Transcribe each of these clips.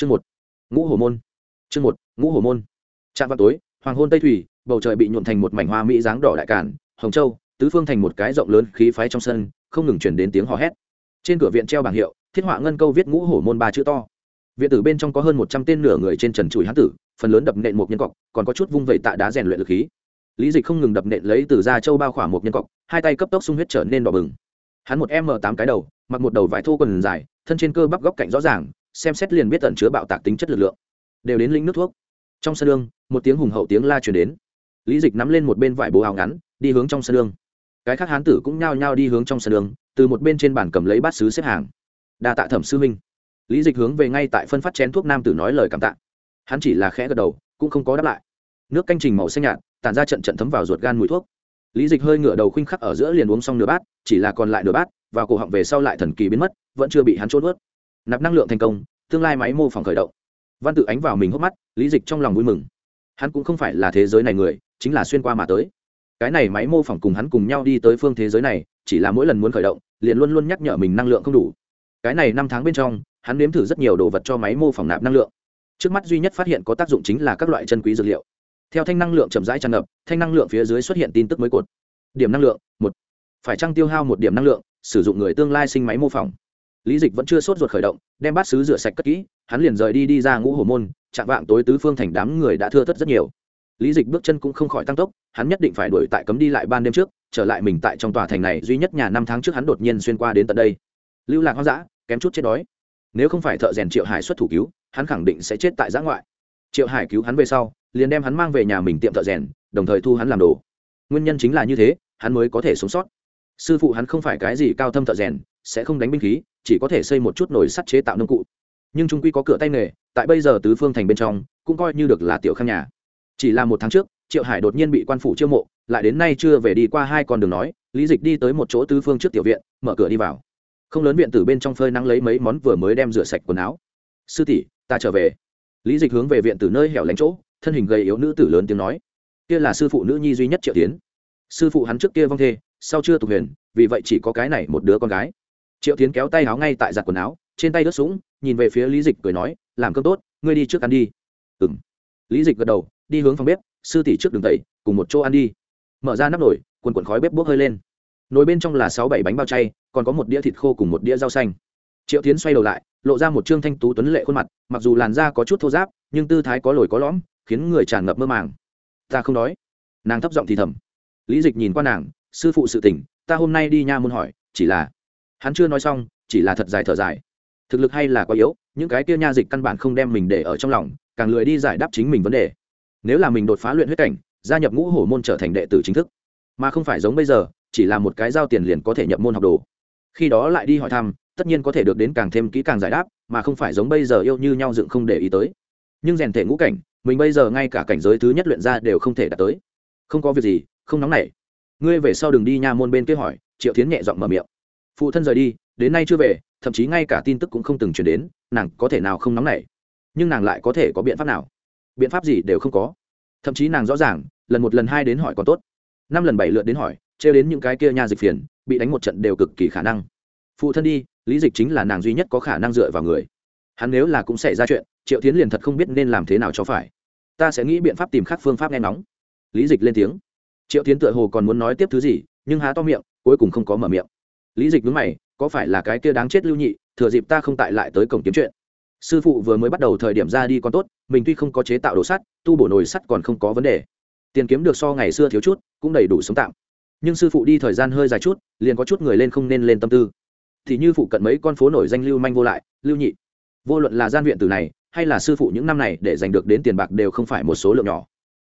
chương một, ngũ hồ môn. Chương một, ngũ hồ môn. Trạm vào tối, hoàng hôn tây thủy, bầu trời bị nhuộn thành một mảnh hoa mỹ dáng đỏ đại cản hồng châu, tứ phương thành một cái rộng lớn khí phái trong sân, không ngừng chuyển đến tiếng hò hét. Trên cửa viện treo bảng hiệu, thiết họa ngân câu viết ngũ hổ môn ba chữ to. Viện tử bên trong có hơn một trăm tên nửa người trên trần chùi hán tử, phần lớn đập nện một nhân cọc, còn có chút vung vẩy tạ đá rèn luyện lực khí. Lý dịch không ngừng đập nện lấy từ da châu bao khỏa một nhân cọc, hai tay cấp tốc sung huyết trở nên đỏ bừng. Hắn một m tám cái đầu, mặc một đầu vải thô quần dài, thân trên cơ bắp góc cạnh rõ ràng xem xét liền biết tận chứa bạo tạc tính chất lực lượng. Đều đến lĩnh nước thuốc. Trong sân lương một tiếng hùng hậu tiếng la truyền đến. Lý dịch nắm lên một bên vải bố áo ngắn, đi hướng trong sân lương cái khác hán tử cũng nhao nhao đi hướng trong sân lương từ một bên trên bàn cầm lấy bát sứ xếp hàng. Đa tạ thẩm sư minh lý dịch hướng về ngay tại phân phát chén thuốc nam tử nói lời cảm tạ. Hắn chỉ là khẽ gật đầu, cũng không có đáp lại. Nước canh trình màu xanh nhạt, tản ra trận trận thấm vào ruột gan mùi thuốc. Lý dịch hơi ngửa đầu khinh khắc ở giữa liền uống xong nửa bát, chỉ là còn lại nửa bát và cổ họng về sau lại thần kỳ biến mất, vẫn chưa bị hắn trốn ướt nạp năng lượng thành công, tương lai máy mô phỏng khởi động. Văn tự ánh vào mình hốc mắt, lý dịch trong lòng vui mừng. Hắn cũng không phải là thế giới này người, chính là xuyên qua mà tới. Cái này máy mô phỏng cùng hắn cùng nhau đi tới phương thế giới này, chỉ là mỗi lần muốn khởi động, liền luôn luôn nhắc nhở mình năng lượng không đủ. Cái này năm tháng bên trong, hắn nếm thử rất nhiều đồ vật cho máy mô phỏng nạp năng lượng. Trước mắt duy nhất phát hiện có tác dụng chính là các loại chân quý dược liệu. Theo thanh năng lượng chậm rãi tràn ngập, thanh năng lượng phía dưới xuất hiện tin tức mới cột. Điểm năng lượng, một. Phải trăng tiêu hao một điểm năng lượng, sử dụng người tương lai sinh máy mô phỏng? Lý dịch vẫn chưa sốt ruột khởi động, đem bát xứ rửa sạch cất kỹ, hắn liền rời đi đi ra ngũ hồ môn, chạm vạng tối tứ phương thành đám người đã thưa thất rất nhiều. Lý dịch bước chân cũng không khỏi tăng tốc, hắn nhất định phải đuổi tại cấm đi lại ban đêm trước, trở lại mình tại trong tòa thành này duy nhất nhà năm tháng trước hắn đột nhiên xuyên qua đến tận đây. Lưu lạc hoang dã, kém chút chết đói. Nếu không phải thợ rèn triệu hải xuất thủ cứu, hắn khẳng định sẽ chết tại giã ngoại. Triệu hải cứu hắn về sau, liền đem hắn mang về nhà mình tiệm thợ rèn, đồng thời thu hắn làm đồ. Nguyên nhân chính là như thế, hắn mới có thể sống sót. Sư phụ hắn không phải cái gì cao thâm thợ rèn, sẽ không đánh binh khí chỉ có thể xây một chút nồi sắt chế tạo nông cụ. Nhưng trung quy có cửa tay nghề, tại bây giờ tứ phương thành bên trong, cũng coi như được là tiểu khang nhà. Chỉ là một tháng trước, triệu hải đột nhiên bị quan phủ chiêu mộ, lại đến nay chưa về đi qua hai con đường nói, lý dịch đi tới một chỗ tứ phương trước tiểu viện, mở cửa đi vào. Không lớn viện từ bên trong phơi nắng lấy mấy món vừa mới đem rửa sạch quần áo. Sư tỷ, ta trở về. Lý dịch hướng về viện từ nơi hẻo lánh chỗ, thân hình gầy yếu nữ tử lớn tiếng nói, kia là sư phụ nữ nhi duy nhất triệu tiến. Sư phụ hắn trước kia vong thê, sau chưa tục huyền, vì vậy chỉ có cái này một đứa con gái triệu tiến kéo tay áo ngay tại giặt quần áo, trên tay đứt sũng nhìn về phía lý dịch cười nói, làm cơm tốt, ngươi đi trước ăn đi. Ừ m lý dịch gật đầu, đi hướng phòng bếp, sư tỷ trước đường tẩy, cùng một chỗ ăn đi. Mở ra nắp nồi, quần quần khói bếp bốc hơi lên. Nồi bên trong là sáu bảy bánh bao chay, còn có một đĩa thịt khô cùng một đĩa rau xanh. Triệu tiến xoay đầu lại, lộ ra một trương thanh tú tuấn lệ khuôn mặt, mặc dù làn da có chút thô giáp nhưng tư thái có lồi có lõm, khiến người tràn ngập mơ màng. Ta không đói. Nàng thấp giọng thì thầm. Lý dịch nhìn qua nàng, sư phụ sự tỉnh ta hôm nay đi nha môn hỏi, chỉ là hắn chưa nói xong, chỉ là thật dài thở dài. Thực lực hay là quá yếu, những cái kia nha dịch căn bản không đem mình để ở trong lòng, càng lười đi giải đáp chính mình vấn đề. Nếu là mình đột phá luyện huyết cảnh, gia nhập ngũ hổ môn trở thành đệ tử chính thức. Mà không phải giống bây giờ, chỉ là một cái giao tiền liền có thể nhập môn học đồ. Khi đó lại đi hỏi thăm, tất nhiên có thể được đến càng thêm kỹ càng giải đáp, mà không phải giống bây giờ yêu như nhau dựng không để ý tới. Nhưng rèn thể ngũ cảnh, mình bây giờ ngay cả cảnh giới thứ nhất luyện ra đều không thể đạt tới. Không có việc gì, không nóng nảy. Ngươi về sau đừng đi nha môn bên kia hỏi, triệu tiến nhẹ giọng mở miệng phụ thân rời đi, đến nay chưa về, thậm chí ngay cả tin tức cũng không từng chuyển đến, nàng có thể nào không nóng nảy? Nhưng nàng lại có thể có biện pháp nào? Biện pháp gì đều không có. Thậm chí nàng rõ ràng, lần một lần hai đến hỏi còn tốt. Năm lần bảy lượt đến hỏi, trêu đến những cái kia nha dịch phiền, bị đánh một trận đều cực kỳ khả năng. Phụ thân đi, lý dịch chính là nàng duy nhất có khả năng dựa vào người. Hắn nếu là cũng xảy ra chuyện, triệu tiến liền thật không biết nên làm thế nào cho phải. Ta sẽ nghĩ biện pháp tìm khác phương pháp nghe nóng lý dịch lên tiếng. Triệu tiến tựa hồ còn muốn nói tiếp thứ gì, nhưng há to miệng, cuối cùng không có mở miệng lý dịch vướng mày, có phải là cái kia đáng chết lưu nhị, thừa dịp ta không tại lại tới cổng kiếm chuyện. Sư phụ vừa mới bắt đầu thời điểm ra đi còn tốt, mình tuy không có chế tạo đồ sắt, tu bổ nồi sắt còn không có vấn đề. Tiền kiếm được so ngày xưa thiếu chút, cũng đầy đủ sống tạm. Nhưng sư phụ đi thời gian hơi dài chút, liền có chút người lên không nên lên tâm tư. Thì như phụ cận mấy con phố nổi danh lưu manh vô lại, lưu nhị. Vô luận là gian viện từ này, hay là sư phụ những năm này để giành được đến tiền bạc đều không phải một số lượng nhỏ.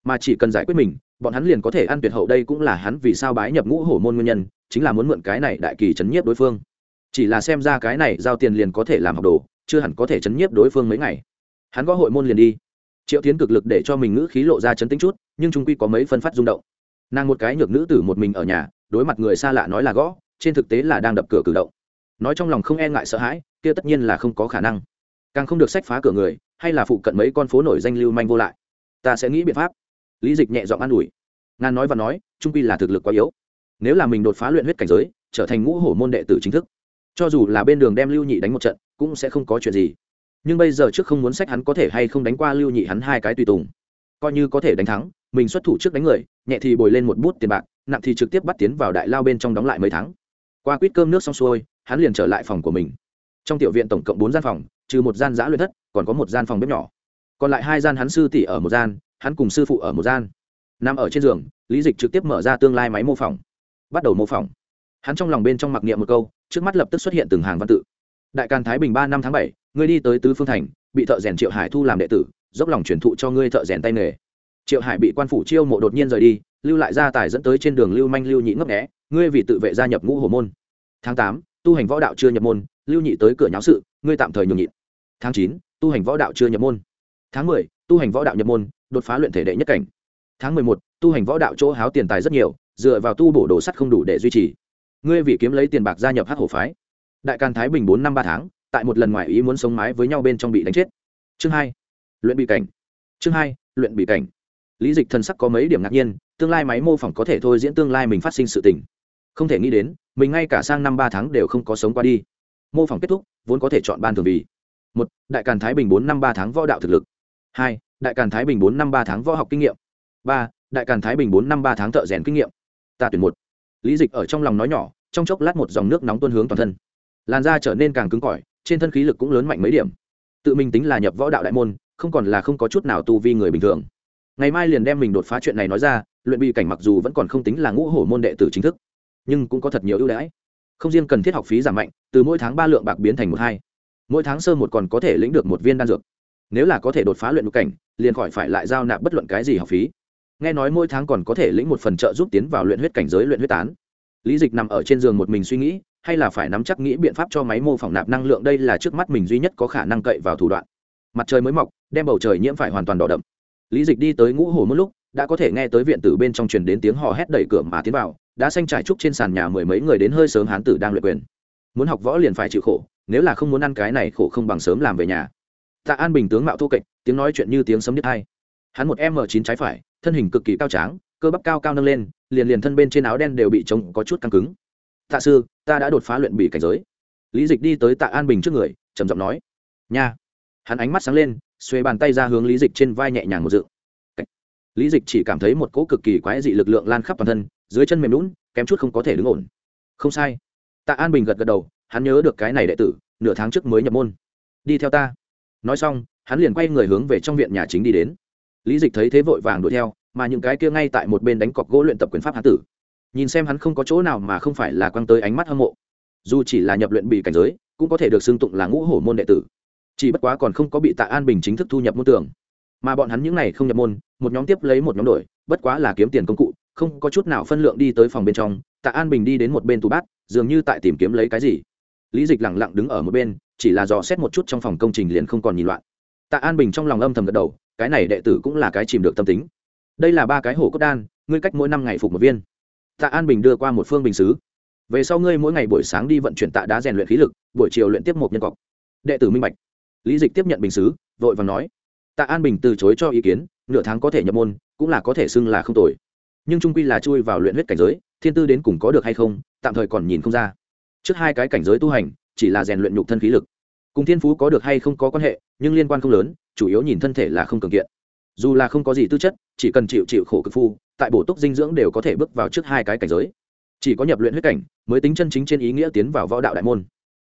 Mà chỉ cần giải quyết mình, bọn hắn liền có thể ăn tuyệt hậu đây cũng là hắn vì sao bái nhập ngũ hổ môn nguyên nhân chính là muốn mượn cái này đại kỳ chấn nhiếp đối phương. Chỉ là xem ra cái này giao tiền liền có thể làm học đồ, chưa hẳn có thể chấn nhiếp đối phương mấy ngày. Hắn gõ hội môn liền đi. Triệu tiến cực lực để cho mình ngữ khí lộ ra chấn tính chút, nhưng trung quy có mấy phân phát rung động. Nàng một cái nhược nữ tử một mình ở nhà, đối mặt người xa lạ nói là gõ, trên thực tế là đang đập cửa cử động. Nói trong lòng không e ngại sợ hãi, kia tất nhiên là không có khả năng. Càng không được sách phá cửa người, hay là phụ cận mấy con phố nổi danh lưu manh vô lại. Ta sẽ nghĩ biện pháp. Lý dịch nhẹ giọng an ủi. Ngàn nói và nói trung quy là thực lực quá yếu nếu là mình đột phá luyện huyết cảnh giới, trở thành ngũ hổ môn đệ tử chính thức, cho dù là bên đường đem lưu nhị đánh một trận, cũng sẽ không có chuyện gì. Nhưng bây giờ trước không muốn sách hắn có thể hay không đánh qua lưu nhị hắn hai cái tùy tùng. Coi như có thể đánh thắng, mình xuất thủ trước đánh người, nhẹ thì bồi lên một bút tiền bạc, nặng thì trực tiếp bắt tiến vào đại lao bên trong đóng lại mấy tháng. Qua quýt cơm nước xong xuôi, hắn liền trở lại phòng của mình. Trong tiểu viện tổng cộng bốn gian phòng, trừ một gian giã luyện thất, còn có một gian phòng bếp nhỏ. Còn lại hai gian hắn sư tỷ ở một gian, hắn cùng sư phụ ở một gian. Nằm ở trên giường, lý dịch trực tiếp mở ra tương lai máy mô phỏng bắt đầu mô phỏng. Hắn trong lòng bên trong mặc niệm một câu, trước mắt lập tức xuất hiện từng hàng văn tự. Đại càn thái bình ba năm tháng bảy, ngươi đi tới tứ phương thành, bị thợ rèn triệu hải thu làm đệ tử, dốc lòng truyền thụ cho ngươi thợ rèn tay nghề. Triệu hải bị quan phủ chiêu mộ đột nhiên rời đi, lưu lại gia tài dẫn tới trên đường lưu manh lưu nhị ngấp nghẽ ngươi vì tự vệ gia nhập ngũ hồ môn. Tháng tám, tu hành võ đạo chưa nhập môn, lưu nhị tới cửa nháo sự, ngươi tạm thời nhường nhịn. Tháng chín, tu hành võ đạo chưa nhập môn. Tháng mười, tu hành võ đạo nhập môn, đột phá luyện thể đệ nhất cảnh. Tháng mười một, tu hành võ đạo chỗ háo tiền tài rất nhiều dựa vào tu bổ đồ sắt không đủ để duy trì. Ngươi vì kiếm lấy tiền bạc gia nhập hắc hổ phái. Đại can thái bình bốn năm ba tháng, tại một lần ngoài ý muốn sống mái với nhau bên trong bị đánh chết. Chương hai, luyện bị cảnh. Chương hai, luyện bị cảnh. Lý dịch thần sắc có mấy điểm ngạc nhiên, tương lai máy mô phỏng có thể thôi diễn tương lai mình phát sinh sự tình. Không thể nghĩ đến, mình ngay cả sang năm ba tháng đều không có sống qua đi. Mô phỏng kết thúc, vốn có thể chọn ban thường vì. Một, đại càn thái bình bốn năm ba tháng võ đạo thực lực. Hai, đại càn thái bình bốn năm ba tháng võ học kinh nghiệm. Ba, đại càn thái bình bốn năm ba tháng thợ rèn kinh nghiệm ta tuyển một. Lý dịch ở trong lòng nói nhỏ, trong chốc lát một dòng nước nóng tuôn hướng toàn thân. Làn da trở nên càng cứng cỏi, trên thân khí lực cũng lớn mạnh mấy điểm. Tự mình tính là nhập võ đạo đại môn, không còn là không có chút nào tu vi người bình thường. Ngày mai liền đem mình đột phá chuyện này nói ra, luyện bị cảnh mặc dù vẫn còn không tính là ngũ hổ môn đệ tử chính thức, nhưng cũng có thật nhiều ưu đãi. Không riêng cần thiết học phí giảm mạnh, từ mỗi tháng ba lượng bạc biến thành một hai. Mỗi tháng sơ một còn có thể lĩnh được một viên đan dược. Nếu là có thể đột phá luyện cảnh, liền khỏi phải lại giao nạp bất luận cái gì học phí nghe nói mỗi tháng còn có thể lĩnh một phần trợ giúp tiến vào luyện huyết cảnh giới luyện huyết tán. Lý dịch nằm ở trên giường một mình suy nghĩ, hay là phải nắm chắc nghĩ biện pháp cho máy mô phỏng nạp năng lượng đây là trước mắt mình duy nhất có khả năng cậy vào thủ đoạn. Mặt trời mới mọc, đem bầu trời nhiễm phải hoàn toàn đỏ đậm. Lý dịch đi tới ngũ hồ một lúc, đã có thể nghe tới viện tử bên trong truyền đến tiếng hò hét đẩy cửa mà tiến vào, đã xanh trải trúc trên sàn nhà mười mấy người đến hơi sớm hán tử đang luyện quyền. Muốn học võ liền phải chịu khổ, nếu là không muốn ăn cái này khổ không bằng sớm làm về nhà. Tạ an bình tướng mạo thô kệch, tiếng nói chuyện như tiếng sấm nhất hai hắn một m chín trái phải thân hình cực kỳ cao tráng, cơ bắp cao cao nâng lên, liền liền thân bên trên áo đen đều bị trống có chút căng cứng. Tạ sư, ta đã đột phá luyện bị cảnh giới. Lý dịch đi tới tạ an bình trước người, trầm giọng nói, nha. Hắn ánh mắt sáng lên xuê bàn tay ra hướng lý dịch trên vai nhẹ nhàng một dự lý dịch chỉ cảm thấy một cỗ cực kỳ quái dị lực lượng lan khắp toàn thân, dưới chân mềm lún kém chút không có thể đứng ổn. Không sai. Tạ an bình gật gật đầu, hắn nhớ được cái này đệ tử, nửa tháng trước mới nhập môn. Đi theo ta. Nói xong, hắn liền quay người hướng về trong viện nhà chính đi đến lý dịch thấy thế vội vàng đuổi theo, mà những cái kia ngay tại một bên đánh cọc gỗ luyện tập quyền pháp hán tử. Nhìn xem hắn không có chỗ nào mà không phải là quăng tới ánh mắt hâm mộ. Dù chỉ là nhập luyện bị cảnh giới, cũng có thể được xưng tụng là ngũ hổ môn đệ tử. Chỉ bất quá còn không có bị tạ an bình chính thức thu nhập môn tưởng mà bọn hắn những này không nhập môn, một nhóm tiếp lấy một nhóm đổi bất quá là kiếm tiền công cụ, không có chút nào phân lượng đi tới phòng bên trong, tạ an bình đi đến một bên tủ bát, dường như tại tìm kiếm lấy cái gì. Lý dịch lẳng lặng đứng ở một bên, chỉ là dò xét một chút trong phòng công trình liền không còn nhìn loạn. Tạ an bình trong lòng âm thầm gật đầu cái này đệ tử cũng là cái chìm được tâm tính. Đây là ba cái hổ cốt đan, ngươi cách mỗi năm ngày phục một viên. Tạ an bình đưa qua một phương bình xứ. Về sau ngươi mỗi ngày buổi sáng đi vận chuyển tạ đá rèn luyện khí lực, buổi chiều luyện tiếp một nhân cọc. Đệ tử minh bạch. Lý dịch tiếp nhận bình xứ, vội và nói. Tạ an bình từ chối cho ý kiến, nửa tháng có thể nhập môn, cũng là có thể xưng là không tồi. Nhưng trung quy là chui vào luyện huyết cảnh giới, thiên tư đến cùng có được hay không, tạm thời còn nhìn không ra. Trước hai cái cảnh giới tu hành, chỉ là rèn luyện nhục thân khí lực cùng thiên phú có được hay không có quan hệ, nhưng liên quan không lớn, chủ yếu nhìn thân thể là không cường kiện. Dù là không có gì tư chất, chỉ cần chịu chịu khổ cực phu, tại bổ túc dinh dưỡng đều có thể bước vào trước hai cái cảnh giới. Chỉ có nhập luyện huyết cảnh, mới tính chân chính trên ý nghĩa tiến vào võ đạo đại môn.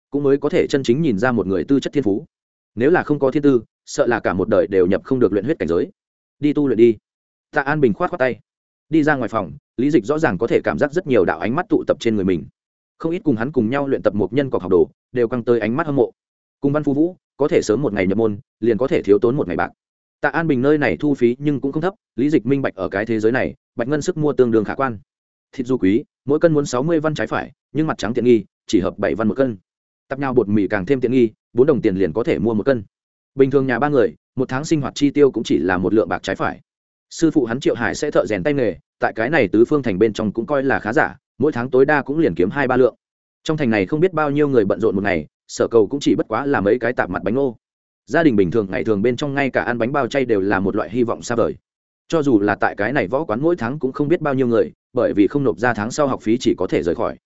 Cũng mới có thể chân chính nhìn ra một người tư chất thiên phú. Nếu là không có thiên tư, sợ là cả một đời đều nhập không được luyện huyết cảnh giới. Đi tu luyện đi. Tạ an bình khoát khoát tay. Đi ra ngoài phòng, lý dịch rõ ràng có thể cảm giác rất nhiều đạo ánh mắt tụ tập trên người mình. Không ít cùng hắn cùng nhau luyện tập một nhân cọc học đồ, đều căng tới ánh mắt hâm mộ cùng văn phú vũ, có thể sớm một ngày nhập môn, liền có thể thiếu tốn một ngày bạc. Tạ an bình nơi này thu phí nhưng cũng không thấp, lý dịch minh bạch ở cái thế giới này, bạch ngân sức mua tương đương khả quan. Thịt du quý, mỗi cân muốn sáu mươi văn trái phải, nhưng mặt trắng tiện nghi, chỉ hợp bảy văn một cân. Tập nhau bột mì càng thêm tiện nghi, bốn đồng tiền liền có thể mua một cân. Bình thường nhà ba người, một tháng sinh hoạt chi tiêu cũng chỉ là một lượng bạc trái phải. Sư phụ hắn triệu hải sẽ thợ rèn tay nghề, tại cái này tứ phương thành bên trong cũng coi là khá giả, mỗi tháng tối đa cũng liền kiếm hai ba lượng. Trong thành này không biết bao nhiêu người bận rộn một ngày sở cầu cũng chỉ bất quá là mấy cái tạp mặt bánh ngô. Gia đình bình thường ngày thường bên trong ngay cả ăn bánh bao chay đều là một loại hy vọng xa vời. Cho dù là tại cái này võ quán mỗi tháng cũng không biết bao nhiêu người, bởi vì không nộp ra tháng sau học phí chỉ có thể rời khỏi.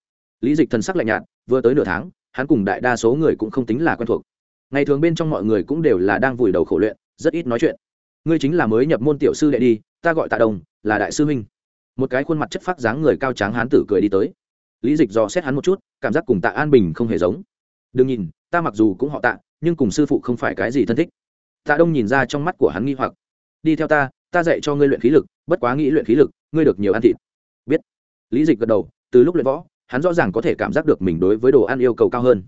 Lý dịch thần sắc lạnh nhạt, vừa tới nửa tháng, hắn cùng đại đa số người cũng không tính là quen thuộc. Ngày thường bên trong mọi người cũng đều là đang vùi đầu khổ luyện, rất ít nói chuyện. Ngươi chính là mới nhập môn tiểu sư đệ đi, ta gọi tạ đồng, là đại sư huynh. Một cái khuôn mặt chất phác dáng người cao tráng hán tử cười đi tới. Lý dịch dò xét hắn một chút, cảm giác cùng tạ an bình không hề giống đừng nhìn, ta mặc dù cũng họ tạ, nhưng cùng sư phụ không phải cái gì thân thích. Tạ đông nhìn ra trong mắt của hắn nghi hoặc. Đi theo ta ta dạy cho ngươi luyện khí lực, bất quá nghĩ luyện khí lực, ngươi được nhiều ăn thịt. Biết. Lý dịch gật đầu, từ lúc luyện võ, hắn rõ ràng có thể cảm giác được mình đối với đồ ăn yêu cầu cao hơn.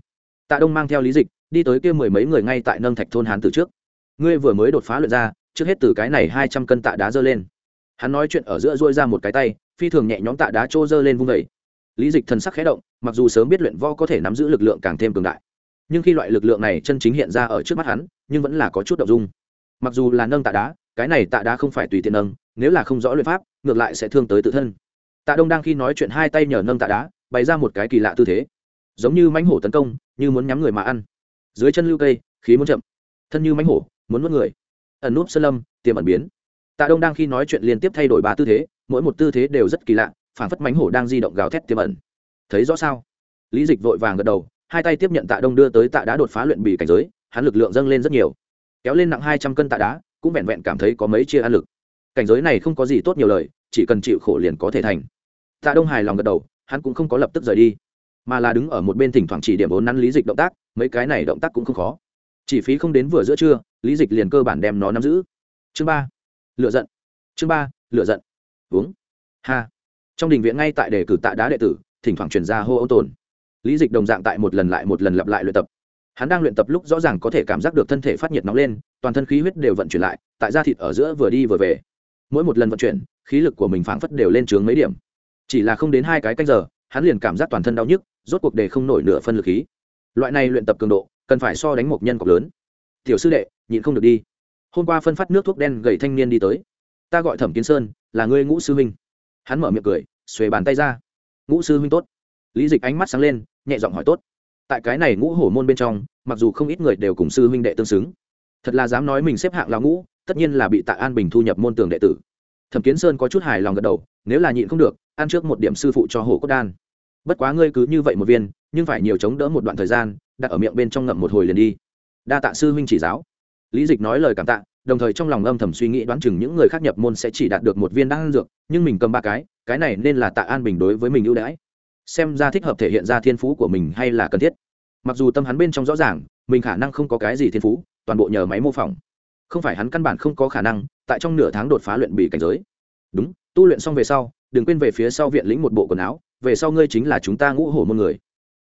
Tạ đông mang theo lý dịch, đi tới kia mười mấy người ngay tại nâng thạch thôn hán từ trước. Ngươi vừa mới đột phá luyện ra, trước hết từ cái này hai trăm cân tạ đá dơ lên. Hắn nói chuyện ở giữa dôi ra một cái tay, phi thường nhẹ nhõm tạ đá trô dơ lên vung vẩy lý dịch thần sắc khẽ động, mặc dù sớm biết luyện võ có thể nắm giữ lực lượng càng thêm cường đại. Nhưng khi loại lực lượng này chân chính hiện ra ở trước mắt hắn, nhưng vẫn là có chút động dung. Mặc dù là nâng tạ đá, cái này tạ đá không phải tùy tiện nâng, nếu là không rõ luyện pháp, ngược lại sẽ thương tới tự thân. Tạ đông đang khi nói chuyện hai tay nhờ nâng tạ đá, bày ra một cái kỳ lạ tư thế. Giống như mánh hổ tấn công, như muốn nhắm người mà ăn. Dưới chân lưu cây, khí muốn chậm. Thân như mánh hổ, muốn nuốt người. Ẩn núp sơn lâm, tiềm ẩn biến. Tạ đông đang khi nói chuyện liên tiếp thay đổi ba tư thế, mỗi một tư thế đều rất kỳ lạ phản phất mánh hổ đang di động gào thét tiềm ẩn. Thấy rõ sao? Lý dịch vội vàng gật đầu, hai tay tiếp nhận tạ đông đưa tới tạ đá đột phá luyện bì cảnh giới, hắn lực lượng dâng lên rất nhiều. Kéo lên nặng hai trăm cân tạ đá, cũng vẹn vẹn cảm thấy có mấy chia ăn lực. Cảnh giới này không có gì tốt nhiều lời, chỉ cần chịu khổ liền có thể thành. Tạ đông hài lòng gật đầu, hắn cũng không có lập tức rời đi, mà là đứng ở một bên thỉnh thoảng chỉ điểm bốn nắn lý dịch động tác, mấy cái này động tác cũng không khó. Chỉ phí không đến vừa giữa trưa, lý dịch liền cơ bản đem nó nắm giữ. Chương ba lựa giận. Chương ba lựa giận. Uống. Ha trong đình viện ngay tại đề cử tạ đá đệ tử, thỉnh thoảng truyền ra hô ôn tồn. Lý dịch đồng dạng tại một lần lại một lần lặp lại luyện tập. Hắn đang luyện tập lúc rõ ràng có thể cảm giác được thân thể phát nhiệt nóng lên, toàn thân khí huyết đều vận chuyển lại, tại da thịt ở giữa vừa đi vừa về. Mỗi một lần vận chuyển, khí lực của mình phảng phất đều lên trướng mấy điểm. Chỉ là không đến hai cái canh giờ, hắn liền cảm giác toàn thân đau nhức, rốt cuộc để không nổi nửa phân lực khí. Loại này luyện tập cường độ, cần phải so đánh một nhân cọc lớn. Tiểu sư đệ, nhịn không được đi. Hôm qua phân phát nước thuốc đen gầy thanh niên đi tới. Ta gọi thẩm kiến sơn, là ngươi ngũ sư huynh hắn mở miệng cười, xuề bàn tay ra. Ngũ sư huynh tốt. Lý dịch ánh mắt sáng lên, nhẹ giọng hỏi tốt. Tại cái này ngũ hổ môn bên trong, mặc dù không ít người đều cùng sư huynh đệ tương xứng, thật là dám nói mình xếp hạng là ngũ, tất nhiên là bị tạ an bình thu nhập môn tường đệ tử. Thẩm kiến sơn có chút hài lòng gật đầu, nếu là nhịn không được, ăn trước một điểm sư phụ cho hổ cốt đan. Bất quá ngươi cứ như vậy một viên, nhưng phải nhiều chống đỡ một đoạn thời gian, đặt ở miệng bên trong ngậm một hồi liền đi. Đa tạ sư huynh chỉ giáo. Lý dịch nói lời cảm tạ đồng thời trong lòng âm thầm suy nghĩ đoán chừng những người khác nhập môn sẽ chỉ đạt được một viên đan dược, nhưng mình cầm ba cái cái này nên là tạ an bình đối với mình ưu đãi. Xem ra thích hợp thể hiện ra thiên phú của mình hay là cần thiết. Mặc dù tâm hắn bên trong rõ ràng, mình khả năng không có cái gì thiên phú, toàn bộ nhờ máy mô phỏng. Không phải hắn căn bản không có khả năng, tại trong nửa tháng đột phá luyện bị cảnh giới. Đúng, tu luyện xong về sau, đừng quên về phía sau viện lĩnh một bộ quần áo, về sau ngươi chính là chúng ta ngũ hổ môn người.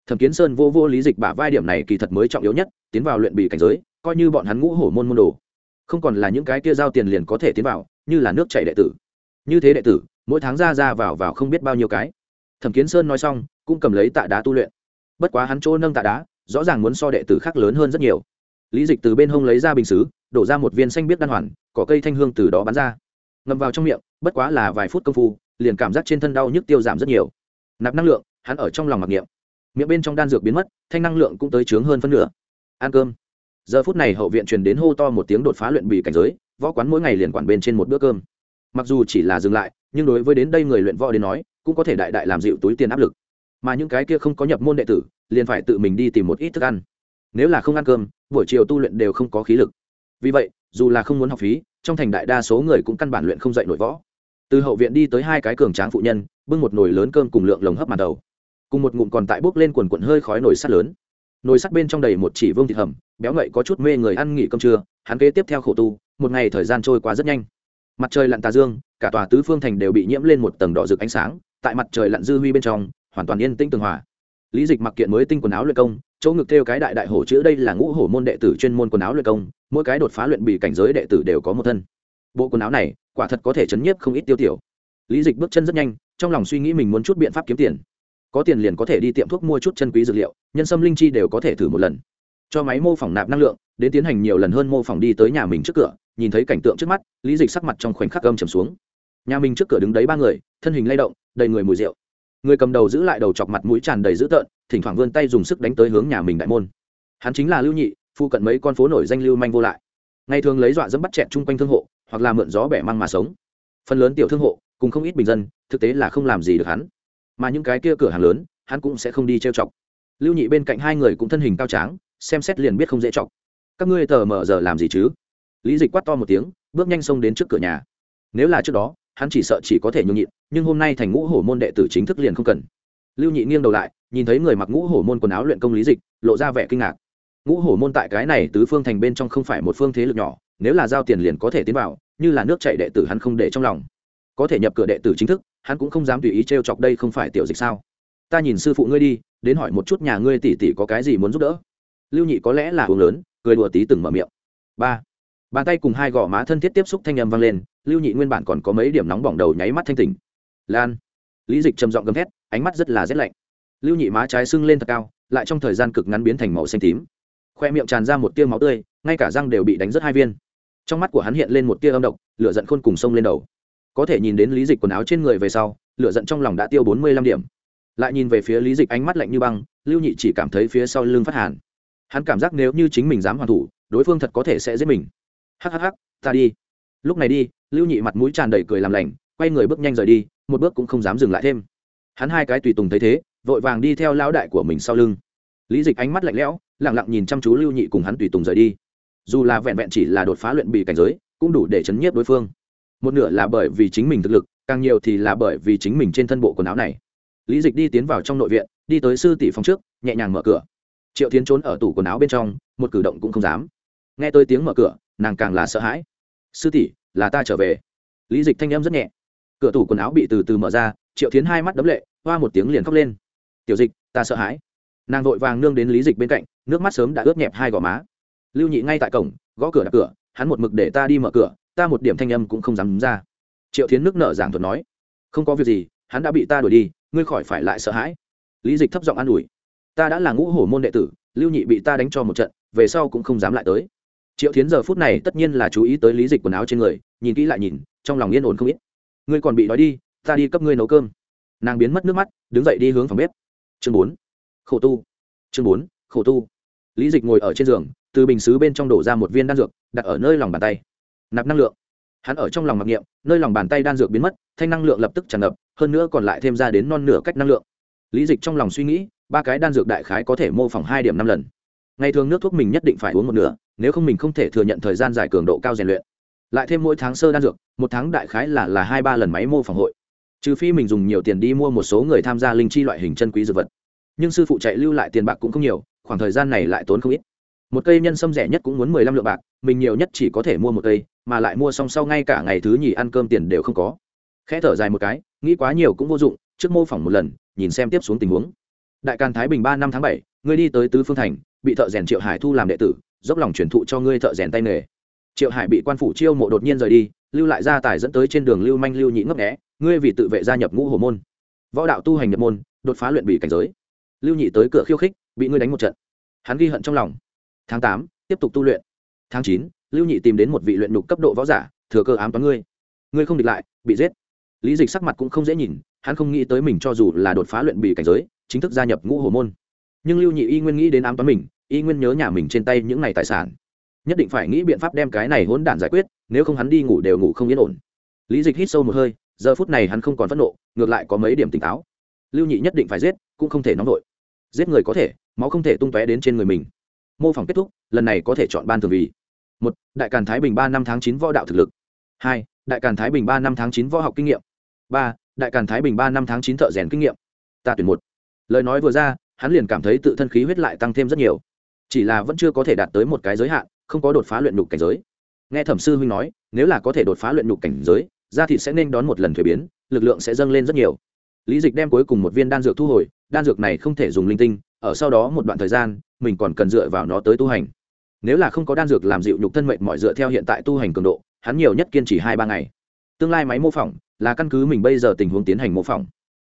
Thẩm kiến sơn vô vô lý dịch bả vai điểm này kỳ thật mới trọng yếu nhất, tiến vào luyện bị cảnh giới, coi như bọn hắn ngũ hổ môn môn đồ không còn là những cái kia giao tiền liền có thể tiến vào, như là nước chảy đệ tử. Như thế đệ tử, mỗi tháng ra ra vào vào không biết bao nhiêu cái. Thẩm kiến sơn nói xong, cũng cầm lấy tạ đá tu luyện. Bất quá hắn chỗ nâng tạ đá, rõ ràng muốn so đệ tử khác lớn hơn rất nhiều. Lý dịch từ bên hông lấy ra bình xứ đổ ra một viên xanh biết đan hoàn, cỏ cây thanh hương từ đó bắn ra. Ngầm vào trong miệng, bất quá là vài phút công phu, liền cảm giác trên thân đau nhức tiêu giảm rất nhiều. Nạp năng lượng, hắn ở trong lòng mặc niệm. Miệng bên trong đan dược biến mất, thanh năng lượng cũng tới trướng hơn phân nửa. Ăn cơm giờ phút này hậu viện truyền đến hô to một tiếng đột phá luyện bì cảnh giới, võ quán mỗi ngày liền quản bên trên một bữa cơm. Mặc dù chỉ là dừng lại, nhưng đối với đến đây người luyện võ đến nói, cũng có thể đại đại làm dịu túi tiền áp lực. Mà những cái kia không có nhập môn đệ tử, liền phải tự mình đi tìm một ít thức ăn. Nếu là không ăn cơm, buổi chiều tu luyện đều không có khí lực. Vì vậy, dù là không muốn học phí, trong thành đại đa số người cũng căn bản luyện không dạy nổi võ. Từ hậu viện đi tới hai cái cường tráng phụ nhân, bưng một nồi lớn cơm cùng lượng lồng hấp màn đầu. Cùng một ngụm còn tại bốc lên quần quần hơi khói nồi sắt lớn nồi sắt bên trong đầy một chỉ vương thịt hầm, béo ngậy có chút mê người ăn nghỉ cơm trưa, hắn kế tiếp theo khổ tu, một ngày thời gian trôi qua rất nhanh. Mặt trời lặn tà dương, cả tòa tứ phương thành đều bị nhiễm lên một tầng đỏ rực ánh sáng, tại mặt trời lặn dư huy bên trong, hoàn toàn yên tĩnh tường hòa. Lý dịch mặc kiện mới tinh quần áo luyện công, chỗ ngực theo cái đại đại hổ chữ đây là ngũ hổ môn đệ tử chuyên môn quần áo luyện công, mỗi cái đột phá luyện bị cảnh giới đệ tử đều có một thân. Bộ quần áo này, quả thật có thể chấn nhiếp không ít tiêu tiểu. Lý dịch bước chân rất nhanh, trong lòng suy nghĩ mình muốn chút biện pháp kiếm tiền có tiền liền có thể đi tiệm thuốc mua chút chân quý dược liệu, nhân sâm linh chi đều có thể thử một lần. Cho máy mô phỏng nạp năng lượng, đến tiến hành nhiều lần hơn mô phỏng đi tới nhà mình trước cửa, nhìn thấy cảnh tượng trước mắt, lý dịch sắc mặt trong khoảnh khắc âm trầm xuống. Nhà mình trước cửa đứng đấy ba người, thân hình lay động, đầy người mùi rượu. Người cầm đầu giữ lại đầu chọc mặt mũi tràn đầy dữ tợn, thỉnh thoảng vươn tay dùng sức đánh tới hướng nhà mình đại môn. Hắn chính là lưu nhị phụ cận mấy con phố nổi danh lưu manh vô lại. Ngày thường lấy dọa dẫm bắt chẹt chung quanh thương hộ, hoặc là mượn gió bẻ măng mà sống. Phần lớn tiểu thương hộ, cùng không ít bình dân, thực tế là không làm gì được hắn mà những cái kia cửa hàng lớn, hắn cũng sẽ không đi trêu chọc. Lưu nhị bên cạnh hai người cũng thân hình cao tráng, xem xét liền biết không dễ chọc. Các ngươi tờ mờ giờ làm gì chứ? Lý dịch quát to một tiếng, bước nhanh xông đến trước cửa nhà. Nếu là trước đó, hắn chỉ sợ chỉ có thể nhường nhịn, nhưng hôm nay thành ngũ hổ môn đệ tử chính thức liền không cần. Lưu nhị nghiêng đầu lại, nhìn thấy người mặc ngũ hổ môn quần áo luyện công lý dịch, lộ ra vẻ kinh ngạc. Ngũ hổ môn tại cái này tứ phương thành bên trong không phải một phương thế lực nhỏ, nếu là giao tiền liền có thể tiến vào, như là nước chạy đệ tử hắn không để trong lòng. Có thể nhập cửa đệ tử chính thức hắn cũng không dám tùy ý t r e o chọc đây không phải tiểu dịch sao? Ta nhìn sư phụ ngươi đi, đến hỏi một chút nhà ngươi tỉ tỉ có cái gì muốn giúp đỡ. Lưu nhị có lẽ là uống lớn, cười đùa tí từng mở miệng. Ba. Bàn tay cùng hai gò má thân thiết tiếp xúc thanh âm vang lên, lưu nhị nguyên bản còn có mấy điểm nóng bỏng đầu nháy mắt thanh tỉnh. Lan. Lý dịch trầm giọng gầm thét, ánh mắt rất là rét lạnh. Lưu nhị má trái sưng lên thật cao, lại trong thời gian cực ngắn biến thành màu xanh tím. Khoe miệng tràn ra một tia máu tươi, ngay cả răng đều bị đánh rất hai viên. Trong mắt của hắn hiện lên một tia âm độc, lửa giận khôn cùng sông lên đầu có thể nhìn đến lý dịch quần áo trên người về sau, lửa giận trong lòng đã tiêu bốn mươi lăm điểm. Lại nhìn về phía lý dịch ánh mắt lạnh như băng, lưu nhị chỉ cảm thấy phía sau lưng phát hàn. Hắn cảm giác nếu như chính mình dám hoàn thủ, đối phương thật có thể sẽ giết mình. Hhh ta đi. Lúc này đi, lưu nhị mặt mũi tràn đầy cười làm lành, quay người bước nhanh rời đi, một bước cũng không dám dừng lại thêm. Hắn hai cái tùy tùng thấy thế, vội vàng đi theo lão đại của mình sau lưng. Lý dịch ánh mắt lạnh lẽo lẳng lặng nhìn chăm chú lưu nhị cùng hắn tùy tùng rời đi. Dù là vẹn vẹn chỉ là đột phá luyện bị cảnh giới, cũng đủ để chấn nhiếp đối phương một nửa là bởi vì chính mình thực lực, càng nhiều thì là bởi vì chính mình trên thân bộ quần áo này. Lý dịch đi tiến vào trong nội viện, đi tới sư tỷ phòng trước, nhẹ nhàng mở cửa. Triệu tiến trốn ở tủ quần áo bên trong, một cử động cũng không dám. Nghe tới tiếng mở cửa, nàng càng là sợ hãi. Sư tỷ, là ta trở về. Lý dịch thanh âm rất nhẹ. Cửa tủ quần áo bị từ từ mở ra, triệu tiến hai mắt đấm lệ, hoa một tiếng liền khóc lên. Tiểu dịch, ta sợ hãi. Nàng vội vàng nương đến lý dịch bên cạnh, nước mắt sớm đã ướt nhẹp hai gò má. Lưu nhị ngay tại cổng, gõ cửa đặt cửa, hắn một mực để ta đi mở cửa ta một điểm thanh âm cũng không dám ra. Triệu tiến nước nở giảng thuật nói, không có việc gì, hắn đã bị ta đuổi đi, ngươi khỏi phải lại sợ hãi. Lý dịch thấp giọng an ủi, ta đã là ngũ hổ môn đệ tử, lưu nhị bị ta đánh cho một trận, về sau cũng không dám lại tới. Triệu tiến giờ phút này tất nhiên là chú ý tới lý dịch quần áo trên người, nhìn kỹ lại nhìn, trong lòng yên ổn không ít. Ngươi còn bị đói đi, ta đi cấp ngươi nấu cơm. Nàng biến mất nước mắt, đứng dậy đi hướng phòng bếp. Chương bốn, khổ tu. Chương bốn, khổ tu. Lý dịch ngồi ở trên giường, từ bình xứ bên trong đổ ra một viên đan dược, đặt ở nơi lòng bàn tay nạp năng lượng. Hắn ở trong lòng mặc niệm, nơi lòng bàn tay đan dược biến mất, thanh năng lượng lập tức tràn ngập, hơn nữa còn lại thêm ra đến non nửa cách năng lượng. Lý dịch trong lòng suy nghĩ, ba cái đan dược đại khái có thể mô phỏng hai điểm năm lần. Ngày thường nước thuốc mình nhất định phải uống một nửa, nếu không mình không thể thừa nhận thời gian dài cường độ cao rèn luyện. Lại thêm mỗi tháng sơ đan dược, một tháng đại khái là là hai ba lần máy mô phỏng hội. Trừ phi mình dùng nhiều tiền đi mua một số người tham gia linh chi loại hình chân quý dược vật. Nhưng sư phụ chạy lưu lại tiền bạc cũng không nhiều, khoảng thời gian này lại tốn không ít. Một cây nhân sâm rẻ nhất cũng muốn mười lăm lượng bạc, mình nhiều nhất chỉ có thể mua một cây mà lại mua xong sau ngay cả ngày thứ nhì ăn cơm tiền đều không có. Khẽ thở dài một cái, nghĩ quá nhiều cũng vô dụng, trước mô phỏng một lần, nhìn xem tiếp xuống tình huống. Đại càn thái bình ba năm tháng bảy, ngươi đi tới tứ phương thành, bị thợ rèn triệu hải thu làm đệ tử, dốc lòng truyền thụ cho ngươi thợ rèn tay nghề. Triệu hải bị quan phủ chiêu mộ đột nhiên rời đi, lưu lại gia tài dẫn tới trên đường lưu manh lưu nhị ngấp nghẽ ngươi vì tự vệ gia nhập ngũ hồ môn. Võ đạo tu hành nhập môn, đột phá luyện bị cảnh giới. Lưu nhị tới cửa khiêu khích, bị ngươi đánh một trận. Hắn ghi hận trong lòng. Tháng tám, tiếp tục tu luyện. Tháng chín lưu nhị tìm đến một vị luyện nhục cấp độ võ giả, thừa cơ ám toán ngươi. Ngươi không địch lại, bị giết. Lý dịch sắc mặt cũng không dễ nhìn, hắn không nghĩ tới mình cho dù là đột phá luyện bị cảnh giới, chính thức gia nhập ngũ hồ môn. Nhưng lưu nhị y nguyên nghĩ đến ám toán mình, y nguyên nhớ nhà mình trên tay những n à y tài sản. Nhất định phải nghĩ biện pháp đem cái này hỗn đản giải quyết, nếu không hắn đi ngủ đều ngủ không yên ổn. Lý dịch hít sâu một hơi, giờ phút này hắn không còn phẫn nộ, ngược lại có mấy điểm tỉnh táo. Lưu nhị nhất định phải giết, cũng không thể nóng vội. Giết người có thể, máu không thể tung tóe đến trên người mình. Mô phỏng kết thúc, lần này có thể chọn ban thường vì một, đại càn thái bình ba năm tháng chín võ đạo thực lực. Hai, đại càn thái bình ba năm tháng chín võ học kinh nghiệm. Ba, đại càn thái bình ba năm tháng chín thợ rèn kinh nghiệm. Ta tuyển một. Lời nói vừa ra, hắn liền cảm thấy tự thân khí huyết lại tăng thêm rất nhiều. Chỉ là vẫn chưa có thể đạt tới một cái giới hạn, không có đột phá luyện nhục cảnh giới. Nghe thẩm sư huynh nói, nếu là có thể đột phá luyện nhục cảnh giới, da thịt sẽ nên đón một lần thuế biến, lực lượng sẽ dâng lên rất nhiều. Lý dịch đem cuối cùng một viên đan dược thu hồi, đan dược này không thể dùng linh tinh, ở sau đó một đoạn thời gian, mình còn cần dựa vào nó tới tu hành nếu là không có đan dược làm dịu nhục thân mệnh mọi dựa theo hiện tại tu hành cường độ, hắn nhiều nhất kiên trì hai ba ngày. Tương lai máy mô phỏng là căn cứ mình bây giờ tình huống tiến hành mô phỏng.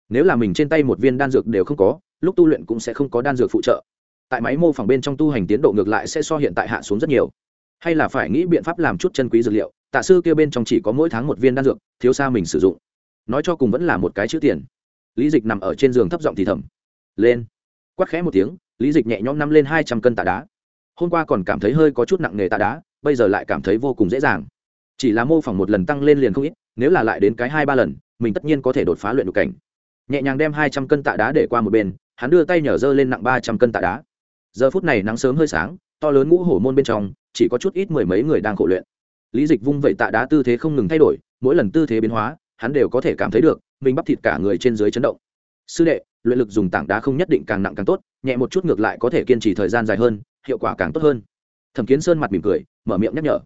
Nếu là mình trên tay một viên đan dược đều không có, lúc tu luyện cũng sẽ không có đan dược phụ trợ. Tại máy mô phỏng bên trong tu hành tiến độ ngược lại sẽ so hiện tại hạ xuống rất nhiều. Hay là phải nghĩ biện pháp làm chút chân quý dược liệu, tạ sư kia bên trong chỉ có mỗi tháng một viên đan dược, thiếu xa mình sử dụng. Nói cho cùng vẫn là một cái chữ tiền. Lý dịch nằm ở trên giường thấp giọng thì thầm. Lên. Quắc khẽ một tiếng, lý dịch nhẹ nhõm năm lên hai trăm cân tạ đá hôm qua còn cảm thấy hơi có chút nặng nề tạ đá, bây giờ lại cảm thấy vô cùng dễ dàng. Chỉ là mô phỏng một lần tăng lên liền không ít, nếu là lại đến cái hai ba lần, mình tất nhiên có thể đột phá luyện được cảnh. Nhẹ nhàng đem hai trăm cân tạ đá để qua một bên, hắn đưa tay nhở dơ lên nặng ba trăm cân tạ đá. Giờ phút này nắng sớm hơi sáng, to lớn ngũ hổ môn bên trong, chỉ có chút ít mười mấy người đang khổ luyện. Lý dịch vung vậy tạ đá tư thế không ngừng thay đổi, mỗi lần tư thế biến hóa, hắn đều có thể cảm thấy được, mình bắp thịt cả người trên dưới chấn động. Sư đệ, luyện lực dùng tảng đá không nhất định càng nặng càng tốt, nhẹ một chút ngược lại có thể kiên trì thời gian dài hơn hiệu quả càng tốt hơn. Thẩm kiến sơn mặt mỉm cười, mở miệng nhắc nhở.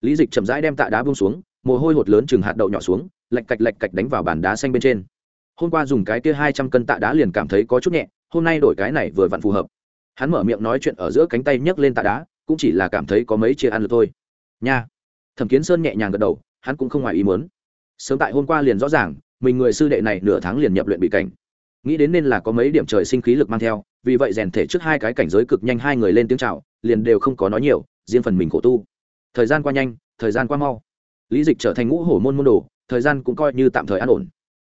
Lý dịch chậm rãi đem tạ đá bông xuống, mồ hôi hột lớn chừng hạt đậu nhỏ xuống, lạch cạch lạch cạch đánh vào bàn đá xanh bên trên. Hôm qua dùng cái kia hai trăm cân tạ đá liền cảm thấy có chút nhẹ, hôm nay đổi cái này vừa vặn phù hợp. Hắn mở miệng nói chuyện ở giữa cánh tay nhấc lên tạ đá, cũng chỉ là cảm thấy có mấy chia ăn được thôi. Nha. Thẩm kiến sơn nhẹ nhàng gật đầu, hắn cũng không ngoài ý muốn. Sớm tại hôm qua liền rõ ràng, mình người sư đệ này nửa tháng liền nhập luyện bị cảnh nghĩ đến nên là có mấy điểm trời sinh khí lực mang theo, vì vậy rèn thể trước hai cái cảnh giới cực nhanh hai người lên tiếng chào, liền đều không có nói nhiều, riêng phần mình khổ tu. Thời gian qua nhanh, thời gian qua mau. Lý dịch trở thành ngũ hổ môn môn đồ, thời gian cũng coi như tạm thời an ổn.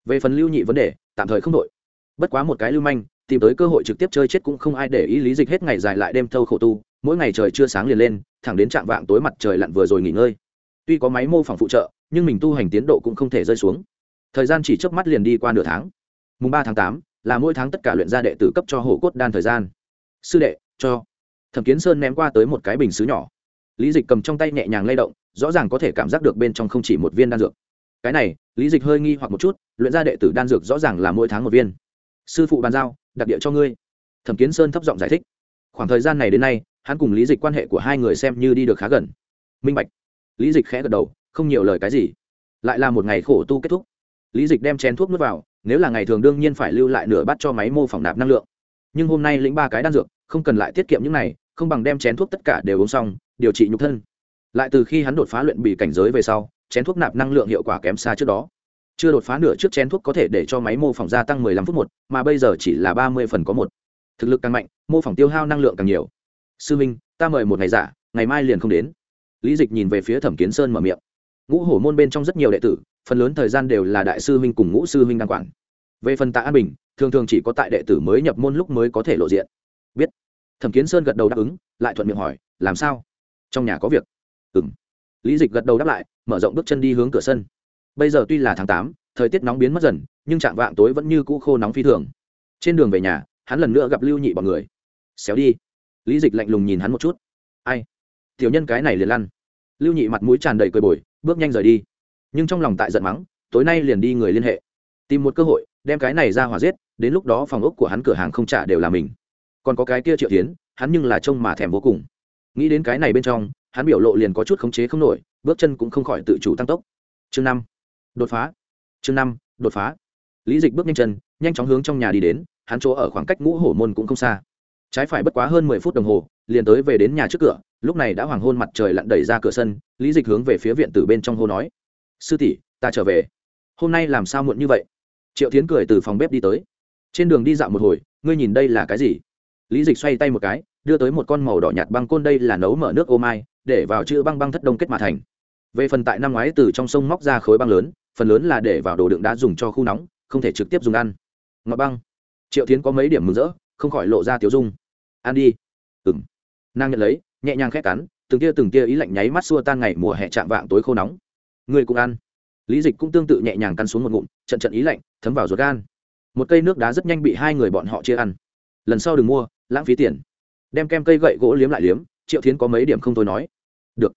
Về phần lưu nhị vấn đề, tạm thời không đội bất quá một cái lưu manh, tìm tới cơ hội trực tiếp chơi chết cũng không ai để ý lý dịch hết ngày dài lại đêm thâu khổ tu, mỗi ngày trời chưa sáng liền lên, thẳng đến trạm vạng tối mặt trời lặn vừa rồi nghỉ ngơi. Tuy có máy mô phỏng phụ trợ, nhưng mình tu hành tiến độ cũng không thể rơi xuống. Thời gian chỉ chớp mắt liền đi qua nửa tháng mùng ba tháng tám là mỗi tháng tất cả luyện gia đệ tử cấp cho hổ cốt đan thời gian. Sư đệ, cho. Thẩm kiến sơn ném qua tới một cái bình xứ nhỏ. Lý dịch cầm trong tay nhẹ nhàng lay động, rõ ràng có thể cảm giác được bên trong không chỉ một viên đan dược. Cái này, lý dịch hơi nghi hoặc một chút, luyện gia đệ tử đan dược rõ ràng là mỗi tháng một viên. Sư phụ bàn giao, đặc địa cho ngươi. Thẩm kiến sơn thấp giọng giải thích. Khoảng thời gian này đến nay, hắn cùng lý dịch quan hệ của hai người xem như đi được khá gần. Minh bạch. Lý dịch khẽ gật đầu, không nhiều lời cái gì. Lại là một ngày khổ tu kết thúc lý dịch đem chén thuốc nước vào, nếu là ngày thường đương nhiên phải lưu lại nửa bát cho máy mô phỏng nạp năng lượng. Nhưng hôm nay lĩnh ba cái đan dược, không cần lại tiết kiệm những này, không bằng đem chén thuốc tất cả đều uống xong, điều trị nhục thân. Lại từ khi hắn đột phá luyện bị cảnh giới về sau, chén thuốc nạp năng lượng hiệu quả kém xa trước đó. Chưa đột phá nửa trước chén thuốc có thể để cho máy mô phỏng gia tăng 15 phút một, mà bây giờ chỉ là 30 phần có một. Thực lực càng mạnh, mô phỏng tiêu hao năng lượng càng nhiều. Sư minh, ta mời một ngày giả, ngày mai liền không đến. Lý dịch nhìn về phía thẩm kiến sơn mở miệng. Ngũ hổ môn bên trong rất nhiều đệ tử phần lớn thời gian đều là đại sư huynh cùng ngũ sư huynh đăng quản. Về phần tạ an bình, thường thường chỉ có tại đệ tử mới nhập môn lúc mới có thể lộ diện. Biết. Thẩm kiến sơn gật đầu đáp ứng, lại thuận miệng hỏi, làm sao? Trong nhà có việc. Ừ m lý dịch gật đầu đáp lại, mở rộng bước chân đi hướng cửa sân. Bây giờ tuy là tháng tám, thời tiết nóng biến mất dần, nhưng chạm vạng tối vẫn như cũ khô nóng phi thường. Trên đường về nhà, hắn lần nữa gặp lưu nhị bọn người. Xéo đi. Lý dịch lạnh lùng nhìn hắn một chút. Ai? Tiểu nhân cái này liền lăn. Lưu nhị mặt mũi tràn đầy cười bồi, bước nhanh rời đi nhưng trong lòng tại giận mắng, tối nay liền đi người liên hệ. Tìm một cơ hội, đem cái này ra hỏa giết, đến lúc đó phòng ốc của hắn cửa hàng không trả đều là mình. Còn có cái kia triệu tiến hắn nhưng là trông mà thèm vô cùng. Nghĩ đến cái này bên trong, hắn biểu lộ liền có chút khống chế không nổi, bước chân cũng không khỏi tự chủ tăng tốc. Chương năm. Đột phá. Chương năm, đột phá. Lý dịch bước nhanh chân, nhanh chóng hướng trong nhà đi đến, hắn chỗ ở khoảng cách ngũ hổ môn cũng không xa. Trái phải bất quá hơn mười phút đồng hồ, liền tới về đến nhà trước cửa, lúc này đã hoàng hôn mặt trời lặn đẩy ra cửa sân, lý dịch hướng về phía viện từ bên trong hô nói sư tỷ, ta trở về. Hôm nay làm sao muộn như vậy? Triệu tiến cười từ phòng bếp đi tới. Trên đường đi dạo một hồi, ngươi nhìn đây là cái gì? Lý dịch xoay tay một cái, đưa tới một con màu đỏ nhạt băng côn đây là nấu mở nước ô mai, để vào chữ băng băng thất đông kết mà thành. Về phần tại năm ngoái từ trong sông móc ra khối băng lớn, phần lớn là để vào đồ đựng đá dùng cho khu nóng, không thể trực tiếp dùng ăn. Ngọt băng. Triệu tiến có mấy điểm mừng rỡ, không khỏi lộ ra tiếu dung. Ăn đi. Ừng nàng nhận lấy, nhẹ nhàng khét cắn, từng tia từng tia ý lạnh nháy mắt xua tan ngày mùa hè chạm vạng tối khô nóng người cũng ăn. Lý dịch cũng tương tự nhẹ nhàng căn xuống một ngụm, trận trận ý lạnh, thấm vào ruột gan. Một cây nước đá rất nhanh bị hai người bọn họ chia ăn. Lần sau đừng mua, lãng phí tiền. Đem kem cây gậy gỗ liếm lại liếm, triệu thiến có mấy điểm không tôi nói. Được.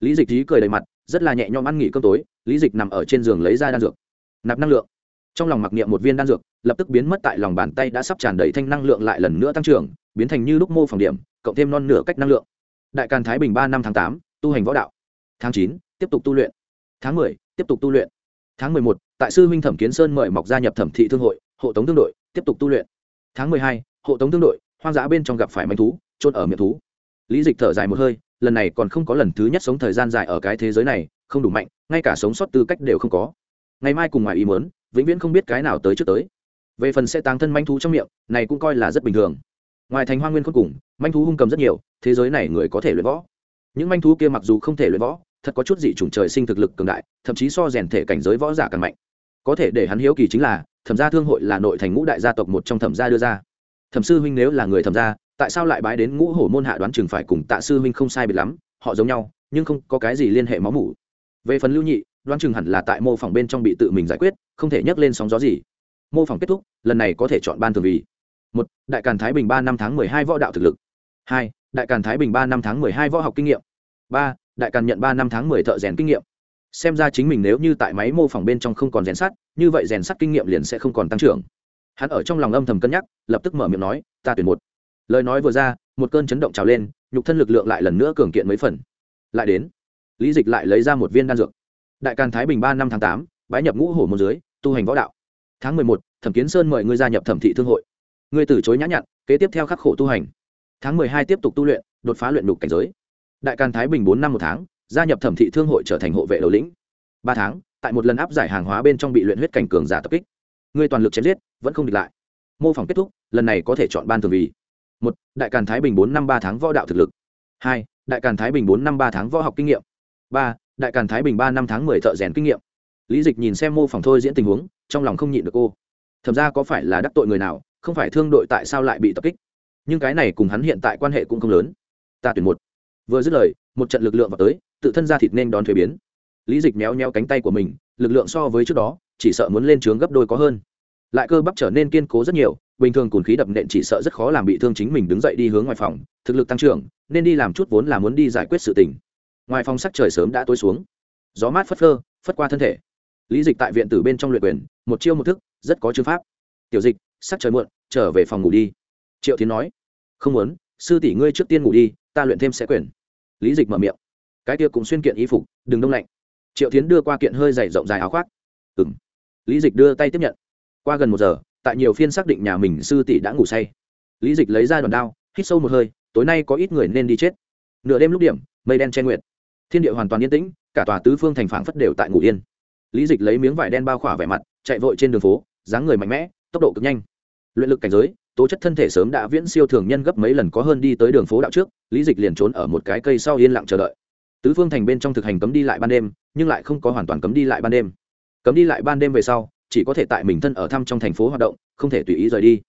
Lý dịch tí cười đầy mặt, rất là nhẹ nhõm ăn nghỉ cơm tối, lý dịch nằm ở trên giường lấy ra đan dược. Nạp năng lượng. Trong lòng mặc niệm một viên đan dược, lập tức biến mất tại lòng bàn tay đã sắp tràn đầy thanh năng lượng lại lần nữa tăng trưởng, biến thành như lúc mô phỏng điểm, cộng thêm non nửa cách năng lượng. Đại càn thái bình ba năm tháng tám, tu hành võ đạo. Tháng chín, tiếp tục tu luyện tháng mười, tiếp tục tu luyện. Tháng mười một, tại sư huynh thẩm kiến sơn mời mọc gia nhập thẩm thị thương hội, hộ tống thương đội, tiếp tục tu luyện. Tháng mười hai, hộ tống thương đội, hoang dã bên trong gặp phải manh thú trôn ở miệng thú. Lý dịch thở dài một hơi, lần này còn không có lần thứ nhất sống thời gian dài ở cái thế giới này, không đủ mạnh, ngay cả sống sót tư cách đều không có. Ngày mai cùng ngoài ý muốn, vĩnh viễn không biết cái nào tới trước tới. Về phần sẽ táng thân manh thú trong miệng, này cũng coi là rất bình thường. Ngoài thành hoa nguyên cuối cùng, manh thú hung cầm rất nhiều, thế giới này người có thể luyện võ. Những manh thú kia mặc dù không thể luyện võ thật có chút dị chủng trời sinh thực lực cường đại, thậm chí so rèn thể cảnh giới võ giả càng mạnh. Có thể để hắn hiếu kỳ chính là, thẩm gia thương hội là nội thành ngũ đại gia tộc một trong thẩm gia đưa ra. Thẩm sư huynh nếu là người thẩm gia, tại sao lại bái đến ngũ hổ môn hạ đoán chừng phải cùng tạ sư huynh không sai biệt lắm, họ giống nhau, nhưng không có cái gì liên hệ máu mủ. Về phần lưu nhị, đoán chừng hẳn là tại mô phỏng bên trong bị tự mình giải quyết, không thể nhắc lên sóng gió gì. Mô phỏng kết thúc, lần này có thể chọn ban thường vì. Một, đại càn thái bình ba năm tháng mười hai võ đạo thực lực. Hai, đại càn thái bình ba năm tháng mười hai võ học kinh nghiệm. Ba đại càn nhận ba năm tháng mười thợ rèn kinh nghiệm. Xem ra chính mình nếu như tại máy mô phỏng bên trong không còn rèn sắt, như vậy rèn sắt kinh nghiệm liền sẽ không còn tăng trưởng. Hắn ở trong lòng âm thầm cân nhắc, lập tức mở miệng nói, ta tuyển một. Lời nói vừa ra, một cơn chấn động trào lên, nhục thân lực lượng lại lần nữa cường kiện mấy phần. Lại đến, lý dịch lại lấy ra một viên đan dược. Đại càn thái bình ba năm tháng tám, bái nhập ngũ hổ môn dưới, tu hành võ đạo. Tháng mười một, thẩm kiến sơn mời ngươi gia nhập thẩm thị thương hội. Ngươi từ chối nhã nhặn, kế tiếp theo khắc khổ tu hành. Tháng mười hai tiếp tục tu luyện, đột phá luyện đục cảnh giới đại càn thái bình bốn năm một tháng, gia nhập thẩm thị thương hội trở thành hộ vệ đầu lĩnh. Ba tháng, tại một lần áp giải hàng hóa bên trong bị luyện huyết cảnh cường giả tập kích. Người toàn lực chém giết, vẫn không địch lại. Mô phỏng kết thúc, lần này có thể chọn ban thường vì. Một, đại càn thái bình bốn năm ba tháng võ đạo thực lực. Hai, đại càn thái bình bốn năm ba tháng võ học kinh nghiệm. Ba, đại càn thái bình ba năm tháng mười thợ rèn kinh nghiệm. Lý dịch nhìn xem mô phỏng thôi diễn tình huống, trong lòng không nhịn được cô thẩm ra có phải là đắc tội người nào, không phải thương đội tại sao lại bị tập kích? Nhưng cái này cùng hắn hiện tại quan hệ cũng không lớn. Ta tuyển một vừa dứt lời, một trận lực lượng vào tới, tự thân ra thịt nên đón thuế biến. Lý dịch méo nheo cánh tay của mình, lực lượng so với trước đó, chỉ sợ muốn lên trướng gấp đôi có hơn. Lại cơ bắp trở nên kiên cố rất nhiều, bình thường cùn khí đập nện chỉ sợ rất khó làm bị thương chính mình đứng dậy đi hướng ngoài phòng, thực lực tăng trưởng, nên đi làm chút vốn là muốn đi giải quyết sự tình. Ngoài phòng sắc trời sớm đã tối xuống. Gió mát phất phơ, phất qua thân thể. Lý dịch tại viện tử bên trong luyện quyền, một chiêu một thức, rất có chữ pháp. Tiểu dịch, sắc trời muộn, trở về phòng ngủ đi. Triệu tiến nói. Không muốn, sư tỷ ngươi trước tiên ngủ đi, ta luyện thêm sẽ quyền lý dịch mở miệng. Cái kia cũng xuyên kiện y phục, đừng đông lạnh. Triệu tiến đưa qua kiện hơi dày rộng dài áo khoác. Ừng lý dịch đưa tay tiếp nhận. Qua gần một giờ, tại nhiều phiên xác định nhà mình sư tỷ đã ngủ say. Lý dịch lấy ra đòn đao, hít sâu một hơi, tối nay có ít người nên đi chết. Nửa đêm lúc điểm, mây đen che nguyệt. Thiên địa hoàn toàn yên tĩnh, cả tòa tứ phương thành phảng phất đều tại ngủ yên. Lý dịch lấy miếng vải đen bao khỏa vẻ mặt, chạy vội trên đường phố, dáng người mạnh mẽ, tốc độ cực nhanh. Luyện lực cảnh giới tố chất thân thể sớm đã viễn siêu thường nhân gấp mấy lần có hơn đi tới đường phố đạo trước, lý dịch liền trốn ở một cái cây sau yên lặng chờ đợi. Tứ phương thành bên trong thực hành cấm đi lại ban đêm, nhưng lại không có hoàn toàn cấm đi lại ban đêm. Cấm đi lại ban đêm về sau, chỉ có thể tại mình thân ở thăm trong thành phố hoạt động, không thể tùy ý rời đi.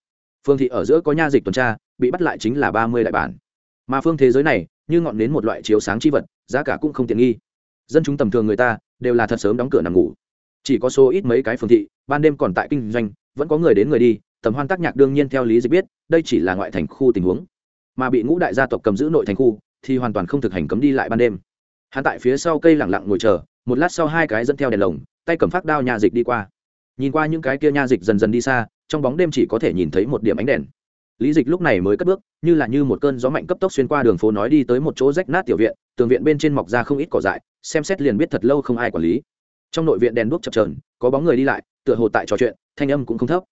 Phương thị ở giữa có nha dịch tuần tra, bị bắt lại chính là ba mươi đại bản. Mà phương thế giới này, như ngọn nến một loại chiếu sáng chi vật, giá cả cũng không tiện nghi. Dân chúng tầm thường người ta, đều là thật sớm đóng cửa nằm ngủ. Chỉ có số ít mấy cái phương thị, ban đêm còn tại kinh doanh, vẫn có người đến người đi tầm hoan tác nhạc đương nhiên theo lý dịch biết, đây chỉ là ngoại thành khu tình huống. Mà bị ngũ đại gia tộc cầm giữ nội thành khu, thì hoàn toàn không thực hành cấm đi lại ban đêm. Hắn tại phía sau cây lẳng lặng ngồi chờ, một lát sau hai cái dẫn theo đèn lồng, tay cầm phát đao nha dịch đi qua. Nhìn qua những cái kia nha dịch dần dần đi xa, trong bóng đêm chỉ có thể nhìn thấy một điểm ánh đèn. Lý dịch lúc này mới cất bước, như là như một cơn gió mạnh cấp tốc xuyên qua đường phố nói đi tới một chỗ rách nát tiểu viện, tường viện bên trên mọc ra không ít cỏ dại, xem xét liền biết thật lâu không ai quản lý. Trong nội viện đèn đuốc chập trờn có bóng người đi lại, tựa hồ tại trò chuyện, thanh âm cũng không thấp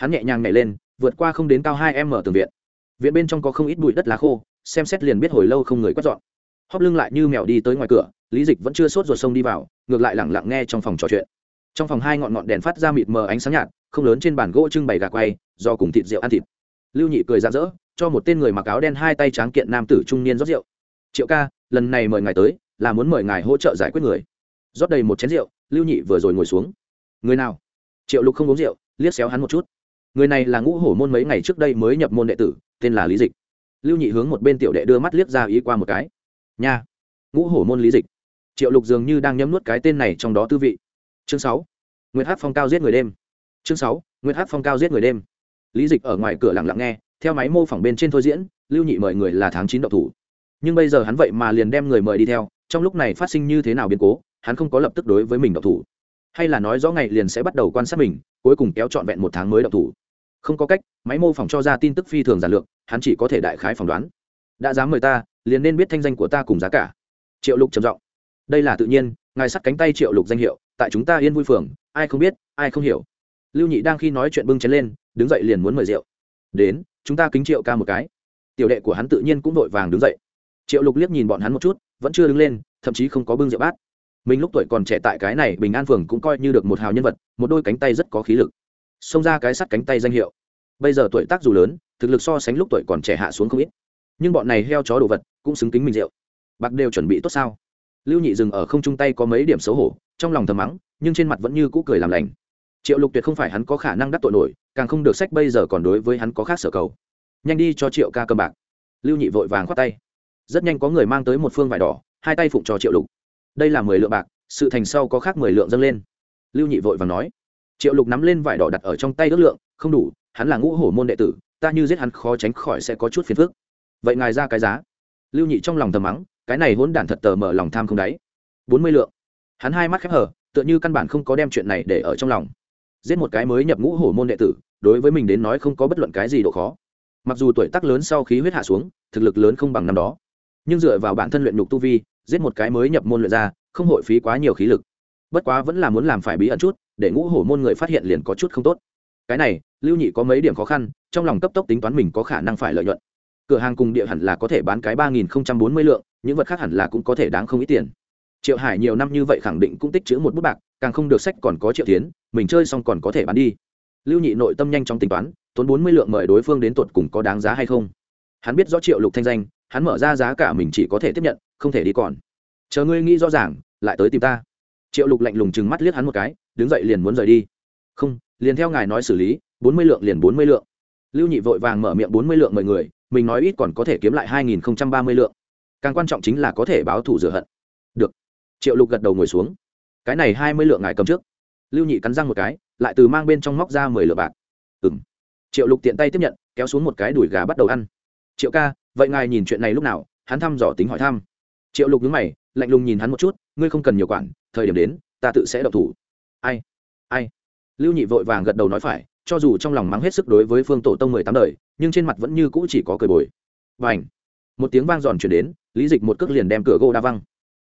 hắn nhẹ nhàng nhảy lên, vượt qua không đến cao hai em mở tường viện. Viện bên trong có không ít bụi đất lá khô, xem xét liền biết hồi lâu không người quét dọn. Hóp lưng lại như mèo đi tới ngoài cửa, lý dịch vẫn chưa sốt ruột sông đi vào, ngược lại lẳng lặng nghe trong phòng trò chuyện. Trong phòng hai ngọn ngọn đèn phát ra mịt mờ ánh sáng nhạt, không lớn trên bàn gỗ trưng bày gà quay, do cùng thịt rượu ăn thịt. Lưu nhị cười rạng rỡ, cho một tên người mặc áo đen hai tay tráng kiện nam tử trung niên rót rượu. Triệu ca, lần này mời ngài tới, là muốn mời ngài hỗ trợ giải quyết người. Rót đầy một chén rượu, lưu nhị vừa rồi ngồi xuống. Người nào? Triệu lục không uống rượu, liếc xéo hắn một chút người này là ngũ hổ môn mấy ngày trước đây mới nhập môn đệ tử, tên là lý dịch. Lưu nhị hướng một bên tiểu đệ đưa mắt liếc ra ý qua một cái. Nha! Ngũ hổ môn lý dịch. Triệu lục dường như đang nhấm nuốt cái tên này trong đó tư vị. Chương sáu. Nguyễn hát phong cao giết người đêm. Chương sáu. Nguyễn hát phong cao giết người đêm. Lý dịch ở ngoài cửa lặng lặng nghe, theo máy mô phỏng bên trên thôi diễn, lưu nhị mời người là tháng chín độc thủ. Nhưng bây giờ hắn vậy mà liền đem người mời đi theo, trong lúc này phát sinh như thế nào biến cố, hắn không có lập tức đối với mình độc thủ. Hay là nói rõ ngày liền sẽ bắt đầu quan sát mình cuối cùng kéo trọn vẹn một tháng mới đậu thủ. Không có cách, máy mô phỏng cho ra tin tức phi thường giản lược, hắn chỉ có thể đại khái phỏng đoán. Đã dám mời ta, liền nên biết thanh danh của ta cùng giá cả. Triệu lục trầm giọng. Đây là tự nhiên, ngài sắt cánh tay triệu lục danh hiệu, tại chúng ta yên vui phường, ai không biết, ai không hiểu. Lưu nhị đang khi nói chuyện bưng chén lên, đứng dậy liền muốn mời rượu. Đến, chúng ta kính triệu ca một cái. Tiểu đệ của hắn tự nhiên cũng vội vàng đứng dậy. Triệu lục liếc nhìn bọn hắn một chút, vẫn chưa đứng lên, thậm chí không có bưng rượu bát mình lúc tuổi còn trẻ tại cái này bình an phường cũng coi như được một hào nhân vật, một đôi cánh tay rất có khí lực. Xông ra cái sắt cánh tay danh hiệu. Bây giờ tuổi tác dù lớn, thực lực so sánh lúc tuổi còn trẻ hạ xuống không ít. Nhưng bọn này heo chó đồ vật cũng xứng kính mình rượu. Bạc đều chuẩn bị tốt sao? Lưu nhị dừng ở không chung tay có mấy điểm xấu hổ, trong lòng thầm mắng, nhưng trên mặt vẫn như cũ cười làm lành. Triệu lục tuyệt không phải hắn có khả năng đắc tội nổi, càng không được sách bây giờ còn đối với hắn có khác sở cầu. Nhanh đi cho triệu ca cầm bạc. Lưu nhị vội vàng khoát tay. Rất nhanh có người mang tới một phương vải đỏ, hai tay phụng cho triệu lục đây là mười lượng bạc, sự thành sau có khác mười lượng dâng lên. Lưu nhị vội vàng nói, triệu lục nắm lên vải đỏ đặt ở trong tay ước lượng, không đủ, hắn là ngũ hổ môn đệ tử, ta như giết hắn khó tránh khỏi sẽ có chút phiền phức. Vậy ngài ra cái giá? Lưu nhị trong lòng tầm mắng, cái này hỗn đản thật tờ mở lòng tham không đáy. Bốn mươi lượng. Hắn hai mắt khép hờ, tựa như căn bản không có đem chuyện này để ở trong lòng. Giết một cái mới nhập ngũ hổ môn đệ tử, đối với mình đến nói không có bất luận cái gì độ khó. Mặc dù tuổi tác lớn sau khí huyết hạ xuống, thực lực lớn không bằng năm đó. Nhưng dựa vào bản thân luyện nhục tu vi giết một cái mới nhập môn luyện ra, không hội phí quá nhiều khí lực. Bất quá vẫn là muốn làm phải bí ẩn chút, để ngũ hổ môn người phát hiện liền có chút không tốt. Cái này, lưu nhị có mấy điểm khó khăn, trong lòng cấp tốc tính toán mình có khả năng phải lợi nhuận. Cửa hàng cùng địa hẳn là có thể bán cái ba nghìn bốn mươi lượng, những vật khác hẳn là cũng có thể đáng không ít tiền. Triệu hải nhiều năm như vậy khẳng định cũng tích chữ một bút bạc, càng không được sách còn có triệu tiến mình chơi xong còn có thể bán đi. Lưu nhị nội tâm nhanh trong tính toán, tốn bốn mươi lượng mời đối phương đến tột cùng có đáng giá hay không. Hắn biết rõ triệu lục thanh danh, hắn mở ra giá cả mình chỉ có thể tiếp nhận không thể đi còn. Chờ ngươi nghĩ rõ ràng, lại tới tìm ta. Triệu lục lạnh lùng chừng mắt liếc hắn một cái, đứng dậy liền muốn rời đi. Không, liền theo ngài nói xử lý, bốn mươi lượng liền bốn mươi lượng. Lưu nhị vội vàng mở miệng bốn mươi lượng mời người, mình nói ít còn có thể kiếm lại hai nghìn ba mươi lượng. Càng quan trọng chính là có thể báo thủ rửa hận. Được. Triệu lục gật đầu ngồi xuống. Cái này hai mươi lượng ngài cầm trước. Lưu nhị cắn răng một cái, lại từ mang bên trong móc ra mười lượng bạc. Ừ m triệu lục tiện tay tiếp nhận, kéo xuống một cái đùi gà bắt đầu ăn. Triệu ca, vậy ngài nhìn chuyện này lúc nào? Hắn thăm dò tính hỏi thăm triệu lục nhướng mày, lạnh lùng nhìn hắn một chút, ngươi không cần nhiều quản, thời điểm đến, ta tự sẽ độc thủ. Ai ai? Lưu nhị vội vàng gật đầu nói phải, cho dù trong lòng mắng hết sức đối với phương tổ tông mười tám đời, nhưng trên mặt vẫn như cũ chỉ có cười bồi. Và ảnh một tiếng vang giòn chuyển đến, lý dịch một cước liền đem cửa gỗ đa văng.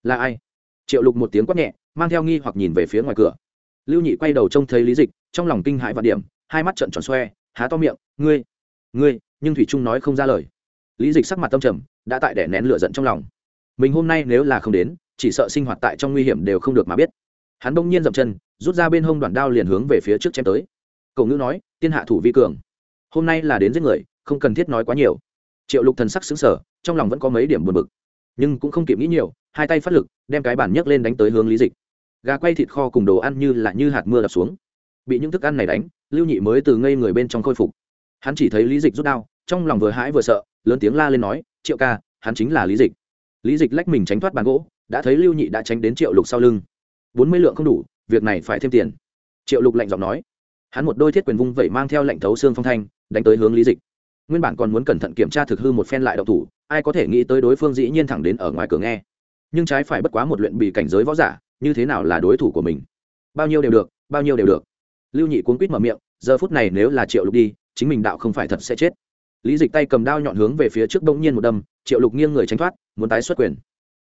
Là ai? Triệu lục một tiếng quát nhẹ, mang theo nghi hoặc nhìn về phía ngoài cửa. Lưu nhị quay đầu trông thấy lý dịch, trong lòng kinh hãi và điểm, hai mắt trợn tròn xoe, há to miệng, ngươi ngươi, nhưng thủy trung nói không ra lời. Lý dịch sắc mặt tâm trầm, đã tại đẻ nén lửa giận trong lòng mình hôm nay nếu là không đến, chỉ sợ sinh hoạt tại trong nguy hiểm đều không được mà biết. Hắn bỗng nhiên dậm chân, rút ra bên hông đoạn đao liền hướng về phía trước chém tới. Cậu ngữ nói, tiên hạ thủ vi cường. Hôm nay là đến giết người, không cần thiết nói quá nhiều. Triệu lục thần sắc xứng sở trong lòng vẫn có mấy điểm buồn bực, nhưng cũng không kịp nghĩ nhiều, hai tay phát lực, đem cái bản nhấc lên đánh tới hướng lý dịch. Gà quay thịt kho cùng đồ ăn như là như hạt mưa đập xuống. Bị những thức ăn này đánh, lưu nhị mới từ ngây người bên trong khôi phục. Hắn chỉ thấy lý dịch rút đao, trong lòng vừa hãi vừa sợ, lớn tiếng la lên nói, triệu ca, hắn chính là lý dịch lý dịch lách mình tránh thoát bàn gỗ, đã thấy lưu nhị đã tránh đến triệu lục sau lưng. Bốn mươi lượng không đủ, việc này phải thêm tiền. Triệu lục lạnh giọng nói. Hắn một đôi thiết quyền vung vẩy mang theo lệnh thấu xương phong thanh, đánh tới hướng lý dịch. Nguyên bản còn muốn cẩn thận kiểm tra thực hư một phen lại độc thủ, ai có thể nghĩ tới đối phương dĩ nhiên thẳng đến ở ngoài cửa nghe. Nhưng trái phải bất quá một luyện bị cảnh giới võ giả, như thế nào là đối thủ của mình? Bao nhiêu đều được, bao nhiêu đều được. Lưu nhị cuốn quýt mở miệng, giờ phút này nếu là triệu lục đi, chính mình đạo không phải thật sẽ chết. Lý dịch tay cầm đao nhọn hướng về phía trước bỗng nhiên một đâm, triệu lục nghiêng người tránh thoát muốn tái xuất quyền.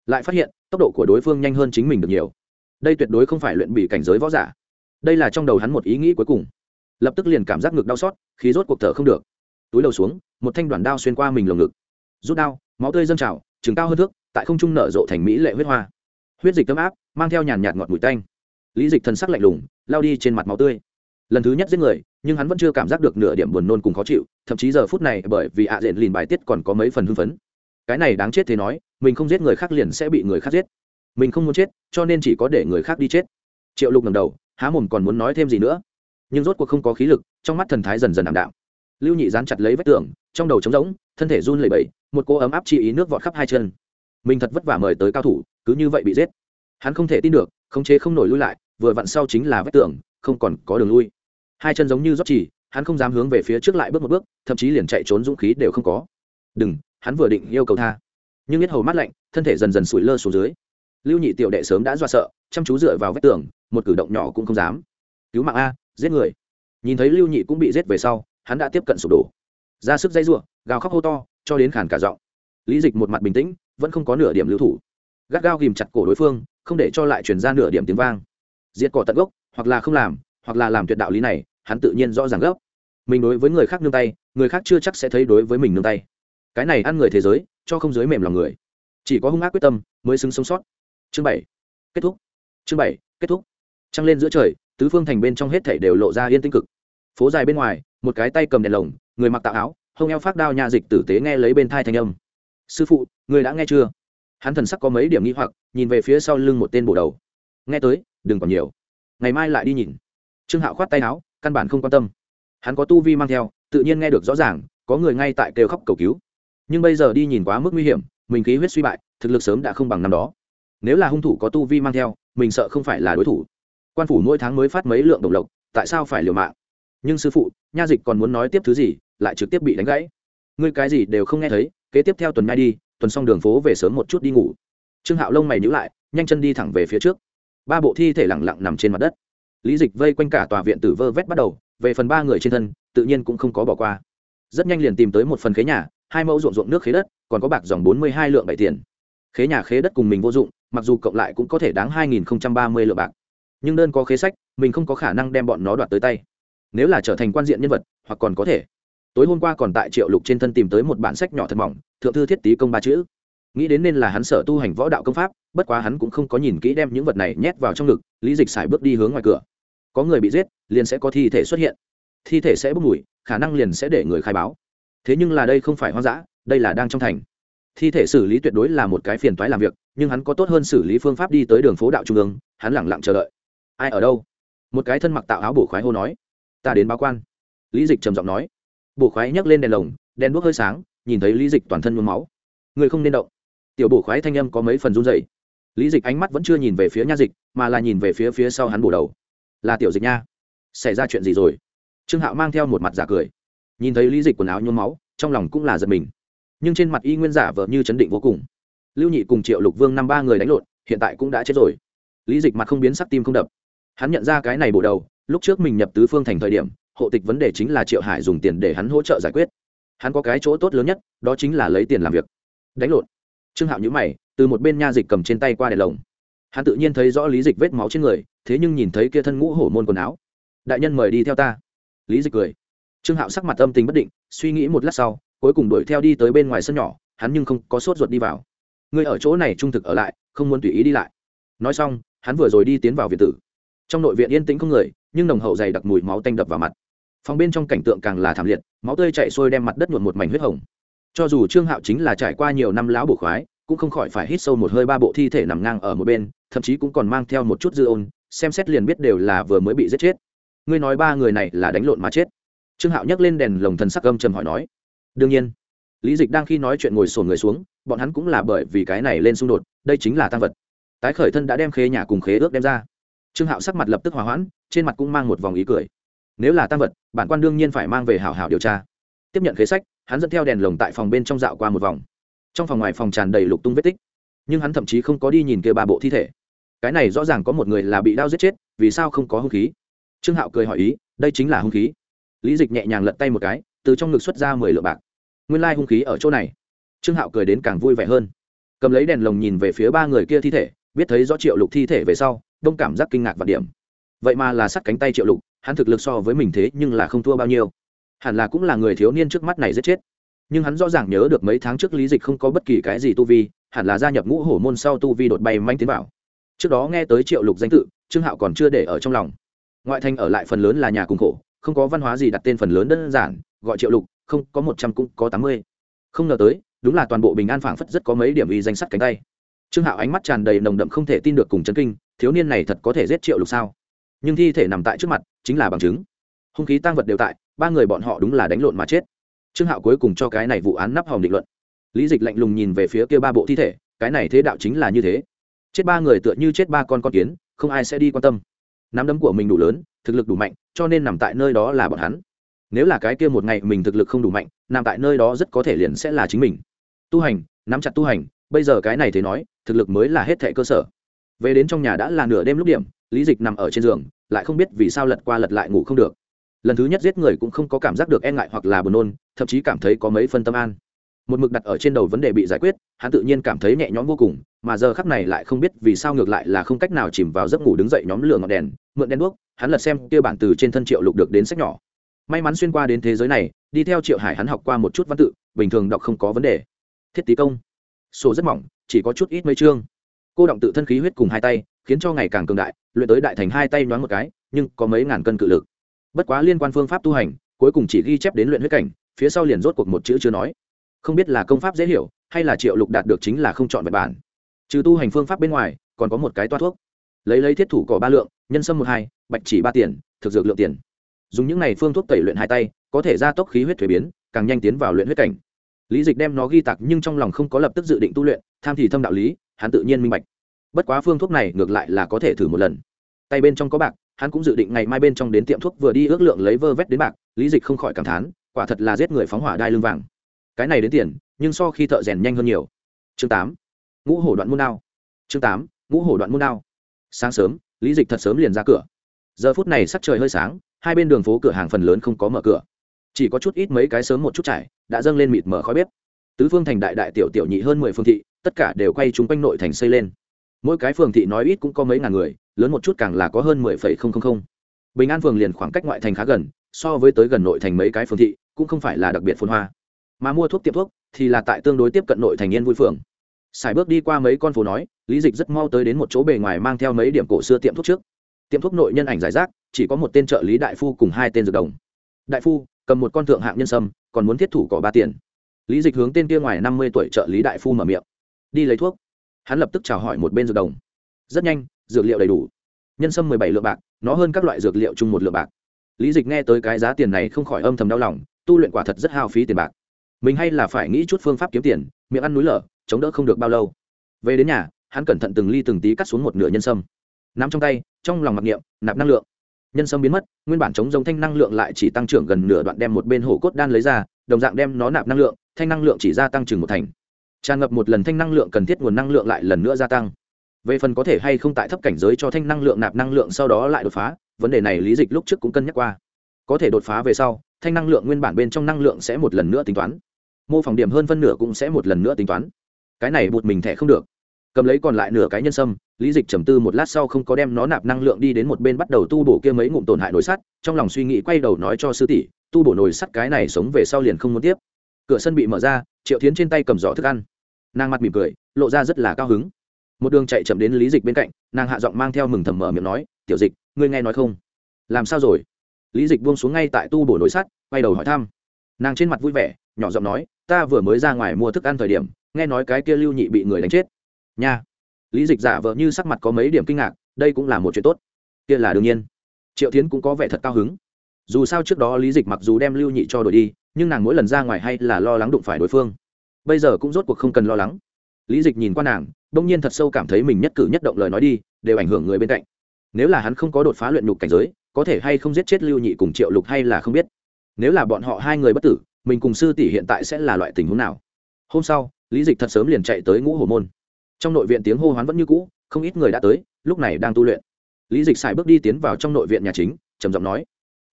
Lại phát hiện, tốc độ của đối phương nhanh hơn chính mình được nhiều. Đây tuyệt đối không phải luyện bị cảnh giới võ giả. Đây là trong đầu hắn một ý nghĩ cuối cùng. Lập tức liền cảm giác ngực đau xót, khí rốt cuộc thở không được. Túi đầu xuống, một thanh đoàn đao xuyên qua mình lồng ngực. Rút đao, máu tươi dâng trào trứng cao hơn thước, tại không trung nở rộ thành mỹ lệ huyết hoa. Huyết dịch tấm áp, mang theo nhàn nhạt ngọt mùi tanh. Lý dịch thần sắc lạnh lùng, lao đi trên mặt máu tươi. Lần thứ nhất giết người, nhưng hắn vẫn chưa cảm giác được nửa điểm buồn nôn cùng khó chịu, thậm chí giờ phút này bởi vì ạ diện lìn bài tiết còn có mấy phần hưng phấn cái này đáng chết thế nói, mình không giết người khác liền sẽ bị người khác giết. Mình không muốn chết, cho nên chỉ có để người khác đi chết. Triệu lục ngầm đầu, há mồm còn muốn nói thêm gì nữa. Nhưng rốt cuộc không có khí lực, trong mắt thần thái dần dần ảm đạm. Lưu nhị dán chặt lấy vách tường, trong đầu trống rỗng, thân thể run lẩy bẩy, một cô ấm áp chi ý nước vọt khắp hai chân. Mình thật vất vả mời tới cao thủ, cứ như vậy bị giết. Hắn không thể tin được, khống chế không nổi lui lại, vừa vặn sau chính là vách tường, không còn có đường lui. Hai chân giống như rót chỉ, hắn không dám hướng về phía trước lại bước một bước, thậm chí liền chạy trốn dũng khí đều không có. Đừng hắn vừa định yêu cầu tha. Nhưng biết hầu mát lạnh, thân thể dần dần sủi lơ xuống dưới. Lưu nhị tiểu đệ sớm đã do sợ, chăm chú dựa vào vách tường, một cử động nhỏ cũng không dám. Cứu mạng a, giết người. Nhìn thấy lưu nhị cũng bị giết về sau, hắn đã tiếp cận sụp đổ. Ra sức dây r gào khóc hô to, cho đến khàn cả giọng. Lý dịch một mặt bình tĩnh, vẫn không có nửa điểm lưu thủ. Gắt gao ghìm chặt cổ đối phương, không để cho lại chuyển ra nửa điểm tiếng vang. Diệt cỏ tận gốc, hoặc là không làm, hoặc là làm tuyệt đạo lý này, hắn tự nhiên rõ ràng gốc mình đối với người khác nương tay, người khác chưa chắc sẽ thấy đối với mình nương tay cái này ăn người thế giới, cho không giới mềm lòng người. Chỉ có hung ác quyết tâm mới xứng sống sót. Chương bảy, kết thúc. Chương bảy, kết thúc. Trăng lên giữa trời, tứ phương thành bên trong hết thảy đều lộ ra yên tĩnh cực. Phố dài bên ngoài, một cái tay cầm đèn lồng, người mặc tạo áo, hông eo phát đao nhà dịch tử tế nghe lấy bên thai thanh âm. Sư phụ, người đã nghe chưa? Hắn thần sắc có mấy điểm nghi hoặc, nhìn về phía sau lưng một tên bổ đầu. Nghe tới, đừng còn nhiều. Ngày mai lại đi nhìn. Trương hạo khoát tay áo, căn bản không quan tâm. Hắn có tu vi mang theo, tự nhiên nghe được rõ ràng, có người ngay tại kêu khóc cầu cứu nhưng bây giờ đi nhìn quá mức nguy hiểm, mình khí huyết suy bại, thực lực sớm đã không bằng năm đó. Nếu là hung thủ có tu vi mang theo, mình sợ không phải là đối thủ. Quan phủ mỗi tháng mới phát mấy lượng đồng lộc, tại sao phải liều mạng? Nhưng sư phụ, nha dịch còn muốn nói tiếp thứ gì, lại trực tiếp bị đánh gãy. Ngươi cái gì đều không nghe thấy, kế tiếp theo tuần nay đi, tuần xong đường phố về sớm một chút đi ngủ. Trương hạo lông mày nhữ lại, nhanh chân đi thẳng về phía trước. Ba bộ thi thể lẳng lặng nằm trên mặt đất. Lý dịch vây quanh cả tòa viện tử vơ vét bắt đầu, về phần ba người trên thân, tự nhiên cũng không có bỏ qua. Rất nhanh liền tìm tới một phần khế nhà hai mẫu ruộng ruộng nước khế đất, còn có bạc dòng bốn mươi hai lượng bảy tiền. Khế nhà khế đất cùng mình vô dụng, mặc dù cộng lại cũng có thể đáng hai nghìn ba mươi lượng bạc. Nhưng đơn có khế sách, mình không có khả năng đem bọn nó đoạt tới tay. Nếu là trở thành quan diện nhân vật, hoặc còn có thể. Tối hôm qua còn tại triệu lục trên thân tìm tới một bản sách nhỏ thật mỏng, thượng thư thiết tý công ba chữ. Nghĩ đến nên là hắn sở tu hành võ đạo công pháp, bất quá hắn cũng không có nhìn kỹ đem những vật này nhét vào trong ngực, lý dịch xài bước đi hướng ngoài cửa. Có người bị giết, liền sẽ có thi thể xuất hiện. Thi thể sẽ bốc mùi, khả năng liền sẽ để người khai báo thế nhưng là đây không phải hoang dã, đây là đang trong thành. Thi thể xử lý tuyệt đối là một cái phiền toái làm việc, nhưng hắn có tốt hơn xử lý phương pháp đi tới đường phố đạo trung ương, hắn lẳng lặng chờ đợi. Ai ở đâu? Một cái thân mặc tạo áo bổ khoái hô nói. Ta đến báo quan. Lý dịch trầm giọng nói. Bổ khoái nhấc lên đèn lồng, đèn đuốc hơi sáng, nhìn thấy lý dịch toàn thân nhuốm máu. Người không nên động. Tiểu bổ khoái thanh âm có mấy phần run dày lý dịch ánh mắt vẫn chưa nhìn về phía nha dịch, mà là nhìn về phía phía sau hắn bổ đầu. Là tiểu dịch nha. Xảy ra chuyện gì rồi? Trương hạo mang theo một mặt giả cười nhìn thấy lý dịch quần áo nhuốm máu, trong lòng cũng là giật mình. Nhưng trên mặt y nguyên giả vợ như chấn định vô cùng. Lưu nhị cùng triệu lục vương năm ba người đánh lộn, hiện tại cũng đã chết rồi. Lý dịch mặt không biến sắc tim không đập. Hắn nhận ra cái này bổ đầu, lúc trước mình nhập tứ phương thành thời điểm, hộ tịch vấn đề chính là triệu hải dùng tiền để hắn hỗ trợ giải quyết. Hắn có cái chỗ tốt lớn nhất, đó chính là lấy tiền làm việc. Đánh lộn. Trương hạo nhữ mày, từ một bên nha dịch cầm trên tay qua đèn lồng. Hắn tự nhiên thấy rõ lý dịch vết máu trên người, thế nhưng nhìn thấy kia thân ngũ hổ môn quần áo. Đại nhân mời đi theo ta. Lý dịch cười trương hạo sắc mặt âm tình bất định, suy nghĩ một lát sau, cuối cùng đuổi theo đi tới bên ngoài sân nhỏ, hắn nhưng không có sốt ruột đi vào. Người ở chỗ này trung thực ở lại, không muốn tùy ý đi lại. Nói xong, hắn vừa rồi đi tiến vào viện tử. Trong nội viện yên tĩnh không người, nhưng nồng hậu dày đặc mùi máu tanh đập vào mặt. Phòng bên trong cảnh tượng càng là thảm liệt, máu tươi chạy sôi đem mặt đất nhuộn một mảnh huyết hồng. Cho dù trương hạo chính là trải qua nhiều năm lão bổ khoái, cũng không khỏi phải hít sâu một hơi ba bộ thi thể nằm ngang ở một bên, thậm chí cũng còn mang theo một chút dư ôn, xem xét liền biết đều là vừa mới bị giết chết. Ngươi nói ba người này là đánh lộn mà chết trương hạo nhấc lên đèn lồng thần sắc gâm trầm hỏi nói, đương nhiên. Lý dịch đang khi nói chuyện ngồi sồn người xuống, bọn hắn cũng là bởi vì cái này lên xung đột, đây chính là tăng vật. Tái khởi thân đã đem khế nhà cùng khế ước đem ra. Trương hạo sắc mặt lập tức hòa hoãn, trên mặt cũng mang một vòng ý cười. Nếu là tăng vật, bản quan đương nhiên phải mang về hảo hảo điều tra. Tiếp nhận khế sách, hắn dẫn theo đèn lồng tại phòng bên trong dạo qua một vòng. Trong phòng ngoài phòng tràn đầy lục tung vết tích. Nhưng hắn thậm chí không có đi nhìn kia ba bộ thi thể. Cái này rõ ràng có một người là bị đau giết chết, vì sao không có hung khí? Trương hạo cười hỏi ý, đây chính là hung khí lý dịch nhẹ nhàng lật tay một cái, từ trong ngực xuất ra mười lượng bạc. Nguyên lai hung khí ở chỗ này. Trương hạo cười đến càng vui vẻ hơn. Cầm lấy đèn lồng nhìn về phía ba người kia thi thể, biết thấy rõ triệu lục thi thể về sau, đông cảm giác kinh ngạc và điểm. Vậy mà là sắt cánh tay triệu lục, hắn thực lực so với mình thế nhưng là không thua bao nhiêu. Hẳn là cũng là người thiếu niên trước mắt này giết chết. Nhưng hắn rõ ràng nhớ được mấy tháng trước lý dịch không có bất kỳ cái gì tu vi, hẳn là gia nhập ngũ hổ môn sau tu vi đột bay manh tiến vào. Trước đó nghe tới triệu lục danh tự, trương hạo còn chưa để ở trong lòng. Ngoại thành ở lại phần lớn là nhà cùng khổ không có văn hóa gì đặt tên phần lớn đơn giản, gọi triệu lục, không, có một trăm cũng có tám mươi. Không ngờ tới, đúng là toàn bộ bình an phảng phất rất có mấy điểm y danh sắt cánh tay. Trương hạo ánh mắt tràn đầy nồng đậm không thể tin được cùng chấn kinh, thiếu niên này thật có thể giết triệu lục sao? Nhưng thi thể nằm tại trước mặt, chính là bằng chứng. Hung khí tăng vật đều tại, ba người bọn họ đúng là đánh lộn mà chết. Trương hạo cuối cùng cho cái này vụ án nắp hòm định luận. Lý dịch lạnh lùng nhìn về phía kia ba bộ thi thể, cái này thế đạo chính là như thế. Chết ba người tựa như chết ba con con kiến, không ai sẽ đi quan tâm. Nắm đấm của mình đủ lớn, thực lực đủ mạnh cho nên nằm tại nơi đó là bọn hắn. Nếu là cái kia một ngày mình thực lực không đủ mạnh, nằm tại nơi đó rất có thể liền sẽ là chính mình. Tu hành, nắm chặt tu hành, bây giờ cái này thế nói, thực lực mới là hết thệ cơ sở. Về đến trong nhà đã là nửa đêm lúc điểm, lý dịch nằm ở trên giường, lại không biết vì sao lật qua lật lại ngủ không được. Lần thứ nhất giết người cũng không có cảm giác được e ngại hoặc là buồn nôn, thậm chí cảm thấy có mấy phân tâm an. Một mực đặt ở trên đầu vấn đề bị giải quyết, hắn tự nhiên cảm thấy nhẹ nhõm vô cùng, mà giờ khắc này lại không biết vì sao ngược lại là không cách nào chìm vào giấc ngủ đứng dậy nhóm lửa ngọn đèn mượn đèn đuốc, hắn lật xem kia bản từ trên thân triệu lục được đến sách nhỏ. May mắn xuyên qua đến thế giới này, đi theo triệu hải hắn học qua một chút văn tự, bình thường đọc không có vấn đề. Thiết tí công. Sổ rất mỏng, chỉ có chút ít mấy chương. Cô động tự thân khí huyết cùng hai tay, khiến cho ngày càng cường đại, luyện tới đại thành hai tay nhoáng một cái, nhưng có mấy ngàn cân cự lực. Bất quá liên quan phương pháp tu hành, cuối cùng chỉ ghi chép đến luyện huyết cảnh, phía sau liền rốt cuộc một chữ chưa nói. Không biết là công pháp dễ hiểu, hay là triệu lục đạt được chính là không chọn vẹn bản. Trừ tu hành phương pháp bên ngoài, còn có một cái toa thuốc. Lấy lấy thiết thủ cỏ ba lượng nhân sâm một hai, bạch chỉ ba tiền, thực dược lượng tiền. Dùng những này phương thuốc tẩy luyện hai tay, có thể gia tốc khí huyết thuế biến, càng nhanh tiến vào luyện huyết cảnh. Lý dịch đem nó ghi tặc nhưng trong lòng không có lập tức dự định tu luyện, tham thì thâm đạo lý, hắn tự nhiên minh bạch. Bất quá phương thuốc này ngược lại là có thể thử một lần. Tay bên trong có bạc, hắn cũng dự định ngày mai bên trong đến tiệm thuốc vừa đi ước lượng lấy vơ vét đến bạc, lý dịch không khỏi cảm thán, quả thật là giết người phóng hỏa đai lưng vàng. Cái này đến tiền, nhưng so khi thợ rèn nhanh hơn nhiều. Chương tám, ngũ hổ đoạn môn đao. Chương tám, ngũ hổ đoạn môn đao. Sáng sớm lý dịch thật sớm liền ra cửa. Giờ phút này sắc trời hơi sáng, hai bên đường phố cửa hàng phần lớn không có mở cửa. Chỉ có chút ít mấy cái sớm một chút trải, đã dâng lên mịt mở khói bếp. Tứ phương thành đại đại tiểu tiểu nhị hơn mười phương thị, tất cả đều quay chúng quanh nội thành xây lên. Mỗi cái phường thị nói ít cũng có mấy ngàn người, lớn một chút càng là có hơn mười phẩy không không không. Bình an phường liền khoảng cách ngoại thành khá gần, so với tới gần nội thành mấy cái phường thị, cũng không phải là đặc biệt phồn hoa. Mà mua thuốc tiệm thuốc thì là tại tương đối tiếp cận nội thành yên vui phường xài bước đi qua mấy con phố nói, lý dịch rất mau tới đến một chỗ bề ngoài mang theo mấy điểm cổ xưa tiệm thuốc trước. Tiệm thuốc nội nhân ảnh giải rác, chỉ có một tên trợ lý đại phu cùng hai tên dược đồng. Đại phu, cầm một con thượng hạng nhân sâm, còn muốn thiết thủ cỏ ba tiền. Lý dịch hướng tên kia ngoài năm mươi tuổi trợ lý đại phu mở miệng. Đi lấy thuốc. Hắn lập tức chào hỏi một bên dược đồng. Rất nhanh, dược liệu đầy đủ. Nhân sâm mười bảy lượng bạc, nó hơn các loại dược liệu chung một lượng bạc. Lý dịch nghe tới cái giá tiền này không khỏi âm thầm đau lòng, tu luyện quả thật rất hao phí tiền bạc. Mình hay là phải nghĩ chút phương pháp kiếm tiền, miệng ăn núi lở chống đỡ không được bao lâu. Về đến nhà, hắn cẩn thận từng ly từng tí cắt xuống một nửa nhân sâm. Nắm trong tay, trong lòng mặc niệm, nạp năng lượng. Nhân sâm biến mất, nguyên bản chống giống thanh năng lượng lại chỉ tăng trưởng gần nửa đoạn đem một bên hổ cốt đan lấy ra, đồng dạng đem nó nạp năng lượng, thanh năng lượng chỉ gia tăng chừng một thành. Tràn ngập một lần thanh năng lượng cần thiết nguồn năng lượng lại lần nữa gia tăng. Về phần có thể hay không tại thấp cảnh giới cho thanh năng lượng nạp năng lượng sau đó lại đột phá, vấn đề này lý dịch lúc trước cũng cân nhắc qua. Có thể đột phá về sau, thanh năng lượng nguyên bản bên trong năng lượng sẽ một lần nữa tính toán. Mô phỏng điểm hơn phân nửa cũng sẽ một lần nữa tính toán cái này bụt mình thẻ không được. Cầm lấy còn lại nửa cái nhân sâm, lý dịch trầm tư một lát sau không có đem nó nạp năng lượng đi đến một bên bắt đầu tu bổ kia mấy ngụm tổn hại nồi sắt, trong lòng suy nghĩ quay đầu nói cho sư tỷ, tu bổ nồi sắt cái này sống về sau liền không muốn tiếp. Cửa sân bị mở ra, triệu tiến trên tay cầm giỏ thức ăn. Nàng mặt mỉm cười, lộ ra rất là cao hứng. Một đường chạy chậm đến lý dịch bên cạnh, nàng hạ giọng mang theo mừng thầm mở miệng nói, tiểu dịch, ngươi nghe nói không? Làm sao rồi? Lý dịch buông xuống ngay tại tu bổ nồi sắt, quay đầu hỏi thăm. Nàng trên mặt vui vẻ nhỏ giọng nói, ta vừa mới ra ngoài mua thức ăn thời điểm, nghe nói cái kia lưu nhị bị người đánh chết. Nha. Lý dịch giả vờ như sắc mặt có mấy điểm kinh ngạc, đây cũng là một chuyện tốt. Kia là đương nhiên. Triệu tiến cũng có vẻ thật cao hứng. Dù sao trước đó lý dịch mặc dù đem lưu nhị cho đổi đi, nhưng nàng mỗi lần ra ngoài hay là lo lắng đụng phải đối phương. Bây giờ cũng rốt cuộc không cần lo lắng. Lý dịch nhìn qua nàng đông nhiên thật sâu cảm thấy mình nhất cử nhất động lời nói đi, đều ảnh hưởng người bên cạnh. Nếu là hắn không có đột phá luyện nhục cảnh giới, có thể hay không giết chết lưu nhị cùng triệu lục hay là không biết. Nếu là bọn họ hai người bất tử mình cùng sư tỷ hiện tại sẽ là loại tình huống nào? Hôm sau, lý dịch thật sớm liền chạy tới ngũ hồ môn. Trong nội viện tiếng hô hoán vẫn như cũ, không ít người đã tới, lúc này đang tu luyện. Lý dịch xài bước đi tiến vào trong nội viện nhà chính, trầm giọng nói,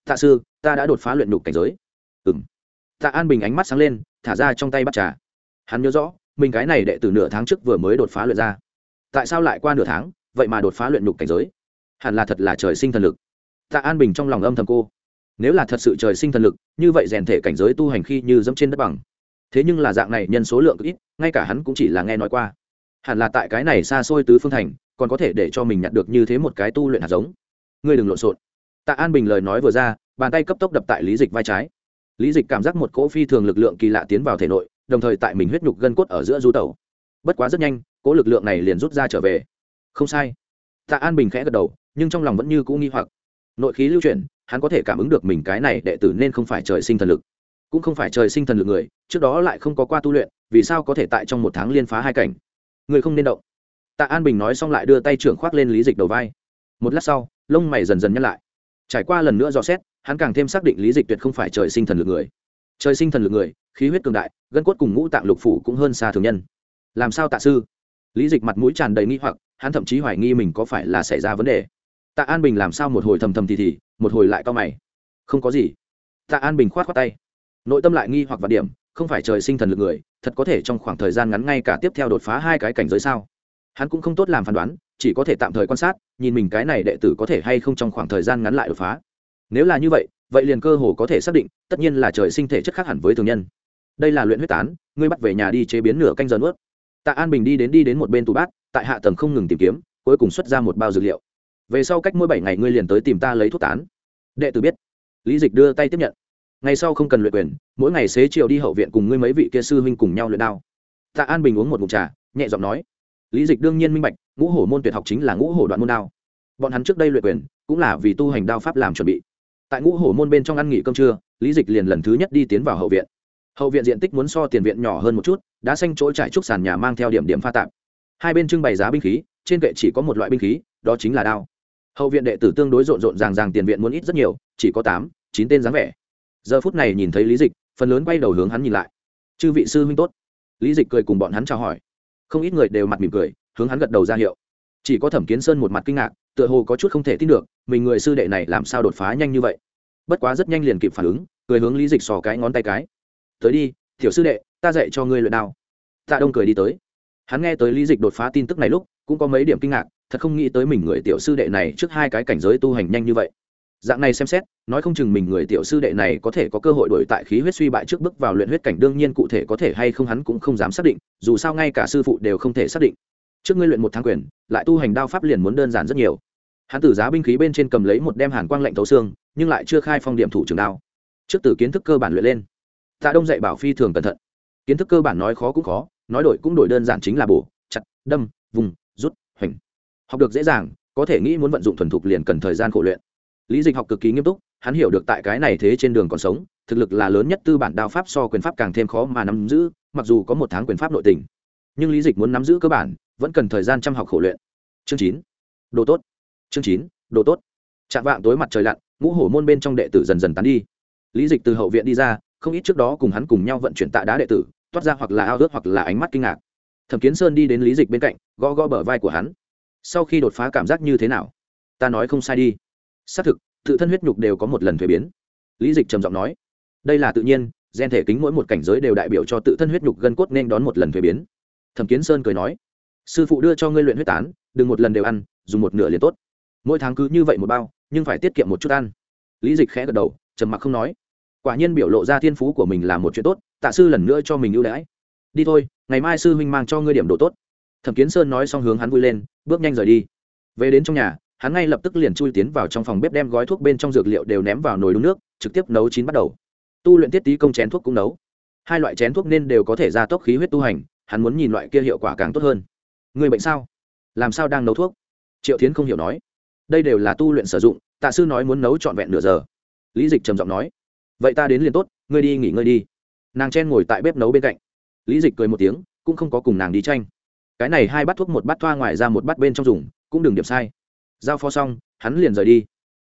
tạ sư, ta đã đột phá luyện đục cảnh giới. Ừng tạ an bình ánh mắt sáng lên, thả ra trong tay bắt trà. Hắn nhớ rõ, mình cái này đệ từ nửa tháng trước vừa mới đột phá luyện ra. Tại sao lại qua nửa tháng, vậy mà đột phá luyện đục cảnh giới? Hẳn là thật là trời sinh thần lực. Tạ an bình trong lòng âm thầm cô nếu là thật sự trời sinh thần lực, như vậy rèn thể cảnh giới tu hành khi như dẫm trên đất bằng. Thế nhưng là dạng này nhân số lượng ít, ngay cả hắn cũng chỉ là nghe nói qua. Hẳn là tại cái này xa xôi tứ phương thành, còn có thể để cho mình nhặt được như thế một cái tu luyện hạt giống. Ngươi đừng lộn xộn. Tạ an bình lời nói vừa ra, bàn tay cấp tốc đập tại lý dịch vai trái. Lý dịch cảm giác một cỗ phi thường lực lượng kỳ lạ tiến vào thể nội, đồng thời tại mình huyết nhục gân cốt ở giữa du tẩu. Bất quá rất nhanh, cỗ lực lượng này liền rút ra trở về. Không sai. Tạ an bình khẽ gật đầu, nhưng trong lòng vẫn như cũ nghi hoặc. Nội khí lưu chuyển hắn có thể cảm ứng được mình cái này đệ tử nên không phải trời sinh thần lực, cũng không phải trời sinh thần lực người, trước đó lại không có qua tu luyện, vì sao có thể tại trong một tháng liên phá hai cảnh? Người không nên động. Tạ an bình nói xong lại đưa tay trưởng khoác lên lý dịch đầu vai. Một lát sau, lông mày dần dần nhăn lại. Trải qua lần nữa dò xét, hắn càng thêm xác định lý dịch tuyệt không phải trời sinh thần lực người. Trời sinh thần lực người, khí huyết cường đại, gân cốt cùng ngũ tạng lục phủ cũng hơn xa thường nhân. Làm sao tạ sư? Lý dịch mặt mũi tràn đầy nghi hoặc, hắn thậm chí hoài nghi mình có phải là xảy ra vấn đề tạ an bình làm sao một hồi thầm thầm thì thì, một hồi lại to mày. Không có gì. Tạ an bình khoát khoát tay. Nội tâm lại nghi hoặc và điểm, không phải trời sinh thần lực người, thật có thể trong khoảng thời gian ngắn ngay cả tiếp theo đột phá hai cái cảnh giới sao? Hắn cũng không tốt làm phán đoán, chỉ có thể tạm thời quan sát, nhìn mình cái này đệ tử có thể hay không trong khoảng thời gian ngắn lại đột phá. Nếu là như vậy vậy liền cơ hồ có thể xác định, tất nhiên là trời sinh thể chất khác hẳn với thường nhân. Đây là luyện huyết tán, ngươi bắt về nhà đi chế biến nửa canh giờ nuốt. Tạ an bình đi đến đi đến một bên tủ bát, tại hạ tầng không ngừng tìm kiếm, cuối cùng xuất ra một bao dược liệu về sau cách mỗi bảy ngày ngươi liền tới tìm ta lấy thuốc tán. Đệ tử biết. Lý dịch đưa tay tiếp nhận. Ngày sau không cần luyện quyền, mỗi ngày xế chiều đi hậu viện cùng ngươi mấy vị kia sư huynh cùng nhau luyện đao. Tạ an bình uống một mụn trà, nhẹ giọng nói. Lý dịch đương nhiên minh bạch, ngũ hổ môn tuyệt học chính là ngũ hổ đoạn môn đao. Bọn hắn trước đây luyện quyền, cũng là vì tu hành đao pháp làm chuẩn bị. Tại ngũ hổ môn bên trong ăn nghỉ cơm trưa, lý dịch liền lần thứ nhất đi tiến vào hậu viện. Hậu viện diện tích muốn so tiền viện nhỏ hơn một chút đã xanh chỗ trải trúc sàn nhà mang theo điểm điểm pha tạp. Hai bên trưng bày giá binh khí, trên kệ chỉ có một loại binh khí, đó chính là đao hậu viện đệ tử tương đối rộn rộn ràng ràng tiền viện muốn ít rất nhiều, chỉ có tám, chín tên dáng vẻ. Giờ phút này nhìn thấy lý dịch, phần lớn quay đầu hướng hắn nhìn lại. Chư vị sư huynh tốt. Lý dịch cười cùng bọn hắn chào hỏi. Không ít người đều mặt mỉm cười, hướng hắn gật đầu ra hiệu. Chỉ có thẩm kiến sơn một mặt kinh ngạc, tựa hồ có chút không thể tin được, mình người sư đệ này làm sao đột phá nhanh như vậy. Bất quá rất nhanh liền kịp phản ứng, cười hướng lý dịch sò cái ngón tay cái. Tới đi, tiểu sư đệ, ta dạy cho ngươi luyện đao. Tạ đông cười đi tới. Hắn nghe tới lý dịch đột phá tin tức này lúc, cũng có mấy điểm kinh ngạc thật không nghĩ tới mình người tiểu sư đệ này trước hai cái cảnh giới tu hành nhanh như vậy. Dạng này xem xét, nói không chừng mình người tiểu sư đệ này có thể có cơ hội đổi tại khí huyết suy bại trước bước vào luyện huyết cảnh, đương nhiên cụ thể có thể hay không hắn cũng không dám xác định, dù sao ngay cả sư phụ đều không thể xác định. Trước ngươi luyện một tháng quyền, lại tu hành đao pháp liền muốn đơn giản rất nhiều. Hắn tử giá binh khí bên trên cầm lấy một đem hàn quang lạnh thấu xương, nhưng lại chưa khai phong điểm thủ trường đao. Trước từ kiến thức cơ bản luyện lên. Tạ đông dạy bảo phi thường cẩn thận. Kiến thức cơ bản nói khó cũng khó, nói đổi cũng đổi đơn giản chính là bổ, chặt, đâm, vùng học được dễ dàng, có thể nghĩ muốn vận dụng thuần thục liền cần thời gian khổ luyện. Lý dịch học cực kỳ nghiêm túc, hắn hiểu được tại cái này thế trên đường còn sống, thực lực là lớn nhất tư bản đao pháp so quyền pháp càng thêm khó mà nắm giữ, mặc dù có một tháng quyền pháp nội tình. Nhưng lý dịch muốn nắm giữ cơ bản, vẫn cần thời gian chăm học khổ luyện. Chương chín. Đồ tốt. Chương chín, đồ tốt. Chạm vạng tối mặt trời lặn, ngũ hổ môn bên trong đệ tử dần dần tán đi. Lý dịch từ hậu viện đi ra, không ít trước đó cùng hắn cùng nhau vận chuyển tạ đá đệ tử, toát ra hoặc là ao ước hoặc là ánh mắt kinh ngạc. Thẩm kiến sơn đi đến lý dịch bên cạnh, gõ gõ bờ vai của hắn sau khi đột phá cảm giác như thế nào? Ta nói không sai đi. Xác thực, tự thân huyết nhục đều có một lần thuế biến. Lý dịch trầm giọng nói, đây là tự nhiên, gen thể kính mỗi một cảnh giới đều đại biểu cho tự thân huyết nhục gân cốt nên đón một lần thuế biến. Thẩm kiến sơn cười nói, sư phụ đưa cho ngươi luyện huyết tán, đừng một lần đều ăn, dùng một nửa liền tốt. Mỗi tháng cứ như vậy một bao, nhưng phải tiết kiệm một chút ăn. Lý dịch khẽ gật đầu, trầm mặc không nói. Quả nhiên biểu lộ ra thiên phú của mình là một chuyện tốt, tạ sư lần nữa cho mình ưu đãi. Đi thôi, ngày mai sư huynh mang cho ngươi điểm đồ tốt thẩm kiến sơn nói xong hướng hắn vui lên, bước nhanh rời đi. Về đến trong nhà, hắn ngay lập tức liền chui tiến vào trong phòng bếp đem gói thuốc bên trong dược liệu đều ném vào nồi đun nước, trực tiếp nấu chín bắt đầu. Tu luyện tiết tí công chén thuốc cũng nấu. Hai loại chén thuốc nên đều có thể ra tốc khí huyết tu hành, hắn muốn nhìn loại kia hiệu quả càng tốt hơn. Người bệnh sao? Làm sao đang nấu thuốc? Triệu tiến không hiểu nói. Đây đều là tu luyện sử dụng, tạ sư nói muốn nấu trọn vẹn nửa giờ. Lý dịch trầm giọng nói. Vậy ta đến liền tốt, ngươi đi nghỉ ngơi đi. Nàng chen ngồi tại bếp nấu bên cạnh. Lý dịch cười một tiếng, cũng không có cùng nàng đi tranh cái này hai bát thuốc một bát thoa ngoài ra một bát bên trong dùng, cũng đừng điểm sai. Giao phó xong, hắn liền rời đi.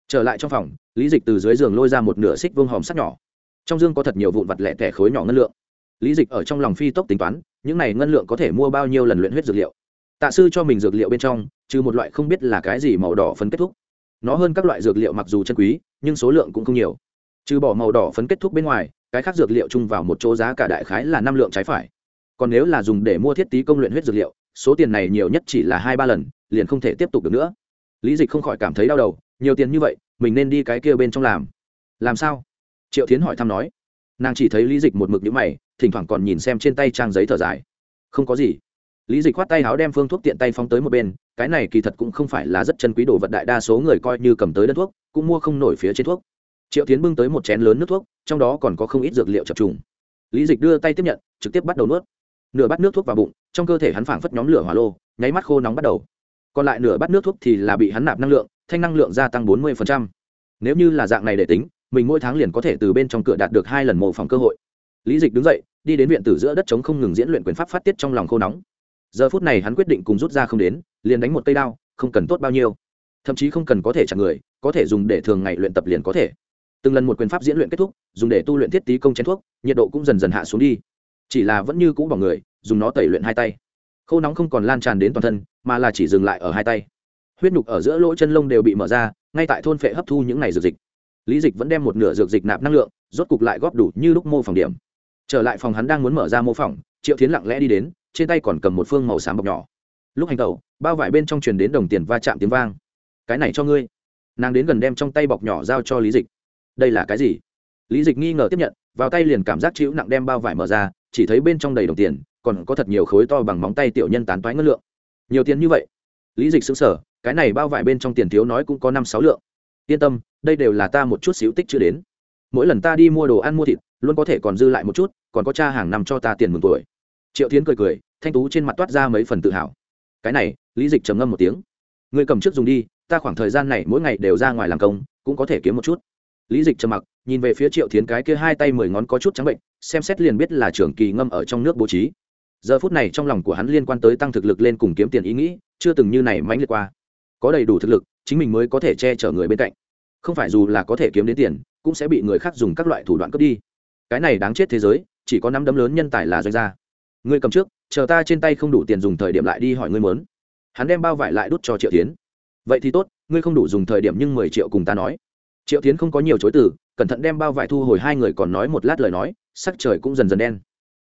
Trở lại trong phòng, lý dịch từ dưới giường lôi ra một nửa xích vương hòm sắt nhỏ. Trong dương có thật nhiều vụn vặt lẻ tẻ khối nhỏ ngân lượng. Lý dịch ở trong lòng phi tốc tính toán, những này ngân lượng có thể mua bao nhiêu lần luyện huyết dược liệu. Tạ sư cho mình dược liệu bên trong, trừ một loại không biết là cái gì màu đỏ phấn kết thúc. Nó hơn các loại dược liệu mặc dù chân quý, nhưng số lượng cũng không nhiều. Trừ bỏ màu đỏ phấn kết thúc bên ngoài, cái khác dược liệu chung vào một chỗ giá cả đại khái là năm lượng trái phải còn nếu là dùng để mua thiết tí công luyện huyết dược liệu, số tiền này nhiều nhất chỉ là hai ba lần, liền không thể tiếp tục được nữa. Lý dịch không khỏi cảm thấy đau đầu, nhiều tiền như vậy, mình nên đi cái kia bên trong làm. Làm sao? Triệu tiến hỏi thăm nói. Nàng chỉ thấy lý dịch một mực nhữ mày, thỉnh thoảng còn nhìn xem trên tay trang giấy thở dài. Không có gì. Lý dịch khoát tay áo đem phương thuốc tiện tay phóng tới một bên, cái này kỳ thật cũng không phải là rất chân quý đồ vật đại đa số người coi như cầm tới đơn thuốc, cũng mua không nổi phía trên thuốc. Triệu tiến bưng tới một chén lớn nước thuốc, trong đó còn có không ít dược liệu chập trùng. Lý dịch đưa tay tiếp nhận, trực tiếp bắt đầu nuốt nửa bát nước thuốc vào bụng, trong cơ thể hắn phảng phất nhóm lửa hỏa lô, nháy mắt khô nóng bắt đầu. Còn lại nửa bát nước thuốc thì là bị hắn nạp năng lượng, thanh năng lượng gia tăng bốn mươi nếu như là dạng này để tính, mình mỗi tháng liền có thể từ bên trong cửa đạt được hai lần mô phỏng cơ hội. Lý dịch đứng dậy, đi đến viện tử giữa đất chống không ngừng diễn luyện quyền pháp phát tiết trong lòng khô nóng. Giờ phút này hắn quyết định cùng rút ra không đến, liền đánh một cây đao, không cần tốt bao nhiêu. Thậm chí không cần có thể chặn người, có thể dùng để thường ngày luyện tập liền có thể. Từng lần một quyền pháp diễn luyện kết thúc, dùng để tu luyện thiết tí công chén thuốc, nhiệt độ cũng dần dần hạ xuống đi chỉ là vẫn như cũ bằng người, dùng nó tẩy luyện hai tay. Khô nóng không còn lan tràn đến toàn thân, mà là chỉ dừng lại ở hai tay. Huyết nhục ở giữa lỗ chân lông đều bị mở ra, ngay tại thôn phệ hấp thu những này dược dịch. Lý dịch vẫn đem một nửa dược dịch nạp năng lượng, rốt cục lại góp đủ như lúc mô phỏng điểm. Trở lại phòng hắn đang muốn mở ra mô phỏng, triệu tiến lặng lẽ đi đến, trên tay còn cầm một phương màu xám bọc nhỏ. Lúc hành tẩu, bao vải bên trong truyền đến đồng tiền va chạm tiếng vang. Cái này cho ngươi. Nàng đến gần đem trong tay bọc nhỏ giao cho lý dịch. Đây là cái gì? Lý dịch nghi ngờ tiếp nhận, vào tay liền cảm giác chịu nặng đem bao vải mở ra chỉ thấy bên trong đầy đồng tiền, còn có thật nhiều khối to bằng móng tay tiểu nhân tán toái ngân lượng. Nhiều tiền như vậy? Lý dịch xứng sở cái này bao vải bên trong tiền thiếu nói cũng có năm sáu lượng. Yên tâm, đây đều là ta một chút xíu tích chưa đến. Mỗi lần ta đi mua đồ ăn mua thịt, luôn có thể còn dư lại một chút, còn có cha hàng năm cho ta tiền mừng tuổi. Triệu tiến cười cười, thanh tú trên mặt toát ra mấy phần tự hào. Cái này, lý dịch trầm ngâm một tiếng. Người cầm trước dùng đi, ta khoảng thời gian này mỗi ngày đều ra ngoài làm công, cũng có thể kiếm một chút lý dịch trầm mặc, nhìn về phía triệu Thiến cái kia hai tay mười ngón có chút trắng bệnh, xem xét liền biết là trường kỳ ngâm ở trong nước bố trí. Giờ phút này trong lòng của hắn liên quan tới tăng thực lực lên cùng kiếm tiền ý nghĩ, chưa từng như này mãnh liệt qua. Có đầy đủ thực lực, chính mình mới có thể che chở người bên cạnh. Không phải dù là có thể kiếm đến tiền, cũng sẽ bị người khác dùng các loại thủ đoạn cướp đi. Cái này đáng chết thế giới, chỉ có năm đấm lớn nhân tài là doanh gia. Ngươi cầm trước, chờ ta trên tay không đủ tiền dùng thời điểm lại đi hỏi ngươi muốn hắn đem bao vải lại đút cho triệu tiến vậy thì tốt, ngươi không đủ dùng thời điểm nhưng mười triệu cùng ta nói triệu tiến không có nhiều chối từ, cẩn thận đem bao vải thu hồi, hai người còn nói một lát lời nói, sắc trời cũng dần dần đen.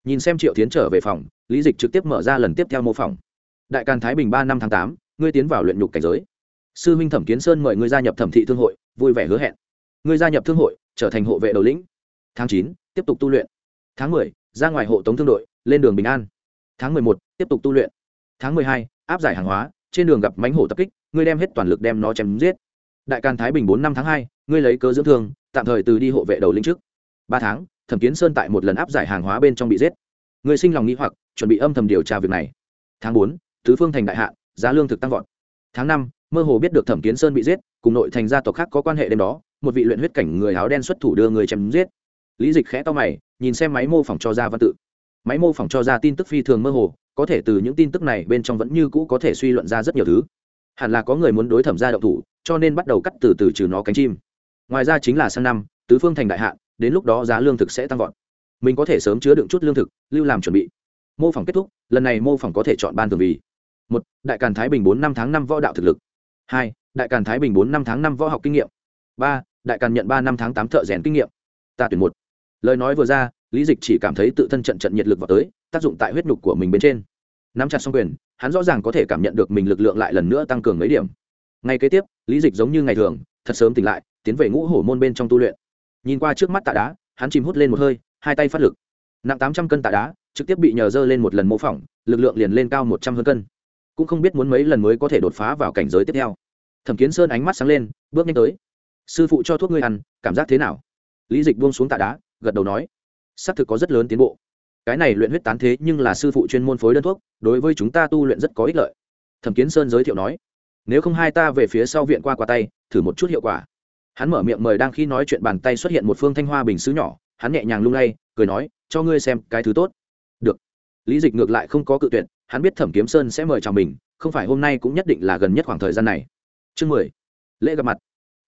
Nhìn xem triệu tiến trở về phòng, lý dịch trực tiếp mở ra lần tiếp theo mô phỏng. Đại càn thái bình ba năm tháng tám, ngươi tiến vào luyện nhục cảnh giới. Sư minh thẩm kiến sơn mời ngươi gia nhập thẩm thị thương hội, vui vẻ hứa hẹn. Ngươi gia nhập thương hội, trở thành hộ vệ đầu lĩnh. Tháng chín, tiếp tục tu luyện. Tháng mười, ra ngoài hộ tống thương đội, lên đường bình an. Tháng mười một, tiếp tục tu luyện. Tháng mười hai, áp giải hàng hóa, trên đường gặp mánh hổ tập kích, ngươi đem hết toàn lực đem nó chém giết. Đại càn thái bình bốn năm tháng hai ngươi lấy cớ dưỡng thương, tạm thời từ đi hộ vệ đầu lĩnh trước. Ba tháng, thẩm kiến sơn tại một lần áp giải hàng hóa bên trong bị giết. Ngươi sinh lòng nghĩ hoặc, chuẩn bị âm thầm điều tra việc này. Tháng bốn, tứ phương thành đại hạ, giá lương thực tăng vọt. Tháng năm, mơ hồ biết được thẩm kiến sơn bị giết, cùng nội thành gia tộc khác có quan hệ đêm đó, một vị luyện huyết cảnh người áo đen xuất thủ đưa người chém giết. Lý dịch khẽ to mày, nhìn xem máy mô phỏng cho ra văn tự. Máy mô phỏng cho ra tin tức phi thường mơ hồ, có thể từ những tin tức này bên trong vẫn như cũ có thể suy luận ra rất nhiều thứ. Hẳn là có người muốn đối thẩm ra động thủ, cho nên bắt đầu cắt từ từ trừ nó cánh chim ngoài ra chính là sang năm, tứ phương thành đại hạn, đến lúc đó giá lương thực sẽ tăng vọt. Mình có thể sớm chứa đựng chút lương thực, lưu làm chuẩn bị. Mô phỏng kết thúc, lần này mô phỏng có thể chọn ban thường vì. Một, đại càn thái bình bốn năm tháng năm võ đạo thực lực. Hai, đại càn thái bình bốn năm tháng năm võ học kinh nghiệm. Ba, đại càn nhận ba năm tháng tám thợ rèn kinh nghiệm. Ta tuyển một. Lời nói vừa ra, lý dịch chỉ cảm thấy tự thân trận trận nhiệt lực vào tới, tác dụng tại huyết nhục của mình bên trên. Nắm chặt xong quyền, hắn rõ ràng có thể cảm nhận được mình lực lượng lại lần nữa tăng cường mấy điểm. Ngay kế tiếp, lý dịch giống như ngày thường, thật sớm tỉnh lại tiến về ngũ hổ môn bên trong tu luyện. Nhìn qua trước mắt tạ đá, hắn chìm hút lên một hơi, hai tay phát lực. Nặng tám trăm cân tạ đá, trực tiếp bị nhờ dơ lên một lần mô phỏng, lực lượng liền lên cao một trăm hơn cân. Cũng không biết muốn mấy lần mới có thể đột phá vào cảnh giới tiếp theo. Thẩm kiến sơn ánh mắt sáng lên, bước nhanh tới. Sư phụ cho thuốc ngươi ăn, cảm giác thế nào? Lý dịch buông xuống tạ đá, gật đầu nói, xác thực có rất lớn tiến bộ. Cái này luyện huyết tán thế nhưng là sư phụ chuyên môn phối đơn thuốc, đối với chúng ta tu luyện rất có ích lợi. Thẩm kiến sơn giới thiệu nói, nếu không hai ta về phía sau viện qua qua tay, thử một chút hiệu quả hắn mở miệng mời đang khi nói chuyện bàn tay xuất hiện một phương thanh hoa bình xứ nhỏ, hắn nhẹ nhàng lung lay, cười nói, cho ngươi xem cái thứ tốt. Được. Lý dịch ngược lại không có cự tuyệt, hắn biết thẩm kiếm sơn sẽ mời chào mình, không phải hôm nay cũng nhất định là gần nhất khoảng thời gian này. Chương mười. Lễ gặp mặt.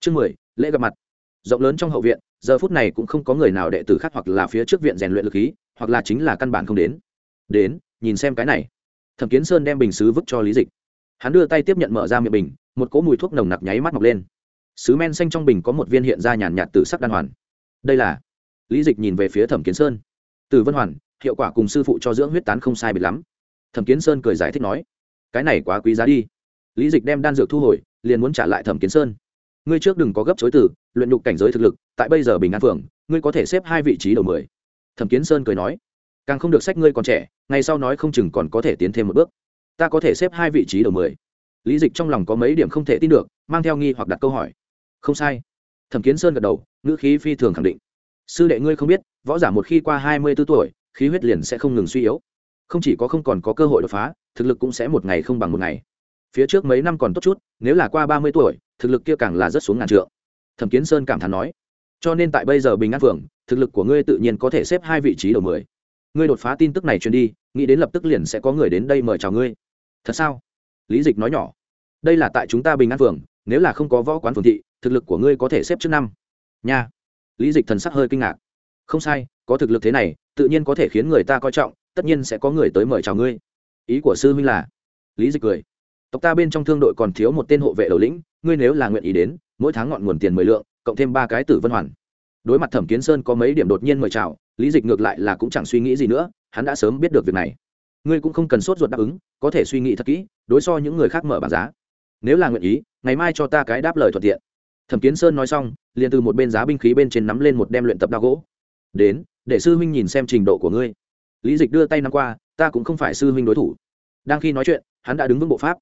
Chương mười. Lễ gặp mặt. Rộng lớn trong hậu viện, giờ phút này cũng không có người nào đệ tử khác hoặc là phía trước viện rèn luyện lực khí, hoặc là chính là căn bản không đến. Đến, nhìn xem cái này. Thẩm kiến sơn đem bình xứ vứt cho lý dịch. Hắn đưa tay tiếp nhận mở ra miệng bình, một cỗ mùi thuốc nồng nặc nháy mắt mọc lên sứ men xanh trong bình có một viên hiện ra nhàn nhạt từ sắc đan hoàn. Đây là lý dịch nhìn về phía thẩm kiến sơn. Từ vân hoàn, hiệu quả cùng sư phụ cho dưỡng huyết tán không sai biệt lắm. Thẩm kiến sơn cười giải thích nói, cái này quá quý giá đi. Lý dịch đem đan dược thu hồi, liền muốn trả lại thẩm kiến sơn. Ngươi trước đừng có gấp chối từ, luyện nhục cảnh giới thực lực, tại bây giờ bình an phường, ngươi có thể xếp hai vị trí đầu mười. Thẩm kiến sơn cười nói, càng không được sách ngươi còn trẻ, ngày sau nói không chừng còn có thể tiến thêm một bước. Ta có thể xếp hai vị trí đầu mười. Lý dịch trong lòng có mấy điểm không thể tin được, mang theo nghi hoặc đặt câu hỏi không sai. Thẩm kiến sơn gật đầu, ngữ khí phi thường khẳng định. Sư đệ ngươi không biết, võ giả một khi qua hai mươi b ố tuổi, khí huyết liền sẽ không ngừng suy yếu. Không chỉ có không còn có cơ hội đột phá, thực lực cũng sẽ một ngày không bằng một ngày. Phía trước mấy năm còn tốt chút, nếu là qua ba mươi tuổi, thực lực kia càng là rất xuống ngàn trượng. Thẩm kiến sơn cảm thán nói. Cho nên tại bây giờ bình an phường thực lực của ngươi tự nhiên có thể xếp hai vị trí đầu mười. Ngươi đột phá tin tức này truyền đi, nghĩ đến lập tức liền sẽ có người đến đây mời chào ngươi. Thật sao? Lý dịch nói nhỏ. Đây là tại chúng ta bình an phường nếu là không có võ quán phường thị thực lực của ngươi có thể xếp trước năm. Nha. Lý dịch thần sắc hơi kinh ngạc. Không sai, có thực lực thế này, tự nhiên có thể khiến người ta coi trọng, tất nhiên sẽ có người tới mời chào ngươi. Ý của sư minh là? Lý dịch cười. Tộc ta bên trong thương đội còn thiếu một tên hộ vệ đầu lĩnh, ngươi nếu là nguyện ý đến, mỗi tháng ngọn nguồn tiền mười lượng, cộng thêm ba cái tử vân hoàn. Đối mặt thẩm kiến sơn có mấy điểm đột nhiên mời chào, lý dịch ngược lại là cũng chẳng suy nghĩ gì nữa, hắn đã sớm biết được việc này. Ngươi cũng không cần sốt ruột đáp ứng, có thể suy nghĩ thật kỹ, đối so những người khác mở bảng giá. Nếu là nguyện ý, ngày mai cho ta cái đáp lời thuận tiện thẩm kiến sơn nói xong, liền từ một bên giá binh khí bên trên nắm lên một đem luyện tập đao gỗ. Đến, để sư huynh nhìn xem trình độ của ngươi. Lý dịch đưa tay nắm qua, ta cũng không phải sư huynh đối thủ. Đang khi nói chuyện, hắn đã đứng vững bộ pháp.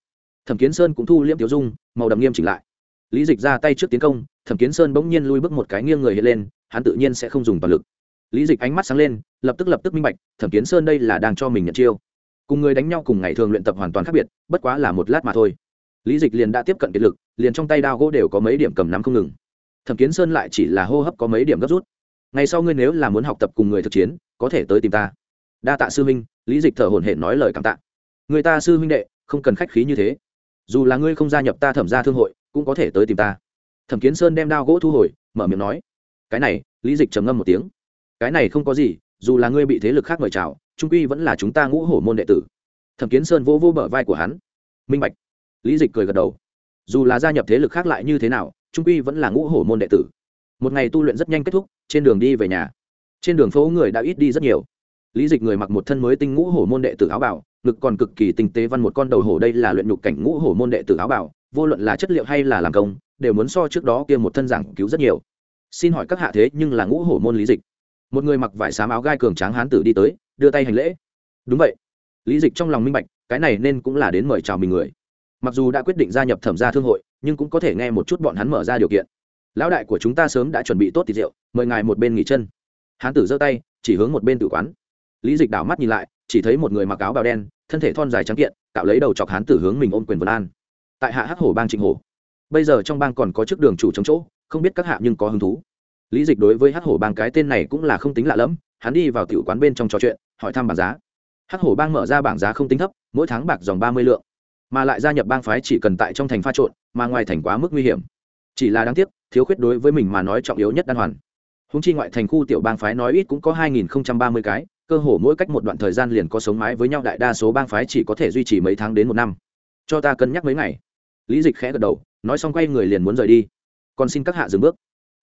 Thẩm kiến sơn cũng thu liễm tiểu dung, màu đậm nghiêm chỉnh lại. Lý dịch ra tay trước tiến công, thẩm kiến sơn bỗng nhiên lui bước một cái nghiêng người hiện lên, hắn tự nhiên sẽ không dùng toàn lực. Lý dịch ánh mắt sáng lên, lập tức lập tức minh bạch, thẩm kiến sơn đây là đang cho mình nhận chiêu. Cùng người đánh nhau cùng ngày thường luyện tập hoàn toàn khác biệt, bất quá là một lát mà thôi lý dịch liền đã tiếp cận kiệt lực liền trong tay đao gỗ đều có mấy điểm cầm nắm không ngừng. Thẩm kiến sơn lại chỉ là hô hấp có mấy điểm gấp rút. Ngày sau ngươi nếu là muốn học tập cùng người thực chiến có thể tới tìm ta. Đa tạ sư huynh, lý dịch thở hổn hển nói lời cảm tạ. Người ta sư huynh đệ không cần khách khí như thế. Dù là ngươi không gia nhập ta thẩm ra thương hội cũng có thể tới tìm ta. Thẩm kiến sơn đem đao gỗ thu hồi mở miệng nói. Cái này lý dịch trầm ngâm một tiếng. Cái này không có gì dù là ngươi bị thế lực khác mời chào trung quy vẫn là chúng ta ngũ hổ môn đệ tử. Thẩm kiến sơn vỗ vỗ bờ vai của hắn. Minh bạch lý dịch cười gật đầu. Dù là gia nhập thế lực khác lại như thế nào, trung quy vẫn là ngũ hổ môn đệ tử. Một ngày tu luyện rất nhanh kết thúc, trên đường đi về nhà. Trên đường phố người đã ít đi rất nhiều. Lý dịch người mặc một thân mới tinh ngũ hổ môn đệ tử áo bảo ngực còn cực kỳ tinh tế văn một con đầu hổ đây là luyện nhục cảnh ngũ hổ môn đệ tử áo bảo vô luận là chất liệu hay là làm công, đều muốn so trước đó kia một thân giảng cứu rất nhiều. Xin hỏi các hạ thế nhưng là ngũ hổ môn lý dịch? Một người mặc vải xám áo gai cường tráng hán tử đi tới, đưa tay hành lễ. Đúng vậy. Lý dịch trong lòng minh bạch, cái này nên cũng là đến mời chào mình người mặc dù đã quyết định gia nhập thẩm gia thương hội, nhưng cũng có thể nghe một chút bọn hắn mở ra điều kiện. Lão đại của chúng ta sớm đã chuẩn bị tốt thịt rượu, mời ngài một bên nghỉ chân. Hán tử giơ tay, chỉ hướng một bên tử quán. Lý dịch đảo mắt nhìn lại, chỉ thấy một người mặc áo bào đen, thân thể thon dài trắng kiện tạo lấy đầu chọc hán tử hướng mình ôm quyền vân an. Tại hạ hắc hổ bang trịnh hổ. Bây giờ trong bang còn có chức đường chủ chống chỗ, không biết các hạ nhưng có hứng thú. Lý dịch đối với hắc hổ bang cái tên này cũng là không tính lạ lẫm, hắn đi vào tiểu quán bên trong trò chuyện, hỏi thăm bảng giá. Hắc hổ bang mở ra bảng giá không tính thấp, mỗi tháng bạc dòng ba mươi lượng mà lại gia nhập bang phái chỉ cần tại trong thành pha trộn, mà ngoài thành quá mức nguy hiểm. Chỉ là đáng tiếc, thiếu khuyết đối với mình mà nói trọng yếu nhất đan hoàn. Húng chi ngoại thành khu tiểu bang phái nói ít cũng có hai nghìn ba mươi cái, cơ hồ mỗi cách một đoạn thời gian liền có sống mái với nhau đại đa số bang phái chỉ có thể duy trì mấy tháng đến một năm. Cho ta cân nhắc mấy ngày. Lý dịch khẽ gật đầu, nói xong quay người liền muốn rời đi. Còn xin các hạ dừng bước.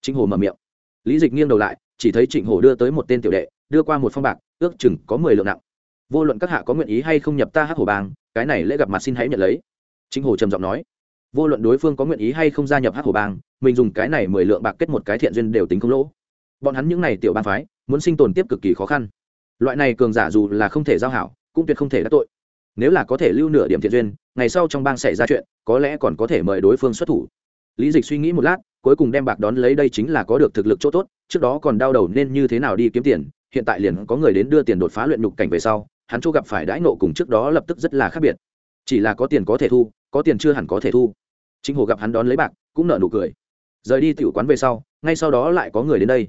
Trịnh hồ mở miệng. Lý dịch nghiêng đầu lại, chỉ thấy trịnh hồ đưa tới một tên tiểu đệ, đưa qua một phong bạc, ước chừng có mười lượng nặng vô luận các hạ có nguyện ý hay không nhập ta hát hồ bang, cái này lễ gặp mặt xin hãy nhận lấy. Chính hồ trầm giọng nói. Vô luận đối phương có nguyện ý hay không gia nhập hát hồ bang, mình dùng cái này mười lượng bạc kết một cái thiện duyên đều tính không lỗ. Bọn hắn những n à y tiểu bang phái, muốn sinh tồn tiếp cực kỳ khó khăn. Loại này cường giả dù là không thể giao hảo, cũng tuyệt không thể đắc tội. Nếu là có thể lưu nửa điểm thiện duyên, ngày sau trong bang xảy ra chuyện, có lẽ còn có thể mời đối phương xuất thủ. Lý dịch suy nghĩ một lát, cuối cùng đem bạc đón lấy đây chính là có được thực lực chỗ tốt, trước đó còn đau đầu nên như thế nào đi kiếm tiền, hiện tại liền có người đến đưa tiền đột phá luyện nhục cảnh về sau hắn chỗ gặp phải đãi nộ cùng trước đó lập tức rất là khác biệt. Chỉ là có tiền có thể thu, có tiền chưa hẳn có thể thu. Chính hồ gặp hắn đón lấy bạc, cũng nợ nụ cười. Rời đi tiểu quán về sau, ngay sau đó lại có người đến đây.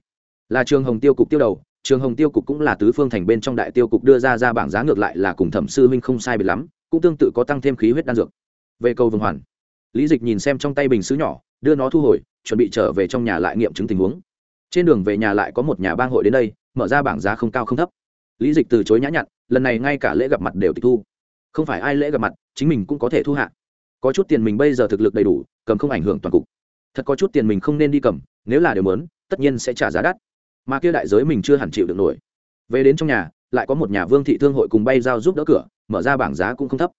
Là trường hồng tiêu cục tiêu đầu, trường hồng tiêu cục cũng là tứ phương thành bên trong đại tiêu cục đưa ra ra bảng giá ngược lại là cùng thẩm sư huynh không sai biệt lắm, cũng tương tự có tăng thêm khí huyết đan dược. Về cầu vương hoàn, lý dịch nhìn xem trong tay bình xứ nhỏ, đưa nó thu hồi, chuẩn bị trở về trong nhà lại nghiệm chứng tình huống. Trên đường về nhà lại có một nhà bang hội đến đây, mở ra bảng giá không cao không thấp. Lý dịch từ chối nhã nhặn lần này ngay cả lễ gặp mặt đều tịch thu. Không phải ai lễ gặp mặt, chính mình cũng có thể thu hạ. Có chút tiền mình bây giờ thực lực đầy đủ, cầm không ảnh hưởng toàn cục. Thật có chút tiền mình không nên đi cầm, nếu là đều mớn tất nhiên sẽ trả giá đắt. Mà kia đại giới mình chưa hẳn chịu được nổi. Về đến trong nhà, lại có một nhà vương thị thương hội cùng bay giao giúp đỡ cửa, mở ra bảng giá cũng không thấp.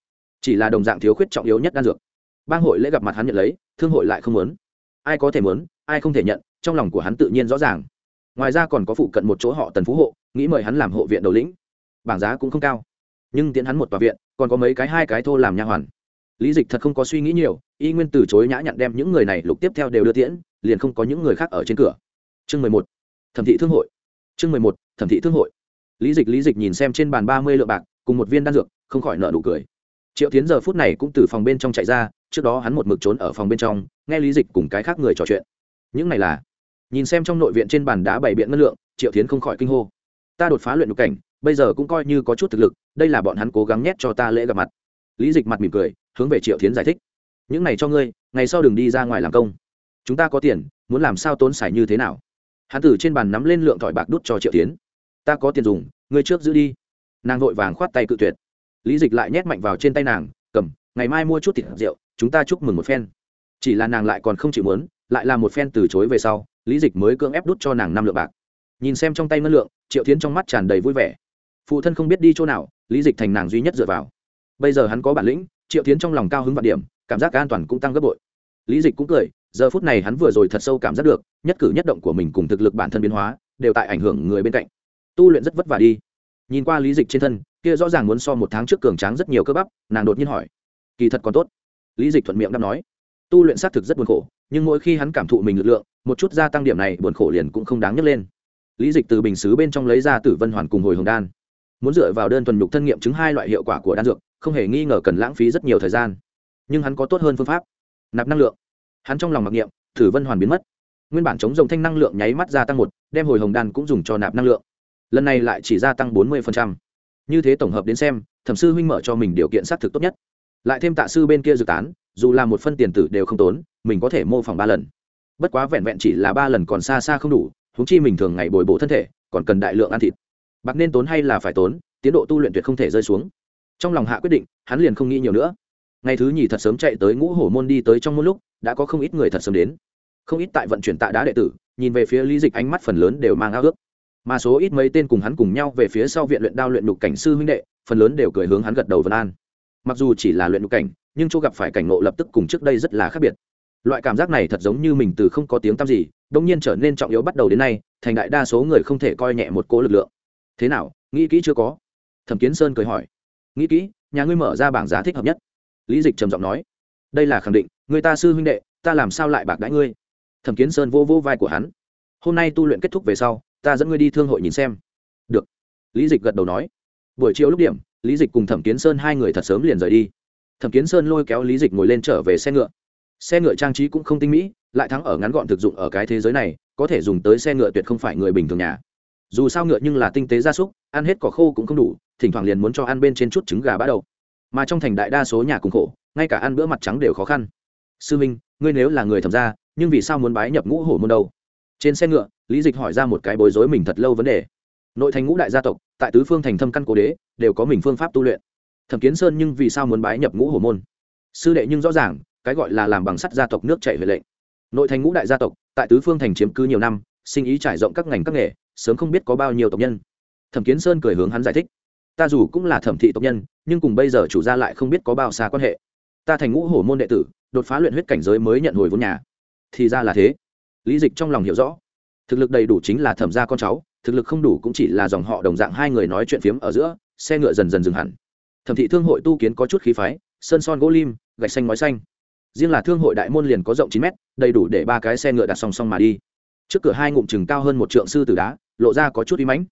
Chỉ là đồng dạng thiếu khuyết trọng yếu nhất đan dược. Bang hội lễ gặp mặt hắn nhận lấy, thương hội lại không muốn. Ai có thể muốn, ai không thể nhận, trong lòng của hắn tự nhiên rõ ràng. Ngoài ra còn có phụ cận một chỗ họ tần phú hộ, nghĩ mời hắn làm hộ viện đầu lĩnh bảng giá cũng không cao. Nhưng tiến hắn một tòa viện, còn có mấy cái hai cái thô làm nha hoàn. Lý dịch thật không có suy nghĩ nhiều, y nguyên từ chối nhã nhặn đem những người này lục tiếp theo đều đưa tiễn, liền không có những người khác ở trên cửa. Chương mười một, thẩm thị thương hội. Chương mười một, thẩm thị thương hội. Lý dịch lý dịch nhìn xem trên bàn ba mươi lượng bạc, cùng một viên đan dược, không khỏi nợ nụ cười. Triệu tiến giờ phút này cũng từ phòng bên trong chạy ra, trước đó hắn một mực trốn ở phòng bên trong, nghe lý dịch cùng cái khác người trò chuyện. Những này là, nhìn xem trong nội viện trên bàn đá bảy biện ngân lượng, triệu tiến không khỏi kinh hô. Ta đột phá luyện nhục cảnh bây giờ cũng coi như có chút thực lực, đây là bọn hắn cố gắng nhét cho ta lễ gặp mặt. Lý dịch mặt mỉm cười, hướng về triệu tiến giải thích. Những này cho ngươi, ngày sau đừng đi ra ngoài làm công. Chúng ta có tiền, muốn làm sao tốn xài như thế nào? Hắn từ trên bàn nắm lên lượng thỏi bạc đút cho triệu tiến ta có tiền dùng, ngươi trước giữ đi. Nàng vội vàng khoát tay cự tuyệt. Lý dịch lại nhét mạnh vào trên tay nàng, cầm, ngày mai mua chút thịt rượu, chúng ta chúc mừng một phen. Chỉ là nàng lại còn không chịu muốn, lại là một phen từ chối về sau, lý dịch mới cưỡng ép đút cho nàng năm lượng bạc. Nhìn xem trong tay ngân lượng, triệu tiến trong mắt tràn đầy vui vẻ phụ thân không biết đi chỗ nào, lý dịch thành nàng duy nhất dựa vào. Bây giờ hắn có bản lĩnh, triệu tiến trong lòng cao hứng vạn điểm, cảm giác an toàn cũng tăng gấp bội. Lý dịch cũng cười, giờ phút này hắn vừa rồi thật sâu cảm giác được, nhất cử nhất động của mình cùng thực lực bản thân biến hóa, đều tại ảnh hưởng người bên cạnh. Tu luyện rất vất vả đi. Nhìn qua lý dịch trên thân, kia rõ ràng muốn so một tháng trước cường tráng rất nhiều cơ bắp, nàng đột nhiên hỏi, kỳ thật còn tốt. Lý dịch thuận miệng đáp nói, tu luyện xác thực rất buồn khổ, nhưng mỗi khi hắn cảm thụ mình lực lượng, một chút gia tăng điểm này buồn khổ liền cũng không đáng nhấc lên. Lý dịch từ bình xứ bên trong lấy ra tử vân hoàn cùng hồi hồng đan muốn dựa vào đơn thuần nhục thân nghiệm chứng hai loại hiệu quả của đan dược, không hề nghi ngờ cần lãng phí rất nhiều thời gian. Nhưng hắn có tốt hơn phương pháp. Nạp năng lượng. Hắn trong lòng mặc niệm, thử vân hoàn biến mất. Nguyên bản chống dòng thanh năng lượng nháy mắt gia tăng một, đem hồi hồng đan cũng dùng cho nạp năng lượng. Lần này lại chỉ gia tăng bốn mươi như thế tổng hợp đến xem, thẩm sư huynh mở cho mình điều kiện xác thực tốt nhất. Lại thêm tạ sư bên kia dự tán, dù là một phân tiền tử đều không tốn, mình có thể mô phỏng ba lần. Bất quá vẹn vẹn chỉ là ba lần còn xa xa không đủ húng chi mình thường ngày bồi bổ thân thể, còn cần đại lượng ăn thịt bạc nên tốn hay là phải tốn, tiến độ tu luyện tuyệt không thể rơi xuống. Trong lòng hạ quyết định, hắn liền không nghĩ nhiều nữa. Ngày thứ nhì thật sớm chạy tới ngũ hổ môn đi tới trong một lúc, đã có không ít người thật sớm đến. Không ít tại vận chuyển tạ đá đệ tử, nhìn về phía lý dịch ánh mắt phần lớn đều mang ao ước. Mà số ít mấy tên cùng hắn cùng nhau về phía sau viện luyện đao luyện nhục cảnh sư huynh đệ, phần lớn đều cười hướng hắn gật đầu vân an. Mặc dù chỉ là luyện nhục cảnh, nhưng chỗ gặp phải cảnh ngộ lập tức cùng trước đây rất là khác biệt. Loại cảm giác này thật giống như mình từ không có tiếng tăm gì đông nhiên trở nên trọng yếu bắt đầu đến nay, thành đại đa số người không thể coi nhẹ một cố lực lượng thế nào, nghĩ kỹ chưa có? Thẩm kiến sơn cười hỏi. Nghĩ kỹ, nhà ngươi mở ra bảng giá thích hợp nhất. Lý dịch trầm giọng nói. Đây là khẳng định, người ta sư huynh đệ, ta làm sao lại bạc đãi ngươi? Thẩm kiến sơn vô vô vai của hắn. Hôm nay tu luyện kết thúc về sau, ta dẫn ngươi đi thương hội nhìn xem. Được. Lý dịch gật đầu nói. Buổi chiều lúc điểm, lý dịch cùng thẩm kiến sơn hai người thật sớm liền rời đi. Thẩm kiến sơn lôi kéo lý dịch ngồi lên trở về xe ngựa. Xe ngựa trang trí cũng không tinh mỹ, lại thắng ở ngắn gọn thực dụng ở cái thế giới này, có thể dùng tới xe ngựa tuyệt không phải người bình thường nhà dù sao ngựa nhưng là tinh tế gia súc, ăn hết cỏ khô cũng không đủ, thỉnh thoảng liền muốn cho ăn bên trên chút trứng gà bã đầu mà trong thành đại đa số nhà cùng khổ, ngay cả ăn bữa mặt trắng đều khó khăn. Sư minh, ngươi nếu là người thẩm gia, nhưng vì sao muốn bái nhập ngũ hổ môn đâu? Trên xe ngựa, lý dịch hỏi ra một cái bối rối mình thật lâu vấn đề. Nội thành ngũ đại gia tộc, tại tứ phương thành thâm căn cố đế, đều có mình phương pháp tu luyện. Thẩm kiến sơn nhưng vì sao muốn bái nhập ngũ hổ môn? Sư đệ nhưng rõ ràng, cái gọi là làm bằng sắt gia tộc nước chạy về lệnh. Nội thành ngũ đại gia tộc, tại tứ phương thành chiếm cứ nhiều năm, sinh ý trải rộng các ngành các nghề sớm không biết có bao nhiêu tộc nhân. Thẩm kiến sơn cười hướng hắn giải thích. Ta dù cũng là thẩm thị tộc nhân, nhưng cùng bây giờ chủ gia lại không biết có bao xa quan hệ. Ta thành ngũ hổ môn đệ tử, đột phá luyện huyết cảnh giới mới nhận hồi vốn nhà. Thì ra là thế. Lý dịch trong lòng hiểu rõ. Thực lực đầy đủ chính là thẩm gia con cháu, thực lực không đủ cũng chỉ là dòng họ đồng dạng hai người nói chuyện phiếm ở giữa, xe ngựa dần dần dừng hẳn. Thẩm thị thương hội tu kiến có chút khí phái, sơn son gỗ lim, gạch xanh ngói xanh. Riêng là thương hội đại môn liền có rộng chín mét, đầy đủ để ba cái xe ngựa đặt song song mà đi trước cửa hai ngụm chừng cao hơn một trượng sư từ đá, lộ ra có chút uy mãnh.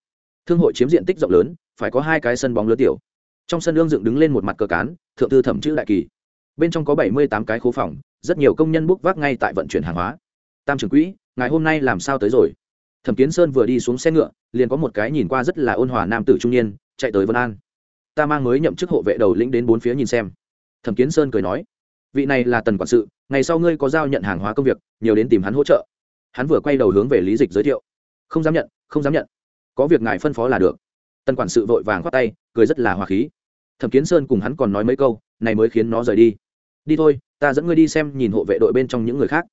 Thương hội chiếm diện tích rộng lớn, phải có hai cái sân bóng lớn tiểu. Trong sân ương dựng đứng lên một mặt cờ cán, thượng thư thẩm chữ đại kỳ. Bên trong có bảy mươi tám cái khố phòng, rất nhiều công nhân bốc vác ngay tại vận chuyển hàng hóa. Tam trưởng quỹ ngày hôm nay làm sao tới rồi? Thẩm kiến sơn vừa đi xuống xe ngựa, liền có một cái nhìn qua rất là ôn hòa nam tử trung niên, chạy tới vân an. Ta mang mới nhậm chức hộ vệ đầu lĩnh đến bốn phía nhìn xem. Thẩm kiến sơn cười nói, vị này là tần quản sự, ngày sau ngươi có giao nhận hàng hóa công việc, nhiều đến tìm hắn hỗ trợ hắn vừa quay đầu hướng về lý dịch giới thiệu không dám nhận không dám nhận có việc ngài phân phó là được Tân quản sự vội vàng khoát tay cười rất là hòa khí thẩm kiến sơn cùng hắn còn nói mấy câu này mới khiến nó rời đi đi thôi ta dẫn ngươi đi xem nhìn hộ vệ đội bên trong những người khác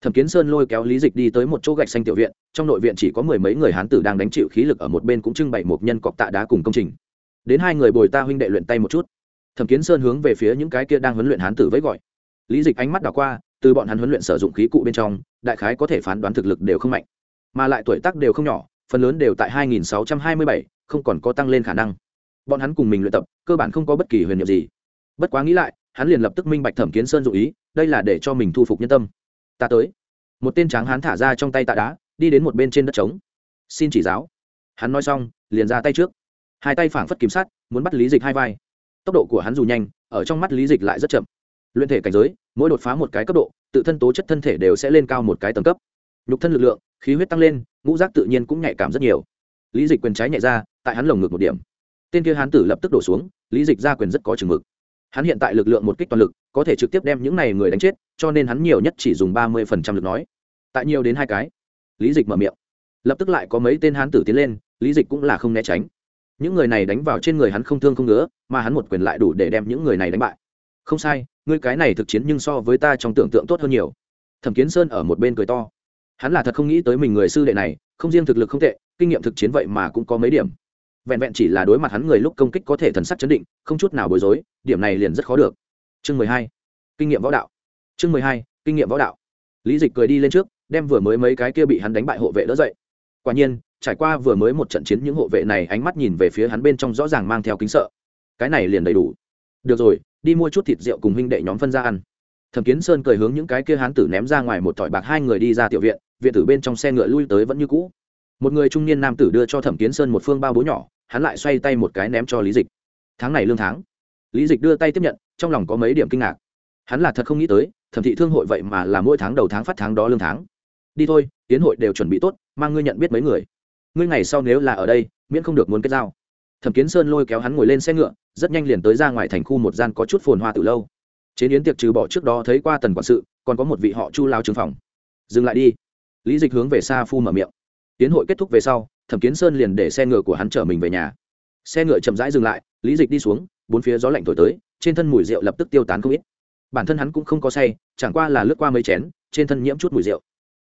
thẩm kiến sơn lôi kéo lý dịch đi tới một chỗ gạch xanh tiểu viện trong nội viện chỉ có mười mấy người hán tử đang đánh chịu khí lực ở một bên cũng trưng bày một nhân cọc tạ đá cùng công trình đến hai người bồi ta huynh đệ luyện tay một chút thẩm kiến sơn hướng về phía những cái kia đang huấn luyện hán tử với gọi lý dịch ánh mắt đảo qua từ bọn hắn huấn luyện sử dụng khí cụ bên trong đại khái có thể phán đoán thực lực đều không mạnh. Mà lại tuổi tác đều không nhỏ phần lớn đều tại 2627, không còn có tăng lên khả năng. Bọn hắn cùng mình luyện tập cơ bản không có bất kỳ huyền nhiệm gì. Bất quá nghĩ lại hắn liền lập tức minh bạch thẩm kiến sơn dụ ý đây là để cho mình thu phục nhân tâm. Ta tới. Một tên tráng hắn thả ra trong tay tạ đá đi đến một bên trên đất trống. Xin chỉ giáo. Hắn nói xong liền ra tay trước. Hai tay phảng phất kiếm sát muốn bắt lý dịch hai vai. Tốc độ của hắn dù nhanh ở trong mắt lý dịch lại rất chậm luyện thể cảnh giới, mỗi đột phá một cái cấp độ, tự thân tố chất thân thể đều sẽ lên cao một cái tầng cấp. Nhục thân lực lượng, khí huyết tăng lên, ngũ giác tự nhiên cũng nhạy cảm rất nhiều. Lý dịch quyền trái nhẹ ra, tại hắn lồng ngực một điểm. Tên kia hán tử lập tức đổ xuống, lý dịch ra quyền rất có chừng mực. Hắn hiện tại lực lượng một kích toàn lực, có thể trực tiếp đem những này người đánh chết, cho nên hắn nhiều nhất chỉ dùng ba mươi phần trăm lực nói. Tại nhiều đến hai cái, lý dịch mở miệng. Lập tức lại có mấy tên hán tử tiến lên, lý dịch cũng là không né tránh. Những người này đánh vào trên người hắn không thương không ngứa, mà hắn một quyền lại đủ để đem những người này đánh bại không sai, ngươi cái này thực chiến nhưng so với ta trong tưởng tượng tốt hơn nhiều. Thẩm kiến sơn ở một bên cười to. Hắn là thật không nghĩ tới mình người sư đệ này, không riêng thực lực không tệ, kinh nghiệm thực chiến vậy mà cũng có mấy điểm. Vẹn vẹn chỉ là đối mặt hắn người lúc công kích có thể thần sắc chấn định, không chút nào bối rối, điểm này liền rất khó được. Chương mười hai, kinh nghiệm võ đạo. Chương mười hai, kinh nghiệm võ đạo. Lý dịch cười đi lên trước, đem vừa mới mấy cái kia bị hắn đánh bại hộ vệ đỡ dậy. Quả nhiên, trải qua vừa mới một trận chiến những hộ vệ này ánh mắt nhìn về phía hắn bên trong rõ ràng mang theo kính sợ. Cái này liền đầy đủ. Được rồi đi mua chút thịt rượu cùng huynh đệ nhóm phân ra ăn. Thẩm kiến sơn cười hướng những cái kia hán tử ném ra ngoài một thỏi bạc hai người đi ra tiểu viện viện tử bên trong xe ngựa lui tới vẫn như cũ. Một người trung niên nam tử đưa cho thẩm kiến sơn một phương bao bố nhỏ, hắn lại xoay tay một cái ném cho lý dịch. Tháng này lương tháng. Lý dịch đưa tay tiếp nhận, trong lòng có mấy điểm kinh ngạc. Hắn là thật không nghĩ tới, thẩm thị thương hội vậy mà là mỗi tháng đầu tháng phát tháng đó lương tháng. Đi thôi, tiến hội đều chuẩn bị tốt, mang ngươi nhận biết mấy người. Ngươi ngày sau nếu là ở đây, miễn không được muốn kết giao thẩm kiến sơn lôi kéo hắn ngồi lên xe ngựa, rất nhanh liền tới ra ngoài thành khu một gian có chút phồn hoa từ lâu. Chế biến tiệc trừ bỏ trước đó thấy qua tần quản sự, còn có một vị họ chu lao trường phòng. Dừng lại đi. Lý dịch hướng về xa phu mở miệng. Tiến hội kết thúc về sau, thẩm kiến sơn liền để xe ngựa của hắn chở mình về nhà. Xe ngựa chậm rãi dừng lại, lý dịch đi xuống, bốn phía gió lạnh thổi tới, trên thân mùi rượu lập tức tiêu tán không ít. Bản thân hắn cũng không có say, chẳng qua là lướt qua mấy chén, trên thân nhiễm chút mùi rượu.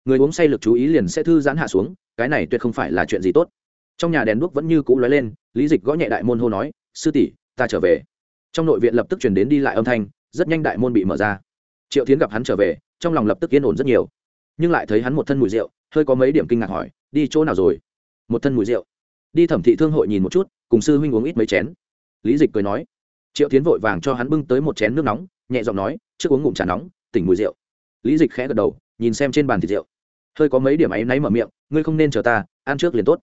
Người uống say lực chú ý liền sẽ thư giãn hạ xuống, cái này tuyệt không phải là chuyện gì tốt trong nhà đèn đuốc vẫn như cũ lóe lên, lý dịch gõ nhẹ đại môn hô nói, sư tỷ, ta trở về. Trong nội viện lập tức chuyển đến đi lại âm thanh, rất nhanh đại môn bị mở ra. Triệu tiến gặp hắn trở về, trong lòng lập tức yên ổn rất nhiều. Nhưng lại thấy hắn một thân mùi rượu, hơi có mấy điểm kinh ngạc hỏi, đi chỗ nào rồi? Một thân mùi rượu. Đi thẩm thị thương hội nhìn một chút, cùng sư huynh uống ít mấy chén. Lý dịch cười nói. Triệu tiến vội vàng cho hắn bưng tới một chén nước nóng, nhẹ giọng nói, trước uống ngụm trà nóng, tỉnh mùi rượu. Lý dịch khẽ gật đầu, nhìn xem trên bàn thịt rượu. Hơi có mấy điểm áy náy mở miệng, ngươi không nên chờ ta, ăn trước liền tốt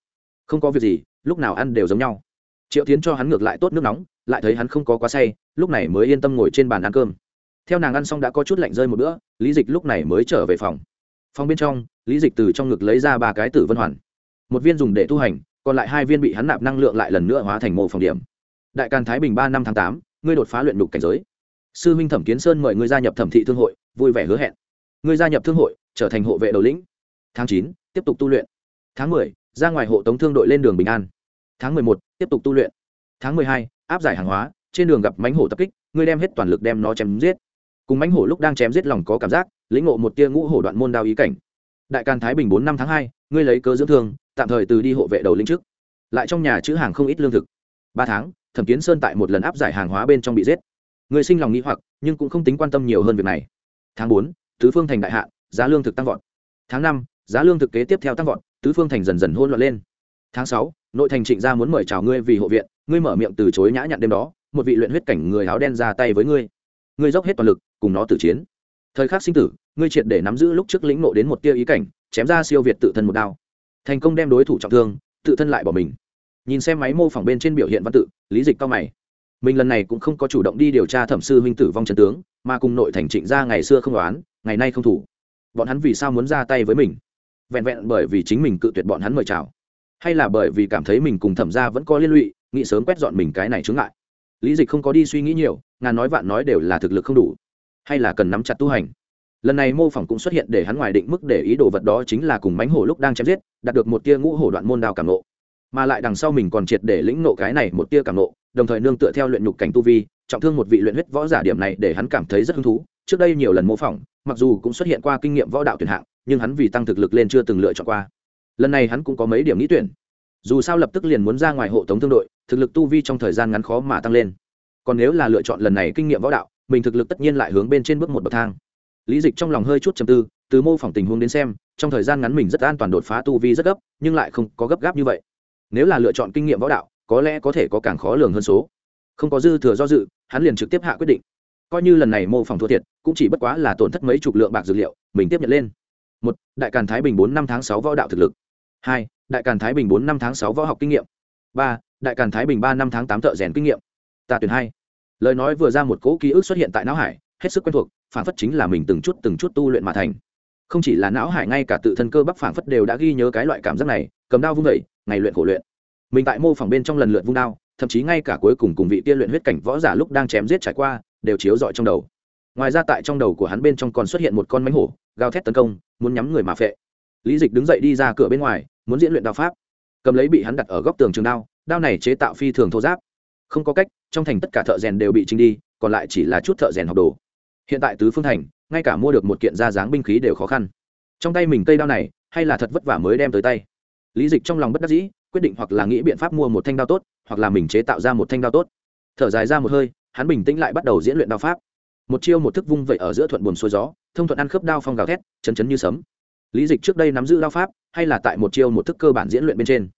không có việc gì, lúc nào ăn đều giống nhau. Triệu tiến cho hắn ngược lại tốt nước nóng, lại thấy hắn không có quá say, lúc này mới yên tâm ngồi trên bàn ăn cơm. Theo nàng ăn xong đã có chút lạnh rơi một bữa, lý dịch lúc này mới trở về phòng. Phòng bên trong, lý dịch từ trong ngực lấy ra ba cái tử vân hoàn. Một viên dùng để tu hành, còn lại hai viên bị hắn nạp năng lượng lại lần nữa hóa thành mộ phòng điểm. Đại càn thái bình ba năm tháng tám, ngươi đột phá luyện đục cảnh giới. Sư minh thẩm kiến sơn mời ngươi gia nhập thẩm thị thương hội, vui vẻ hứa hẹn. Ngươi gia nhập thương hội, trở thành hộ vệ đầu lĩnh. Tháng chín, tiếp tục tu luyện. Tháng mười ra ngoài hộ tống thương đội lên đường bình an. Tháng mười một, tiếp tục tu luyện. Tháng mười hai, áp giải hàng hóa, trên đường gặp mánh hổ tập kích ngươi đem hết toàn lực đem nó chém giết. Cùng mánh hổ lúc đang chém giết lòng có cảm giác, lĩnh ngộ một tia ngũ hổ đoạn môn đao ý cảnh. Đại càn thái bình bốn năm tháng hai, ngươi lấy cơ dưỡng thương, tạm thời từ đi hộ vệ đầu lĩnh trước. Lại trong nhà chữ hàng không ít lương thực. Ba tháng, thẩm kiến sơn tại một lần áp giải hàng hóa bên trong bị giết. Người sinh lòng nghĩ hoặc, nhưng cũng không tính quan tâm nhiều hơn việc này. Tháng bốn, tứ phương thành đại hạ, giá lương thực tăng vọt. Tháng năm, giá lương thực kế tiếp theo tăng vọt tứ phương thành dần dần hôn loạn lên. Tháng sáu, nội thành trịnh gia muốn mời chào ngươi vì hộ viện, ngươi mở miệng từ chối nhã nhặn đêm đó, một vị luyện huyết cảnh người áo đen ra tay với ngươi. Ngươi dốc hết toàn lực, cùng nó tử chiến. Thời khắc sinh tử, ngươi triệt để nắm giữ lúc trước lĩnh nộ đến một tia ý cảnh, chém ra siêu việt tự thân một đao. Thành công đem đối thủ trọng thương, tự thân lại bỏ mình. Nhìn xem máy mô phỏng bên trên biểu hiện văn tự, lý dịch cao mày. Mình lần này cũng không có chủ động đi điều tra thẩm sư huynh tử vong trần tướng, mà cùng nội thành trịnh Gia ngày xưa không đoán ngày nay không thủ. Bọn hắn vì sao muốn ra tay với mình? Vẹn vẹn bởi vì chính mình cự tuyệt bọn hắn mời chào, hay là bởi vì cảm thấy mình cùng thẩm ra vẫn có liên lụy, nghĩ sớm quét dọn mình cái này chướng ngại. Lý dịch không có đi suy nghĩ nhiều, ngàn nói vạn nói đều là thực lực không đủ, hay là cần nắm chặt tu hành. Lần này mô phỏng cũng xuất hiện để hắn ngoài định mức để ý đồ vật đó chính là cùng mánh hổ lúc đang chém giết, đạt được một tia ngũ hổ đoạn môn đao cảm nộ mà lại đằng sau mình còn triệt để lĩnh nộ cái này một tia cảm nộ đồng thời nương tựa theo luyện nhục cảnh tu vi, trọng thương một vị luyện huyết võ giả điểm này để hắn cảm thấy rất hứng thú. Trước đây nhiều lần mô phỏng, mặc dù cũng xuất hiện qua kinh nghiệm võ đạo tuyển hạng nhưng hắn vì tăng thực lực lên chưa từng lựa chọn qua. Lần này hắn cũng có mấy điểm nghĩ tuyển. Dù sao lập tức liền muốn ra ngoài hộ tống thương đội, thực lực tu vi trong thời gian ngắn khó mà tăng lên. Còn nếu là lựa chọn lần này kinh nghiệm võ đạo, mình thực lực tất nhiên lại hướng bên trên bước một bậc thang. Lý dịch trong lòng hơi chút chầm tư, từ mô phỏng tình huống đến xem, trong thời gian ngắn mình rất an toàn đột phá tu vi rất gấp, nhưng lại không có gấp gáp như vậy. Nếu là lựa chọn kinh nghiệm võ đạo, có lẽ có thể có càng khó lường hơn số. Không có dư thừa do dự, hắn liền trực tiếp hạ quyết định. Coi như lần này mô phỏng thua thiệt, cũng chỉ bất quá là tổn thất mấy chục lượng bạc dược liệu, mình tiếp nhận lên một, đại càn thái bình bốn năm tháng sáu võ đạo thực lực. Hai, đại càn thái bình bốn năm tháng sáu võ học kinh nghiệm. Ba, đại càn thái bình ba năm tháng tám thợ rèn kinh nghiệm. Ta tuyển hai. Lời nói vừa ra một cỗ ký ức xuất hiện tại não hải, hết sức quen thuộc phản phất chính là mình từng chút từng chút tu luyện mà thành. Không chỉ là não hải, ngay cả tự thân cơ bắp phản phất đều đã ghi nhớ cái loại cảm giác này, cầm đao vung vẩy ngày luyện khổ luyện. Mình tại mô phỏng bên trong lần lượt vung đao, thậm chí ngay cả cuối cùng cùng vị tiên luyện huyết cảnh võ giả lúc đang chém giết trải qua, đều chiếu rọi trong đầu ngoài ra tại trong đầu của hắn bên trong còn xuất hiện một con mánh hổ, gào thét tấn công, muốn nhắm người mà phệ. Lý dịch đứng dậy đi ra cửa bên ngoài, muốn diễn luyện đao pháp. Cầm lấy bị hắn đặt ở góc tường trường đao đao này chế tạo phi thường thô giáp. Không có cách, trong thành tất cả thợ rèn đều bị trình đi, còn lại chỉ là chút thợ rèn học đồ. Hiện tại tứ phương thành, ngay cả mua được một kiện da dáng binh khí đều khó khăn. Trong tay mình cây đao này, hay là thật vất vả mới đem tới tay. Lý dịch trong lòng bất đắc dĩ, quyết định hoặc là nghĩ biện pháp mua một thanh đao tốt, hoặc là mình chế tạo ra một thanh đao tốt. Thở dài ra một hơi, hắn bình tĩnh lại bắt đầu diễn luyện đao pháp một chiêu một thức vung vậy ở giữa thuận buồn xuôi gió, thông thuận ăn khớp đao phong gào thét, chấn chấn như sấm. Lý dịch trước đây nắm giữ đao pháp, hay là tại một chiêu một thức cơ bản diễn luyện bên trên.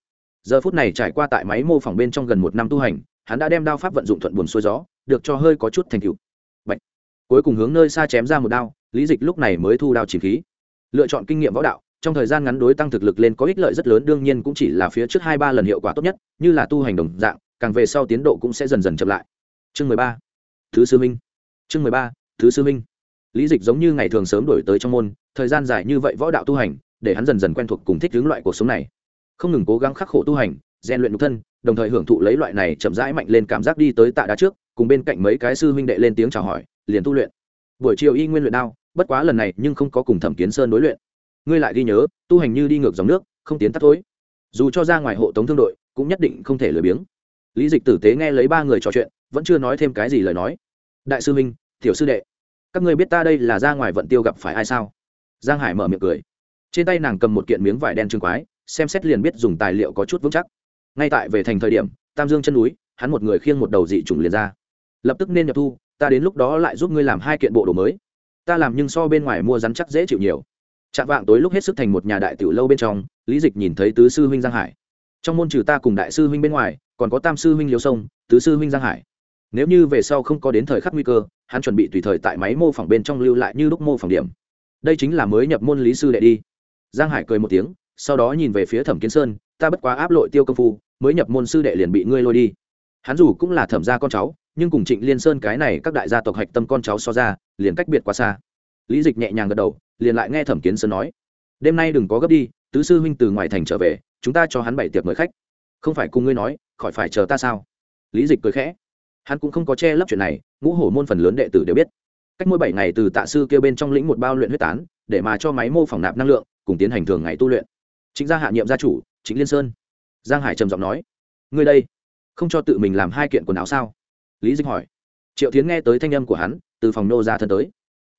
Giờ phút này trải qua tại máy mô phỏng bên trong gần một năm tu hành, hắn đã đem đao pháp vận dụng thuận buồn xuôi gió, được cho hơi có chút thành tựu. Bạch. cuối cùng hướng nơi xa chém ra một đao, lý dịch lúc này mới thu đao chỉ khí. Lựa chọn kinh nghiệm võ đạo, trong thời gian ngắn đối tăng thực lực lên có ích lợi rất lớn, đương nhiên cũng chỉ là phía trước hai ba lần hiệu quả tốt nhất, như là tu hành đồng dạng, càng về sau tiến độ cũng sẽ dần dần chậm lại. Chương mười ba. Thứ sư minh chương mười ba, thứ sư minh. Lý dịch giống như ngày thường sớm đổi tới trong môn, thời gian dài như vậy võ đạo tu hành, để hắn dần dần quen thuộc cùng thích hướng loại cuộc sống này. Không ngừng cố gắng khắc khổ tu hành, rèn luyện nhục thân, đồng thời hưởng thụ lấy loại này chậm rãi mạnh lên cảm giác đi tới tạ đá trước, cùng bên cạnh mấy cái sư huynh đệ lên tiếng chào hỏi, liền tu luyện. Buổi chiều y nguyên luyện đao, bất quá lần này nhưng không có cùng thẩm kiến sơn đối luyện. Ngươi lại ghi nhớ, tu hành như đi ngược dòng nước, không tiến tắt thối. Dù cho ra ngoài hộ tống thương đội, cũng nhất định không thể lười biếng. Lý dịch tử tế nghe lấy ba người trò chuyện, vẫn chưa nói thêm cái gì lời nói đại sư minh tiểu sư đệ, các ngươi biết ta đây là ra ngoài vận tiêu gặp phải ai sao? Giang hải mở miệng cười. Trên tay nàng cầm một kiện miếng vải đen trương quái, xem xét liền biết dùng tài liệu có chút vững chắc. Ngay tại về thành thời điểm, tam dương chân núi, hắn một người khiêng một đầu dị trùng liền ra. Lập tức nên nhập thu, ta đến lúc đó lại giúp ngươi làm hai kiện bộ đồ mới. Ta làm nhưng so bên ngoài mua rắn chắc dễ chịu nhiều. Chạm vạng tối lúc hết sức thành một nhà đại tiểu lâu bên trong, lý dịch nhìn thấy tứ sư huynh giang hải. Trong môn trừ ta cùng đại sư huynh bên ngoài, còn có tam sư huynh liêu sông, tứ sư huynh giang hải nếu như về sau không có đến thời khắc nguy cơ, hắn chuẩn bị tùy thời tại máy mô phỏng bên trong lưu lại như lúc mô phỏng điểm. Đây chính là mới nhập môn lý sư đệ đi. Giang hải cười một tiếng, sau đó nhìn về phía thẩm kiến sơn, ta bất quá áp lội tiêu công phu, mới nhập môn sư đệ liền bị ngươi lôi đi. Hắn dù cũng là thẩm gia con cháu, nhưng cùng trịnh liên sơn cái này các đại gia tộc hạch tâm con cháu so ra, liền cách biệt quá xa. Lý dịch nhẹ nhàng gật đầu, liền lại nghe thẩm kiến sơn nói, đêm nay đừng có gấp đi, tứ sư huynh từ ngoài thành trở về, chúng ta cho hắn bảy tiệc mời khách. Không phải cùng ngươi nói, khỏi phải chờ ta sao? Lý dịch cười khẽ hắn cũng không có che lấp chuyện này, ngũ hổ môn phần lớn đệ tử đều biết. Cách mỗi bảy ngày từ tạ sư kêu bên trong lĩnh một bao luyện huyết tán, để mà cho máy mô phỏng nạp năng lượng, cùng tiến hành thường ngày tu luyện. Chính gia hạ nhiệm gia chủ chính liên sơn. Giang hải trầm giọng nói, ngươi đây, không cho tự mình làm hai kiện quần áo sao? Lý dịch hỏi. Triệu tiến nghe tới thanh âm của hắn, từ phòng nô ra thân tới.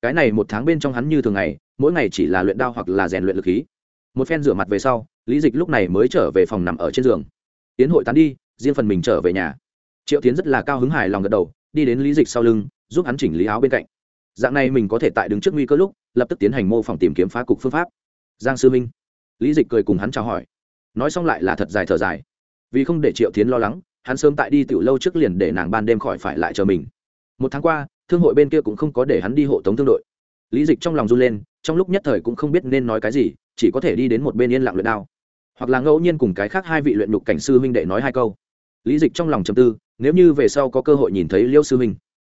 Cái này một tháng bên trong hắn như thường ngày, mỗi ngày chỉ là luyện đao hoặc là rèn luyện lực khí. Một phen rửa mặt về sau, lý dịch lúc này mới trở về phòng nằm ở trên giường. Tiến hội tán đi, riêng phần mình trở về nhà triệu tiến rất là cao hứng hài lòng gật đầu, đi đến lý dịch sau lưng, giúp hắn chỉnh lý áo bên cạnh. Dạng này mình có thể tại đứng trước nguy cơ lúc, lập tức tiến hành mô phỏng tìm kiếm phá cục phương pháp. Giang sư minh. Lý dịch cười cùng hắn chào hỏi. Nói xong lại là thật dài thở dài. Vì không để triệu tiến lo lắng, hắn sớm tại đi tiểu lâu trước liền để nàng ban đêm khỏi phải lại chờ mình. Một tháng qua, thương hội bên kia cũng không có để hắn đi hộ tống thương đội. Lý dịch trong lòng run lên, trong lúc nhất thời cũng không biết nên nói cái gì, chỉ có thể đi đến một bên yên lặng luyện đao. Hoặc là ngẫu nhiên cùng cái khác hai vị luyện nhục cảnh sư huynh đệ nói hai câu lý dịch trong lòng chầm tư, nếu như về sau có cơ hội nhìn thấy liêu sư minh.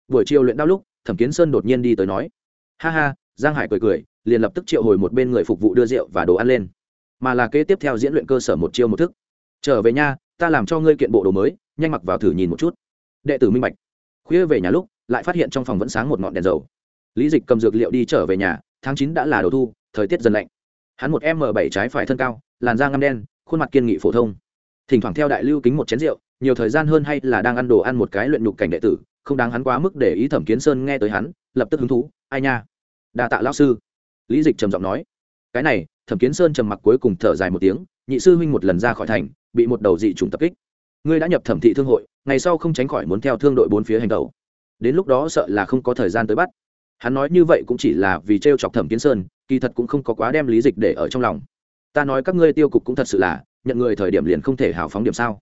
Buổi chiều luyện đao lúc, thẩm kiến sơn đột nhiên đi tới nói, ha ha, giang hải cười cười, liền lập tức triệu hồi một bên người phục vụ đưa rượu và đồ ăn lên. Mà là kế tiếp theo diễn luyện cơ sở một chiêu một thức. Trở về nha ta làm cho ngươi kiện bộ đồ mới, nhanh mặc vào thử nhìn một chút. Đệ tử minh bạch. Khuya về nhà lúc, lại phát hiện trong phòng vẫn sáng một ngọn đèn dầu. Lý dịch cầm dược liệu đi trở về nhà, tháng chín đã là đầu thu, thời tiết dần lạnh. Hắn một m bảy trái phải thân cao, làn da ngăm đen, khuôn mặt kiên nghị phổ thông. Thỉnh thoảng theo đại lưu kính một chén rượu nhiều thời gian hơn hay là đang ăn đồ ăn một cái luyện nhục cảnh đệ tử, không đáng hắn quá mức để ý thẩm kiến sơn nghe tới hắn, lập tức hứng thú, ai nha, đa tạ lão sư. Lý dịch trầm giọng nói. Cái này, thẩm kiến sơn trầm mặc cuối cùng thở dài một tiếng, nhị sư huynh một lần ra khỏi thành, bị một đầu dị trùng tập kích. Ngươi đã nhập thẩm thị thương hội, ngày sau không tránh khỏi muốn theo thương đội bốn phía hành tẩu. Đến lúc đó sợ là không có thời gian tới bắt. Hắn nói như vậy cũng chỉ là vì t r e o chọc thẩm kiến sơn, kỳ thật cũng không có quá đem lý dịch để ở trong lòng. Ta nói các ngươi tiêu cục cũng thật sự là, nhận người thời điểm liền không thể hào phóng điểm sao?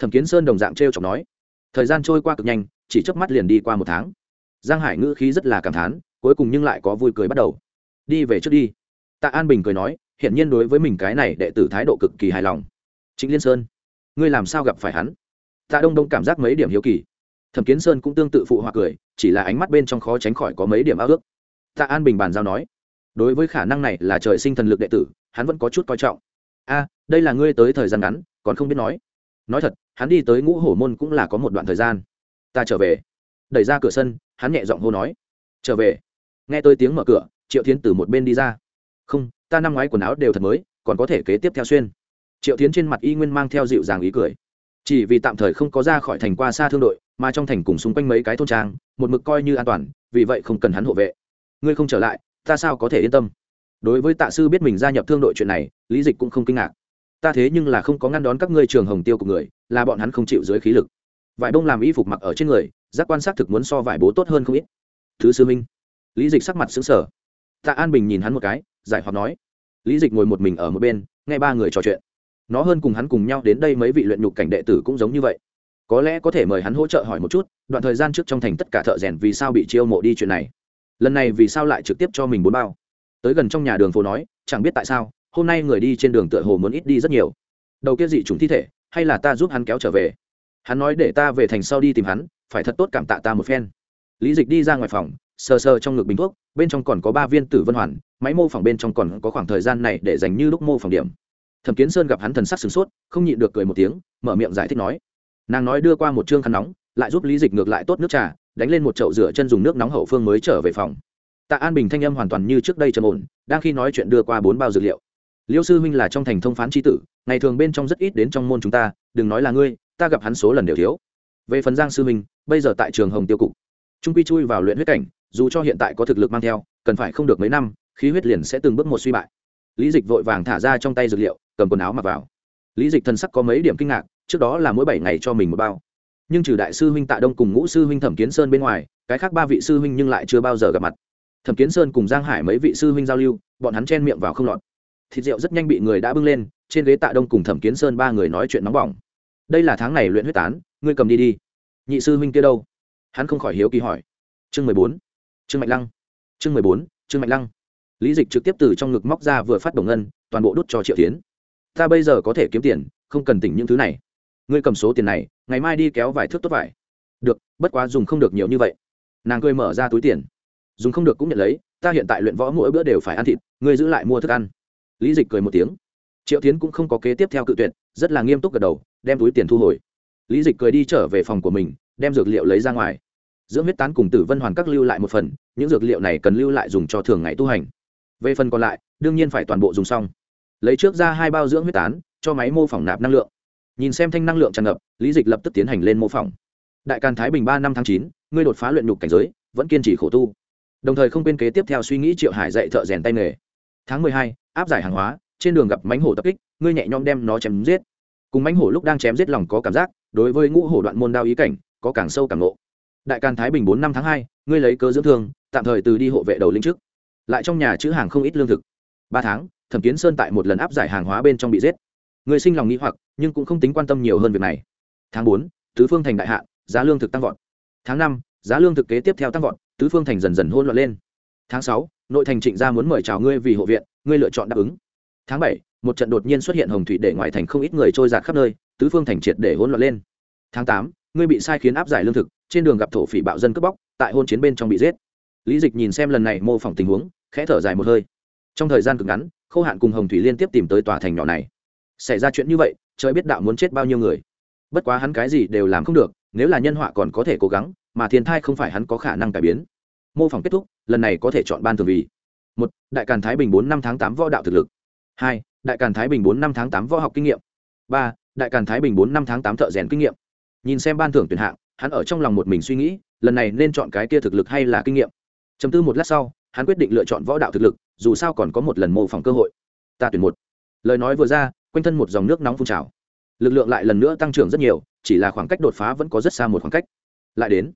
Thẩm kiến sơn đồng dạng t r e o chọc nói. Thời gian trôi qua cực nhanh, chỉ chớp mắt liền đi qua một tháng. Giang hải ngữ khí rất là cảm thán, cuối cùng nhưng lại có vui cười bắt đầu. Đi về trước đi. Tạ an bình cười nói, hiển nhiên đối với mình cái này đệ tử thái độ cực kỳ hài lòng. Chính liên sơn, ngươi làm sao gặp phải hắn? Tạ đông đông cảm giác mấy điểm hiếu kỳ. Thẩm kiến sơn cũng tương tự phụ họa cười, chỉ là ánh mắt bên trong khó tránh khỏi có mấy điểm ao ước. Tạ an bình bàn giao nói, đối với khả năng này là trời sinh thần lực đệ tử, hắn vẫn có chút coi trọng. A, đây là ngươi tới thời gian ngắn, còn không biết nói. Nói thật hắn đi tới ngũ hổ môn cũng là có một đoạn thời gian. Ta trở về. Đẩy ra cửa sân, hắn nhẹ giọng hô nói. Trở về. Nghe tôi tiếng mở cửa, triệu tiến từ một bên đi ra. Không, ta năm ngoái quần áo đều thật mới, còn có thể kế tiếp theo xuyên. Triệu tiến trên mặt y nguyên mang theo dịu dàng ý cười. Chỉ vì tạm thời không có ra khỏi thành qua xa thương đội, mà trong thành cùng xung quanh mấy cái thôn trang, một mực coi như an toàn, vì vậy không cần hắn hộ vệ. Ngươi không trở lại, ta sao có thể yên tâm? Đối với tạ sư biết mình gia nhập thương đội chuyện này, lý dịch cũng không kinh ngạc. Ta thế nhưng là không có ngăn đón các ngươi trường hồng tiêu của người là bọn hắn không chịu dưới khí lực. Vải bông làm y phục mặc ở trên người, giác quan sát thực muốn so vải bố tốt hơn không ít. Thứ sư minh. Lý dịch sắc mặt xứng sở tạ an bình nhìn hắn một cái, giải hoặc nói. Lý dịch ngồi một mình ở một bên, nghe ba người trò chuyện. Nó hơn cùng hắn cùng nhau đến đây mấy vị luyện nhục cảnh đệ tử cũng giống như vậy. Có lẽ có thể mời hắn hỗ trợ hỏi một chút, đoạn thời gian trước trong thành tất cả thợ rèn vì sao bị chiêu mộ đi chuyện này. Lần này vì sao lại trực tiếp cho mình bốn bao? Tới gần trong nhà đường phố nói, chẳng biết tại sao, hôm nay người đi trên đường tựa hồ muốn ít đi rất nhiều. Đầu kia dị chúng thi thể hay là ta giúp hắn kéo trở về? Hắn nói để ta về thành sau đi tìm hắn, phải thật tốt cảm tạ ta một phen. Lý dịch đi ra ngoài phòng, sờ sờ trong ngực bình thuốc, bên trong còn có ba viên tử vân hoàn, máy mô phỏng bên trong còn có khoảng thời gian này để dành như lúc mô phỏng điểm. Thẩm kiến sơn gặp hắn thần sắc sửng sốt, không nhịn được cười một tiếng, mở miệng giải thích nói. Nàng nói đưa qua một chương khăn nóng, lại giúp lý dịch ngược lại tốt nước trà, đánh lên một chậu rửa chân dùng nước nóng hậu phương mới trở về phòng. Tạ an bình thanh âm hoàn toàn như trước đây trầm ổn, đang khi nói chuyện đưa qua bốn bao dược liệu liêu sư huynh là trong thành thông phán tri tử, ngày thường bên trong rất ít đến trong môn chúng ta, đừng nói là ngươi, ta gặp hắn số lần đều thiếu. Về phần giang sư huynh, bây giờ tại trường hồng tiêu cục. Trung quy chui vào luyện huyết cảnh, dù cho hiện tại có thực lực mang theo, cần phải không được mấy năm, khí huyết liền sẽ từng bước một suy bại. Lý dịch vội vàng thả ra trong tay dược liệu, cầm quần áo mặc vào. Lý dịch thần sắc có mấy điểm kinh ngạc, trước đó là mỗi bảy ngày cho mình một bao. Nhưng trừ đại sư huynh tạ đông cùng ngũ sư huynh thẩm kiến sơn bên ngoài, cái khác ba vị sư huynh nhưng lại chưa bao giờ gặp mặt. Thẩm kiến sơn cùng giang hải mấy vị sư huynh giao lưu, bọn hắn chen miệng vào không lọt thịt rượu rất nhanh bị người đã bưng lên, trên ghế tạ đông cùng thẩm kiến sơn ba người nói chuyện nóng bỏng. Đây là tháng này luyện huyết tán, ngươi cầm đi đi. Nhị sư huynh kia đâu? Hắn không khỏi hiếu kỳ hỏi. Chương mười bốn. Chương mạnh lăng. Chương mười bốn chương mạnh lăng. Lý dịch trực tiếp từ trong ngực móc ra vừa phát đồng ngân, toàn bộ đút cho triệu tiến ta bây giờ có thể kiếm tiền, không cần tỉnh những thứ này. Ngươi cầm số tiền này, ngày mai đi kéo vài thước tốt vải. Được, bất quá dùng không được nhiều như vậy. Nàng cười mở ra túi tiền. Dùng không được cũng nhận lấy, ta hiện tại luyện võ mỗi bữa đều phải ăn thịt, ngươi giữ lại mua thức ăn lý dịch cười một tiếng. Triệu tiến cũng không có kế tiếp theo cự tuyệt, rất là nghiêm túc gật đầu, đem túi tiền thu hồi. Lý dịch cười đi trở về phòng của mình, đem dược liệu lấy ra ngoài. Dưỡng huyết tán cùng tử vân hoàn các lưu lại một phần, những dược liệu này cần lưu lại dùng cho thường ngày tu hành. Về phần còn lại, đương nhiên phải toàn bộ dùng xong. Lấy trước ra hai bao dưỡng huyết tán, cho máy mô phỏng nạp năng lượng. Nhìn xem thanh năng lượng tràn ngập, lý dịch lập tức tiến hành lên mô phỏng. Đại càn thái bình ba năm tháng chín, ngươi đột phá luyện nhục cảnh giới, vẫn kiên trì khổ tu. Đồng thời không quên kế tiếp theo suy nghĩ triệu hải dạy thợ rèn tay nghề tháng mười hai, áp giải hàng hóa, trên đường gặp mánh hổ tập kích, ngươi nhẹ nhõm đem nó chém giết. Cùng mánh hổ lúc đang chém giết lòng có cảm giác, đối với ngũ hổ đoạn môn đao ý cảnh, có càng sâu càng ngộ. Đại càn thái bình bốn năm tháng hai, ngươi lấy cơ dưỡng thương, tạm thời từ đi hộ vệ đầu linh trước. Lại trong nhà chữ hàng không ít lương thực. Ba tháng, thẩm kiến sơn tại một lần áp giải hàng hóa bên trong bị giết. Người sinh lòng nghĩ hoặc, nhưng cũng không tính quan tâm nhiều hơn việc này. Tháng bốn, tứ phương thành đại hạ, giá lương thực tăng vọt. Tháng năm, giá lương thực kế tiếp theo tăng vọt, tứ phương thành dần dần hôn loạn lên tháng sáu, nội thành trịnh gia muốn mời chào ngươi vì hộ viện, ngươi lựa chọn đáp ứng. Tháng bảy, một trận đột nhiên xuất hiện hồng thủy để ngoài thành không ít người trôi giạt khắp nơi, tứ phương thành triệt để hỗn loạn lên. Tháng tám, ngươi bị sai khiến áp giải lương thực, trên đường gặp thổ phỉ bạo dân cướp bóc, tại hôn chiến bên trong bị giết. Lý dịch nhìn xem lần này mô phỏng tình huống, khẽ thở dài một hơi. Trong thời gian cực ngắn khâu hạn cùng hồng thủy liên tiếp tìm tới tòa thành nhỏ này. Xảy ra chuyện như vậy, trời biết đạo muốn chết bao nhiêu người. Bất quá hắn cái gì đều làm không được, nếu là nhân họa còn có thể cố gắng, mà thiên thai không phải hắn có khả năng cải biến mô phỏng kết thúc, lần này có thể chọn ban thường vì. Một, đại càn thái bình bốn năm tháng tám võ đạo thực lực. Hai, đại càn thái bình bốn năm tháng tám võ học kinh nghiệm. Ba, đại càn thái bình bốn năm tháng tám thợ rèn kinh nghiệm. Nhìn xem ban thưởng tuyển hạng, hắn ở trong lòng một mình suy nghĩ, lần này nên chọn cái kia thực lực hay là kinh nghiệm. Chấm tư một lát sau, hắn quyết định lựa chọn võ đạo thực lực, dù sao còn có một lần mô phỏng cơ hội. Ta tuyển một. Lời nói vừa ra, quanh thân một dòng nước nóng phun trào. Lực lượng lại lần nữa tăng trưởng rất nhiều, chỉ là khoảng cách đột phá vẫn có rất xa một khoảng cách. Lại đến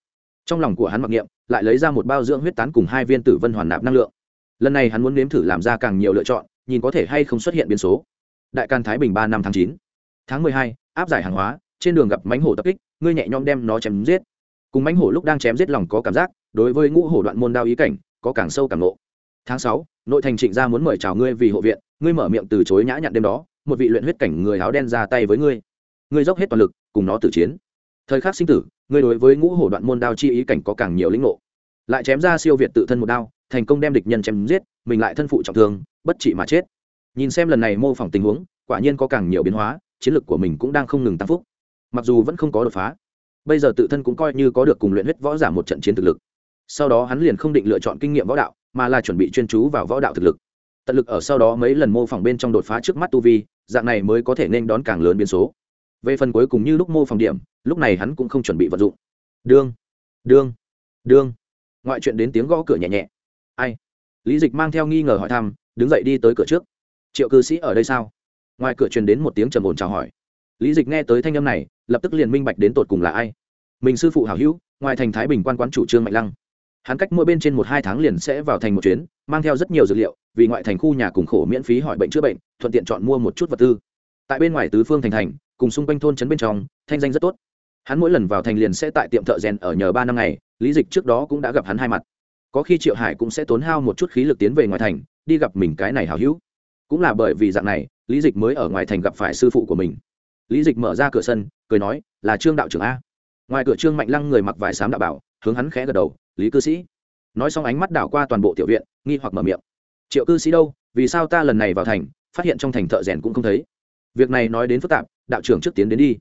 trong lòng của hắn mặc niệm, lại lấy ra một bao dưỡng huyết tán cùng hai viên tử vân hoàn nạp năng lượng. Lần này hắn muốn nếm thử làm ra càng nhiều lựa chọn, nhìn có thể hay không xuất hiện biến số. Đại can thái bình ba năm tháng chín. Tháng mười hai, áp giải hàng hóa, trên đường gặp mánh hổ tập kích, ngươi nhẹ nhõm đem nó chém giết. Cùng mánh hổ lúc đang chém giết lòng có cảm giác, đối với ngũ hổ đoạn môn đao ý cảnh, có càng sâu càng nộ tháng sáu, nội thành trịnh gia muốn mời chào ngươi vì hộ viện, ngươi mở miệng từ chối nhã nhặn đêm đó, một vị luyện huyết cảnh người áo đen ra tay với ngươi. Ngươi dốc hết toàn lực, cùng nó tử chiến thời khắc sinh tử, ngươi đối với ngũ hổ đoạn môn đao chi ý cảnh có càng nhiều lĩnh ngộ. Lại chém ra siêu việt tự thân một đao, thành công đem địch nhân chém giết, mình lại thân phụ trọng thương, bất trị mà chết. Nhìn xem lần này mô phỏng tình huống, quả nhiên có càng nhiều biến hóa, chiến lược của mình cũng đang không ngừng tăng phúc. Mặc dù vẫn không có đột phá, bây giờ tự thân cũng coi như có được cùng luyện huyết võ giả một trận chiến thực lực. Sau đó hắn liền không định lựa chọn kinh nghiệm võ đạo, mà là chuẩn bị chuyên chú vào võ đạo thực lực. Tận lực ở sau đó mấy lần mô phỏng bên trong đột phá trước mắt tu vi, dạng này mới có thể nên đón càng lớn biến số về phần cuối cùng như lúc mô phòng điểm, lúc này hắn cũng không chuẩn bị vận dụng. Đương đương đương. Ngoại chuyện đến tiếng gõ cửa nhẹ nhẹ. Ai? Lý dịch mang theo nghi ngờ hỏi thăm, đứng dậy đi tới cửa trước. Triệu cư sĩ ở đây sao? Ngoài cửa truyền đến một tiếng trầm ồn chào hỏi. Lý dịch nghe tới thanh âm này, lập tức liền minh bạch đến tột cùng là ai. Mình sư phụ hảo hữu, ngoài thành thái bình quan quán chủ trương mạnh lăng. Hắn cách mỗi bên trên một hai tháng liền sẽ vào thành một chuyến, mang theo rất nhiều dược liệu, vì ngoại thành khu nhà cùng khổ miễn phí hỏi bệnh chữa bệnh, thuận tiện chọn mua một chút vật tư. Tại bên ngoài tứ phương thành thành cùng xung quanh thôn trấn bên trong, thanh danh rất tốt. Hắn mỗi lần vào thành liền sẽ tại tiệm thợ rèn ở nhờ ba năm ngày, lý dịch trước đó cũng đã gặp hắn hai mặt. Có khi triệu hải cũng sẽ tốn hao một chút khí lực tiến về ngoài thành, đi gặp mình cái này hào hữu. Cũng là bởi vì dạng này, lý dịch mới ở ngoài thành gặp phải sư phụ của mình. Lý dịch mở ra cửa sân, cười nói, là trương đạo trưởng a. Ngoài cửa trương mạnh lăng người mặc vải xám đạo bảo, hướng hắn khẽ gật đầu, lý cư sĩ. Nói xong ánh mắt đảo qua toàn bộ tiểu viện, nghi hoặc mở miệng. Triệu cư sĩ đâu? Vì sao ta lần này vào thành, phát hiện trong thành thợ rèn cũng không thấy? Việc này nói đến phức tạp, đạo trưởng trước tiến đến đi.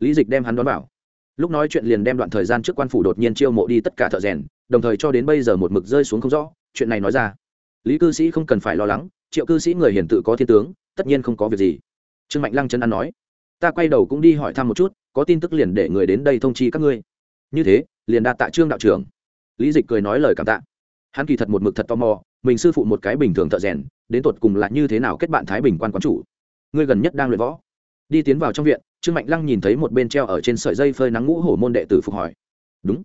Lý dịch đem hắn đón bảo lúc nói chuyện liền đem đoạn thời gian trước quan phủ đột nhiên chiêu mộ đi tất cả thợ rèn, đồng thời cho đến bây giờ một mực rơi xuống không rõ, chuyện này nói ra. Lý cư sĩ không cần phải lo lắng, triệu cư sĩ người hiền tự có thiên tướng, tất nhiên không có việc gì. Trương mạnh lăng chân ăn nói, ta quay đầu cũng đi hỏi thăm một chút, có tin tức liền để người đến đây thông chi các ngươi. Như thế, liền đạt tạ trương đạo trưởng. Lý dịch cười nói lời cảm tạ. Hắn kỳ thật một mực thật tò mò, mình sư phụ một cái bình thường thợ rèn, đến tột cùng là như thế nào kết bạn thái bình quan quán chủ ngươi gần nhất đang luyện võ. Đi tiến vào trong viện, trương mạnh lăng nhìn thấy một bên treo ở trên sợi dây phơi nắng ngũ hổ môn đệ tử phục hỏi. Đúng.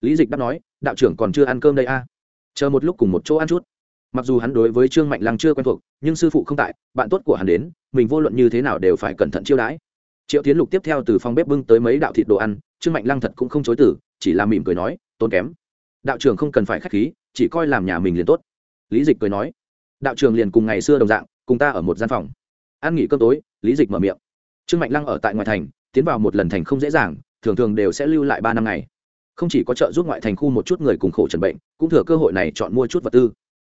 Lý dịch đáp nói, đạo trưởng còn chưa ăn cơm đây a. À? chờ một lúc cùng một chỗ ăn chút. Mặc dù hắn đối với trương mạnh lăng chưa quen thuộc, nhưng sư phụ không tại, bạn tốt của hắn đến, mình vô luận như thế nào đều phải cẩn thận chiêu đãi. Triệu tiến lục tiếp theo từ phòng bếp bưng tới mấy đạo thịt đồ ăn, trương mạnh lăng thật cũng không chối tử chỉ là mỉm cười nói, tốn kém. Đạo trưởng không cần phải k h á c h khí, chỉ coi làm nhà mình liền tốt. Lý dịch cười nói, đạo trưởng liền cùng ngày xưa đồng dạng, cùng ta ở một gian phòng ăn nghỉ cơm tối, lý dịch mở miệng. Trương mạnh lăng ở tại ngoại thành, tiến vào một lần thành không dễ dàng, thường thường đều sẽ lưu lại ba năm ngày. Không chỉ có trợ giúp ngoại thành khu một chút người cùng khổ trần bệnh, cũng thừa cơ hội này chọn mua chút vật tư.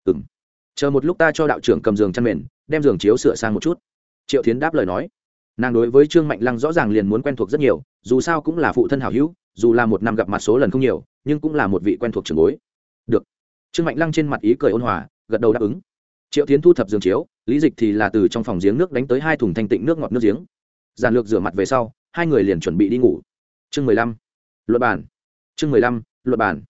Ừ m chờ một lúc ta cho đạo trưởng cầm giường chăn mền, đem giường chiếu sửa sang một chút. Triệu tiến đáp lời nói. Nàng đối với trương mạnh lăng rõ ràng liền muốn quen thuộc rất nhiều, dù sao cũng là phụ thân hảo hữu, dù là một năm gặp mặt số lần không nhiều, nhưng cũng là một vị quen thuộc trường bối. Được. Trương mạnh lăng trên mặt ý cười ôn hòa, gật đầu đáp ứng. Triệu tiến thu thập giường chiếu lý dịch thì là từ trong phòng giếng nước đánh tới hai thùng thanh tịnh nước ngọt nước giếng. Giàn lược rửa mặt về sau, hai người liền chuẩn bị đi ngủ. Chương mười lăm. Luật bản chương mười lăm luật bản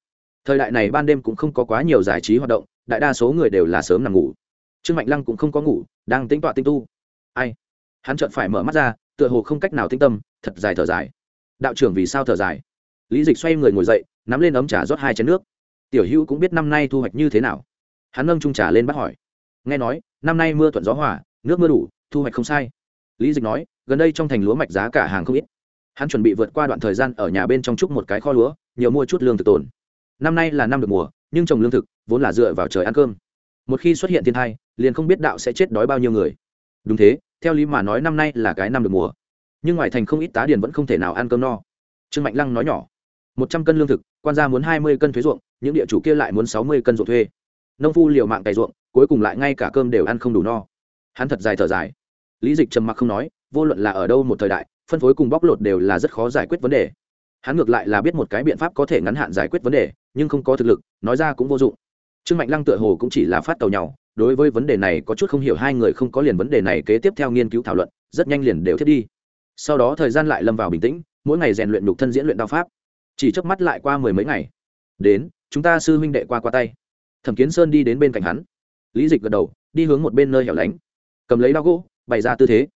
thời đại này ban đêm cũng không có quá nhiều giải trí hoạt động, đại đa số người đều là sớm nằm ngủ. Trương mạnh lăng cũng không có ngủ, đang tính tọa tinh tu. Ai? Hắn chợt phải mở mắt ra, tựa hồ không cách nào tinh tâm, thật dài thở dài. Đạo trưởng vì sao thở dài? Lý dịch xoay người ngồi dậy, nắm lên ấm trà rót hai chén nước. Tiểu hữu cũng biết năm nay thu hoạch như thế nào. Hắn nâng trung trà lên bắt hỏi nghe nói, năm nay mưa thuận gió hỏa nước mưa đủ, thu hoạch không sai. Lý dịch nói, gần đây trong thành lúa mạch giá cả hàng không ít. Hắn chuẩn bị vượt qua đoạn thời gian ở nhà bên trong trúc một cái kho lúa, nhiều mua chút lương thực tồn. Năm nay là năm được mùa, nhưng trồng lương thực vốn là dựa vào trời ăn cơm. Một khi xuất hiện thiên tai, liền không biết đạo sẽ chết đói bao nhiêu người. Đúng thế, theo lý mà nói năm nay là cái năm được mùa. Nhưng ngoài thành không ít tá điền vẫn không thể nào ăn cơm no. Trương mạnh lăng nói nhỏ, một trăm cân lương thực, quan gia muốn hai mươi cân thuế ruộng, những địa chủ kia lại muốn sáu mươi cân ruộng thuê. Nông phu liều mạng cày ruộng cuối cùng lại ngay cả cơm đều ăn không đủ no. Hắn thật dài thở dài. Lý dịch trầm mặc không nói, vô luận là ở đâu một thời đại, phân phối cùng bóc lột đều là rất khó giải quyết vấn đề. Hắn ngược lại là biết một cái biện pháp có thể ngắn hạn giải quyết vấn đề, nhưng không có thực lực, nói ra cũng vô dụng. Trương mạnh lăng tựa hồ cũng chỉ là phát tàu nhau, đối với vấn đề này có chút không hiểu, hai người không có liền vấn đề này kế tiếp theo nghiên cứu thảo luận, rất nhanh liền đều thiết đi. Sau đó thời gian lại lâm vào bình tĩnh, mỗi ngày rèn luyện nhục thân diễn luyện đao pháp. Chỉ chớp mắt lại qua mười mấy ngày. Đến, chúng ta sư huynh đệ qua qua tay. Thẩm kiến sơn đi đến bên cạnh hắn lý dịch gật đầu, đi hướng một bên nơi hẻo lánh. Cầm lấy đao gỗ, bày ra tư thế.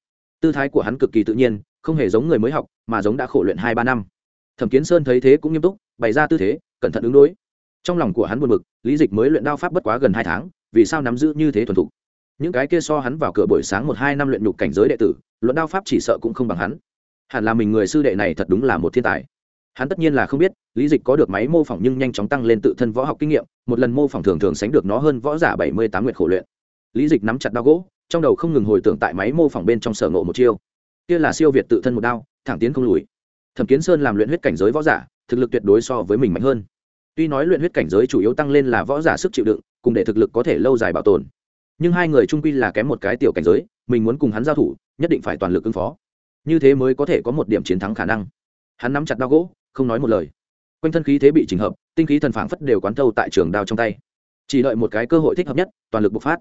Tư thái của hắn cực kỳ tự nhiên, không hề giống người mới học, mà giống đã khổ luyện hai ba năm. Thẩm kiến sơn thấy thế cũng nghiêm túc, bày ra tư thế, cẩn thận ứng đối. Trong lòng của hắn buồn bực, lý dịch mới luyện đao pháp bất quá gần hai tháng, vì sao nắm giữ như thế thuần thục? Những cái kia so hắn vào cửa buổi sáng một hai năm luyện nhục cảnh giới đệ tử, luận đao pháp chỉ sợ cũng không bằng hắn. Hẳn là mình người sư đệ này thật đúng là một thiên tài hắn tất nhiên là không biết, lý dịch có được máy mô phỏng nhưng nhanh chóng tăng lên tự thân võ học kinh nghiệm, một lần mô phỏng thường thường sánh được nó hơn võ giả bảy mươi tám nguyện khổ luyện. Lý dịch nắm chặt đao gỗ, trong đầu không ngừng hồi tưởng tại máy mô phỏng bên trong sở ngộ một chiêu. Kia là siêu việt tự thân một đao, thẳng tiến không lùi. Thẩm kiến sơn làm luyện huyết cảnh giới võ giả, thực lực tuyệt đối so với mình mạnh hơn. Tuy nói luyện huyết cảnh giới chủ yếu tăng lên là võ giả sức chịu đựng, cùng để thực lực có thể lâu dài bảo tồn. Nhưng hai người trung quy là kém một cái tiểu cảnh giới, mình muốn cùng hắn giao thủ, nhất định phải toàn lực ứng phó. Như thế mới có thể có một điểm chiến thắng khả năng. Hắn nắm chặt đao gỗ không nói một lời. Quanh thân khí thế bị chỉnh hợp, tinh khí thần phảng phất đều quán thâu tại trường đao trong tay. Chỉ đợi một cái cơ hội thích hợp nhất, toàn lực bộc phát.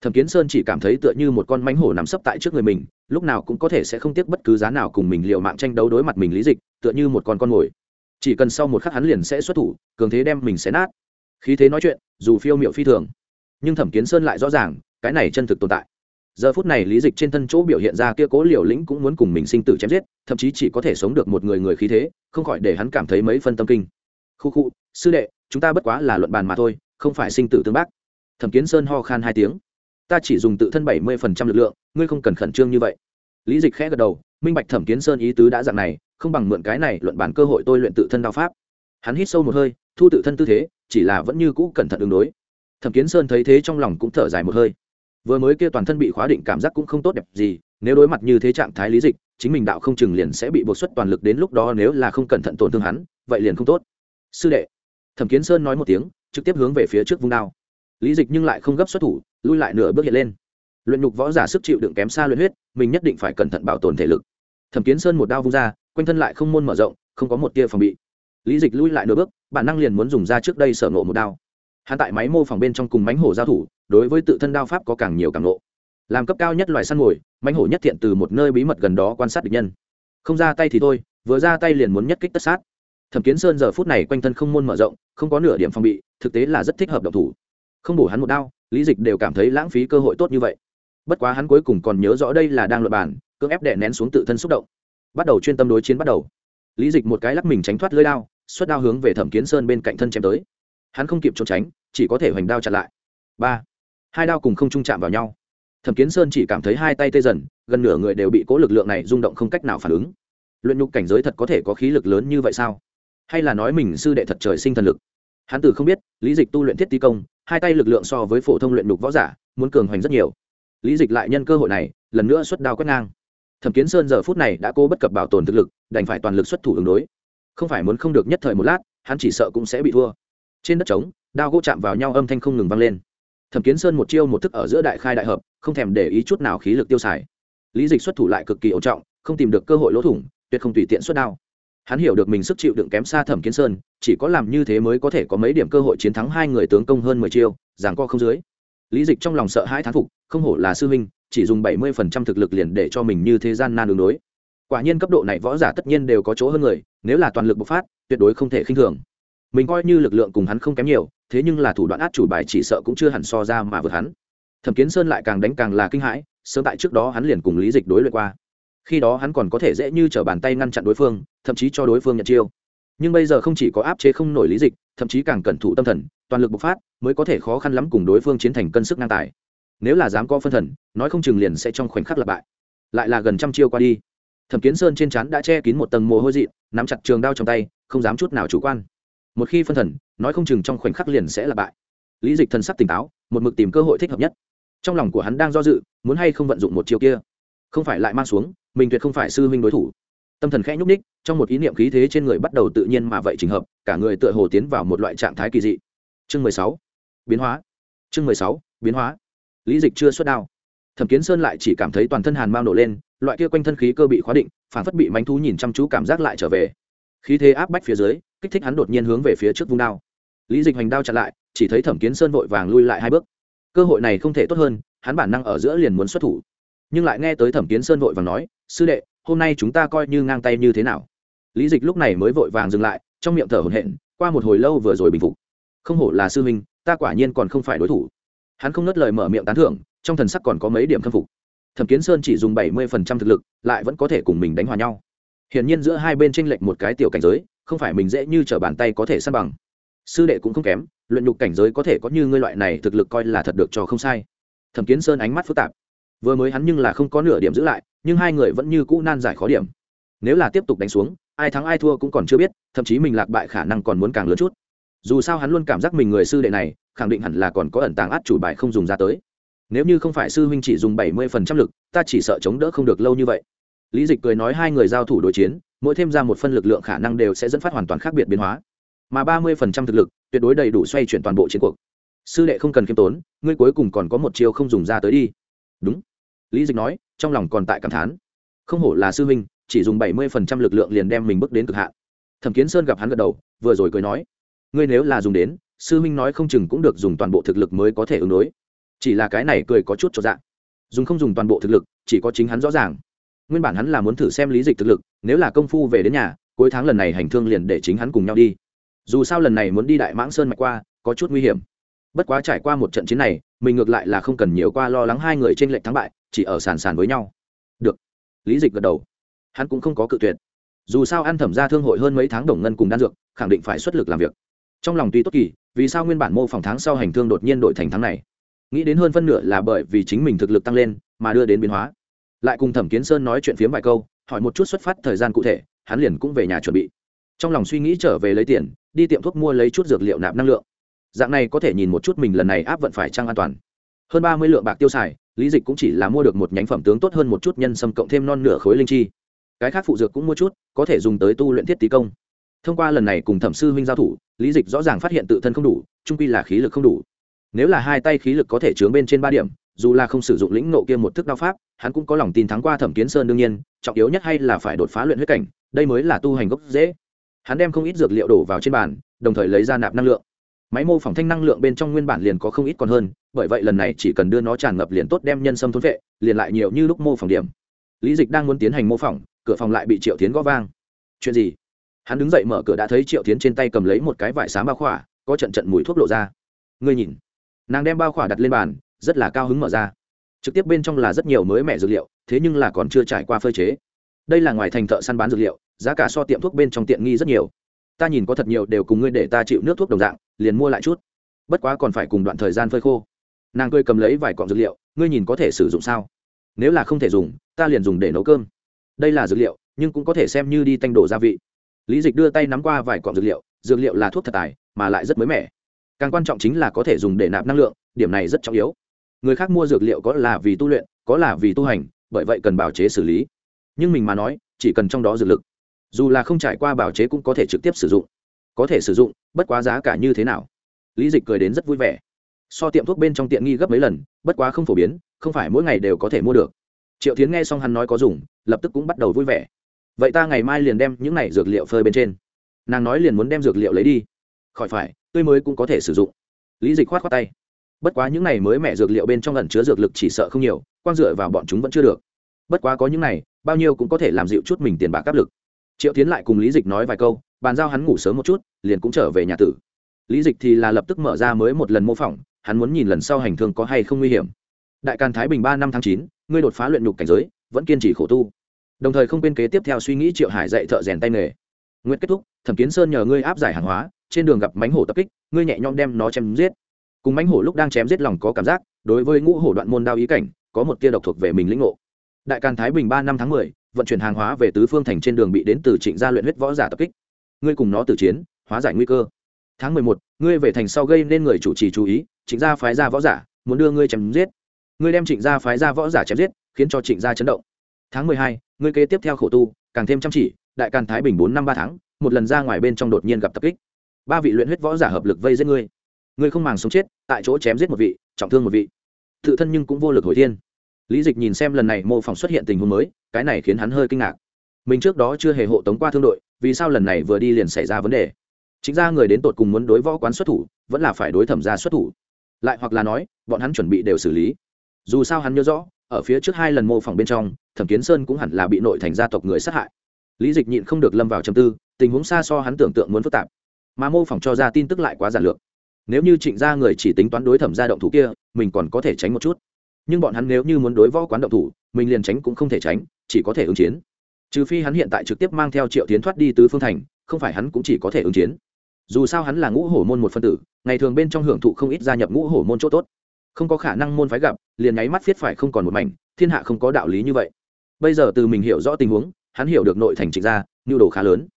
Thẩm kiến sơn chỉ cảm thấy tựa như một con mánh hổ nằm sấp tại trước người mình, lúc nào cũng có thể sẽ không tiếc bất cứ giá nào cùng mình liệu mạng tranh đấu đối mặt mình lý dịch, tựa như một con con mồi. Chỉ cần sau một khắc hắn liền sẽ xuất thủ, cường thế đem mình xé nát. Khí thế nói chuyện, dù phiêu miệu phi thường, nhưng thẩm kiến sơn lại rõ ràng, cái này chân thực tồn tại giờ phút này lý dịch trên thân chỗ biểu hiện ra kia cố liều lĩnh cũng muốn cùng mình sinh tử chém giết, thậm chí chỉ có thể sống được một người người khí thế, không khỏi để hắn cảm thấy mấy phân tâm kinh. Khu khu, sư đệ, chúng ta bất quá là luận bàn mà thôi, không phải sinh tử tương bác. Thẩm kiến sơn ho khan hai tiếng. Ta chỉ dùng tự thân bảy mươi phần trăm lực lượng, ngươi không cần khẩn trương như vậy. Lý dịch khẽ gật đầu, minh bạch thẩm kiến sơn ý tứ đã dạng này, không bằng mượn cái này luận bàn cơ hội tôi luyện tự thân đao pháp. Hắn hít sâu một hơi, thu tự thân tư thế, chỉ là vẫn như cũ cẩn thận ứng đối. Thẩm kiến sơn thấy thế trong lòng cũng thở dài một hơi vừa mới kia toàn thân bị khóa định cảm giác cũng không tốt đẹp gì, nếu đối mặt như thế trạng thái lý dịch, chính mình đạo không chừng liền sẽ bị buộc xuất toàn lực đến lúc đó nếu là không cẩn thận tổn thương hắn, vậy liền không tốt. Sư đệ, thẩm kiến sơn nói một tiếng, trực tiếp hướng về phía trước vung đao. Lý dịch nhưng lại không gấp xuất thủ, lui lại nửa bước hiện lên. Luyện nhục võ giả sức chịu đựng kém xa luyện huyết, mình nhất định phải cẩn thận bảo tồn thể lực. Thẩm kiến sơn một đao vung ra, quanh thân lại không môn mở rộng, không có một tia phòng bị. Lý dịch lui lại nửa bước, bản năng liền muốn dùng ra trước đây sở ngộ một đao hắn tại máy mô phỏng bên trong cùng mánh hổ giao thủ, đối với tự thân đao pháp có càng nhiều càng lộ. làm cấp cao nhất loài săn mồi mánh hổ nhất thiện từ một nơi bí mật gần đó quan sát địch nhân. Không ra tay thì thôi, vừa ra tay liền muốn nhất kích tất sát. Thẩm kiến sơn giờ phút này quanh thân không môn mở rộng, không có nửa điểm phòng bị, thực tế là rất thích hợp động thủ. Không bổ hắn một đao, lý dịch đều cảm thấy lãng phí cơ hội tốt như vậy. Bất quá hắn cuối cùng còn nhớ rõ đây là đang luật bản cưỡng ép đè nén xuống tự thân xúc động. Bắt đầu chuyên tâm đối chiến bắt đầu. Lý dịch một cái lắc mình tránh thoát lưới đao, xuất đao hướng về thẩm kiến sơn bên cạnh thân chém tới hắn không kịp trốn tránh, chỉ có thể hoành đao chặn lại. Ba. Hai đao cùng không trung chạm vào nhau. Thẩm kiến sơn chỉ cảm thấy hai tay tê dần, gần nửa người đều bị cố lực lượng này rung động không cách nào phản ứng. Luyện nhục cảnh giới thật có thể có khí lực lớn như vậy sao? Hay là nói mình sư đệ thật trời sinh thần lực? Hắn từ không biết, lý dịch tu luyện thiết tí công, hai tay lực lượng so với phổ thông luyện nhục võ giả, muốn cường hoành rất nhiều. Lý dịch lại nhân cơ hội này, lần nữa xuất đao quét ngang. Thẩm kiến sơn giờ phút này đã cố bất cập bảo tồn thực lực, đành phải toàn lực xuất thủ ứng đối. Không phải muốn không được nhất thời một lát, hắn chỉ sợ cũng sẽ bị thua trên đất trống, đao gỗ chạm vào nhau âm thanh không ngừng vang lên. Thẩm kiến sơn một chiêu một thức ở giữa đại khai đại hợp, không thèm để ý chút nào khí lực tiêu xài. Lý dịch xuất thủ lại cực kỳ ổn trọng, không tìm được cơ hội lỗ thủng, tuyệt không tùy tiện xuất đao. Hắn hiểu được mình sức chịu đựng kém xa thẩm kiến sơn, chỉ có làm như thế mới có thể có mấy điểm cơ hội chiến thắng hai người tướng công hơn mười chiêu giảng co không dưới. Lý dịch trong lòng sợ hãi thán phục, không hổ là sư huynh, chỉ dùng bảy mươi phần trăm thực lực liền để cho mình như thế gian nan đường đối. Quả nhiên cấp độ này võ giả tất nhiên đều có chỗ hơn người, nếu là toàn lực bộc phát, tuyệt đối không thể khinh thường mình coi như lực lượng cùng hắn không kém nhiều, thế nhưng là thủ đoạn át chủ bài chỉ sợ cũng chưa hẳn so ra mà vượt hắn. Thẩm kiến sơn lại càng đánh càng là kinh hãi, sớm tại trước đó hắn liền cùng lý dịch đối luyện qua. Khi đó hắn còn có thể dễ như t r ở bàn tay ngăn chặn đối phương, thậm chí cho đối phương nhận chiêu. Nhưng bây giờ không chỉ có áp chế không nổi lý dịch, thậm chí càng cẩn thủ tâm thần, toàn lực bộc phát, mới có thể khó khăn lắm cùng đối phương chiến thành cân sức ngang tài. Nếu là dám có phân thần, nói không chừng liền sẽ trong khoảnh khắc lặp bại. Lại là gần trăm chiêu qua đi. Thẩm kiến sơn trên chắn đã che kín một tầng mồ hôi dị, nắm chặt trường đao trong tay, không dám chút nào chủ quan một khi phân thần, nói không chừng trong khoảnh khắc liền sẽ là bại. Lý dịch thần sắc tỉnh táo, một mực tìm cơ hội thích hợp nhất. Trong lòng của hắn đang do dự, muốn hay không vận dụng một chiêu kia. Không phải lại mang xuống, mình tuyệt không phải sư huynh đối thủ. Tâm thần khẽ nhúc ních trong một ý niệm khí thế trên người bắt đầu tự nhiên mà vậy trình hợp, cả người tựa hồ tiến vào một loại trạng thái kỳ dị. Chương mười sáu. Biến hóa. Chương mười sáu, biến hóa. Lý dịch chưa xuất đao. Thẩm kiến sơn lại chỉ cảm thấy toàn thân hàn mau nổ lên, loại kia quanh thân khí cơ bị khóa định, phản phất bị mánh thú nhìn chăm chú cảm giác lại trở về. Khí thế áp bách phía dưới kích thích hắn đột nhiên hướng về phía trước vung đao. Lý dịch hoành đao chặn lại, chỉ thấy thẩm kiến sơn vội vàng lui lại hai bước. Cơ hội này không thể tốt hơn, hắn bản năng ở giữa liền muốn xuất thủ. Nhưng lại nghe tới thẩm kiến sơn vội vàng nói, sư đệ, hôm nay chúng ta coi như ngang tay như thế nào? Lý dịch lúc này mới vội vàng dừng lại, trong miệng thở hổn hển, qua một hồi lâu vừa rồi bình phục. Không hổ là sư huynh, ta quả nhiên còn không phải đối thủ. Hắn không nớt lời mở miệng tán thưởng, trong thần sắc còn có mấy điểm khâm phục. Thẩm kiến sơn chỉ dùng bảy mươi phần trăm thực lực, lại vẫn có thể cùng mình đánh hòa nhau. Hiển nhiên giữa hai bên tranh lệch một cái tiểu cảnh giới không phải mình dễ như t r ở bàn tay có thể săn bằng. Sư đệ cũng không kém, luyện nhục cảnh giới có thể có như ngươi loại này thực lực coi là thật được cho không sai. Thẩm kiến sơn ánh mắt phức tạp. Vừa mới hắn nhưng là không có nửa điểm giữ lại, nhưng hai người vẫn như cũ nan giải khó điểm. Nếu là tiếp tục đánh xuống, ai thắng ai thua cũng còn chưa biết, thậm chí mình lạc bại khả năng còn muốn càng lớn chút. Dù sao hắn luôn cảm giác mình người sư đệ này, khẳng định hẳn là còn có ẩn tàng át chủ bài không dùng ra tới. Nếu như không phải sư huynh chỉ dùng bảy mươi phần trăm lực, ta chỉ sợ chống đỡ không được lâu như vậy lý dịch cười nói hai người giao thủ đối chiến, mỗi thêm ra một phân lực lượng khả năng đều sẽ dẫn phát hoàn toàn khác biệt biến hóa. Mà ba mươi phần trăm thực lực, tuyệt đối đầy đủ xoay chuyển toàn bộ chiến cuộc. Sư đệ không cần khiêm tốn, ngươi cuối cùng còn có một chiêu không dùng ra tới đi. Đúng. Lý dịch nói, trong lòng còn tại cảm thán. Không hổ là sư huynh, chỉ dùng bảy mươi phần trăm lực lượng liền đem mình bước đến cực hạn. Thẩm kiến sơn gặp hắn gật đầu, vừa rồi cười nói, ngươi nếu là dùng đến, sư huynh nói không chừng cũng được dùng toàn bộ thực lực mới có thể ứng đối. Chỉ là cái này cười có chút cho dạng dùng không dùng toàn bộ thực lực, chỉ có chính hắn rõ ràng nguyên bản hắn là muốn thử xem lý dịch thực lực, nếu là công phu về đến nhà, cuối tháng lần này hành thương liền để chính hắn cùng nhau đi. Dù sao lần này muốn đi đại mãng sơn mạch qua, có chút nguy hiểm. Bất quá trải qua một trận chiến này, mình ngược lại là không cần nhiều qua lo lắng hai người trên lệnh thắng bại, chỉ ở sàn sàn với nhau. Được. Lý dịch gật đầu. Hắn cũng không có cự tuyệt. Dù sao ăn thẩm ra thương hội hơn mấy tháng đồng ngân cùng đan dược, khẳng định phải xuất lực làm việc. Trong lòng tuy tốt kỳ, vì sao nguyên bản mô phỏng tháng sau hành thương đột nhiên đổi thành tháng này? Nghĩ đến hơn phân nửa là bởi vì chính mình thực lực tăng lên, mà đưa đến biến hóa lại cùng thẩm kiến sơn nói chuyện phiếm vài câu, hỏi một chút xuất phát thời gian cụ thể, hắn liền cũng về nhà chuẩn bị. Trong lòng suy nghĩ trở về lấy tiền, đi tiệm thuốc mua lấy chút dược liệu nạp năng lượng. Dạng này có thể nhìn một chút mình lần này áp vận phải trăng an toàn. Hơn ba mươi lượng bạc tiêu xài, lý dịch cũng chỉ là mua được một nhánh phẩm tướng tốt hơn một chút nhân sâm cộng thêm non nửa khối linh chi. Cái khác phụ dược cũng mua chút, có thể dùng tới tu luyện thiết tí công. Thông qua lần này cùng thẩm sư huynh giao thủ, lý dịch rõ ràng phát hiện tự thân không đủ, trung quy là khí lực không đủ. Nếu là hai tay khí lực có thể chướng bên trên ba điểm dù là không sử dụng lĩnh nộ kia một thức đao pháp, hắn cũng có lòng tin thắng qua thẩm kiến sơn đương nhiên, trọng yếu nhất hay là phải đột phá luyện huyết cảnh, đây mới là tu hành gốc dễ hắn đem không ít dược liệu đổ vào trên bàn, đồng thời lấy ra nạp năng lượng. Máy mô phỏng thanh năng lượng bên trong nguyên bản liền có không ít còn hơn, bởi vậy lần này chỉ cần đưa nó tràn ngập liền tốt đem nhân sâm thốn vệ, liền lại nhiều như lúc mô phỏng điểm. Lý dịch đang muốn tiến hành mô phỏng, cửa phòng lại bị triệu tiến gõ vang. Chuyện gì? Hắn đứng dậy mở cửa đã thấy triệu tiến trên tay cầm lấy một cái vải xám bao khỏa, có trận trận mùi thuốc lộ ra. Ngươi nhìn. Nàng đem bao khỏa đặt lên bàn rất là cao hứng mở ra. Trực tiếp bên trong là rất nhiều mới mẻ dược liệu, thế nhưng là còn chưa trải qua phơi chế. Đây là ngoài thành thợ săn bán dược liệu, giá cả so tiệm thuốc bên trong tiện nghi rất nhiều. Ta nhìn có thật nhiều đều cùng ngươi để ta chịu nước thuốc đồng dạng, liền mua lại chút. Bất quá còn phải cùng đoạn thời gian phơi khô. Nàng cười cầm lấy vài cọng dược liệu, ngươi nhìn có thể sử dụng sao? Nếu là không thể dùng, ta liền dùng để nấu cơm. Đây là dược liệu, nhưng cũng có thể xem như đi tanh đổ gia vị. Lý dịch đưa tay nắm qua vài cọng dược liệu dược liệu là thuốc thật tài, mà lại rất mới mẻ. Càng quan trọng chính là có thể dùng để nạp năng lượng, điểm này rất trọng yếu người khác mua dược liệu có là vì tu luyện, có là vì tu hành, bởi vậy cần bảo chế xử lý. Nhưng mình mà nói, chỉ cần trong đó dược lực. Dù là không trải qua bảo chế cũng có thể trực tiếp sử dụng. Có thể sử dụng, bất quá giá cả như thế nào? Lý dịch cười đến rất vui vẻ. So tiệm thuốc bên trong tiện nghi gấp mấy lần, bất quá không phổ biến, không phải mỗi ngày đều có thể mua được. Triệu tiến nghe xong hắn nói có dùng, lập tức cũng bắt đầu vui vẻ. Vậy ta ngày mai liền đem những này dược liệu phơi bên trên. Nàng nói liền muốn đem dược liệu lấy đi. Khỏi phải, tươi mới cũng có thể sử dụng. Lý dịch khoát khoát tay bất quá những này mới mẹ dược liệu bên trong lần chứa dược lực chỉ sợ không nhiều, quang dựa vào bọn chúng vẫn chưa được. Bất quá có những này, bao nhiêu cũng có thể làm dịu chút mình tiền bạc áp lực. Triệu tiến lại cùng lý dịch nói vài câu, bàn giao hắn ngủ sớm một chút, liền cũng trở về nhà tử. Lý dịch thì là lập tức mở ra mới một lần mô phỏng, hắn muốn nhìn lần sau hành thương có hay không nguy hiểm. Đại càn thái bình ba năm tháng chín, ngươi đột phá luyện nhục cảnh giới, vẫn kiên trì khổ tu. Đồng thời không quên kế tiếp theo suy nghĩ triệu hải dạy thợ rèn tay nghề. Nguyện kết thúc, thẩm kiến sơn nhờ ngươi áp giải hàng hóa, trên đường gặp mánh hổ tập kích, ngươi nhẹ nhõm đem nó chém giết cùng mãnh hổ lúc đang chém giết lòng có cảm giác, đối với ngũ hổ đoạn môn đao ý cảnh, có một tia độc thuộc về mình lĩnh ngộ. Đại càn thái bình ba năm tháng mười, vận chuyển hàng hóa về tứ phương thành trên đường bị đến từ trịnh gia luyện huyết võ giả tập kích. Ngươi cùng nó tử chiến, hóa giải nguy cơ. Tháng mười một, ngươi về thành sau gây nên người chủ trì chú ý, trịnh gia phái ra võ giả, muốn đưa ngươi chém giết. Ngươi đem trịnh gia phái ra võ giả chém giết, khiến cho trịnh gia chấn động. Tháng mười hai, ngươi kế tiếp theo khổ tu, càng thêm chăm chỉ, đại càn thái bình bốn năm ba tháng, một lần ra ngoài bên trong đột nhiên gặp tập kích. Ba vị luyện huyết võ giả hợp lực vây giết ngươi ngươi không màng sống chết, tại chỗ chém giết một vị, trọng thương một vị. Tự thân nhưng cũng vô lực hồi thiên. Lý dịch nhìn xem lần này mô phỏng xuất hiện tình huống mới, cái này khiến hắn hơi kinh ngạc. Mình trước đó chưa hề hộ tống qua thương đội, vì sao lần này vừa đi liền xảy ra vấn đề? Chính ra người đến tột cùng muốn đối võ quán xuất thủ, vẫn là phải đối thẩm gia xuất thủ. Lại hoặc là nói, bọn hắn chuẩn bị đều xử lý. Dù sao hắn nhớ rõ, ở phía trước hai lần mô phỏng bên trong, thẩm kiến sơn cũng hẳn là bị nội thành gia tộc người sát hại. Lý dịch nhịn không được lâm vào chầm tư, tình huống xa so hắn tưởng tượng muốn phức tạp. Mà mô phỏng cho ra tin tức lại quá giản lược nếu như trịnh gia người chỉ tính toán đối thẩm gia động thủ kia, mình còn có thể tránh một chút. Nhưng bọn hắn nếu như muốn đối võ quán động thủ, mình liền tránh cũng không thể tránh, chỉ có thể ứng chiến. Trừ phi hắn hiện tại trực tiếp mang theo triệu tiến thoát đi tứ phương thành, không phải hắn cũng chỉ có thể ứng chiến. Dù sao hắn là ngũ hổ môn một phân tử, ngày thường bên trong hưởng thụ không ít gia nhập ngũ hổ môn chỗ tốt. Không có khả năng môn phái gặp, liền nháy mắt viết phải không còn một mảnh, thiên hạ không có đạo lý như vậy. Bây giờ từ mình hiểu rõ tình huống, hắn hiểu được nội thành trịnh gia, nhu đồ khá lớn.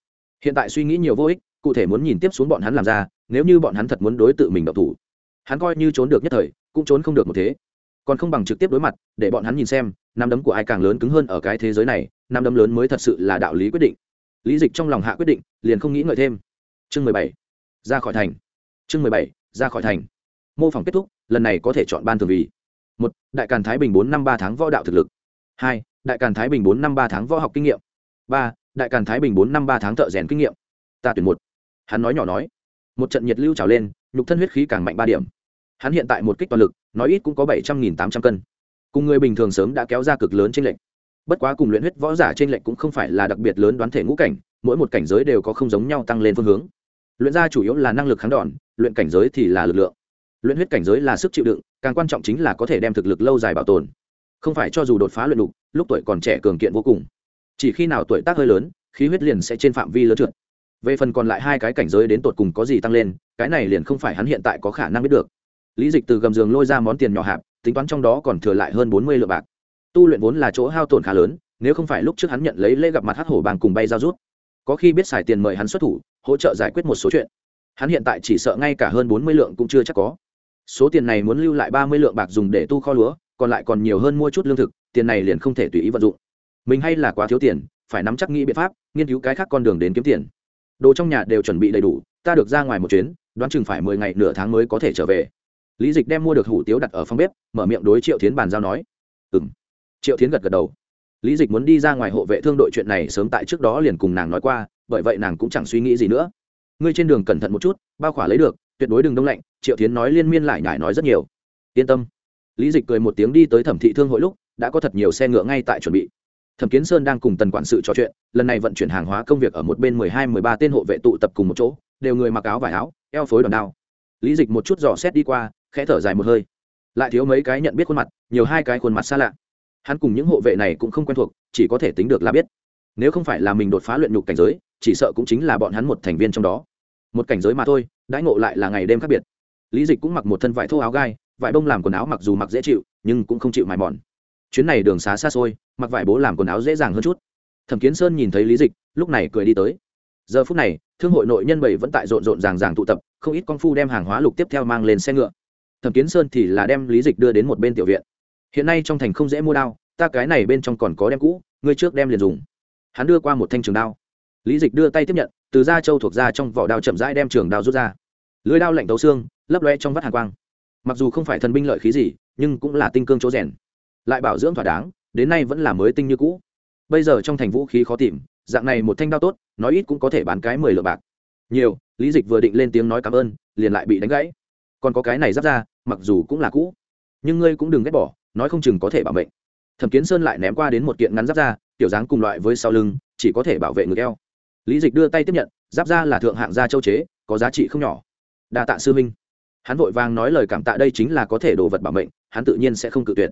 Hiện tại suy nghĩ nhiều vô ích, cụ thể muốn nhìn tiếp xuống bọn hắn làm ra nếu như bọn hắn thật muốn đối tự mình độc thủ, hắn coi như trốn được nhất thời, cũng trốn không được một thế. Còn không bằng trực tiếp đối mặt, để bọn hắn nhìn xem, nắm đấm của ai càng lớn cứng hơn ở cái thế giới này, nắm đấm lớn mới thật sự là đạo lý quyết định. Lý dịch trong lòng hạ quyết định, liền không nghĩ ngợi thêm. Chương mười bảy, ra khỏi thành. Chương mười bảy, ra khỏi thành. Mô phỏng kết thúc, lần này có thể chọn ban thường vì. Một, đại càn thái bình bốn năm ba tháng võ đạo thực lực. Hai, đại càn thái bình bốn năm ba tháng võ học kinh nghiệm. Ba, đại càn thái bình bốn năm ba tháng thợ rèn kinh nghiệm. Ta tuyển một. Hắn nói nhỏ nói một trận nhiệt lưu trào lên, nhục thân huyết khí càng mạnh ba điểm. Hắn hiện tại một kích toàn lực, nói ít cũng có bảy trăm nghìn tám trăm cân. Cùng người bình thường sớm đã kéo ra cực lớn trên lệnh bất quá cùng luyện huyết võ giả trên lệnh cũng không phải là đặc biệt lớn đoán thể ngũ cảnh, mỗi một cảnh giới đều có không giống nhau tăng lên phương hướng. Luyện ra chủ yếu là năng lực kháng đòn, luyện cảnh giới thì là lực lượng. Luyện huyết cảnh giới là sức chịu đựng, càng quan trọng chính là có thể đem thực lực lâu dài bảo tồn. Không phải cho dù đột phá luyện đục, lúc tuổi còn trẻ cường kiện vô cùng. Chỉ khi nào tuổi tác hơi lớn, khí huyết liền sẽ trên phạm vi lớn trượt về phần còn lại hai cái cảnh giới đến tột cùng có gì tăng lên, cái này liền không phải hắn hiện tại có khả năng biết được. Lý dịch từ gầm giường lôi ra món tiền nhỏ hạp, tính toán trong đó còn thừa lại hơn bốn mươi lượng bạc. Tu luyện vốn là chỗ hao tổn khá lớn, nếu không phải lúc trước hắn nhận lấy lễ gặp mặt hát hổ bàng cùng bay ra rút. Có khi biết xài tiền mời hắn xuất thủ, hỗ trợ giải quyết một số chuyện. Hắn hiện tại chỉ sợ ngay cả hơn bốn mươi lượng cũng chưa chắc có. Số tiền này muốn lưu lại ba mươi lượng bạc dùng để tu kho lúa, còn lại còn nhiều hơn mua chút lương thực, tiền này liền không thể tùy ý vận dụng. Mình hay là quá thiếu tiền, phải nắm chắc nghĩ biện pháp, nghiên cứu cái khác con đường đến kiếm tiền đồ trong nhà đều chuẩn bị đầy đủ, ta được ra ngoài một chuyến, đoán chừng phải mười ngày nửa tháng mới có thể trở về. Lý dịch đem mua được hủ tiếu đặt ở phòng bếp, mở miệng đối triệu tiến bàn giao nói. Ừ m triệu tiến gật gật đầu. Lý dịch muốn đi ra ngoài hộ vệ thương đội chuyện này sớm tại trước đó liền cùng nàng nói qua, bởi vậy nàng cũng chẳng suy nghĩ gì nữa. Ngươi trên đường cẩn thận một chút, bao khỏa lấy được, tuyệt đối đừng đông lạnh, triệu tiến nói liên miên lại nhải nói rất nhiều. Yên tâm. Lý dịch cười một tiếng đi tới thẩm thị thương hội lúc, đã có thật nhiều xe ngựa ngay tại chuẩn bị thẩm kiến sơn đang cùng tần quản sự trò chuyện, lần này vận chuyển hàng hóa công việc ở một bên mười hai, mười ba tên hộ vệ tụ tập cùng một chỗ, đều người mặc áo vải áo, eo phối đòn đao. Lý dịch một chút dò xét đi qua, khẽ thở dài một hơi. Lại thiếu mấy cái nhận biết khuôn mặt, nhiều hai cái khuôn mặt xa lạ. Hắn cùng những hộ vệ này cũng không quen thuộc, chỉ có thể tính được là biết. Nếu không phải là mình đột phá luyện nhục cảnh giới, chỉ sợ cũng chính là bọn hắn một thành viên trong đó. Một cảnh giới mà thôi, đãi ngộ lại là ngày đêm khác biệt. Lý dịch cũng mặc một thân vải thô áo gai, vải bông làm quần áo mặc dù mặc dễ chịu, nhưng cũng không chịu mài mòn chuyến này đường xá xa xôi, mặc vải bố làm quần áo dễ dàng hơn chút. Thẩm kiến sơn nhìn thấy lý dịch, lúc này cười đi tới. Giờ phút này, thương hội nội nhân bảy vẫn tại rộn rộn ràng ràng tụ tập, không ít con phu đem hàng hóa lục tiếp theo mang lên xe ngựa. Thẩm kiến sơn thì là đem lý dịch đưa đến một bên tiểu viện. Hiện nay trong thành không dễ mua đao, ta cái này bên trong còn có đem cũ, ngươi trước đem liền dùng. Hắn đưa qua một thanh trường đao. Lý dịch đưa tay tiếp nhận, từ da châu thuộc ra trong vỏ đao chậm rãi đem trường đao rút ra. Lưới đao lạnh tấu xương, lấp loe trong vắt hàng quang. Mặc dù không phải thần binh lợi khí gì, nhưng cũng là tinh cương chỗ rèn lại bảo dưỡng thỏa đáng, đến nay vẫn là mới tinh như cũ. Bây giờ trong thành vũ khí khó tìm, dạng này một thanh đao tốt, nói ít cũng có thể bán cái mười lượng bạc. Nhiều, lý dịch vừa định lên tiếng nói cảm ơn, liền lại bị đánh gãy. Còn có cái này giáp ra, mặc dù cũng là cũ, nhưng ngươi cũng đừng ghét bỏ, nói không chừng có thể bảo mệnh. Thẩm kiến sơn lại ném qua đến một kiện ngắn giáp ra, tiểu dáng cùng loại với sau lưng, chỉ có thể bảo vệ ngực eo. Lý dịch đưa tay tiếp nhận, giáp ra là thượng hạng gia châu chế, có giá trị không nhỏ. Đa tạ sư minh hắn vội vàng nói lời cảm tạ đây chính là có thể đồ vật bảo mệnh, hắn tự nhiên sẽ không cự tuyệt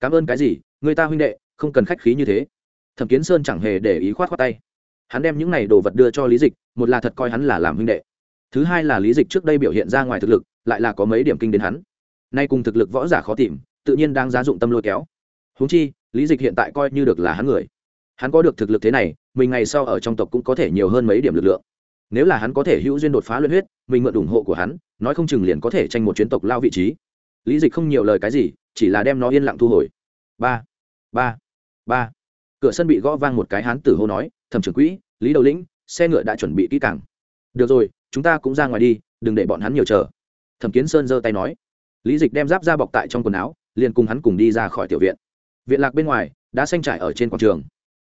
cảm ơn cái gì, người ta huynh đệ, không cần khách khí như thế. Thẩm kiến sơn chẳng hề để ý khoát khoát tay. Hắn đem những này đồ vật đưa cho lý dịch, một là thật coi hắn là làm huynh đệ. Thứ hai là lý dịch trước đây biểu hiện ra ngoài thực lực, lại là có mấy điểm kinh đến hắn. Nay cùng thực lực võ giả khó tìm, tự nhiên đang giá dụng tâm lôi kéo. Húng chi, lý dịch hiện tại coi như được là hắn người. Hắn có được thực lực thế này, mình ngày sau ở trong tộc cũng có thể nhiều hơn mấy điểm lực lượng. Nếu là hắn có thể hữu duyên đột phá luyện huyết, mình mượn ủng hộ của hắn, nói không chừng liền có thể tranh một chuyến tộc lao vị trí. Lý dịch không nhiều lời cái gì chỉ là đem nó yên lặng thu hồi. Ba ba ba. Cửa sân bị gõ vang một cái hán tử hô nói, thẩm trưởng quỹ, lý đầu lĩnh, xe ngựa đã chuẩn bị kỹ càng. Được rồi, chúng ta cũng ra ngoài đi, đừng để bọn hắn nhiều chờ. Thẩm kiến sơn giơ tay nói. Lý dịch đem giáp ra bọc tại trong quần áo, liền cùng hắn cùng đi ra khỏi tiểu viện. Viện lạc bên ngoài, đã xanh trải ở trên quảng trường.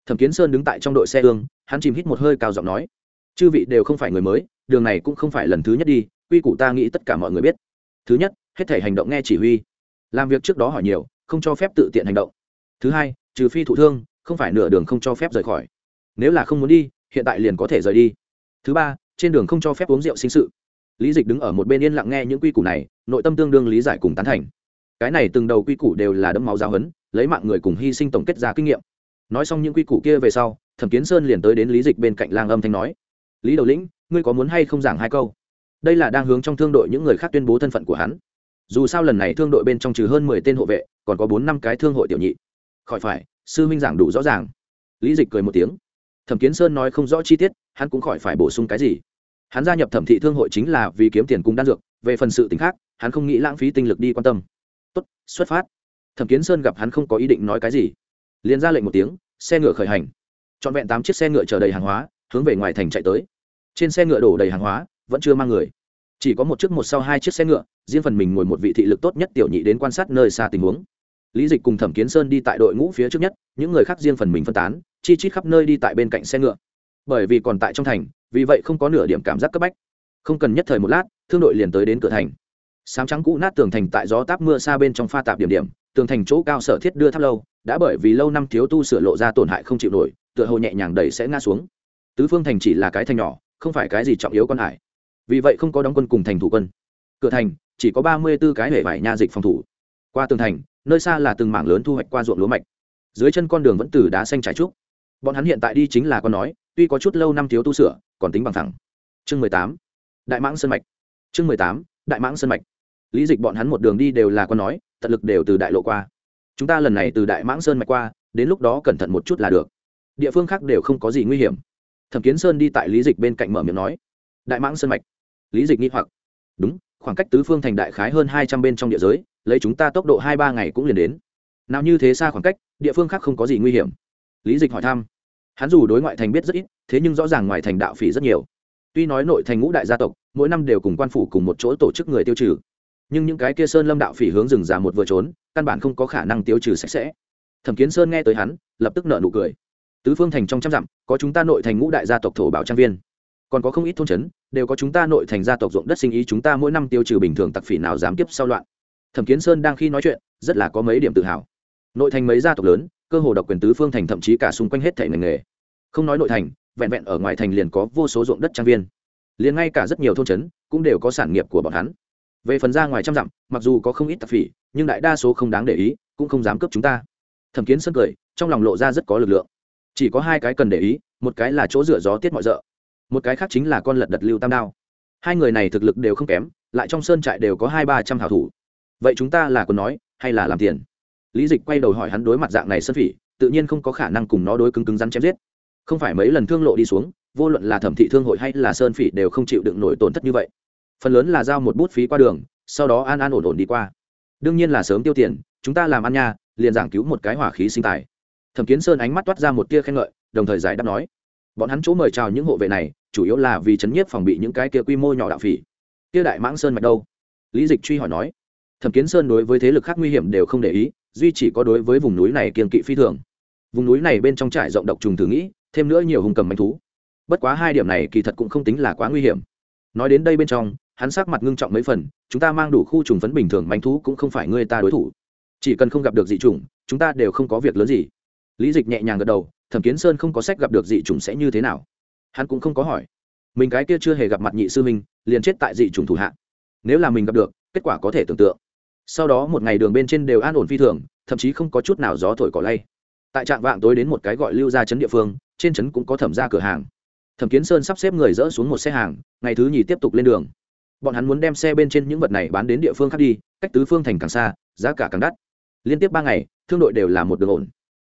Thẩm kiến sơn đứng tại trong đội xe hương hắn chìm hít một hơi cao giọng nói. Chư vị đều không phải người mới, đường này cũng không phải lần thứ nhất đi, quy củ ta nghĩ tất cả mọi người biết. Thứ nhất, hết thể hành động nghe chỉ huy làm việc trước đó hỏi nhiều, không cho phép tự tiện hành động. Thứ hai, trừ phi thụ thương, không phải nửa đường không cho phép rời khỏi. Nếu là không muốn đi, hiện tại liền có thể rời đi. Thứ ba, trên đường không cho phép uống rượu sinh sự. Lý dịch đứng ở một bên yên lặng nghe những quy củ này, nội tâm tương đương lý giải cùng tán thành. Cái này từng đầu quy củ đều là đấm máu giáo hấn lấy mạng người cùng hy sinh tổng kết ra kinh nghiệm. Nói xong những quy củ kia về sau, thẩm kiến sơn liền tới đến lý dịch bên cạnh lang âm thanh nói, lý đầu lĩnh, ngươi có muốn hay không giảng hai câu? Đây là đang hướng trong thương đội những người khác tuyên bố thân phận của hắn dù sao lần này thương đội bên trong trừ hơn mười tên hộ vệ, còn có bốn năm cái thương hội tiểu nhị. Khỏi phải, sư minh giảng đủ rõ ràng. Lý dịch cười một tiếng. Thẩm kiến sơn nói không rõ chi tiết, hắn cũng khỏi phải bổ sung cái gì. Hắn gia nhập thẩm thị thương hội chính là vì kiếm tiền cung đan dược, về phần sự t ì n h khác, hắn không nghĩ lãng phí tinh lực đi quan tâm. Tốt, xuất phát. Thẩm kiến sơn gặp hắn không có ý định nói cái gì. Liền ra lệnh một tiếng, xe ngựa khởi hành. Trọn vẹn tám chiếc xe ngựa chở đầy hàng hóa, hướng về ngoài thành chạy tới. Trên xe ngựa đổ đầy hàng hóa, vẫn chưa mang người chỉ có một chiếc một sau hai chiếc xe ngựa, riêng phần mình ngồi một vị thị lực tốt nhất tiểu nhị đến quan sát nơi xa tình huống. Lý dịch cùng thẩm kiến sơn đi tại đội ngũ phía trước nhất, những người khác riêng phần mình phân tán, chi chít khắp nơi đi tại bên cạnh xe ngựa. Bởi vì còn tại trong thành, vì vậy không có nửa điểm cảm giác cấp bách. Không cần nhất thời một lát, thương đội liền tới đến cửa thành. Sáng trắng cũ nát tường thành tại gió táp mưa xa bên trong pha tạp điểm điểm, tường thành chỗ cao sở thiết đưa tháp lâu, đã bởi vì lâu năm thiếu tu sửa lộ ra tổn hại không chịu nổi, tựa hồ nhẹ nhàng đẩy sẽ ngã xuống. Tứ phương thành chỉ là cái thành nhỏ, không phải cái gì trọng yếu con hải vì vậy không có đóng quân cùng thành thủ quân. Cửa thành, chỉ có ba mươi b ố cái hệ vải nha dịch phòng thủ. Qua tường thành, nơi xa là từng mảng lớn thu hoạch qua ruộng lúa mạch. Dưới chân con đường vẫn từ đá xanh trải trúc. Bọn hắn hiện tại đi chính là con nói, tuy có chút lâu năm thiếu tu sửa, còn tính bằng thẳng. Chương mười tám, đại mãng sân mạch. Chương mười tám, đại mãng sân mạch. Lý dịch bọn hắn một đường đi đều là con nói, tận lực đều từ đại lộ qua. Chúng ta lần này từ đại mãng sơn mạch qua, đến lúc đó cẩn thận một chút là được. Địa phương khác đều không có gì nguy hiểm. Thẩm kiến sơn đi tại lý dịch bên cạnh mở miệng nói, đại mãng sơn mạch lý dịch nghi hoặc. Đúng, khoảng cách tứ phương thành đại khái hơn hai trăm bên trong địa giới, lấy chúng ta tốc độ hai ba ngày cũng liền đến. Nào như thế xa khoảng cách, địa phương khác không có gì nguy hiểm. Lý dịch hỏi thăm. Hắn dù đối ngoại thành biết rất ít, thế nhưng rõ ràng ngoài thành đạo phỉ rất nhiều. Tuy nói nội thành ngũ đại gia tộc, mỗi năm đều cùng quan phủ cùng một chỗ tổ chức người tiêu trừ. Nhưng những cái kia sơn lâm đạo phỉ hướng rừng già một vừa trốn, căn bản không có khả năng tiêu trừ sạch sẽ. Thẩm kiến sơn nghe tới hắn, lập tức nợ nụ cười. Tứ phương thành trong trăm dặm, có chúng ta nội thành ngũ đại gia tộc thổ bảo trang viên còn có không ít thôn trấn, đều có chúng ta nội thành gia tộc ruộng đất sinh ý chúng ta mỗi năm tiêu trừ bình thường tặc phỉ nào dám kiếp sau loạn. Thẩm kiến sơn đang khi nói chuyện, rất là có mấy điểm tự hào. Nội thành mấy gia tộc lớn, cơ hồ độc quyền tứ phương thành thậm chí cả xung quanh hết thể ngành nghề. Không nói nội thành, vẹn vẹn ở ngoài thành liền có vô số ruộng đất trang viên. Liền ngay cả rất nhiều thôn trấn cũng đều có sản nghiệp của bọn hắn. Về phần ra ngoài trăm dặm, mặc dù có không ít tạp phỉ, nhưng đại đa số không đáng để ý, cũng không dám cướp chúng ta. Thẩm kiến sân cười, trong lòng lộ ra rất có lực lượng. Chỉ có hai cái cần để ý, một cái là chỗ dựa gió tiết mọi d một cái khác chính là con lật đật lưu tam đao. Hai người này thực lực đều không kém, lại trong sơn trại đều có hai ba trăm hảo thủ. Vậy chúng ta là còn nói, hay là làm tiền? Lý dịch quay đầu hỏi hắn đối mặt dạng này sơn phỉ, tự nhiên không có khả năng cùng nó đối cứng cứng rắn chém giết. Không phải mấy lần thương lộ đi xuống, vô luận là thẩm thị thương hội hay là sơn phỉ đều không chịu đựng nổi tổn thất như vậy. Phần lớn là giao một bút phí qua đường, sau đó an an ổn ổn đi qua. Đương nhiên là sớm tiêu tiền, chúng ta làm ăn nha, liền giảng cứu một cái hỏa khí sinh tài. Thẩm kiến sơn ánh mắt toát ra một tia khen ngợi, đồng thời giải đáp nói bọn hắn chỗ mời chào những hộ vệ này, chủ yếu là vì chấn nhiếp phòng bị những cái kia quy mô nhỏ đạo phỉ. Kia đại mãng sơn mạch đâu? Lý dịch truy hỏi nói. Thẩm kiến sơn đối với thế lực khác nguy hiểm đều không để ý, duy chỉ có đối với vùng núi này kiên kỵ phi thường. Vùng núi này bên trong trải rộng độc trùng thử nghĩ, thêm nữa nhiều hùng cầm manh thú. Bất quá hai điểm này kỳ thật cũng không tính là quá nguy hiểm. Nói đến đây bên trong, hắn sắc mặt ngưng trọng mấy phần, chúng ta mang đủ khu trùng phấn bình thường manh thú cũng không phải người ta đối thủ. Chỉ cần không gặp được dị trùng chúng ta đều không có việc lớn gì. Lý dịch nhẹ nhàng gật đầu thẩm kiến sơn không có sách gặp được dị trùng sẽ như thế nào? Hắn cũng không có hỏi. Mình cái kia chưa hề gặp mặt nhị sư minh liền chết tại dị trùng thủ hạ. Nếu là mình gặp được, kết quả có thể tưởng tượng. Sau đó một ngày đường bên trên đều an ổn phi thường, thậm chí không có chút nào gió thổi cỏ lay. Tại trạm vạng tối đến một cái gọi lưu ra chấn địa phương, trên trấn cũng có thẩm ra cửa hàng. Thẩm kiến sơn sắp xếp người dỡ xuống một xe hàng, ngày thứ nhì tiếp tục lên đường. Bọn hắn muốn đem xe bên trên những vật này bán đến địa phương khác đi, cách tứ phương thành càng xa, giá cả càng đắt. Liên tiếp ba ngày, thương đội đều là một đường ổn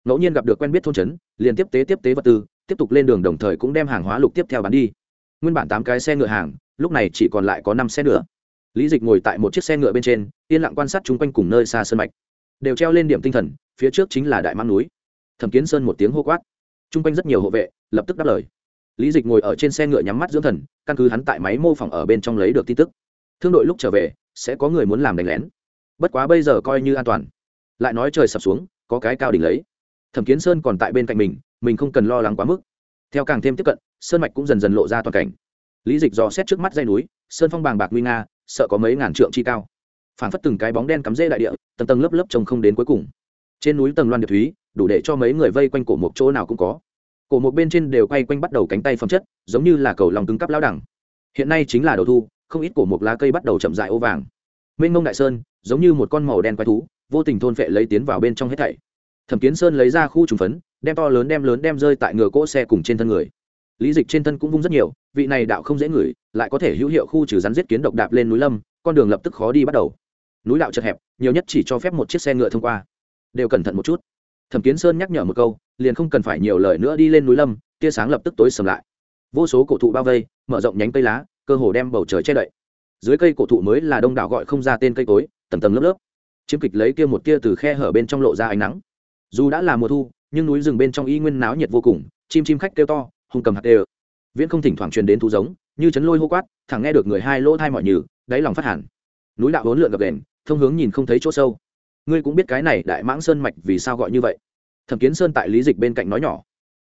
ngẫu nhiên gặp được quen biết thôn trấn, liền tiếp tế tiếp tế vật tư, tiếp tục lên đường đồng thời cũng đem hàng hóa lục tiếp theo bán đi. Nguyên bản tám cái xe ngựa hàng, lúc này chỉ còn lại có năm xe nữa lý dịch ngồi tại một chiếc xe ngựa bên trên, yên lặng quan sát chung quanh cùng nơi xa sân mạch. Đều treo lên điểm tinh thần, phía trước chính là đại mang núi. Thẩm kiến sơn một tiếng hô quát. Chung quanh rất nhiều hộ vệ, lập tức đáp lời. Lý dịch ngồi ở trên xe ngựa nhắm mắt dưỡng thần, căn cứ hắn tại máy mô phỏng ở bên trong lấy được tin tức. Thương đội lúc trở về, sẽ có người muốn làm đánh lén. Bất quá bây giờ coi như an toàn. Lại nói trời sập xuống, có cái cao đỉnh lấy thẩm kiến sơn còn tại bên cạnh mình mình không cần lo lắng quá mức. Theo càng thêm tiếp cận, sơn mạch cũng dần dần lộ ra toàn cảnh. Lý dịch dò xét trước mắt dây núi, sơn phong bàng bạc nguy nga, sợ có mấy ngàn trượng chi cao. Phảng phất từng cái bóng đen cắm rễ đại địa, tầng tầng lớp lớp trông không đến cuối cùng. Trên núi tầng loan điệp thúy, đủ để cho mấy người vây quanh cổ một chỗ nào cũng có. Cổ một bên trên đều quay quanh bắt đầu cánh tay phẩm chất, giống như là cầu lòng cứng cắp lao đẳng. Hiện nay chính là đầu thu, không ít cổ một lá cây bắt đầu chậm dại ô vàng. Mênh mông đại sơn, giống như một con màu đen quái thú, vô tình thôn phệ lấy tiến vào bên trong hết thảy thẩm kiến sơn lấy ra khu trùng phấn, đem to lớn đem lớn đem rơi tại ngựa cỗ xe cùng trên thân người. Lý dịch trên thân cũng vung rất nhiều, vị này đạo không dễ ngửi, lại có thể hữu hiệu khu trừ rắn giết kiến độc đạp lên núi lâm, con đường lập tức khó đi bắt đầu. Núi đạo chật hẹp, nhiều nhất chỉ cho phép một chiếc xe ngựa thông qua. Đều cẩn thận một chút. Thẩm kiến sơn nhắc nhở một câu, liền không cần phải nhiều lời nữa đi lên núi lâm, tia sáng lập tức tối sầm lại. Vô số cổ thụ bao vây, mở rộng nhánh cây lá, cơ hồ đem bầu trời che đậy. Dưới cây cổ thụ mới là đông đảo gọi không ra tên cây cối, tầng tầng lớp lớp. Chiếm kịch lấy kia một tia từ khe hở bên trong lộ ra ánh nắng dù đã là mùa thu, nhưng núi rừng bên trong y nguyên náo nhiệt vô cùng, chim chim khách kêu to hùng cầm hạt đều. Viễn không thỉnh thoảng truyền đến thú giống, như chấn lôi hô quát, thẳng nghe được người hai lỗ thai mọi nhừ, đáy lòng phát hẳn. Núi đạo hỗn lượn gập đèn thông hướng nhìn không thấy chỗ sâu. Ngươi cũng biết cái này đại mãng sơn mạch vì sao gọi như vậy? Thẩm kiến sơn tại lý dịch bên cạnh nói nhỏ.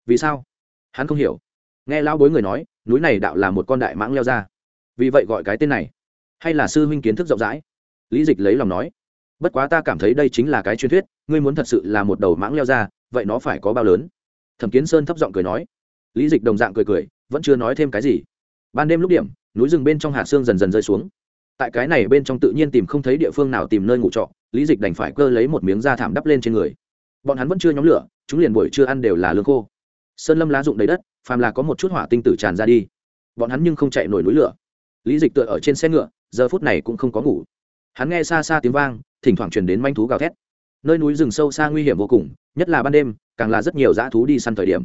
Vì sao? Hắn không hiểu. Nghe lao bối người nói, núi này đạo là một con đại mãng leo ra. Vì vậy gọi cái tên này. Hay là sư huynh kiến thức rộng rãi? Lý dịch lấy lòng nói bất quá ta cảm thấy đây chính là cái truyền thuyết, ngươi muốn thật sự là một đầu mãng leo ra, vậy nó phải có bao lớn? Thẩm kiến sơn thấp giọng cười nói. Lý dịch đồng dạng cười cười, vẫn chưa nói thêm cái gì. Ban đêm lúc điểm, núi rừng bên trong hạ xương dần dần rơi xuống. Tại cái này bên trong tự nhiên tìm không thấy địa phương nào tìm nơi ngủ trọ, lý dịch đành phải cơ lấy một miếng da thảm đắp lên trên người. Bọn hắn vẫn chưa nhóm lửa, chúng liền buổi chưa ăn đều là lương khô. Sơn lâm lá rụng đầy đất, phàm là có một chút hỏa tinh tử tràn ra đi. Bọn hắn nhưng không chạy nổi núi lửa. Lý dịch tựa ở trên xe ngựa, giờ phút này cũng không có ngủ hắn nghe xa xa tiếng vang, thỉnh thoảng truyền đến manh thú gào thét. Nơi núi rừng sâu xa nguy hiểm vô cùng, nhất là ban đêm, càng là rất nhiều dã thú đi săn thời điểm.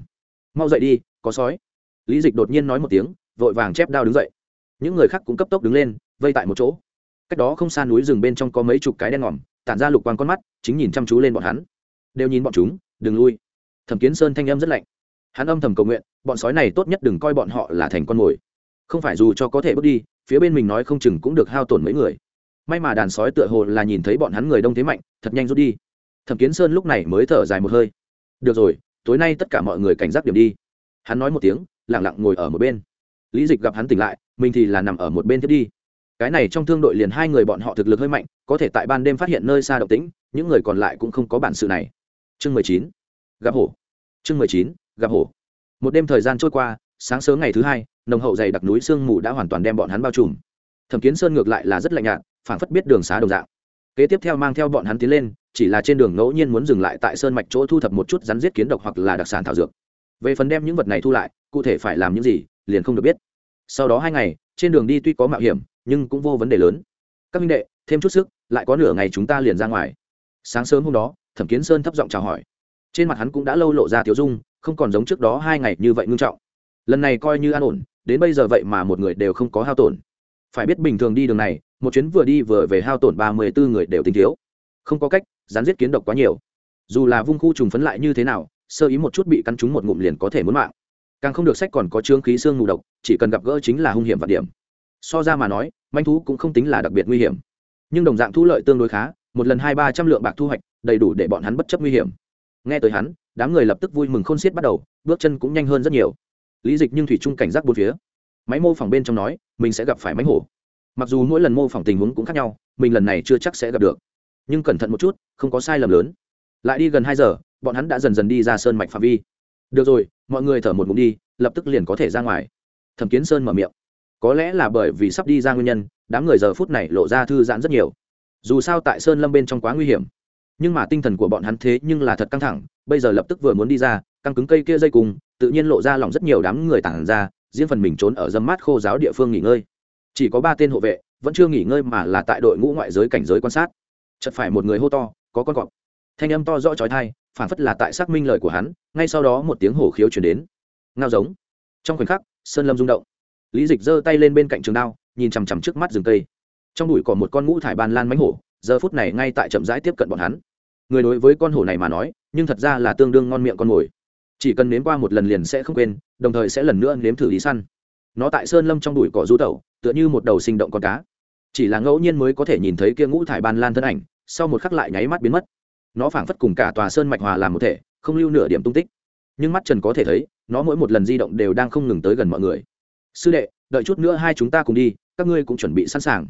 Mau dậy đi, có sói. Lý dịch đột nhiên nói một tiếng, vội vàng chép đao đứng dậy. Những người khác cũng cấp tốc đứng lên, vây tại một chỗ. Cách đó không xa núi rừng bên trong có mấy chục cái đen ngòm, tản ra lục quang con mắt, chính nhìn chăm chú lên bọn hắn. Đều nhìn bọn chúng, đừng lui. Thẩm kiến sơn thanh âm rất lạnh. Hắn âm thầm cầu nguyện, bọn sói này tốt nhất đừng coi bọn họ là thành con mồi. Không phải dù cho có thể bước đi, phía bên mình nói không chừng cũng được hao tổn mấy người may mà đàn sói tựa hồ là nhìn thấy bọn hắn người đông thế mạnh, thật nhanh rút đi. Thẩm kiến sơn lúc này mới thở dài một hơi. Được rồi, tối nay tất cả mọi người cảnh giác điểm đi. Hắn nói một tiếng lẳng lặng ngồi ở một bên. Lý dịch gặp hắn tỉnh lại, mình thì là nằm ở một bên tiếp đi. Cái này trong thương đội liền hai người bọn họ thực lực hơi mạnh, có thể tại ban đêm phát hiện nơi xa động tĩnh, những người còn lại cũng không có bản sự này. Chương mười chín, gặp hổ. Chương mười chín, gặp hổ. Một đêm thời gian trôi qua, sáng sớm ngày thứ hai, nồng hậu dày đặc núi sương mù đã hoàn toàn đem bọn hắn bao trùm. Thẩm kiến sơn ngược lại là rất lạnh nhạt phảng phất biết đường xá đồng dạng. Kế tiếp theo mang theo bọn hắn tiến lên, chỉ là trên đường ngẫu nhiên muốn dừng lại tại sơn mạch chỗ thu thập một chút rắn giết kiến độc hoặc là đặc sản thảo dược. Về phần đem những vật này thu lại, cụ thể phải làm những gì, liền không được biết. Sau đó hai ngày, trên đường đi tuy có mạo hiểm, nhưng cũng vô vấn đề lớn. Các minh đệ, thêm chút sức, lại có nửa ngày chúng ta liền ra ngoài. Sáng sớm hôm đó, thẩm kiến sơn thấp giọng chào hỏi. Trên mặt hắn cũng đã lâu lộ ra thiếu dung, không còn giống trước đó hai ngày như vậy ngưng trọng. Lần này coi như an ổn, đến bây giờ vậy mà một người đều không có hao tổn. Phải biết bình thường đi đường này một chuyến vừa đi vừa về hao tổn ba mươi bốn người đều tinh thiếu. Không có cách, rắn giết kiến độc quá nhiều. Dù là vung khu trùng phấn lại như thế nào, sơ ý một chút bị cắn trúng một ngụm liền có thể muốn mạng. Càng không được sách còn có trương khí xương mù độc, chỉ cần gặp gỡ chính là hung hiểm và điểm. So ra mà nói, manh thú cũng không tính là đặc biệt nguy hiểm. Nhưng đồng dạng thu lợi tương đối khá, một lần hai ba trăm lượng bạc thu hoạch, đầy đủ để bọn hắn bất chấp nguy hiểm. Nghe tới hắn, đám người lập tức vui mừng khôn xiết bắt đầu, bước chân cũng nhanh hơn rất nhiều. Lý dịch nhưng thủy trung cảnh giác bốn phía. Máy mô phỏng bên trong nói, mình sẽ gặp phải máy hổ mặc dù mỗi lần mô phỏng tình huống cũng khác nhau, mình lần này chưa chắc sẽ gặp được. Nhưng cẩn thận một chút, không có sai lầm lớn. Lại đi gần hai giờ, bọn hắn đã dần dần đi ra sơn mạch phạm vi. Được rồi, mọi người thở một ngụm đi, lập tức liền có thể ra ngoài. Thẩm kiến sơn mở miệng. Có lẽ là bởi vì sắp đi ra nguyên nhân, đám người giờ phút này lộ ra thư giãn rất nhiều. Dù sao tại sơn lâm bên trong quá nguy hiểm. Nhưng mà tinh thần của bọn hắn thế nhưng là thật căng thẳng, bây giờ lập tức vừa muốn đi ra, căng cứng cây kia dây cùng, tự nhiên lộ ra lòng rất nhiều đám người tản ra, riêng phần mình trốn ở dâm mát khô giáo địa phương nghỉ ngơi chỉ có ba tên hộ vệ, vẫn chưa nghỉ ngơi mà là tại đội ngũ ngoại giới cảnh giới quan sát. Chật phải một người hô to, có con cọp. Thanh âm to rõ trói thai phản phất là tại xác minh lời của hắn, ngay sau đó một tiếng hổ khiếu chuyển đến. Ngao giống. Trong khoảnh khắc, sơn lâm rung động. Lý dịch giơ tay lên bên cạnh trường đao, nhìn chằm chằm trước mắt rừng cây. Trong đùi còn một con ngũ thải ban lan mánh hổ, giờ phút này ngay tại chậm rãi tiếp cận bọn hắn. Người đối với con hổ này mà nói, nhưng thật ra là tương đương ngon miệng con mồi. Chỉ cần nếm qua một lần liền sẽ không quên, đồng thời sẽ lần nữa nếm thử đi săn. Nó tại sơn lâm trong đùi cỏ du tẩu tựa như một đầu sinh động con cá. Chỉ là ngẫu nhiên mới có thể nhìn thấy kia ngũ thải ban lan thân ảnh, sau một khắc lại nháy mắt biến mất. Nó phảng phất cùng cả tòa sơn mạch hòa làm một thể, không lưu nửa điểm tung tích. Nhưng mắt trần có thể thấy, nó mỗi một lần di động đều đang không ngừng tới gần mọi người. Sư đệ, đợi chút nữa hai chúng ta cùng đi, các ngươi cũng chuẩn bị sẵn sàng.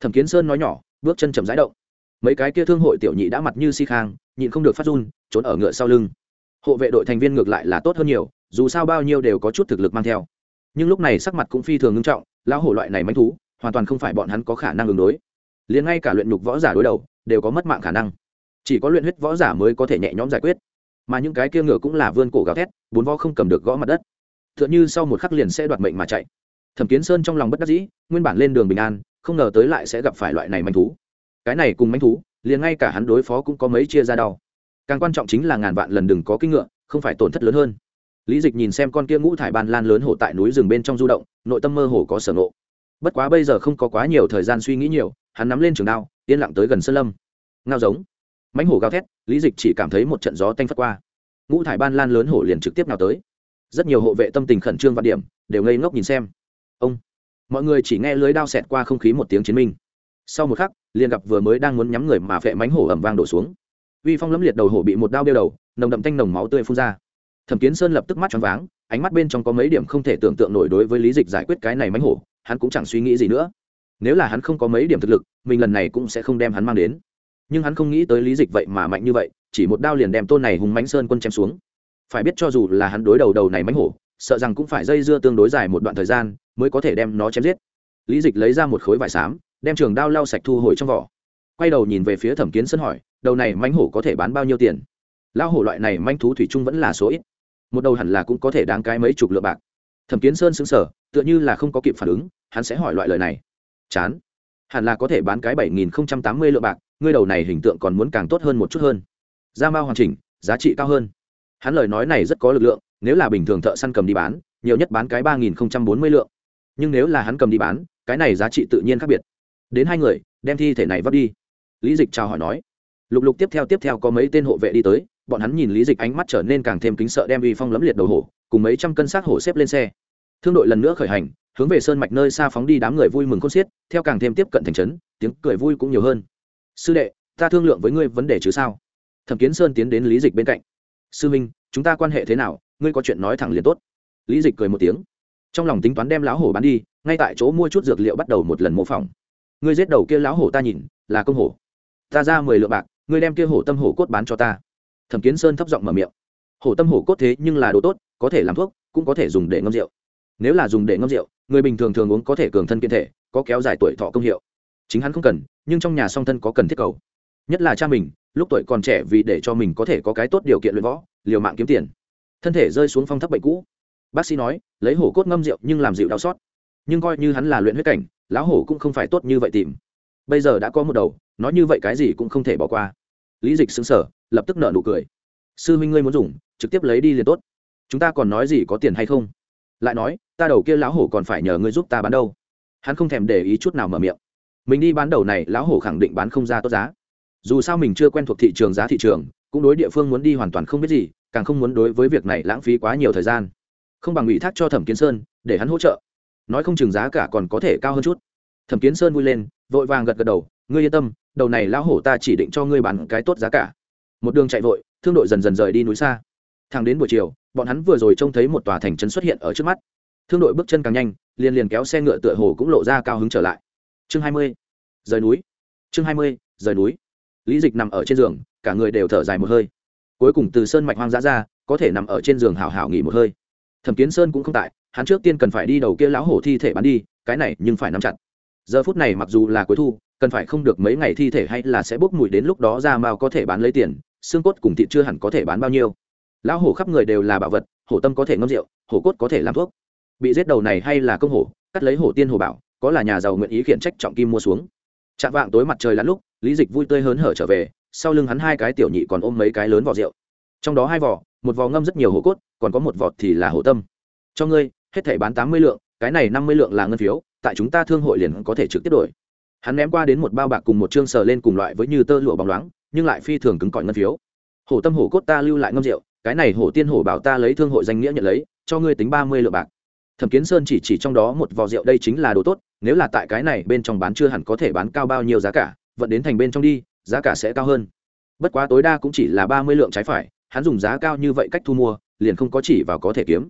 Thẩm kiến sơn nói nhỏ, bước chân chậm rãi động. Mấy cái kia thương hội tiểu nhị đã mặt như si khang, nhịn không được phát run, trốn ở ngựa sau lưng. Hộ vệ đội thành viên ngược lại là tốt hơn nhiều, dù sao bao nhiêu đều có chút thực lực mang theo. Nhưng lúc này sắc mặt cũng phi thường ngưng trọng lão hổ loại này manh thú, hoàn toàn không phải bọn hắn có khả năng ứng đối. Liền ngay cả luyện nhục võ giả đối đầu, đều có mất mạng khả năng. Chỉ có luyện huyết võ giả mới có thể nhẹ nhõm giải quyết. Mà những cái kia ngựa cũng là vươn cổ gào thét, bốn võ không cầm được gõ mặt đất. T h ư ợ n h ư sau một khắc liền sẽ đoạt mệnh mà chạy. Thẩm kiến sơn trong lòng bất đắc dĩ, nguyên bản lên đường bình an, không ngờ tới lại sẽ gặp phải loại này manh thú. Cái này cùng manh thú, liền ngay cả hắn đối phó cũng có mấy chia ra đau. Càng quan trọng chính là ngàn vạn lần đừng có kinh ngựa, không phải tổn thất lớn hơn lý dịch nhìn xem con kia ngũ thải ban lan lớn hổ tại núi rừng bên trong du động, nội tâm mơ hồ có sở ngộ. Bất quá bây giờ không có quá nhiều thời gian suy nghĩ nhiều, hắn nắm lên trường đao, yên lặng tới gần sơn lâm. Ngao giống. Mãnh hổ gào thét, lý dịch chỉ cảm thấy một trận gió tanh phất qua. Ngũ thải ban lan lớn hổ liền trực tiếp nào tới. Rất nhiều hộ vệ tâm tình khẩn trương vạn điểm, đều ngây ngốc nhìn xem. Ông. Mọi người chỉ nghe lưới đao xẹt qua không khí một tiếng chiến minh. Sau một khắc, liền gặp vừa mới đang muốn nhắm người mà vệ mánh hổ ẩm vang đổ xuống. Uy phong lẫm liệt đầu hổ bị một đao đeo đầu, nồng đậm tanh nồng máu tươi phun ra thẩm kiến sơn lập tức mắt choáng váng, ánh mắt bên trong có mấy điểm không thể tưởng tượng nổi đối với lý dịch giải quyết cái này mánh hổ, hắn cũng chẳng suy nghĩ gì nữa. Nếu là hắn không có mấy điểm thực lực, mình lần này cũng sẽ không đem hắn mang đến. Nhưng hắn không nghĩ tới lý dịch vậy mà mạnh như vậy, chỉ một đao liền đem tôn này hùng mánh sơn quân chém xuống. Phải biết cho dù là hắn đối đầu đầu này mánh hổ, sợ rằng cũng phải dây dưa tương đối dài một đoạn thời gian mới có thể đem nó chém giết. Lý dịch lấy ra một khối vải xám, đem trường đao lau sạch thu hồi trong vỏ. Quay đầu nhìn về phía thẩm kiến sân hỏi, đầu này mánh hổ có thể bán bao nhiêu tiền? Lao hổ loại này manh thú thủy chung vẫn là số ít một đầu hẳn là cũng có thể đáng cái mấy chục lượng bạc. Thẩm kiến sơn xứng sở tựa như là không có kịp phản ứng, hắn sẽ hỏi loại lời này. Chán. Hẳn là có thể bán cái bảy nghìn không trăm tám mươi lượng bạc, ngươi đầu này hình tượng còn muốn càng tốt hơn một chút hơn. Da mao hoàn chỉnh, giá trị cao hơn. Hắn lời nói này rất có lực lượng, nếu là bình thường thợ săn cầm đi bán, nhiều nhất bán cái ba nghìn không trăm bốn mươi lượng. Nhưng nếu là hắn cầm đi bán, cái này giá trị tự nhiên khác biệt. Đến hai người, đem thi thể này vấp đi. Lý dịch chào hỏi nói. Lục lục tiếp theo tiếp theo có mấy tên hộ vệ đi tới bọn hắn nhìn lý dịch ánh mắt trở nên càng thêm kính sợ đem uy phong lấm liệt đầu hổ, cùng mấy trăm cân xác hổ xếp lên xe. Thương đội lần nữa khởi hành, hướng về sơn mạch nơi xa phóng đi đám người vui mừng khôn xiết, theo càng thêm tiếp cận thành trấn, tiếng cười vui cũng nhiều hơn. Sư đệ, ta thương lượng với ngươi vấn đề chứ sao? Thẩm kiến sơn tiến đến lý dịch bên cạnh. Sư minh, chúng ta quan hệ thế nào? Ngươi có chuyện nói thẳng liền tốt. Lý dịch cười một tiếng. Trong lòng tính toán đem lão hổ bán đi, ngay tại chỗ mua chút dược liệu bắt đầu một lần mô phỏng. Ngươi giết đầu kia lão hổ ta nhìn, là công hổ. Ta ra mười lượng bạc, ngươi đem kia hổ tâm hổ cốt bán cho ta thẩm kiến sơn thấp giọng mở miệng. Hổ tâm hổ cốt thế nhưng là đồ tốt, có thể làm thuốc, cũng có thể dùng để ngâm rượu. Nếu là dùng để ngâm rượu, người bình thường thường uống có thể cường thân kiên thể, có kéo dài tuổi thọ công hiệu. Chính hắn không cần, nhưng trong nhà song thân có cần thiết cầu. Nhất là cha mình, lúc tuổi còn trẻ vì để cho mình có thể có cái tốt điều kiện luyện võ, liều mạng kiếm tiền. Thân thể rơi xuống phong thấp bệnh cũ. Bác sĩ nói, lấy hổ cốt ngâm rượu nhưng làm dịu đau xót. Nhưng coi như hắn là luyện huyết cảnh, lão hổ cũng không phải tốt như vậy tìm. Bây giờ đã có một đầu, nói như vậy cái gì cũng không thể bỏ qua lý dịch xứng sở, lập tức nợ nụ cười. Sư huynh ngươi muốn dùng, trực tiếp lấy đi liền tốt. Chúng ta còn nói gì có tiền hay không? Lại nói, ta đầu kia lão hổ còn phải nhờ ngươi giúp ta bán đâu. Hắn không thèm để ý chút nào mở miệng. Mình đi bán đầu này, lão hổ khẳng định bán không ra tốt giá. Dù sao mình chưa quen thuộc thị trường giá thị trường, cũng đối địa phương muốn đi hoàn toàn không biết gì, càng không muốn đối với việc này lãng phí quá nhiều thời gian. Không bằng ủy thác cho thẩm kiến sơn, để hắn hỗ trợ. Nói không chừng giá cả còn có thể cao hơn chút. Thẩm kiến sơn vui lên, vội vàng gật gật đầu, ngươi yên tâm đầu này lão hổ ta chỉ định cho ngươi bán cái tốt giá cả. Một đường chạy vội, thương đội dần dần rời đi núi xa. Thẳng đến buổi chiều, bọn hắn vừa rồi trông thấy một tòa thành trấn xuất hiện ở trước mắt. Thương đội bước chân càng nhanh, liền liền kéo xe ngựa tựa hồ cũng lộ ra cao hứng trở lại. Chương hai mươi. Rời núi. Chương hai mươi, rời núi. Lý dịch nằm ở trên giường, cả người đều thở dài một hơi. Cuối cùng từ sơn mạch hoang dã ra, có thể nằm ở trên giường hào hào nghỉ một hơi. Thẩm kiến sơn cũng không tại, hắn trước tiên cần phải đi đầu kia lão hổ thi thể bán đi, cái này nhưng phải nắm chặt. Giờ phút này mặc dù là cuối thu cần phải không được mấy ngày thi thể hay là sẽ bốc mùi đến lúc đó ra mao có thể bán lấy tiền, xương cốt cùng thịt chưa hẳn có thể bán bao nhiêu. Lão hổ khắp người đều là bảo vật, hổ tâm có thể ngâm rượu, hổ cốt có thể làm thuốc. Bị giết đầu này hay là công hổ, cắt lấy hổ tiên hổ bảo, có là nhà giàu nguyện ý khiển trách trọng kim mua xuống. Chạm vạng tối mặt trời lặn lúc, lý dịch vui tươi hớn hở trở về, sau lưng hắn hai cái tiểu nhị còn ôm mấy cái lớn vỏ rượu. Trong đó hai vỏ, một vỏ ngâm rất nhiều hổ cốt, còn có một vỏ thì là hổ tâm. Cho ngươi, hết thể bán tám mươi lượng, cái này năm mươi lượng là ngân phiếu, tại chúng ta thương hội liền có thể trực tiếp đổi hắn ném qua đến một bao bạc cùng một chương sờ lên cùng loại với như tơ lụa bóng loáng, nhưng lại phi thường cứng cỏi ngân phiếu. Hổ tâm hổ cốt ta lưu lại ngâm rượu, cái này hổ tiên hổ bảo ta lấy thương hội danh nghĩa nhận lấy, cho ngươi tính ba mươi lượng bạc. Thẩm kiến sơn chỉ chỉ trong đó một vò rượu, đây chính là đồ tốt, nếu là tại cái này bên trong bán chưa hẳn có thể bán cao bao nhiêu giá cả, vận đến thành bên trong đi, giá cả sẽ cao hơn. Bất quá tối đa cũng chỉ là ba mươi lượng trái phải, hắn dùng giá cao như vậy cách thu mua, liền không có chỉ vào có thể kiếm.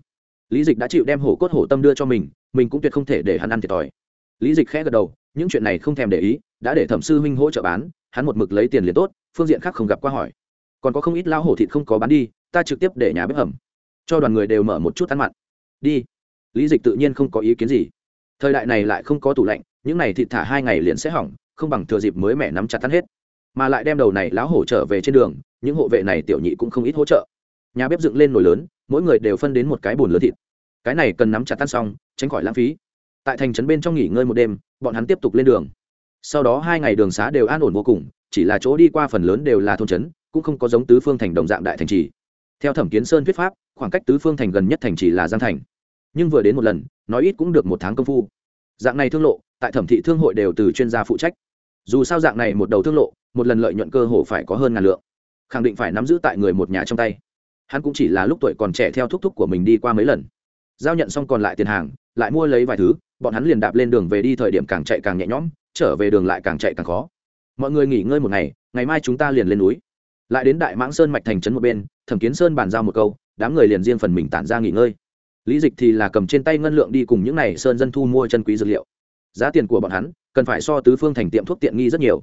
Lý dịch đã chịu đem hổ cốt hổ tâm đưa cho mình mình cũng tuyệt không thể để hắn ăn thiệt thòi. Lý dịch khẽ gật đầu những chuyện này không thèm để ý, đã để thẩm sư huynh hỗ trợ bán, hắn một mực lấy tiền liền tốt, phương diện khác không gặp qua hỏi. Còn có không ít lao hổ thịt không có bán đi, ta trực tiếp để nhà bếp hầm. Cho đoàn người đều mở một chút ăn mặn. Đi. Lý dịch tự nhiên không có ý kiến gì. Thời đại này lại không có tủ lạnh, những này thịt thả hai ngày liền sẽ hỏng, không bằng thừa dịp mới mẻ nắm chặt tan hết. Mà lại đem đầu này lão hổ trở về trên đường, những hộ vệ này tiểu nhị cũng không ít hỗ trợ. Nhà bếp dựng lên nồi lớn, mỗi người đều phân đến một cái bồn lớn thịt. Cái này cần nắm chặt tan xong, tránh khỏi lãng phí. Tại thành trấn bên trong nghỉ ngơi một đêm bọn hắn tiếp tục lên đường. Sau đó hai ngày đường xá đều an ổn vô cùng, chỉ là chỗ đi qua phần lớn đều là thôn trấn, cũng không có giống tứ phương thành đồng dạng đại thành trì. Theo thẩm kiến sơn thuyết pháp, khoảng cách tứ phương thành gần nhất thành trì là giang thành. Nhưng vừa đến một lần, nói ít cũng được một tháng công phu. Dạng này thương lộ, tại thẩm thị thương hội đều từ chuyên gia phụ trách. Dù sao dạng này một đầu thương lộ, một lần lợi nhuận cơ hồ phải có hơn ngàn lượng. Khẳng định phải nắm giữ tại người một nhà trong tay. Hắn cũng chỉ là lúc tuổi còn trẻ theo thúc thúc của mình đi qua mấy lần. Giao nhận xong còn lại tiền hàng, lại mua lấy vài thứ bọn hắn liền đạp lên đường về đi, thời điểm càng chạy càng nhẹ nhõm, trở về đường lại càng chạy càng khó. Mọi người nghỉ ngơi một ngày ngày mai chúng ta liền lên núi. Lại đến đại mãng sơn mạch thành trấn một bên, thẩm kiến sơn bàn giao một câu, đám người liền riêng phần mình tản ra nghỉ ngơi. Lý dịch thì là cầm trên tay ngân lượng đi cùng những n à y sơn dân thu mua chân quý dược liệu. Giá tiền của bọn hắn, cần phải so tứ phương thành tiệm thuốc tiện nghi rất nhiều.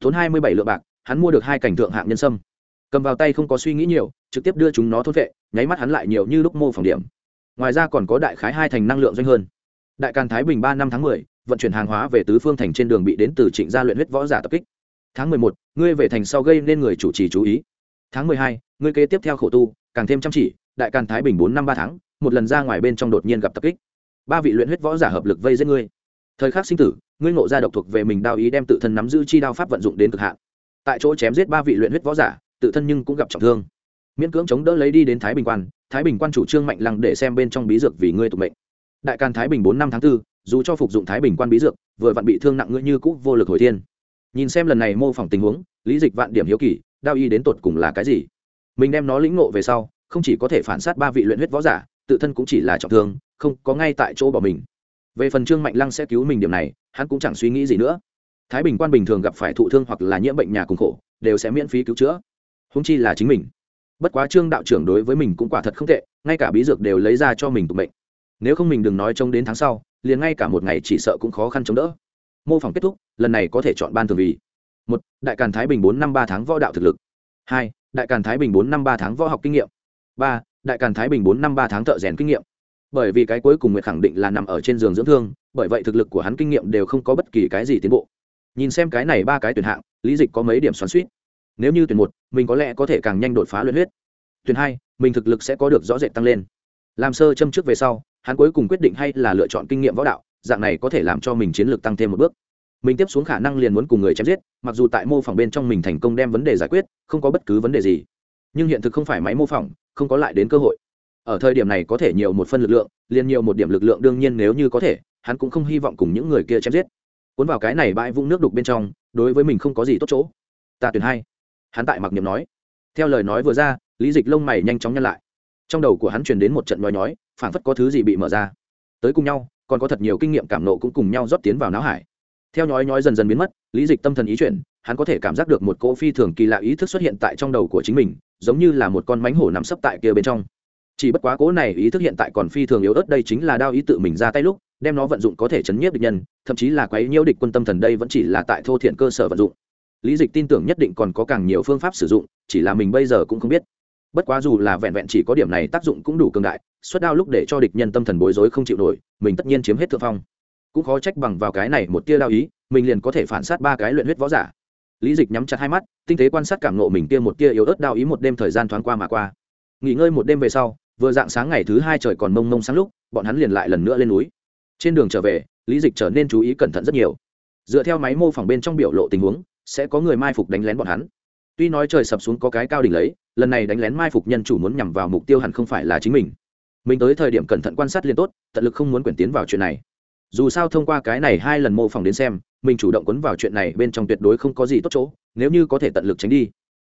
Tốn hai mươi bảy lượng bạc, hắn mua được hai cảnh thượng hạng nhân sâm. Cầm vào tay không có suy nghĩ nhiều, trực tiếp đưa chúng nó thốt vệ, nháy mắt hắn lại nhiều như lúc mô phỏng điểm. Ngoài ra còn có đại khái hai thành năng lượng doanh hơn đại càn thái bình ba năm tháng mười, vận chuyển hàng hóa về tứ phương thành trên đường bị đến từ trịnh gia luyện huyết võ giả tập kích. Tháng mười một, ngươi về thành sau gây nên người chủ trì chú ý. Tháng mười hai, ngươi kế tiếp theo khổ tu, càng thêm chăm chỉ, đại càn thái bình bốn năm ba tháng, một lần ra ngoài bên trong đột nhiên gặp tập kích. Ba vị luyện huyết võ giả hợp lực vây giết ngươi. Thời khắc sinh tử, ngươi ngộ ra độc thuộc về mình đao ý đem tự thân nắm giữ chi đao pháp vận dụng đến cực hạn. Tại chỗ chém giết ba vị luyện huyết võ giả, tự thân nhưng cũng gặp trọng thương. Miễn cưỡng chống đỡ lấy đi đến thái bình quan, thái bình quan chủ trương mạnh lăng để xem bên trong bí dược vì ngươi tục mệnh đại càn thái bình bốn năm tháng 4, dù cho phục dụng thái bình quan bí dược vừa vặn bị thương nặng ngưỡng như cũ vô lực hồi thiên. Nhìn xem lần này mô phỏng tình huống lý dịch vạn điểm hiếu kỳ đao y đến tột cùng là cái gì? Mình đem nó lĩnh ngộ về sau không chỉ có thể phản sát ba vị luyện huyết võ giả tự thân cũng chỉ là trọng thương không có ngay tại chỗ bỏ mình. Về phần trương mạnh lăng sẽ cứu mình điểm này hắn cũng chẳng suy nghĩ gì nữa. Thái bình quan bình thường gặp phải thụ thương hoặc là nhiễm bệnh nhà cùng khổ đều sẽ miễn phí cứu chữa. Húng chi là chính mình. Bất quá trương đạo trưởng đối với mình cũng quả thật không tệ ngay cả bí dược đều lấy ra cho mình tụ bệnh nếu không mình đừng nói trông đến tháng sau, liền ngay cả một ngày chỉ sợ cũng khó khăn chống đỡ. Mô phỏng kết thúc, lần này có thể chọn ban thường vì. Một, đại càn thái bình bốn năm ba tháng võ đạo thực lực. Hai, đại càn thái bình bốn năm ba tháng võ học kinh nghiệm. Ba, đại càn thái bình bốn năm ba tháng thợ rèn kinh nghiệm. Bởi vì cái cuối cùng nguyệt khẳng định là nằm ở trên giường dưỡng thương, bởi vậy thực lực của hắn kinh nghiệm đều không có bất kỳ cái gì tiến bộ. Nhìn xem cái này ba cái tuyển hạng, lý dịch có mấy điểm xoắn suýt nếu như tuyển một, mình có lẽ có thể càng nhanh đột phá luyện huyết. Tuyển hai, mình thực lực sẽ có được rõ rệt tăng lên. Làm sơ châm trước về sau hắn cuối cùng quyết định hay là lựa chọn kinh nghiệm võ đạo, dạng này có thể làm cho mình chiến lược tăng thêm một bước. Mình tiếp xuống khả năng liền muốn cùng người chém giết, mặc dù tại mô phỏng bên trong mình thành công đem vấn đề giải quyết, không có bất cứ vấn đề gì. Nhưng hiện thực không phải máy mô phỏng, không có lại đến cơ hội. Ở thời điểm này có thể nhiều một phân lực lượng, liền nhiều một điểm lực lượng đương nhiên nếu như có thể, hắn cũng không hy vọng cùng những người kia chém giết. Cuốn vào cái này bãi vũng nước đục bên trong, đối với mình không có gì tốt chỗ. Ta tuyển hai. Hắn tại mặc niệm nói. Theo lời nói vừa ra, lý dịch lông mày nhanh chóng nhăn lại. Trong đầu của hắn truyền đến một trận nói nói phảng phất có thứ gì bị mở ra. Tới cùng nhau, còn có thật nhiều kinh nghiệm cảm nộ cũng cùng nhau rót tiến vào não hải. Theo nhói nhói dần dần biến mất, lý dịch tâm thần ý chuyển, hắn có thể cảm giác được một cỗ phi thường kỳ lạ ý thức xuất hiện tại trong đầu của chính mình, giống như là một con mánh hổ nằm sấp tại kia bên trong. Chỉ bất quá cỗ này ý thức hiện tại còn phi thường yếu ớt, đây chính là đao ý tự mình ra tay lúc, đem nó vận dụng có thể chấn nhiếp địch nhân, thậm chí là quấy nhiễu địch quân tâm thần, đây vẫn chỉ là tại thô thiện cơ sở vận dụng. Lý dịch tin tưởng nhất định còn có càng nhiều phương pháp sử dụng, chỉ là mình bây giờ cũng không biết. Bất quá dù là vẹn vẹn chỉ có điểm này tác dụng cũng đủ cường đại xuất đao lúc để cho địch nhân tâm thần bối rối không chịu nổi, mình tất nhiên chiếm hết thượng phong. Cũng khó trách bằng vào cái này một tia đao ý, mình liền có thể phản sát ba cái luyện huyết võ giả. Lý dịch nhắm chặt hai mắt, tinh tế quan sát cảm nộ mình tia một tia yếu ớt đao ý một đêm thời gian thoáng qua mà qua. Nghỉ ngơi một đêm về sau, vừa dạng sáng ngày thứ hai trời còn mông mông sáng lúc, bọn hắn liền lại lần nữa lên núi. Trên đường trở về, lý dịch trở nên chú ý cẩn thận rất nhiều. Dựa theo máy mô phỏng bên trong biểu lộ tình huống, sẽ có người mai phục đánh lén bọn hắn. Tuy nói trời sập xuống có cái cao đỉnh lấy, lần này đánh lén mai phục nhân chủ muốn nhằm vào mục tiêu hẳn không phải là chính mình mình tới thời điểm cẩn thận quan sát liên tốt, tận lực không muốn quyển tiến vào chuyện này. Dù sao thông qua cái này hai lần mô phỏng đến xem, mình chủ động quấn vào chuyện này bên trong tuyệt đối không có gì tốt chỗ, nếu như có thể tận lực tránh đi.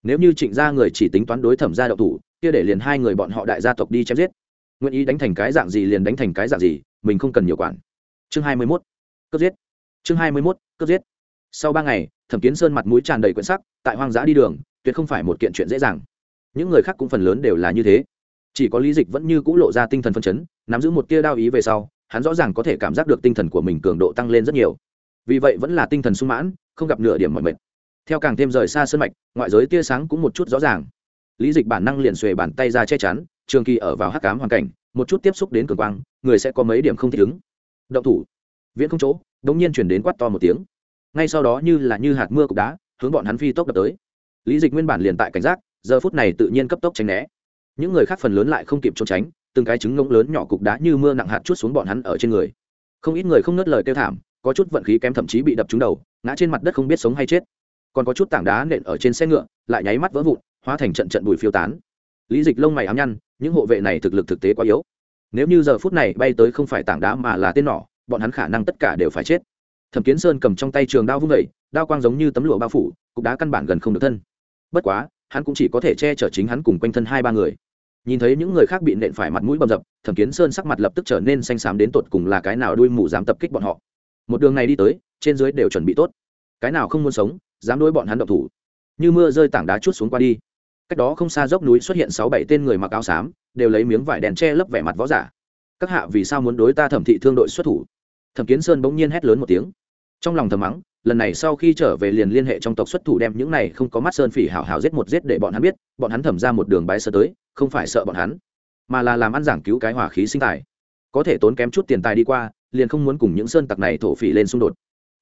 Nếu như trịnh gia người chỉ tính toán đối thẩm gia đậu thủ, kia để liền hai người bọn họ đại gia tộc đi chém giết. Nguyện ý đánh thành cái dạng gì liền đánh thành cái dạng gì, mình không cần nhiều quản. Chương hai mươi mốt, cướp giết. Chương hai mươi mốt, cướp giết. Sau ba ngày, thẩm kiến sơn mặt mũi tràn đầy quyển sắc, tại hoang dã đi đường, tuyệt không phải một kiện chuyện dễ dàng. Những người khác cũng phần lớn đều là như thế chỉ có lý dịch vẫn như c ũ lộ ra tinh thần phân chấn, nắm giữ một tia đao ý về sau, hắn rõ ràng có thể cảm giác được tinh thần của mình cường độ tăng lên rất nhiều. Vì vậy vẫn là tinh thần sung mãn, không gặp nửa điểm mọi mệt. Theo càng thêm rời xa sân mạch, ngoại giới tia sáng cũng một chút rõ ràng. Lý dịch bản năng liền xuề bàn tay ra che chắn, trường kỳ ở vào hắc cám hoàn cảnh, một chút tiếp xúc đến cường quang, người sẽ có mấy điểm không thích ứng. Động thủ. Viễn không chỗ đ ỗ n g nhiên chuyển đến quát to một tiếng. Ngay sau đó như là như hạt mưa cục đá, hướng bọn hắn phi tốc đập tới. Lý dịch nguyên bản liền tại cảnh giác, giờ phút này tự nhiên cấp tốc tránh né những người khác phần lớn lại không kịp trốn tránh, từng cái trứng ngỗng lớn nhỏ cục đá như mưa nặng hạt chút xuống bọn hắn ở trên người. Không ít người không nớt lời kêu thảm, có chút vận khí kém thậm chí bị đập trúng đầu, ngã trên mặt đất không biết sống hay chết. Còn có chút tảng đá nện ở trên xe ngựa, lại nháy mắt vỡ vụn, hóa thành trận trận bụi phiêu tán. Lý dịch lông mày ám nhăn, những hộ vệ này thực lực thực tế quá yếu. Nếu như giờ phút này bay tới không phải tảng đá mà là tên nỏ, bọn hắn khả năng tất cả đều phải chết. Thẩm kiến sơn cầm trong tay trường đao vung vẩy đao quang giống như tấm lụa bao phủ, cục đá căn bản gần không được thân. Bất quá hắn cũng chỉ có thể che chở chính hắn cùng quanh thân hai ba người. Nhìn thấy những người khác bị nện phải mặt mũi bầm dập, thẩm kiến sơn sắc mặt lập tức trở nên xanh xám đến tột cùng là cái nào đuôi mù dám tập kích bọn họ. Một đường này đi tới, trên dưới đều chuẩn bị tốt. Cái nào không muốn sống, dám đối bọn hắn độc thủ. Như mưa rơi tảng đá chút xuống qua đi. Cách đó không xa dốc núi xuất hiện sáu bảy tên người mặc áo xám, đều lấy miếng vải đèn che lấp vẻ mặt võ giả. Các hạ vì sao muốn đối ta thẩm thị thương đội xuất thủ? Thẩm kiến sơn bỗng nhiên hét lớn một tiếng. Trong lòng thầm mắng lần này sau khi trở về liền liên hệ trong tộc xuất thủ đem những này không có mắt sơn phỉ hảo hảo giết một giết để bọn hắn biết, bọn hắn thẩm ra một đường bái sơ tới, không phải sợ bọn hắn, mà là làm ăn giảng cứu cái hỏa khí sinh tài. Có thể tốn kém chút tiền tài đi qua, liền không muốn cùng những sơn tặc này thổ phỉ lên xung đột.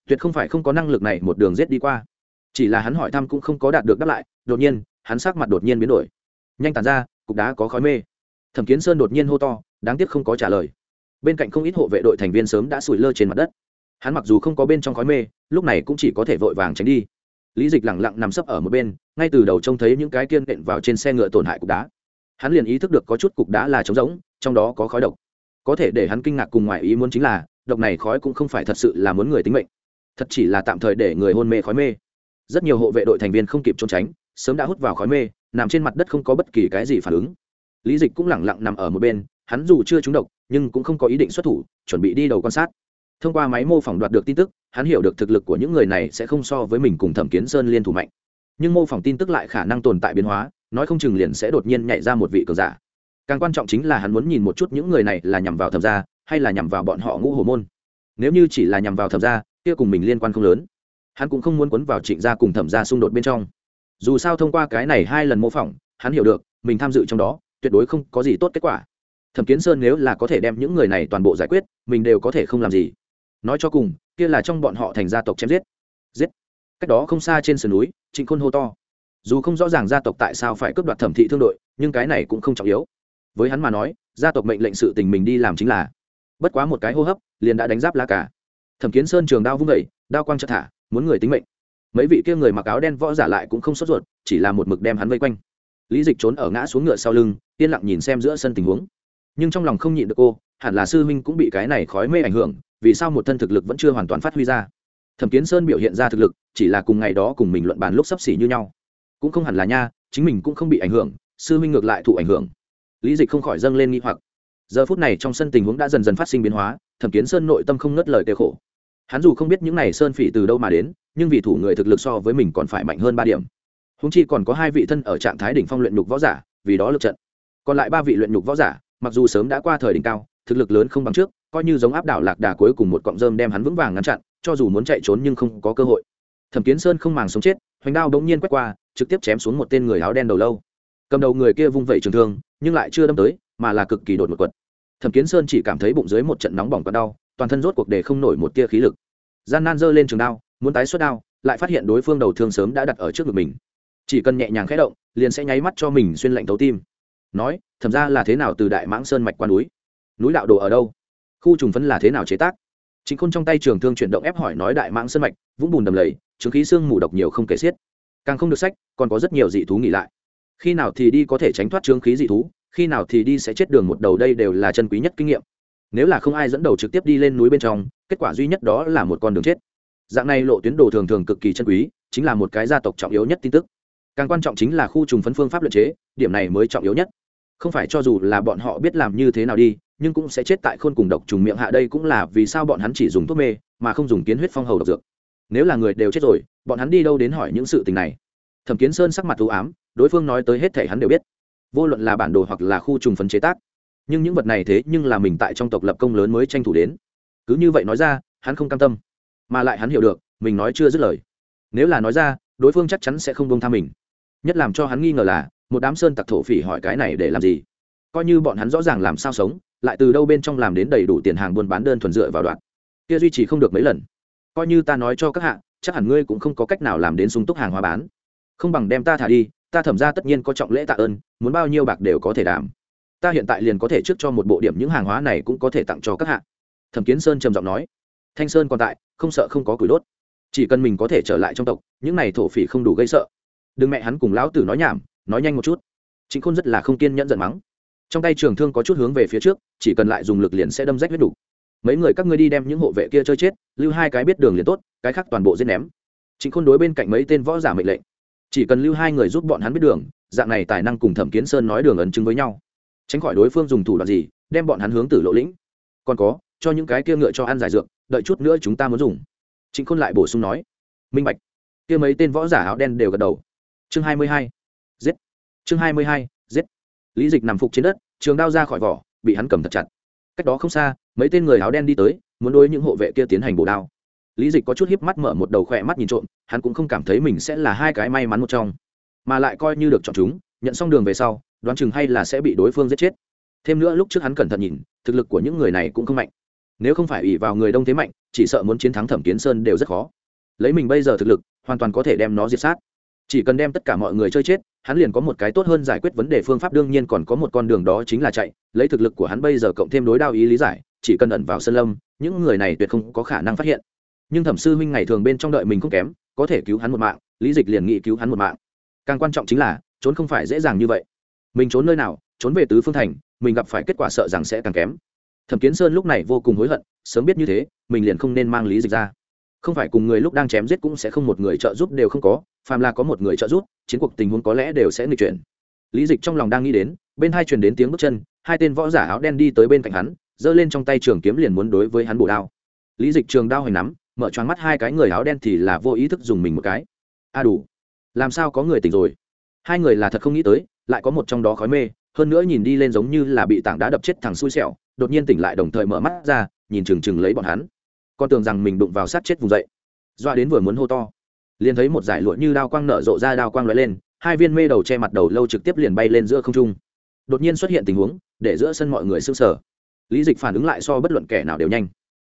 Tuyệt không phải không có năng lực này một đường giết đi qua. Chỉ là hắn hỏi thăm cũng không có đạt được đáp lại, đột nhiên, hắn sắc mặt đột nhiên biến đổi. Nhanh tàn ra, cục đá có khói mê. Thẩm kiến sơn đột nhiên hô to, đáng tiếc không có trả lời. Bên cạnh không ít hộ vệ đội thành viên sớm đã sủi lơ trên mặt đất hắn mặc dù không có bên trong khói mê, lúc này cũng chỉ có thể vội vàng tránh đi. Lý dịch lẳng lặng nằm sấp ở một bên, ngay từ đầu trông thấy những cái kiên nện vào trên xe ngựa tổn hại cục đá. Hắn liền ý thức được có chút cục đá là trống rỗng, trong đó có khói độc. Có thể để hắn kinh ngạc cùng ngoài ý muốn chính là, độc này khói cũng không phải thật sự là muốn người tính mệnh. Thật chỉ là tạm thời để người hôn mê khói mê. Rất nhiều hộ vệ đội thành viên không kịp trốn tránh, sớm đã hút vào khói mê, nằm trên mặt đất không có bất kỳ cái gì phản ứng. Lý dịch cũng lẳng lặng nằm ở một bên, hắn dù chưa trúng độc, nhưng cũng không có ý định xuất thủ, chuẩn bị đi đầu quan sát thông qua máy mô phỏng đoạt được tin tức, hắn hiểu được thực lực của những người này sẽ không so với mình cùng thẩm kiến sơn liên thủ mạnh. Nhưng mô phỏng tin tức lại khả năng tồn tại biến hóa, nói không chừng liền sẽ đột nhiên nhảy ra một vị cường giả. Càng quan trọng chính là hắn muốn nhìn một chút những người này là nhằm vào thẩm gia, hay là nhằm vào bọn họ ngũ hồ môn. Nếu như chỉ là nhằm vào thẩm gia, kia cùng mình liên quan không lớn. Hắn cũng không muốn quấn vào trịnh gia cùng thẩm gia xung đột bên trong. Dù sao thông qua cái này hai lần mô phỏng, hắn hiểu được, mình tham dự trong đó, tuyệt đối không có gì tốt kết quả. Thẩm kiến sơn nếu là có thể đem những người này toàn bộ giải quyết, mình đều có thể không làm gì nói cho cùng, kia là trong bọn họ thành gia tộc chém giết. Giết. Cách đó không xa trên sườn núi, trịnh khôn hô to. Dù không rõ ràng gia tộc tại sao phải cướp đoạt thẩm thị thương đội, nhưng cái này cũng không trọng yếu. Với hắn mà nói, gia tộc mệnh lệnh sự tình mình đi làm chính là. Bất quá một cái hô hấp, liền đã đánh giáp lá cả thẩm kiến sơn trường đao vung vẩy đao quang chợt thả, muốn người tính mệnh. Mấy vị kia người mặc áo đen võ giả lại cũng không sốt ruột, chỉ là một mực đem hắn vây quanh. Lý dịch trốn ở ngã xuống ngựa sau lưng, yên lặng nhìn xem giữa sân tình huống. Nhưng trong lòng không nhịn được cô hẳn là sư huynh cũng bị cái này khói mê ảnh hưởng, vì sao một thân thực lực vẫn chưa hoàn toàn phát huy ra? Thẩm kiến sơn biểu hiện ra thực lực, chỉ là cùng ngày đó cùng mình luận bàn lúc sắp xỉ như nhau. Cũng không hẳn là nha, chính mình cũng không bị ảnh hưởng, sư huynh ngược lại thụ ảnh hưởng. Lý dịch không khỏi dâng lên nghi hoặc. Giờ phút này trong sân tình huống đã dần dần phát sinh biến hóa, thẩm kiến sơn nội tâm không ngất lời kêu khổ. Hắn dù không biết những này sơn phỉ từ đâu mà đến, nhưng vì thủ người thực lực so với mình còn phải mạnh hơn ba điểm. Húng chi còn có hai vị thân ở trạng thái đỉnh phong luyện nhục võ giả, vì đó lực trận. Còn lại ba vị luyện nhục võ giả, mặc dù sớm đã qua thời đỉnh cao thực lực lớn không bằng trước, coi như giống áp đảo lạc đà cuối cùng một cọng rơm đem hắn vững vàng ngăn chặn, cho dù muốn chạy trốn nhưng không có cơ hội. Thẩm kiến sơn không màng sống chết, hoành đao bỗng nhiên quét qua, trực tiếp chém xuống một tên người áo đen đầu lâu. Cầm đầu người kia vung vẩy trường thương, nhưng lại chưa đâm tới, mà là cực kỳ đột một quật. Thẩm kiến sơn chỉ cảm thấy bụng dưới một trận nóng bỏng còn đau, toàn thân rốt cuộc để không nổi một tia khí lực. Gian nan giơ lên trường đao, muốn tái xuất đao, lại phát hiện đối phương đầu thương sớm đã đặt ở trước ngực mình. Chỉ cần nhẹ nhàng khẽ động, liền sẽ nháy mắt cho mình xuyên lạnh thấu tim. Nói, thẩm ra là thế nào từ đại mãng sơn mạch qua núi? Núi đạo đồ ở đâu? Khu trùng phấn là thế nào chế tác? Chính khôn trong tay trường thương chuyển động ép hỏi nói đại mãng sơn mạch, vũng bùn đầm lầy chứng khí xương mù độc nhiều không kể xiết. Càng không được sách, còn có rất nhiều dị thú nghỉ lại. Khi nào thì đi có thể tránh thoát chứng khí dị thú, khi nào thì đi sẽ chết đường một đầu đây đều là chân quý nhất kinh nghiệm. Nếu là không ai dẫn đầu trực tiếp đi lên núi bên trong, kết quả duy nhất đó là một con đường chết. Dạng này lộ tuyến đồ thường thường cực kỳ chân quý, chính là một cái gia tộc trọng yếu nhất tin tức. Càng quan trọng chính là khu trùng phấn phương pháp luật chế, điểm này mới trọng yếu nhất không phải cho dù là bọn họ biết làm như thế nào đi, nhưng cũng sẽ chết tại khôn cùng độc trùng miệng hạ đây cũng là vì sao bọn hắn chỉ dùng thuốc mê, mà không dùng kiến huyết phong hầu độc dược. Nếu là người đều chết rồi, bọn hắn đi đâu đến hỏi những sự tình này? Thẩm kiến sơn sắc mặt ưu ám, đối phương nói tới hết thể hắn đều biết. Vô luận là bản đồ hoặc là khu trùng phấn chế tác. Nhưng những vật này thế nhưng là mình tại trong tộc lập công lớn mới tranh thủ đến. Cứ như vậy nói ra, hắn không cam tâm. Mà lại hắn hiểu được, mình nói chưa dứt lời. Nếu là nói ra, đối phương chắc chắn sẽ không bông tha mình. Nhất làm cho hắn nghi ngờ là một đám sơn tặc thổ phỉ hỏi cái này để làm gì? Coi như bọn hắn rõ ràng làm sao sống, lại từ đâu bên trong làm đến đầy đủ tiền hàng buôn bán đơn thuần dựa vào đoạn kia duy trì không được mấy lần. Coi như ta nói cho các hạ, chắc hẳn ngươi cũng không có cách nào làm đến sung túc hàng hóa bán. Không bằng đem ta thả đi, ta thẩm ra tất nhiên có trọng lễ tạ ơn, muốn bao nhiêu bạc đều có thể đảm. Ta hiện tại liền có thể trước cho một bộ điểm những hàng hóa này cũng có thể tặng cho các hạ. Thẩm kiến sơn trầm giọng nói. Thanh sơn còn tại, không sợ không có củi đốt. Chỉ cần mình có thể trở lại trong tộc, những này thổ phỉ không đủ gây sợ. Đừng mẹ hắn cùng lão tử nói nhảm nói nhanh một chút. Chính khôn rất là không kiên nhẫn giận mắng. Trong tay trường thương có chút hướng về phía trước, chỉ cần lại dùng lực liền sẽ đâm rách huyết đủ mấy người các ngươi đi đem những hộ vệ kia chơi chết, lưu hai cái biết đường liền tốt, cái khác toàn bộ giết ném. Chính khôn đối bên cạnh mấy tên võ giả mệnh lệnh. Chỉ cần lưu hai người giúp bọn hắn biết đường, dạng này tài năng cùng thẩm kiến sơn nói đường ấn chứng với nhau. Tránh khỏi đối phương dùng thủ đoạn gì, đem bọn hắn hướng tử lộ lĩnh. Còn có, cho những cái kia ngựa cho ăn giải dược, đợi chút nữa chúng ta muốn dùng. Trịnh khôn lại bổ sung nói. Minh bạch. Kia mấy tên võ giả áo đen đều gật đầu. Chương hai mươi hai. giết chương hai mươi hai, giết. Lý dịch nằm phục trên đất, trường đao ra khỏi vỏ, bị hắn cầm thật chặt. Cách đó không xa, mấy tên người áo đen đi tới, muốn đối những hộ vệ kia tiến hành bổ đao. Lý dịch có chút hiếp mắt mở một đầu khỏe mắt nhìn trộm, hắn cũng không cảm thấy mình sẽ là hai cái may mắn một trong, mà lại coi như được chọn chúng, nhận xong đường về sau, đoán chừng hay là sẽ bị đối phương giết chết. Thêm nữa lúc trước hắn cẩn thận nhìn, thực lực của những người này cũng không mạnh. Nếu không phải ủy vào người đông thế mạnh, chỉ sợ muốn chiến thắng thẩm kiến sơn đều rất khó. Lấy mình bây giờ thực lực, hoàn toàn có thể đem nó diệt sát chỉ cần đem tất cả mọi người chơi chết, hắn liền có một cái tốt hơn giải quyết vấn đề phương pháp, đương nhiên còn có một con đường đó chính là chạy. Lấy thực lực của hắn bây giờ cộng thêm đối đao ý lý giải, chỉ cần ẩn vào sân lâm, những người này tuyệt không có khả năng phát hiện. Nhưng thẩm sư huynh ngày thường bên trong đợi mình không kém, có thể cứu hắn một mạng, lý dịch liền nghĩ cứu hắn một mạng. Càng quan trọng chính là, trốn không phải dễ dàng như vậy. Mình trốn nơi nào, trốn về tứ phương thành, mình gặp phải kết quả sợ rằng sẽ càng kém. Thẩm kiến sơn lúc này vô cùng hối hận, sớm biết như thế, mình liền không nên mang lý dịch ra không phải cùng người lúc đang chém giết cũng sẽ không một người trợ giúp đều không có, phàm là có một người trợ giúp, chiến cuộc tình huống có lẽ đều sẽ nghịch chuyển. Lý dịch trong lòng đang nghĩ đến, bên hai truyền đến tiếng bước chân, hai tên võ giả áo đen đi tới bên cạnh hắn, giơ lên trong tay trường kiếm liền muốn đối với hắn bổ đao. Lý dịch trường đao hoành nắm, mở choáng mắt hai cái người áo đen thì là vô ý thức dùng mình một cái. A đủ, làm sao có người tỉnh rồi? Hai người là thật không nghĩ tới, lại có một trong đó khói mê, hơn nữa nhìn đi lên giống như là bị tảng đá đập chết thằng xui xẻo, đột nhiên tỉnh lại đồng thời mở mắt ra, nhìn chừng chừng lấy bọn hắn con tưởng rằng mình đụng vào sát chết vùng dậy. Doa đến vừa muốn hô to, liền thấy một giải lụa như đao quang nở rộ ra đao quang lóe lên, hai viên mê đầu che mặt đầu lâu trực tiếp liền bay lên giữa không trung. Đột nhiên xuất hiện tình huống, để giữa sân mọi người sững sở lý dịch phản ứng lại so bất luận kẻ nào đều nhanh.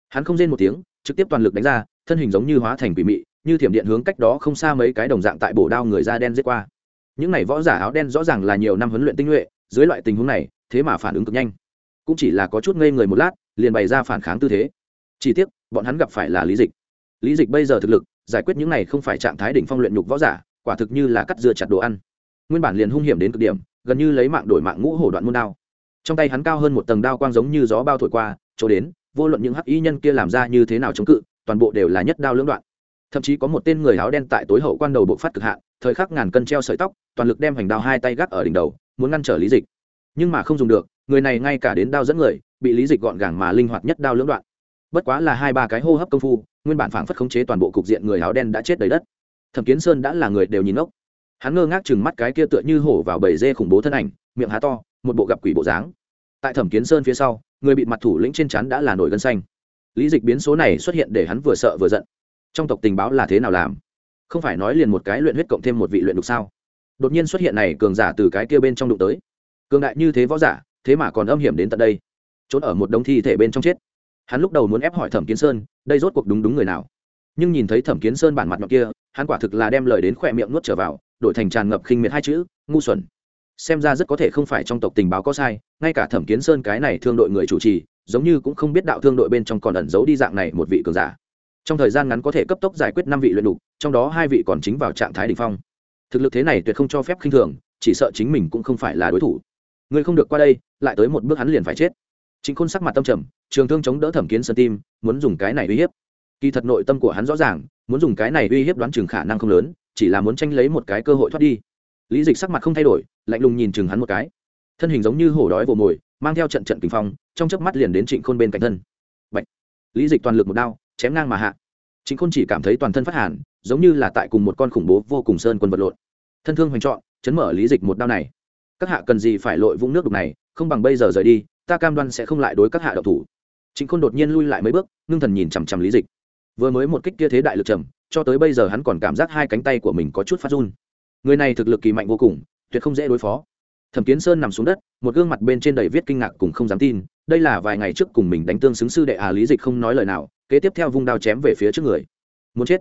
Hắn không rên một tiếng, trực tiếp toàn lực đánh ra, thân hình giống như hóa thành quỷ mị, như thiểm điện hướng cách đó không xa mấy cái đồng dạng tại bổ đao người da đen giết qua. Những này võ giả áo đen rõ ràng là nhiều năm huấn luyện tinh nhuệ, dưới loại tình huống này, thế mà phản ứng cực nhanh. Cũng chỉ là có chút ngây người một lát, liền bày ra phản kháng tư thế. Chỉ tiếc bọn hắn gặp phải là lý dịch. Lý dịch bây giờ thực lực, giải quyết những này không phải trạng thái đỉnh phong luyện nhục võ giả, quả thực như là cắt dưa chặt đồ ăn. Nguyên bản liền hung hiểm đến cực điểm, gần như lấy mạng đổi mạng ngũ hổ đoạn môn đao. Trong tay hắn cao hơn một tầng đao quang giống như gió bao thổi qua, chỗ đến, vô luận những hắc y nhân kia làm ra như thế nào chống cự, toàn bộ đều là nhất đao lưỡng đoạn. Thậm chí có một tên người áo đen tại tối hậu quan đầu bộ phát cực hạn, thời khắc ngàn cân treo sợi tóc, toàn lực đem hành đao hai tay gác ở đỉnh đầu, muốn ngăn trở lý dịch. Nhưng mà không dùng được, người này ngay cả đến đao dẫn người, bị lý dịch gọn gàng mà linh hoạt nhất đao lưỡng đoạn bất quá là hai ba cái hô hấp công phu, nguyên bản phảng phất khống chế toàn bộ cục diện người áo đen đã chết đầy đất. Thẩm kiến sơn đã là người đều nhìn ốc hắn ngơ ngác chừng mắt cái kia tựa như hổ vào bầy dê khủng bố thân ảnh, miệng há to, một bộ gặp quỷ bộ dáng. Tại thẩm kiến sơn phía sau, người bị mặt thủ lĩnh trên chắn đã là nổi gân xanh. Lý dịch biến số này xuất hiện để hắn vừa sợ vừa giận. Trong tộc tình báo là thế nào làm? Không phải nói liền một cái luyện huyết cộng thêm một vị luyện đục sao? Đột nhiên xuất hiện này cường giả từ cái kia bên trong đụng tới. Cường đại như thế võ giả, thế mà còn âm hiểm đến tận đây. Trốn ở một đống thi thể bên trong chết hắn lúc đầu muốn ép hỏi thẩm kiến sơn, đây rốt cuộc đúng đúng người nào. Nhưng nhìn thấy thẩm kiến sơn bản mặt mặt kia, hắn quả thực là đem lời đến khỏe miệng nuốt trở vào, đổi thành tràn ngập khinh miệt hai chữ, ngu xuẩn. Xem ra rất có thể không phải trong tộc tình báo có sai, ngay cả thẩm kiến sơn cái này thương đội người chủ trì, giống như cũng không biết đạo thương đội bên trong còn ẩn giấu đi dạng này một vị cường giả. Trong thời gian ngắn có thể cấp tốc giải quyết năm vị luyện đục, trong đó hai vị còn chính vào trạng thái đ ỉ n h phong. Thực lực thế này tuyệt không cho phép khinh thường, chỉ sợ chính mình cũng không phải là đối thủ. Người không được qua đây, lại tới một bước hắn liền phải chết chính khôn sắc mặt tâm trầm, trường thương chống đỡ thẩm kiến sơn tim, muốn dùng cái này uy hiếp. Kỳ thật nội tâm của hắn rõ ràng, muốn dùng cái này uy hiếp đoán chừng khả năng không lớn, chỉ là muốn tranh lấy một cái cơ hội thoát đi. Lý dịch sắc mặt không thay đổi, lạnh lùng nhìn chừng hắn một cái. Thân hình giống như hổ đói vồ mồi, mang theo trận trận kinh phong, trong chớp mắt liền đến trịnh khôn bên cạnh thân. Bạch. lý dịch toàn lực một đao, chém ngang mà hạ. Trịnh khôn chỉ cảm thấy toàn thân phát hàn, giống như là tại cùng một con khủng bố vô cùng sơn quân vật lộn. Thân thương hoành trọn, chấn mở lý dịch một đao này. Các hạ cần gì phải lội vũng nước đục này, không bằng bây giờ rời đi ta cam đoan sẽ không lại đối các hạ độc thủ. Chính khôn đột nhiên lui lại mấy bước, ngưng thần nhìn chằm chằm lý dịch. Vừa mới một kích kia thế đại lực trầm, cho tới bây giờ hắn còn cảm giác hai cánh tay của mình có chút phát run. Người này thực lực kỳ mạnh vô cùng, tuyệt không dễ đối phó. Thẩm kiến sơn nằm xuống đất, một gương mặt bên trên đầy viết kinh ngạc cùng không dám tin, đây là vài ngày trước cùng mình đánh tương xứng sư đệ à lý dịch không nói lời nào, kế tiếp theo vung đao chém về phía trước người. Muốn chết.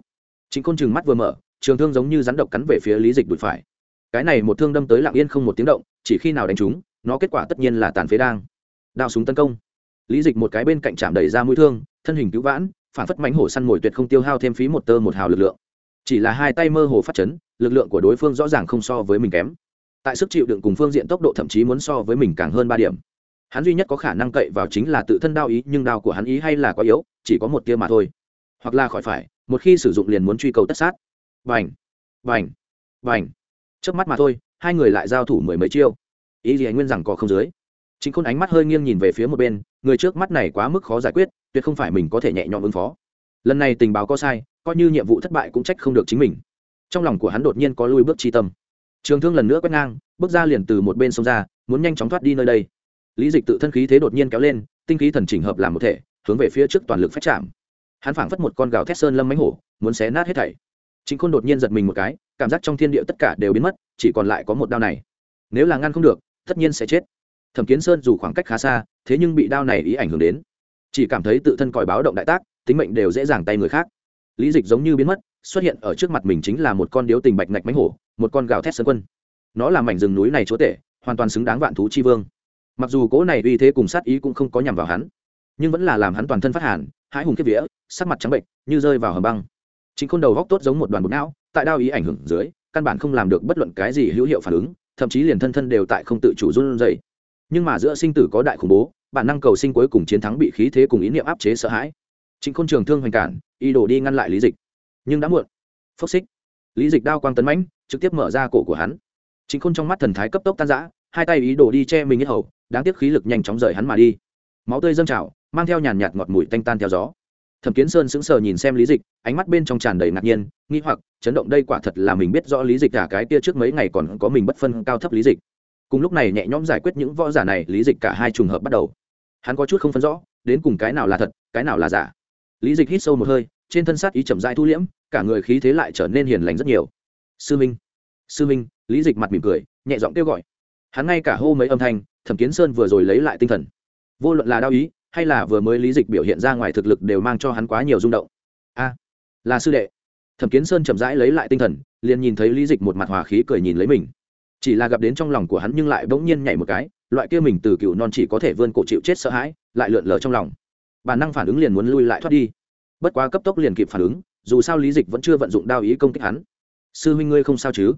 Chính côn chừng mắt vừa mở, trường thương giống như rắn độc cắn về phía lý dịch đùi phải. Cái này một thương đâm tới lặng yên không một tiếng động, chỉ khi nào đánh trúng nó kết quả tất nhiên là tàn phế đang đao súng tấn công. Lý dịch một cái bên cạnh chạm đẩy ra mũi thương, thân hình cứu vãn, phản phất mánh hổ săn mồi tuyệt không tiêu hao thêm phí một tơ một hào lực lượng. Chỉ là hai tay mơ hồ phát chấn, lực lượng của đối phương rõ ràng không so với mình kém. Tại sức chịu đựng cùng phương diện tốc độ thậm chí muốn so với mình càng hơn ba điểm. Hắn duy nhất có khả năng cậy vào chính là tự thân đao ý, nhưng đao của hắn ý hay là quá yếu, chỉ có một tia mà thôi. Hoặc là khỏi phải, một khi sử dụng liền muốn truy cầu tất sát. Vành vành vành trước mắt mà thôi, hai người lại giao thủ mười mấy chiêu. Ý gì anh nguyên rằng có không dưới? Chính khôn ánh mắt hơi nghiêng nhìn về phía một bên, người trước mắt này quá mức khó giải quyết, tuyệt không phải mình có thể nhẹ nhõm ứng phó. Lần này tình báo có sai, coi như nhiệm vụ thất bại cũng trách không được chính mình. Trong lòng của hắn đột nhiên có lui bước chi tâm. Trường thương lần nữa quét ngang, bước ra liền từ một bên sông ra, muốn nhanh chóng thoát đi nơi đây. Lý dịch tự thân khí thế đột nhiên kéo lên, tinh khí thần chỉnh hợp làm một thể, hướng về phía trước toàn lực phát chạm. Hắn phảng phất một con gào thét sơn lâm mánh hổ, muốn xé nát hết thảy. Chính khôn đột nhiên giật mình một cái, cảm giác trong thiên địa tất cả đều biến mất, chỉ còn lại có một đao này. Nếu là ngăn không được, tất nhiên sẽ chết thẩm kiến sơn dù khoảng cách khá xa, thế nhưng bị đao này ý ảnh hưởng đến. Chỉ cảm thấy tự thân còi báo động đại tác, tính mệnh đều dễ dàng tay người khác. Lý dịch giống như biến mất, xuất hiện ở trước mặt mình chính là một con điếu tình bạch ngạch mánh hổ, một con gào thét sơn quân. Nó là mảnh rừng núi này chúa tể, hoàn toàn xứng đáng vạn thú chi vương. Mặc dù cỗ này uy thế cùng sát ý cũng không có nhằm vào hắn, nhưng vẫn là làm hắn toàn thân phát hàn, hãi hùng kiếp vía, sắc mặt trắng bệnh, như rơi vào hầm băng. Chính khôn đầu góc tốt giống một đoàn bột não, tại đao ý ảnh hưởng dưới, căn bản không làm được bất luận cái gì hữu hiệu phản ứng, thậm chí liền thân thân đều tại không tự chủ run dày nhưng mà giữa sinh tử có đại khủng bố, bản năng cầu sinh cuối cùng chiến thắng bị khí thế cùng ý niệm áp chế sợ hãi. Trịnh khôn trường thương hoành cản, ý đồ đi ngăn lại lý dịch. Nhưng đã muộn. Phốc xích. Lý dịch đao quang tấn mãnh, trực tiếp mở ra cổ của hắn. Trịnh khôn trong mắt thần thái cấp tốc tan rã, hai tay ý đồ đi che mình hết hầu, đáng tiếc khí lực nhanh chóng rời hắn mà đi. Máu tươi dâng trào, mang theo nhàn nhạt ngọt mùi tanh tan theo gió. Thẩm kiến sơn sững sờ nhìn xem lý dịch, ánh mắt bên trong tràn đầy ngạc nhiên, nghi hoặc, chấn động đây quả thật là mình biết rõ lý dịch cả cái kia trước mấy ngày còn có mình bất phân cao thấp lý dịch cùng lúc này nhẹ nhõm giải quyết những võ giả này, lý dịch cả hai trùng hợp bắt đầu. Hắn có chút không phân rõ, đến cùng cái nào là thật, cái nào là giả. Lý dịch hít sâu một hơi, trên thân sát ý chậm dai thu liễm, cả người khí thế lại trở nên hiền lành rất nhiều. Sư minh sư minh, lý dịch mặt mỉm cười, nhẹ giọng kêu gọi. Hắn ngay cả hô mấy âm thanh, thẩm kiến sơn vừa rồi lấy lại tinh thần. Vô luận là đao ý, hay là vừa mới lý dịch biểu hiện ra ngoài thực lực đều mang cho hắn quá nhiều rung động. A, là sư đệ. Thẩm kiến sơn chậm rãi lấy lại tinh thần, liền nhìn thấy lý dịch một mặt hòa khí cười nhìn lấy mình chỉ là gặp đến trong lòng của hắn nhưng lại bỗng nhiên nhảy một cái, loại kia mình từ cựu non chỉ có thể vươn cổ chịu chết sợ hãi, lại lượn lờ trong lòng. Bản năng phản ứng liền muốn lui lại thoát đi. Bất quá cấp tốc liền kịp phản ứng, dù sao lý dịch vẫn chưa vận dụng đao ý công kích hắn. Sư huynh ngươi không sao chứ?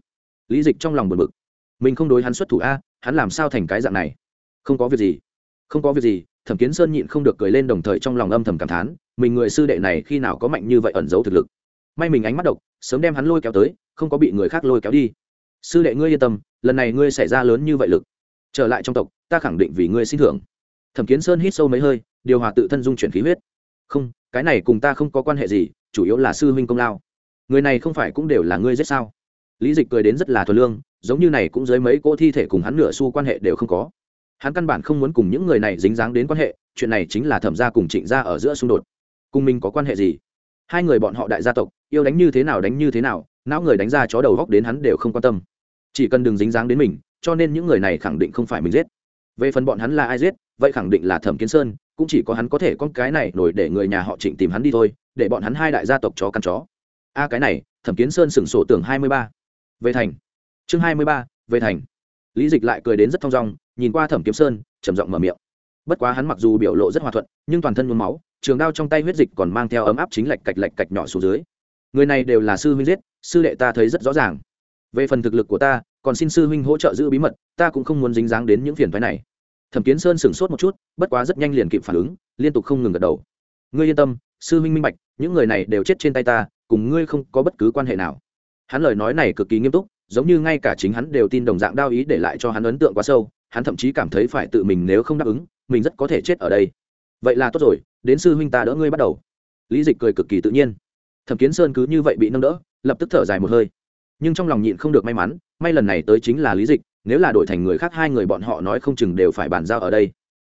Lý dịch trong lòng buồn bực. Mình không đối hắn xuất thủ a, hắn làm sao thành cái dạng này? Không có việc gì. Không có việc gì, thẩm kiến sơn nhịn không được cười lên đồng thời trong lòng âm thầm cảm thán, mình người sư đệ này khi nào có mạnh như vậy ẩn giấu thực lực. May mình ánh mắt độc, sớm đem hắn lôi kéo tới, không có bị người khác lôi kéo đi sư đệ ngươi yên tâm, lần này ngươi xảy ra lớn như vậy lực. Trở lại trong tộc, ta khẳng định vì ngươi xin thưởng. Thẩm kiến sơn hít sâu mấy hơi, điều hòa tự thân dung chuyển khí huyết. Không, cái này cùng ta không có quan hệ gì, chủ yếu là sư huynh công lao. Người này không phải cũng đều là ngươi giết sao? Lý dịch cười đến rất là thuần lương, giống như này cũng dưới mấy cỗ thi thể cùng hắn nửa xu quan hệ đều không có. Hắn căn bản không muốn cùng những người này dính dáng đến quan hệ, chuyện này chính là thẩm gia cùng trịnh gia ở giữa xung đột. Cùng mình có quan hệ gì? Hai người bọn họ đại gia tộc, yêu đánh như thế nào đánh như thế nào, não người đánh ra chó đầu góc đến hắn đều không quan tâm chỉ cần đừng dính dáng đến mình, cho nên những người này khẳng định không phải mình giết. Về phần bọn hắn là ai giết, vậy khẳng định là thẩm kiến sơn, cũng chỉ có hắn có thể con cái này nổi để người nhà họ trịnh tìm hắn đi thôi, để bọn hắn hai đại gia tộc chó căn chó. A, cái này, thẩm kiến sơn sửng sổ tưởng hai mươi ba. Về thành. Chương hai mươi ba, về thành. Lý dịch lại cười đến rất thong dong, nhìn qua thẩm kiếm sơn, trầm giọng mở miệng. Bất quá hắn mặc dù biểu lộ rất hòa thuận, nhưng toàn thân nhuốm máu, trường đao trong tay huyết dịch còn mang theo ấm áp chính lạch cạch lạch cạch nhỏ xuống dưới. Người này đều là sư huynh giết, sư đệ ta thấy rất rõ ràng về phần thực lực của ta, còn xin sư huynh hỗ trợ giữ bí mật, ta cũng không muốn dính dáng đến những phiền phái này. Thẩm kiến sơn sửng sốt một chút, bất quá rất nhanh liền kịp phản ứng, liên tục không ngừng gật đầu. Ngươi yên tâm, sư huynh minh bạch, những người này đều chết trên tay ta, cùng ngươi không có bất cứ quan hệ nào. Hắn lời nói này cực kỳ nghiêm túc, giống như ngay cả chính hắn đều tin đồng dạng đao ý để lại cho hắn ấn tượng quá sâu, hắn thậm chí cảm thấy phải tự mình nếu không đáp ứng, mình rất có thể chết ở đây. Vậy là tốt rồi, đến sư huynh ta đỡ ngươi bắt đầu. Lý dịch cười cực kỳ tự nhiên. Thẩm kiến sơn cứ như vậy bị nâng đỡ, lập tức thở dài một hơi nhưng trong lòng nhịn không được may mắn, may lần này tới chính là lý dịch, nếu là đổi thành người khác hai người bọn họ nói không chừng đều phải bàn giao ở đây.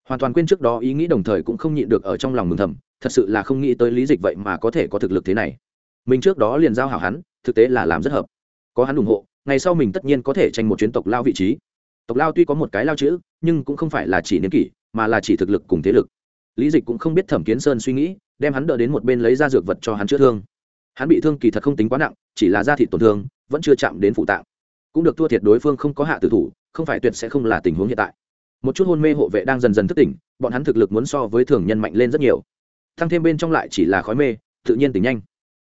Hoàn toàn quên trước đó ý nghĩ đồng thời cũng không nhịn được ở trong lòng mừng thầm, thật sự là không nghĩ tới lý dịch vậy mà có thể có thực lực thế này. Mình trước đó liền giao hảo hắn, thực tế là làm rất hợp. Có hắn ủng hộ, ngày sau mình tất nhiên có thể tranh một chuyến tộc lao vị trí. Tộc lao tuy có một cái lao chữ, nhưng cũng không phải là chỉ niên kỷ, mà là chỉ thực lực cùng thế lực. Lý dịch cũng không biết thẩm kiến sơn suy nghĩ, đem hắn đỡ đến một bên lấy ra dược vật cho hắn chữa thương. Hắn bị thương kỳ thật không tính quá nặng, chỉ là da thịt tổn thương vẫn chưa chạm đến phụ tạng. Cũng được thua thiệt đối phương không có hạ tử thủ, không phải tuyệt sẽ không là tình huống hiện tại. Một chút hôn mê hộ vệ đang dần dần thức tỉnh, bọn hắn thực lực muốn so với thường nhân mạnh lên rất nhiều. Thăng thêm bên trong lại chỉ là khói mê, tự nhiên tỉnh nhanh.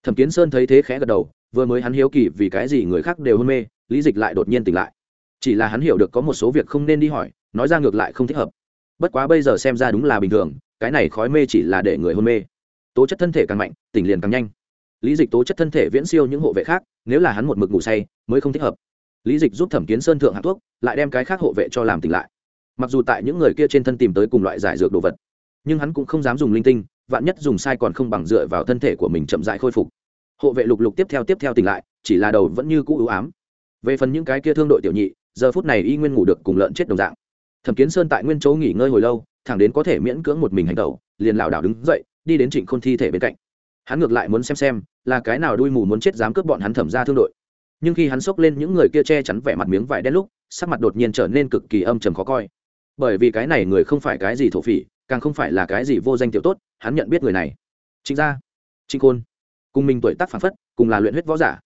Thẩm kiến sơn thấy thế khẽ gật đầu, vừa mới hắn hiếu kỳ vì cái gì người khác đều hôn mê, lý dịch lại đột nhiên tỉnh lại. Chỉ là hắn hiểu được có một số việc không nên đi hỏi, nói ra ngược lại không thích hợp. Bất quá bây giờ xem ra đúng là bình thường, cái này khói mê chỉ là để người hôn mê. Tố chất thân thể càng mạnh, tỉnh liền càng nhanh lý dịch tố chất thân thể viễn siêu những hộ vệ khác, nếu là hắn một mực ngủ say, mới không thích hợp. Lý dịch giúp thẩm kiến sơn thượng hạ thuốc, lại đem cái khác hộ vệ cho làm tỉnh lại. Mặc dù tại những người kia trên thân tìm tới cùng loại giải dược đồ vật, nhưng hắn cũng không dám dùng linh tinh, vạn nhất dùng sai còn không bằng dựa vào thân thể của mình chậm dại khôi phục. Hộ vệ lục lục tiếp theo tiếp theo tỉnh lại, chỉ là đầu vẫn như cũ ưu ám. Về phần những cái kia thương đội tiểu nhị, giờ phút này y nguyên ngủ được cùng lợn chết đồng dạng. Thẩm kiến sơn tại nguyên chỗ nghỉ ngơi hồi lâu, thẳng đến có thể miễn cưỡng một mình hành tẩu, liền lảo đảo đứng dậy, đi đến trịnh khôn thi thể bên cạnh hắn ngược lại muốn xem xem, là cái nào đuôi mù muốn chết dám cướp bọn hắn thẩm ra thương đội. Nhưng khi hắn xốc lên những người kia che chắn vẻ mặt miếng vải đen lúc, sắc mặt đột nhiên trở nên cực kỳ âm trầm khó coi. Bởi vì cái này người không phải cái gì thổ phỉ, càng không phải là cái gì vô danh tiểu tốt, hắn nhận biết người này. Trịnh gia, trịnh khôn. Cùng mình tuổi tác phản phất, cùng là luyện huyết võ giả.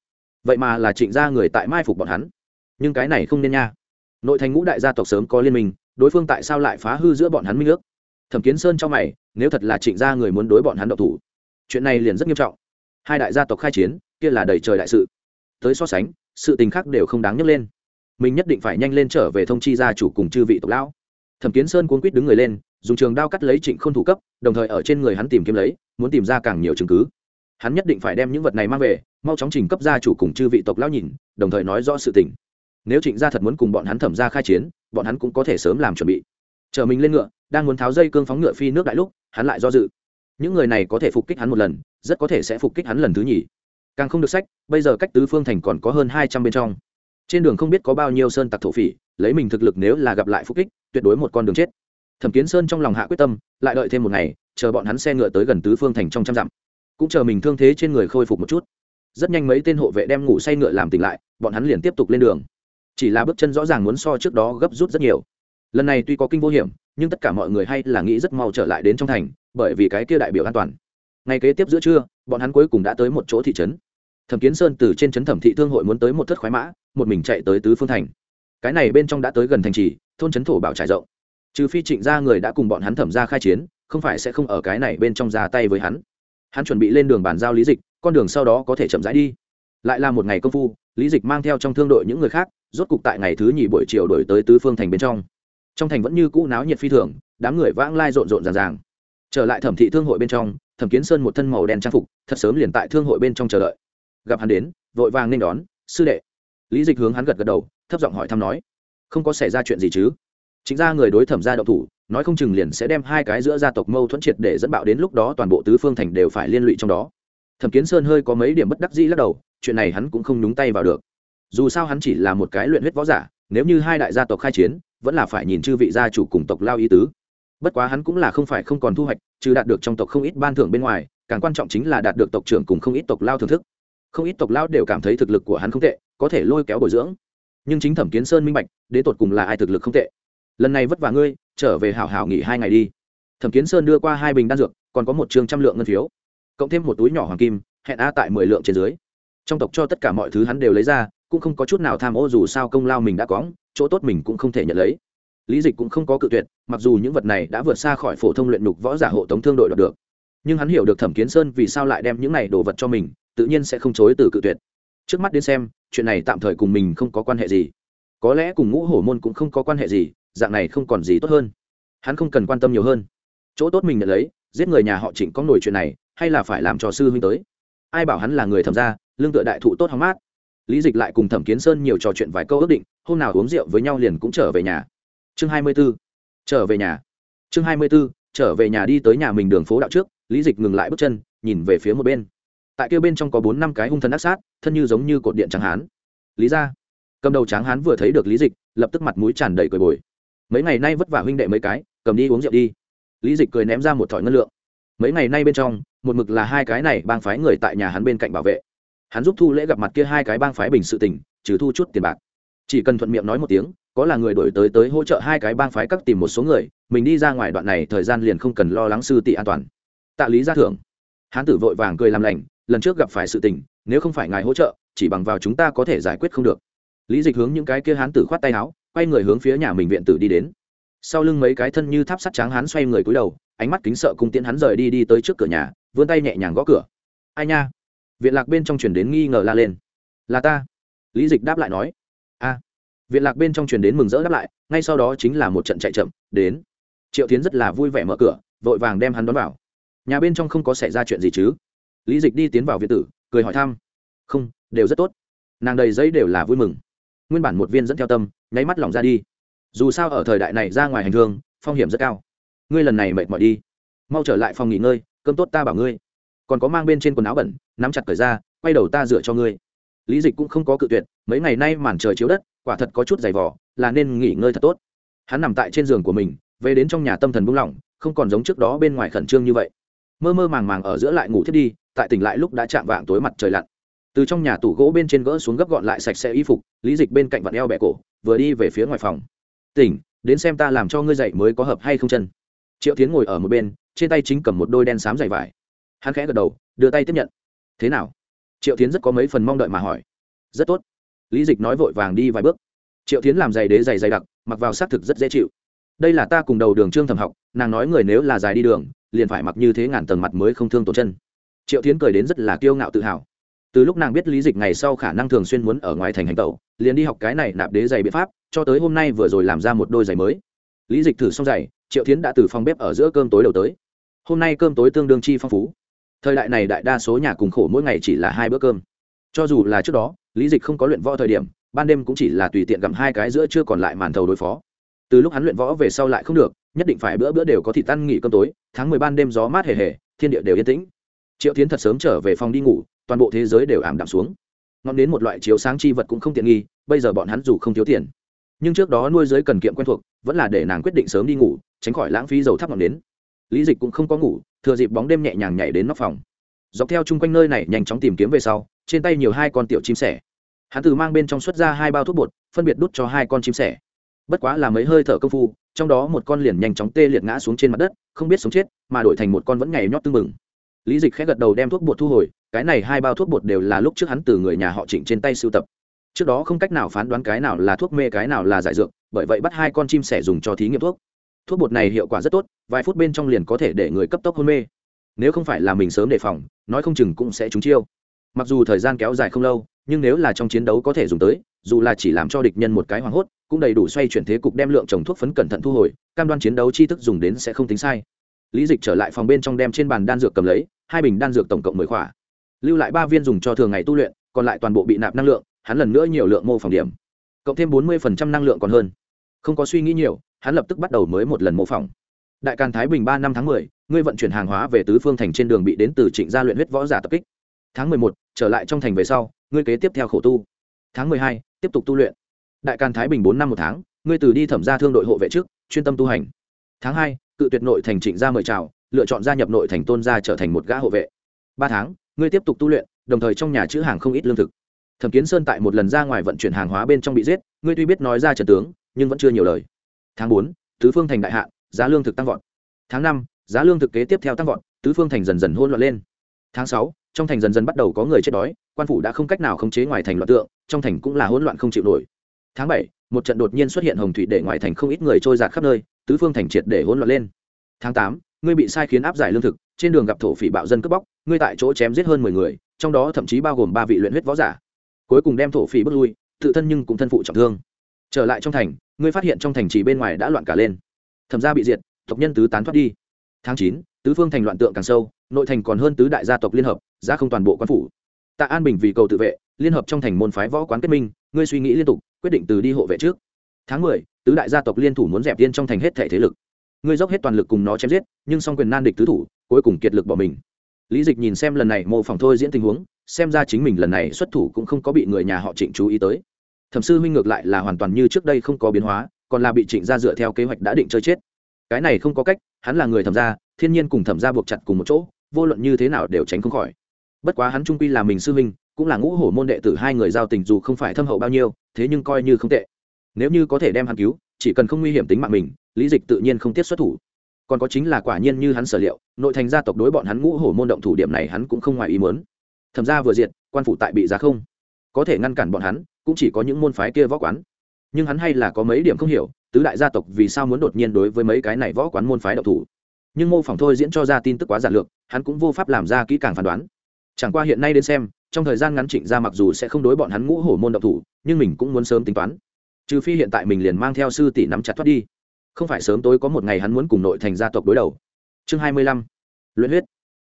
Vậy mà là trịnh gia người tại mai phục bọn hắn. Nhưng cái này không nên nha. Nội thành ngũ đại gia tộc sớm có liên minh, đối phương tại sao lại phá hư giữa bọn hắn minh ước? Thẩm kiến sơn cho mày, nếu thật là trịnh gia người muốn đối bọn hắn độc thủ chuyện này liền rất nghiêm trọng. Hai đại gia tộc khai chiến, kia là đầy trời đại sự. Tới so sánh, sự tình khác đều không đáng nhắc lên. Mình nhất định phải nhanh lên trở về thông chi gia chủ cùng chư vị tộc lão. Thẩm kiến sơn cuốn quýt đứng người lên, dùng trường đao cắt lấy trịnh k h ô n thủ cấp, đồng thời ở trên người hắn tìm kiếm lấy, muốn tìm ra càng nhiều chứng cứ. Hắn nhất định phải đem những vật này mang về, mau chóng trình cấp gia chủ cùng chư vị tộc lão nhìn, đồng thời nói rõ sự tình. Nếu trịnh gia thật muốn cùng bọn hắn thẩm ra khai chiến, bọn hắn cũng có thể sớm làm chuẩn bị. Chờ mình lên ngựa, đang muốn tháo dây cương phóng ngựa phi nước đại lúc, hắn lại do dự những người này có thể phục kích hắn một lần, rất có thể sẽ phục kích hắn lần thứ nhì. Càng không được sách, bây giờ cách tứ phương thành còn có hơn hai trăm bên trong. Trên đường không biết có bao nhiêu sơn tặc thổ phỉ, lấy mình thực lực nếu là gặp lại phục kích, tuyệt đối một con đường chết. Thẩm kiến sơn trong lòng hạ quyết tâm, lại đợi thêm một ngày, chờ bọn hắn xe ngựa tới gần tứ phương thành trong trăm dặm. Cũng chờ mình thương thế trên người khôi phục một chút. Rất nhanh mấy tên hộ vệ đem ngủ say ngựa làm tỉnh lại, bọn hắn liền tiếp tục lên đường. Chỉ là bước chân rõ ràng muốn so trước đó gấp rút rất nhiều. Lần này tuy có kinh vô hiểm, nhưng tất cả mọi người hay là nghĩ rất mau trở lại đến trong thành bởi vì cái kia đại biểu an toàn. Ngày kế tiếp giữa trưa, bọn hắn cuối cùng đã tới một chỗ thị trấn. Thẩm kiến sơn từ trên trấn thẩm thị thương hội muốn tới một thất khoái mã, một mình chạy tới tứ phương thành. Cái này bên trong đã tới gần thành trì, thôn trấn thổ bảo trải rộng. Trừ phi trịnh gia người đã cùng bọn hắn thẩm ra khai chiến, không phải sẽ không ở cái này bên trong ra tay với hắn. Hắn chuẩn bị lên đường bàn giao lý dịch, con đường sau đó có thể chậm rãi đi. Lại là một ngày công phu, lý dịch mang theo trong thương đội những người khác, rốt cục tại ngày thứ nhì buổi chiều đổi tới tứ phương thành bên trong. Trong thành vẫn như cũ náo nhiệt phi thường, đám người vãng lai rộn rộn ràng ràng trở lại thẩm thị thương hội bên trong, thẩm kiến sơn một thân màu đen trang phục, thật sớm liền tại thương hội bên trong chờ đợi. Gặp hắn đến, vội vàng nên đón, sư đệ. Lý dịch hướng hắn gật gật đầu, thấp giọng hỏi thăm nói, không có xảy ra chuyện gì chứ? Chính ra người đối thẩm gia đậu thủ, nói không chừng liền sẽ đem hai cái giữa gia tộc mâu thuẫn triệt để dẫn bạo đến lúc đó toàn bộ tứ phương thành đều phải liên lụy trong đó. Thẩm kiến sơn hơi có mấy điểm bất đắc dĩ lắc đầu, chuyện này hắn cũng không nhúng tay vào được. Dù sao hắn chỉ là một cái luyện huyết võ giả, nếu như hai đại gia tộc khai chiến, vẫn là phải nhìn chư vị gia chủ cùng tộc lao ý tứ bất quá hắn cũng là không phải không còn thu hoạch, trừ đạt được trong tộc không ít ban thưởng bên ngoài, càng quan trọng chính là đạt được tộc trưởng cùng không ít tộc lao thưởng thức. Không ít tộc lao đều cảm thấy thực lực của hắn không tệ, có thể lôi kéo bồi dưỡng. Nhưng chính thẩm kiến sơn minh bạch, đến tột cùng là ai thực lực không tệ. Lần này vất vả ngươi, trở về hảo hảo nghỉ hai ngày đi. Thẩm kiến sơn đưa qua hai bình đan dược, còn có một chương trăm lượng ngân phiếu, cộng thêm một túi nhỏ hoàng kim, hẹn a tại mười lượng trên dưới. Trong tộc cho tất cả mọi thứ hắn đều lấy ra, cũng không có chút nào tham ô dù sao công lao mình đã có, chỗ tốt mình cũng không thể nhận lấy lý dịch cũng không có cự tuyệt, mặc dù những vật này đã vượt xa khỏi phổ thông luyện nhục võ giả hộ tống thương đội đoạt được. Nhưng hắn hiểu được thẩm kiến sơn vì sao lại đem những này đồ vật cho mình, tự nhiên sẽ không chối từ cự tuyệt. Trước mắt đến xem, chuyện này tạm thời cùng mình không có quan hệ gì. Có lẽ cùng ngũ hổ môn cũng không có quan hệ gì, dạng này không còn gì tốt hơn. Hắn không cần quan tâm nhiều hơn. Chỗ tốt mình nhận lấy, giết người nhà họ trịnh có nổi chuyện này, hay là phải làm cho sư huynh tới. Ai bảo hắn là người thẩm ra lương tựa đại thụ tốt hóng mát. Lý dịch lại cùng thẩm kiến sơn nhiều trò chuyện vài câu ước định, hôm nào uống rượu với nhau liền cũng trở về nhà chương hai mươi b ố trở về nhà. Chương hai mươi b ố trở về nhà đi tới nhà mình đường phố đạo trước, lý dịch ngừng lại bước chân, nhìn về phía một bên. Tại kia bên trong có bốn năm cái hung thần ác sát, thân như giống như cột điện tráng hán. Lý ra. Cầm đầu tráng hán vừa thấy được lý dịch, lập tức mặt mũi tràn đầy cười bồi. Mấy ngày nay vất vả huynh đệ mấy cái, cầm đi uống rượu đi. Lý dịch cười ném ra một thỏi ngân lượng. Mấy ngày nay bên trong, một mực là hai cái này bang phái người tại nhà hắn bên cạnh bảo vệ. Hắn giúp thu lễ gặp mặt kia hai cái bang phái bình sự tình, trừ thu chút tiền bạc. Chỉ cần thuận miệng nói một tiếng có là người đổi tới tới hỗ trợ hai cái bang phái các tìm một số người, mình đi ra ngoài đoạn này thời gian liền không cần lo lắng sư tỷ an toàn. Tạ lý ra thưởng. Hán tử vội vàng cười làm lành, lần trước gặp phải sự tình, nếu không phải ngài hỗ trợ, chỉ bằng vào chúng ta có thể giải quyết không được. Lý dịch hướng những cái kia hán tử khoát tay áo, quay người hướng phía nhà mình viện tử đi đến. Sau lưng mấy cái thân như tháp sắt tráng hán xoay người cúi đầu, ánh mắt kính sợ cùng tiễn hắn rời đi đi tới trước cửa nhà, vươn tay nhẹ nhàng gõ cửa. Ai nha? Viện lạc bên trong chuyển đến nghi ngờ la lên. Là ta. Lý dịch đáp lại nói viện lạc bên trong truyền đến mừng rỡ đáp lại, ngay sau đó chính là một trận chạy chậm, đến. Triệu tiến rất là vui vẻ mở cửa, vội vàng đem hắn đón vào. Nhà bên trong không có xảy ra chuyện gì chứ? Lý dịch đi tiến vào viện tử, cười hỏi thăm. Không, đều rất tốt. Nàng đầy giấy đều là vui mừng. Nguyên bản một viên dẫn theo tâm, nháy mắt lỏng ra đi. Dù sao ở thời đại này ra ngoài hành hương, phong hiểm rất cao. Ngươi lần này mệt mỏi đi. Mau trở lại phòng nghỉ ngơi, cơm tốt ta bảo ngươi. Còn có mang bên trên quần áo bẩn, nắm chặt cởi ra, quay đầu ta rửa cho ngươi. Lý dịch cũng không có cự tuyệt, mấy ngày nay màn trời chiếu đất quả thật có chút dày vỏ là nên nghỉ ngơi thật tốt. Hắn nằm tại trên giường của mình, về đến trong nhà tâm thần buông lỏng, không còn giống trước đó bên ngoài khẩn trương như vậy. Mơ mơ màng màng ở giữa lại ngủ thiết đi, tại tỉnh lại lúc đã chạm vạng tối mặt trời lặn. Từ trong nhà tủ gỗ bên trên gỡ xuống gấp gọn lại sạch sẽ y phục, lý dịch bên cạnh vặn eo bẹ cổ, vừa đi về phía ngoài phòng. Tỉnh, đến xem ta làm cho ngươi dậy mới có hợp hay không chân. Triệu tiến ngồi ở một bên, trên tay chính cầm một đôi đen xám dày vải. Hắn khẽ gật đầu, đưa tay tiếp nhận. Thế nào? Triệu tiến rất có mấy phần mong đợi mà hỏi. Rất tốt lý dịch nói vội vàng đi vài bước. Triệu tiến làm giày đế giày dày đặc, mặc vào xác thực rất dễ chịu. Đây là ta cùng đầu đường trương thầm học, nàng nói người nếu là dài đi đường, liền phải mặc như thế ngàn tầng mặt mới không thương tổn chân. Triệu tiến cười đến rất là kiêu ngạo tự hào. Từ lúc nàng biết lý dịch ngày sau khả năng thường xuyên muốn ở ngoài thành hành tẩu, liền đi học cái này nạp đế giày biện pháp, cho tới hôm nay vừa rồi làm ra một đôi giày mới. Lý dịch thử xong giày, triệu tiến đã từ phòng bếp ở giữa cơm tối đầu tới. Hôm nay cơm tối tương đương chi phong phú. Thời đại này đại đa số nhà cùng khổ mỗi ngày chỉ là hai bữa cơm. Cho dù là trước đó lý dịch không có luyện võ thời điểm, ban đêm cũng chỉ là tùy tiện gặm hai cái giữa chưa còn lại màn thầu đối phó. Từ lúc hắn luyện võ về sau lại không được, nhất định phải bữa bữa đều có thịt ăn nghỉ cơm tối, tháng mười ban đêm gió mát hề hề, thiên địa đều yên tĩnh. Triệu tiến thật sớm trở về phòng đi ngủ, toàn bộ thế giới đều ảm đạm xuống. Ngọn đến một loại chiếu sáng chi vật cũng không tiện nghi, bây giờ bọn hắn dù không thiếu tiền, nhưng trước đó nuôi giới cần kiệm quen thuộc, vẫn là để nàng quyết định sớm đi ngủ, tránh khỏi lãng phí dầu thắp ngọn đến. Lý dịch cũng không có ngủ, thừa dịp bóng đêm nhẹ nhàng nhảy đến nóc phòng. Dọc theo chung quanh nơi này nhanh chóng tìm kiếm về sau, trên tay nhiều hai con tiểu chim sẻ hắn từ mang bên trong xuất ra hai bao thuốc bột, phân biệt đút cho hai con chim sẻ. Bất quá là mấy hơi thở công phu, trong đó một con liền nhanh chóng tê liệt ngã xuống trên mặt đất, không biết sống chết, mà đổi thành một con vẫn nhảy nhót tưng mừng lý dịch khẽ gật đầu đem thuốc bột thu hồi, cái này hai bao thuốc bột đều là lúc trước hắn từ người nhà họ trịnh trên tay sưu tập. Trước đó không cách nào phán đoán cái nào là thuốc mê, cái nào là giải dược, bởi vậy bắt hai con chim sẻ dùng cho thí nghiệm thuốc. Thuốc bột này hiệu quả rất tốt, vài phút bên trong liền có thể để người cấp tốc hôn mê. Nếu không phải là mình sớm đề phòng, nói không chừng cũng sẽ trúng chiêu. Mặc dù thời gian kéo dài không lâu nhưng nếu là trong chiến đấu có thể dùng tới, dù là chỉ làm cho địch nhân một cái hoảng hốt, cũng đầy đủ xoay chuyển thế cục đem lượng trồng thuốc phấn cẩn thận thu hồi, cam đoan chiến đấu chi thức dùng đến sẽ không tính sai. Lý dịch trở lại phòng bên trong đem trên bàn đan dược cầm lấy, hai bình đan dược tổng cộng mười khỏa. Lưu lại ba viên dùng cho thường ngày tu luyện, còn lại toàn bộ bị nạp năng lượng, hắn lần nữa nhiều lượng mô phỏng điểm. Cộng thêm bốn mươi năng lượng còn hơn. Không có suy nghĩ nhiều, hắn lập tức bắt đầu mới một lần mô phỏng. Đại càn thái bình ba năm tháng mười, ngươi vận chuyển hàng hóa về tứ phương thành trên đường bị đến từ trịnh gia luyện huyết võ giả tập kích tháng mười một, trở lại trong thành về sau, ngươi kế tiếp theo khổ tu. Tháng mười hai, tiếp tục tu luyện. Đại càn thái bình bốn năm một tháng, ngươi từ đi thẩm ra thương đội hộ vệ trước, chuyên tâm tu hành. Tháng hai, cự tuyệt nội thành trịnh gia mời chào, lựa chọn gia nhập nội thành tôn gia trở thành một gã hộ vệ. Ba tháng, ngươi tiếp tục tu luyện, đồng thời trong nhà chữ hàng không ít lương thực. Thẩm kiến sơn tại một lần ra ngoài vận chuyển hàng hóa bên trong bị giết, ngươi tuy biết nói ra trần tướng, nhưng vẫn chưa nhiều lời. Tháng bốn, tứ phương thành đại hạ giá lương thực tăng vọt. Tháng năm, giá lương thực kế tiếp theo tăng vọt, tứ phương thành dần dần hôn loạn lên. Tháng sáu trong thành dần dần bắt đầu có người chết đói, quan phủ đã không cách nào khống chế ngoài thành loạn tượng, trong thành cũng là hỗn loạn không chịu nổi. Tháng bảy, một trận đột nhiên xuất hiện hồng thủy để ngoài thành không ít người trôi giạt khắp nơi, tứ phương thành triệt để hỗn loạn lên. Tháng tám, ngươi bị sai khiến áp giải lương thực, trên đường gặp thổ phỉ bạo dân cướp bóc, ngươi tại chỗ chém giết hơn mười người, trong đó thậm chí bao gồm ba vị luyện huyết võ giả. Cuối cùng đem thổ phỉ bước lui, tự thân nhưng cũng thân phụ trọng thương. Trở lại trong thành, ngươi phát hiện trong thành chỉ bên ngoài đã loạn cả lên. Thẩm gia bị diệt, tộc nhân tứ tán thoát đi. Tháng chín, tứ phương thành loạn tượng càng sâu, nội thành còn hơn tứ đại gia tộc liên hợp ra không toàn bộ quan phủ. Tạ an bình vì cầu tự vệ, liên hợp trong thành môn phái võ quán kết minh, ngươi suy nghĩ liên tục, quyết định từ đi hộ vệ trước. Tháng mười, tứ đại gia tộc liên thủ muốn dẹp yên trong thành hết thể thế lực. Ngươi dốc hết toàn lực cùng nó chém giết, nhưng song quyền nan địch tứ thủ, cuối cùng kiệt lực bỏ mình. Lý dịch nhìn xem lần này mô phỏng thôi diễn tình huống, xem ra chính mình lần này xuất thủ cũng không có bị người nhà họ trịnh chú ý tới. Thẩm sư huynh ngược lại là hoàn toàn như trước đây không có biến hóa, còn là bị trịnh gia dựa theo kế hoạch đã định chơi chết. Cái này không có cách, hắn là người thẩm gia, thiên nhiên cùng thẩm gia buộc chặt cùng một chỗ, vô luận như thế nào đều tránh không khỏi bất quá hắn trung quy là mình sư huynh, cũng là ngũ hổ môn đệ tử hai người giao tình dù không phải thâm hậu bao nhiêu, thế nhưng coi như không tệ. Nếu như có thể đem hắn cứu, chỉ cần không nguy hiểm tính mạng mình, lý dịch tự nhiên không tiết xuất thủ. Còn có chính là quả nhiên như hắn sở liệu, nội thành gia tộc đối bọn hắn ngũ hổ môn động thủ điểm này hắn cũng không ngoài ý muốn. Thẩm ra vừa diệt, quan phủ tại bị giá không. Có thể ngăn cản bọn hắn, cũng chỉ có những môn phái kia võ quán. Nhưng hắn hay là có mấy điểm không hiểu, tứ đại gia tộc vì sao muốn đột nhiên đối với mấy cái này võ quán môn phái động thủ. Nhưng mô phỏng thôi diễn cho ra tin tức quá giản lược, hắn cũng vô pháp làm ra kỹ càng phán đoán chẳng qua hiện nay đến xem, trong thời gian ngắn trịnh ra mặc dù sẽ không đối bọn hắn ngũ hổ môn độc thủ, nhưng mình cũng muốn sớm tính toán. Trừ phi hiện tại mình liền mang theo sư tỷ nắm chặt thoát đi. Không phải sớm tối có một ngày hắn muốn cùng nội thành gia tộc đối đầu. Chương hai mươi lăm. Luyện huyết.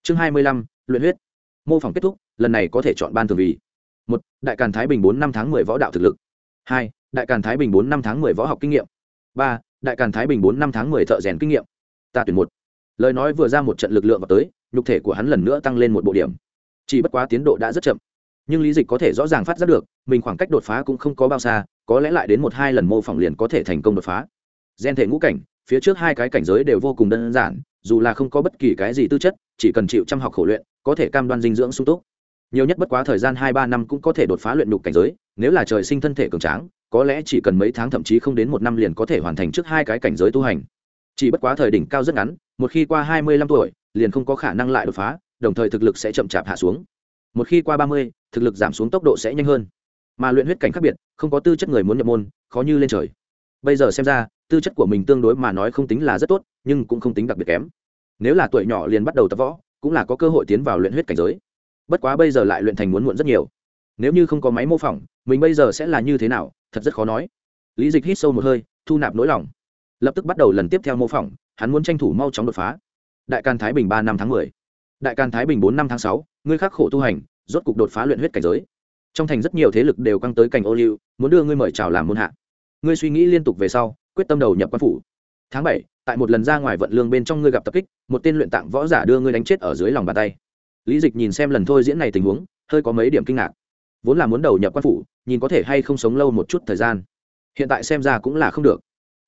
Chương hai mươi lăm. Luyện huyết. Mô phỏng kết thúc, lần này có thể chọn ban thường vì một, đại càn thái bình bốn năm tháng mười võ đạo thực lực. Hai, đại càn thái bình bốn năm tháng mười võ học kinh nghiệm. Ba, đại càn thái bình bốn năm tháng mười thợ rèn kinh nghiệm. Ta tuyển một. Lời nói vừa ra một trận lực lượng vào tới, nhục thể của hắn lần nữa tăng lên một bộ điểm chỉ bất quá tiến độ đã rất chậm. Nhưng lý dịch có thể rõ ràng phát giác được, mình khoảng cách đột phá cũng không có bao xa, có lẽ lại đến một hai lần mô phỏng liền có thể thành công đột phá. Gen thể ngũ cảnh, phía trước hai cái cảnh giới đều vô cùng đơn giản, dù là không có bất kỳ cái gì tư chất, chỉ cần chịu chăm học khổ luyện, có thể cam đoan dinh dưỡng sung túc. Nhiều nhất bất quá thời gian hai ba năm cũng có thể đột phá luyện nhục cảnh giới, nếu là trời sinh thân thể cường tráng, có lẽ chỉ cần mấy tháng thậm chí không đến một năm liền có thể hoàn thành trước hai cái cảnh giới tu hành. Chỉ bất quá thời đỉnh cao rất ngắn, một khi qua hai mươi lăm tuổi, liền không có khả năng lại đột phá đồng thời thực lực sẽ chậm chạp hạ xuống. Một khi qua ba mươi, thực lực giảm xuống tốc độ sẽ nhanh hơn. Mà luyện huyết cảnh khác biệt, không có tư chất người muốn nhập môn, khó như lên trời. Bây giờ xem ra, tư chất của mình tương đối mà nói không tính là rất tốt, nhưng cũng không tính đặc biệt kém. Nếu là tuổi nhỏ liền bắt đầu tập võ, cũng là có cơ hội tiến vào luyện huyết cảnh giới. Bất quá bây giờ lại luyện thành muốn muộn rất nhiều. Nếu như không có máy mô phỏng, mình bây giờ sẽ là như thế nào, thật rất khó nói. Lý dịch hít sâu một hơi, thu nạp nỗi lòng. Lập tức bắt đầu lần tiếp theo mô phỏng, hắn muốn tranh thủ mau chóng đột phá. Đại can thái bình ba năm tháng mười đại can thái bình bốn năm tháng sáu, ngươi khắc khổ tu hành, rốt cục đột phá luyện huyết cảnh giới. Trong thành rất nhiều thế lực đều căng tới cảnh ô liu, muốn đưa ngươi mời chào làm môn hạ. Ngươi suy nghĩ liên tục về sau, quyết tâm đầu nhập quan phủ. Tháng bảy, tại một lần ra ngoài vận lương bên trong ngươi gặp tập kích, một tên luyện tạng võ giả đưa ngươi đánh chết ở dưới lòng bàn tay. Lý dịch nhìn xem lần thôi diễn này tình huống, hơi có mấy điểm kinh ngạc. Vốn là muốn đầu nhập quan phủ, nhìn có thể hay không sống lâu một chút thời gian. Hiện tại xem ra cũng là không được.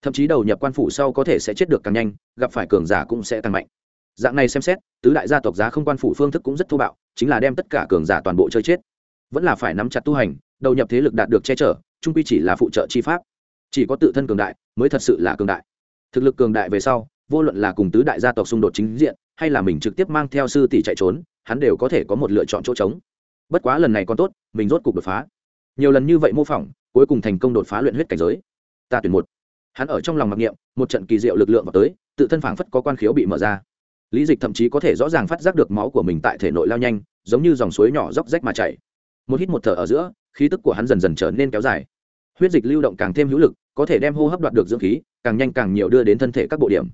Thậm chí đầu nhập quan phủ sau có thể sẽ chết được càng nhanh, gặp phải cường giả cũng sẽ càng mạnh dạng này xem xét, tứ đại gia tộc giá không quan phủ phương thức cũng rất thô bạo, chính là đem tất cả cường giả toàn bộ chơi chết. Vẫn là phải nắm chặt tu hành, đầu nhập thế lực đạt được che chở trung quy chỉ là phụ trợ chi pháp. Chỉ có tự thân cường đại mới thật sự là cường đại. Thực lực cường đại về sau, vô luận là cùng tứ đại gia tộc xung đột chính diện, hay là mình trực tiếp mang theo sư tỷ chạy trốn, hắn đều có thể có một lựa chọn chỗ trống. Bất quá lần này còn tốt, mình rốt cục đột phá. Nhiều lần như vậy mô phỏng, cuối cùng thành công đột phá luyện huyết cảnh giới. Ta tuyển một. Hắn ở trong lòng mặc niệm, một trận kỳ diệu lực lượng vào tới, tự thân phảng phất có quan khiếu bị mở ra lý dịch thậm chí có thể rõ ràng phát giác được máu của mình tại thể nội lao nhanh, giống như dòng suối nhỏ róc rách mà chảy. Một hít một thở ở giữa, khí tức của hắn dần dần trở nên kéo dài. Huyết dịch lưu động càng thêm hữu lực, có thể đem hô hấp đoạt được dưỡng khí, càng nhanh càng nhiều đưa đến thân thể các bộ điểm.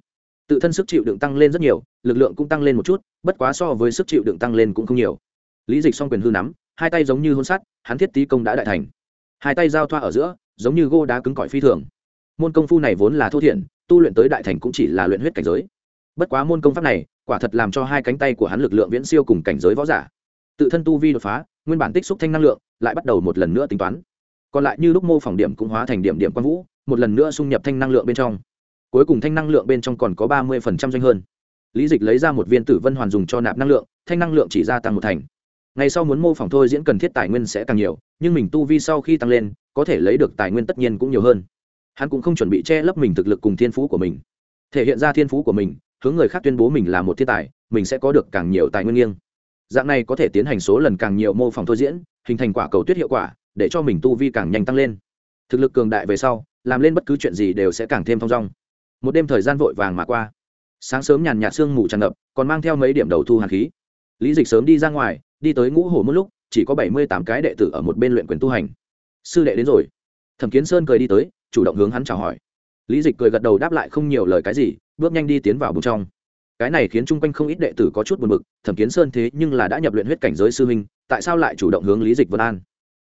Tự thân sức chịu đựng tăng lên rất nhiều, lực lượng cũng tăng lên một chút, bất quá so với sức chịu đựng tăng lên cũng không nhiều. Lý dịch song quyền hư nắm, hai tay giống như hôn sắt, hắn thiết tý công đã đại thành. Hai tay giao thoa ở giữa, giống như gô đá cứng cỏi phi thường. Môn công phu này vốn là thô thiển, tu luyện tới đại thành cũng chỉ là luyện huyết cảnh giới bất quá môn công pháp này, quả thật làm cho hai cánh tay của hắn lực lượng viễn siêu cùng cảnh giới võ giả. Tự thân tu vi đột phá, nguyên bản tích xúc thanh năng lượng, lại bắt đầu một lần nữa tính toán. Còn lại như lúc mô phỏng điểm cũng hóa thành điểm điểm quan vũ, một lần nữa xung nhập thanh năng lượng bên trong. Cuối cùng thanh năng lượng bên trong còn có ba mươi phần trăm doanh hơn. Lý dịch lấy ra một viên tử vân hoàn dùng cho nạp năng lượng, thanh năng lượng chỉ gia tăng một thành. Ngày sau muốn mô phỏng thôi diễn cần thiết tài nguyên sẽ càng nhiều, nhưng mình tu vi sau khi tăng lên, có thể lấy được tài nguyên tất nhiên cũng nhiều hơn. Hắn cũng không chuẩn bị che lấp mình thực lực cùng thiên phú của mình. Thể hiện ra thiên phú của mình hướng người khác tuyên bố mình là một thiên tài, mình sẽ có được càng nhiều tài nguyên nghiêng. Dạng này có thể tiến hành số lần càng nhiều mô phỏng thôi diễn, hình thành quả cầu tuyết hiệu quả, để cho mình tu vi càng nhanh tăng lên. Thực lực cường đại về sau, làm lên bất cứ chuyện gì đều sẽ càng thêm thong dong. Một đêm thời gian vội vàng mà qua. Sáng sớm nhàn nhạt sương mù tràn ngập, còn mang theo mấy điểm đầu thu hàn khí. Lý dịch sớm đi ra ngoài, đi tới ngũ hồ một lúc, chỉ có bảy mươi tám cái đệ tử ở một bên luyện quyền tu hành. Sư đệ đến rồi. Thẩm kiến sơn cười đi tới, chủ động hướng hắn chào hỏi lý dịch cười gật đầu đáp lại không nhiều lời cái gì, bước nhanh đi tiến vào bụng trong. Cái này khiến chung quanh không ít đệ tử có chút buồn bực, thẩm kiến sơn thế nhưng là đã nhập luyện huyết cảnh giới sư huynh, tại sao lại chủ động hướng lý dịch vân an?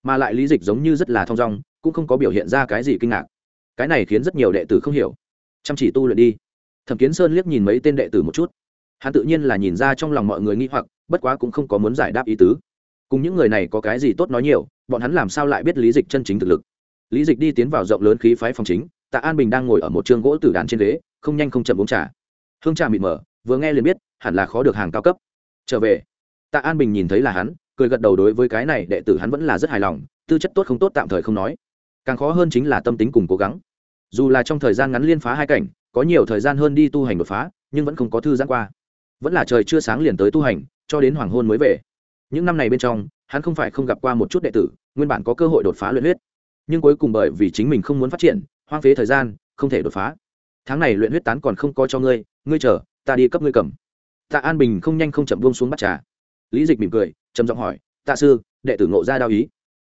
Mà lại lý dịch giống như rất là thong dong, cũng không có biểu hiện ra cái gì kinh ngạc. Cái này khiến rất nhiều đệ tử không hiểu. Chăm chỉ tu luyện đi. Thẩm kiến sơn liếc nhìn mấy tên đệ tử một chút. Hắn tự nhiên là nhìn ra trong lòng mọi người nghi hoặc, bất quá cũng không có muốn giải đáp ý tứ. Cùng những người này có cái gì tốt nói nhiều, bọn hắn làm sao lại biết lý dịch chân chính thực lực? Lý dịch đi tiến vào rộng lớn khí phái phòng chính tạ an bình đang ngồi ở một t gỗ tử đàn trên ghế, không nhanh không chậm uống trà. Hương trà mịt mờ, vừa nghe liền biết, hẳn là khó được hàng cao cấp. Trở về, tạ an bình nhìn thấy là hắn, cười gật đầu đối với cái này đệ tử hắn vẫn là rất hài lòng, tư chất tốt không tốt tạm thời không nói. Càng khó hơn chính là tâm tính cùng cố gắng. Dù là trong thời gian ngắn liên phá hai cảnh, có nhiều thời gian hơn đi tu hành đột phá, nhưng vẫn không có thư giãn qua. Vẫn là trời chưa sáng liền tới tu hành, cho đến hoàng hôn mới về. Những năm này bên trong, hắn không phải không gặp qua một chút đệ tử, nguyên bản có cơ hội đột phá luyện huyết. Nhưng cuối cùng bởi vì chính mình không muốn phát triển hoang phế thời gian, không thể đột phá. Tháng này luyện huyết tán còn không có cho ngươi ngươi chờ, ta đi cấp ngươi cầm. Tạ an bình không nhanh không chậm buông xuống bắt trà. Lý dịch mỉm cười, trầm giọng hỏi, tạ sư, đệ tử ngộ ra đao ý.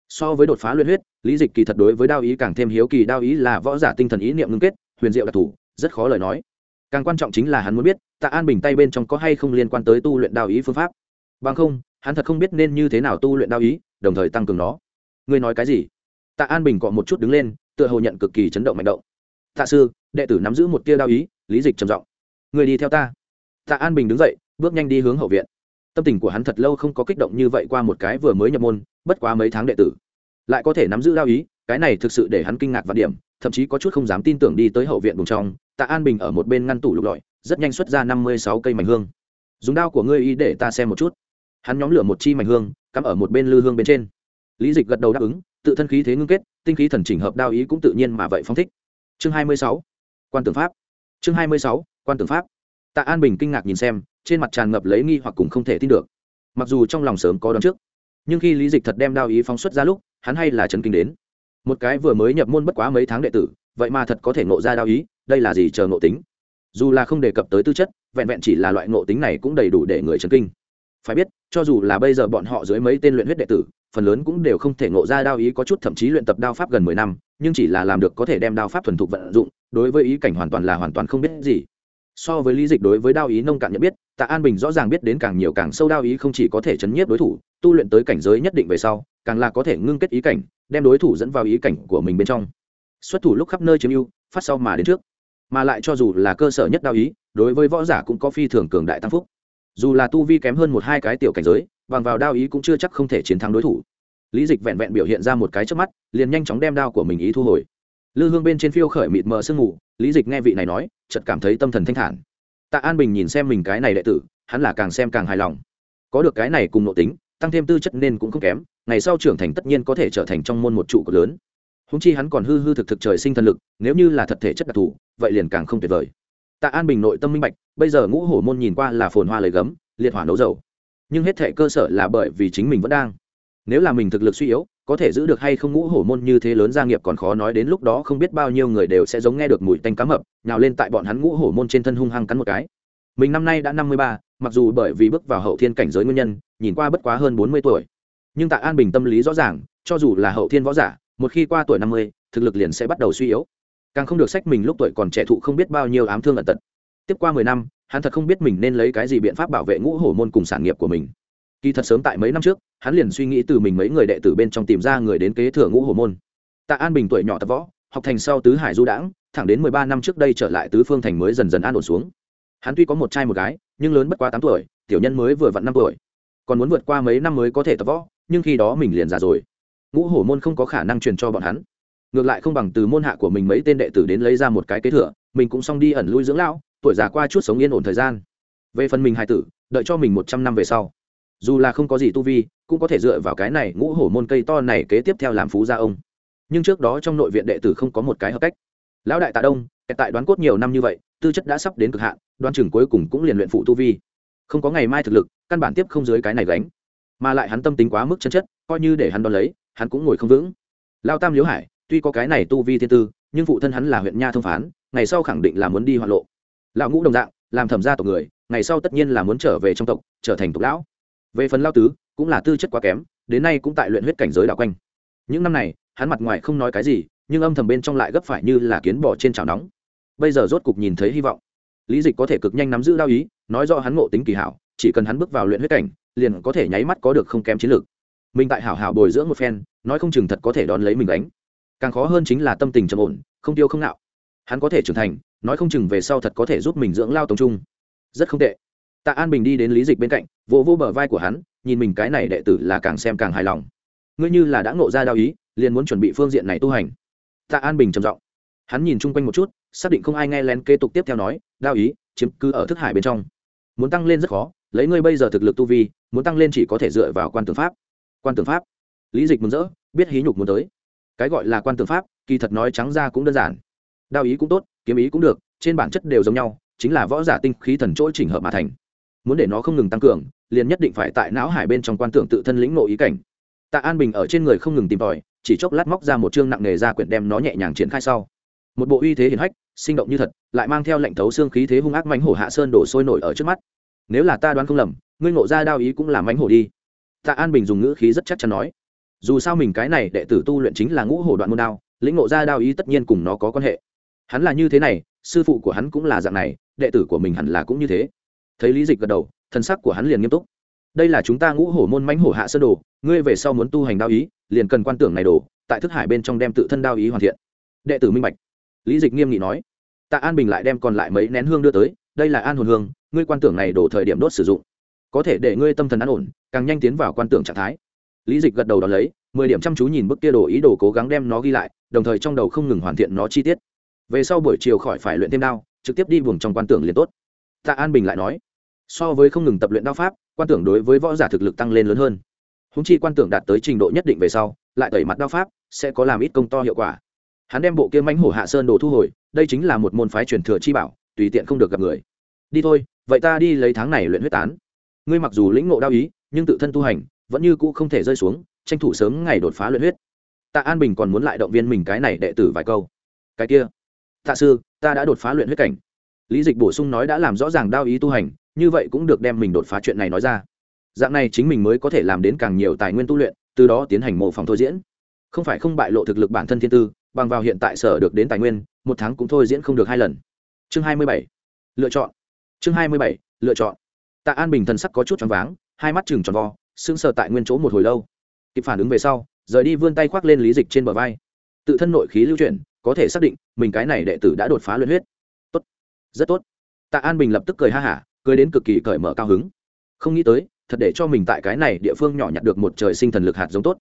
So với đột phá luyện huyết, lý dịch kỳ thật đối với đao ý càng thêm hiếu kỳ, đao ý là võ giả tinh thần ý niệm ngưng kết, huyền diệu đặc thù, rất khó lời nói. Càng quan trọng chính là hắn muốn biết, tạ an bình tay bên trong có hay không liên quan tới tu luyện đao ý phương pháp. Bằng không, hắn thật không biết nên như thế nào tu luyện đao ý, đồng thời tăng cường nó. Ngươi nói cái gì? Tạ an bình cọ một chút đứng lên tựa hồ nhận cực kỳ chấn động mạnh động. Tạ sư, đệ tử nắm giữ một tia đao ý, lý dịch trầm giọng. Người đi theo ta. Tạ an bình đứng dậy, bước nhanh đi hướng hậu viện. Tâm tình của hắn thật lâu không có kích động như vậy qua một cái vừa mới nhập môn, bất quá mấy tháng đệ tử. Lại có thể nắm giữ đao ý, cái này thực sự để hắn kinh ngạc và điểm, thậm chí có chút không dám tin tưởng đi tới hậu viện vùng trong. Tạ an bình ở một bên ngăn tủ lục lọi, rất nhanh xuất ra năm mươi sáu cây mảnh hương. Dùng đao của ngươi y để ta xem một chút. Hắn nhóm lửa một chi mảnh hương, cắm ở một bên lư hương bên trên. Lý dịch gật đầu đáp ứng tự thân khí thế ngưng kết, tinh khí thần chỉnh hợp đao ý cũng tự nhiên mà vậy phong thích. Chương hai mươi sáu, quan tưởng pháp. Chương hai mươi sáu, quan tưởng pháp. Tạ an bình kinh ngạc nhìn xem, trên mặt tràn ngập lấy nghi hoặc cùng không thể tin được. Mặc dù trong lòng sớm có đón trước, nhưng khi lý dịch thật đem đao ý phóng xuất ra lúc, hắn hay là trần kinh đến. Một cái vừa mới nhập môn bất quá mấy tháng đệ tử, vậy mà thật có thể ngộ ra đao ý, đây là gì chờ ngộ tính? Dù là không đề cập tới tư chất, vẹn vẹn chỉ là loại ngộ tính này cũng đầy đủ để người trần kinh. Phải biết cho dù là bây giờ bọn họ dưới mấy tên luyện huyết đệ tử, phần lớn cũng đều không thể ngộ ra đao ý có chút thậm chí luyện tập đao pháp gần mười năm, nhưng chỉ là làm được có thể đem đao pháp thuần thục vận dụng, đối với ý cảnh hoàn toàn là hoàn toàn không biết gì. So với lý dịch đối với đao ý nông cạn nhận biết, tạ an bình rõ ràng biết đến càng nhiều càng sâu đao ý không chỉ có thể chấn nhiếp đối thủ, tu luyện tới cảnh giới nhất định về sau, càng là có thể ngưng kết ý cảnh, đem đối thủ dẫn vào ý cảnh của mình bên trong. Xuất thủ lúc khắp nơi chiếm ưu, phát sau mà đến trước. Mà lại cho dù là cơ sở nhất đao ý, đối với võ giả cũng có phi thường cường đại tăng phúc dù là tu vi kém hơn một hai cái tiểu cảnh giới, bằng vào đao ý cũng chưa chắc không thể chiến thắng đối thủ. Lý dịch vẹn vẹn biểu hiện ra một cái trước mắt, liền nhanh chóng đem đao của mình ý thu hồi. Lư hương bên trên phiêu khởi mịt mờ sương mù, lý dịch nghe vị này nói, chợt cảm thấy tâm thần thanh thản. Tạ an bình nhìn xem mình cái này đệ tử, hắn là càng xem càng hài lòng. Có được cái này cùng nội tính, tăng thêm tư chất nên cũng không kém, ngày sau trưởng thành tất nhiên có thể trở thành trong môn một trụ cột lớn. Húng chi hắn còn hư hư thực thực trời sinh thần lực, nếu như là thật thể chất đặc thù, vậy liền càng không tuyệt vời tạ an bình nội tâm minh bạch, bây giờ ngũ hổ môn nhìn qua là phồn hoa lời gấm, liệt hỏa nấu dầu. Nhưng hết thể cơ sở là bởi vì chính mình vẫn đang. Nếu là mình thực lực suy yếu, có thể giữ được hay không ngũ hổ môn như thế lớn gia nghiệp còn khó nói đến lúc đó không biết bao nhiêu người đều sẽ giống nghe được mùi tanh cá mập, nhào lên tại bọn hắn ngũ hổ môn trên thân hung hăng cắn một cái. Mình năm nay đã năm mươi ba, mặc dù bởi vì bước vào hậu thiên cảnh giới nguyên nhân, nhìn qua bất quá hơn bốn mươi tuổi. Nhưng Tạ an bình tâm lý rõ ràng, cho dù là hậu thiên võ giả, một khi qua tuổi năm mươi, thực lực liền sẽ bắt đầu suy yếu càng không được sách mình lúc tuổi còn trẻ thụ không biết bao nhiêu ám thương ẩn tật. Tiếp qua mười năm, hắn thật không biết mình nên lấy cái gì biện pháp bảo vệ ngũ hổ môn cùng sản nghiệp của mình. Kỳ thật sớm tại mấy năm trước, hắn liền suy nghĩ từ mình mấy người đệ tử bên trong tìm ra người đến kế thừa ngũ hổ môn. Tạ an bình tuổi nhỏ tập võ, học thành sau tứ hải du đãng, thẳng đến mười ba năm trước đây trở lại tứ phương thành mới dần dần an ổn xuống. Hắn tuy có một trai một gái, nhưng lớn bất quá tám tuổi, tiểu nhân mới vừa vặn năm tuổi. Còn muốn vượt qua mấy năm mới có thể tập võ, nhưng khi đó mình liền già rồi. Ngũ hổ môn không có khả năng truyền cho bọn hắn ngược lại không bằng từ môn hạ của mình mấy tên đệ tử đến lấy ra một cái kế thừa, mình cũng xong đi ẩn lui dưỡng lão, tuổi già qua chút sống yên ổn thời gian. Về phần mình hai tử, đợi cho mình một trăm năm về sau. Dù là không có gì tu vi, cũng có thể dựa vào cái này ngũ hổ môn cây to này kế tiếp theo làm phú gia ông. Nhưng trước đó trong nội viện đệ tử không có một cái hợp cách. Lão đại tạ đông tại đoán cốt nhiều năm như vậy, tư chất đã sắp đến cực hạn đoan chừng cuối cùng cũng liền luyện phụ tu vi. Không có ngày mai thực lực, căn bản tiếp không dưới cái này gánh. Mà lại hắn tâm tính quá mức chân chất, coi như để hắn đón lấy, hắn cũng ngồi không vững. Lao tam liếu hải tuy có cái này tu vi thiên tư, nhưng phụ thân hắn là huyện nha thông phán, ngày sau khẳng định là muốn đi hoạn lộ. Lão ngũ đồng dạng, làm thẩm gia tộc người, ngày sau tất nhiên là muốn trở về trong tộc, trở thành tộc lão. Về phần lao tứ, cũng là tư chất quá kém, đến nay cũng tại luyện huyết cảnh giới đạo quanh. Những năm này, hắn mặt ngoài không nói cái gì, nhưng âm thầm bên trong lại gấp phải như là kiến bò trên chảo nóng. Bây giờ rốt cục nhìn thấy hy vọng. Lý dịch có thể cực nhanh nắm giữ đao ý, nói do hắn ngộ tính kỳ hảo, chỉ cần hắn bước vào luyện huyết cảnh, liền có thể nháy mắt có được không kém chiến lược. Mình tại hảo hảo bồi dưỡng một phen, nói không chừng thật có thể đón lấy mình đánh càng khó hơn chính là tâm tình trầm ổn, không tiêu không nạo. Hắn có thể trưởng thành, nói không chừng về sau thật có thể giúp mình dưỡng lao tống trung. Rất không tệ. Tạ an bình đi đến lý dịch bên cạnh, vỗ vỗ bờ vai của hắn, nhìn mình cái này đệ tử là càng xem càng hài lòng. Ngươi như là đã ngộ ra đao ý, liền muốn chuẩn bị phương diện này tu hành. Tạ an bình trầm giọng. Hắn nhìn chung quanh một chút, xác định không ai nghe lén kế tục tiếp theo nói đao ý, chiếm cứ ở thức hải bên trong. Muốn tăng lên rất khó, lấy ngươi bây giờ thực lực tu vi, muốn tăng lên chỉ có thể dựa vào quan tưởng pháp. Quan tưởng pháp. Lý dịch mừng rỡ, biết hí nhục muốn tới cái gọi là quan tưởng pháp, kỳ thật nói trắng ra cũng đơn giản. Đao ý cũng tốt, kiếm ý cũng được, trên bản chất đều giống nhau, chính là võ giả tinh khí thần chỗ chỉnh hợp mà thành. Muốn để nó không ngừng tăng cường, liền nhất định phải tại não hải bên trong quan tưởng tự thân lĩnh ngộ ý cảnh. Tạ an bình ở trên người không ngừng tìm tòi, chỉ chốc lát móc ra một chương nặng nề ra quyển đem nó nhẹ nhàng triển khai sau. Một bộ uy thế hiển hách, sinh động như thật, lại mang theo lệnh thấu xương khí thế hung ác mánh hổ hạ sơn đổ sôi nổi ở trước mắt. Nếu là ta đoán không lầm, ngươi ngộ ra đao ý cũng là mánh hổ đi. Tạ an bình dùng ngữ khí rất chắc chắn nói dù sao mình cái này đệ tử tu luyện chính là ngũ hổ đoạn môn đao, lĩnh ngộ ra đao ý tất nhiên cùng nó có quan hệ. Hắn là như thế này, sư phụ của hắn cũng là dạng này, đệ tử của mình hẳn là cũng như thế. Thấy lý dịch gật đầu, thân sắc của hắn liền nghiêm túc. Đây là chúng ta ngũ hổ môn mánh hổ hạ sơn đồ, ngươi về sau muốn tu hành đao ý, liền cần quan tưởng này đồ, tại thức hải bên trong đem tự thân đao ý hoàn thiện. Đệ tử minh bạch. Lý dịch nghiêm nghị nói. Tạ an bình lại đem còn lại mấy nén hương đưa tới, đây là an hồn hương, ngươi quan tưởng này đổ thời điểm đốt sử dụng. Có thể để ngươi tâm thần an ổn, càng nhanh tiến vào quan tưởng trạng thái lý dịch gật đầu đón lấy, mười điểm chăm chú nhìn bức kia đồ ý đồ cố gắng đem nó ghi lại, đồng thời trong đầu không ngừng hoàn thiện nó chi tiết. Về sau buổi chiều khỏi phải luyện thêm đao, trực tiếp đi vùng trong quan tưởng liền tốt. Tạ an bình lại nói, so với không ngừng tập luyện đao pháp, quan tưởng đối với võ giả thực lực tăng lên lớn hơn. Húng chi quan tưởng đạt tới trình độ nhất định về sau, lại tẩy mặt đao pháp, sẽ có làm ít công to hiệu quả. Hắn đem bộ kia mánh hổ hạ sơn đồ thu hồi, đây chính là một môn phái truyền thừa chi bảo, tùy tiện không được gặp người. Đi thôi, vậy ta đi lấy tháng này luyện huyết tán. Ngươi mặc dù lĩnh ngộ đao ý, nhưng tự thân tu hành vẫn như cũ không thể rơi xuống, tranh thủ sớm ngày đột phá luyện huyết. Tạ an bình còn muốn lại động viên mình cái này đệ tử vài câu. Cái kia, tạ sư, ta đã đột phá luyện huyết cảnh. Lý dịch bổ sung nói đã làm rõ ràng đao ý tu hành, như vậy cũng được đem mình đột phá chuyện này nói ra. Dạng này chính mình mới có thể làm đến càng nhiều tài nguyên tu luyện, từ đó tiến hành mô phỏng thôi diễn. Không phải không bại lộ thực lực bản thân thiên tư, bằng vào hiện tại sở được đến tài nguyên, một tháng cũng thôi diễn không được hai lần. Chương hai mươi bảy, lựa chọn. Chương hai mươi bảy, lựa chọn. Tạ an bình thần sắc có chút choáng váng, hai mắt chừng tròn vo sững sờ tại nguyên chỗ một hồi lâu. Kịp phản ứng về sau, rời đi vươn tay khoác lên lý dịch trên bờ vai. Tự thân nội khí lưu chuyển, có thể xác định mình cái này đệ tử đã đột phá luyện huyết. Tốt. Rất tốt. Tạ an bình lập tức cười ha hả, cười đến cực kỳ cởi mở cao hứng. Không nghĩ tới, thật để cho mình tại cái này địa phương nhỏ nhặt được một trời sinh thần lực hạt giống tốt.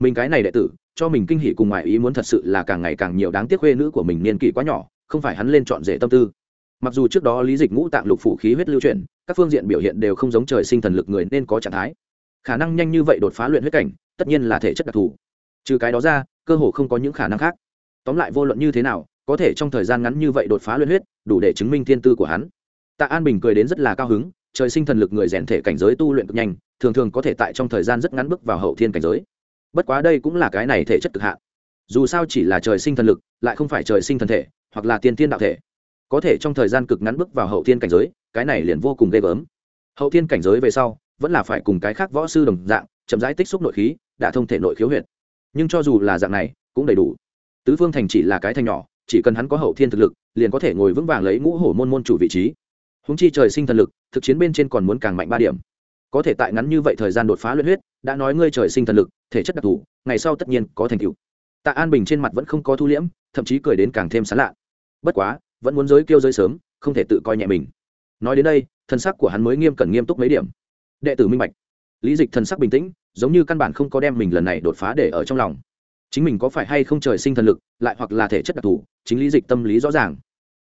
Mình cái này đệ tử, cho mình kinh hỉ cùng ngoại ý muốn thật sự là càng ngày càng nhiều đáng tiếc khuê nữ của mình niên kỷ quá nhỏ, không phải hắn lên chọn rể tâm tư. Mặc dù trước đó lý dịch ngũ tạng lục phủ khí huyết lưu chuyển, các phương diện biểu hiện đều không giống trời sinh thần lực người nên có trạng thái khả năng nhanh như vậy đột phá luyện huyết cảnh, tất nhiên là thể chất đặc thù. Trừ cái đó ra, cơ hồ không có những khả năng khác. Tóm lại vô luận như thế nào, có thể trong thời gian ngắn như vậy đột phá luyện huyết, đủ để chứng minh thiên tư của hắn. Tạ an bình cười đến rất là cao hứng, trời sinh thần lực người rèn thể cảnh giới tu luyện cực nhanh, thường thường có thể tại trong thời gian rất ngắn bước vào hậu thiên cảnh giới. Bất quá đây cũng là cái này thể chất cực hạn. Dù sao chỉ là trời sinh thần lực, lại không phải trời sinh thần thể, hoặc là tiên tiên đạo thể. Có thể trong thời gian cực ngắn bước vào hậu thiên cảnh giới, cái này liền vô cùng ghê gớm. Hậu thiên cảnh giới về sau vẫn là phải cùng cái khác võ sư đồng dạng, chậm rãi tích xúc nội khí đã thông thể nội khiếu huyệt. Nhưng cho dù là dạng này, cũng đầy đủ. Tứ phương thành chỉ là cái thành nhỏ, chỉ cần hắn có hậu thiên thực lực, liền có thể ngồi vững vàng lấy ngũ hổ môn môn chủ vị trí. Húng chi trời sinh thần lực, thực chiến bên trên còn muốn càng mạnh ba điểm. Có thể tại ngắn như vậy thời gian đột phá luyện huyết, đã nói ngươi trời sinh thần lực, thể chất đặc thù, ngày sau tất nhiên có thành tựu. Tạ an bình trên mặt vẫn không có thu liễm, thậm chí cười đến càng thêm sán lạ. Bất quá, vẫn muốn giới kêu giới sớm, không thể tự coi nhẹ mình. Nói đến đây, thân sắc của hắn mới nghiêm cẩn nghiêm túc mấy điểm đệ tử minh bạch. Lý dịch thần sắc bình tĩnh, giống như căn bản không có đem mình lần này đột phá để ở trong lòng. Chính mình có phải hay không trời sinh thần lực, lại hoặc là thể chất đặc thù, chính lý dịch tâm lý rõ ràng.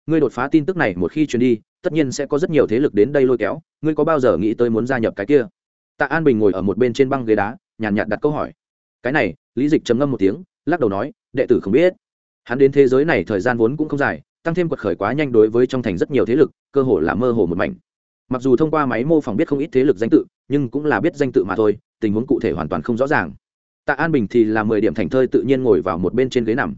Ngươi đột phá tin tức này một khi truyền đi, tất nhiên sẽ có rất nhiều thế lực đến đây lôi kéo, ngươi có bao giờ nghĩ tới muốn gia nhập cái kia? Tạ an bình ngồi ở một bên trên băng ghế đá, nhàn nhạt đặt câu hỏi. Cái này, lý dịch trầm ngâm một tiếng, lắc đầu nói, đệ tử không biết. Hắn đến thế giới này thời gian vốn cũng không dài, tăng thêm quật khởi quá nhanh đối với trong thành rất nhiều thế lực, cơ hồ là mơ hồ một mảnh mặc dù thông qua máy mô phỏng biết không ít thế lực danh tự, nhưng cũng là biết danh tự mà thôi, tình huống cụ thể hoàn toàn không rõ ràng. Tạ an bình thì là mười điểm thành thơi tự nhiên ngồi vào một bên trên ghế nằm.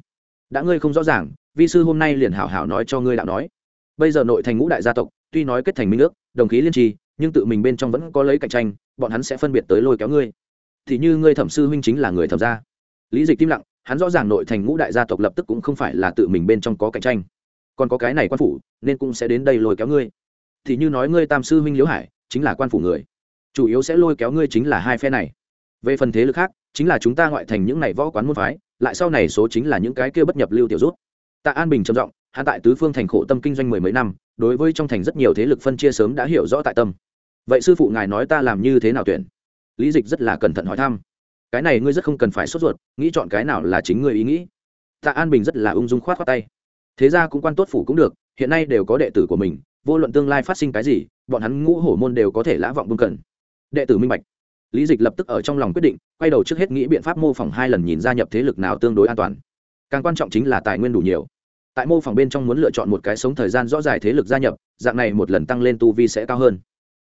Đã ngươi không rõ ràng, vi sư hôm nay liền hảo hảo nói cho ngươi đạo nói. Bây giờ nội thành ngũ đại gia tộc, tuy nói kết thành minh ước, đồng khí liên trì nhưng tự mình bên trong vẫn có lấy cạnh tranh, bọn hắn sẽ phân biệt tới lôi kéo ngươi. Thì như ngươi thẩm sư huynh chính là người thẩm gia. Lý dịch tim lặng, hắn rõ ràng nội thành ngũ đại gia tộc lập tức cũng không phải là tự mình bên trong có cạnh tranh. Còn có cái này quan phủ, nên cũng sẽ đến đây lôi kéo ngươi thì như nói ngươi tam sư huynh liễu hải, chính là quan phủ người. Chủ yếu sẽ lôi kéo ngươi chính là hai phe này. Về phần thế lực khác, chính là chúng ta ngoại thành những này võ quán môn phái, lại sau này số chính là những cái kia bất nhập lưu tiểu rút. Tạ an bình trầm giọng hạ tại tứ phương thành khổ tâm kinh doanh mười mấy năm, đối với trong thành rất nhiều thế lực phân chia sớm đã hiểu rõ tại tâm. Vậy sư phụ ngài nói ta làm như thế nào tuyển? Lý dịch rất là cẩn thận hỏi thăm. Cái này ngươi rất không cần phải sốt ruột, nghĩ chọn cái nào là chính ngươi ý nghĩ. Tạ an bình rất là ung dung khoát khoát tay. Thế ra cũng quan tốt phủ cũng được, hiện nay đều có đệ tử của mình vô luận tương lai phát sinh cái gì, bọn hắn ngũ hổ môn đều có thể lã vọng vương cần. Đệ tử minh bạch. Lý dịch lập tức ở trong lòng quyết định, quay đầu trước hết nghĩ biện pháp mô phỏng hai lần nhìn gia nhập thế lực nào tương đối an toàn. Càng quan trọng chính là tài nguyên đủ nhiều. Tại mô phỏng bên trong muốn lựa chọn một cái sống thời gian rõ dài thế lực gia nhập, dạng này một lần tăng lên tu vi sẽ cao hơn.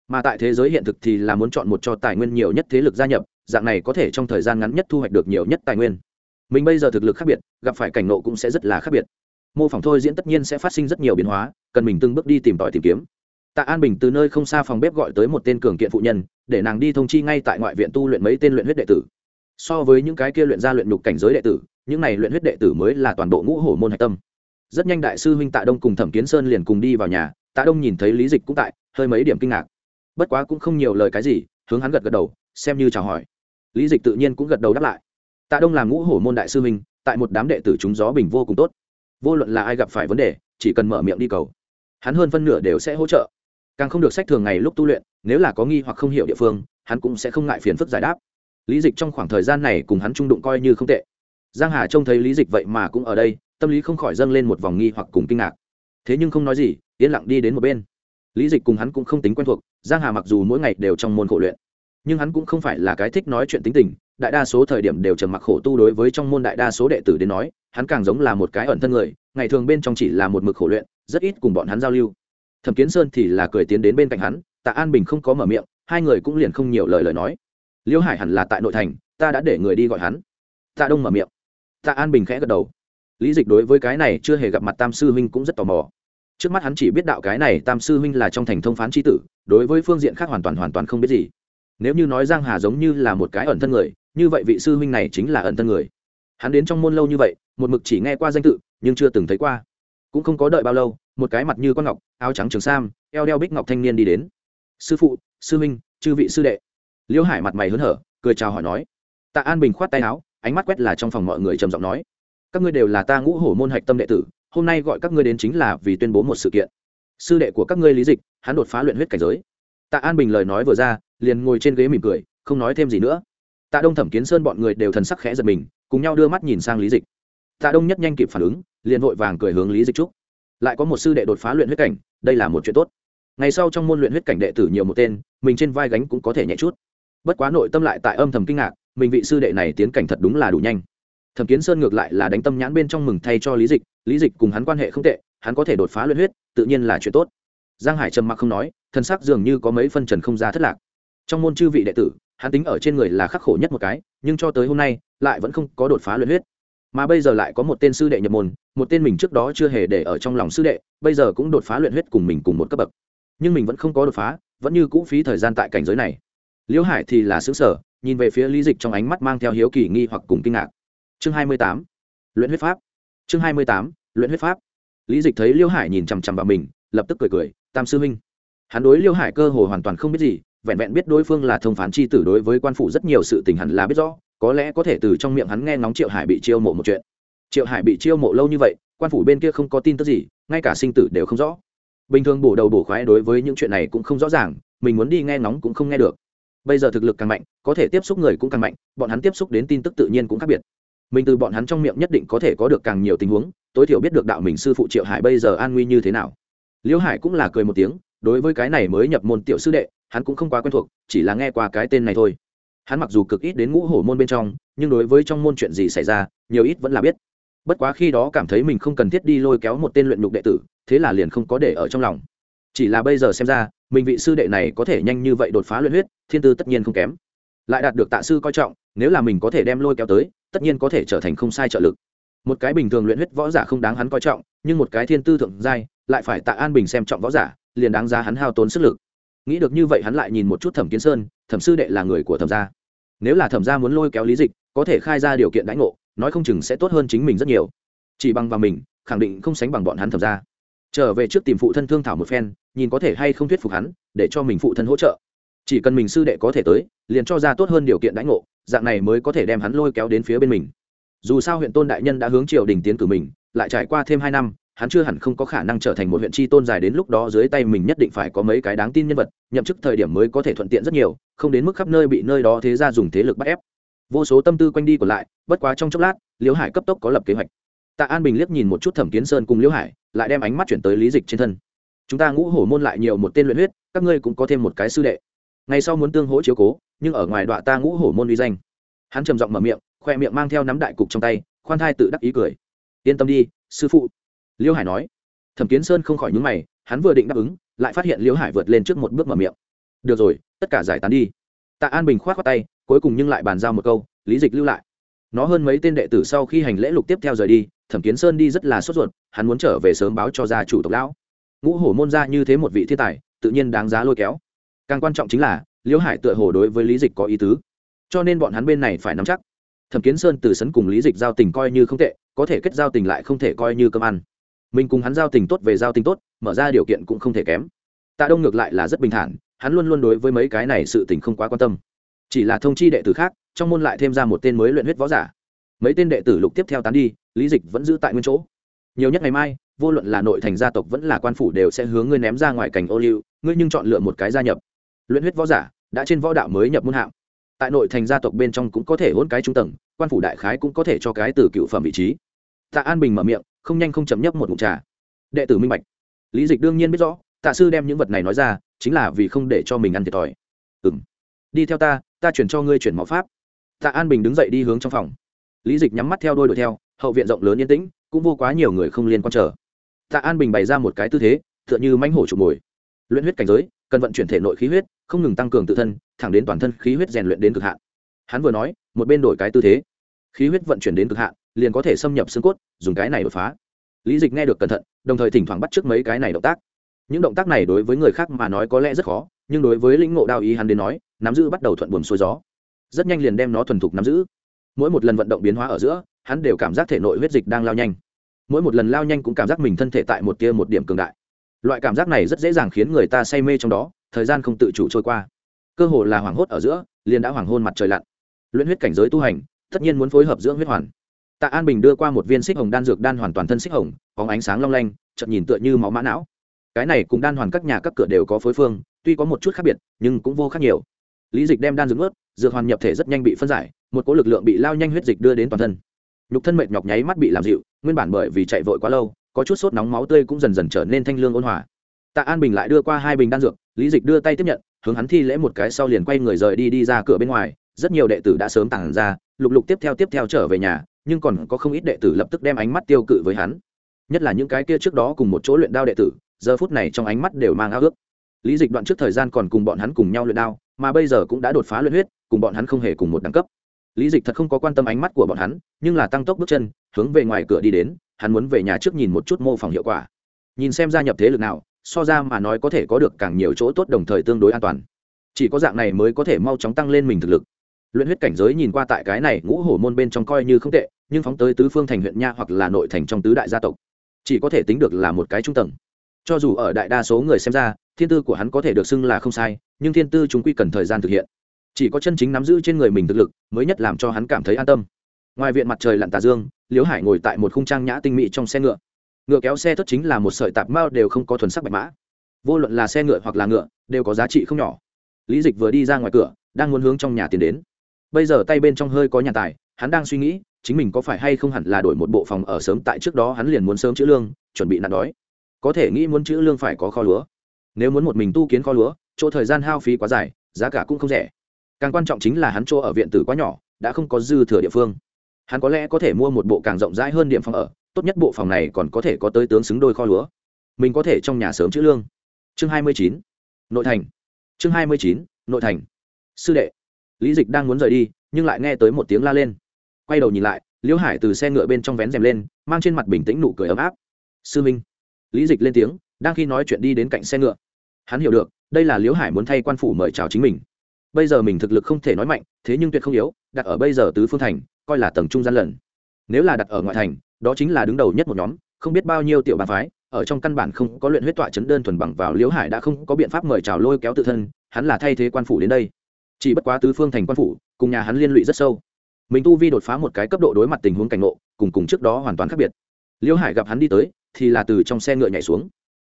Mà tại thế giới hiện thực thì là muốn chọn một cho tài nguyên nhiều nhất thế lực gia nhập, dạng này có thể trong thời gian ngắn nhất thu hoạch được nhiều nhất tài nguyên. Mình bây giờ thực lực khác biệt, gặp phải cảnh nộ cũng sẽ rất là khác biệt mô phỏng thôi diễn tất nhiên sẽ phát sinh rất nhiều biến hóa, cần mình từng bước đi tìm tòi tìm kiếm. Tạ an bình từ nơi không xa phòng bếp gọi tới một tên cường kiện phụ nhân, để nàng đi thông chi ngay tại ngoại viện tu luyện mấy tên luyện huyết đệ tử. So với những cái kia luyện ra luyện nhục cảnh giới đệ tử, những này luyện huyết đệ tử mới là toàn bộ ngũ hổ môn hạch tâm. Rất nhanh đại sư huynh tạ đông cùng thẩm kiến sơn liền cùng đi vào nhà, tạ đông nhìn thấy lý dịch cũng tại, hơi mấy điểm kinh ngạc. Bất quá cũng không nhiều lời cái gì, hướng hắn gật gật đầu, xem như chào hỏi. Lý dịch tự nhiên cũng gật đầu đáp lại. Tạ đông làm ngũ hổ môn đại sư huynh, tại một đám đệ tử chúng gió bình vô cùng tốt vô luận là ai gặp phải vấn đề, chỉ cần mở miệng đi cầu. Hắn hơn phân nửa đều sẽ hỗ trợ. Càng không được sách thường ngày lúc tu luyện, nếu là có nghi hoặc không hiểu địa phương, hắn cũng sẽ không ngại phiền phức giải đáp. Lý dịch trong khoảng thời gian này cùng hắn trung đụng coi như không tệ. Giang hà trông thấy lý dịch vậy mà cũng ở đây, tâm lý không khỏi dâng lên một vòng nghi hoặc cùng kinh ngạc. Thế nhưng không nói gì, yên lặng đi đến một bên. Lý dịch cùng hắn cũng không tính quen thuộc, giang hà mặc dù mỗi ngày đều trong môn khổ luyện, nhưng hắn cũng không phải là cái thích nói chuyện tính tình đại đa số thời điểm đều trầm mặc khổ tu đối với trong môn đại đa số đệ tử đến nói, hắn càng giống là một cái ẩn thân người, ngày thường bên trong chỉ là một mực khổ luyện, rất ít cùng bọn hắn giao lưu. Thẩm kiến sơn thì là cười tiến đến bên cạnh hắn, tạ an bình không có mở miệng, hai người cũng liền không nhiều lời lời nói. Liễu hải hẳn là tại nội thành, ta đã để người đi gọi hắn. Tạ đông mở miệng. Tạ an bình khẽ gật đầu. Lý dịch đối với cái này chưa hề gặp mặt tam sư huynh cũng rất tò mò. Trước mắt hắn chỉ biết đạo cái này tam sư huynh là trong thành thông phán tri tử, đối với phương diện khác hoàn toàn hoàn toàn không biết gì nếu như nói giang hà giống như là một cái ẩn thân người, như vậy vị sư huynh này chính là ẩn thân người. Hắn đến trong môn lâu như vậy, một mực chỉ nghe qua danh tự, nhưng chưa từng thấy qua. Cũng không có đợi bao lâu, một cái mặt như con ngọc, áo trắng trường sam, eo đeo bích ngọc thanh niên đi đến. Sư phụ, sư huynh, chư vị sư đệ. Liễu hải mặt mày hớn hở, cười chào hỏi nói. Tạ an bình khoát tay áo, ánh mắt quét là trong phòng mọi người trầm giọng nói. Các ngươi đều là ta ngũ hổ môn hạch tâm đệ tử, hôm nay gọi các ngươi đến chính là vì tuyên bố một sự kiện. Sư đệ của các ngươi lý dịch, hắn đột phá luyện huyết cảnh giới. Tạ an bình lời nói vừa ra liền ngồi trên ghế mỉm cười, không nói thêm gì nữa. Tạ đông thẩm kiến sơn bọn người đều thần sắc khẽ giật mình, cùng nhau đưa mắt nhìn sang lý dịch. Tạ đông nhất nhanh kịp phản ứng, liền vội vàng cười hướng lý dịch trúc lại có một sư đệ đột phá luyện huyết cảnh, đây là một chuyện tốt. Ngày sau trong môn luyện huyết cảnh đệ tử nhiều một tên, mình trên vai gánh cũng có thể nhẹ chút. Bất quá nội tâm lại tại âm thầm kinh ngạc, mình vị sư đệ này tiến cảnh thật đúng là đủ nhanh. Thẩm kiến sơn ngược lại là đánh tâm nhãn bên trong mừng thay cho lý dịch lý dịch cùng hắn quan hệ không tệ, hắn có thể đột phá luyện huyết, tự nhiên là chuyện tốt. Giang hải trầm mặc không nói thân sắc dường như có mấy phân trần không ra thất lạc trong môn chư vị đệ tử, hắn tính ở trên người là khắc khổ nhất một cái, nhưng cho tới hôm nay, lại vẫn không có đột phá luyện huyết. Mà bây giờ lại có một tên sư đệ nhập môn, một tên mình trước đó chưa hề để ở trong lòng sư đệ, bây giờ cũng đột phá luyện huyết cùng mình cùng một cấp bậc. Nhưng mình vẫn không có đột phá, vẫn như cũ phí thời gian tại cảnh giới này. Liễu hải thì là xứng sở, nhìn về phía lý dịch trong ánh mắt mang theo hiếu kỳ, nghi hoặc cùng kinh ngạc. Chương hai mươi tám. Luyện huyết pháp. Chương hai mươi tám. Luyện huyết pháp. Lý dịch thấy liễu hải nhìn chằm chằm vào mình, lập tức cười cười, tam sư huynh. Hắn đối liễu hải cơ hồ hoàn toàn không biết gì vẹn vẹn biết đối phương là thông phán chi tử đối với quan phủ rất nhiều sự tình hẳn là biết rõ, có lẽ có thể từ trong miệng hắn nghe ngóng triệu hải bị chiêu mộ một chuyện. Triệu hải bị chiêu mộ lâu như vậy, quan phủ bên kia không có tin tức gì, ngay cả sinh tử đều không rõ. Bình thường bổ đầu bổ khoái đối với những chuyện này cũng không rõ ràng, mình muốn đi nghe ngóng cũng không nghe được. Bây giờ thực lực càng mạnh, có thể tiếp xúc người cũng càng mạnh, bọn hắn tiếp xúc đến tin tức tự nhiên cũng khác biệt. Mình từ bọn hắn trong miệng nhất định có thể có được càng nhiều tình huống, tối thiểu biết được đạo mình sư phụ triệu hải bây giờ an nguy như thế nào. Liễu hải cũng là cười một tiếng đối với cái này mới nhập môn tiểu sư đệ, hắn cũng không quá quen thuộc, chỉ là nghe qua cái tên này thôi. Hắn mặc dù cực ít đến ngũ hổ môn bên trong, nhưng đối với trong môn chuyện gì xảy ra, nhiều ít vẫn là biết. Bất quá khi đó cảm thấy mình không cần thiết đi lôi kéo một tên luyện nhục đệ tử, thế là liền không có để ở trong lòng. Chỉ là bây giờ xem ra, mình vị sư đệ này có thể nhanh như vậy đột phá luyện huyết, thiên tư tất nhiên không kém. Lại đạt được tạ sư coi trọng, nếu là mình có thể đem lôi kéo tới, tất nhiên có thể trở thành không sai trợ lực. Một cái bình thường luyện huyết võ giả không đáng hắn coi trọng, nhưng một cái thiên tư thượng giai, lại phải tạ an bình xem trọng võ giả liền đáng giá hắn hao tốn sức lực. Nghĩ được như vậy hắn lại nhìn một chút thẩm kiến sơn, thẩm sư đệ là người của thẩm gia. Nếu là thẩm gia muốn lôi kéo lý dịch, có thể khai ra điều kiện đãi ngộ, nói không chừng sẽ tốt hơn chính mình rất nhiều. Chỉ bằng vào mình, khẳng định không sánh bằng bọn hắn thẩm gia. Trở về trước tìm phụ thân thương thảo một phen, nhìn có thể hay không thuyết phục hắn, để cho mình phụ thân hỗ trợ. Chỉ cần mình sư đệ có thể tới, liền cho ra tốt hơn điều kiện đãi ngộ, dạng này mới có thể đem hắn lôi kéo đến phía bên mình. Dù sao huyện tôn đại nhân đã hướng triều đình tiến cử mình, lại trải qua thêm hai năm hắn chưa hẳn không có khả năng trở thành một huyện tri tôn dài đến lúc đó dưới tay mình nhất định phải có mấy cái đáng tin nhân vật, nhậm chức thời điểm mới có thể thuận tiện rất nhiều, không đến mức khắp nơi bị nơi đó thế ra dùng thế lực bắt ép. Vô số tâm tư quanh đi còn lại, bất quá trong chốc lát, liễu hải cấp tốc có lập kế hoạch. Tạ an bình liếc nhìn một chút thẩm kiến sơn cùng liễu hải, lại đem ánh mắt chuyển tới lý dịch trên thân. Chúng ta ngũ hổ môn lại nhiều một tên luyện huyết, các ngươi cũng có thêm một cái sư đệ. Ngày sau muốn tương hỗ chiếu cố, nhưng ở ngoài đoạn ta ngũ hổ môn uy danh. Hắn trầm giọng mở miệng, khoe miệng mang theo nắm đại cục trong tay, khoan thai tự đắc ý cười. Yên tâm đi, sư phụ liêu hải nói. Thẩm kiến sơn không khỏi nhúng mày, hắn vừa định đáp ứng, lại phát hiện liêu hải vượt lên trước một bước mở miệng. Được rồi, tất cả giải tán đi. Tạ an bình k h o á t khoác tay, cuối cùng nhưng lại bàn giao một câu, lý dịch lưu lại. Nó hơn mấy tên đệ tử sau khi hành lễ lục tiếp theo rời đi, thẩm kiến sơn đi rất là sốt ruột, hắn muốn trở về sớm báo cho gia chủ tộc lão. Ngũ hổ môn ra như thế một vị thiên tài, tự nhiên đáng giá lôi kéo. Càng quan trọng chính là liễu hải tựa hồ đối với lý dịch có ý tứ. Cho nên bọn hắn bên này phải nắm chắc. Thẩm kiến sơn từ sấn cùng lý dịch giao tình coi như không tệ, có thể kết giao tình lại không thể coi như cơm ăn mình cùng hắn giao tình tốt về giao tình tốt, mở ra điều kiện cũng không thể kém. Tạ đông ngược lại là rất bình thản, hắn luôn luôn đối với mấy cái này sự tình không quá quan tâm. Chỉ là thông chi đệ tử khác, trong môn lại thêm ra một tên mới luyện huyết võ giả. Mấy tên đệ tử lục tiếp theo tán đi, lý dịch vẫn giữ tại nguyên chỗ. Nhiều nhất ngày mai, vô luận là nội thành gia tộc vẫn là quan phủ đều sẽ hướng ngươi ném ra ngoài cảnh ô liu, ngươi nhưng chọn lựa một cái gia nhập. Luyện huyết võ giả đã trên võ đạo mới nhập môn hạng. Tại nội thành gia tộc bên trong cũng có thể hôn cái trung tầng, quan phủ đại khái cũng có thể cho cái từ cựu phẩm vị trí. Tạ an bình mở miệng không nhanh không chấm nhấp một mụn trà. Đệ tử minh bạch. Lý dịch đương nhiên biết rõ, tạ sư đem những vật này nói ra, chính là vì không để cho mình ăn thiệt thòi. Ừ m đi theo ta ta chuyển cho ngươi chuyển máu pháp. Tạ an bình đứng dậy đi hướng trong phòng. Lý dịch nhắm mắt theo đôi đuổi theo, hậu viện rộng lớn yên tĩnh, cũng vô quá nhiều người không liên quan trở tạ an bình bày ra một cái tư thế, tựa như ư manh hổ trục mồi. Luyện huyết cảnh giới, cần vận chuyển thể nội khí huyết, không ngừng tăng cường tự thân, thẳng đến toàn thân khí huyết rèn luyện đến cực hạn. Hắn vừa nói, một bên đổi cái tư thế. Khí huyết vận chuyển đến cực hạn liền có thể xâm nhập xương cốt, dùng cái này đột phá. Lý dịch nghe được cẩn thận, đồng thời thỉnh thoảng bắt trước mấy cái này động tác. Những động tác này đối với người khác mà nói có lẽ rất khó, nhưng đối với lĩnh ngộ đao ý hắn đến nói, nắm giữ bắt đầu thuận buồm xuôi gió. Rất nhanh liền đem nó thuần thục nắm giữ. Mỗi một lần vận động biến hóa ở giữa, hắn đều cảm giác thể nội huyết dịch đang lao nhanh. Mỗi một lần lao nhanh cũng cảm giác mình thân thể tại một tia một điểm cường đại. Loại cảm giác này rất dễ dàng khiến người ta say mê trong đó, thời gian không tự chủ trôi qua. Cơ hồ là hoảng hốt ở giữa, liền đã hoàng hôn mặt trời lặn. Luyện huyết cảnh giới tu hành, tất nhiên muốn phối hợp dưỡng huyết hoàn tạ an bình đưa qua một viên xích hồng đan dược đan hoàn toàn thân xích hồng, có ánh sáng long lanh chậm nhìn tựa như máu mã não. Cái này cùng đan hoàn các nhà các cửa đều có phối phương, tuy có một chút khác biệt, nhưng cũng vô khác nhiều. Lý dịch đem đan dược ướt dược hoàn nhập thể rất nhanh bị phân giải, một cỗ lực lượng bị lao nhanh huyết dịch đưa đến toàn thân. Nhục thân mệt nhọc nháy mắt bị làm dịu, nguyên bản bởi vì chạy vội quá lâu, có chút sốt nóng máu tươi cũng dần dần trở nên thanh lương ôn hòa. Tạ an bình lại đưa qua hai bình đan dược, lý dịch đưa tay tiếp nhận, hướng hắn thi lễ một cái sau liền quay người rời đi đi ra cửa bên ngoài, rất nhiều đệ tử đã sớm tản ra, lục lục tiếp theo tiếp theo trở về nhà nhưng còn có không ít đệ tử lập tức đem ánh mắt tiêu cự với hắn. Nhất là những cái kia trước đó cùng một chỗ luyện đao đệ tử, giờ phút này trong ánh mắt đều mang ao ước. Lý dịch đoạn trước thời gian còn cùng bọn hắn cùng nhau luyện đao, mà bây giờ cũng đã đột phá luyện huyết, cùng bọn hắn không hề cùng một đẳng cấp. Lý dịch thật không có quan tâm ánh mắt của bọn hắn, nhưng là tăng tốc bước chân, hướng về ngoài cửa đi đến, hắn muốn về nhà trước nhìn một chút mô phỏng hiệu quả. Nhìn xem gia nhập thế lực nào, so ra mà nói có thể có được càng nhiều chỗ tốt đồng thời tương đối an toàn. Chỉ có dạng này mới có thể mau chóng tăng lên mình thực lực. Luyện huyết cảnh giới nhìn qua tại cái này ngũ hổ môn bên trong coi như không tệ nhưng phóng tới tứ phương thành huyện nha hoặc là nội thành trong tứ đại gia tộc, chỉ có thể tính được là một cái trung tầng. Cho dù ở đại đa số người xem ra, thiên tư của hắn có thể được xưng là không sai, nhưng thiên tư chúng quy cần thời gian thực hiện. Chỉ có chân chính nắm giữ trên người mình thực lực mới nhất làm cho hắn cảm thấy an tâm. Ngoài viện mặt trời lặn tà dương, liễu hải ngồi tại một khung trang nhã tinh mỹ trong xe ngựa. Ngựa kéo xe thất chính là một sợi tạp mao đều không có thuần sắc bạch mã. Vô luận là xe ngựa hoặc là ngựa, đều có giá trị không nhỏ. Lý dịch vừa đi ra ngoài cửa, đang muốn hướng trong nhà tiến đến. Bây giờ tay bên trong hơi có nhà tài, hắn đang suy nghĩ chính mình có phải hay không hẳn là đổi một bộ phòng ở sớm tại trước đó hắn liền muốn sớm chữ lương, chuẩn bị nạn đói. Có thể nghĩ muốn chữ lương phải có kho lúa. Nếu muốn một mình tu kiến kho lúa, chỗ thời gian hao phí quá dài, giá cả cũng không rẻ. Càng quan trọng chính là hắn chỗ ở viện tử quá nhỏ, đã không có dư thừa địa phương. Hắn có lẽ có thể mua một bộ càng rộng rãi hơn điểm phòng ở, tốt nhất bộ phòng này còn có thể có tới tướng xứng đôi kho lúa. Mình có thể trong nhà sớm chữ lương. Chương hai mươi chín, nội thành. Chương hai mươi chín, nội thành. Sư đệ, lý dịch đang muốn rời đi, nhưng lại nghe tới một tiếng la lên quay đầu nhìn lại, liễu hải từ xe ngựa bên trong vén rèm lên, mang trên mặt bình tĩnh nụ cười ấm áp. Sư minh. Lý dịch lên tiếng, đang khi nói chuyện đi đến cạnh xe ngựa. Hắn hiểu được, đây là liễu hải muốn thay quan phủ mời chào chính mình. Bây giờ mình thực lực không thể nói mạnh, thế nhưng tuyệt không yếu, đặt ở bây giờ tứ phương thành, coi là tầng trung gian lần. Nếu là đặt ở ngoại thành, đó chính là đứng đầu nhất một nhóm, không biết bao nhiêu tiểu bàn phái, ở trong căn bản không có luyện huyết tọa chấn đơn thuần bằng vào liễu hải đã không có biện pháp mời chào lôi kéo tự thân, hắn là thay thế quan phủ đến đây. Chỉ bất quá tứ phương thành quan phủ, cùng nhà hắn liên lụy rất sâu mình tu vi đột phá một cái cấp độ đối mặt tình huống cảnh ngộ, cùng cùng trước đó hoàn toàn khác biệt. Liễu hải gặp hắn đi tới, thì là từ trong xe ngựa nhảy xuống.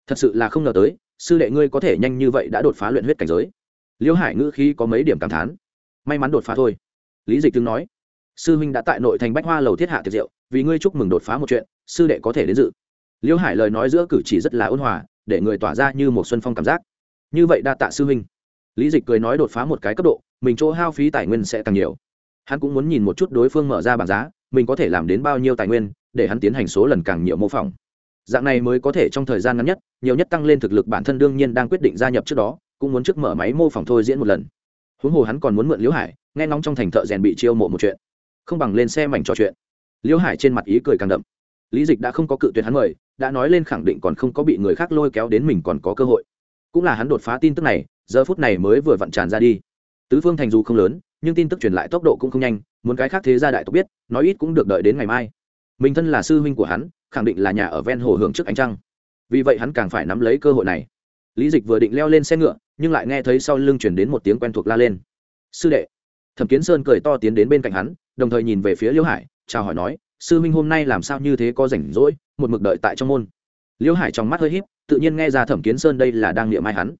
Thật sự là không ngờ tới, sư đệ ngươi có thể nhanh như vậy đã đột phá luyện huyết cảnh giới. Liễu hải ngữ khí có mấy điểm cảm thán. May mắn đột phá thôi. Lý dịch từng nói, sư huynh đã tại nội thành bách hoa lầu thiết hạ tiệc diệu vì ngươi chúc mừng đột phá một chuyện, sư đệ có thể đến dự. Liễu hải lời nói giữa cử chỉ rất là ôn hòa, để người tỏa ra như một xuân phong cảm giác. Như vậy đa tạ sư huynh. Lý dịch cười nói đột phá một cái cấp độ, mình chỗ hao phí tài nguyên sẽ càng nhiều hắn cũng muốn nhìn một chút đối phương mở ra bảng giá, mình có thể làm đến bao nhiêu tài nguyên, để hắn tiến hành số lần càng nhiều mô phỏng. Dạng này mới có thể trong thời gian ngắn nhất, nhiều nhất tăng lên thực lực bản thân đương nhiên đang quyết định gia nhập trước đó, cũng muốn trước mở máy mô phỏng thôi diễn một lần. Huống hồ hắn còn muốn mượn liễu hải, nghe ngóng trong thành thợ rèn bị chiêu mộ một chuyện. Không bằng lên xe mảnh trò chuyện. Liễu hải trên mặt ý cười càng đậm. Lý dịch đã không có cự tuyệt hắn mời, đã nói lên khẳng định còn không có bị người khác lôi kéo đến mình còn có cơ hội. Cũng là hắn đột phá tin tức này, giờ phút này mới vừa vặn tràn ra đi. Tứ phương thành dù không lớn nhưng tin tức truyền lại tốc độ cũng không nhanh, muốn cái khác thế gia đại tộc biết, nói ít cũng được đợi đến ngày mai. Mình thân là sư huynh của hắn, khẳng định là nhà ở ven hồ hưởng trước ánh trăng. Vì vậy hắn càng phải nắm lấy cơ hội này. Lý dịch vừa định leo lên xe ngựa, nhưng lại nghe thấy sau lưng chuyển đến một tiếng quen thuộc la lên. Sư đệ. Thẩm kiến sơn cười to tiến đến bên cạnh hắn, đồng thời nhìn về phía liễu hải, chào hỏi nói, sư huynh hôm nay làm sao như thế có rảnh rỗi, một mực đợi tại trong môn. Liễu hải trong mắt hơi híp, tự nhiên nghe ra thẩm kiến sơn đây là đang niệm mai hắn.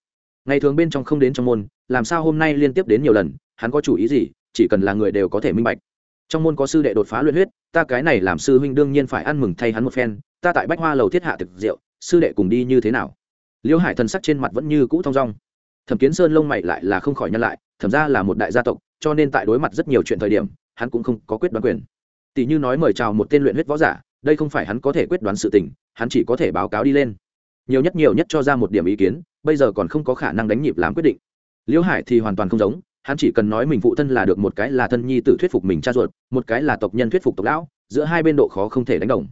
Ngày thường bên trong không đến trong môn, làm sao hôm nay liên tiếp đến nhiều lần hắn có chủ ý gì, chỉ cần là người đều có thể minh bạch. Trong môn có sư đệ đột phá luyện huyết, ta cái này làm sư huynh đương nhiên phải ăn mừng thay hắn một phen, ta tại bách hoa lầu thiết hạ thực rượu, sư đệ cùng đi như thế nào? Liễu hải thần sắc trên mặt vẫn như cũ thong dong. Thẩm kiến sơn lông mày lại là không khỏi nhăn lại, thẩm ra là một đại gia tộc, cho nên tại đối mặt rất nhiều chuyện thời điểm, hắn cũng không có quyết đoán quyền. Tỷ như nói mời chào một tên luyện huyết võ giả, đây không phải hắn có thể quyết đoán sự tình, hắn chỉ có thể báo cáo đi lên. Nhiều nhất nhiều nhất cho ra một điểm ý kiến, bây giờ còn không có khả năng đánh nhịp làm quyết định. Liễu hải thì hoàn toàn không giống hắn chỉ cần nói mình phụ thân là được một cái là thân nhi tử thuyết phục mình cha ruột, một cái là tộc nhân thuyết phục tộc lão, giữa hai bên độ khó không thể đánh đồng.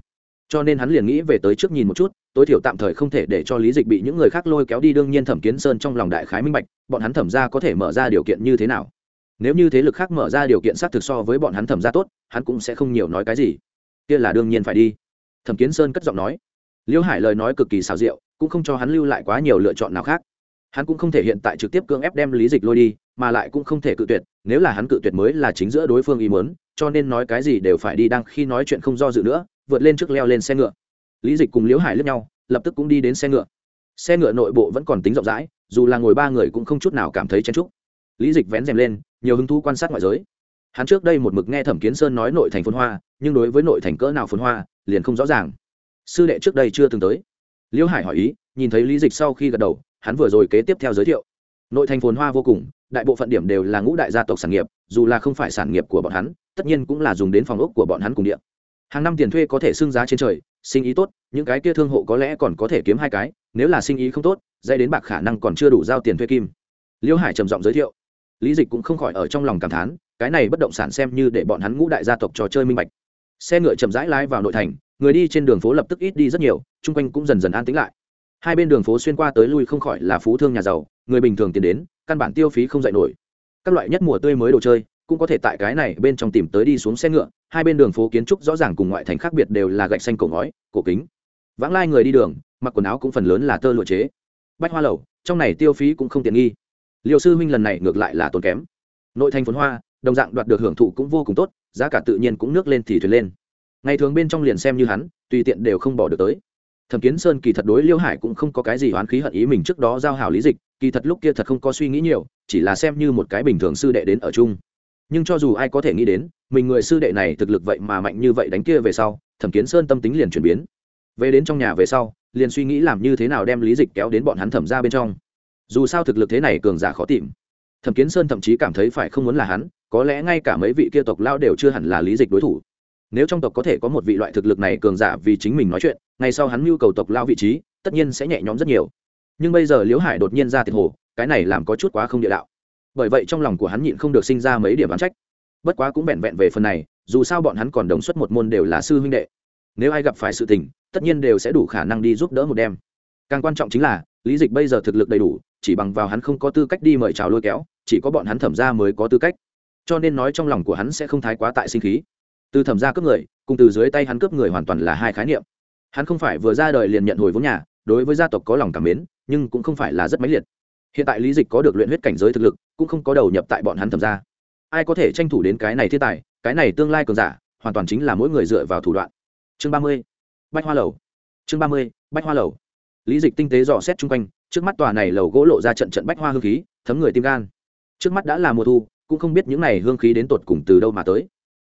Cho nên hắn liền nghĩ về tới trước nhìn một chút, tối thiểu tạm thời không thể để cho lý dịch bị những người khác lôi kéo đi đương nhiên thẩm kiến sơn trong lòng đại khái minh bạch, bọn hắn thẩm ra có thể mở ra điều kiện như thế nào. Nếu như thế lực khác mở ra điều kiện xác thực so với bọn hắn thẩm ra tốt, hắn cũng sẽ không nhiều nói cái gì. Kia là đương nhiên phải đi. Thẩm kiến sơn cất giọng nói. Liêu hải lời nói cực kỳ xào rượu cũng không cho hắn lưu lại quá nhiều lựa chọn nào khác hắn cũng không thể hiện tại trực tiếp cưỡng ép đem lý dịch lôi đi, mà lại cũng không thể cự tuyệt, nếu là hắn cự tuyệt mới là chính giữa đối phương ý mớn cho nên nói cái gì đều phải đi đang khi nói chuyện không do dự nữa, vượt lên trước leo lên xe ngựa. Lý dịch cùng liễu hải lướt nhau, lập tức cũng đi đến xe ngựa. Xe ngựa nội bộ vẫn còn tính rộng rãi, dù là ngồi ba người cũng không chút nào cảm thấy chen trúc lý dịch vén rèm lên, nhiều hứng thú quan sát ngoại giới. Hắn trước đây một mực nghe thẩm kiến sơn nói nội thành phồn hoa, nhưng đối với nội thành cỡ nào phồn hoa, liền không rõ ràng. Sư đệ trước đây chưa từng tới. Liễu hải hỏi ý, nhìn thấy lý dịch sau khi gật đầu hắn vừa rồi kế tiếp theo giới thiệu. Nội thành phồn hoa vô cùng, đại bộ phận điểm đều là ngũ đại gia tộc sản nghiệp, dù là không phải sản nghiệp của bọn hắn, tất nhiên cũng là dùng đến phòng ốc của bọn hắn cùng điện hàng năm tiền thuê có thể xưng giá trên trời, sinh ý tốt, những cái kia thương hộ có lẽ còn có thể kiếm hai cái, nếu là sinh ý không tốt dây đến bạc khả năng còn chưa đủ giao tiền thuê kim. Liễu hải trầm giọng giới thiệu. Lý dịch cũng không khỏi ở trong lòng cảm thán, cái này bất động sản xem như để bọn hắn ngũ đại gia tộc trò chơi minh bạch. Xe ngựa chậm rãi lái vào nội thành, người đi trên đường phố lập tức ít đi rất nhiều, chung quanh cũng dần dần an tĩnh lại hai bên đường phố xuyên qua tới lui không khỏi là phú thương nhà giàu, người bình thường tiền đến, căn bản tiêu phí không dạy nổi. Các loại nhất mùa tươi mới đồ chơi, cũng có thể tại cái này bên trong tìm tới đi xuống xe ngựa, hai bên đường phố kiến trúc rõ ràng cùng ngoại thành khác biệt đều là gạch xanh cổ ngói, cổ kính. Vãng lai người đi đường, mặc quần áo cũng phần lớn là tơ lụa chế. Bách hoa lầu, trong này tiêu phí cũng không tiện nghi. Liệu sư huynh lần này ngược lại là tốn kém. Nội thành phồn hoa, đồng dạng đoạt được hưởng thụ cũng vô cùng tốt, giá cả tự nhiên cũng nước lên thì thuyền lên. Ngày thường bên trong liền xem như hắn, tùy tiện đều không bỏ được tới thẩm kiến sơn kỳ thật đối liêu hải cũng không có cái gì oán khí hận ý mình trước đó giao hảo lý dịch, kỳ thật lúc kia thật không có suy nghĩ nhiều, chỉ là xem như một cái bình thường sư đệ đến ở chung. Nhưng cho dù ai có thể nghĩ đến, mình người sư đệ này thực lực vậy mà mạnh như vậy đánh kia về sau, thẩm kiến sơn tâm tính liền chuyển biến. Về đến trong nhà về sau, liền suy nghĩ làm như thế nào đem lý dịch kéo đến bọn hắn thẩm ra bên trong. Dù sao thực lực thế này cường giả khó tìm. Thẩm kiến sơn thậm chí cảm thấy phải không muốn là hắn, có lẽ ngay cả mấy vị kia tộc lao đều chưa hẳn là lý dịch đối thủ nếu trong tộc có thể có một vị loại thực lực này cường giả vì chính mình nói chuyện ngay sau hắn mưu cầu tộc lao vị trí, tất nhiên sẽ nhẹ nhõm rất nhiều. Nhưng bây giờ liễu hải đột nhiên ra tiệt hồ, cái này làm có chút quá không địa đạo. Bởi vậy trong lòng của hắn nhịn không được sinh ra mấy điểm bán trách. Bất quá cũng vẹn vẹn về phần này, dù sao bọn hắn còn đồng xuất một môn đều là sư huynh đệ. Nếu ai gặp phải sự tình, tất nhiên đều sẽ đủ khả năng đi giúp đỡ một đêm. Càng quan trọng chính là, lý dịch bây giờ thực lực đầy đủ, chỉ bằng vào hắn không có tư cách đi mời chào lôi kéo, chỉ có bọn hắn thẩm ra mới có tư cách. Cho nên nói trong lòng của hắn sẽ không thái quá tại sinh khí từ thẩm ra cướp người, cùng từ dưới tay hắn cướp người hoàn toàn là hai khái niệm. Hắn không phải vừa ra đời liền nhận hồi vốn nhà, đối với gia tộc có lòng cảm mến, nhưng cũng không phải là rất mãnh liệt. Hiện tại lý dịch có được luyện huyết cảnh giới thực lực, cũng không có đầu nhập tại bọn hắn thẩm ra ai có thể tranh thủ đến cái này thiên tài, cái này tương lai cường giả, hoàn toàn chính là mỗi người dựa vào thủ đoạn. Chương ba mươi, bách hoa lầu. Chương ba mươi, bách hoa lầu. Lý dịch tinh tế dò xét chung quanh, trước mắt tòa này lầu gỗ lộ ra trận trận bách hoa hương khí, thấm người tim gan. Trước mắt đã là mùa thu, cũng không biết những n à y hương khí đến tột cùng từ đâu mà tới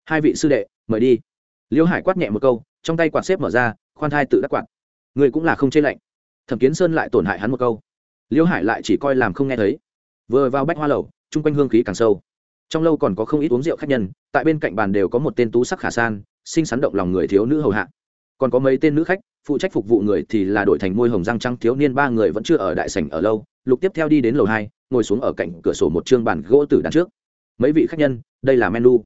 hai vị sư đệ, mời đi. Liễu hải quát nhẹ một câu, trong tay quạt xếp mở ra, khoan thai tự đắc quạt. Người cũng là không chê lạnh. Thẩm kiến sơn lại tổn hại hắn một câu. Liễu hải lại chỉ coi làm không nghe thấy. Vừa vào bách hoa lầu, chung quanh hương khí càng sâu. Trong lâu còn có không ít uống rượu khách nhân, tại bên cạnh bàn đều có một tên tú sắc khả san, xinh xắn động lòng người thiếu nữ hầu hạ. Còn có mấy tên nữ khách, phụ trách phục vụ người thì là đổi thành môi hồng răng trăng thiếu niên, ba người vẫn chưa ở đại sảnh ở lâu, lục tiếp theo đi đến lầu hai, ngồi xuống ở cạnh cửa sổ một chương bàn gỗ tử đằng trước. Mấy vị khách nhân, đây là menu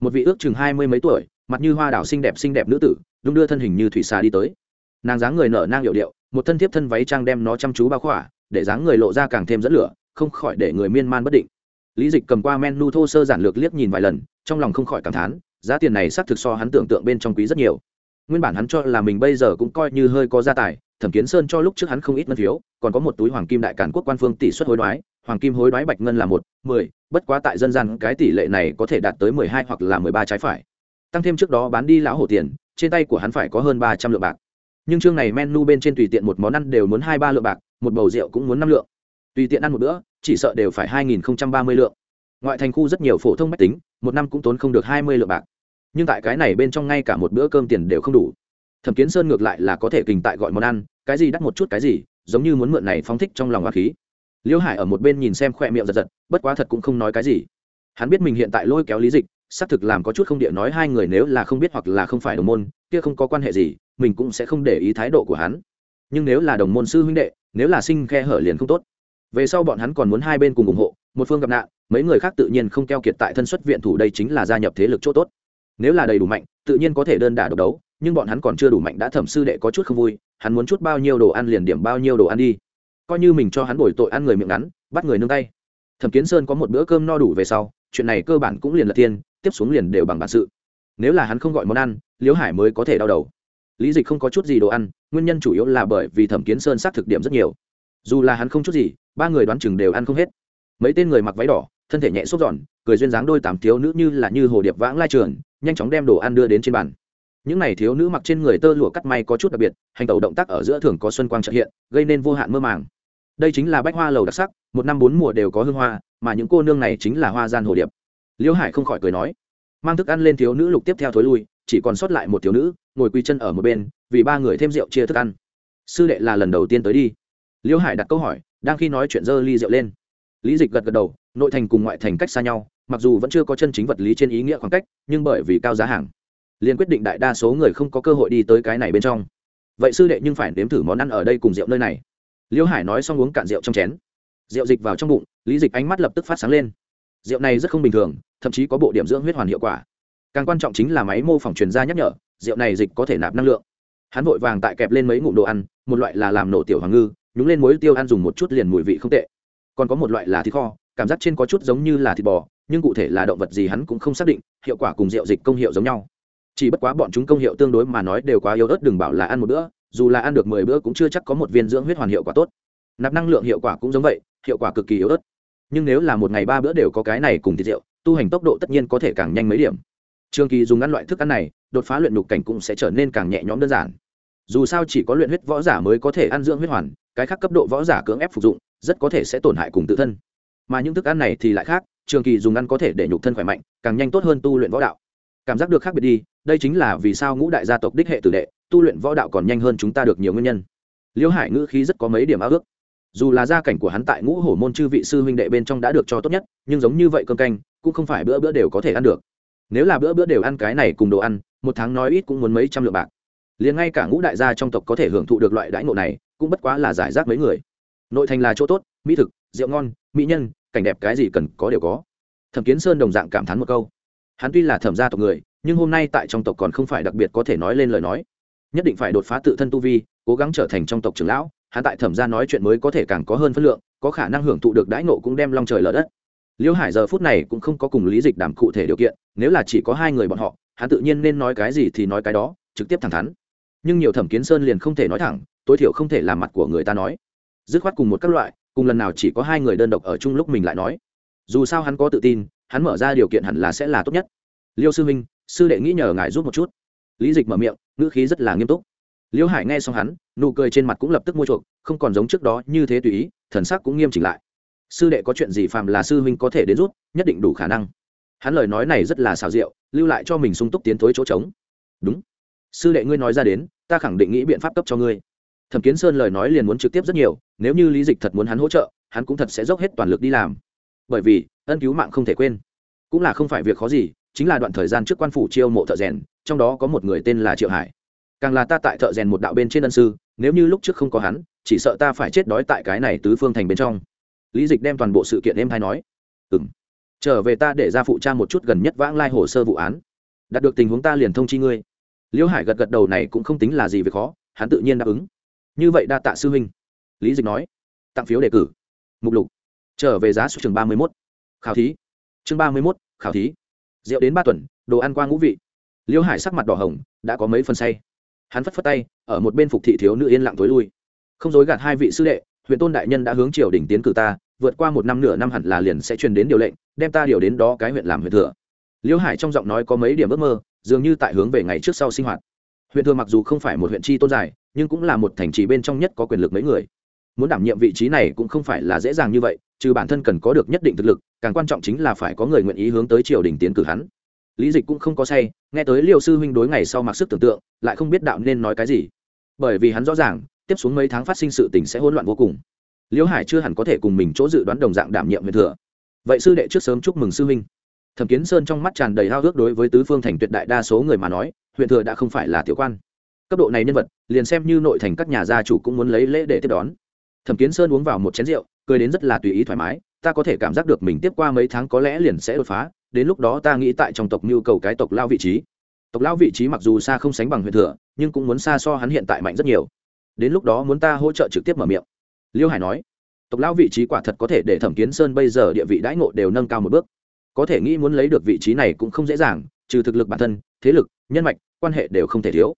một vị ước chừng hai mươi mấy tuổi, mặt như hoa đảo xinh đẹp xinh đẹp nữ tử, đung đưa thân hình như thủy xà đi tới. Nàng dáng người nở nang hiệu điệu, một thân thiếp thân váy trang đem nó chăm chú bao khỏa, để dáng người lộ ra càng thêm dẫn lửa, không khỏi để người miên man bất định. Lý dịch cầm qua menu thô sơ giản lược liếc nhìn vài lần, trong lòng không khỏi cảm thán, giá tiền này xác thực so hắn tưởng tượng bên trong quý rất nhiều nguyên bản hắn cho là mình bây giờ cũng coi như hơi có gia tài, thẩm kiến sơn cho lúc trước hắn không ít ngân phiếu, còn có một túi hoàng kim đại cản quốc quan phương tỷ suất hối đoái, hoàng kim hối đoái bạch ngân là một, mười, bất quá tại dân gian cái tỷ lệ này có thể đạt tới mười hai hoặc là mười ba trái phải. Tăng thêm trước đó bán đi lão hổ tiền, trên tay của hắn phải có hơn ba trăm lượng bạc. Nhưng chương này menu bên trên tùy tiện một món ăn đều muốn hai ba lượng bạc, một bầu rượu cũng muốn năm lượng. Tùy tiện ăn một bữa, chỉ sợ đều phải hai nghìn ba mươi lượng. Ngoại thành khu rất nhiều phổ thông mách tính, một năm cũng tốn không được hai mươi lượng bạc nhưng tại cái này bên trong ngay cả một bữa cơm tiền đều không đủ. Thẩm kiến sơn ngược lại là có thể kình tại gọi món ăn, cái gì đắt một chút cái gì, giống như muốn mượn này phóng thích trong lòng hoa khí. Liêu hải ở một bên nhìn xem khoe miệng giật giật, bất quá thật cũng không nói cái gì. Hắn biết mình hiện tại lôi kéo lý dịch, xác thực làm có chút không địa nói hai người nếu là không biết hoặc là không phải đồng môn, kia không có quan hệ gì, mình cũng sẽ không để ý thái độ của hắn. Nhưng nếu là đồng môn sư huynh đệ, nếu là sinh khe hở liền không tốt. Về sau bọn hắn còn muốn hai bên cùng ủng hộ, một phương gặp nạn, mấy người khác tự nhiên không keo kiệt tại thân xuất viện thủ đây chính là gia nhập thế lực chỗ tốt nếu là đầy đủ mạnh, tự nhiên có thể đơn đả độc đấu, nhưng bọn hắn còn chưa đủ mạnh đã thẩm sư đệ có chút không vui, hắn muốn chút bao nhiêu đồ ăn liền điểm bao nhiêu đồ ăn đi. Coi như mình cho hắn bồi tội ăn người miệng ngắn, bắt người nương tay. Thẩm kiến sơn có một bữa cơm no đủ về sau, chuyện này cơ bản cũng liền là tiên, tiếp xuống liền đều bằng bản sự. Nếu là hắn không gọi món ăn, liễu hải mới có thể đau đầu. Lý dịch không có chút gì đồ ăn, nguyên nhân chủ yếu là bởi vì thẩm kiến sơn xác thực điểm rất nhiều. Dù là hắn không chút gì, ba người đoán chừng đều ăn không hết. Mấy tên người mặc váy đỏ, thân thể nhẹ xốp giòn, cười duyên dáng đôi tám thiếu nữ như là như hồ điệp vãng lai trường nhanh chóng đem đồ ăn đưa đến trên bàn. Những n à y thiếu nữ mặc trên người tơ lụa cắt may có chút đặc biệt, hành tẩu động tác ở giữa thường có xuân quang trợ hiện, gây nên vô hạn mơ màng. Đây chính là bách hoa lầu đặc sắc, một năm bốn mùa đều có hương hoa, mà những cô nương này chính là hoa gian hồ điệp. Liễu hải không khỏi cười nói, mang thức ăn lên thiếu nữ lục tiếp theo thối lui, chỉ còn sót lại một thiếu nữ, ngồi quỳ chân ở một bên, vì ba người thêm rượu chia thức ăn. Sư đệ là lần đầu tiên tới đi. Liễu hải đặt câu hỏi, đang khi nói chuyện dơ ly rượu lên. Lý dịch gật gật đầu, nội thành cùng ngoại thành cách xa nhau mặc dù vẫn chưa có chân chính vật lý trên ý nghĩa khoảng cách, nhưng bởi vì cao giá hàng, liền quyết định đại đa số người không có cơ hội đi tới cái này bên trong. Vậy sư đệ nhưng phải nếm thử món ăn ở đây cùng rượu nơi này. Liễu hải nói xong uống cạn rượu trong chén. Rượu dịch vào trong bụng, lý dịch ánh mắt lập tức phát sáng lên. Rượu này rất không bình thường, thậm chí có bộ điểm dưỡng huyết hoàn hiệu quả. Càng quan trọng chính là máy mô phỏng truyền ra nhắc nhở, rượu này dịch có thể nạp năng lượng. Hắn vội vàng tại kẹp lên mấy ngụm đồ ăn, một loại là làm nổ tiểu hoàng ngư, nhúng lên muối tiêu ăn dùng một chút liền mùi vị không tệ. Còn có một loại là thịt kho, cảm giác trên có chút giống như là thịt bò nhưng cụ thể là động vật gì hắn cũng không xác định, hiệu quả cùng rượu dịch công hiệu giống nhau. Chỉ bất quá bọn chúng công hiệu tương đối mà nói đều quá yếu ớt, đừng bảo là ăn một bữa, dù là ăn được mười bữa cũng chưa chắc có một viên dưỡng huyết hoàn hiệu quả tốt. Nạp năng lượng hiệu quả cũng giống vậy, hiệu quả cực kỳ yếu ớt. Nhưng nếu là một ngày ba bữa đều có cái này cùng thịt rượu, tu hành tốc độ tất nhiên có thể càng nhanh mấy điểm. Trường kỳ dùng ăn loại thức ăn này, đột phá luyện nhục cảnh cũng sẽ trở nên càng nhẹ nhõm đơn giản. Dù sao chỉ có luyện huyết võ giả mới có thể ăn dưỡng huyết hoàn, cái khác cấp độ võ giả cưỡng ép phục dụng, rất có thể sẽ tổn hại cùng tự thân. Mà những thức ăn này thì lại khác trường kỳ dùng ăn có thể để nhục thân khỏe mạnh, càng nhanh tốt hơn tu luyện võ đạo. Cảm giác được khác biệt đi, đây chính là vì sao ngũ đại gia tộc đích hệ tử đệ, tu luyện võ đạo còn nhanh hơn chúng ta được nhiều nguyên nhân. Liễu hải ngữ khí rất có mấy điểm ao ước. Dù là gia cảnh của hắn tại ngũ hổ môn chư vị sư huynh đệ bên trong đã được cho tốt nhất, nhưng giống như vậy cơm canh, cũng không phải bữa bữa đều có thể ăn được. Nếu là bữa bữa đều ăn cái này cùng đồ ăn, một tháng nói ít cũng muốn mấy trăm lượng bạc. Liền ngay cả ngũ đại gia trong tộc có thể hưởng thụ được loại đãi ngộ này, cũng bất quá là giải rác mấy người. Nội thành là chỗ tốt, mỹ thực, rượu ngon, mỹ nhân cảnh đẹp cái gì cần có đều có. Thẩm kiến sơn đồng dạng cảm thán một câu. Hắn tuy là thẩm gia tộc người, nhưng hôm nay tại trong tộc còn không phải đặc biệt có thể nói lên lời nói. Nhất định phải đột phá tự thân tu vi, cố gắng trở thành trong tộc trưởng lão, hắn tại thẩm gia nói chuyện mới có thể càng có hơn phân lượng, có khả năng hưởng thụ được đãi nộ cũng đem long trời lở đất. Liễu hải giờ phút này cũng không có cùng lý dịch đảm cụ thể điều kiện, nếu là chỉ có hai người bọn họ, hắn tự nhiên nên nói cái gì thì nói cái đó, trực tiếp thẳng thắn. Nhưng nhiều thẩm kiến sơn liền không thể nói thẳng, tối thiểu không thể làm mặt của người ta nói. Dứt khoát cùng một các loại cùng lần nào chỉ có hai người đơn độc ở chung lúc mình lại nói. Dù sao hắn có tự tin, hắn mở ra điều kiện hẳn là sẽ là tốt nhất. Liêu sư minh sư đệ nghĩ nhờ ngài giúp một chút. Lý dịch mở miệng, ngữ khí rất là nghiêm túc. Liêu hải nghe xong hắn, nụ cười trên mặt cũng lập tức mua chuộc, không còn giống trước đó như thế tùy ý, thần sắc cũng nghiêm chỉnh lại. Sư đệ có chuyện gì phàm là sư huynh có thể đến rút nhất định đủ khả năng. Hắn lời nói này rất là xào rượu lưu lại cho mình sung túc tiến thối chỗ trống. Đúng. Sư đệ ngươi nói ra đến, ta khẳng định nghĩ biện pháp cấp cho ngươi thẩm kiến sơn lời nói liền muốn trực tiếp rất nhiều, nếu như lý dịch thật muốn hắn hỗ trợ, hắn cũng thật sẽ dốc hết toàn lực đi làm. Bởi vì, ân cứu mạng không thể quên. Cũng là không phải việc khó gì, chính là đoạn thời gian trước quan phủ chiêu mộ thợ rèn, trong đó có một người tên là triệu hải. Càng là ta tại thợ rèn một đạo bên trên ân sư, nếu như lúc trước không có hắn, chỉ sợ ta phải chết đói tại cái này tứ phương thành bên trong. Lý dịch đem toàn bộ sự kiện em hay nói. Ừ m trở về ta để ra phụ tra một chút gần nhất vãng lai hồ sơ vụ án. Đạt được tình huống ta liền thông chi ngươi. Liễu hải gật gật đầu này cũng không tính là gì về khó, hắn tự nhiên đáp ứng như vậy đa tạ sư huynh. Lý dịch nói. Tặng phiếu đề cử. Mục lục. Trở về giá số trường ba mươi mốt. Khảo thí. Chương ba mươi mốt, khảo thí. Rượu đến ba tuần, đồ ăn qua ngũ vị. Liễu hải sắc mặt đỏ hồng, đã có mấy phần say. Hắn phất phất tay, ở một bên phục thị thiếu nữ yên lặng tối lui. Không dối gạt hai vị sư đệ, huyện tôn đại nhân đã hướng triều đình tiến cử ta, vượt qua một năm nửa năm hẳn là liền sẽ truyền đến điều lệnh, đem ta điều đến đó cái huyện làm huyện thừa. Liễu hải trong giọng nói có mấy điểm ước mơ, dường như tại hướng về ngày trước sau sinh hoạt. Huyện thừa mặc dù không phải một huyện tri tôn dài nhưng cũng là một thành trì bên trong nhất có quyền lực mấy người. Muốn đảm nhiệm vị trí này cũng không phải là dễ dàng như vậy, trừ bản thân cần có được nhất định thực lực, càng quan trọng chính là phải có người nguyện ý hướng tới triều đình tiến cử hắn. Lý dịch cũng không có say, nghe tới liêu sư huynh đối ngày sau mặc sức tưởng tượng, lại không biết đạo nên nói cái gì. Bởi vì hắn rõ ràng, tiếp xuống mấy tháng phát sinh sự tình sẽ hỗn loạn vô cùng. Liễu hải chưa hẳn có thể cùng mình chỗ dự đoán đồng dạng đảm nhiệm huyện thừa. Vậy sư đệ trước sớm chúc mừng sư huynh. Thẩm kiến sơn trong mắt tràn đầy hao ước đối với tứ phương thành tuyệt đại đa số người mà nói huyện thừa đã không phải là tiểu quan cấp độ này nhân vật, liền xem như nội thành các nhà gia chủ cũng muốn lấy lễ để tiếp đón. Thẩm kiến sơn uống vào một chén rượu, cười đến rất là tùy ý thoải mái, ta có thể cảm giác được mình tiếp qua mấy tháng có lẽ liền sẽ đột phá, đến lúc đó ta nghĩ tại trong tộc nhu cầu cái tộc lao vị trí. Tộc lao vị trí mặc dù xa không sánh bằng huyện thừa, nhưng cũng muốn xa so hắn hiện tại mạnh rất nhiều. Đến lúc đó muốn ta hỗ trợ trực tiếp mở miệng. Liêu hải nói, tộc lao vị trí quả thật có thể để thẩm kiến sơn bây giờ địa vị đãi ngộ đều nâng cao một bước. Có thể nghĩ muốn lấy được vị trí này cũng không dễ dàng, trừ thực lực bản thân, thế lực, nhân mạch, quan hệ đều không thể thiếu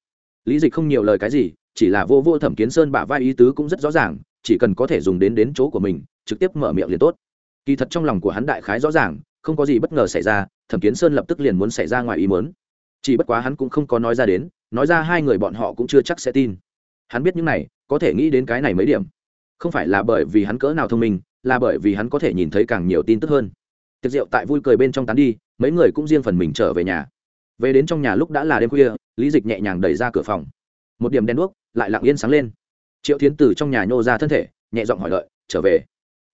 lý dịch không nhiều lời cái gì, chỉ là vô vô thẩm kiến sơn bả vai ý tứ cũng rất rõ ràng, chỉ cần có thể dùng đến đến chỗ của mình, trực tiếp mở miệng liền tốt. Kỳ thật trong lòng của hắn đại khái rõ ràng, không có gì bất ngờ xảy ra, thẩm kiến sơn lập tức liền muốn xảy ra ngoài ý mớn chỉ bất quá hắn cũng không có nói ra đến, nói ra hai người bọn họ cũng chưa chắc sẽ tin. Hắn biết những này, có thể nghĩ đến cái này mấy điểm. Không phải là bởi vì hắn cỡ nào thông minh, là bởi vì hắn có thể nhìn thấy càng nhiều tin tức hơn. Tiệc rượu tại vui cười bên trong tán đi, mấy người cũng riêng phần mình trở về nhà về đến trong nhà lúc đã là đêm khuya, lý dịch nhẹ nhàng đẩy ra cửa phòng. Một điểm đen đuốc lại lặng yên sáng lên. Triệu tiến từ trong nhà nhô ra thân thể, nhẹ giọng hỏi lợi, trở về?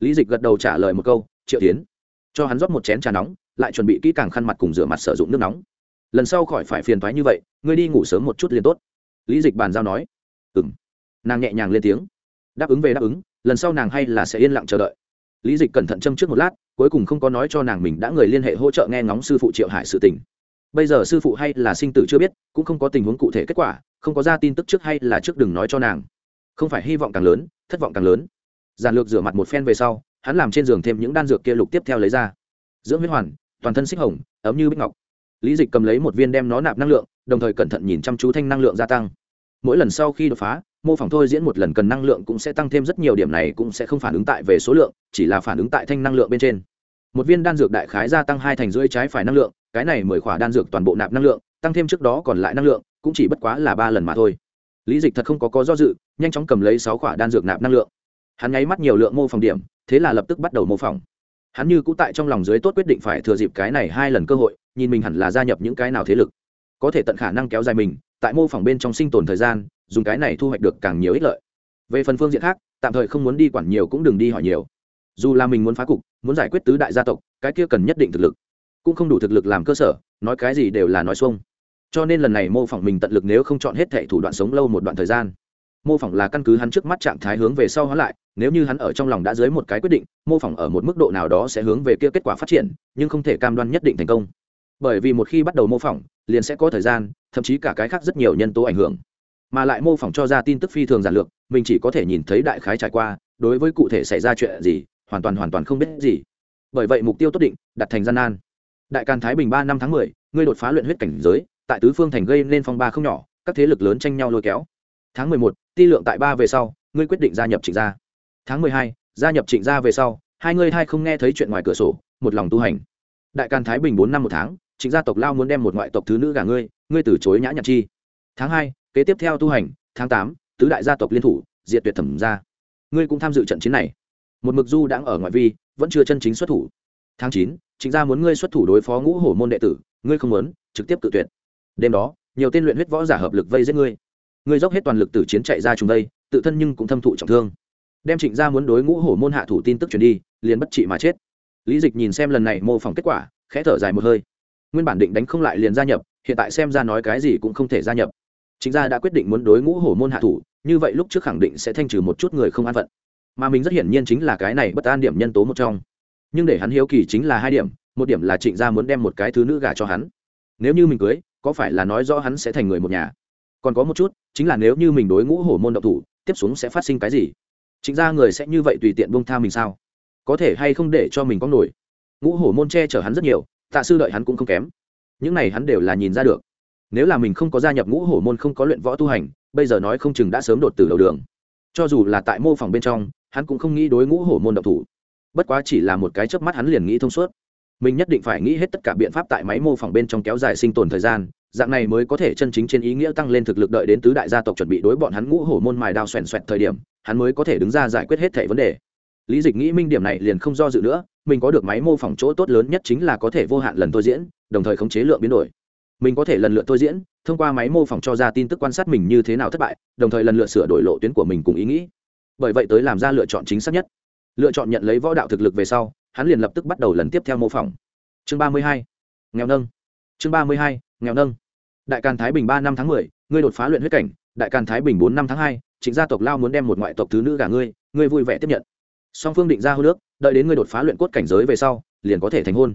Lý dịch gật đầu trả lời một câu, triệu tiến cho hắn rót một chén trà nóng, lại chuẩn bị kỹ càng khăn mặt cùng rửa mặt sử dụng nước nóng. Lần sau khỏi phải phiền thoái như vậy, ngươi đi ngủ sớm một chút liền tốt. Lý dịch bàn giao nói ừ m nàng nhẹ nhàng lên tiếng, đáp ứng về đáp ứng, lần sau nàng hay là sẽ yên lặng chờ đợi. Lý dịch cẩn thận châm trước một lát, cuối cùng không có nói cho nàng mình đã người liên hệ hỗ trợ nghe ngóng sư phụ triệu hải sự tình bây giờ sư phụ hay là sinh tử chưa biết, cũng không có tình huống cụ thể kết quả, không có ra tin tức trước hay là trước đừng nói cho nàng. Không phải hy vọng càng lớn, thất vọng càng lớn. Giản lược rửa mặt một phen về sau, hắn làm trên giường thêm những đan dược kia lục tiếp theo lấy ra. Dưỡng huyết hoàn, toàn thân xích hồng, ấm như bích ngọc. Lý dịch cầm lấy một viên đem nó nạp năng lượng, đồng thời cẩn thận nhìn chăm chú thanh năng lượng gia tăng. Mỗi lần sau khi đột phá, mô phỏng thôi diễn một lần cần năng lượng cũng sẽ tăng thêm rất nhiều, điểm này cũng sẽ không phản ứng tại về số lượng, chỉ là phản ứng tại thanh năng lượng bên trên một viên đan dược đại khái gia tăng hai thành rưỡi trái phải năng lượng, cái này mười khỏa đan dược toàn bộ nạp năng lượng, tăng thêm trước đó còn lại năng lượng, cũng chỉ bất quá là ba lần mà thôi. Lý dịch thật không có có do dự, nhanh chóng cầm lấy sáu khỏa đan dược nạp năng lượng. Hắn nháy mắt nhiều lượng mô phỏng điểm, thế là lập tức bắt đầu mô phỏng. Hắn như cũ tại trong lòng dưới tốt quyết định phải thừa dịp cái này hai lần cơ hội, nhìn mình hẳn là gia nhập những cái nào thế lực. Có thể tận khả năng kéo dài mình, tại mô phỏng bên trong sinh tồn thời gian, dùng cái này thu hoạch được càng nhiều ích lợi. Về phần phương diện khác, tạm thời không muốn đi quản nhiều cũng đừng đi hỏi nhiều dù là mình muốn phá cục, muốn giải quyết tứ đại gia tộc, cái kia cần nhất định thực lực. Cũng không đủ thực lực làm cơ sở, nói cái gì đều là nói xuông. Cho nên lần này mô phỏng mình tận lực nếu không chọn hết thệ thủ đoạn sống lâu một đoạn thời gian. Mô phỏng là căn cứ hắn trước mắt trạng thái hướng về sau hóa lại, nếu như hắn ở trong lòng đã dưới một cái quyết định, mô phỏng ở một mức độ nào đó sẽ hướng về kia kết quả phát triển, nhưng không thể cam đoan nhất định thành công. Bởi vì một khi bắt đầu mô phỏng, liền sẽ có thời gian, thậm chí cả cái khác rất nhiều nhân tố ảnh hưởng. Mà lại mô phỏng cho ra tin tức phi thường giản lược, mình chỉ có thể nhìn thấy đại khái trải qua, đối với cụ thể xảy ra chuyện gì hoàn toàn hoàn toàn không biết gì. Bởi vậy mục tiêu tốt định, đặt thành gian nan. Đại càn thái bình ba năm tháng mười, ngươi đột phá luyện huyết cảnh giới, tại tứ phương thành gây nên phong ba không nhỏ, các thế lực lớn tranh nhau lôi kéo. Tháng mười một, ti lượng tại ba về sau, ngươi quyết định gia nhập trịnh gia. Tháng mười hai, gia nhập trịnh gia về sau, hai ngươi hai không nghe thấy chuyện ngoài cửa sổ, một lòng tu hành. Đại càn thái bình bốn năm một tháng, trịnh gia tộc lao muốn đem một ngoại tộc thứ nữ gả ngươi ngươi từ chối nhã nhặn chi. Tháng hai, kế tiếp theo tu hành, tháng tám, tứ đại gia tộc liên thủ, diệt tuyệt thẩm gia. Ngươi cũng tham dự trận chiến này một mực du đang ở ngoại vi, vẫn chưa chân chính xuất thủ. Tháng chín chính gia muốn ngươi xuất thủ đối phó ngũ hổ môn đệ tử, ngươi không muốn, trực tiếp tự tuyệt. Đêm đó, nhiều tên luyện huyết võ giả hợp lực vây giết ngươi. Ngươi dốc hết toàn lực tử chiến chạy ra chúng đây, tự thân nhưng cũng thâm thụ trọng thương. Đem trịnh gia muốn đối ngũ hổ môn hạ thủ tin tức truyền đi, liền bất trị mà chết. Lý dịch nhìn xem lần này mô phỏng kết quả, khẽ thở dài một hơi. Nguyên bản định đánh không lại liền gia nhập, hiện tại xem ra nói cái gì cũng không thể gia nhập. Chính gia đã quyết định muốn đối ngũ hổ môn hạ thủ, như vậy lúc trước khẳng định sẽ thanh trừ một chút người không an phận mà mình rất hiển nhiên chính là cái này bất an điểm nhân tố một trong. Nhưng để hắn hiếu kỳ chính là hai điểm, một điểm là trịnh gia muốn đem một cái thứ nữ gả cho hắn. Nếu như mình cưới, có phải là nói rõ hắn sẽ thành người một nhà? Còn có một chút, chính là nếu như mình đối ngũ hổ môn độc thủ, tiếp xuống sẽ phát sinh cái gì? Trịnh Gia người sẽ như vậy tùy tiện bông tha mình sao? Có thể hay không để cho mình có nổi? Ngũ hổ môn che chở hắn rất nhiều, tạ sư đợi hắn cũng không kém. Những này hắn đều là nhìn ra được. Nếu là mình không có gia nhập ngũ hổ môn không có luyện võ tu hành, bây giờ nói không chừng đã sớm đột từ đầu đường. Cho dù là tại mô phòng bên trong hắn cũng không nghĩ đối ngũ hổ môn độc thủ. Bất quá chỉ là một cái chớp mắt hắn liền nghĩ thông suốt. Mình nhất định phải nghĩ hết tất cả biện pháp tại máy mô phỏng bên trong kéo dài sinh tồn thời gian, dạng này mới có thể chân chính trên ý nghĩa tăng lên thực lực đợi đến tứ đại gia tộc chuẩn bị đối bọn hắn ngũ hổ môn mài đao xoèn xoẹt thời điểm, hắn mới có thể đứng ra giải quyết hết thẻ vấn đề. Lý dịch nghĩ minh điểm này liền không do dự nữa, mình có được máy mô phỏng chỗ tốt lớn nhất chính là có thể vô hạn lần tôi diễn, đồng thời khống chế lượng biến đổi. Mình có thể lần lượt tôi diễn, thông qua máy mô phỏng cho ra tin tức quan sát mình như thế nào thất bại, đồng thời lần lượt sửa đổi lộ tuyến của mình cùng ý nghĩ bởi vậy tới làm ra lựa chọn chính xác nhất. Lựa chọn nhận lấy võ đạo thực lực về sau, hắn liền lập tức bắt đầu lần tiếp theo mô phỏng. Chương ba mươi hai, nghèo nâng. Chương ba mươi hai, nghèo nâng. Đại càn thái bình ba năm tháng mười, ngươi đột phá luyện huyết cảnh. Đại càn thái bình bốn năm tháng hai chính gia tộc lao muốn đem một ngoại tộc thứ nữ gả ngươi ngươi vui vẻ tiếp nhận. Song phương định ra hô nước đợi đến ngươi đột phá luyện cốt cảnh giới về sau, liền có thể thành hôn.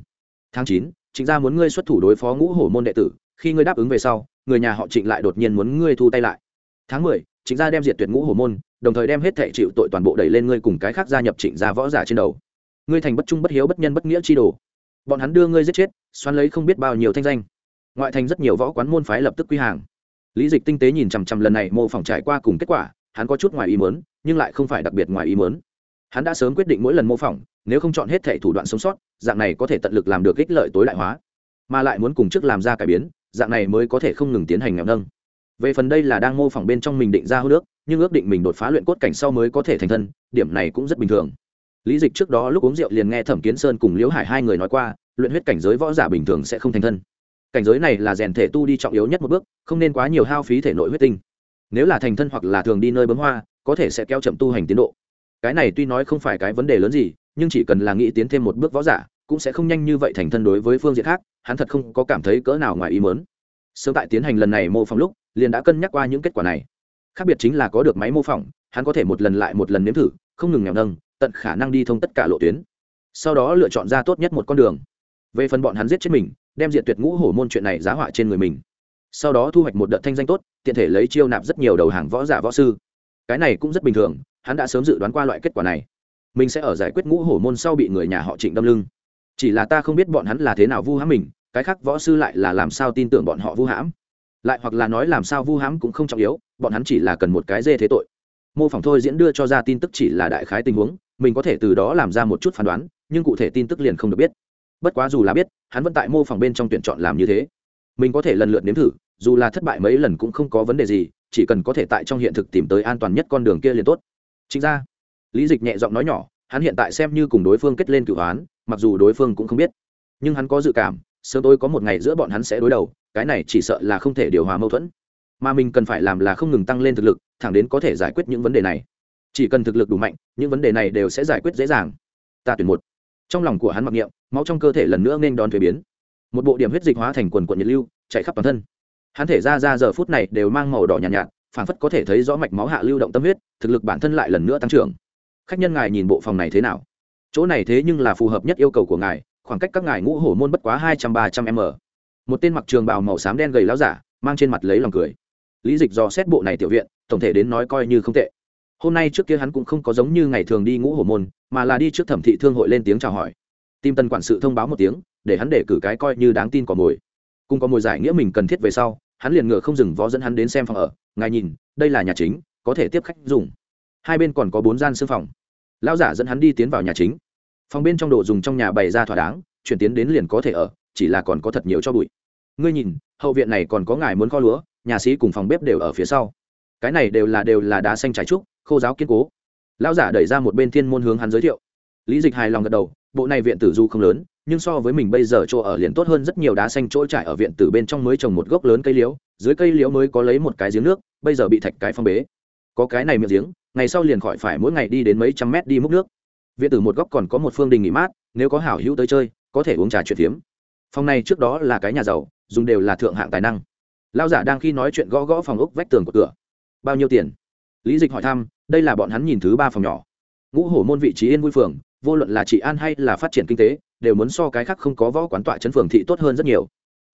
Tháng chín chính gia muốn ngươi xuất thủ đối phó ngũ hổ môn đệ tử, khi ngươi đáp ứng về sau, người nhà họ trịnh lại đột nhiên muốn ngươi thu tay lại. Tháng mười chính gia đem diệt tuyệt ngũ hổ môn đồng thời đem hết thệ chịu tội toàn bộ đẩy lên ngươi cùng cái khác gia nhập trịnh gia võ giả trên đầu. Ngươi thành bất trung bất hiếu bất nhân bất nghĩa chi đồ. Bọn hắn đưa ngươi giết chết, xoắn lấy không biết bao nhiêu thanh danh. Ngoại thành rất nhiều võ quán môn phái lập tức quy hàng. Lý dịch tinh tế nhìn chằm chằm lần này mô phỏng trải qua cùng kết quả, hắn có chút ngoài ý mớn nhưng lại không phải đặc biệt ngoài ý mớn hắn đã sớm quyết định mỗi lần mô phỏng, nếu không chọn hết thệ thủ đoạn sống sót, dạng này có thể tận lực làm được ích lợi tối đại hóa. Mà lại muốn cùng trước làm ra cải biến, dạng này mới có thể không ngừng tiến hành nghèo nâng về phần đây là đang mô phỏng bên trong mình định ra hô nước, nhưng ước định mình đột phá luyện cốt cảnh sau mới có thể thành thân, điểm này cũng rất bình thường. Lý dịch trước đó lúc uống rượu liền nghe thẩm kiến sơn cùng liễu hải hai người nói qua, luyện huyết cảnh giới võ giả bình thường sẽ không thành thân. Cảnh giới này là rèn thể tu đi trọng yếu nhất một bước, không nên quá nhiều hao phí thể nội huyết tinh. Nếu là thành thân hoặc là thường đi nơi bấm hoa, có thể sẽ kéo chậm tu hành tiến độ. Cái này tuy nói không phải cái vấn đề lớn gì, nhưng chỉ cần là nghĩ tiến thêm một bước võ giả, cũng sẽ không nhanh như vậy thành thân đối với phương diện khác, hắn thật không có cảm thấy cỡ nào ngoài ý mớn sớm tại tiến hành lần này mô phỏng lúc, liền đã cân nhắc qua những kết quả này. Khác biệt chính là có được máy mô phỏng, hắn có thể một lần lại một lần nếm thử, không ngừng nghèo nâng, tận khả năng đi thông tất cả lộ tuyến. Sau đó lựa chọn ra tốt nhất một con đường. Về phần bọn hắn giết chết mình, đem diện tuyệt ngũ hổ môn chuyện này giá họa trên người mình. Sau đó thu hoạch một đợt thanh danh tốt, tiện thể lấy chiêu nạp rất nhiều đầu hàng võ giả võ sư. Cái này cũng rất bình thường, hắn đã sớm dự đoán qua loại kết quả này. Mình sẽ ở giải quyết ngũ hổ môn sau bị người nhà họ trịnh đâm lưng. Chỉ là ta không biết bọn hắn là thế nào vu hãm mình cái khác võ sư lại là làm sao tin tưởng bọn họ vu hãm? Lại hoặc là nói làm sao vu hãm cũng không trọng yếu, bọn hắn chỉ là cần một cái dê thế tội. Mô phỏng thôi diễn đưa cho ra tin tức chỉ là đại khái tình huống, mình có thể từ đó làm ra một chút phán đoán, nhưng cụ thể tin tức liền không được biết. Bất quá dù là biết, hắn vẫn tại mô phỏng bên trong tuyển chọn làm như thế. Mình có thể lần lượt nếm thử, dù là thất bại mấy lần cũng không có vấn đề gì, chỉ cần có thể tại trong hiện thực tìm tới an toàn nhất con đường kia liền tốt. Chính ra, lý dịch nhẹ giọng nói nhỏ, hắn hiện tại xem như cùng đối phương kết lên cửu hoán, mặc dù đối phương cũng không biết, nhưng hắn có dự cảm sớm tối có một ngày giữa bọn hắn sẽ đối đầu cái này chỉ sợ là không thể điều hòa mâu thuẫn. Mà mình cần phải làm là không ngừng tăng lên thực lực thẳng đến có thể giải quyết những vấn đề này. Chỉ cần thực lực đủ mạnh những vấn đề này đều sẽ giải quyết dễ dàng. Ta tuyển một. Trong lòng của hắn mặc niệm máu trong cơ thể lần nữa nên đón thuế biến. Một bộ điểm huyết dịch hóa thành quần quận nhiệt lưu chạy khắp toàn thân. Hắn thể ra ra giờ phút này đều mang màu đỏ nhàn nhạt, nhạt phảng phất có thể thấy rõ mạch máu hạ lưu động tâm huyết thực lực bản thân lại lần nữa tăng trưởng. Khách nhân ngài nhìn bộ phòng này thế nào? Chỗ này thế nhưng là phù hợp nhất yêu cầu của ngài khoảng cách các ngài ngũ hổ môn bất quá hai trăm ba trăm m. Một tên mặc trường bào màu xám đen gầy láo giả, mang trên mặt lấy lòng cười. Lý dịch do xét bộ này tiểu viện, tổng thể đến nói coi như không tệ. Hôm nay trước kia hắn cũng không có giống như ngày thường đi ngũ hổ môn, mà là đi trước thẩm thị thương hội lên tiếng chào hỏi. Tim tân quản sự thông báo một tiếng, để hắn để cử cái coi như đáng tin có mồi. Cùng có mồi giải nghĩa mình cần thiết về sau, hắn liền ngựa không dừng vó dẫn hắn đến xem phòng ở. Ngài nhìn, đây là nhà chính, có thể tiếp khách dùng. Hai bên còn có bốn gian sư phòng. Lão giả dẫn hắn đi tiến vào nhà chính phòng bên trong đồ dùng trong nhà bày ra thỏa đáng, chuyển tiến đến liền có thể ở, chỉ là còn có thật nhiều cho bụi. Ngươi nhìn, hậu viện này còn có ngài muốn kho lúa, nhà sĩ cùng phòng bếp đều ở phía sau. Cái này đều là đều là đá xanh trái trúc, khô giáo kiên cố. Lão giả đẩy ra một bên thiên môn hướng hắn giới thiệu. Lý dịch hài lòng gật đầu, bộ này viện tử du không lớn, nhưng so với mình bây giờ chỗ ở liền tốt hơn rất nhiều đá xanh chỗ trải ở viện tử bên trong mới trồng một gốc lớn cây liễu, dưới cây liễu mới có lấy một cái giếng nước, bây giờ bị thạch cái phong bế. Có cái này miệng giếng, ngày sau liền khỏi phải mỗi ngày đi đến mấy trăm mét đi múc nước viện tử một góc còn có một phương đình nghỉ mát, nếu có hảo hữu tới chơi, có thể uống trà chuyện phiếm. Phòng này trước đó là cái nhà giàu, dùng đều là thượng hạng tài năng. Lao giả đang khi nói chuyện gõ gõ phòng ốc vách tường của cửa. Bao nhiêu tiền? Lý dịch hỏi thăm, đây là bọn hắn nhìn thứ ba phòng nhỏ. Ngũ hổ môn vị trí yên vui phường, vô luận là trị an hay là phát triển kinh tế, đều muốn so cái khác không có võ quán tọa chấn phường thị tốt hơn rất nhiều.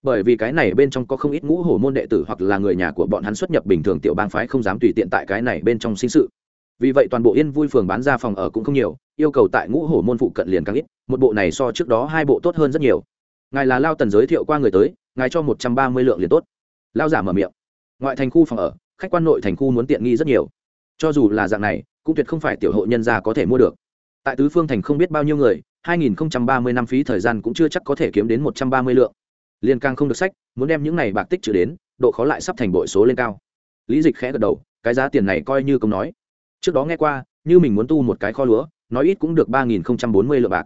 Bởi vì cái này bên trong có không ít ngũ hổ môn đệ tử hoặc là người nhà của bọn hắn xuất nhập bình thường tiểu bang phái không dám tùy tiện tại cái này bên trong sinh sự vì vậy toàn bộ yên vui phường bán ra phòng ở cũng không nhiều, yêu cầu tại ngũ hổ môn phụ cận liền càng ít, một bộ này so trước đó hai bộ tốt hơn rất nhiều. Ngài là lao tần giới thiệu qua người tới, ngài cho một trăm ba mươi lượng liền tốt. Lao giả mở miệng. Ngoại thành khu phòng ở, khách quan nội thành khu muốn tiện nghi rất nhiều. Cho dù là dạng này, cũng tuyệt không phải tiểu hộ nhân gia có thể mua được. Tại tứ phương thành không biết bao nhiêu người 2030 năm phí thời gian cũng chưa chắc có thể kiếm đến 130 lượng. Liên càng không được sách, muốn đem những này bạc tích trữ đến, độ khó lại sắp thành bội số lên cao. Lý dịch khẽ gật đầu, cái giá tiền này coi như công nói trước đó nghe qua, như mình muốn tu một cái kho lúa, nói ít cũng được 3040 lượng bạc.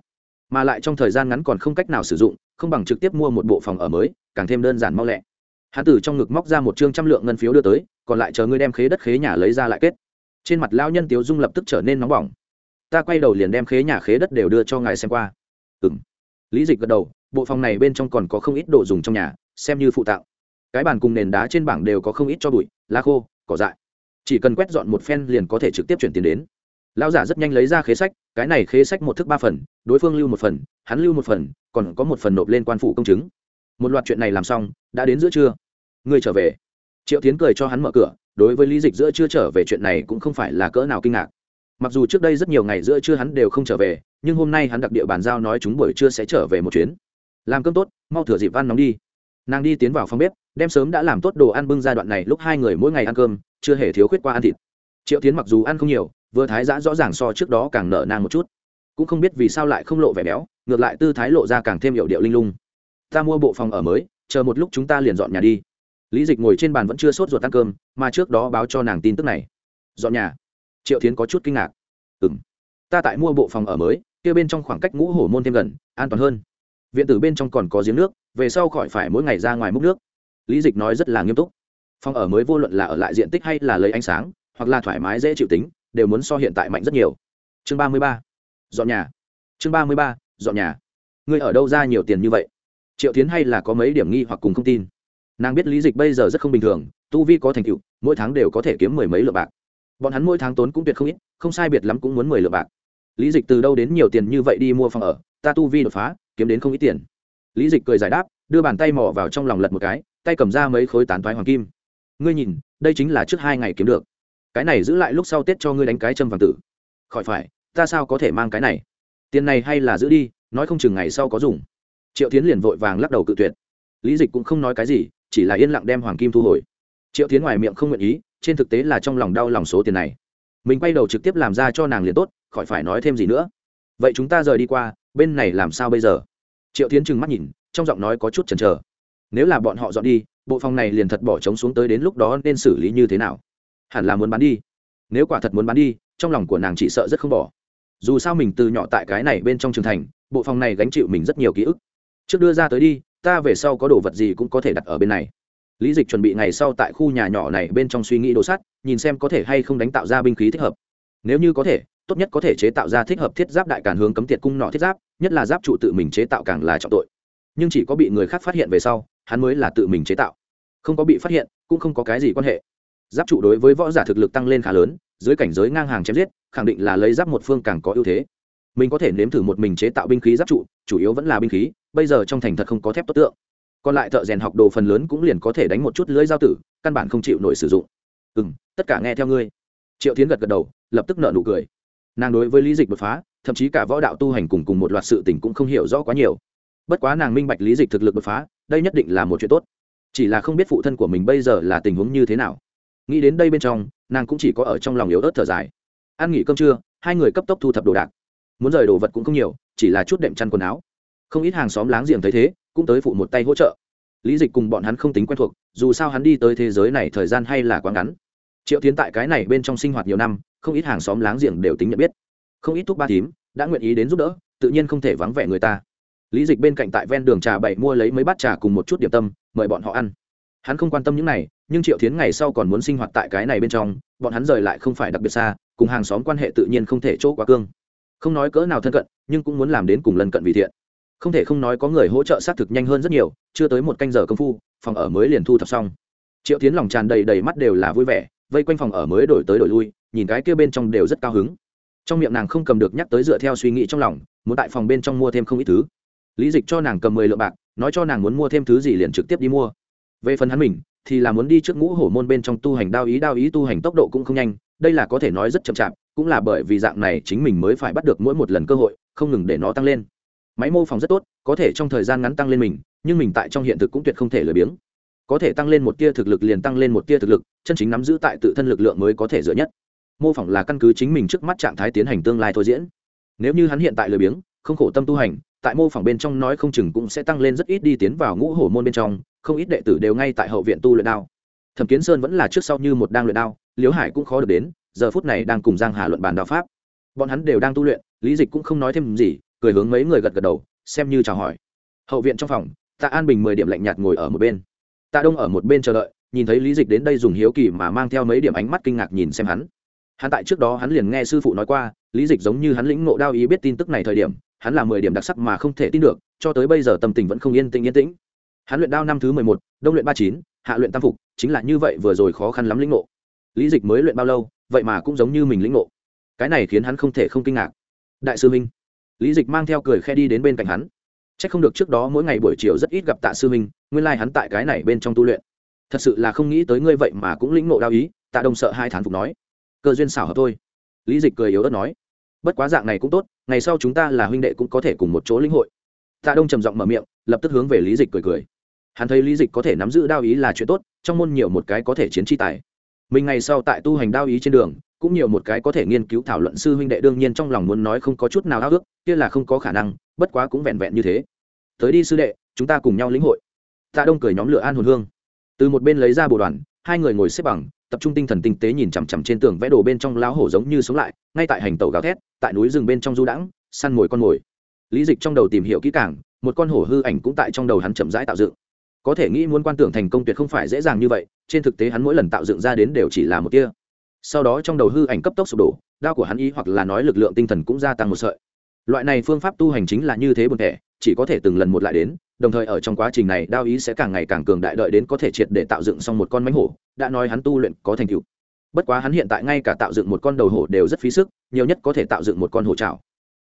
Mà lại trong thời gian ngắn còn không cách nào sử dụng, không bằng trực tiếp mua một bộ phòng ở mới, càng thêm đơn giản mau lẹ. Hắn tử trong ngực móc ra một chương trăm lượng ngân phiếu đưa tới, còn lại chờ ngươi đem khế đất khế nhà lấy ra lại kết. Trên mặt lao nhân tiếu dung lập tức trở nên nóng bỏng. Ta quay đầu liền đem khế nhà khế đất đều đưa cho ngài xem qua. Ừ m lý dịch gật đầu, bộ phòng này bên trong còn có không ít đồ dùng trong nhà, xem như phụ tạo cái bàn cùng nền đá trên bảng đều có không ít cho bụi, lá khô, cỏ dại chỉ cần quét dọn một phen liền có thể trực tiếp chuyển tiền đến. Lão giả rất nhanh lấy ra khế sách, cái này khế sách một thức ba phần, đối phương lưu một phần, hắn lưu một phần, còn có một phần nộp lên quan phủ công chứng. Một loạt chuyện này làm xong, đã đến giữa trưa. Ngươi trở về. Triệu tiến cười cho hắn mở cửa, đối với lý dịch giữa chưa trở về chuyện này cũng không phải là cỡ nào kinh ngạc. Mặc dù trước đây rất nhiều ngày giữa trưa hắn đều không trở về, nhưng hôm nay hắn đặc địa bàn giao nói chúng buổi trưa sẽ trở về một chuyến. Làm cơm tốt, mau thửa dịp ăn nóng đi nàng đi tiến vào phòng bếp, đem sớm đã làm tốt đồ ăn bưng giai đoạn này, lúc hai người mỗi ngày ăn cơm, chưa hề thiếu khuyết qua ăn thịt. Triệu tiến mặc dù ăn không nhiều, vừa thái giã rõ ràng so trước đó càng nở nang một chút. Cũng không biết vì sao lại không lộ vẻ béo, ngược lại tư thái lộ ra càng thêm hiệu điệu linh lung. Ta mua bộ phòng ở mới, chờ một lúc chúng ta liền dọn nhà đi. Lý dịch ngồi trên bàn vẫn chưa sốt ruột ăn cơm, mà trước đó báo cho nàng tin tức này. Dọn nhà? Triệu tiến có chút kinh ngạc. Ừ m ta tại mua bộ phòng ở mới, kia bên trong khoảng cách ngũ hổ môn thêm gần, an toàn hơn. Viện tử bên trong còn có giếng nước về sau khỏi phải mỗi ngày ra ngoài múc nước. Lý dịch nói rất là nghiêm túc. Phòng ở mới vô luận là ở lại diện tích hay là lấy ánh sáng, hoặc là thoải mái dễ chịu tính, đều muốn so hiện tại mạnh rất nhiều. Chương ba mươi ba. Dọn nhà. Chương ba mươi ba, dọn nhà. Ngươi ở đâu ra nhiều tiền như vậy? Triệu tiến hay là có mấy điểm nghi hoặc cùng không tin? Nàng biết lý dịch bây giờ rất không bình thường, tu vi có thành tựu, mỗi tháng đều có thể kiếm mười mấy lượng bạc. Bọn hắn mỗi tháng tốn cũng tuyệt không ít, không sai biệt lắm cũng muốn mười lượng bạc. Lý dịch từ đâu đến nhiều tiền như vậy đi mua phòng ở, ta tu vi đột phá, kiếm đến không ít tiền lý dịch cười giải đáp, đưa bàn tay mò vào trong lòng lật một cái, tay cầm ra mấy khối tán thoái hoàng kim. Ngươi nhìn, đây chính là trước hai ngày kiếm được. Cái này giữ lại lúc sau tết cho ngươi đánh cái châm vàng tử. Khỏi phải, ta sao có thể mang cái này? Tiền này hay là giữ đi, nói không chừng ngày sau có dùng. Triệu tiến liền vội vàng lắc đầu cự tuyệt. Lý dịch cũng không nói cái gì, chỉ là yên lặng đem hoàng kim thu hồi. Triệu tiến ngoài miệng không nguyện ý, trên thực tế là trong lòng đau lòng số tiền này. Mình quay đầu trực tiếp làm ra cho nàng liền tốt, khỏi phải nói thêm gì nữa. Vậy chúng ta rời đi qua, bên này làm sao bây giờ? Triệu tiến trừng mắt nhìn, trong giọng nói có chút chần chờ. Nếu là bọn họ dọn đi, bộ phòng này liền thật bỏ trống xuống tới đến lúc đó nên xử lý như thế nào? Hẳn là muốn bán đi. Nếu quả thật muốn bán đi, trong lòng của nàng chỉ sợ rất không bỏ. Dù sao mình từ nhỏ tại cái này bên trong trường thành, bộ phòng này gánh chịu mình rất nhiều ký ức. Trước đưa ra tới đi, ta về sau có đồ vật gì cũng có thể đặt ở bên này. Lý dịch chuẩn bị ngày sau tại khu nhà nhỏ này bên trong suy nghĩ đồ sắt, nhìn xem có thể hay không đánh tạo ra binh khí thích hợp. Nếu như có thể tốt nhất có thể chế tạo ra thích hợp thiết giáp đại càn hướng cấm tiệt cung nọ thiết giáp, nhất là giáp trụ tự mình chế tạo càng là trọng tội. Nhưng chỉ có bị người khác phát hiện về sau, hắn mới là tự mình chế tạo. Không có bị phát hiện, cũng không có cái gì quan hệ. Giáp trụ đối với võ giả thực lực tăng lên khá lớn, dưới cảnh giới ngang hàng chém giết, khẳng định là lấy giáp một phương càng có ưu thế. Mình có thể nếm thử một mình chế tạo binh khí giáp trụ, chủ yếu vẫn là binh khí, bây giờ trong thành thật không có thép tốt tượng. Còn lại thợ rèn học đồ phần lớn cũng liền có thể đánh một chút lưới giao tử, căn bản không chịu nổi sử dụng. Ừ m tất cả nghe theo ngươi. Triệu tiến gật gật đầu, lập tức nợ nụ cười nàng đối với lý dịch đột phá, thậm chí cả võ đạo tu hành cùng cùng một loạt sự tình cũng không hiểu rõ quá nhiều. Bất quá nàng minh bạch lý dịch thực lực đột phá, đây nhất định là một chuyện tốt. Chỉ là không biết phụ thân của mình bây giờ là tình huống như thế nào. Nghĩ đến đây bên trong, nàng cũng chỉ có ở trong lòng yếu ớt thở dài. Ăn nghỉ cơm trưa, hai người cấp tốc thu thập đồ đạc. Muốn rời đồ vật cũng không nhiều, chỉ là chút đệm chăn quần áo. Không ít hàng xóm láng giềng thấy thế, cũng tới phụ một tay hỗ trợ. Lý dịch cùng bọn hắn không tính quen thuộc, dù sao hắn đi tới thế giới này thời gian hay là quá ngắn. Triệu tiến tại cái này bên trong sinh hoạt nhiều năm không ít hàng xóm láng giềng đều tính nhận biết. Không ít thuốc ba thím đã nguyện ý đến giúp đỡ, tự nhiên không thể vắng vẻ người ta. Lý dịch bên cạnh tại ven đường trà bảy mua lấy mấy bát trà cùng một chút điểm tâm, mời bọn họ ăn. Hắn không quan tâm những này, nhưng triệu tiến ngày sau còn muốn sinh hoạt tại cái này bên trong, bọn hắn rời lại không phải đặc biệt xa, cùng hàng xóm quan hệ tự nhiên không thể chỗ quá cương. Không nói cỡ nào thân cận, nhưng cũng muốn làm đến cùng lân cận vì thiện. Không thể không nói có người hỗ trợ xác thực nhanh hơn rất nhiều, chưa tới một canh giờ công phu, phòng ở mới liền thu thập xong. Triệu tiến lòng tràn đầy đầy mắt đều là vui vẻ vây quanh phòng ở mới đổi tới đổi lui, nhìn cái kia bên trong đều rất cao hứng. Trong miệng nàng không cầm được nhắc tới dựa theo suy nghĩ trong lòng, muốn tại phòng bên trong mua thêm không ít thứ. Lý dịch cho nàng cầm mười lượng bạc, nói cho nàng muốn mua thêm thứ gì liền trực tiếp đi mua. Về phần hắn mình, thì là muốn đi trước ngũ hổ môn bên trong tu hành đao ý đao ý tu hành tốc độ cũng không nhanh, đây là có thể nói rất chậm chạp, cũng là bởi vì dạng này chính mình mới phải bắt được mỗi một lần cơ hội, không ngừng để nó tăng lên. Máy mô phỏng rất tốt, có thể trong thời gian ngắn tăng lên mình, nhưng mình tại trong hiện thực cũng tuyệt không thể lười biếng có thể tăng lên một tia thực lực liền tăng lên một tia thực lực, chân chính nắm giữ tại tự thân lực lượng mới có thể dựa nhất. Mô phỏng là căn cứ chính mình trước mắt trạng thái tiến hành tương lai thôi diễn. Nếu như hắn hiện tại lười biếng, không khổ tâm tu hành, tại mô phỏng bên trong nói không chừng cũng sẽ tăng lên rất ít đi tiến vào ngũ hổ môn bên trong, không ít đệ tử đều ngay tại hậu viện tu luyện đao. Thẩm kiến sơn vẫn là trước sau như một đang luyện đao, liễu hải cũng khó được đến, giờ phút này đang cùng giang hà luận bàn đao pháp. Bọn hắn đều đang tu luyện, lý dịch cũng không nói thêm gì, cười hướng mấy người gật gật đầu, xem như chào hỏi. Hậu viện trong phòng, tạ an bình mười điểm lạnh nhạt ngồi ở một bên tạ đông ở một bên chờ đợi, nhìn thấy lý dịch đến đây dùng hiếu kỳ mà mang theo mấy điểm ánh mắt kinh ngạc nhìn xem hắn. Hắn tại trước đó hắn liền nghe sư phụ nói qua, lý dịch giống như hắn lĩnh ngộ đao ý biết tin tức này thời điểm, hắn là mười điểm đặc sắc mà không thể tin được, cho tới bây giờ tâm tình vẫn không yên tĩnh yên tĩnh. Hắn luyện đao năm thứ mười một, đông luyện ba chín, hạ luyện tam phục, chính là như vậy vừa rồi khó khăn lắm lĩnh ngộ. Lý dịch mới luyện bao lâu, vậy mà cũng giống như mình lĩnh ngộ. Cái này khiến hắn không thể không kinh ngạc. Đại sư minh. Lý dịch mang theo cười khe đi đến bên cạnh hắn. C h ắ c không được trước đó mỗi ngày buổi chiều rất ít gặp tạ sư minh nguyên lai hắn tại cái này bên trong tu luyện. Thật sự là không nghĩ tới ngươi vậy mà cũng lĩnh ngộ đao ý, tạ đông sợ hai thán phục nói. Cơ duyên xảo hợp thôi. Lý dịch cười yếu ớt nói. Bất quá dạng này cũng tốt, ngày sau chúng ta là huynh đệ cũng có thể cùng một chỗ lĩnh hội. Tạ đông trầm giọng mở miệng, lập tức hướng về lý dịch cười cười. Hắn thấy lý dịch có thể nắm giữ đao ý là chuyện tốt, trong môn nhiều một cái có thể chiến tri tài. Mình ngày sau tại tu hành đao ý trên đường, cũng nhiều một cái có thể nghiên cứu thảo luận sư huynh đệ đương nhiên trong lòng muốn nói không có chút nào ao ước kia là không có khả năng, bất quá cũng vẹn vẹn như thế. Tới đi sư đệ, chúng ta cùng nhau lĩnh hội tạ đông cười nhóm lửa an hồn hương. Từ một bên lấy ra bồ đoàn, hai người ngồi xếp bằng, tập trung tinh thần tinh tế nhìn chằm chằm trên tường vẽ đồ bên trong lão hổ giống như sống lại, ngay tại hành tàu gào thét, tại núi rừng bên trong du đãng, săn mồi con mồi. Lý dịch trong đầu tìm hiểu kỹ càng, một con hổ hư ảnh cũng tại trong đầu hắn chậm rãi tạo dựng. Có thể nghĩ muốn quan tưởng thành công tuyệt không phải dễ dàng như vậy, trên thực tế hắn mỗi lần tạo dựng ra đến đều chỉ là một kia sau đó trong đầu hư ảnh cấp tốc sụp đổ, đao của hắn ý hoặc là nói lực lượng tinh thần cũng gia tăng một sợi. Loại này phương pháp tu hành chính là như thế buồn thẻ chỉ có thể từng lần một lại đến, đồng thời ở trong quá trình này, đao ý sẽ càng ngày càng cường đại đợi đến có thể triệt để tạo dựng xong một con mánh hổ, đã nói hắn tu luyện có thành tựu. Bất quá hắn hiện tại ngay cả tạo dựng một con đầu hổ đều rất phí sức, nhiều nhất có thể tạo dựng một con hổ trào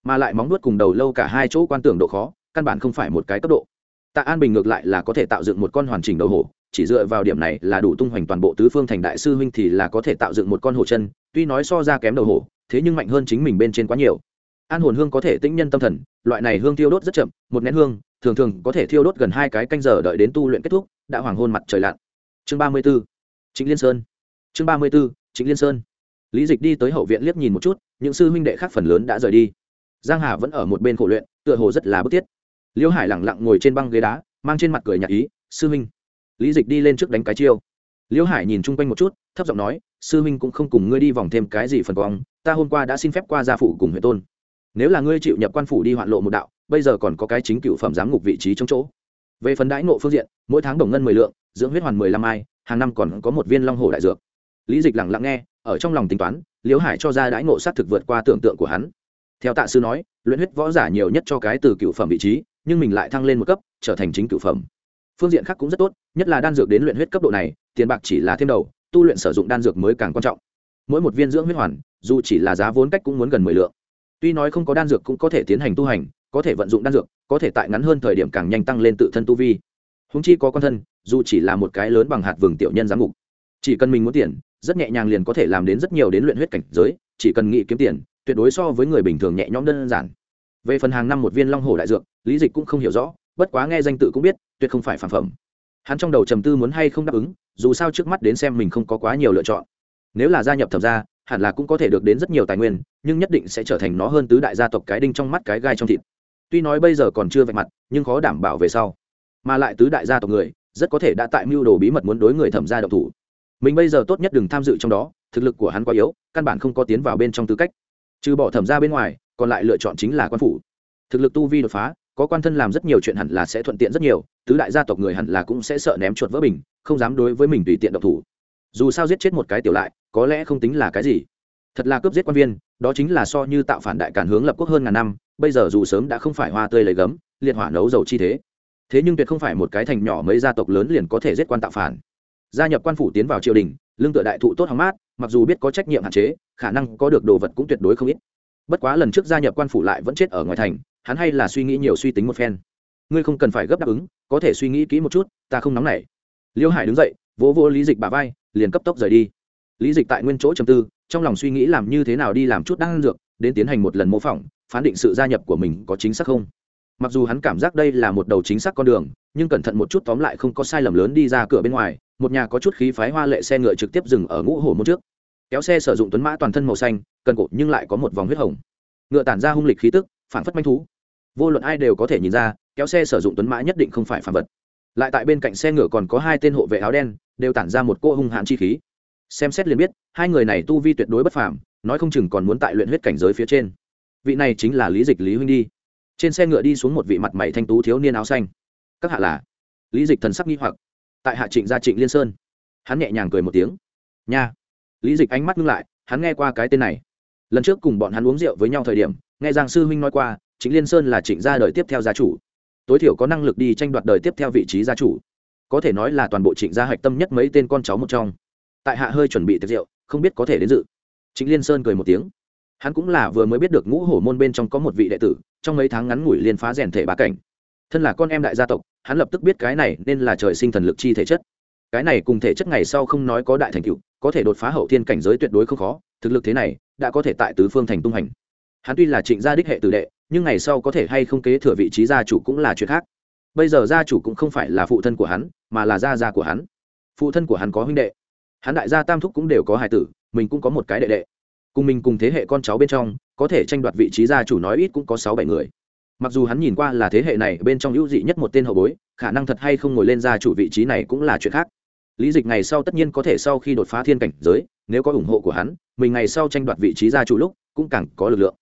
mà lại móng nuốt cùng đầu lâu cả hai chỗ quan tưởng độ khó, căn bản không phải một cái cấp độ. Tạ an bình ngược lại là có thể tạo dựng một con hoàn chỉnh đầu hổ, chỉ dựa vào điểm này là đủ tung hoành toàn bộ tứ phương thành đại sư huynh thì là có thể tạo dựng một con hổ chân, tuy nói so ra kém đầu hổ, thế nhưng mạnh hơn chính mình bên trên quá nhiều an hồn hương có thể tĩnh nhân tâm thần, loại này hương thiêu đốt rất chậm, một nén hương, thường thường có thể thiêu đốt gần hai cái canh giờ đợi đến tu luyện kết thúc, đã hoàng hôn mặt trời lặn. Chương ba mươi b ố chính liên sơn. Chương ba mươi b ố chính liên sơn. Lý dịch đi tới hậu viện liếc nhìn một chút, những sư huynh đệ khác phần lớn đã rời đi. Giang hà vẫn ở một bên khổ luyện, tựa hồ rất là bức thiết. Liễu hải lẳng lặng ngồi trên băng ghế đá, mang trên mặt cười nhạc ý, sư huynh. Lý dịch đi lên trước đánh cái chiêu. Liễu hải nhìn chung quanh một chút, thấp giọng nói, sư huynh cũng không cùng ngươi đi vòng thêm cái gì phần quang, ta hôm qua đã xin phép qua gia phụ cùng huyện tôn nếu là ngươi chịu nhập quan phủ đi hoạn lộ một đạo, bây giờ còn có cái chính cựu phẩm giám ngục vị trí trong chỗ. Về phần đãi nộ phương diện, mỗi tháng đồng ngân mười lượng, dưỡng huyết hoàn mười lăm ai, hàng năm còn có một viên long hồ đại dược. Lý dịch lẳng lặng nghe, ở trong lòng tính toán, liễu hải cho ra đãi ngộ sát thực vượt qua tưởng tượng của hắn. Theo tạ sư nói, luyện huyết võ giả nhiều nhất cho cái từ cựu phẩm vị trí, nhưng mình lại thăng lên một cấp, trở thành chính cựu phẩm. Phương diện khác cũng rất tốt, nhất là đan dược đến luyện huyết cấp độ này, tiền bạc chỉ là thêm đầu, tu luyện sử dụng đan dược mới càng quan trọng. Mỗi một viên dưỡng huyết hoàn, dù chỉ là giá vốn cách cũng muốn gần mười lượng tuy nói không có đan dược cũng có thể tiến hành tu hành, có thể vận dụng đan dược, có thể tại ngắn hơn thời điểm càng nhanh tăng lên tự thân tu vi. Húng chi có con thân, dù chỉ là một cái lớn bằng hạt vừng tiểu nhân giám ngục. Chỉ cần mình muốn tiền, rất nhẹ nhàng liền có thể làm đến rất nhiều đến luyện huyết cảnh giới, chỉ cần nghĩ kiếm tiền, tuyệt đối so với người bình thường nhẹ nhõm đơn giản. Về phần hàng năm một viên long hồ đại dược, lý dịch cũng không hiểu rõ, bất quá nghe danh tự cũng biết, tuyệt không phải phản phẩm. Hắn trong đầu trầm tư muốn hay không đáp ứng, dù sao trước mắt đến xem mình không có quá nhiều lựa chọn. Nếu là gia nhập thẩm gia hẳn là cũng có thể được đến rất nhiều tài nguyên, nhưng nhất định sẽ trở thành nó hơn tứ đại gia tộc cái đinh trong mắt cái gai trong thịt. Tuy nói bây giờ còn chưa vạch mặt, nhưng khó đảm bảo về sau. Mà lại tứ đại gia tộc người, rất có thể đã tại mưu đồ bí mật muốn đối người thẩm gia độc thủ. Mình bây giờ tốt nhất đừng tham dự trong đó, thực lực của hắn quá yếu, căn bản không có tiến vào bên trong tư cách. Trừ bỏ thẩm gia bên ngoài, còn lại lựa chọn chính là quan phủ. Thực lực tu vi đột phá, có quan thân làm rất nhiều chuyện hẳn là sẽ thuận tiện rất nhiều, tứ đại gia tộc người hẳn là cũng sẽ sợ ném chuột vỡ bình, không dám đối với mình tùy tiện độc thủ. Dù sao giết chết một cái tiểu lại có lẽ không tính là cái gì. Thật là cướp giết quan viên, đó chính là so như tạo phản đại cản hướng lập quốc hơn ngàn năm, bây giờ dù sớm đã không phải hoa tươi lấy gấm, liệt hỏa nấu dầu chi thế. Thế nhưng tuyệt không phải một cái thành nhỏ mấy gia tộc lớn liền có thể giết quan tạo phản. Gia nhập quan phủ tiến vào triều đình, lương tựa đại thụ tốt hóng mát, mặc dù biết có trách nhiệm hạn chế, khả năng có được đồ vật cũng tuyệt đối không ít. Bất quá lần trước gia nhập quan phủ lại vẫn chết ở ngoài thành, hắn hay là suy nghĩ nhiều suy tính một phen. Ngươi không cần phải gấp đáp ứng, có thể suy nghĩ kỹ một chút, ta không nóng nảy. Liêu hải đứng dậy, vỗ vỗ lý dịch bà vai, liền cấp tốc rời đi lý dịch tại nguyên chỗ trầm tư, trong lòng suy nghĩ làm như thế nào đi làm chút đan dược, đến tiến hành một lần mô phỏng, phán định sự gia nhập của mình có chính xác không. Mặc dù hắn cảm giác đây là một đầu chính xác con đường, nhưng cẩn thận một chút tóm lại không có sai lầm lớn đi ra cửa bên ngoài, một nhà có chút khí phái hoa lệ xe ngựa trực tiếp dừng ở ngũ hồ môn trước. Kéo xe sử dụng tuấn mã toàn thân màu xanh, cần cột nhưng lại có một vòng huyết hồng. Ngựa tản ra hung lịch khí tức phản phất manh thú. Vô luận ai đều có thể nhìn ra, kéo xe sử dụng tuấn mã nhất định không phải phản vật. Lại tại bên cạnh xe ngựa còn có hai tên hộ vệ áo đen, đều tản ra một cô hung hãn chi khí xem xét liền biết, hai người này tu vi tuyệt đối bất phàm, nói không chừng còn muốn tại luyện huyết cảnh giới phía trên. Vị này chính là lý dịch lý huynh đi. Trên xe ngựa đi xuống một vị mặt mày thanh tú thiếu niên áo xanh. Các hạ là? Lý dịch thần sắc nghi hoặc. Tại hạ trịnh gia trịnh liên sơn. Hắn nhẹ nhàng cười một tiếng. Nha. Lý dịch ánh mắt ngưng lại, hắn nghe qua cái tên này. Lần trước cùng bọn hắn uống rượu với nhau thời điểm, nghe giang sư huynh nói qua, trịnh liên sơn là trịnh gia đời tiếp theo gia chủ. Tối thiểu có năng lực đi tranh đoạt đời tiếp theo vị trí gia chủ. Có thể nói là toàn bộ trịnh gia hạch tâm nhất mấy tên con cháu một trong tại hạ hơi chuẩn bị tiệc rượu, không biết có thể đến dự. Trịnh liên sơn cười một tiếng. Hắn cũng là vừa mới biết được ngũ hổ môn bên trong có một vị đệ tử, trong mấy tháng ngắn ngủi liên phá rèn thể bá cảnh. Thân là con em đại gia tộc, hắn lập tức biết cái này nên là trời sinh thần lực chi thể chất. Cái này cùng thể chất ngày sau không nói có đại thành tựu, có thể đột phá hậu thiên cảnh giới tuyệt đối không khó, thực lực thế này đã có thể tại tứ phương thành tung hành. Hắn tuy là trịnh gia đích hệ tử đệ, nhưng ngày sau có thể hay không kế thừa vị trí gia chủ cũng là chuyện khác. Bây giờ gia chủ cũng không phải là phụ thân của hắn, mà là gia gia của hắn. Phụ thân của hắn có huynh đệ hắn đại gia tam thúc cũng đều có hài tử, mình cũng có một cái đệ đệ. Cùng mình cùng thế hệ con cháu bên trong, có thể tranh đoạt vị trí gia chủ nói ít cũng có sáu bảy người. Mặc dù hắn nhìn qua là thế hệ này bên trong hữu dị nhất một tên hậu bối, khả năng thật hay không ngồi lên gia chủ vị trí này cũng là chuyện khác. Lý dịch ngày sau tất nhiên có thể sau khi đột phá thiên cảnh giới, nếu có ủng hộ của hắn, mình ngày sau tranh đoạt vị trí gia chủ lúc cũng càng có lực lượng.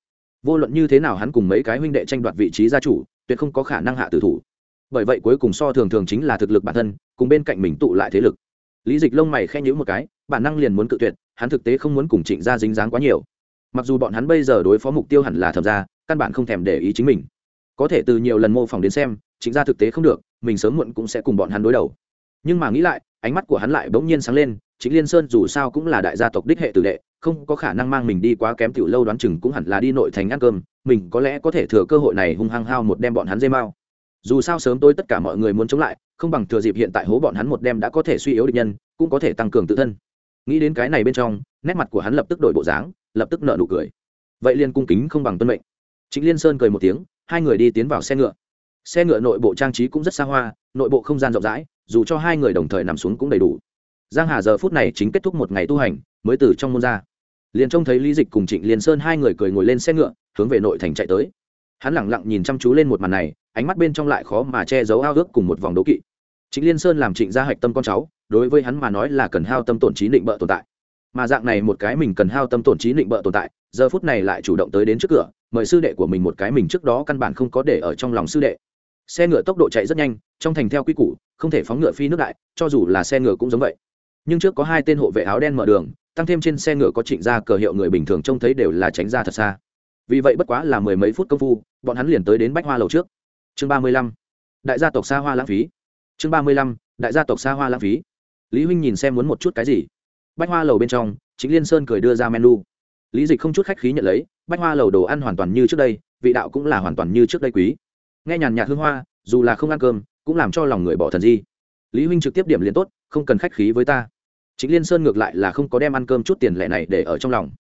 Vô luận như thế nào hắn cùng mấy cái huynh đệ tranh đoạt vị trí gia chủ, tuyệt không có khả năng hạ tử thủ. Bởi vậy cuối cùng so thường thường chính là thực lực bản thân, cùng bên cạnh mình tụ lại thế lực lý dịch lông mày khen nhữ một cái, bản năng liền muốn cự tuyệt, hắn thực tế không muốn cùng trịnh gia dính dáng quá nhiều. Mặc dù bọn hắn bây giờ đối phó mục tiêu hẳn là thầm ra căn bản không thèm để ý chính mình. Có thể từ nhiều lần mô phỏng đến xem, trịnh gia thực tế không được, mình sớm muộn cũng sẽ cùng bọn hắn đối đầu. Nhưng mà nghĩ lại, ánh mắt của hắn lại bỗng nhiên sáng lên chính liên sơn dù sao cũng là đại gia tộc đích hệ tử đệ, không có khả năng mang mình đi quá kém tiểu lâu đoán chừng cũng hẳn là đi nội thành ăn cơm, mình có lẽ có thể thừa cơ hội này hung hăng hao một đem bọn hắn dây mau dù sao sớm tôi tất cả mọi người muốn chống lại, không bằng thừa dịp hiện tại hố bọn hắn một đêm đã có thể suy yếu địch nhân, cũng có thể tăng cường tự thân. Nghĩ đến cái này bên trong, nét mặt của hắn lập tức đổi bộ dáng, lập tức nợ nụ cười. Vậy liên cung kính không bằng tuân mệnh. Chính liên sơn cười một tiếng, hai người đi tiến vào xe ngựa. Xe ngựa nội bộ trang trí cũng rất xa hoa, nội bộ không gian rộng rãi, dù cho hai người đồng thời nằm xuống cũng đầy đủ. Giang hà giờ phút này chính kết thúc một ngày tu hành, mới từ trong môn ra. Liền trông thấy lý dịch cùng trịnh liên sơn hai người cười ngồi lên xe ngựa, hướng về nội thành chạy tới hắn lẳng lặng nhìn chăm chú lên một màn này, ánh mắt bên trong lại khó mà che giấu ao ước cùng một vòng đấu kỵ. Trịnh liên sơn làm trịnh gia hạch tâm con cháu, đối với hắn mà nói là cần hao tâm tổn trí định bợ tồn tại. Mà dạng này một cái mình cần hao tâm tổn trí định bợ tồn tại, giờ phút này lại chủ động tới đến trước cửa, mời sư đệ của mình một cái mình trước đó căn bản không có để ở trong lòng sư đệ. Xe ngựa tốc độ chạy rất nhanh, trong thành theo quy củ, không thể phóng ngựa phi nước đại, cho dù là xe ngựa cũng giống vậy. Nhưng trước có hai tên hộ vệ áo đen mở đường, tăng thêm trên xe ngựa có trịnh gia cờ hiệu người bình thường trông thấy đều là tránh ra thật xa vì vậy bất quá là mười mấy phút công phu, bọn hắn liền tới đến bách hoa lầu trước. Chương ba mươi lăm, đại gia tộc xa hoa lãng phí. Chương ba mươi lăm, đại gia tộc xa hoa lãng phí. Lý huynh nhìn xem muốn một chút cái gì. Bách hoa lầu bên trong chính liên sơn cười đưa ra menu. Lý dịch không chút khách khí nhận lấy, bách hoa lầu đồ ăn hoàn toàn như trước đây, vị đạo cũng là hoàn toàn như trước đây quý. Nghe nhàn nhạt hương hoa, dù là không ăn cơm, cũng làm cho lòng người bỏ thần di. Lý huynh trực tiếp điểm liền tốt, không cần khách khí với ta. Chính liên sơn ngược lại là không có đem ăn cơm chút tiền lẻ này để ở trong lòng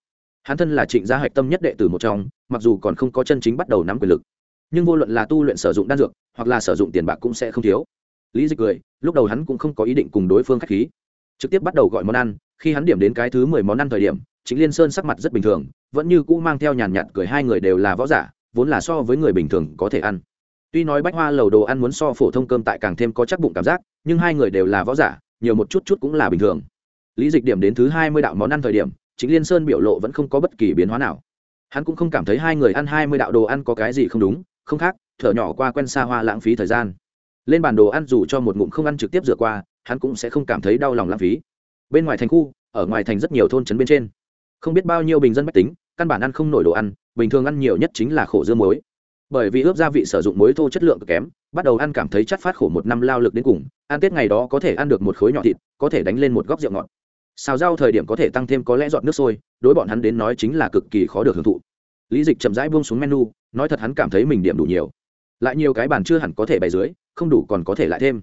hắn thân là trịnh gia hạch tâm nhất đệ tử một trong, mặc dù còn không có chân chính bắt đầu nắm quyền lực, nhưng vô luận là tu luyện sử dụng đan dược, hoặc là sử dụng tiền bạc cũng sẽ không thiếu. Lý dịch cười, lúc đầu hắn cũng không có ý định cùng đối phương k h á c h khí. Trực tiếp bắt đầu gọi món ăn, khi hắn điểm đến cái thứ mười món ăn thời điểm chính liên sơn sắc mặt rất bình thường, vẫn như cũ mang theo nhàn nhạt cười hai người đều là võ giả, vốn là so với người bình thường có thể ăn. Tuy nói bách hoa lầu đồ ăn muốn so phổ thông cơm tại càng thêm có chắc bụng cảm giác, nhưng hai người đều là võ giả, nhiều một chút chút cũng là bình thường. Lý dịch điểm đến thứ hai mươi đạo món ăn thời điểm chính liên sơn biểu lộ vẫn không có bất kỳ biến hóa nào. Hắn cũng không cảm thấy hai người ăn hai mươi đạo đồ ăn có cái gì không đúng, không khác, thở nhỏ qua quen xa hoa lãng phí thời gian. Lên bản đồ ăn dù cho một ngụm không ăn trực tiếp rửa qua, hắn cũng sẽ không cảm thấy đau lòng lãng phí. Bên ngoài thành khu, ở ngoài thành rất nhiều thôn trấn bên trên. Không biết bao nhiêu bình dân mách tính, căn bản ăn không nổi đồ ăn, bình thường ăn nhiều nhất chính là khổ dưa muối. Bởi vì ướp gia vị sử dụng muối thô chất lượng cực kém, bắt đầu ăn cảm thấy chắt phát khổ một năm lao lực đến cùng, ăn tết ngày đó có thể ăn được một khối nhỏ thịt, có thể đánh lên một góc rượu ngọt xào rau thời điểm có thể tăng thêm có lẽ giọt nước sôi, đối bọn hắn đến nói chính là cực kỳ khó được hưởng thụ. Lý dịch chậm rãi buông xuống menu, nói thật hắn cảm thấy mình điểm đủ nhiều. Lại nhiều cái bàn chưa hẳn có thể bày dưới, không đủ còn có thể lại thêm.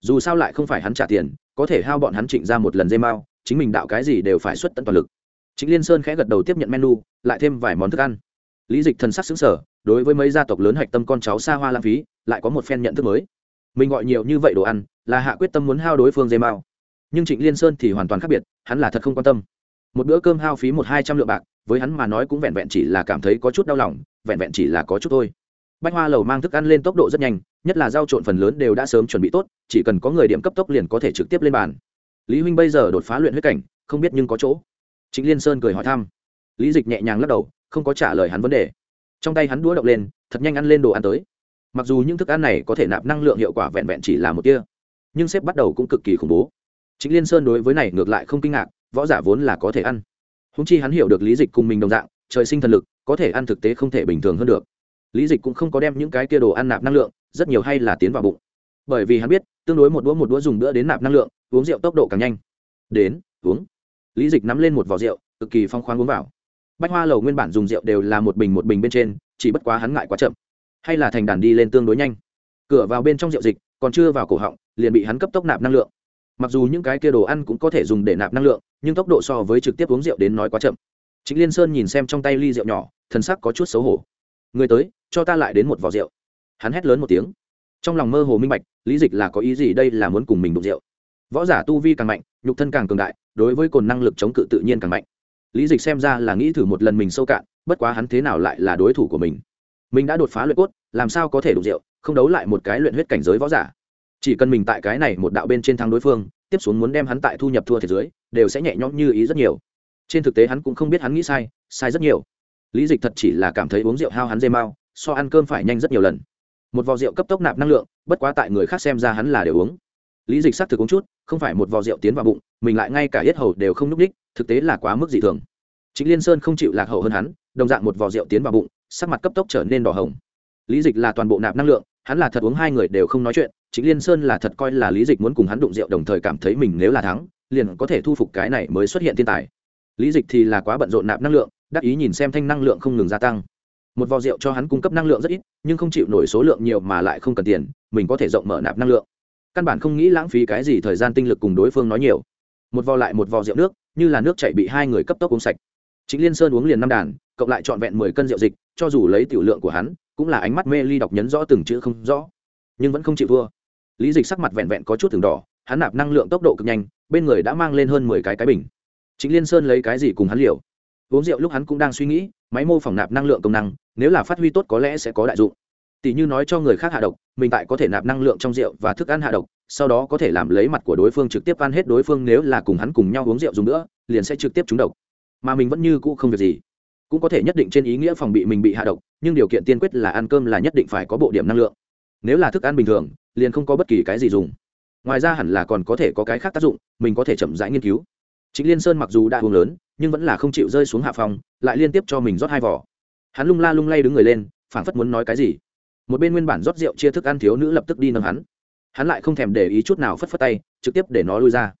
Dù sao lại không phải hắn trả tiền, có thể hao bọn hắn trịnh ra một lần dây mao, chính mình đạo cái gì đều phải xuất tận toàn lực. Chính liên sơn khẽ gật đầu tiếp nhận menu, lại thêm vài món thức ăn. Lý dịch thần sắc xứng sở đối với mấy gia tộc lớn hạch tâm con cháu xa hoa lãng phí, lại có một phen nhận thức mới. Mình gọi nhiều như vậy đồ ăn, là hạ quyết tâm muốn hao đối phương dây mao nhưng trịnh liên sơn thì hoàn toàn khác biệt, hắn là thật không quan tâm. Một bữa cơm hao phí một hai trăm lượng bạc, với hắn mà nói cũng vẹn vẹn chỉ là cảm thấy có chút đau lòng, vẹn vẹn chỉ là có chút thôi. Bách hoa lầu mang thức ăn lên tốc độ rất nhanh, nhất là rau trộn phần lớn đều đã sớm chuẩn bị tốt, chỉ cần có người điểm cấp tốc liền có thể trực tiếp lên bàn. Lý huynh bây giờ đột phá luyện huyết cảnh, không biết nhưng có chỗ. Trịnh liên sơn cười hỏi thăm. Lý dịch nhẹ nhàng lắc đầu, không có trả lời hắn vấn đề. Trong tay hắn đũa động lên, thật nhanh ăn lên đồ ăn tới. Mặc dù những thức ăn này có thể nạp năng lượng hiệu quả vẹn vẹn chỉ là một kia nhưng sếp bắt đầu cũng cực kỳ khủng bố chính liên sơn đối với này ngược lại không kinh ngạc, võ giả vốn là có thể ăn. Húng chi hắn hiểu được lý dịch cùng mình đồng dạng, trời sinh thần lực, có thể ăn thực tế không thể bình thường hơn được. Lý dịch cũng không có đem những cái kia đồ ăn nạp năng lượng, rất nhiều hay là tiến vào bụng. Bởi vì hắn biết, tương đối một đũa một đũa dùng bữa đến nạp năng lượng, uống rượu tốc độ càng nhanh. Đến, uống. Lý dịch nắm lên một vỏ rượu, cực kỳ phong khoáng uống vào. Bách hoa lầu nguyên bản dùng rượu đều là một bình một bình bên trên, chỉ bất quá hắn ngại quá chậm. Hay là thành đàn đi lên tương đối nhanh. Cửa vào bên trong rượu dịch, còn chưa vào cổ họng, liền bị hắn cấp tốc nạp năng lượng mặc dù những cái kia đồ ăn cũng có thể dùng để nạp năng lượng, nhưng tốc độ so với trực tiếp uống rượu đến nói quá chậm. Chính liên sơn nhìn xem trong tay ly rượu nhỏ, thần sắc có chút xấu hổ. Người tới, cho ta lại đến một vỏ rượu. Hắn hét lớn một tiếng. Trong lòng mơ hồ minh bạch, lý dịch là có ý gì đây là muốn cùng mình đụng rượu. Võ giả tu vi càng mạnh, nhục thân càng cường đại, đối với cồn năng lực chống cự tự nhiên càng mạnh. Lý dịch xem ra là nghĩ thử một lần mình sâu cạn, bất quá hắn thế nào lại là đối thủ của mình? Mình đã đột phá luyện cốt, làm sao có thể đụng rượu, không đấu lại một cái luyện huyết cảnh giới võ giả? Chỉ cần mình tại cái này một đạo bên trên thắng đối phương, tiếp xuống muốn đem hắn tại thu nhập thua thiệt dưới, đều sẽ nhẹ nhõm như ý rất nhiều. Trên thực tế hắn cũng không biết hắn nghĩ sai sai rất nhiều. Lý dịch thật chỉ là cảm thấy uống rượu hao hắn dây mau, so ăn cơm phải nhanh rất nhiều lần. Một vò rượu cấp tốc nạp năng lượng, bất quá tại người khác xem ra hắn là đều uống. Lý dịch xác thực uống chút, không phải một vò rượu tiến vào bụng, mình lại ngay cả yết hầu đều không núp đích, thực tế là quá mức dị thường. Chính liên sơn không chịu lạc hậu hơn hắn, đồng dạng một vò rượu tiến vào bụng, sắc mặt cấp tốc trở nên đỏ hồng. Lý dịch là toàn bộ nạp năng lượng, hắn là thật uống hai người đều không nói chuyện chính liên sơn là thật coi là lý dịch muốn cùng hắn đụng rượu đồng thời cảm thấy mình nếu là thắng, liền có thể thu phục cái này mới xuất hiện thiên tài. Lý dịch thì là quá bận rộn nạp năng lượng, đắc ý nhìn xem thanh năng lượng không ngừng gia tăng. Một vò rượu cho hắn cung cấp năng lượng rất ít, nhưng không chịu nổi số lượng nhiều mà lại không cần tiền, mình có thể rộng mở nạp năng lượng. Căn bản không nghĩ lãng phí cái gì thời gian tinh lực cùng đối phương nói nhiều. Một vò lại một vò rượu nước, như là nước chảy bị hai người cấp tốc uống sạch. Chính liên sơn uống liền năm đàn, cộng lại trọn vẹn mười cân rượu dịch, cho dù lấy tiểu lượng của hắn, cũng là ánh mắt mê ly đọc nhấn rõ từng chữ không rõ, nhưng vẫn không chịu thua lý dịch sắc mặt vẹn vẹn có chút thường đỏ, hắn nạp năng lượng tốc độ cực nhanh, bên người đã mang lên hơn mười cái cái bình. Chính liên sơn lấy cái gì cùng hắn liều? Uống rượu lúc hắn cũng đang suy nghĩ, máy mô phỏng nạp năng lượng công năng, nếu là phát huy tốt có lẽ sẽ có đại dụng. Tỷ như nói cho người khác hạ độc, mình tại có thể nạp năng lượng trong rượu và thức ăn hạ độc, sau đó có thể làm lấy mặt của đối phương trực tiếp ăn hết đối phương, nếu là cùng hắn cùng nhau uống rượu dùng nữa, liền sẽ trực tiếp trúng độc. Mà mình vẫn như cũ không việc gì. Cũng có thể nhất định trên ý nghĩa phòng bị mình bị hạ độc, nhưng điều kiện tiên quyết là ăn cơm là nhất định phải có bộ điểm năng lượng. Nếu là thức ăn bình thường liền không có bất kỳ cái gì dùng. Ngoài ra hẳn là còn có thể có cái khác tác dụng, mình có thể chậm rãi nghiên cứu. Chính liên sơn mặc dù đã uống lớn, nhưng vẫn là không chịu rơi xuống hạ phòng, lại liên tiếp cho mình rót hai vỏ hắn lung la lung lay đứng người lên, phảng phất muốn nói cái gì. Một bên nguyên bản rót rượu chia thức ăn thiếu nữ lập tức đi nâng hắn. Hắn lại không thèm để ý chút nào phất phất tay, trực tiếp để nó lui ra.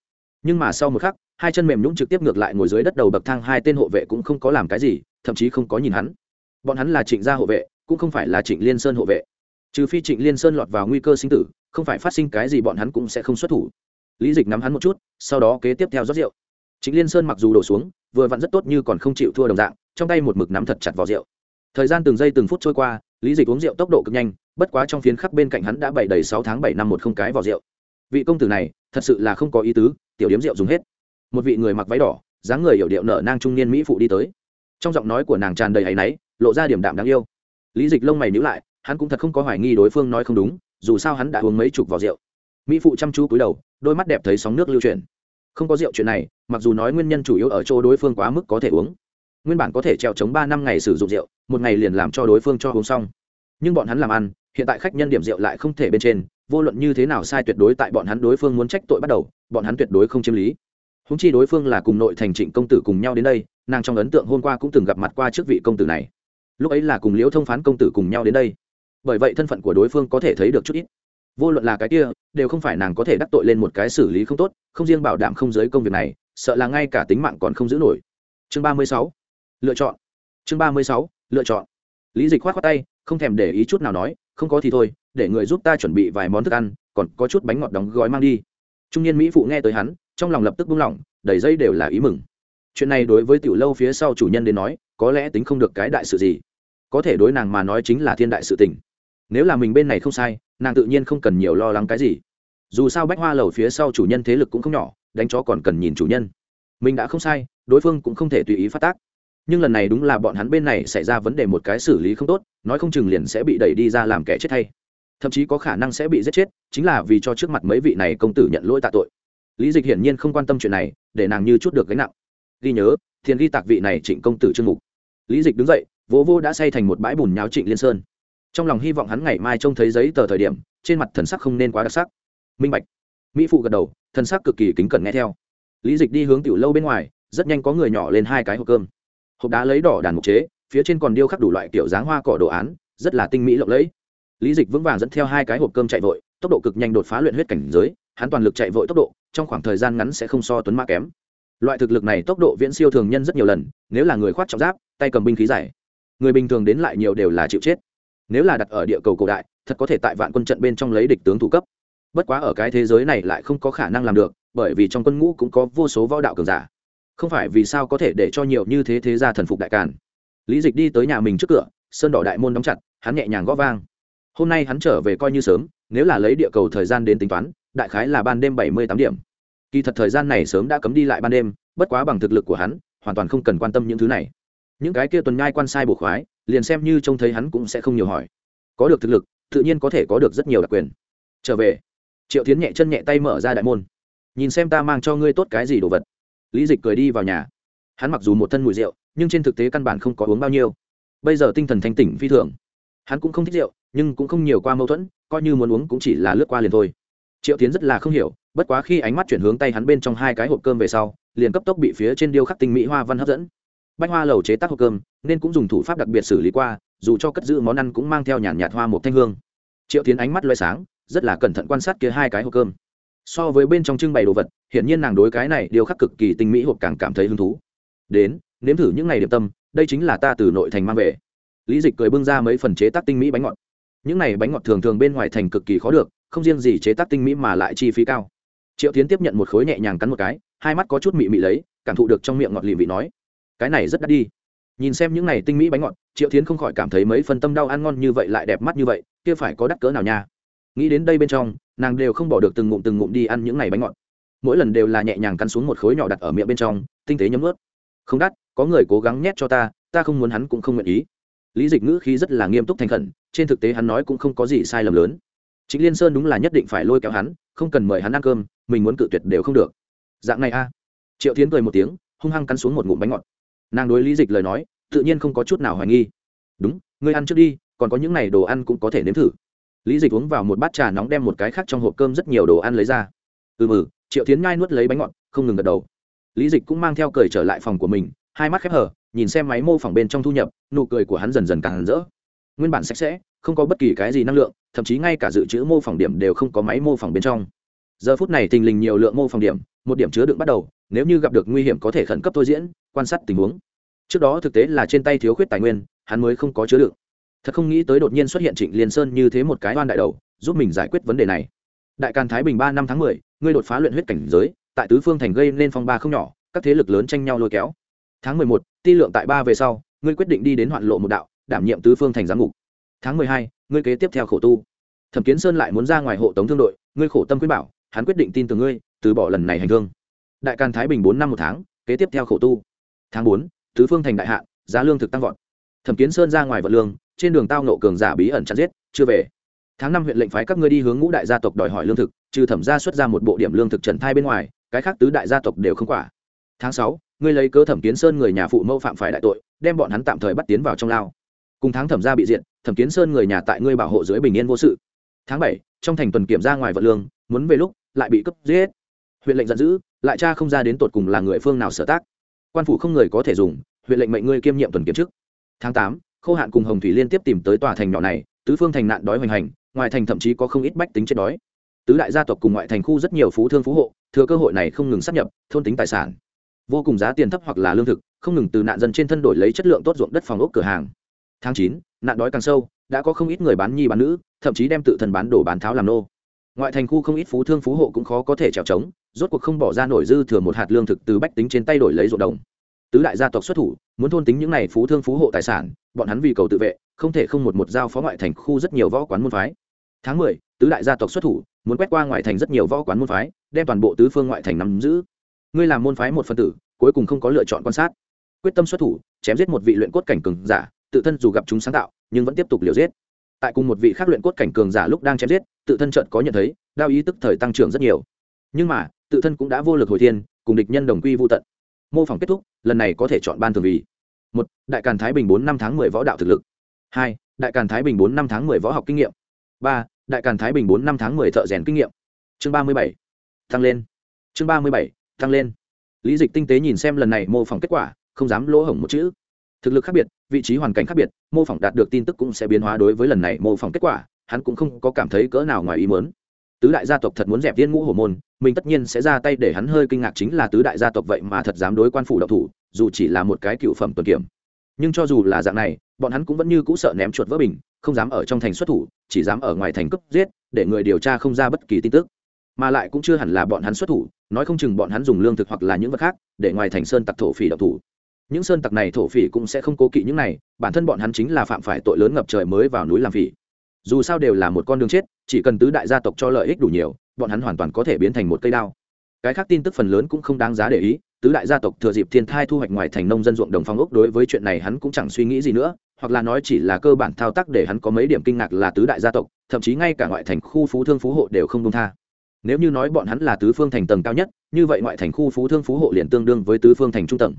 Nhưng mà sau một khắc, hai chân mềm nhũng trực tiếp ngược lại ngồi dưới đất đầu bậc thang hai tên hộ vệ cũng không có làm cái gì, thậm chí không có nhìn hắn. Bọn hắn là trịnh gia hộ vệ, cũng không phải là trịnh liên sơn hộ vệ trừ phi trịnh liên sơn lọt vào nguy cơ sinh tử, không phải phát sinh cái gì bọn hắn cũng sẽ không xuất thủ. Lý dịch nắm hắn một chút, sau đó kế tiếp theo rót rượu. Trịnh liên sơn mặc dù đổ xuống, vừa vặn rất tốt như còn không chịu thua đồng dạng, trong tay một mực nắm thật chặt vào rượu. Thời gian từng giây từng phút trôi qua, lý dịch uống rượu tốc độ cực nhanh, bất quá trong phiến khắc bên cạnh hắn đã bảy đầy sáu tháng bảy năm một không cái vào rượu. Vị công tử này, thật sự là không có ý tứ, tiểu điếm rượu dùng hết. Một vị người mặc váy đỏ, dáng người hiểu điệu nở nang trung niên mỹ phụ đi tới. Trong giọng nói của nàng tràn đầy áy náy, lộ ra điểm đạm đáng yêu. Lý dịch lông mày nhữ lại hắn cũng thật không có hoài nghi đối phương nói không đúng, dù sao hắn đã uống mấy chục vào rượu. Mỹ phụ chăm chú cúi đầu, đôi mắt đẹp thấy sóng nước lưu chuyển. Không có rượu chuyện này, mặc dù nói nguyên nhân chủ yếu ở chỗ đối phương quá mức có thể uống. Nguyên bản có thể treo chống ba năm ngày sử dụng rượu, một ngày liền làm cho đối phương cho uống xong. Nhưng bọn hắn làm ăn, hiện tại khách nhân điểm rượu lại không thể bên trên, vô luận như thế nào sai tuyệt đối tại bọn hắn đối phương muốn trách tội bắt đầu, bọn hắn tuyệt đối không chiếm lý. Húng chi đối phương là cùng nội thành trịnh công tử cùng nhau đến đây, nàng trong ấn tượng hôm qua cũng từng gặp mặt qua trước vị công tử này. Lúc ấy là cùng liễu thông phán công tử cùng nhau đến đây bởi vậy thân phận của đối phương có thể thấy được chút ít. Vô luận là cái kia, đều không phải nàng có thể đắc tội lên một cái xử lý không tốt, không riêng bảo đảm không giới công việc này, sợ là ngay cả tính mạng còn không giữ nổi. Chương ba mươi sáu. Lựa chọn. Chương ba mươi sáu. Lựa chọn. Lý dịch k h o á t khoác tay, không thèm để ý chút nào nói, không có thì thôi, để người giúp ta chuẩn bị vài món thức ăn, còn có chút bánh ngọt đóng gói mang đi. Trung niên mỹ phụ nghe tới hắn, trong lòng lập tức buông lỏng, đầy dây đều là ý mừng. Chuyện này đối với tiểu lâu phía sau chủ nhân đến nói, có lẽ tính không được cái đại sự gì. Có thể đối nàng mà nói chính là thiên đại sự tình nếu là mình bên này không sai, nàng tự nhiên không cần nhiều lo lắng cái gì. Dù sao bách hoa lầu phía sau chủ nhân thế lực cũng không nhỏ, đánh chó còn cần nhìn chủ nhân. Mình đã không sai, đối phương cũng không thể tùy ý phát tác. Nhưng lần này đúng là bọn hắn bên này xảy ra vấn đề một cái xử lý không tốt, nói không chừng liền sẽ bị đẩy đi ra làm kẻ chết thay. Thậm chí có khả năng sẽ bị giết chết, chính là vì cho trước mặt mấy vị này công tử nhận lỗi tạ tội. Lý dịch hiển nhiên không quan tâm chuyện này, để nàng như chút được gánh nặng. Ghi nhớ, thiền ghi tạc vị này trịnh công tử trương mục. Lý dịch đứng dậy, vỗ vô đã say thành một bãi bùn nháo trịnh liên sơn trong lòng hy vọng hắn ngày mai trông thấy giấy tờ thời điểm, trên mặt thần sắc không nên quá đặc sắc. Minh bạch. Mỹ phụ gật đầu, thần sắc cực kỳ kính cẩn nghe theo. Lý dịch đi hướng tiểu lâu bên ngoài, rất nhanh có người nhỏ lên hai cái hộp cơm. Hộp đá lấy đỏ đàn mục chế, phía trên còn điêu khắc đủ loại kiểu dáng hoa cỏ đồ án, rất là tinh mỹ lộng lẫy. Lý dịch vững vàng dẫn theo hai cái hộp cơm chạy vội, tốc độ cực nhanh đột phá luyện huyết cảnh giới, hắn toàn lực chạy vội tốc độ, trong khoảng thời gian ngắn sẽ không so tuấn mã kém. Loại thực lực này tốc độ viễn siêu thường nhân rất nhiều lần, nếu là người khoát trọng giáp, tay cầm binh khí dài, người bình thường đến lại nhiều đều là chịu chết nếu là đặt ở địa cầu cổ đại, thật có thể tại vạn quân trận bên trong lấy địch tướng thủ cấp. Bất quá ở cái thế giới này lại không có khả năng làm được, bởi vì trong quân ngũ cũng có vô số võ đạo cường giả. Không phải vì sao có thể để cho nhiều như thế thế gia thần phục đại càn. Lý dịch đi tới nhà mình trước cửa, sơn đỏ đại môn đóng chặt, hắn nhẹ nhàng gõ vang. Hôm nay hắn trở về coi như sớm, nếu là lấy địa cầu thời gian đến tính toán, đại khái là ban đêm bảy mươi tám điểm. Kỳ thật thời gian này sớm đã cấm đi lại ban đêm, bất quá bằng thực lực của hắn, hoàn toàn không cần quan tâm những thứ này. Những cái kia tuần nhai quan sai bộ khoái liền xem như trông thấy hắn cũng sẽ không nhiều hỏi. Có được thực lực, tự nhiên có thể có được rất nhiều đặc quyền. Trở về. Triệu tiến nhẹ chân nhẹ tay mở ra đại môn. Nhìn xem ta mang cho ngươi tốt cái gì đồ vật. Lý dịch cười đi vào nhà. Hắn mặc dù một thân mùi rượu, nhưng trên thực tế căn bản không có uống bao nhiêu. Bây giờ tinh thần thanh tỉnh phi thường. Hắn cũng không thích rượu, nhưng cũng không nhiều qua mâu thuẫn, coi như muốn uống cũng chỉ là lướt qua liền thôi. Triệu tiến rất là không hiểu, bất quá khi ánh mắt chuyển hướng tay hắn bên trong hai cái hộp cơm về sau, liền cấp tốc bị phía trên điêu khắc tinh mỹ hoa văn hấp dẫn bách hoa lầu chế tác hộp cơm, nên cũng dùng thủ pháp đặc biệt xử lý qua, dù cho cất giữ món ăn cũng mang theo nhàn nhạt hoa một thanh hương. Triệu tiến ánh mắt loay sáng, rất là cẩn thận quan sát kia hai cái hộp cơm. So với bên trong trưng bày đồ vật, hiển nhiên nàng đối cái này điều khắc cực kỳ tinh mỹ hộp càng cảm thấy hứng thú. Đến, nếm thử những ngày điểm tâm, đây chính là ta từ nội thành mang về. Lý dịch cười bưng ra mấy phần chế tác tinh mỹ bánh ngọt. Những này bánh ngọt thường thường bên ngoài thành cực kỳ khó được, không riêng gì chế tác tinh mỹ mà lại chi phí cao. Triệu tiến tiếp nhận một khối nhẹ nhàng cắn một cái, hai mắt có chút mị mị lấy, cảm thụ được trong miệng ngọt lì vị nói cái này rất đắt đi. Nhìn xem những này tinh mỹ bánh ngọt, triệu tiến không khỏi cảm thấy mấy phần tâm đau ăn ngon như vậy lại đẹp mắt như vậy, kia phải có đắt cỡ nào nha. Nghĩ đến đây bên trong, nàng đều không bỏ được từng ngụm từng ngụm đi ăn những này bánh ngọt. Mỗi lần đều là nhẹ nhàng cắn xuống một khối nhỏ đặt ở miệng bên trong, tinh tế nhấm ướt. Không đắt, có người cố gắng nhét cho ta ta không muốn hắn cũng không nguyện ý. Lý dịch ngữ khí rất là nghiêm túc thành khẩn, trên thực tế hắn nói cũng không có gì sai lầm lớn. Chính liên sơn đúng là nhất định phải lôi kéo hắn, không cần mời hắn ăn cơm, mình muốn cự tuyệt đều không được. Dạng này a. Triệu tiến cười một tiếng, hung hăng cắn xuống một ngụm bánh ngọt nàng đối lý dịch lời nói, tự nhiên không có chút nào hoài nghi. Đúng, ngươi ăn trước đi, còn có những n à y đồ ăn cũng có thể nếm thử. Lý dịch uống vào một bát trà nóng đem một cái khác trong hộp cơm rất nhiều đồ ăn lấy ra. Ừ mừ triệu tiến ngai nuốt lấy bánh ngọt, không ngừng gật đầu. Lý dịch cũng mang theo cười trở lại phòng của mình, hai mắt khép hở nhìn xem máy mô phỏng bên trong thu nhập, nụ cười của hắn dần dần càng rỡ. Nguyên bản sạch sẽ, không có bất kỳ cái gì năng lượng, thậm chí ngay cả dự trữ mô phỏng điểm đều không có máy mô phỏng bên trong giờ phút này tình lình nhiều lượng mô phòng điểm, một điểm chứa đựng bắt đầu, nếu như gặp được nguy hiểm có thể khẩn cấp thôi diễn, quan sát tình huống. Trước đó thực tế là trên tay thiếu khuyết tài nguyên, hắn mới không có chứa đựng. Thật không nghĩ tới đột nhiên xuất hiện trịnh liên sơn như thế một cái oan đại đầu, giúp mình giải quyết vấn đề này. Đại càn thái bình ba năm tháng mười, ngươi đột phá luyện huyết cảnh giới, tại tứ phương thành gây nên phong ba không nhỏ, các thế lực lớn tranh nhau lôi kéo. Tháng mười một, ti lượng tại ba về sau, ngươi quyết định đi đến hoạn lộ một đạo, đảm nhiệm tứ phương thành giám ngục. Tháng mười hai, ngươi kế tiếp theo khổ tu. Thẩm kiến sơn lại muốn ra ngoài hộ tống thương đội, ngươi khổ tâm quyết bảo hắn quyết định tin tưởng ngươi, từ bỏ lần này hành thương đại càn thái bình bốn năm một tháng, kế tiếp theo khổ tu. Tháng bốn, tứ phương thành đại hạ, giá lương thực tăng vọt. Thẩm kiến sơn ra ngoài vận lương, trên đường tao nộ cường giả bí ẩn chặn giết, chưa về. Tháng năm huyện lệnh phái các ngươi đi hướng ngũ đại gia tộc đòi hỏi lương thực, trừ thẩm gia xuất ra một bộ điểm lương thực trần thai bên ngoài, cái khác tứ đại gia tộc đều không quả. Tháng sáu, ngươi lấy cớ thẩm kiến sơn người nhà phụ mẫu phạm phải đại tội, đem bọn hắn tạm thời bắt tiến vào trong lao. Cùng tháng thẩm gia bị diện thẩm kiến sơn người nhà tại ngươi bảo hộ dưới bình yên vô sự tháng bảy, trong thành tuần kiểm ra ngoài vật lương, muốn về lúc, lại bị cấp giết. Huyện lệnh giận dữ, lại cha không ra đến tột cùng là người phương nào sở tác. Quan phủ không người có thể dùng, huyện lệnh mệnh ngươi kiêm nhiệm tuần kiểm chức. Tháng tám, khô hạn cùng hồng thủy liên tiếp tìm tới tòa thành nhỏ này, tứ phương thành nạn đói hoành hành, ngoài thành thậm chí có không ít bách tính chết đói. Tứ đại gia tộc cùng ngoại thành khu rất nhiều phú thương phú hộ, thừa cơ hội này không ngừng sắp nhập, thôn tính tài sản. Vô cùng giá tiền thấp hoặc là lương thực, không ngừng từ nạn dân trên thân đổi lấy chất lượng tốt ruộng đất phòng ốc cửa hàng. Tháng chín, nạn đói càng sâu đã có không ít người bán nhi bán nữ, thậm chí đem tự thân bán đồ bán tháo làm nô. Ngoại thành khu không ít phú thương phú hộ cũng khó có thể trèo trống, rốt cuộc không bỏ ra nổi dư thừa một hạt lương thực từ bách tính trên tay đổi lấy ruộng đồng. Tứ đại gia tộc xuất thủ, muốn thôn tính những này phú thương phú hộ tài sản, bọn hắn vì cầu tự vệ, không thể không một một giao phó ngoại thành khu rất nhiều võ quán môn phái. Tháng mười, tứ đại gia tộc xuất thủ, muốn quét qua ngoại thành rất nhiều võ quán môn phái, đem toàn bộ tứ phương ngoại thành nắm giữ. Ngươi làm môn phái một phân tử, cuối cùng không có lựa chọn quan sát. Quyết tâm xuất thủ, chém giết một vị luyện cốt cảnh cường giả tự thân dù gặp chúng sáng tạo, nhưng vẫn tiếp tục liều giết. Tại cùng một vị khác luyện cốt cảnh cường giả lúc đang chém giết, tự thân trận có nhận thấy, đao ý tức thời tăng trưởng rất nhiều. Nhưng mà, tự thân cũng đã vô lực hồi thiên, cùng địch nhân đồng quy vô tận. Mô phỏng kết thúc, lần này có thể chọn ban thường vì. Một, đại càn thái bình bốn năm tháng mười võ đạo thực lực. Hai, đại càn thái bình bốn năm tháng mười võ học kinh nghiệm. Ba, đại càn thái bình bốn năm tháng mười thợ rèn kinh nghiệm. Chương ba mươi bảy, tăng lên. Chương ba mươi bảy, tăng lên. Lý dịch tinh tế nhìn xem lần này mô phỏng kết quả, không dám lỗ hổng một chữ thực lực khác biệt, vị trí hoàn cảnh khác biệt, mô phỏng đạt được tin tức cũng sẽ biến hóa đối với lần này mô phỏng kết quả, hắn cũng không có cảm thấy cỡ nào ngoài ý mớn tứ đại gia tộc thật muốn dẹp viên ngũ hổ môn, mình tất nhiên sẽ ra tay để hắn hơi kinh ngạc chính là tứ đại gia tộc vậy mà thật dám đối quan phủ độc thủ, dù chỉ là một cái cựu phẩm tuần kiểm. Nhưng cho dù là dạng này, bọn hắn cũng vẫn như cũ sợ ném chuột vỡ bình, không dám ở trong thành xuất thủ, chỉ dám ở ngoài thành cướp giết, để người điều tra không ra bất kỳ tin tức. Mà lại cũng chưa hẳn là bọn hắn xuất thủ, nói không chừng bọn hắn dùng lương thực hoặc là những vật khác, để ngoài thành sơn tặc thổ phỉ độc thủ những sơn tặc này thổ phỉ cũng sẽ không cố kỵ những này, bản thân bọn hắn chính là phạm phải tội lớn ngập trời mới vào núi làm phỉ. Dù sao đều là một con đường chết, chỉ cần tứ đại gia tộc cho lợi ích đủ nhiều, bọn hắn hoàn toàn có thể biến thành một cây đao. Cái khác tin tức phần lớn cũng không đáng giá để ý, tứ đại gia tộc thừa dịp thiên thai thu hoạch ngoài thành nông dân ruộng đồng phong ốc đối với chuyện này hắn cũng chẳng suy nghĩ gì nữa, hoặc là nói chỉ là cơ bản thao tác để hắn có mấy điểm kinh ngạc là tứ đại gia tộc, thậm chí ngay cả ngoại thành khu phú thương phú hộ đều không công tha. Nếu như nói bọn hắn là tứ phương thành tầng cao nhất, như vậy ngoại thành khu phú thương phú hộ liền tương đương với tứ phương thành trung tầng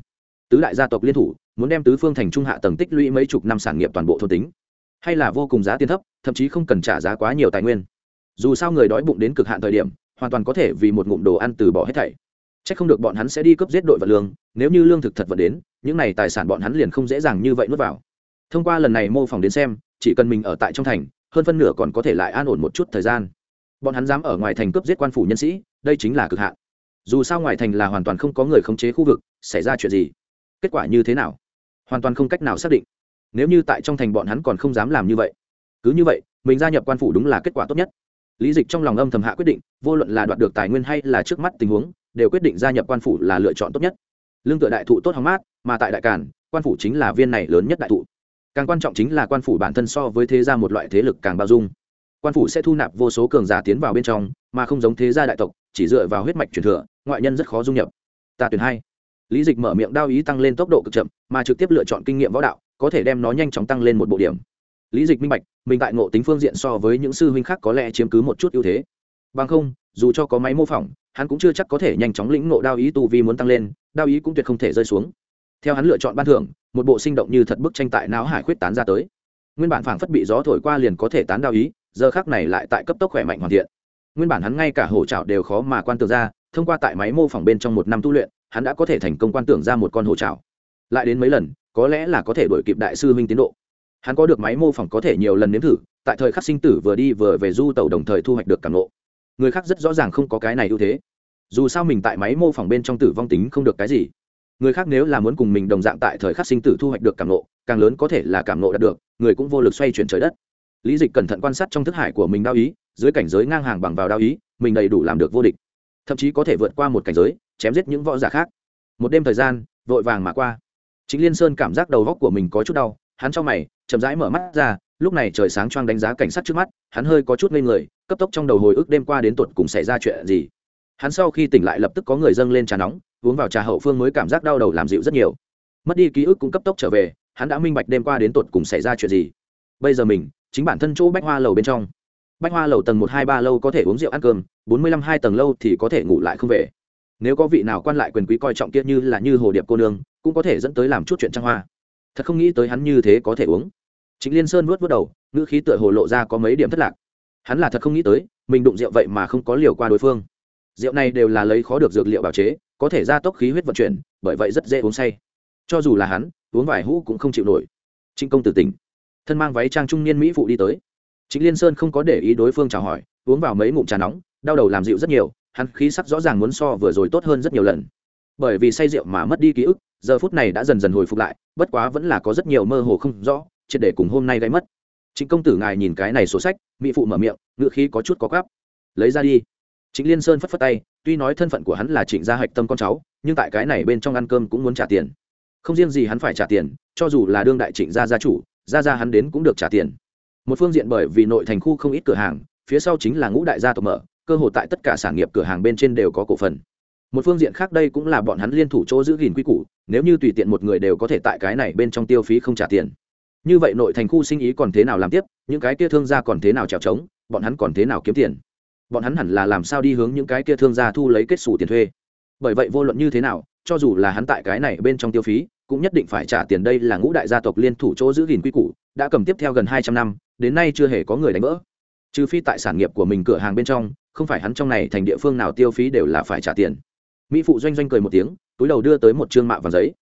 tứ đại gia tộc liên thủ, muốn đem tứ phương thành trung hạ tầng tích lũy mấy chục năm sản nghiệp toàn bộ thôn tính. Hay là vô cùng giá tiền thấp, thậm chí không cần trả giá quá nhiều tài nguyên. Dù sao người đói bụng đến cực hạn thời điểm, hoàn toàn có thể vì một ngụm đồ ăn từ bỏ hết thảy. C h ắ c không được bọn hắn sẽ đi cướp giết đội vật lương, nếu như lương thực thật vật đến, những n à y tài sản bọn hắn liền không dễ dàng như vậy nuốt vào. Thông qua lần này mô phỏng đến xem, chỉ cần mình ở tại trong thành, hơn phân nửa còn có thể lại an ổn một chút thời gian. Bọn hắn dám ở ngoài thành cướp giết quan phủ nhân sĩ, đây chính là cực hạn. Dù sao ngoài thành là hoàn toàn không có người khống chế khu vực, xảy ra chuyện gì? Kết quả như thế nào? Hoàn toàn không cách nào xác định. Nếu như tại trong thành bọn hắn còn không dám làm như vậy, cứ như vậy, mình gia nhập quan phủ đúng là kết quả tốt nhất. Lý dịch trong lòng âm thầm hạ quyết định, vô luận là đoạt được tài nguyên hay là trước mắt tình huống, đều quyết định gia nhập quan phủ là lựa chọn tốt nhất. Lương tựa đại thụ tốt hóng mát, mà tại đại cản quan phủ chính là viên này lớn nhất đại thụ. Càng quan trọng chính là quan phủ bản thân so với thế gia một loại thế lực càng bao dung. Quan phủ sẽ thu nạp vô số cường giả tiến vào bên trong, mà không giống thế gia đại tộc, chỉ dựa vào huyết mạch truyền thừa, ngoại nhân rất khó dung nhập. Ta tuyển hai lý dịch mở miệng đao ý tăng lên tốc độ cực chậm, mà trực tiếp lựa chọn kinh nghiệm võ đạo, có thể đem nó nhanh chóng tăng lên một bộ điểm. Lý dịch minh bạch, mình tại ngộ tính phương diện so với những sư huynh khác có lẽ chiếm cứ một chút ưu thế. Bằng không, dù cho có máy mô phỏng, hắn cũng chưa chắc có thể nhanh chóng lĩnh ngộ đao ý tu vi muốn tăng lên, đao ý cũng tuyệt không thể rơi xuống. Theo hắn lựa chọn ban thưởng, một bộ sinh động như thật bức tranh tại não hải khuyết tán ra tới. Nguyên bản phảng phất bị gió thổi qua liền có thể tán đao ý, giờ khác này lại tại cấp tốc khỏe mạnh hoàn thiện. Nguyên bản hắn ngay cả hổ trào đều khó mà quan tưởng ra, thông qua tại máy mô phỏng bên trong một năm tu luyện hắn đã có thể thành công quan tưởng ra một con hổ trào lại đến mấy lần, có lẽ là có thể đổi kịp đại sư huynh tiến độ. Hắn có được máy mô phỏng có thể nhiều lần nếm thử, tại thời khắc sinh tử vừa đi vừa về du tàu đồng thời thu hoạch được cảm lộ người khác rất rõ ràng không có cái này ưu thế. Dù sao mình tại máy mô phỏng bên trong tử vong tính không được cái gì. Người khác nếu là muốn cùng mình đồng dạng tại thời khắc sinh tử thu hoạch được cảm lộ càng lớn có thể là cảm lộ đạt được, người cũng vô lực xoay chuyển trời đất. Lý dịch cẩn thận quan sát trong thức hải của mình đao ý, dưới cảnh giới ngang hàng bằng vào đao ý, mình đầy đủ làm được vô địch. Thậm chí có thể vượt qua một cảnh giới chém giết những võ giả khác. Một đêm thời gian, vội vàng mà qua. Chính liên sơn cảm giác đầu góc của mình có chút đau, hắn trong mày, chậm rãi mở mắt ra, lúc này trời sáng choang đánh giá cảnh sát trước mắt, hắn hơi có chút ngây người, cấp tốc trong đầu hồi ức đêm qua đến tuột cùng xảy ra chuyện gì. Hắn sau khi tỉnh lại lập tức có người dâng lên trà nóng, uống vào trà hậu phương mới cảm giác đau đầu làm dịu rất nhiều. Mất đi ký ức cũng cấp tốc trở về, hắn đã minh bạch đêm qua đến tuột cùng xảy ra chuyện gì. Bây giờ mình, chính bản thân chỗ bách hoa lầu bên trong. Bách hoa lầu tầng một hai ba lâu có thể uống rượu ăn cơm, bốn mươi lăm hai tầng lâu thì có thể ngủ lại không về nếu có vị nào quan lại quyền quý coi trọng kia như là như hồ điệp cô nương, cũng có thể dẫn tới làm chút chuyện trăng hoa. Thật không nghĩ tới hắn như thế có thể uống. Chính liên sơn vuốt vuốt đầu, ngữ khí tựa hồ lộ ra có mấy điểm thất lạc. Hắn là thật không nghĩ tới, mình đụng rượu vậy mà không có liều qua đối phương. Rượu này đều là lấy khó được dược liệu bào chế, có thể gia tốc khí huyết vận chuyển, bởi vậy rất dễ uống say. Cho dù là hắn, uống vài hũ cũng không chịu nổi. Trinh công tử tỉnh. Thân mang váy trang trung niên mỹ phụ đi tới. Chính liên sơn không có để ý đối phương chào hỏi, uống vào mấy ngụm trà nóng, đau đầu làm dịu rất nhiều hắn khí sắc rõ ràng muốn so vừa rồi tốt hơn rất nhiều lần. Bởi vì say rượu mà mất đi ký ức, giờ phút này đã dần dần hồi phục lại, bất quá vẫn là có rất nhiều mơ hồ không rõ, triệt để cùng hôm nay gây mất. Chính công tử ngài nhìn cái này sổ sách, mỹ phụ mở miệng, ngữ khí có chút có gắp lấy ra đi. Chính liên sơn phất phất tay, tuy nói thân phận của hắn là trịnh gia hạch tâm con cháu, nhưng tại cái này bên trong ăn cơm cũng muốn trả tiền. Không riêng gì hắn phải trả tiền, cho dù là đương đại trịnh gia gia chủ, gia gia hắn đến cũng được trả tiền. Một phương diện bởi vì nội thành khu không ít cửa hàng, phía sau chính là ngũ đại gia tộc mở cơ hội tại tất cả sản nghiệp cửa hàng bên trên đều có cổ phần. Một phương diện khác đây cũng là bọn hắn liên thủ chỗ giữ gìn quy củ, nếu như tùy tiện một người đều có thể tại cái này bên trong tiêu phí không trả tiền. Như vậy nội thành khu sinh ý còn thế nào làm tiếp, những cái kia thương gia còn thế nào trèo trống bọn hắn còn thế nào kiếm tiền? Bọn hắn hẳn là làm sao đi hướng những cái kia thương gia thu lấy kết xù tiền thuê? Bởi vậy vô luận như thế nào, cho dù là hắn tại cái này bên trong tiêu phí, cũng nhất định phải trả tiền đây là ngũ đại gia tộc liên thủ chỗ giữ gìn quy củ, đã cầm tiếp theo gần hai trăm năm, đến nay chưa hề có người đánh vỡ. Trừ phi tại sản nghiệp của mình cửa hàng bên trong không phải hắn trong này thành địa phương nào tiêu phí đều là phải trả tiền. Mỹ phụ doanh doanh cười một tiếng, túi đầu đưa tới một chương mạ vàng giấy.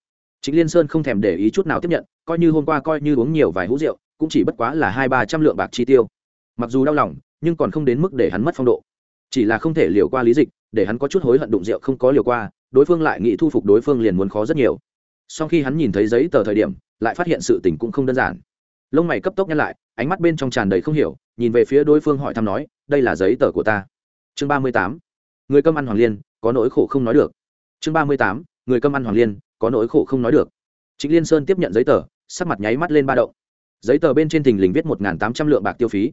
Chính liên sơn không thèm để ý chút nào tiếp nhận, coi như hôm qua coi như uống nhiều vài hũ rượu, cũng chỉ bất quá là hai ba trăm lượng bạc chi tiêu. Mặc dù đau lòng, nhưng còn không đến mức để hắn mất phong độ. Chỉ là không thể liều qua lý dịch, để hắn có chút hối hận đụng rượu không có liều qua, đối phương lại nghĩ thu phục đối phương liền muốn khó rất nhiều. Sau khi hắn nhìn thấy giấy tờ thời điểm, lại phát hiện sự tình cũng không đơn giản. Lông mày cấp tốc nhăn lại, ánh mắt bên trong tràn đầy không hiểu, nhìn về phía đối phương hỏi thăm nói, đây là giấy tờ của ta chương ba mươi tám, người cơm ăn hoàng liên, có nỗi khổ không nói được. Chương ba mươi tám, người cơm ăn hoàng liên, có nỗi khổ không nói được. Trịnh liên sơn tiếp nhận giấy tờ, sắc mặt nháy mắt lên ba đậu giấy tờ bên trên thình lình viết một tám trăm lượng bạc tiêu phí.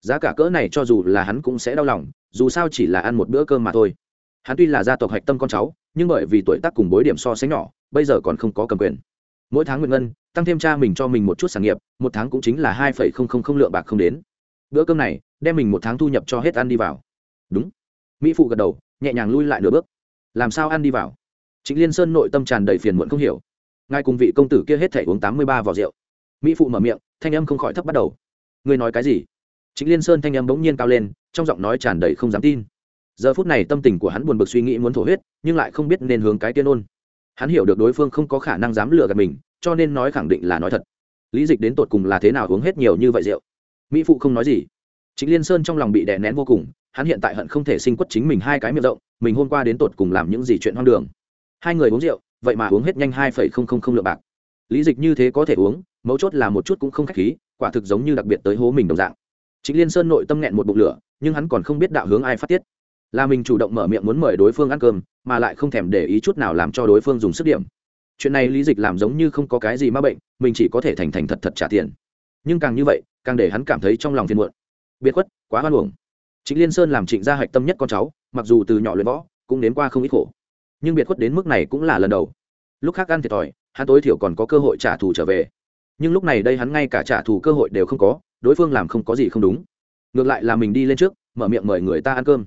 Giá cả cỡ này cho dù là hắn cũng sẽ đau lòng, dù sao chỉ là ăn một bữa cơm mà thôi. Hắn tuy là gia tộc hạch tâm con cháu, nhưng bởi vì tuổi tác cùng bối điểm so sánh nhỏ, bây giờ còn không có cầm quyền. Mỗi tháng nguyện ngân, tăng thêm cha mình cho mình một chút sản nghiệp, một tháng cũng chính là hai phẩy không không không lượng bạc không đến. Bữa cơm này, đem mình một tháng thu nhập cho hết ăn đi vào đúng. Mỹ phụ gật đầu, nhẹ nhàng lui lại nửa bước. Làm sao ăn đi vào? Chính liên sơn nội tâm tràn đầy phiền muộn không hiểu. Ngài cùng vị công tử kia hết thể uống tám mươi ba vỏ rượu. Mỹ phụ mở miệng, thanh âm không khỏi thấp bắt đầu. Ngươi nói cái gì? Chính liên sơn thanh âm bỗng nhiên cao lên, trong giọng nói tràn đầy không dám tin. Giờ phút này tâm tình của hắn buồn bực suy nghĩ muốn thổ huyết, nhưng lại không biết nên hướng cái tiên ôn. Hắn hiểu được đối phương không có khả năng dám lừa gạt mình, cho nên nói khẳng định là nói thật. Lý dịch đến tột cùng là thế nào uống hết nhiều như vậy rượu? Mỹ phụ không nói gì. Chính liên sơn trong lòng bị đè nén vô cùng hắn hiện tại hận không thể sinh quất chính mình hai cái miệng rộng, mình hôm qua đến tột cùng làm những gì chuyện hoang đường. Hai người uống rượu, vậy mà uống hết nhanh hai phẩy không không không lượng bạc. Lý dịch như thế có thể uống, mấu chốt là một chút cũng không k h á c h khí, quả thực giống như đặc biệt tới hố mình đồng dạng. Chính liên sơn nội tâm nghẹn một bụng lửa, nhưng hắn còn không biết đạo hướng ai phát tiết. Là mình chủ động mở miệng muốn mời đối phương ăn cơm, mà lại không thèm để ý chút nào làm cho đối phương dùng sức điểm. Chuyện này lý dịch làm giống như không có cái gì m a bệnh, mình chỉ có thể thành thành thật thật trả tiền. Nhưng càng như vậy, càng để hắn cảm thấy trong lòng phiền muộn. Biệt khuất, quá hoan hồng chính liên sơn làm trịnh gia hạch tâm nhất con cháu, mặc dù từ nhỏ luyện võ, cũng đến qua không ít khổ. Nhưng biệt khuất đến mức này cũng là lần đầu. Lúc khác ăn thiệt thòi, hắn tối thiểu còn có cơ hội trả thù trở về. Nhưng lúc này đây hắn ngay cả trả thù cơ hội đều không có, đối phương làm không có gì không đúng. Ngược lại là mình đi lên trước, mở miệng mời người ta ăn cơm.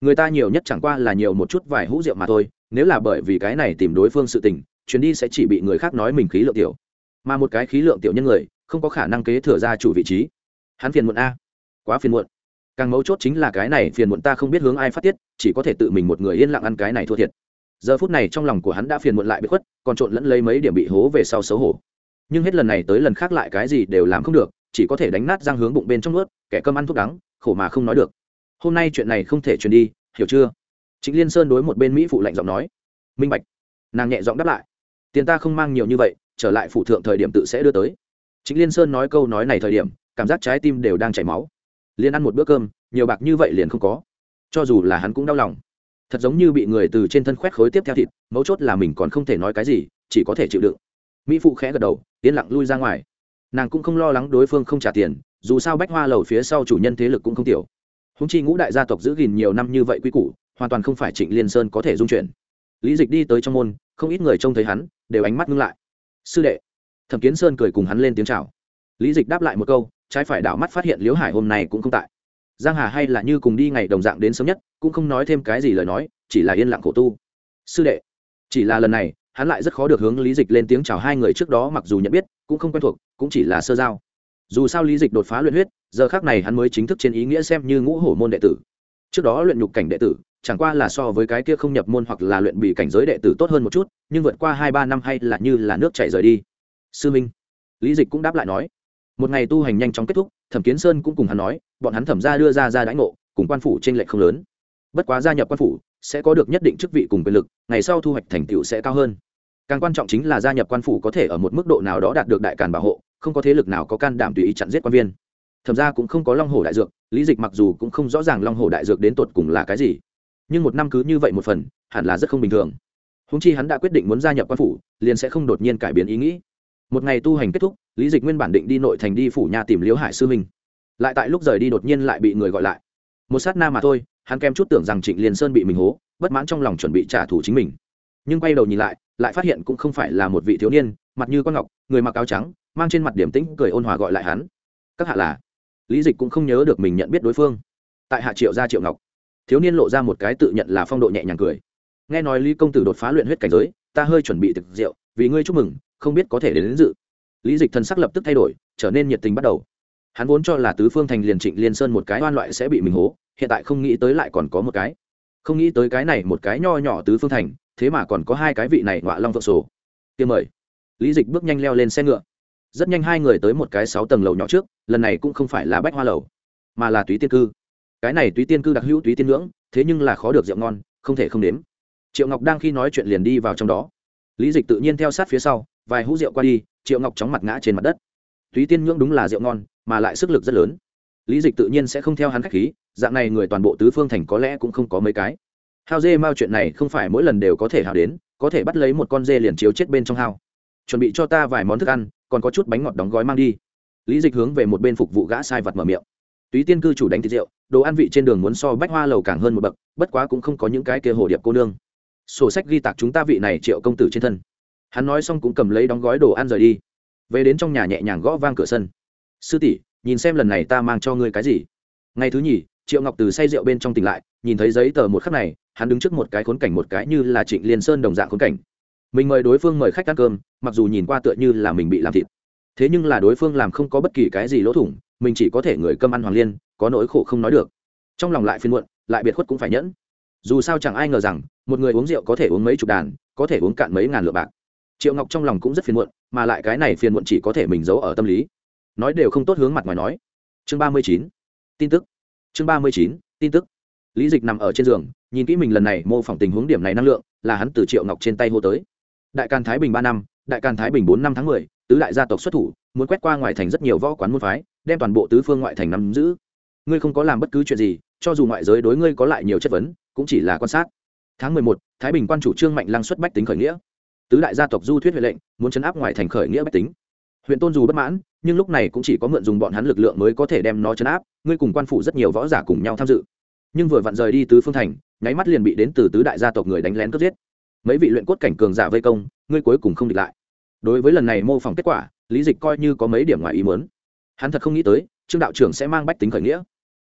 Người ta nhiều nhất chẳng qua là nhiều một chút vài hũ rượu mà thôi, nếu là bởi vì cái này tìm đối phương sự tình, chuyến đi sẽ chỉ bị người khác nói mình khí lượng tiểu. Mà một cái khí lượng tiểu nhân người, không có khả năng kế thừa ra chủ vị trí. Hắn phiền muộn a. Quá phiền muộn càng mấu chốt chính là cái này phiền muộn ta không biết hướng ai phát tiết, chỉ có thể tự mình một người yên lặng ăn cái này thua thiệt. Giờ phút này trong lòng của hắn đã phiền muộn lại bị khuất, còn trộn lẫn lấy mấy điểm bị hố về sau xấu hổ. Nhưng hết lần này tới lần khác lại cái gì đều làm không được, chỉ có thể đánh nát răng hướng bụng bên trong nuốt, kẻ cơm ăn thuốc đắng, khổ mà không nói được. Hôm nay chuyện này không thể truyền đi, hiểu chưa? Chính liên sơn đối một bên mỹ phụ lạnh giọng nói. Minh bạch. Nàng nhẹ giọng đáp lại. Tiền ta không mang nhiều như vậy, trở lại phụ thượng thời điểm tự sẽ đưa tới. Chính liên sơn nói câu nói này thời điểm, cảm giác trái tim đều đang chảy máu liền ăn một bữa cơm, nhiều bạc như vậy liền không có. Cho dù là hắn cũng đau lòng. Thật giống như bị người từ trên thân khoét khối tiếp theo thịt, mấu chốt là mình còn không thể nói cái gì, chỉ có thể chịu đựng. Mỹ phụ khẽ gật đầu, yên lặng lui ra ngoài. Nàng cũng không lo lắng đối phương không trả tiền, dù sao bách hoa lầu phía sau chủ nhân thế lực cũng không tiểu. Húng chi ngũ đại gia tộc giữ gìn nhiều năm như vậy quy củ, hoàn toàn không phải trịnh liên sơn có thể dung chuyển. Lý dịch đi tới trong môn, không ít người trông thấy hắn, đều ánh mắt ngưng lại. Sư đệ. Thẩm kiến sơn cười cùng hắn lên tiếng chào. Lý dịch đáp lại một câu trái phải đảo mắt phát hiện liễu hải hôm nay cũng không tại. Giang hà hay là như cùng đi ngày đồng dạng đến sớm nhất, cũng không nói thêm cái gì lời nói, chỉ là yên lặng khổ tu. Sư đệ, chỉ là lần này, hắn lại rất khó được hướng lý dịch lên tiếng chào hai người trước đó mặc dù nhận biết, cũng không quen thuộc, cũng chỉ là sơ giao. Dù sao lý dịch đột phá luyện huyết, giờ khác này hắn mới chính thức trên ý nghĩa xem như ngũ hổ môn đệ tử. Trước đó luyện nhục cảnh đệ tử, chẳng qua là so với cái kia không nhập môn hoặc là luyện bị cảnh giới đệ tử tốt hơn một chút, nhưng vượt qua hai ba năm hay là như là nước chảy rời đi. Sư minh, lý dịch cũng đáp lại nói một ngày tu hành nhanh chóng kết thúc, thẩm kiến sơn cũng cùng hắn nói, bọn hắn thẩm ra đưa ra ra đãi ngộ, cùng quan phủ t r ê n lệch không lớn. Bất quá gia nhập quan phủ, sẽ có được nhất định chức vị cùng quyền lực, ngày sau thu hoạch thành tựu sẽ cao hơn. Càng quan trọng chính là gia nhập quan phủ có thể ở một mức độ nào đó đạt được đại càn bảo hộ, không có thế lực nào có can đảm tùy ý chặn giết quan viên. Thẩm ra cũng không có long hồ đại dược, lý dịch mặc dù cũng không rõ ràng long hồ đại dược đến tột cùng là cái gì. Nhưng một năm cứ như vậy một phần, hẳn là rất không bình thường. Húng chi hắn đã quyết định muốn gia nhập quan phủ, liền sẽ không đột nhiên cải biến ý nghĩ một ngày tu hành kết thúc, lý dịch nguyên bản định đi nội thành đi phủ nhà tìm liễu hải sư minh lại tại lúc rời đi đột nhiên lại bị người gọi lại. Một sát na mà thôi, hắn kem chút tưởng rằng trịnh liên sơn bị mình hố, bất mãn trong lòng chuẩn bị trả thù chính mình. Nhưng quay đầu nhìn lại lại phát hiện cũng không phải là một vị thiếu niên, mặt như con ngọc, người mặc áo trắng, mang trên mặt điểm tĩnh cười ôn hòa gọi lại hắn. Các hạ là? Lý dịch cũng không nhớ được mình nhận biết đối phương. Tại hạ triệu gia triệu ngọc. Thiếu niên lộ ra một cái tự nhận là phong độ nhẹ nhàng cười. Nghe nói lý công tử đột phá luyện huyết cảnh giới, ta hơi chuẩn bị thực rượu, vì ngươi chúc mừng không biết có thể đến, đến dự. Lý dịch thần sắc lập tức thay đổi trở nên nhiệt tình bắt đầu. Hắn vốn cho là tứ phương thành liền trịnh liên sơn một cái oan loại sẽ bị mình hố hiện tại không nghĩ tới lại còn có một cái. Không nghĩ tới cái này một cái nho nhỏ tứ phương thành thế mà còn có hai cái vị này ngọa long vợ sổ. Tiêm mời. Lý dịch bước nhanh leo lên xe ngựa. Rất nhanh hai người tới một cái sáu tầng lầu nhỏ trước lần này cũng không phải là bách hoa lầu mà là túy tiên cư. Cái này túy tiên cư đặc hữu túy tiên ngưỡng thế nhưng là khó được rượu ngon không thể không đếm. Triệu ngọc đang khi nói chuyện liền đi vào trong đó lý dịch tự nhiên theo sát phía sau, vài hũ rượu qua đi, triệu ngọc chóng mặt ngã trên mặt đất. Túy tiên nhưỡng đúng là rượu ngon, mà lại sức lực rất lớn. Lý dịch tự nhiên sẽ không theo hắn khách khí, dạng này người toàn bộ tứ phương thành có lẽ cũng không có mấy cái. Hao dê mao chuyện này không phải mỗi lần đều có thể hào đến, có thể bắt lấy một con dê liền chiếu chết bên trong hao. Chuẩn bị cho ta vài món thức ăn, còn có chút bánh ngọt đóng gói mang đi. Lý dịch hướng về một bên phục vụ gã sai vật mở miệng. Túy tiên cư chủ đánh thịt rượu, đồ ăn vị trên đường muốn so bách hoa lầu càng hơn một bậc, bất quá cũng không có những cái kia hồ điệp cô nương sổ sách ghi tạc chúng ta vị này triệu công tử trên thân. Hắn nói xong cũng cầm lấy đóng gói đồ ăn rời đi. Về đến trong nhà nhẹ nhàng gõ vang cửa sân. Sư tỷ, nhìn xem lần này ta mang cho ngươi cái gì? Ngày thứ nhì, triệu ngọc từ say rượu bên trong tỉnh lại, nhìn thấy giấy tờ một khắc này, hắn đứng trước một cái khốn cảnh một cái như là trịnh liên sơn đồng dạng khốn cảnh. Mình mời đối phương mời khách ăn cơm, mặc dù nhìn qua tựa như là mình bị làm thịt. Thế nhưng là đối phương làm không có bất kỳ cái gì lỗ thủng, mình chỉ có thể người cơm ăn hoàng liên, có nỗi khổ không nói được. Trong lòng lại phiên muộn, lại biệt khuất cũng phải nhẫn dù sao chẳng ai ngờ rằng, một người uống rượu có thể uống mấy chục đàn, có thể uống cạn mấy ngàn lượng bạc. Triệu ngọc trong lòng cũng rất phiền muộn, mà lại cái này phiền muộn chỉ có thể mình giấu ở tâm lý. Nói đều không tốt hướng mặt ngoài nói. Chương ba mươi chín, tin tức. Chương ba mươi chín, tin tức. Lý dịch nằm ở trên giường, nhìn kỹ mình lần này mô phỏng tình huống điểm này năng lượng, là hắn từ triệu ngọc trên tay hô tới. Đại càn thái bình ba năm, đại càn thái bình bốn năm tháng mười, tứ đại gia tộc xuất thủ, muốn quét qua ngoài thành rất nhiều võ quán môn phái, đem toàn bộ tứ phương ngoại thành nắm giữ. Ngươi không có làm bất cứ chuyện gì, cho dù ngoại giới đối ngươi có lại nhiều chất vấn cũng chỉ là quan sát. Tháng mười một, thái bình quan chủ trương mạnh lăng xuất bách tính khởi nghĩa. Tứ đại gia tộc du thuyết huệ lệnh, muốn chấn áp ngoài thành khởi nghĩa bách tính. Huyện tôn dù bất mãn, nhưng lúc này cũng chỉ có mượn dùng bọn hắn lực lượng mới có thể đem nó chấn áp, ngươi cùng quan phủ rất nhiều võ giả cùng nhau tham dự. Nhưng vừa vặn rời đi tứ phương thành, nháy mắt liền bị đến từ tứ đại gia tộc người đánh lén cướp giết. Mấy vị luyện cốt cảnh cường giả vây công, ngươi cuối cùng không địch lại. Đối với lần này mô phỏng kết quả, lý dịch coi như có mấy điểm ngoài ý muốn. Hắn thật không nghĩ tới, trương đạo trưởng sẽ mang bách tính khởi nghĩa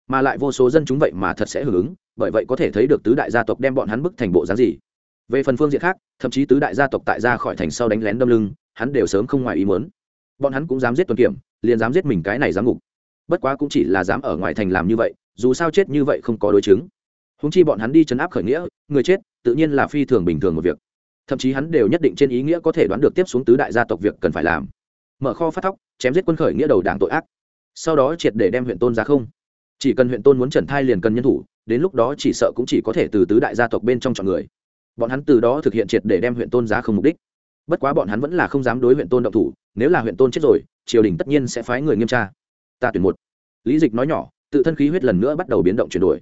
mà lại vô số dân chúng vậy mà thật sẽ hưởng ứng, bởi vậy có thể thấy được tứ đại gia tộc đem bọn hắn bức thành bộ dáng gì. Về phần phương diện khác, thậm chí tứ đại gia tộc tại ra khỏi thành sau đánh lén đâm lưng, hắn đều sớm không ngoài ý muốn. Bọn hắn cũng dám giết tuần kiểm, liền dám giết mình cái này dám ngục. Bất quá cũng chỉ là dám ở ngoài thành làm như vậy, dù sao chết như vậy không có đối chứng. Húng chi bọn hắn đi chấn áp khởi nghĩa, người chết, tự nhiên là phi thường bình thường một việc. Thậm chí hắn đều nhất định trên ý nghĩa có thể đoán được tiếp xuống tứ đại gia tộc việc cần phải làm. Mở kho phát thóc, chém giết quân khởi nghĩa đầu đảng tội ác. Sau đó triệt để đem huyện tôn ra không chỉ cần huyện tôn muốn trần thai liền cần nhân thủ, đến lúc đó chỉ sợ cũng chỉ có thể từ tứ đại gia tộc bên trong chọn người. Bọn hắn từ đó thực hiện triệt để đem huyện tôn giá không mục đích. Bất quá bọn hắn vẫn là không dám đối huyện tôn động thủ, nếu là huyện tôn chết rồi, triều đình tất nhiên sẽ phái người nghiêm tra. Ta tuyển một. Lý dịch nói nhỏ, tự thân khí huyết lần nữa bắt đầu biến động chuyển đổi.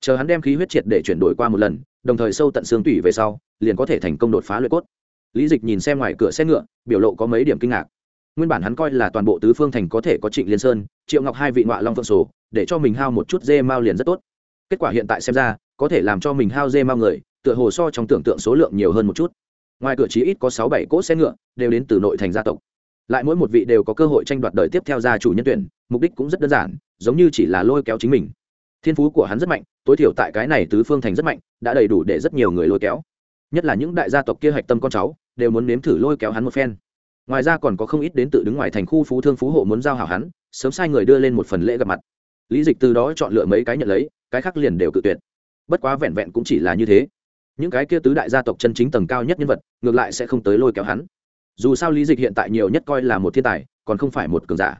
Chờ hắn đem khí huyết triệt để chuyển đổi qua một lần, đồng thời sâu tận xương tủy về sau, liền có thể thành công đột phá luyện cốt. Lý dịch nhìn xem ngoài cửa xe ngựa, biểu lộ có mấy điểm kinh ngạc nguyên bản hắn coi là toàn bộ tứ phương thành có thể có trịnh liên sơn, triệu ngọc hai vị ngoại long phượng sổ, để cho mình hao một chút dê mao liền rất tốt. kết quả hiện tại xem ra, có thể làm cho mình hao dê mao người, tựa hồ so trong tưởng tượng số lượng nhiều hơn một chút. ngoài cửa chí ít có sáu bảy cỗ xe ngựa, đều đến từ nội thành gia tộc. lại mỗi một vị đều có cơ hội tranh đoạt đời tiếp theo gia chủ nhân tuyển, mục đích cũng rất đơn giản, giống như chỉ là lôi kéo chính mình. thiên phú của hắn rất mạnh, tối thiểu tại cái này tứ phương thành rất mạnh, đã đầy đủ để rất nhiều người lôi kéo. nhất là những đại gia tộc kia hạch tâm con cháu, đều muốn nếm thử lôi kéo hắn một phen ngoài ra còn có không ít đến tự đứng ngoài thành khu phú thương phú hộ muốn giao hảo hắn, sớm sai người đưa lên một phần lễ gặp mặt. Lý dịch từ đó chọn lựa mấy cái nhận lấy, cái khác liền đều cự tuyệt. Bất quá vẹn vẹn cũng chỉ là như thế. Những cái kia tứ đại gia tộc chân chính tầng cao nhất nhân vật, ngược lại sẽ không tới lôi kéo hắn. Dù sao lý dịch hiện tại nhiều nhất coi là một thiên tài, còn không phải một cường giả.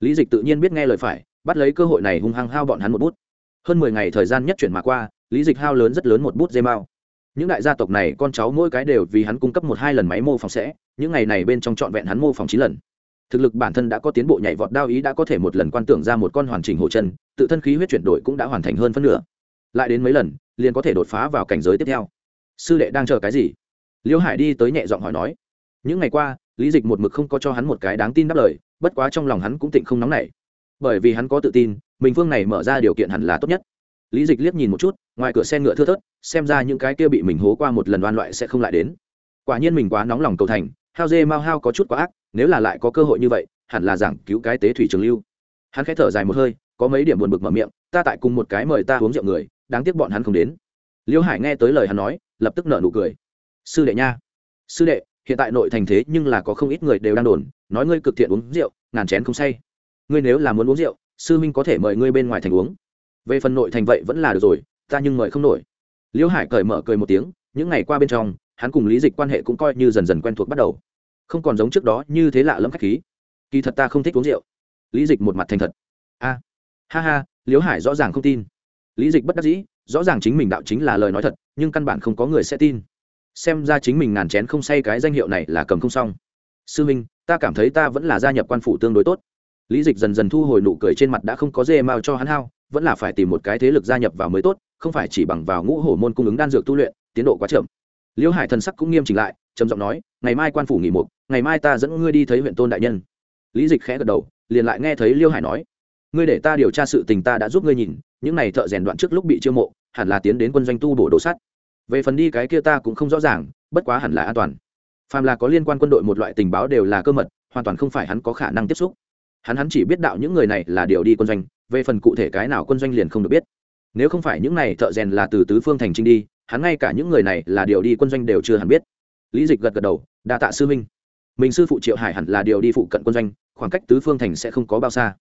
Lý dịch tự nhiên biết nghe lời phải, bắt lấy cơ hội này hung hăng hao bọn hắn một bút. Hơn mười ngày thời gian nhất chuyển mà qua, lý dịch hao lớn rất lớn một bút dây mao những đại gia tộc này, con cháu mỗi cái đều vì hắn cung cấp một hai lần máy mô phỏng sẽ, những ngày này bên trong trọn vẹn hắn mô phỏng chín lần. Thực lực bản thân đã có tiến bộ nhảy vọt đao ý đã có thể một lần quan tưởng ra một con hoàn chỉnh hộ chân, tự thân khí huyết chuyển đổi cũng đã hoàn thành hơn phân nửa. Lại đến mấy lần, liền có thể đột phá vào cảnh giới tiếp theo. Sư đệ đang chờ cái gì? Liễu hải đi tới nhẹ giọng hỏi nói. Những ngày qua, lý dịch một mực không có cho hắn một cái đáng tin đáp lời, bất quá trong lòng hắn cũng tịnh không nóng nảy. Bởi vì hắn có tự tin, mình phương này mở ra điều kiện hẳn là tốt nhất lý dịch liếc nhìn một chút, ngoài cửa xe ngựa thưa thớt, xem ra những cái kia bị mình hố qua một lần đoan loại sẽ không lại đến. Quả nhiên mình quá nóng lòng cầu thành, hao dê mau hao có chút quá ác, nếu là lại có cơ hội như vậy, hẳn là giảng cứu cái tế thủy trường lưu. Hắn khẽ thở dài một hơi, có mấy điểm buồn bực mở miệng, ta tại cùng một cái mời ta uống rượu người, đáng tiếc bọn hắn không đến. Liêu hải nghe tới lời hắn nói, lập tức nợ nụ cười. Sư đệ nha, sư đệ, hiện tại nội thành thế nhưng là có không ít người đều đang đồn, nói ngươi cực thiện uống rượu, ngàn chén không say. Ngươi nếu là muốn uống rượu, sư minh có thể mời ngươi bên ngoài thành uống về phần nội thành vậy vẫn là được rồi, ta nhưng mời không nổi. Liễu hải cởi mở cười một tiếng, những ngày qua bên trong, hắn cùng lý dịch quan hệ cũng coi như dần dần quen thuộc bắt đầu. Không còn giống trước đó như thế lạ lẫm khách khí. Kỳ thật ta không thích uống rượu. Lý dịch một mặt thành thật. A, ha ha, liễu hải rõ ràng không tin. Lý dịch bất đắc dĩ, rõ ràng chính mình đạo chính là lời nói thật, nhưng căn bản không có người sẽ tin. Xem ra chính mình ngàn chén không say cái danh hiệu này là cầm không xong. Sư minh, ta cảm thấy ta vẫn là gia nhập quan phủ tương đối tốt. Lý dịch dần dần thu hồi nụ cười trên mặt đã không có dê mao cho hắn hao vẫn là phải tìm một cái thế lực gia nhập vào mới tốt, không phải chỉ bằng vào ngũ hổ môn cung ứng đan dược tu luyện, tiến độ quá chậm. Liễu hải thần sắc cũng nghiêm chỉnh lại, trầm giọng nói, ngày mai quan phủ nghỉ mục, ngày mai ta dẫn ngươi đi thấy huyện tôn đại nhân. Lý dịch khẽ gật đầu, liền lại nghe thấy liêu hải nói, ngươi để ta điều tra sự tình ta đã giúp ngươi nhìn, những này thợ rèn đoạn trước lúc bị chiêu mộ, hẳn là tiến đến quân doanh tu bổ đồ sắt. Về phần đi cái kia ta cũng không rõ ràng, bất quá hẳn là an toàn. Phàm là có liên quan quân đội một loại tình báo đều là cơ mật, hoàn toàn không phải hắn có khả năng tiếp xúc. Hắn hắn chỉ biết đạo những người này là điều đi quân doanh về phần cụ thể cái nào quân doanh liền không được biết. Nếu không phải những này thợ rèn là từ tứ phương thành trinh đi, hắn ngay cả những người này là điều đi quân doanh đều chưa hẳn biết. Lý dịch gật gật đầu, đa tạ sư minh mình sư phụ triệu hải hẳn là điều đi phụ cận quân doanh, khoảng cách tứ phương thành sẽ không có bao xa.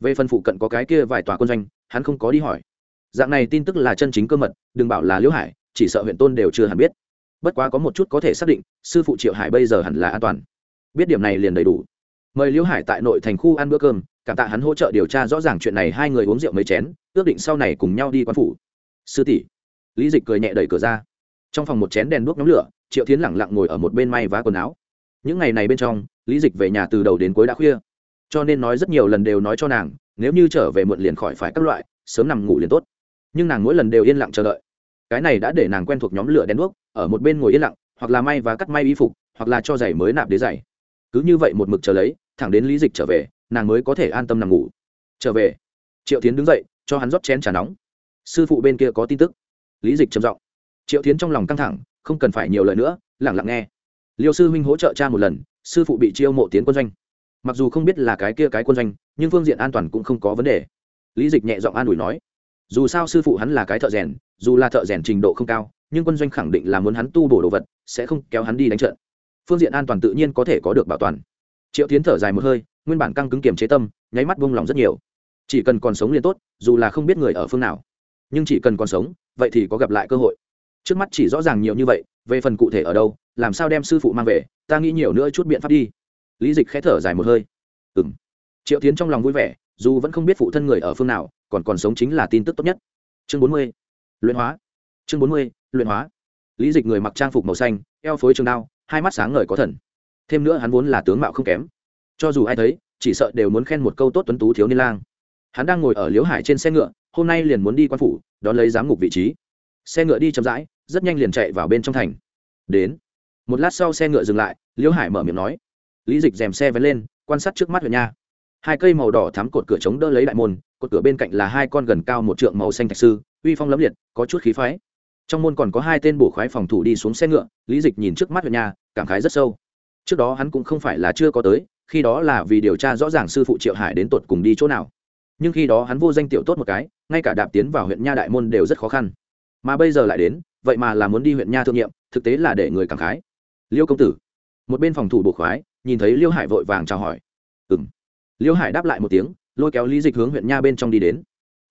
Về phần phụ cận có cái kia vài tòa quân doanh, hắn không có đi hỏi. Dạng này tin tức là chân chính cơ mật, đừng bảo là liễu hải, chỉ sợ huyện tôn đều chưa hẳn biết. Bất quá có một chút có thể xác định, sư phụ triệu hải bây giờ hẳn là an toàn. Biết điểm này liền đầy đủ. Mời liễu hải tại nội thành khu ăn bữa cơm cảm tạ hắn hỗ trợ điều tra rõ ràng chuyện này, hai người uống rượu mấy chén, ước định sau này cùng nhau đi quan phủ. Sư tỷ. Lý dịch cười nhẹ đẩy cửa ra. Trong phòng một chén đèn đuốc nhóm lửa, triệu tiến lẳng lặng ngồi ở một bên may vá quần áo. Những ngày này bên trong, lý dịch về nhà từ đầu đến cuối đã khuya. Cho nên nói rất nhiều lần đều nói cho nàng, nếu như trở về muộn liền khỏi phải các loại, sớm nằm ngủ liền tốt. Nhưng nàng mỗi lần đều yên lặng chờ đợi. Cái này đã để nàng quen thuộc nhóm lửa đèn đuốc, ở một bên ngồi yên lặng, hoặc là may và cắt may y phục, hoặc là cho giày mới nạp đế giày. Cứ như vậy một mực chờ lấy, thẳng đến lý dịch trở về nàng mới có thể an tâm nằm ngủ. Trở về, triệu tiến đứng dậy, cho hắn rót chén trà nóng. Sư phụ bên kia có tin tức. Lý dịch trầm giọng. Triệu tiến trong lòng căng thẳng, không cần phải nhiều lời nữa lẳng lặng nghe. Liêu sư huynh hỗ trợ cha một lần, sư phụ bị chiêu mộ tiến quân doanh. Mặc dù không biết là cái kia cái quân doanh, nhưng phương diện an toàn cũng không có vấn đề. Lý dịch nhẹ giọng an ủi nói. Dù sao sư phụ hắn là cái thợ rèn, dù là thợ rèn trình độ không cao, nhưng quân doanh khẳng định là muốn hắn tu bổ đồ vật, sẽ không kéo hắn đi đánh trận. Phương diện an toàn tự nhiên có thể có được bảo toàn. Triệu tiến thở dài một hơi nguyên bản căng cứng kiềm chế tâm, nháy mắt buông lòng rất nhiều. Chỉ cần còn sống liền tốt, dù là không biết người ở phương nào. Nhưng chỉ cần còn sống, vậy thì có gặp lại cơ hội. Trước mắt chỉ rõ ràng nhiều như vậy, về phần cụ thể ở đâu, làm sao đem sư phụ mang về, ta nghĩ nhiều nữa chút biện pháp đi. Lý dịch khẽ thở dài một hơi. Ừ m triệu tiến trong lòng vui vẻ, dù vẫn không biết phụ thân người ở phương nào, còn còn sống chính là tin tức tốt nhất. Chương bốn mươi. Luyện hóa. Chương bốn mươi, luyện hóa. Lý dịch người mặc trang phục màu xanh, eo phối trường đao, hai mắt sáng ngời có thần. Thêm nữa hắn vốn là tướng mạo không kém cho dù ai thấy, chỉ sợ đều muốn khen một câu tốt tuấn tú thiếu niên lang. Hắn đang ngồi ở liễu hải trên xe ngựa, hôm nay liền muốn đi quan phủ, đón lấy giám ngục vị trí. Xe ngựa đi chậm rãi, rất nhanh liền chạy vào bên trong thành. Đến. Một lát sau xe ngựa dừng lại, liễu hải mở miệng nói. Lý dịch dèm xe vén lên, quan sát trước mắt huyện nha. Hai cây màu đỏ thắm cột cửa chống đỡ lấy đại môn, cột cửa bên cạnh là hai con gần cao một trượng màu xanh thạch sư, uy phong lẫm liệt, có chút khí phái. Trong môn còn có hai tên bổ khoái phòng thủ đi xuống xe ngựa, lý dịch nhìn trước mắt huyện nha, cảm khái rất sâu. Trước đó hắn cũng không phải là chưa có tới khi đó là vì điều tra rõ ràng sư phụ triệu hải đến tột cùng đi chỗ nào. Nhưng khi đó hắn vô danh tiểu tốt một cái, ngay cả đạp tiến vào huyện nha đại môn đều rất khó khăn. Mà bây giờ lại đến, vậy mà là muốn đi huyện nha thương nhiệm, thực tế là để người cảm khái. Liêu công tử. Một bên phòng thủ bộ khoái, nhìn thấy liêu hải vội vàng chào hỏi. Ừ m liêu hải đáp lại một tiếng, lôi kéo lý dịch hướng huyện nha bên trong đi đến.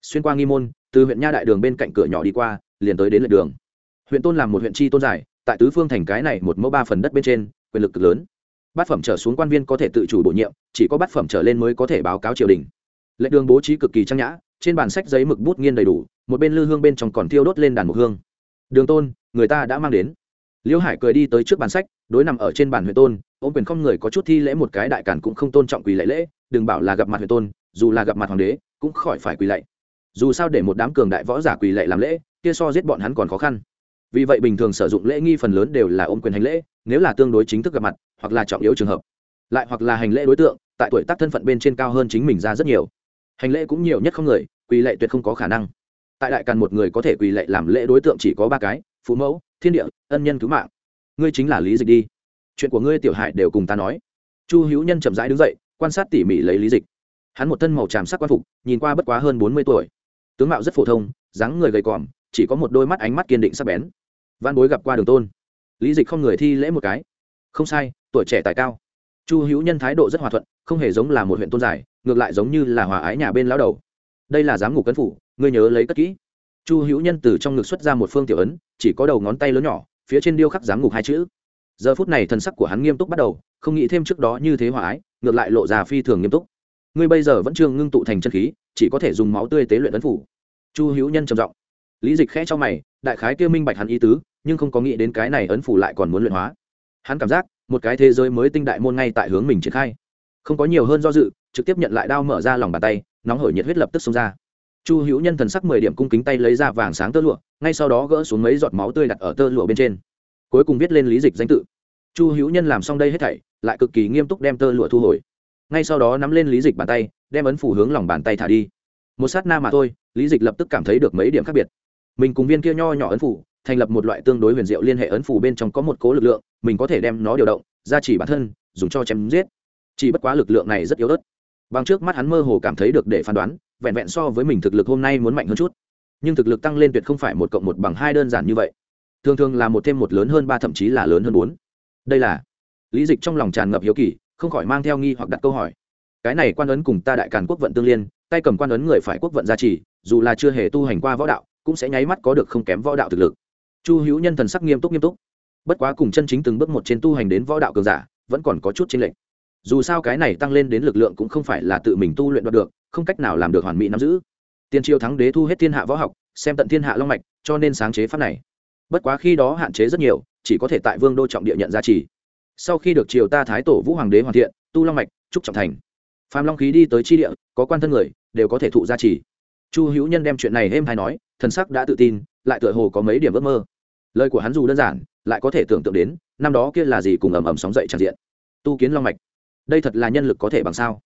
Xuyên qua nghi môn, từ huyện nha đại đường bên cạnh cửa nhỏ đi qua, liền tới đến lệ đường. Huyện tôn làm một huyện tri tôn giải tại tứ phương thành cái này một mẫu ba phần đất bên trên, quyền lực cực lớn bát phẩm trở xuống quan viên có thể tự chủ bổ nhiệm, chỉ có bát phẩm trở lên mới có thể báo cáo triều đình. Lệ đường bố trí cực kỳ trang nhã, trên bàn sách giấy mực bút nghiên đầy đủ, một bên lư hương bên trong còn thiêu đốt lên đàn mục hương. Đường tôn, người ta đã mang đến. Liêu hải cười đi tới trước bàn sách, đối nằm ở trên bàn huyện tôn, ôm quyền không người có chút thi lễ một cái đại cản cũng không tôn trọng quỳ lễ lễ, đừng bảo là gặp mặt huyện tôn, dù là gặp mặt hoàng đế, cũng khỏi phải quỳ lạy. Dù sao để một đám cường đại võ giả quỳ lạy làm lễ, kia so giết bọn hắn còn khó khăn. Vì vậy bình thường sử dụng lễ nghi phần lớn đều là ôm quyền hành lễ, nếu là tương đối chính thức gặp mặt hoặc là trọng yếu trường hợp. Lại hoặc là hành lễ đối tượng, tại tuổi tác thân phận bên trên cao hơn chính mình ra rất nhiều. Hành lễ cũng nhiều nhất không người, quỳ lệ tuyệt không có khả năng. Tại đại càn một người có thể quỳ lệ làm lễ đối tượng chỉ có ba cái, phụ mẫu, thiên địa, ân nhân cứu mạng. Ngươi chính là lý dịch đi. Chuyện của ngươi tiểu hải đều cùng ta nói. Chu hữu nhân chậm rãi đứng dậy, quan sát tỉ mỉ lấy lý dịch. Hắn một thân màu tràm sắc quan phục, nhìn qua bất quá hơn bốn mươi tuổi. Tướng mạo rất phổ thông, dáng người gầy còm, chỉ có một đôi mắt ánh mắt kiên định sắc bén. Văn bối gặp qua đường tôn. Lý dịch không người thi lễ một cái không sai, tuổi trẻ tài cao. Chu hữu nhân thái độ rất hòa thuận, không hề giống là một huyện tôn giải, ngược lại giống như là hòa ái nhà bên lao đầu. Đây là giám ngục cấn phủ, ngươi nhớ lấy cất kỹ. Chu hữu nhân từ trong ngực xuất ra một phương tiểu ấn, chỉ có đầu ngón tay lớn nhỏ, phía trên điêu khắc giám ngục hai chữ. Giờ phút này thần sắc của hắn nghiêm túc bắt đầu, không nghĩ thêm trước đó như thế hòa ái, ngược lại lộ ra phi thường nghiêm túc. Ngươi bây giờ vẫn chưa ngưng tụ thành chân khí, chỉ có thể dùng máu tươi tế luyện ấn phủ. Chu hữu nhân trầm giọng. Lý dịch khẽ cho mày, đại khái kia minh bạch hắn ý tứ, nhưng không có nghĩ đến cái này ấn phủ lại còn muốn luyện hóa hắn cảm giác một cái thế giới mới tinh đại môn ngay tại hướng mình triển khai. Không có nhiều hơn do dự, trực tiếp nhận lại đao mở ra lòng bàn tay, nóng hổi nhiệt huyết lập tức xông ra. Chu hữu nhân thần sắc mười điểm cung kính tay lấy ra vàng sáng tơ lụa, ngay sau đó gỡ xuống mấy giọt máu tươi đặt ở tơ lụa bên trên. Cuối cùng viết lên lý dịch danh tự. Chu hữu nhân làm xong đây hết thảy, lại cực kỳ nghiêm túc đem tơ lụa thu hồi. Ngay sau đó nắm lên lý dịch bàn tay, đem ấn phủ hướng lòng bàn tay thả đi. Một sát na mà thôi, lý dịch lập tức cảm thấy được mấy điểm khác biệt. Mình cùng viên kia nho nhỏ ấn phủ thành lập một loại tương đối huyền diệu liên hệ ấn phủ bên trong có một cố lực lượng, mình có thể đem nó điều động ra chỉ bản thân, dùng cho chém giết. Chỉ bất quá lực lượng này rất yếu ớt. Bằng trước mắt hắn mơ hồ cảm thấy được để phán đoán, vẹn vẹn so với mình thực lực hôm nay muốn mạnh hơn chút. Nhưng thực lực tăng lên tuyệt không phải một cộng một bằng hai đơn giản như vậy. Thường thường là một thêm một lớn hơn ba, thậm chí là lớn hơn bốn. Đây là lý dịch trong lòng tràn ngập hiếu kỳ, không khỏi mang theo nghi hoặc đặt câu hỏi. Cái này quan ấn cùng ta đại càn quốc vận tương liên, tay cầm quan ấn người phải quốc vận gia trì, dù là chưa hề tu hành qua võ đạo, cũng sẽ nháy mắt có được không kém võ đạo thực lực chu hữu nhân thần sắc nghiêm túc nghiêm túc. Bất quá cùng chân chính từng bước một trên tu hành đến võ đạo cường giả, vẫn còn có chút chênh lệch. Dù sao cái này tăng lên đến lực lượng cũng không phải là tự mình tu luyện đoạt được, không cách nào làm được hoàn mỹ nắm giữ. Tiên triều thắng đế thu hết thiên hạ võ học, xem tận thiên hạ long mạch, cho nên sáng chế pháp này. Bất quá khi đó hạn chế rất nhiều, chỉ có thể tại vương đô trọng địa nhận giá trị sau khi được triều ta thái tổ vũ hoàng đế hoàn thiện, tu long mạch, trúc trọng thành. Phàm long khí đi tới tri địa, có quan thân người, đều có thể thụ giá trị chu hữu nhân đem chuyện này êm hay nói, thần sắc đã tự tin, lại tựa hồ có mấy điểm ước mơ lời của hắn dù đơn giản, lại có thể tưởng tượng đến, năm đó kia là gì cùng ầm ầm sóng dậy tràn diện. Tu kiến long mạch. Đây thật là nhân lực có thể bằng sao?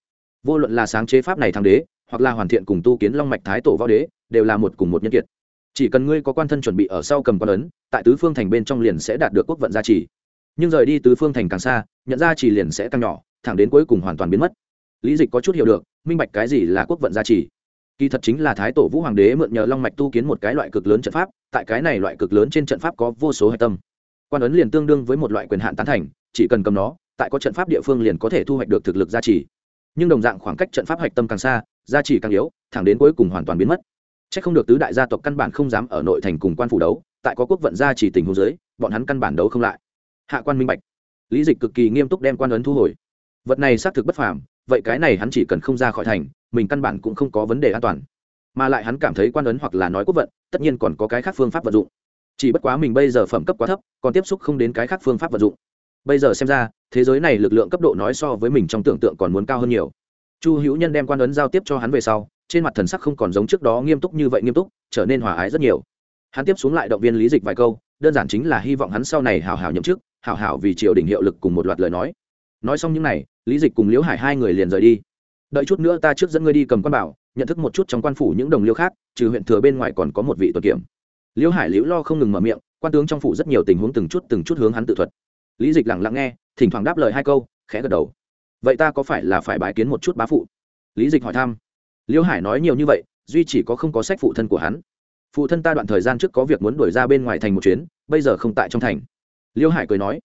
Vô luận là sáng chế pháp này thăng đế, hoặc là hoàn thiện cùng tu kiến long mạch thái tổ võ đế, đều là một cùng một nhân kiệt. Chỉ cần ngươi có quan thân chuẩn bị ở sau cầm quan ấn, tại tứ phương thành bên trong liền sẽ đạt được quốc vận gia trì. Nhưng rời đi tứ phương thành càng xa, nhận ra chỉ liền sẽ càng nhỏ, thẳng đến cuối cùng hoàn toàn biến mất. Lý dịch có chút hiểu được, minh bạch cái gì là quốc vận gia trì kỳ thật chính là thái tổ vũ hoàng đế mượn nhờ long mạch tu kiến một cái loại cực lớn trận pháp, tại cái này loại cực lớn trên trận pháp có vô số hạch tâm. Quan ấn liền tương đương với một loại quyền hạn tán thành, chỉ cần cầm nó, tại có trận pháp địa phương liền có thể thu hoạch được thực lực gia trì. Nhưng đồng dạng khoảng cách trận pháp hạch tâm càng xa, gia trì càng yếu, thẳng đến cuối cùng hoàn toàn biến mất. C h ắ c không được tứ đại gia tộc căn bản không dám ở nội thành cùng quan phủ đấu, tại có quốc vận gia trì tình hồ dưới, bọn hắn căn bản đấu không lại. Hạ quan minh bạch. Lý dịch cực kỳ nghiêm túc đem quan ấn thu hồi. Vật này xác thực bất phàm vậy cái này hắn chỉ cần không ra khỏi thành, mình căn bản cũng không có vấn đề an toàn. Mà lại hắn cảm thấy quan ấn hoặc là nói quốc vận, tất nhiên còn có cái khác phương pháp vận dụng. Chỉ bất quá mình bây giờ phẩm cấp quá thấp, còn tiếp xúc không đến cái khác phương pháp vận dụng. Bây giờ xem ra, thế giới này lực lượng cấp độ nói so với mình trong tưởng tượng còn muốn cao hơn nhiều. Chu hữu nhân đem quan ấn giao tiếp cho hắn về sau, trên mặt thần sắc không còn giống trước đó nghiêm túc như vậy nghiêm túc, trở nên hòa ái rất nhiều. Hắn tiếp xuống lại động viên lý dịch vài câu, đơn giản chính là hy vọng hắn sau này hào hào nhậm chức hào hào vì triều đình hiệu lực cùng một loạt lời nói nói xong những n à y lý dịch cùng liễu hải hai người liền rời đi. Đợi chút nữa ta trước dẫn ngươi đi cầm quan bảo, nhận thức một chút trong quan phủ những đồng liêu khác, trừ huyện thừa bên ngoài còn có một vị tuần kiểm. Liễu hải liễu lo không ngừng mở miệng, quan tướng trong phủ rất nhiều tình huống từng chút từng chút hướng hắn tự thuật. Lý dịch lẳng lặng nghe, thỉnh thoảng đáp lời hai câu, khẽ gật đầu. Vậy ta có phải là phải bái kiến một chút bá phụ? Lý dịch hỏi thăm. Liễu hải nói nhiều như vậy, duy chỉ có không có sách phụ thân của hắn. Phụ thân ta đoạn thời gian trước có việc muốn đuổi ra bên ngoài thành một chuyến, bây giờ không tại trong thành. Liễu hải cười nói.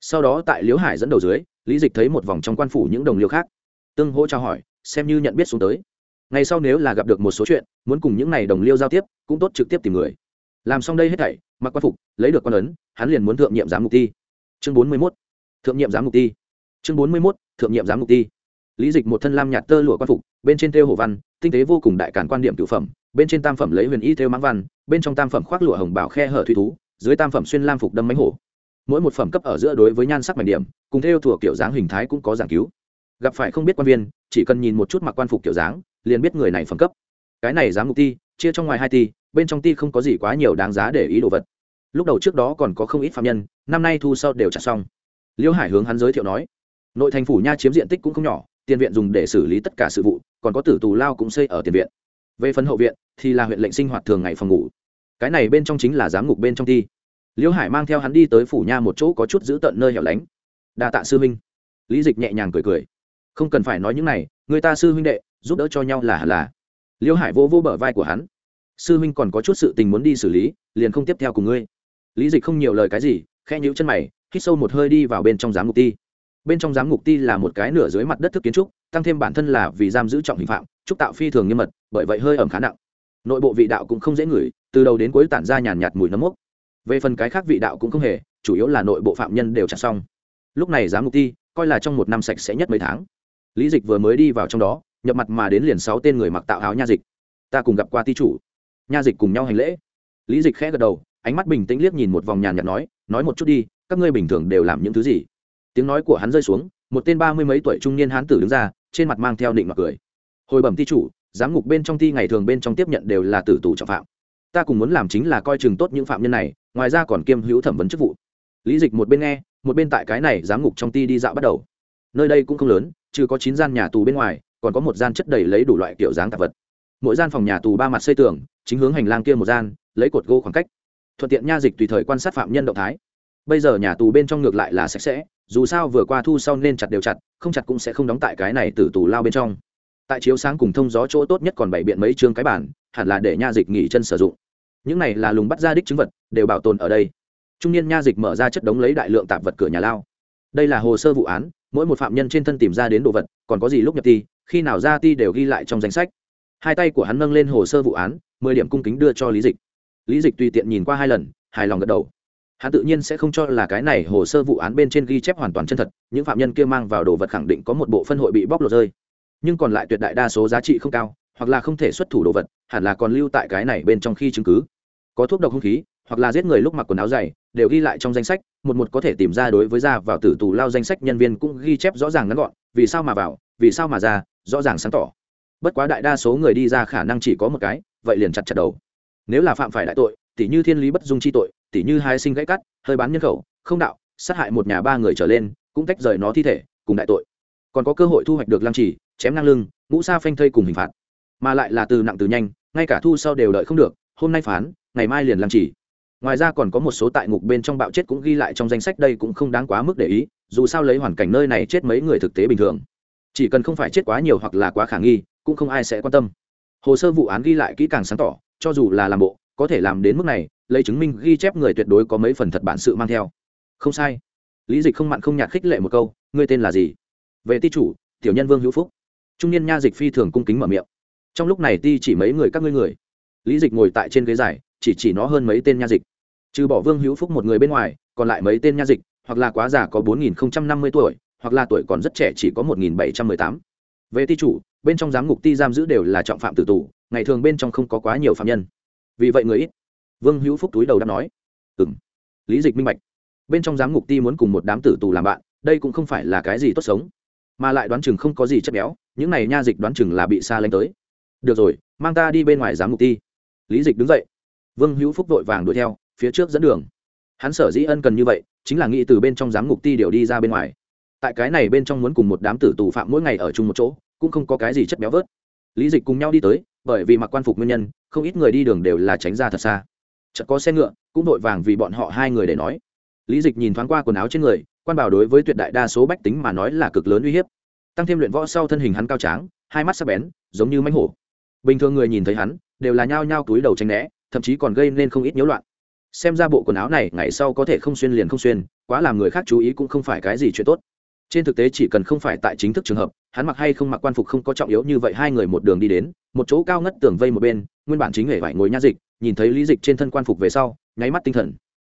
Sau đó tại liễu hải dẫn đầu dưới lý dịch thấy một vòng trong quan phủ những đồng liêu khác. Tương hỗ trao hỏi, xem như nhận biết xuống tới. Ngày sau nếu là gặp được một số chuyện, muốn cùng những n à y đồng liêu giao tiếp, cũng tốt trực tiếp tìm người. Làm xong đây hết thảy, mặc quan phục, lấy được quan ấn, hắn liền muốn thượng nhiệm giám mục ti. Chương bốn mươi mốt. Thượng nhiệm giám mục ti. Chương bốn mươi mốt. Thượng nhiệm giám mục ti. Lý dịch một thân lam nhạt tơ lụa quan phục, bên trên thêu hồ văn, tinh tế vô cùng đại cản quan điểm cựu phẩm, bên trên tam phẩm lấy huyền y thêu mãng văn, bên trong tam phẩm khoác lụa hồng bảo khe hở thủy thú, dưới tam phẩm xuyên lam phục đâm mánh hổ mỗi một phẩm cấp ở giữa đối với nhan sắc mảnh điểm, cùng theo thuộc kiểu dáng hình thái cũng có giảng cứu. Gặp phải không biết quan viên, chỉ cần nhìn một chút mặc quan phục kiểu dáng, liền biết người này phẩm cấp. Cái này giám mục ti, chia trong ngoài hai ti, bên trong ti không có gì quá nhiều đáng giá để ý đồ vật. Lúc đầu trước đó còn có không ít phạm nhân, năm nay thu sau đều trả xong. Liêu hải hướng hắn giới thiệu nói, nội thành phủ nha chiếm diện tích cũng không nhỏ, tiền viện dùng để xử lý tất cả sự vụ, còn có tử tù lao cũng xây ở tiền viện. Về phần hậu viện, thì là huyện lệnh sinh hoạt thường ngày phòng ngủ. Cái này bên trong chính là giám ngục bên trong ti. Liễu hải mang theo hắn đi tới phủ nha một chỗ có chút giữ tận nơi hẻo lánh. Đa tạ sư huynh, lý dịch nhẹ nhàng cười cười. Không cần phải nói những này người ta sư huynh đệ giúp đỡ cho nhau là hẳn là. Liễu hải vô vô bờ vai của hắn. Sư huynh còn có chút sự tình muốn đi xử lý liền không tiếp theo cùng ngươi. Lý dịch không nhiều lời cái gì khe nhíu chân mày hít sâu một hơi đi vào bên trong giám ngục ti. Bên trong giám ngục ti là một cái nửa dưới mặt đất thức kiến trúc tăng thêm bản thân là vì giam giữ trọng hình phạm trúc tạo phi thường nghiêm mật bởi vậy hơi ẩm khá nặng. Nội bộ vị đạo cũng không dễ ngửi từ đầu đến cuối tản ra nhàn nhạt mùi nấm mốc về phần cái khác vị đạo cũng không hề, chủ yếu là nội bộ phạm nhân đều trả xong. Lúc này giám mục ti coi là trong một năm sạch sẽ nhất mấy tháng. Lý dịch vừa mới đi vào trong đó, nhập mặt mà đến liền sáu tên người mặc tạo áo nha dịch. Ta cùng gặp qua ti chủ. Nha dịch cùng nhau hành lễ. Lý dịch khẽ gật đầu, ánh mắt bình tĩnh liếc nhìn một vòng nhàn nhạt nói nói một chút đi, các ngươi bình thường đều làm những thứ gì? Tiếng nói của hắn rơi xuống, một tên ba mươi mấy tuổi trung niên hán tử đứng ra, trên mặt mang theo định mặc cười. Hồi bẩm ti chủ, giám ngục bên trong ti ngày thường bên trong tiếp nhận đều là tử tù trọng phạm. Ta cùng muốn làm chính là coi chừng tốt những phạm nhân này ngoài ra còn kiêm hữu thẩm vấn chức vụ. Lý dịch một bên nghe, một bên tại cái này giám ngục trong ti đi dạo bắt đầu. Nơi đây cũng không lớn, trừ có chín gian nhà tù bên ngoài, còn có một gian chất đầy lấy đủ loại kiểu dáng tạp vật. Mỗi gian phòng nhà tù ba mặt xây tường, chính hướng hành lang kia một gian, lấy cột gỗ khoảng cách. Thuận tiện nha dịch tùy thời quan sát phạm nhân động thái. Bây giờ nhà tù bên trong ngược lại là sạch sẽ, dù sao vừa qua thu sau nên chặt đều chặt, không chặt cũng sẽ không đóng tại cái này từ tù lao bên trong. Tại chiếu sáng cùng thông gió chỗ tốt nhất còn bày biện mấy chương cái bản, hẳn là để nha dịch nghỉ chân sử dụng những này là lùng bắt ra đích chứng vật, đều bảo tồn ở đây. Trung niên nha dịch mở ra chất đống lấy đại lượng tạp vật cửa nhà lao. Đây là hồ sơ vụ án, mỗi một phạm nhân trên thân tìm ra đến đồ vật, còn có gì lúc nhập ti, khi nào ra ti đều ghi lại trong danh sách. Hai tay của hắn nâng lên hồ sơ vụ án, mười điểm cung kính đưa cho lý dịch. Lý dịch tùy tiện nhìn qua hai lần, hài lòng gật đầu. Hắn tự nhiên sẽ không cho là cái này hồ sơ vụ án bên trên ghi chép hoàn toàn chân thật, những phạm nhân kia mang vào đồ vật khẳng định có một bộ phân hội bị bóc lột rơi. Nhưng còn lại tuyệt đại đa số giá trị không cao, hoặc là không thể xuất thủ đồ vật, hẳn là còn lưu tại cái này bên trong khi chứng cứ có thuốc độc hung khí, hoặc là giết người lúc mặc quần áo dày, đều ghi lại trong danh sách, một một có thể tìm ra đối với ra vào tử tù lao danh sách nhân viên cũng ghi chép rõ ràng ngắn gọn, vì sao mà vào, vì sao mà ra, rõ ràng sáng tỏ. Bất quá đại đa số người đi ra khả năng chỉ có một cái, vậy liền chặt chặt đầu. Nếu là phạm phải đại tội tỷ như thiên lý bất dung chi tội tỷ như hai sinh gãy cắt, hơi bán nhân khẩu, không đạo, sát hại một nhà ba người trở lên, cũng tách rời nó thi thể, cùng đại tội. Còn có cơ hội thu hoạch được lăng trì, chém ngang lưng, ngũ sa phanh thây cùng hình phạt. Mà lại là từ nặng từ nhanh, ngay cả thu sau đều đợi không được, hôm nay phán ngày mai liền làm chỉ. ngoài ra còn có một số tại ngục bên trong bạo chết cũng ghi lại trong danh sách, đây cũng không đáng quá mức để ý, dù sao lấy hoàn cảnh nơi này chết mấy người thực tế bình thường. Chỉ cần không phải chết quá nhiều hoặc là quá khả nghi, cũng không ai sẽ quan tâm. Hồ sơ vụ án ghi lại kỹ càng sáng tỏ, cho dù là làm bộ, có thể làm đến mức này, lấy chứng minh ghi chép người tuyệt đối có mấy phần thật bản sự mang theo. Không sai. Lý dịch không mặn không nhạt khích lệ một câu, ngươi tên là gì? Về ti chủ, tiểu nhân vương hữu phúc. Trung niên nha dịch phi thường cung kính mở miệng. Trong lúc này ti chỉ mấy người các ngươi người. Lý dịch ngồi tại trên ghế dài chỉ chỉ nó hơn mấy tên nha dịch. Trừ bỏ vương hữu phúc một người bên ngoài, còn lại mấy tên nha dịch, hoặc là quá già có bốn nghìn năm mươi tuổi, hoặc là tuổi còn rất trẻ chỉ có một nghìn bảy trăm mười tám. Về ti chủ, bên trong giám ngục ti giam giữ đều là trọng phạm tử tù, ngày thường bên trong không có quá nhiều phạm nhân. Vì vậy người ít. Vương hữu phúc túi đầu đã nói ừ m lý dịch minh bạch. Bên trong giám ngục ti muốn cùng một đám tử tù làm bạn, đây cũng không phải là cái gì tốt sống. Mà lại đoán chừng không có gì chất béo, những này nha dịch đoán chừng là bị xa lanh tới. Được rồi, mang ta đi bên ngoài giám ngục ti. Lý dịch đứng dậy vương hữu phúc vội vàng đuổi theo, phía trước dẫn đường. Hắn sở dĩ ân cần như vậy, chính là nghĩ từ bên trong giám ngục ti điều đi ra bên ngoài. Tại cái này bên trong muốn cùng một đám tử tù phạm mỗi ngày ở chung một chỗ, cũng không có cái gì chất béo vớt. Lý dịch cùng nhau đi tới, bởi vì mặc quan phục nguyên nhân, không ít người đi đường đều là tránh ra thật xa. Chợt có xe ngựa, cũng vội vàng vì bọn họ hai người để nói. Lý dịch nhìn thoáng qua quần áo trên người, quan bảo đối với tuyệt đại đa số bách tính mà nói là cực lớn uy hiếp. Tăng thêm luyện võ sau thân hình hắn cao tráng, hai mắt sắc bén, giống như mánh hổ. Bình thường người nhìn thấy hắn, đều là nhao nhao túi đầu tranh né thậm chí còn gây nên không ít nhiễu loạn. Xem ra bộ quần áo này ngày sau có thể không xuyên liền không xuyên, quá làm người khác chú ý cũng không phải cái gì chuyện tốt. Trên thực tế chỉ cần không phải tại chính thức trường hợp, hắn mặc hay không mặc quan phục không có trọng yếu như vậy, hai người một đường đi đến, một chỗ cao ngất tường vây một bên, nguyên bản chính hệ vải ngồi nha dịch, nhìn thấy lý dịch trên thân quan phục về sau, nháy mắt tinh thần.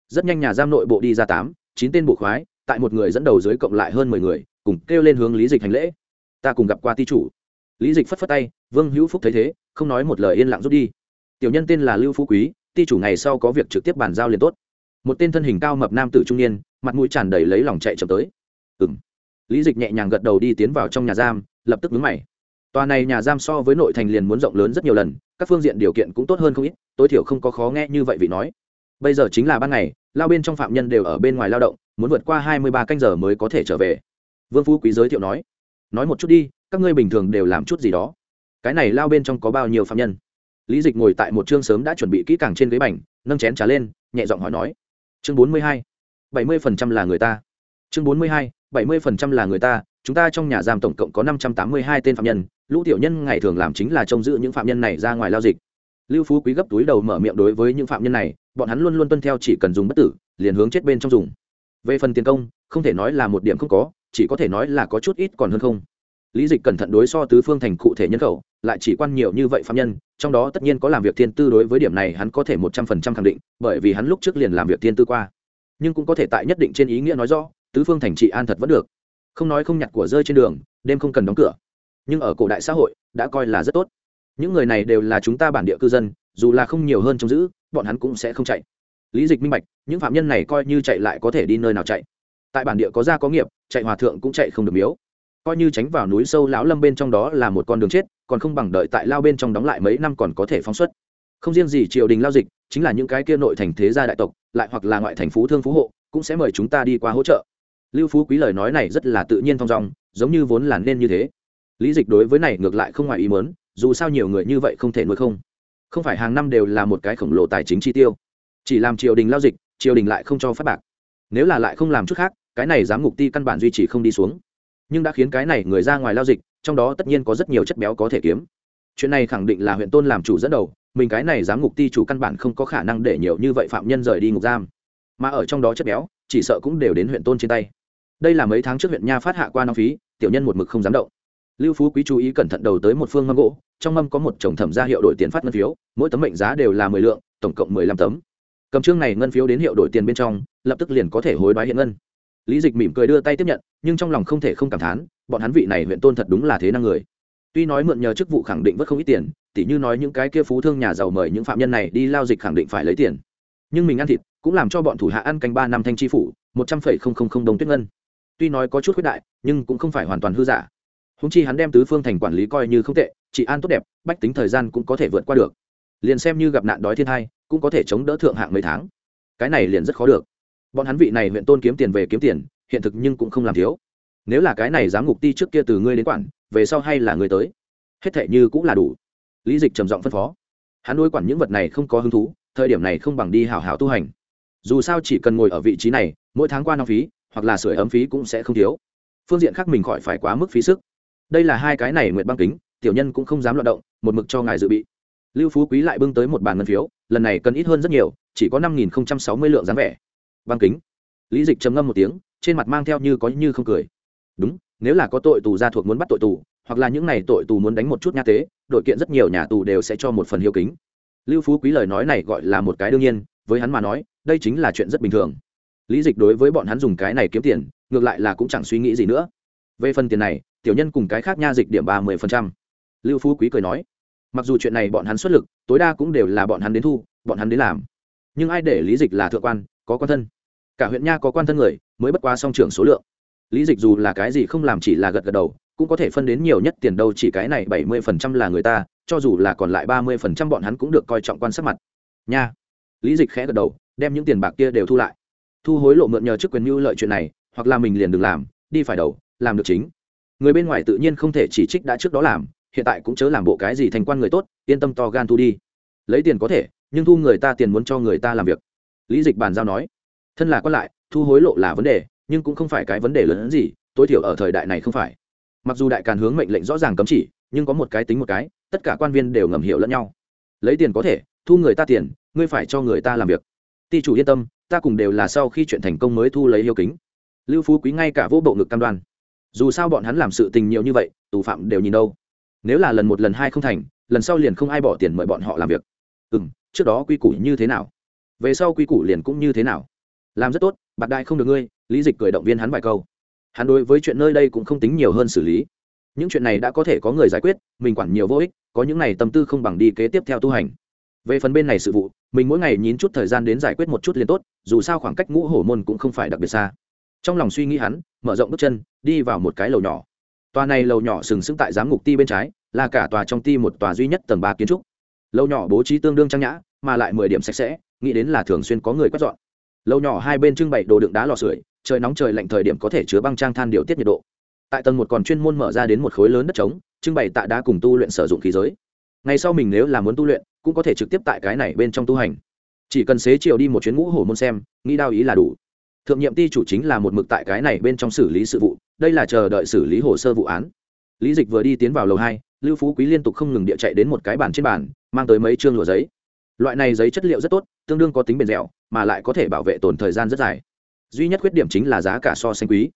Rất nhanh nhà giam nội bộ đi ra tám, chín tên bộ khoái, tại một người dẫn đầu dưới cộng lại hơn mười người, cùng kêu lên hướng lý dịch hành lễ. Ta cùng gặp qua ti chủ. Lý dịch phất phất tay, vương hữu phúc thấy thế, không nói một lời yên lặng rút đi tiểu nhân tên là lưu phú quý, ti chủ ngày sau có việc trực tiếp bàn giao liền tốt. Một tên thân hình cao mập nam tử trung niên, mặt mũi tràn đầy lấy lòng chạy chậm tới. Ừ m lý dịch nhẹ nhàng gật đầu đi tiến vào trong nhà giam, lập tức vướng mày. Tòa này nhà giam so với nội thành liền muốn rộng lớn rất nhiều lần, các phương diện điều kiện cũng tốt hơn không ít, tối thiểu không có khó nghe như vậy vị nói. Bây giờ chính là ban ngày, lao bên trong phạm nhân đều ở bên ngoài lao động, muốn vượt qua hai mươi ba canh giờ mới có thể trở về. Vương phú quý giới thiệu nói nói một chút đi, các ngươi bình thường đều làm chút gì đó? Cái này lao bên trong có bao nhiêu phạm nhân? Lý dịch ngồi tại một chương sớm đã chuẩn bị kỹ càng trên ghế bành, nâng chén trà lên, nhẹ giọng hỏi nói, chương bốn mươi hai, bảy mươi phần trăm là người ta. Chương bốn mươi hai, bảy mươi phần trăm là người ta, chúng ta trong nhà giam tổng cộng có năm trăm tám mươi hai tên phạm nhân, lũ tiểu nhân ngày thường làm chính là trông giữ những phạm nhân này ra ngoài lao dịch. Lưu phú quý gấp túi đầu mở miệng đối với những phạm nhân này, bọn hắn luôn luôn tuân theo chỉ cần dùng bất tử, liền hướng chết bên trong dùng. Về phần tiền công, không thể nói là một điểm không có, chỉ có thể nói là có chút ít còn hơn không lý dịch cẩn thận đối so tứ phương thành cụ thể nhân khẩu, lại chỉ quan nhiều như vậy phạm nhân, trong đó tất nhiên có làm việc thiên tư đối với điểm này hắn có thể một trăm phần trăm khẳng định, bởi vì hắn lúc trước liền làm việc thiên tư qua. Nhưng cũng có thể tại nhất định trên ý nghĩa nói rõ, tứ phương thành trị an thật vẫn được. Không nói không nhặt của rơi trên đường, đêm không cần đóng cửa. Nhưng ở cổ đại xã hội, đã coi là rất tốt. Những người này đều là chúng ta bản địa cư dân, dù là không nhiều hơn trông giữ, bọn hắn cũng sẽ không chạy. Lý dịch minh bạch, những phạm nhân này coi như chạy lại có thể đi nơi nào chạy. Tại bản địa có gia có nghiệp, chạy hòa thượng cũng chạy không được miếu coi như tránh vào núi sâu lão lâm bên trong đó là một con đường chết, còn không bằng đợi tại lao bên trong đóng lại mấy năm còn có thể phóng xuất. Không riêng gì triều đình lao dịch, chính là những cái kia nội thành thế gia đại tộc, lại hoặc là ngoại thành phú thương phú hộ, cũng sẽ mời chúng ta đi qua hỗ trợ. Lưu phú quý lời nói này rất là tự nhiên thong dong, giống như vốn là nên như thế. Lý dịch đối với này ngược lại không ngoài ý mớn dù sao nhiều người như vậy không thể nuôi không. Không phải hàng năm đều là một cái khổng lồ tài chính chi tiêu. Chỉ làm triều đình lao dịch, triều đình lại không cho phát bạc. Nếu là lại không làm chút khác, cái này giám ngục ti căn bản duy trì không đi xuống nhưng đã khiến cái này người ra ngoài lao dịch, trong đó tất nhiên có rất nhiều chất béo có thể kiếm. Chuyện này khẳng định là huyện tôn làm chủ dẫn đầu, mình cái này giám ngục ti chủ căn bản không có khả năng để nhiều như vậy phạm nhân rời đi ngục giam. Mà ở trong đó chất béo, chỉ sợ cũng đều đến huyện tôn trên tay. Đây là mấy tháng trước huyện nha phát hạ qua năm phí, tiểu nhân một mực không dám động. Lưu phú quý chú ý cẩn thận đầu tới một phương mâm gỗ, trong mâm có một chồng thẩm ra hiệu đổi tiền phát ngân phiếu, mỗi tấm mệnh giá đều là mười lượng, tổng cộng mười lăm tấm. Cầm chương này ngân phiếu đến hiệu đổi tiền bên trong, lập tức liền có thể hối đoái hiện ngân lý dịch mỉm cười đưa tay tiếp nhận, nhưng trong lòng không thể không cảm thán, bọn hắn vị này huyện tôn thật đúng là thế năng người. Tuy nói mượn nhờ chức vụ khẳng định vất không ít tiền, tỉ như nói những cái kia phú thương nhà giàu mời những phạm nhân này đi lao dịch khẳng định phải lấy tiền. Nhưng mình ăn thịt cũng làm cho bọn thủ hạ ăn canh ba năm thanh chi phủ, một trăm phẩy không không không đồng tuyết ngân. Tuy nói có chút khuyết đại, nhưng cũng không phải hoàn toàn hư giả. Húng chi hắn đem tứ phương thành quản lý coi như không tệ, chỉ an tốt đẹp, bách tính thời gian cũng có thể vượt qua được. Liền xem như gặp nạn đói thiên hai, cũng có thể chống đỡ thượng hạng mấy tháng. Cái này liền rất khó được bọn hắn vị này huyện tôn kiếm tiền về kiếm tiền, hiện thực nhưng cũng không làm thiếu. Nếu là cái này giám ngục ti trước kia từ ngươi đến quản, về sau hay là ngươi tới. Hết thệ như cũng là đủ. Lý dịch trầm giọng phân phó. Hắn đối quản những vật này không có hứng thú, thời điểm này không bằng đi hào hào tu hành. Dù sao chỉ cần ngồi ở vị trí này, mỗi tháng qua năm phí, hoặc là sửa ấm phí cũng sẽ không thiếu. Phương diện khác mình khỏi phải quá mức phí sức. Đây là hai cái này nguyện băng kính, tiểu nhân cũng không dám loạt động, một mực cho ngài dự bị. Lưu phú quý lại bưng tới một bàn ngân phiếu, lần này cần ít hơn rất nhiều, chỉ có năm nghìn sáu mươi lượng dáng vẻ băng kính. Lý dịch trầm ngâm một tiếng, trên mặt mang theo như có như không cười. Đúng, nếu là có tội tù gia thuộc muốn bắt tội tù, hoặc là những n à y tội tù muốn đánh một chút nha tế, đội kiện rất nhiều nhà tù đều sẽ cho một phần hiếu kính. Lưu phú quý lời nói này gọi là một cái đương nhiên, với hắn mà nói, đây chính là chuyện rất bình thường. Lý dịch đối với bọn hắn dùng cái này kiếm tiền, ngược lại là cũng chẳng suy nghĩ gì nữa. Về phần tiền này, tiểu nhân cùng cái khác nha dịch điểm ba mươi phần trăm. Lưu phú quý cười nói, mặc dù chuyện này bọn hắn xuất lực, tối đa cũng đều là bọn hắn đến thu, bọn hắn đến làm. Nhưng ai để lý dịch là thượng quan có quan thân. Cả huyện nha có quan thân người, mới bất qua song trưởng số lượng. Lý dịch dù là cái gì không làm chỉ là gật gật đầu, cũng có thể phân đến nhiều nhất tiền đâu, chỉ cái này bảy mươi phần trăm là người ta, cho dù là còn lại ba mươi phần trăm bọn hắn cũng được coi trọng quan sát mặt. Nha. Lý dịch khẽ gật đầu, đem những tiền bạc kia đều thu lại. Thu hối lộ mượn nhờ chức quyền mưu lợi chuyện này, hoặc là mình liền đừng làm, đi phải đầu, làm được chính. Người bên ngoài tự nhiên không thể chỉ trích đã trước đó làm, hiện tại cũng chớ làm bộ cái gì thành quan người tốt, yên tâm to gan thu đi. Lấy tiền có thể, nhưng thu người ta tiền muốn cho người ta làm việc lý dịch bàn giao nói, thân là quan lại, thu hối lộ là vấn đề, nhưng cũng không phải cái vấn đề lớn hơn gì, tối thiểu ở thời đại này không phải. Mặc dù đại càn hướng mệnh lệnh rõ ràng cấm chỉ, nhưng có một cái tính một cái, tất cả quan viên đều ngầm hiểu lẫn nhau. Lấy tiền có thể, thu người ta tiền, ngươi phải cho người ta làm việc. Ti chủ yên tâm, ta cùng đều là sau khi chuyện thành công mới thu lấy yêu kính. Lưu phú quý ngay cả vô bộ ngực cam đoan. Dù sao bọn hắn làm sự tình nhiều như vậy, tù phạm đều nhìn đâu. Nếu là lần một lần hai không thành, lần sau liền không ai bỏ tiền mời bọn họ làm việc. Ừ m trước đó quy củ như thế nào? Về sau quy củ liền cũng như thế nào? Làm rất tốt, bạc đại không được ngươi, lý dịch cười động viên hắn vài câu. Hắn đối với chuyện nơi đây cũng không tính nhiều hơn xử lý. Những chuyện này đã có thể có người giải quyết, mình quản nhiều vô ích, có những này tâm tư không bằng đi kế tiếp theo tu hành. Về phần bên này sự vụ, mình mỗi ngày nhín chút thời gian đến giải quyết một chút liền tốt, dù sao khoảng cách ngũ hổ môn cũng không phải đặc biệt xa. Trong lòng suy nghĩ hắn, mở rộng bước chân, đi vào một cái lầu nhỏ. Tòa này lầu nhỏ sừng sững tại giám ngục ti bên trái, là cả tòa trong ti một tòa duy nhất tầng ba kiến trúc. Lầu nhỏ bố trí tương đương trang nhã, mà lại mười điểm sạch sẽ nghĩ đến là thường xuyên có người quét dọn. Lầu nhỏ hai bên trưng bày đồ đựng đá lò sưởi, trời nóng trời lạnh thời điểm có thể chứa băng trang than điều tiết nhiệt độ. Tại tầng một còn chuyên môn mở ra đến một khối lớn đất trống, trưng bày tạ đá cùng tu luyện sử dụng khí giới. Ngày sau mình nếu là muốn tu luyện, cũng có thể trực tiếp tại cái này bên trong tu hành. Chỉ cần xế chiều đi một chuyến ngũ hổ môn xem, nghĩ đao ý là đủ. Thượng nhiệm ty chủ chính là một mực tại cái này bên trong xử lý sự vụ, đây là chờ đợi xử lý hồ sơ vụ án. Lý dịch vừa đi tiến vào lầu hai, lưu phú quý liên tục không ngừng địa chạy đến một cái bàn trên bàn, mang tới mấy chương lụa giấy loại này giấy chất liệu rất tốt, tương đương có tính bền dẻo, mà lại có thể bảo vệ tồn thời gian rất dài. Duy nhất khuyết điểm chính là giá cả so sánh quý.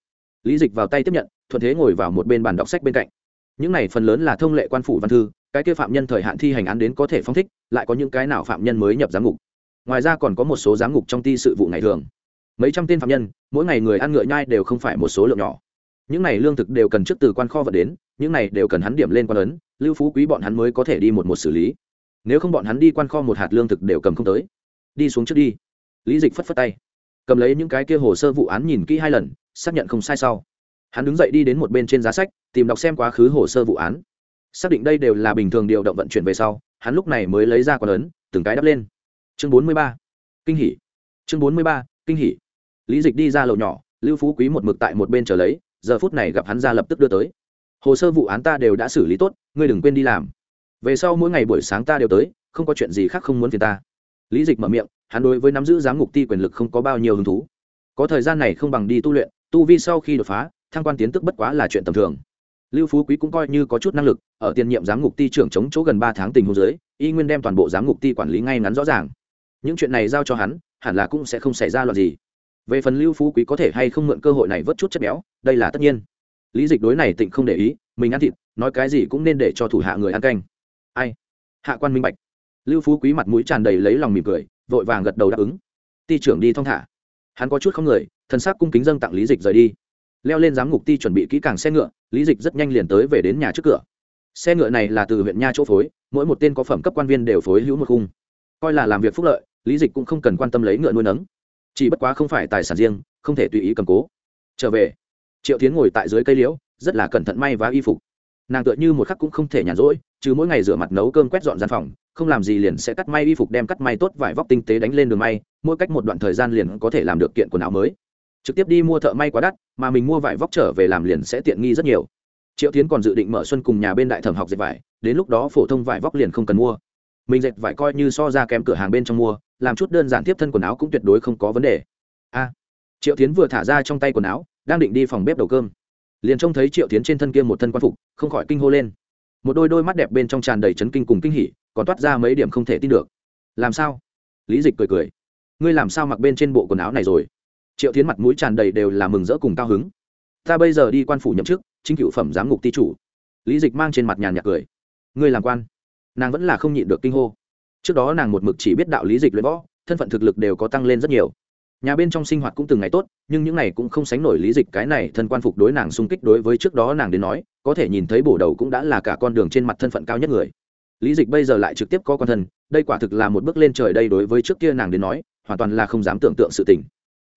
Lý dịch vào tay tiếp nhận, thuận thế ngồi vào một bên bàn đọc sách bên cạnh. Những này phần lớn là thông lệ quan phủ văn thư, cái kia phạm nhân thời hạn thi hành án đến có thể phong thích, lại có những cái nào phạm nhân mới nhập giám ngục. Ngoài ra còn có một số giám ngục trong ti sự vụ ngày thường. Mấy trăm tên phạm nhân, mỗi ngày người ăn ngựa nhai đều không phải một số lượng nhỏ. Những này lương thực đều cần trước từ quan kho vật đến, những này đều cần hắn điểm lên quan ấn, lưu phú quý bọn hắn mới có thể đi một một xử lý nếu không bọn hắn đi quan kho một hạt lương thực đều cầm không tới. Đi xuống trước đi. Lý dịch phất phất tay. Cầm lấy những cái kia hồ sơ vụ án nhìn kỹ hai lần, xác nhận không sai sau. Hắn đứng dậy đi đến một bên trên giá sách, tìm đọc xem quá khứ hồ sơ vụ án. Xác định đây đều là bình thường điều động vận chuyển về sau, hắn lúc này mới lấy ra quả ấn, từng cái đắp lên. Chương bốn mươi ba. Kinh hỉ. chương bốn mươi ba, kinh hỉ. lý dịch đi ra lầu nhỏ, lưu phú quý một mực tại một bên chờ lấy, giờ phút này gặp hắn ra lập tức đưa tới. Hồ sơ vụ án ta đều đã xử lý tốt, ngươi đừng quên đi làm về sau mỗi ngày buổi sáng ta đều tới, không có chuyện gì khác không muốn phiền ta. Lý dịch mở miệng, hắn đối với nắm giữ giám ngục ti quyền lực không có bao nhiêu hứng thú. Có thời gian này không bằng đi tu luyện, tu vi sau khi đột phá, thăng quan tiến tức bất quá là chuyện tầm thường. Lưu phú quý cũng coi như có chút năng lực, ở tiền nhiệm giám ngục ti trưởng chống chỗ gần ba tháng tình hồ dưới, y nguyên đem toàn bộ giám ngục ti quản lý ngay ngắn rõ ràng. Những chuyện này giao cho hắn, hẳn là cũng sẽ không xảy ra loạt gì. Về phần lưu phú quý có thể hay không mượn cơ hội này vớt chút chất béo, đây là tất nhiên. Lý dịch đối này tịnh không để ý, mình ăn thịt, nói cái gì cũng nên để cho thủ hạ người ăn canh ai? Hạ quan minh bạch. Lưu phú quý mặt mũi tràn đầy lấy lòng mỉm cười, vội vàng gật đầu đáp ứng. Ti trưởng đi thong thả. Hắn có chút không người thân xác cung kính dâng tặng lý dịch rời đi. Leo lên giám ngục ti chuẩn bị kỹ càng xe ngựa, lý dịch rất nhanh liền tới về đến nhà trước cửa. Xe ngựa này là từ huyện nha chỗ phối, mỗi một tên có phẩm cấp quan viên đều phối hữu một khung. Coi là làm việc phúc lợi, lý dịch cũng không cần quan tâm lấy ngựa nuôi nấng. Chỉ bất quá không phải tài sản riêng, không thể tùy ý cầm cố. Trở về, triệu tiến ngồi tại dưới cây liễu, rất là cẩn thận may và y phục. Nàng tựa như một khắc cũng không thể nhàn rỗi chứ mỗi ngày rửa mặt nấu cơm quét dọn gian phòng, không làm gì liền sẽ cắt may y phục đem cắt may tốt vải vóc tinh tế đánh lên đường may, mỗi cách một đoạn thời gian liền có thể làm được kiện quần áo mới. Trực tiếp đi mua thợ may quá đắt, mà mình mua vải vóc trở về làm liền sẽ tiện nghi rất nhiều. Triệu tiến còn dự định mở xuân cùng nhà bên đại thẩm học dệt vải, đến lúc đó phổ thông vải vóc liền không cần mua. Mình dệt vải coi như so ra kém cửa hàng bên trong mua, làm chút đơn giản tiếp thân quần áo cũng tuyệt đối không có vấn đề. A. Triệu tiến vừa thả ra trong tay quần áo, đang định đi phòng bếp đầu cơm. Liền trông thấy triệu tiến trên thân kia một thân quan phục, không khỏi kinh hô lên một đôi đôi mắt đẹp bên trong tràn đầy chấn kinh cùng kinh hỉ, còn toát ra mấy điểm không thể tin được. Làm sao? Lý dịch cười cười. Ngươi làm sao mặc bên trên bộ quần áo này rồi? Triệu tiến mặt mũi tràn đầy đều là mừng rỡ cùng cao hứng. Ta bây giờ đi quan phủ nhậm chức, chính cựu phẩm giám ngục ti chủ. Lý dịch mang trên mặt nhàn nhạc cười. Ngươi làm quan? Nàng vẫn là không nhịn được kinh hô. Trước đó nàng một mực chỉ biết đạo lý dịch luyện võ, thân phận thực lực đều có tăng lên rất nhiều nhà bên trong sinh hoạt cũng từng ngày tốt, nhưng những ngày cũng không sánh nổi lý dịch cái này thân quan phục đối nàng xung kích đối với trước đó nàng đến nói, có thể nhìn thấy bổ đầu cũng đã là cả con đường trên mặt thân phận cao nhất người. Lý dịch bây giờ lại trực tiếp có con thân, đây quả thực là một bước lên trời đây đối với trước kia nàng đến nói, hoàn toàn là không dám tưởng tượng sự tình.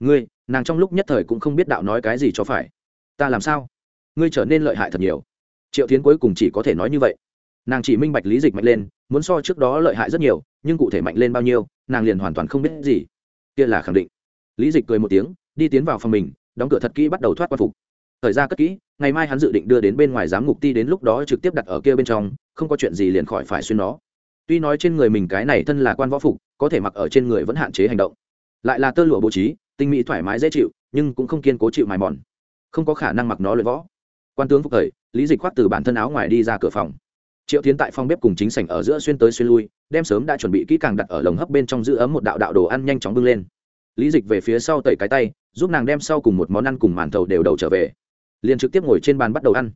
Ngươi, nàng trong lúc nhất thời cũng không biết đạo nói cái gì cho phải. Ta làm sao? Ngươi trở nên lợi hại thật nhiều. Triệu tiến cuối cùng chỉ có thể nói như vậy. Nàng chỉ minh bạch lý dịch mạnh lên, muốn so trước đó lợi hại rất nhiều, nhưng cụ thể mạnh lên bao nhiêu, nàng liền hoàn toàn không biết gì. Kia là khẳng định lý dịch cười một tiếng, đi tiến vào phòng mình, đóng cửa thật kỹ bắt đầu thoát qua phục. Thời ra cất kỹ, ngày mai hắn dự định đưa đến bên ngoài giám ngục ti đến lúc đó trực tiếp đặt ở kia bên trong, không có chuyện gì liền khỏi phải xuyên nó. Tuy nói trên người mình cái này thân là quan võ phục, có thể mặc ở trên người vẫn hạn chế hành động. Lại là tơ lụa bố trí, tinh mỹ thoải mái dễ chịu, nhưng cũng không kiên cố chịu mài mòn. Không có khả năng mặc nó luyện võ. Quan tướng phục thời, lý dịch khoác từ bản thân áo ngoài đi ra cửa phòng. Triệu tiến tại phòng bếp cùng chính sảnh ở giữa xuyên tới xuyên lui, đem sớm đã chuẩn bị kỹ càng đặt ở lồng hấp bên trong giữ ấm một đạo đạo đồ ăn nhanh chóng bưng lên lý dịch về phía sau tẩy cái tay, giúp nàng đem sau cùng một món ăn cùng màn thầu đều đầu trở về. Liền trực tiếp ngồi trên bàn bắt đầu ăn.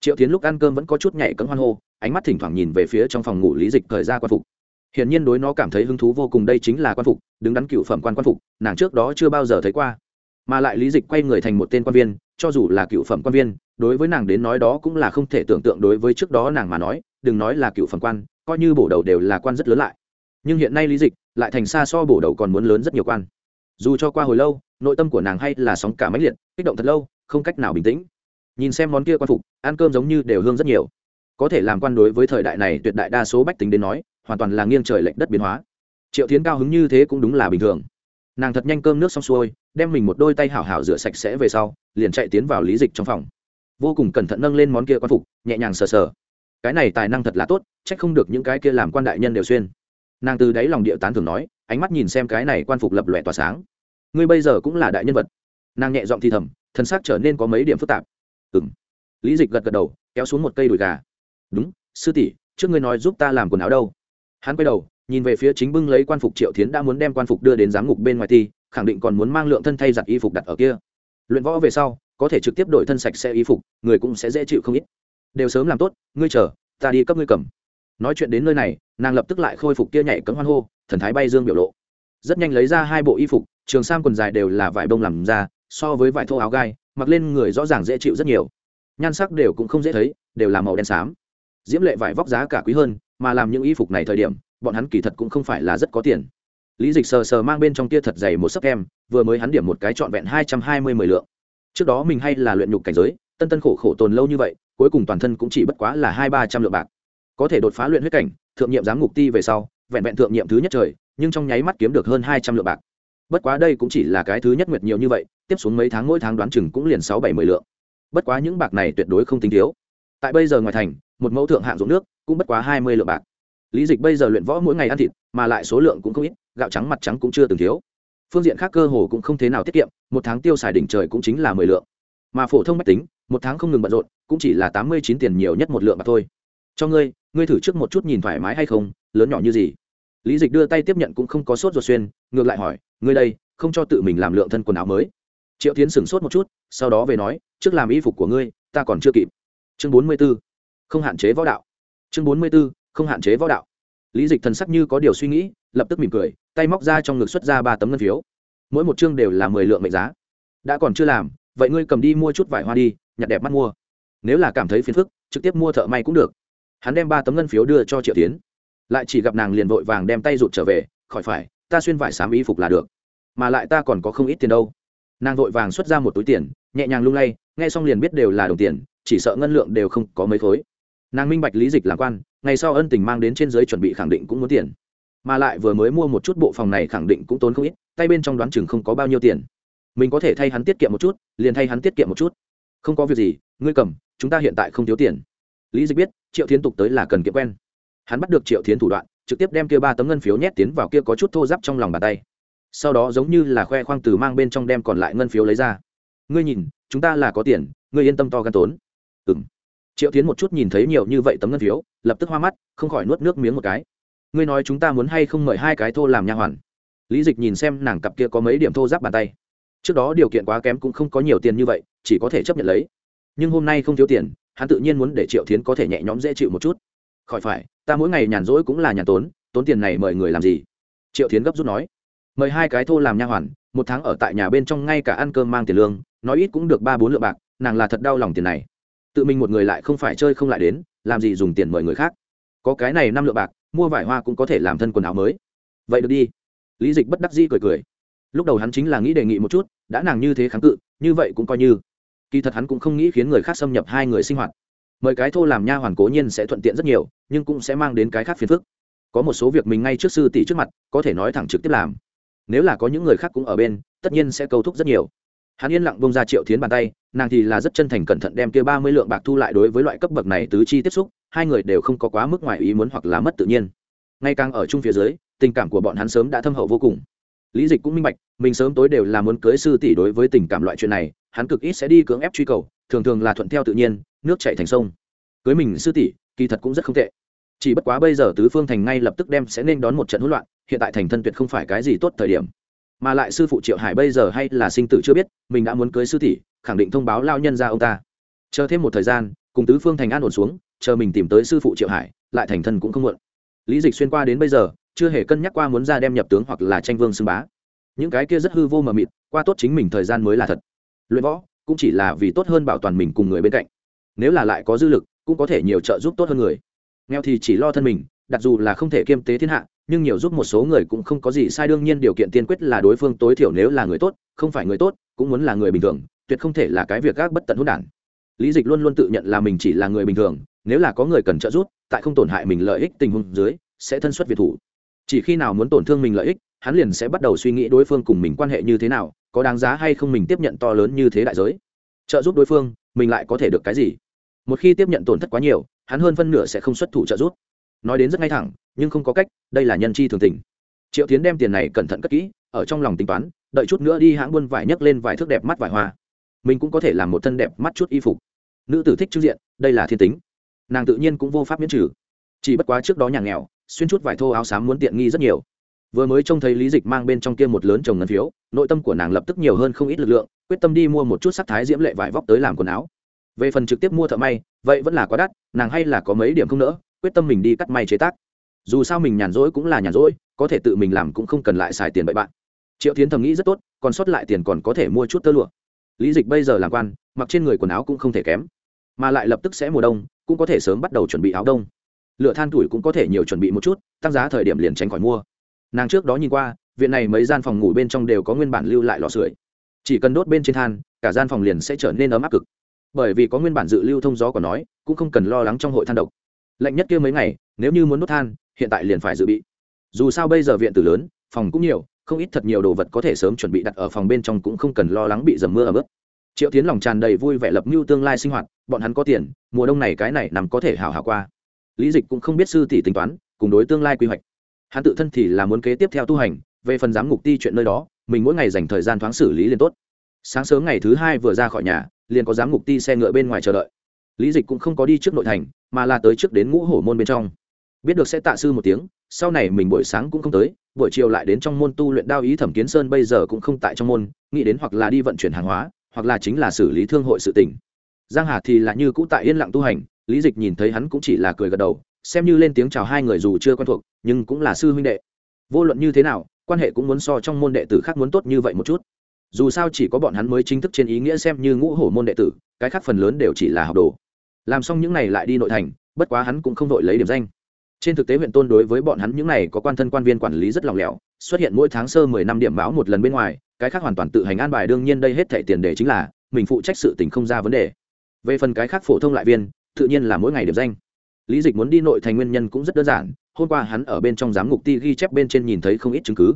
Triệu tiến lúc ăn cơm vẫn có chút nhảy cấm hoan hô, ánh mắt thỉnh thoảng nhìn về phía trong phòng ngủ lý dịch thời ra quan phục. Hiển nhiên đối nó cảm thấy hứng thú vô cùng đây chính là quan phục, đứng đắn cựu phẩm quan quan phục, nàng trước đó chưa bao giờ thấy qua. Mà lại lý dịch quay người thành một tên quan viên, cho dù là cựu phẩm quan viên, đối với nàng đến nói đó cũng là không thể tưởng tượng đối với trước đó nàng mà nói, đừng nói là cựu phẩm quan, coi như bổ đầu đều là quan rất lớn lại. Nhưng hiện nay lý dịch lại thành xa so bổ đầu còn muốn lớn rất nhiều quan dù cho qua hồi lâu, nội tâm của nàng hay là sóng cả máy liệt, kích động thật lâu, không cách nào bình tĩnh. Nhìn xem món kia quan phục, ăn cơm giống như đều hương rất nhiều. Có thể làm quan đối với thời đại này tuyệt đại đa số bách tính đến nói, hoàn toàn là nghiêng trời lệnh đất biến hóa. Triệu tiến cao hứng như thế cũng đúng là bình thường. Nàng thật nhanh cơm nước xong xuôi, đem mình một đôi tay hảo hảo rửa sạch sẽ về sau, liền chạy tiến vào lý dịch trong phòng. Vô cùng cẩn thận nâng lên món kia quan phục, nhẹ nhàng sờ sờ. Cái này tài năng thật là tốt trách không được những cái kia làm quan đại nhân đều xuyên. Nàng từ đáy lòng địa tán thường nói ánh mắt nhìn xem cái này quan phục lập lòe tỏa sáng. Ngươi bây giờ cũng là đại nhân vật. Nàng nhẹ giọng thì thầm thân xác trở nên có mấy điểm phức tạp. Ừ m lý dịch gật gật đầu, kéo xuống một cây đùi gà. Đúng, sư tỷ, trước ngươi nói giúp ta làm quần áo đâu. Hắn quay đầu, nhìn về phía chính bưng lấy quan phục triệu thiến đã muốn đem quan phục đưa đến giám ngục bên ngoài thi, khẳng định còn muốn mang lượng thân thay giặt y phục đặt ở kia. Luyện võ về sau, có thể trực tiếp đổi thân sạch sẽ y phục, người cũng sẽ dễ chịu không ít. Đều sớm làm tốt, ngươi chờ, ta đi cấp ngươi cầm. Nói chuyện đến nơi này nàng lập tức lại khôi phục kia nhảy cấm hoan hô, thần thái bay dương biểu lộ. Rất nhanh lấy ra hai bộ y phục, trường sam quần dài đều là vải bông làm ra, so với vải thô áo gai, mặc lên người rõ ràng dễ chịu rất nhiều. Nhan sắc đều cũng không dễ thấy, đều là màu đen xám. Diễm lệ vải vóc giá cả quý hơn, mà làm những y phục này thời điểm, bọn hắn kỳ thật cũng không phải là rất có tiền. Lý dịch sờ sờ mang bên trong tia thật dày một sấp kem, vừa mới hắn điểm một cái trọn vẹn hai trăm hai mươi mười lượng. Trước đó mình hay là luyện nhục cảnh giới, tân tân khổ khổ tồn lâu như vậy, cuối cùng toàn thân cũng chỉ bất quá là hai ba trăm lượng bạc. Có thể đột phá luyện huyết cảnh thượng nhiệm giám ngục ti về sau, vẹn vẹn thượng nhiệm thứ nhất trời, nhưng trong nháy mắt kiếm được hơn hai trăm lượng bạc. Bất quá đây cũng chỉ là cái thứ nhất nguyệt nhiều như vậy, tiếp xuống mấy tháng mỗi tháng đoán chừng cũng liền sáu bảy mươi lượng. Bất quá những bạc này tuyệt đối không tính thiếu. Tại bây giờ ngoài thành, một mẫu thượng hạng ruộng nước cũng bất quá hai mươi lượng bạc. Lý dịch bây giờ luyện võ mỗi ngày ăn thịt, mà lại số lượng cũng không ít, gạo trắng mặt trắng cũng chưa từng thiếu. Phương diện khác cơ hồ cũng không thế nào tiết kiệm, một tháng tiêu xài đỉnh trời cũng chính là mười lượng. Mà phổ thông mách tính, một tháng không ngừng bận rộn, cũng chỉ là tám mươi chín tiền nhiều nhất một lượng mà thôi cho ngươi ngươi thử trước một chút nhìn thoải mái hay không, lớn nhỏ như gì. Lý dịch đưa tay tiếp nhận cũng không có sốt ruột xuyên, ngược lại hỏi, ngươi đây, không cho tự mình làm lượng thân quần áo mới. Triệu tiến sửng sốt một chút, sau đó về nói, trước làm y phục của ngươi, ta còn chưa kịp. Chương bốn mươi b ố không hạn chế võ đạo. Chương bốn mươi b ố không hạn chế võ đạo. Lý dịch thần sắc như có điều suy nghĩ, lập tức mỉm cười, tay móc ra trong ngực xuất ra ba tấm ngân phiếu. Mỗi một chương đều là mười lượng mệnh giá. Đã còn chưa làm, vậy ngươi cầm đi mua chút vải hoa đi, nhặt đẹp mắt mua. Nếu là cảm thấy phiền phức, trực tiếp mua thợ may cũng được hắn đem ba tấm ngân phiếu đưa cho triệu tiến. Lại chỉ gặp nàng liền vội vàng đem tay rụt trở về, khỏi phải, ta xuyên vải xám y phục là được. Mà lại ta còn có không ít tiền đâu. Nàng vội vàng xuất ra một túi tiền, nhẹ nhàng lung lay, nghe xong liền biết đều là đồng tiền, chỉ sợ ngân lượng đều không có mấy khối. Nàng minh bạch lý dịch làm quan, ngày sau ân tình mang đến trên giới chuẩn bị khẳng định cũng muốn tiền. Mà lại vừa mới mua một chút bộ phòng này khẳng định cũng tốn không ít, tay bên trong đoán chừng không có bao nhiêu tiền. Mình có thể thay hắn tiết kiệm một chút, liền thay hắn tiết kiệm một chút. Không có việc gì, ngươi cầm, chúng ta hiện tại không thiếu tiền lý dịch biết, triệu thiến tục tới là cần kiệm quen. Hắn bắt được triệu thiến thủ đoạn, trực tiếp đem kia ba tấm ngân phiếu nhét tiến vào kia có chút thô giáp trong lòng bàn tay. Sau đó giống như là khoe khoang từ mang bên trong đem còn lại ngân phiếu lấy ra. Ngươi nhìn, chúng ta là có tiền, ngươi yên tâm to gan tốn. Ừ m triệu tiến một chút nhìn thấy nhiều như vậy tấm ngân phiếu, lập tức hoa mắt, không khỏi nuốt nước miếng một cái. Ngươi nói chúng ta muốn hay không mời hai cái thô làm nha hoàn? Lý dịch nhìn xem nàng cặp kia có mấy điểm thô giáp bàn tay. Trước đó điều kiện quá kém cũng không có nhiều tiền như vậy, chỉ có thể chấp nhận lấy. Nhưng hôm nay không thiếu tiền hắn tự nhiên muốn để triệu tiến có thể nhẹ nhõm dễ chịu một chút. Khỏi phải, ta mỗi ngày nhàn rỗi cũng là nhàn tốn tốn tiền này mời người làm gì? Triệu tiến gấp rút nói. Mời hai cái thô làm nha hoàn, một tháng ở tại nhà bên trong ngay cả ăn cơm mang tiền lương, nói ít cũng được ba bốn lượng bạc, nàng là thật đau lòng tiền này. Tự mình một người lại không phải chơi không lại đến, làm gì dùng tiền mời người khác? Có cái này năm lượng bạc, mua vải hoa cũng có thể làm thân quần áo mới. Vậy được đi. Lý dịch bất đắc dĩ cười cười. Lúc đầu hắn chính là nghĩ đề nghị một chút, đã nàng như thế kháng cự, như vậy cũng coi như kỳ thật hắn cũng không nghĩ khiến người khác xâm nhập hai người sinh hoạt. Mời cái thô làm nha hoàn cố nhiên sẽ thuận tiện rất nhiều, nhưng cũng sẽ mang đến cái khác phiền phức. Có một số việc mình ngay trước sư tỷ trước mặt, có thể nói thẳng trực tiếp làm. Nếu là có những người khác cũng ở bên, tất nhiên sẽ câu thúc rất nhiều. Hắn yên lặng bông ra triệu thiến bàn tay, nàng thì là rất chân thành cẩn thận đem kia ba mươi lượng bạc thu lại đối với loại cấp bậc này tứ chi tiếp xúc, hai người đều không có quá mức ngoài ý muốn hoặc là mất tự nhiên. Ngay càng ở chung phía dưới, tình cảm của bọn hắn sớm đã thâm hậu vô cùng lý dịch cũng minh bạch, mình sớm tối đều là muốn cưới sư tỷ đối với tình cảm loại chuyện này, hắn cực ít sẽ đi cưỡng ép truy cầu, thường thường là thuận theo tự nhiên, nước chạy thành sông. Cưới mình sư tỷ, kỳ thật cũng rất không tệ. Chỉ bất quá bây giờ tứ phương thành ngay lập tức đem sẽ nên đón một trận hỗn loạn, hiện tại thành thân tuyệt không phải cái gì tốt thời điểm. Mà lại sư phụ triệu hải bây giờ hay là sinh tử chưa biết, mình đã muốn cưới sư tỷ, khẳng định thông báo lao nhân ra ông ta. Chờ thêm một thời gian, cùng tứ phương thành an ổn xuống, chờ mình tìm tới sư phụ triệu hải, lại thành thân cũng không muộn. Lý dịch xuyên qua đến bây giờ chưa hề cân nhắc qua muốn ra đem nhập tướng hoặc là tranh vương xưng bá. Những cái kia rất hư vô mờ mịt, qua tốt chính mình thời gian mới là thật. Luyện võ cũng chỉ là vì tốt hơn bảo toàn mình cùng người bên cạnh. Nếu là lại có dư lực, cũng có thể nhiều trợ giúp tốt hơn người. Nghèo thì chỉ lo thân mình đặt dù là không thể kiêm tế thiên hạ, nhưng nhiều giúp một số người cũng không có gì sai. Đương nhiên điều kiện tiên quyết là đối phương tối thiểu nếu là người tốt, không phải người tốt, cũng muốn là người bình thường, tuyệt không thể là cái việc gác bất tận hút đản. Lý dịch luôn luôn tự nhận là mình chỉ là người bình thường, nếu là có người cần trợ giúp, tại không tổn hại mình lợi ích tình huống dưới, sẽ thân xuất việt thủ chỉ khi nào muốn tổn thương mình lợi ích, hắn liền sẽ bắt đầu suy nghĩ đối phương cùng mình quan hệ như thế nào, có đáng giá hay không mình tiếp nhận to lớn như thế đại giới. Trợ giúp đối phương, mình lại có thể được cái gì? Một khi tiếp nhận tổn thất quá nhiều, hắn hơn phân nửa sẽ không xuất thủ trợ giúp. Nói đến rất ngay thẳng, nhưng không có cách, đây là nhân chi thường tình. Triệu tiến đem tiền này cẩn thận cất kỹ, ở trong lòng tính toán, đợi chút nữa đi hãng buôn vải nhấc lên vài thước đẹp mắt vải hoa. Mình cũng có thể làm một thân đẹp mắt chút y phục. Nữ tử thích trưng diện, đây là thiên tính. Nàng tự nhiên cũng vô pháp miễn trừ. Chỉ bất quá trước đó nhà nghèo xuyên chút vải thô áo xám muốn tiện nghi rất nhiều. Vừa mới trông thấy lý dịch mang bên trong kia một lớn chồng ngân phiếu, nội tâm của nàng lập tức nhiều hơn không ít lực lượng, quyết tâm đi mua một chút sắc thái diễm lệ vải vóc tới làm quần áo. Về phần trực tiếp mua thợ may, vậy vẫn là quá đắt, nàng hay là có mấy điểm không nỡ, quyết tâm mình đi cắt may chế tác. Dù sao mình nhàn rỗi cũng là nhàn rỗi, có thể tự mình làm cũng không cần lại xài tiền bậy bạn. Triệu tiến thầm nghĩ rất tốt, còn sót lại tiền còn có thể mua chút tơ lụa. Lý dịch bây giờ làm quan, mặc trên người quần áo cũng không thể kém, mà lại lập tức sẽ mùa đông, cũng có thể sớm bắt đầu chuẩn bị áo đông lựa than tuổi cũng có thể nhiều chuẩn bị một chút, tăng giá thời điểm liền tránh khỏi mua. Nàng trước đó nhìn qua, viện này mấy gian phòng ngủ bên trong đều có nguyên bản lưu lại lò sưởi. Chỉ cần đốt bên trên than, cả gian phòng liền sẽ trở nên ấm áp cực. Bởi vì có nguyên bản dự lưu thông gió còn nói, cũng không cần lo lắng trong hội than độc. Lạnh nhất kia mấy ngày, nếu như muốn đốt than, hiện tại liền phải dự bị. Dù sao bây giờ viện tử lớn, phòng cũng nhiều, không ít thật nhiều đồ vật có thể sớm chuẩn bị đặt ở phòng bên trong cũng không cần lo lắng bị dầm mưa ở bước triệu tiến lòng tràn đầy vui vẻ lập mưu tương lai sinh hoạt, bọn hắn có tiền, mùa đông này cái này nằm có thể hào hào qua lý dịch cũng không biết sư tỷ tính toán, cùng đối tương lai quy hoạch. Hắn tự thân thì là muốn kế tiếp theo tu hành, về phần giám ngục ti chuyện nơi đó, mình mỗi ngày dành thời gian thoáng xử lý liền tốt. Sáng sớm ngày thứ hai vừa ra khỏi nhà, liền có giám ngục ti xe ngựa bên ngoài chờ đợi. Lý dịch cũng không có đi trước nội thành, mà là tới trước đến ngũ hổ môn bên trong. Biết được sẽ tạ sư một tiếng, sau này mình buổi sáng cũng không tới, buổi chiều lại đến trong môn tu luyện đao ý thẩm kiến sơn bây giờ cũng không tại trong môn, nghĩ đến hoặc là đi vận chuyển hàng hóa, hoặc là chính là xử lý thương hội sự tỉnh giang hà thì là như cũ tại yên lặng tu hành, lý dịch nhìn thấy hắn cũng chỉ là cười gật đầu, xem như lên tiếng chào hai người dù chưa quen thuộc, nhưng cũng là sư huynh đệ. Vô luận như thế nào, quan hệ cũng muốn so trong môn đệ tử khác muốn tốt như vậy một chút. Dù sao chỉ có bọn hắn mới chính thức trên ý nghĩa xem như ngũ hổ môn đệ tử, cái khác phần lớn đều chỉ là học đồ. Làm xong những này lại đi nội thành, bất quá hắn cũng không đội lấy điểm danh. Trên thực tế huyện tôn đối với bọn hắn những này có quan thân quan viên quản lý rất lòng lẻo, xuất hiện mỗi tháng sơ mười năm điểm báo một lần bên ngoài, cái khác hoàn toàn tự hành an bài, đương nhiên đây hết thẻ tiền đề chính là mình phụ trách sự tình không ra vấn đề về phần cái khác phổ thông lại viên, tự nhiên là mỗi ngày điểm danh. Lý dịch muốn đi nội thành nguyên nhân cũng rất đơn giản, hôm qua hắn ở bên trong giám ngục ti ghi chép bên trên nhìn thấy không ít chứng cứ.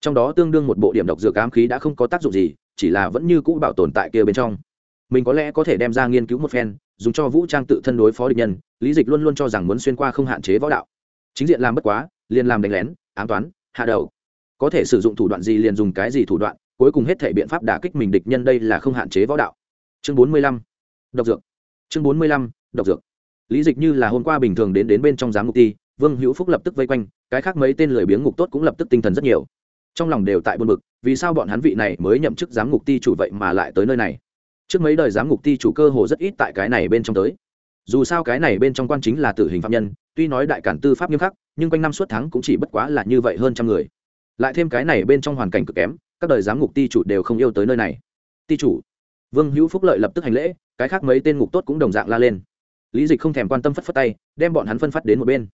Trong đó tương đương một bộ điểm độc dược ám khí đã không có tác dụng gì, chỉ là vẫn như cũ bảo tồn tại kia bên trong. Mình có lẽ có thể đem ra nghiên cứu một phen, dùng cho vũ trang tự thân đối phó địch nhân, lý dịch luôn luôn cho rằng muốn xuyên qua không hạn chế võ đạo. Chính diện làm bất quá, liền làm đánh lén, ám toán, hạ đầu. Có thể sử dụng thủ đoạn gì liền dùng cái gì thủ đoạn, cuối cùng hết thể biện pháp đả kích mình địch nhân đây là không hạn chế võ đạo. Chương bốn mươi lăm độc dược. Chương bốn mươi lăm, độc dược. Lý dịch như là hôm qua bình thường đến đến bên trong giám ngục ti, vương hữu phúc lập tức vây quanh, cái khác mấy tên lười biếng ngục tốt cũng lập tức tinh thần rất nhiều. Trong lòng đều tại buồn bực, vì sao bọn hắn vị này mới nhậm chức giám ngục ti chủ vậy mà lại tới nơi này? Trước mấy đời giám ngục ti chủ cơ hồ rất ít tại cái này bên trong tới. Dù sao cái này bên trong quan chính là tử hình phạm nhân, tuy nói đại cản tư pháp nghiêm khắc, nhưng quanh năm suốt tháng cũng chỉ bất quá là như vậy hơn trăm người. Lại thêm cái này bên trong hoàn cảnh cực kém, các đời giám ngục ti chủ đều không yêu tới nơi này. Ti chủ. Vương hữu phúc lợi lập tức hành lễ cái khác mấy tên ngục tốt cũng đồng dạng la lên. Lý dịch không thèm quan tâm phất phất tay, đem bọn hắn phân phát đến một bên.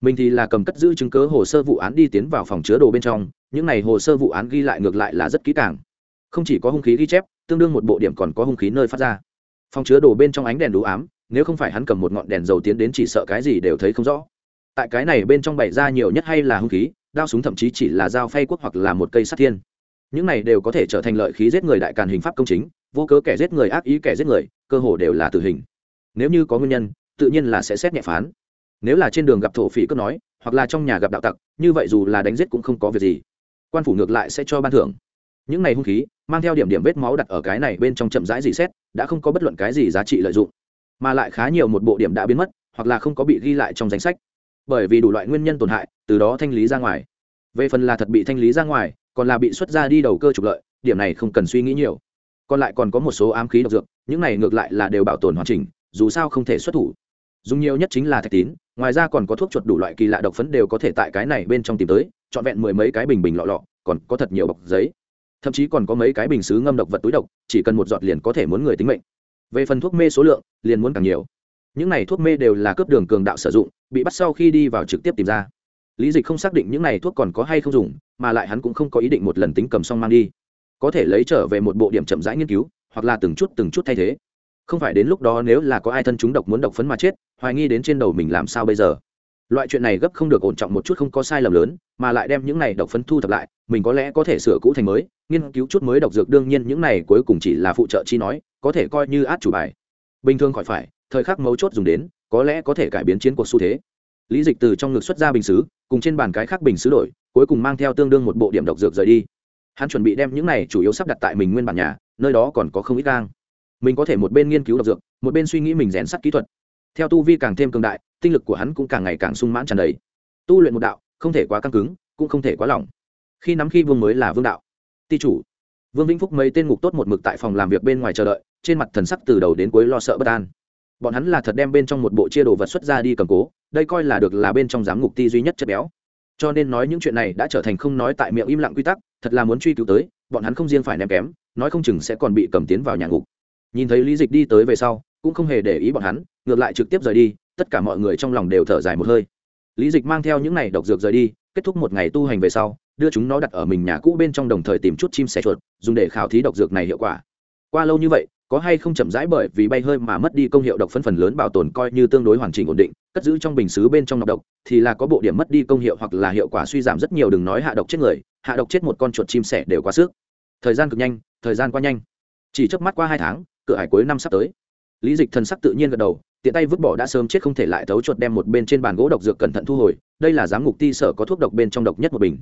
Mình thì là cầm cất giữ chứng cớ hồ sơ vụ án đi tiến vào phòng chứa đồ bên trong, những này hồ sơ vụ án ghi lại ngược lại là rất kỹ càng. Không chỉ có hung khí ghi chép, tương đương một bộ điểm còn có hung khí nơi phát ra. Phòng chứa đồ bên trong ánh đèn đủ ám, nếu không phải hắn cầm một ngọn đèn dầu tiến đến chỉ sợ cái gì đều thấy không rõ. Tại cái này bên trong bày ra nhiều nhất hay là hung khí, đao súng thậm chí chỉ là dao phay quốc hoặc là một cây sắt thiên. Những này đều có thể trở thành lợi khí giết người đại càn hình pháp công chính vô cớ kẻ giết người ác ý kẻ giết người, cơ hồ đều là tử hình. Nếu như có nguyên nhân, tự nhiên là sẽ xét nhẹ phán. Nếu là trên đường gặp thổ phỉ cướp nói, hoặc là trong nhà gặp đạo tặc, như vậy dù là đánh giết cũng không có việc gì. Quan phủ ngược lại sẽ cho ban thưởng. Những này hung khí, mang theo điểm điểm vết máu đặt ở cái này bên trong chậm rãi dì xét, đã không có bất luận cái gì giá trị lợi dụng. Mà lại khá nhiều một bộ điểm đã biến mất, hoặc là không có bị ghi lại trong danh sách. Bởi vì đủ loại nguyên nhân tổn hại, từ đó thanh lý ra ngoài. Về phần là thật bị thanh lý ra ngoài, còn là bị xuất ra đi đầu cơ trục lợi, điểm này không cần suy nghĩ nhiều còn lại còn có một số ám khí độc dược, những này ngược lại là đều bảo tồn hoàn chỉnh, dù sao không thể xuất thủ. Dùng nhiều nhất chính là thạch tín, ngoài ra còn có thuốc chuột đủ loại kỳ lạ độc phấn đều có thể tại cái này bên trong tìm tới, trọn vẹn mười mấy cái bình bình lọ lọ, còn có thật nhiều bọc giấy. Thậm chí còn có mấy cái bình xứ ngâm độc vật túi độc, chỉ cần một giọt liền có thể muốn người tính mệnh. Về phần thuốc mê số lượng, liền muốn càng nhiều. Những này thuốc mê đều là cướp đường cường đạo sử dụng, bị bắt sau khi đi vào trực tiếp tìm ra. Lý dịch không xác định những này thuốc còn có hay không dùng, mà lại hắn cũng không có ý định một lần tính cầm xong mang đi có thể lấy trở về một bộ điểm chậm rãi nghiên cứu, hoặc là từng chút từng chút thay thế. Không phải đến lúc đó nếu là có ai thân chúng độc muốn độc phấn mà chết, hoài nghi đến trên đầu mình làm sao bây giờ. Loại chuyện này gấp không được ổn trọng một chút không có sai lầm lớn, mà lại đem những này độc phấn thu thập lại, mình có lẽ có thể sửa cũ thành mới, nghiên cứu chút mới độc dược đương nhiên những này cuối cùng chỉ là phụ trợ chi nói, có thể coi như át chủ bài. Bình thường khỏi phải, thời khắc mấu chốt dùng đến, có lẽ có thể cải biến chiến cuộc xu thế. Lý dịch từ trong ngực xuất ra bình xứ, cùng trên bàn cái khác bình xứ đổi, cuối cùng mang theo tương đương một bộ điểm độc dược rời đi hắn chuẩn bị đem những này chủ yếu sắp đặt tại mình nguyên bản nhà, nơi đó còn có không ít gang. Mình có thể một bên nghiên cứu độc dược, một bên suy nghĩ mình rèn sắt kỹ thuật. Theo tu vi càng thêm cường đại, tinh lực của hắn cũng càng ngày càng sung mãn tràn đầy. Tu luyện một đạo, không thể quá căng cứng, cũng không thể quá lỏng. Khi nắm khi vương mới là vương đạo. Ti chủ. Vương vĩnh phúc mấy tên ngục tốt một mực tại phòng làm việc bên ngoài chờ đợi, trên mặt thần sắc từ đầu đến cuối lo sợ bất an. Bọn hắn là thật đem bên trong một bộ chia đồ vật xuất ra đi cầm cố, đây coi là được là bên trong giám ngục ti duy nhất chất béo. Cho nên nói những chuyện này đã trở thành không nói tại miệng im lặng quy tắc thật là muốn truy cứu tới, bọn hắn không riêng phải ném kém, nói không chừng sẽ còn bị cầm tiến vào nhà ngục. Nhìn thấy lý dịch đi tới về sau, cũng không hề để ý bọn hắn, ngược lại trực tiếp rời đi, tất cả mọi người trong lòng đều thở dài một hơi. Lý dịch mang theo những này độc dược rời đi, kết thúc một ngày tu hành về sau, đưa chúng nó đặt ở mình nhà cũ bên trong đồng thời tìm chút chim sẻ chuột, dùng để khảo thí độc dược này hiệu quả. Qua lâu như vậy có hay không chậm rãi bởi vì bay hơi mà mất đi công hiệu độc phân phần lớn bảo tồn coi như tương đối hoàn chỉnh ổn định, cất giữ trong bình xứ bên trong nọc độc, thì là có bộ điểm mất đi công hiệu hoặc là hiệu quả suy giảm rất nhiều đừng nói hạ độc chết người, hạ độc chết một con chuột chim sẻ đều quá sức. Thời gian cực nhanh, thời gian qua nhanh. Chỉ trước mắt qua hai tháng, cửa hải cuối năm sắp tới. Lý dịch thần sắc tự nhiên gật đầu, tiện tay vứt bỏ đã sớm chết không thể lại thấu chuột đem một bên trên bàn gỗ độc dược cẩn thận thu hồi, đây là giám ngục ti sở có thuốc độc bên trong độc nhất một bình.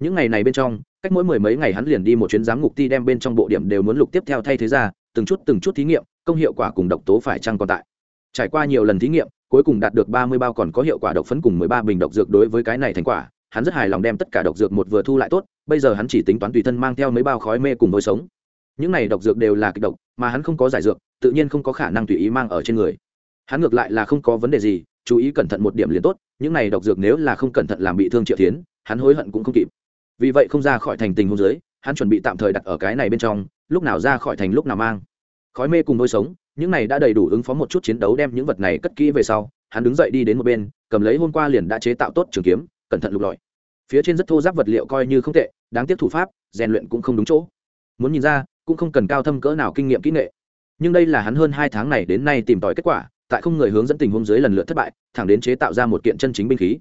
Những ngày này bên trong, cách mỗi mười mấy ngày hắn liền đi một chuyến giám ngục ti đem bên trong bộ điểm đều muốn lục tiếp theo thay thế ra từng chút từng chút thí nghiệm, công hiệu quả cùng độc tố phải chăng còn tại. Trải qua nhiều lần thí nghiệm, cuối cùng đạt được ba mươi bao còn có hiệu quả độc phấn cùng mười ba bình độc dược đối với cái này thành quả, hắn rất hài lòng đem tất cả độc dược một vừa thu lại tốt, bây giờ hắn chỉ tính toán tùy thân mang theo mấy bao khói mê cùng đôi sống. Những này độc dược đều là kịch độc, mà hắn không có giải dược, tự nhiên không có khả năng tùy ý mang ở trên người. Hắn ngược lại là không có vấn đề gì, chú ý cẩn thận một điểm liền tốt, những này độc dược nếu là không cẩn thận làm bị thương triệu tiến, hắn hối hận cũng không kịp. Vì vậy không ra khỏi thành tình hôn giới hắn chuẩn bị tạm thời đặt ở cái này bên trong, lúc nào ra khỏi thành lúc nào mang. Khói mê cùng đôi sống, những này đã đầy đủ ứng phó một chút chiến đấu đem những vật này cất kỹ về sau, hắn đứng dậy đi đến một bên, cầm lấy hôm qua liền đã chế tạo tốt trường kiếm, cẩn thận lục lọi. Phía trên rất thô giáp vật liệu coi như không tệ, đáng tiếc thủ pháp, rèn luyện cũng không đúng chỗ. Muốn nhìn ra, cũng không cần cao thâm cỡ nào kinh nghiệm kỹ nghệ. Nhưng đây là hắn hơn hai tháng này đến nay tìm tòi kết quả, tại không người hướng dẫn tình huống dưới lần lượt thất bại, thẳng đến chế tạo ra một kiện chân chính binh khí.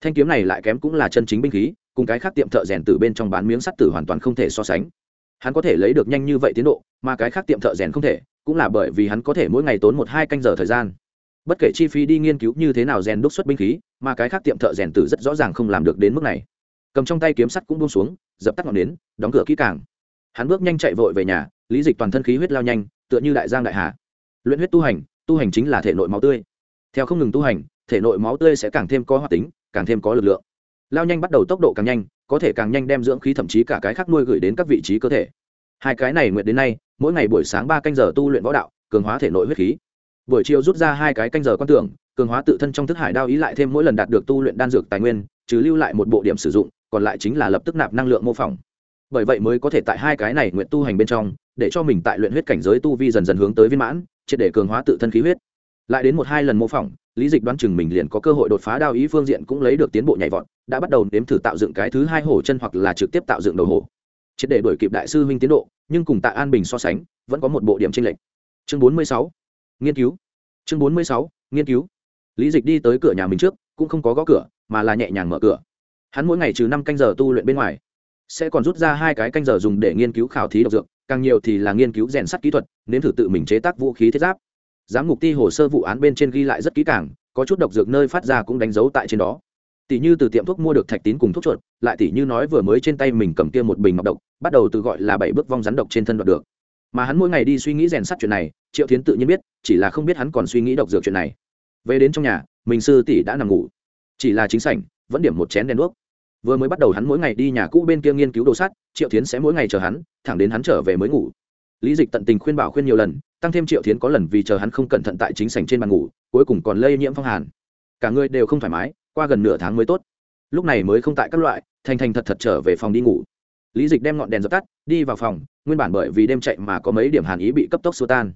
Thanh kiếm này lại kém cũng là chân chính binh khí cùng cái khác tiệm thợ rèn từ bên trong bán miếng sắt tử hoàn toàn không thể so sánh. Hắn có thể lấy được nhanh như vậy tiến độ, mà cái khác tiệm thợ rèn không thể, cũng là bởi vì hắn có thể mỗi ngày tốn một hai canh giờ thời gian. Bất kể chi phí đi nghiên cứu như thế nào rèn đúc xuất binh khí, mà cái khác tiệm thợ rèn tử rất rõ ràng không làm được đến mức này. Cầm trong tay kiếm sắt cũng buông xuống, dập tắt ngọn nến, đóng cửa kỹ càng. Hắn bước nhanh chạy vội về nhà, lý dịch toàn thân khí huyết lao nhanh, tựa như đại giang đại hà. Luyện huyết tu hành tu hành chính là thể nội máu tươi. Theo không ngừng tu hành, thể nội máu tươi sẽ càng thêm có hoạt tính, càng thêm có lực lượng lao nhanh bắt đầu tốc độ càng nhanh, có thể càng nhanh đem dưỡng khí thậm chí cả cái khác nuôi gửi đến các vị trí cơ thể. Hai cái này nguyện đến nay, mỗi ngày buổi sáng ba canh giờ tu luyện võ đạo, cường hóa thể nội huyết khí. Buổi chiều rút ra hai cái canh giờ quan tưởng, cường hóa tự thân trong thức hải đao ý lại thêm mỗi lần đạt được tu luyện đan dược tài nguyên chứ lưu lại một bộ điểm sử dụng, còn lại chính là lập tức nạp năng lượng mô phỏng. Bởi vậy mới có thể tại hai cái này nguyện tu hành bên trong, để cho mình tại luyện huyết cảnh giới tu vi dần dần hướng tới viên mãn, triệt để cường hóa tự thân khí huyết. Lại đến một hai lần mô phỏng lý dịch đoán chừng mình liền có cơ hội đột phá đao ý phương diện cũng lấy được tiến bộ nhảy vọt, đã bắt đầu nếm thử tạo dựng cái thứ hai hổ chân hoặc là trực tiếp tạo dựng đầu hổ. Triệt để đổi kịp đại sư huynh tiến độ, nhưng cùng tạ an bình so sánh, vẫn có một bộ điểm tranh lệch. Chương bốn mươi sáu, nghiên cứu. Chương bốn mươi sáu, nghiên cứu. Lý dịch đi tới cửa nhà mình trước, cũng không có gõ cửa, mà là nhẹ nhàng mở cửa. Hắn mỗi ngày trừ năm canh giờ tu luyện bên ngoài, sẽ còn rút ra hai cái canh giờ dùng để nghiên cứu khảo thí độc dược, càng nhiều thì là nghiên cứu rèn sắt kỹ thuật, nếm thử tự mình chế tác vũ khí thiết giáp giám mục ti hồ sơ vụ án bên trên ghi lại rất kỹ càng, có chút độc dược nơi phát ra cũng đánh dấu tại trên đó. Tỷ như từ tiệm thuốc mua được thạch tín cùng thuốc chuột, lại tỷ như nói vừa mới trên tay mình cầm kia một bình ngọc độc, bắt đầu từ gọi là bảy bước vong rắn độc trên thân đoạt được. Mà hắn mỗi ngày đi suy nghĩ rèn sắt chuyện này, triệu tiến tự nhiên biết, chỉ là không biết hắn còn suy nghĩ độc dược chuyện này. Về đến trong nhà, mình sư tỷ đã nằm ngủ. Chỉ là chính sảnh, vẫn điểm một chén đèn đuốc. Vừa mới bắt đầu hắn mỗi ngày đi nhà cũ bên kia nghiên cứu đồ sắt, triệu tiến sẽ mỗi ngày chờ hắn, thẳng đến hắn trở về mới ngủ. Lý dịch tận tình khuyên bảo khuyên nhiều lần tăng thêm triệu tiến có lần vì chờ hắn không cẩn thận tại chính sảnh trên bàn ngủ, cuối cùng còn lây nhiễm phong hàn. Cả người đều không thoải mái, qua gần nửa tháng mới tốt. Lúc này mới không tại các loại, thành thành thật thật trở về phòng đi ngủ. Lý dịch đem ngọn đèn dập tắt, đi vào phòng, nguyên bản bởi vì đêm chạy mà có mấy điểm hàn ý bị cấp tốc xua tan.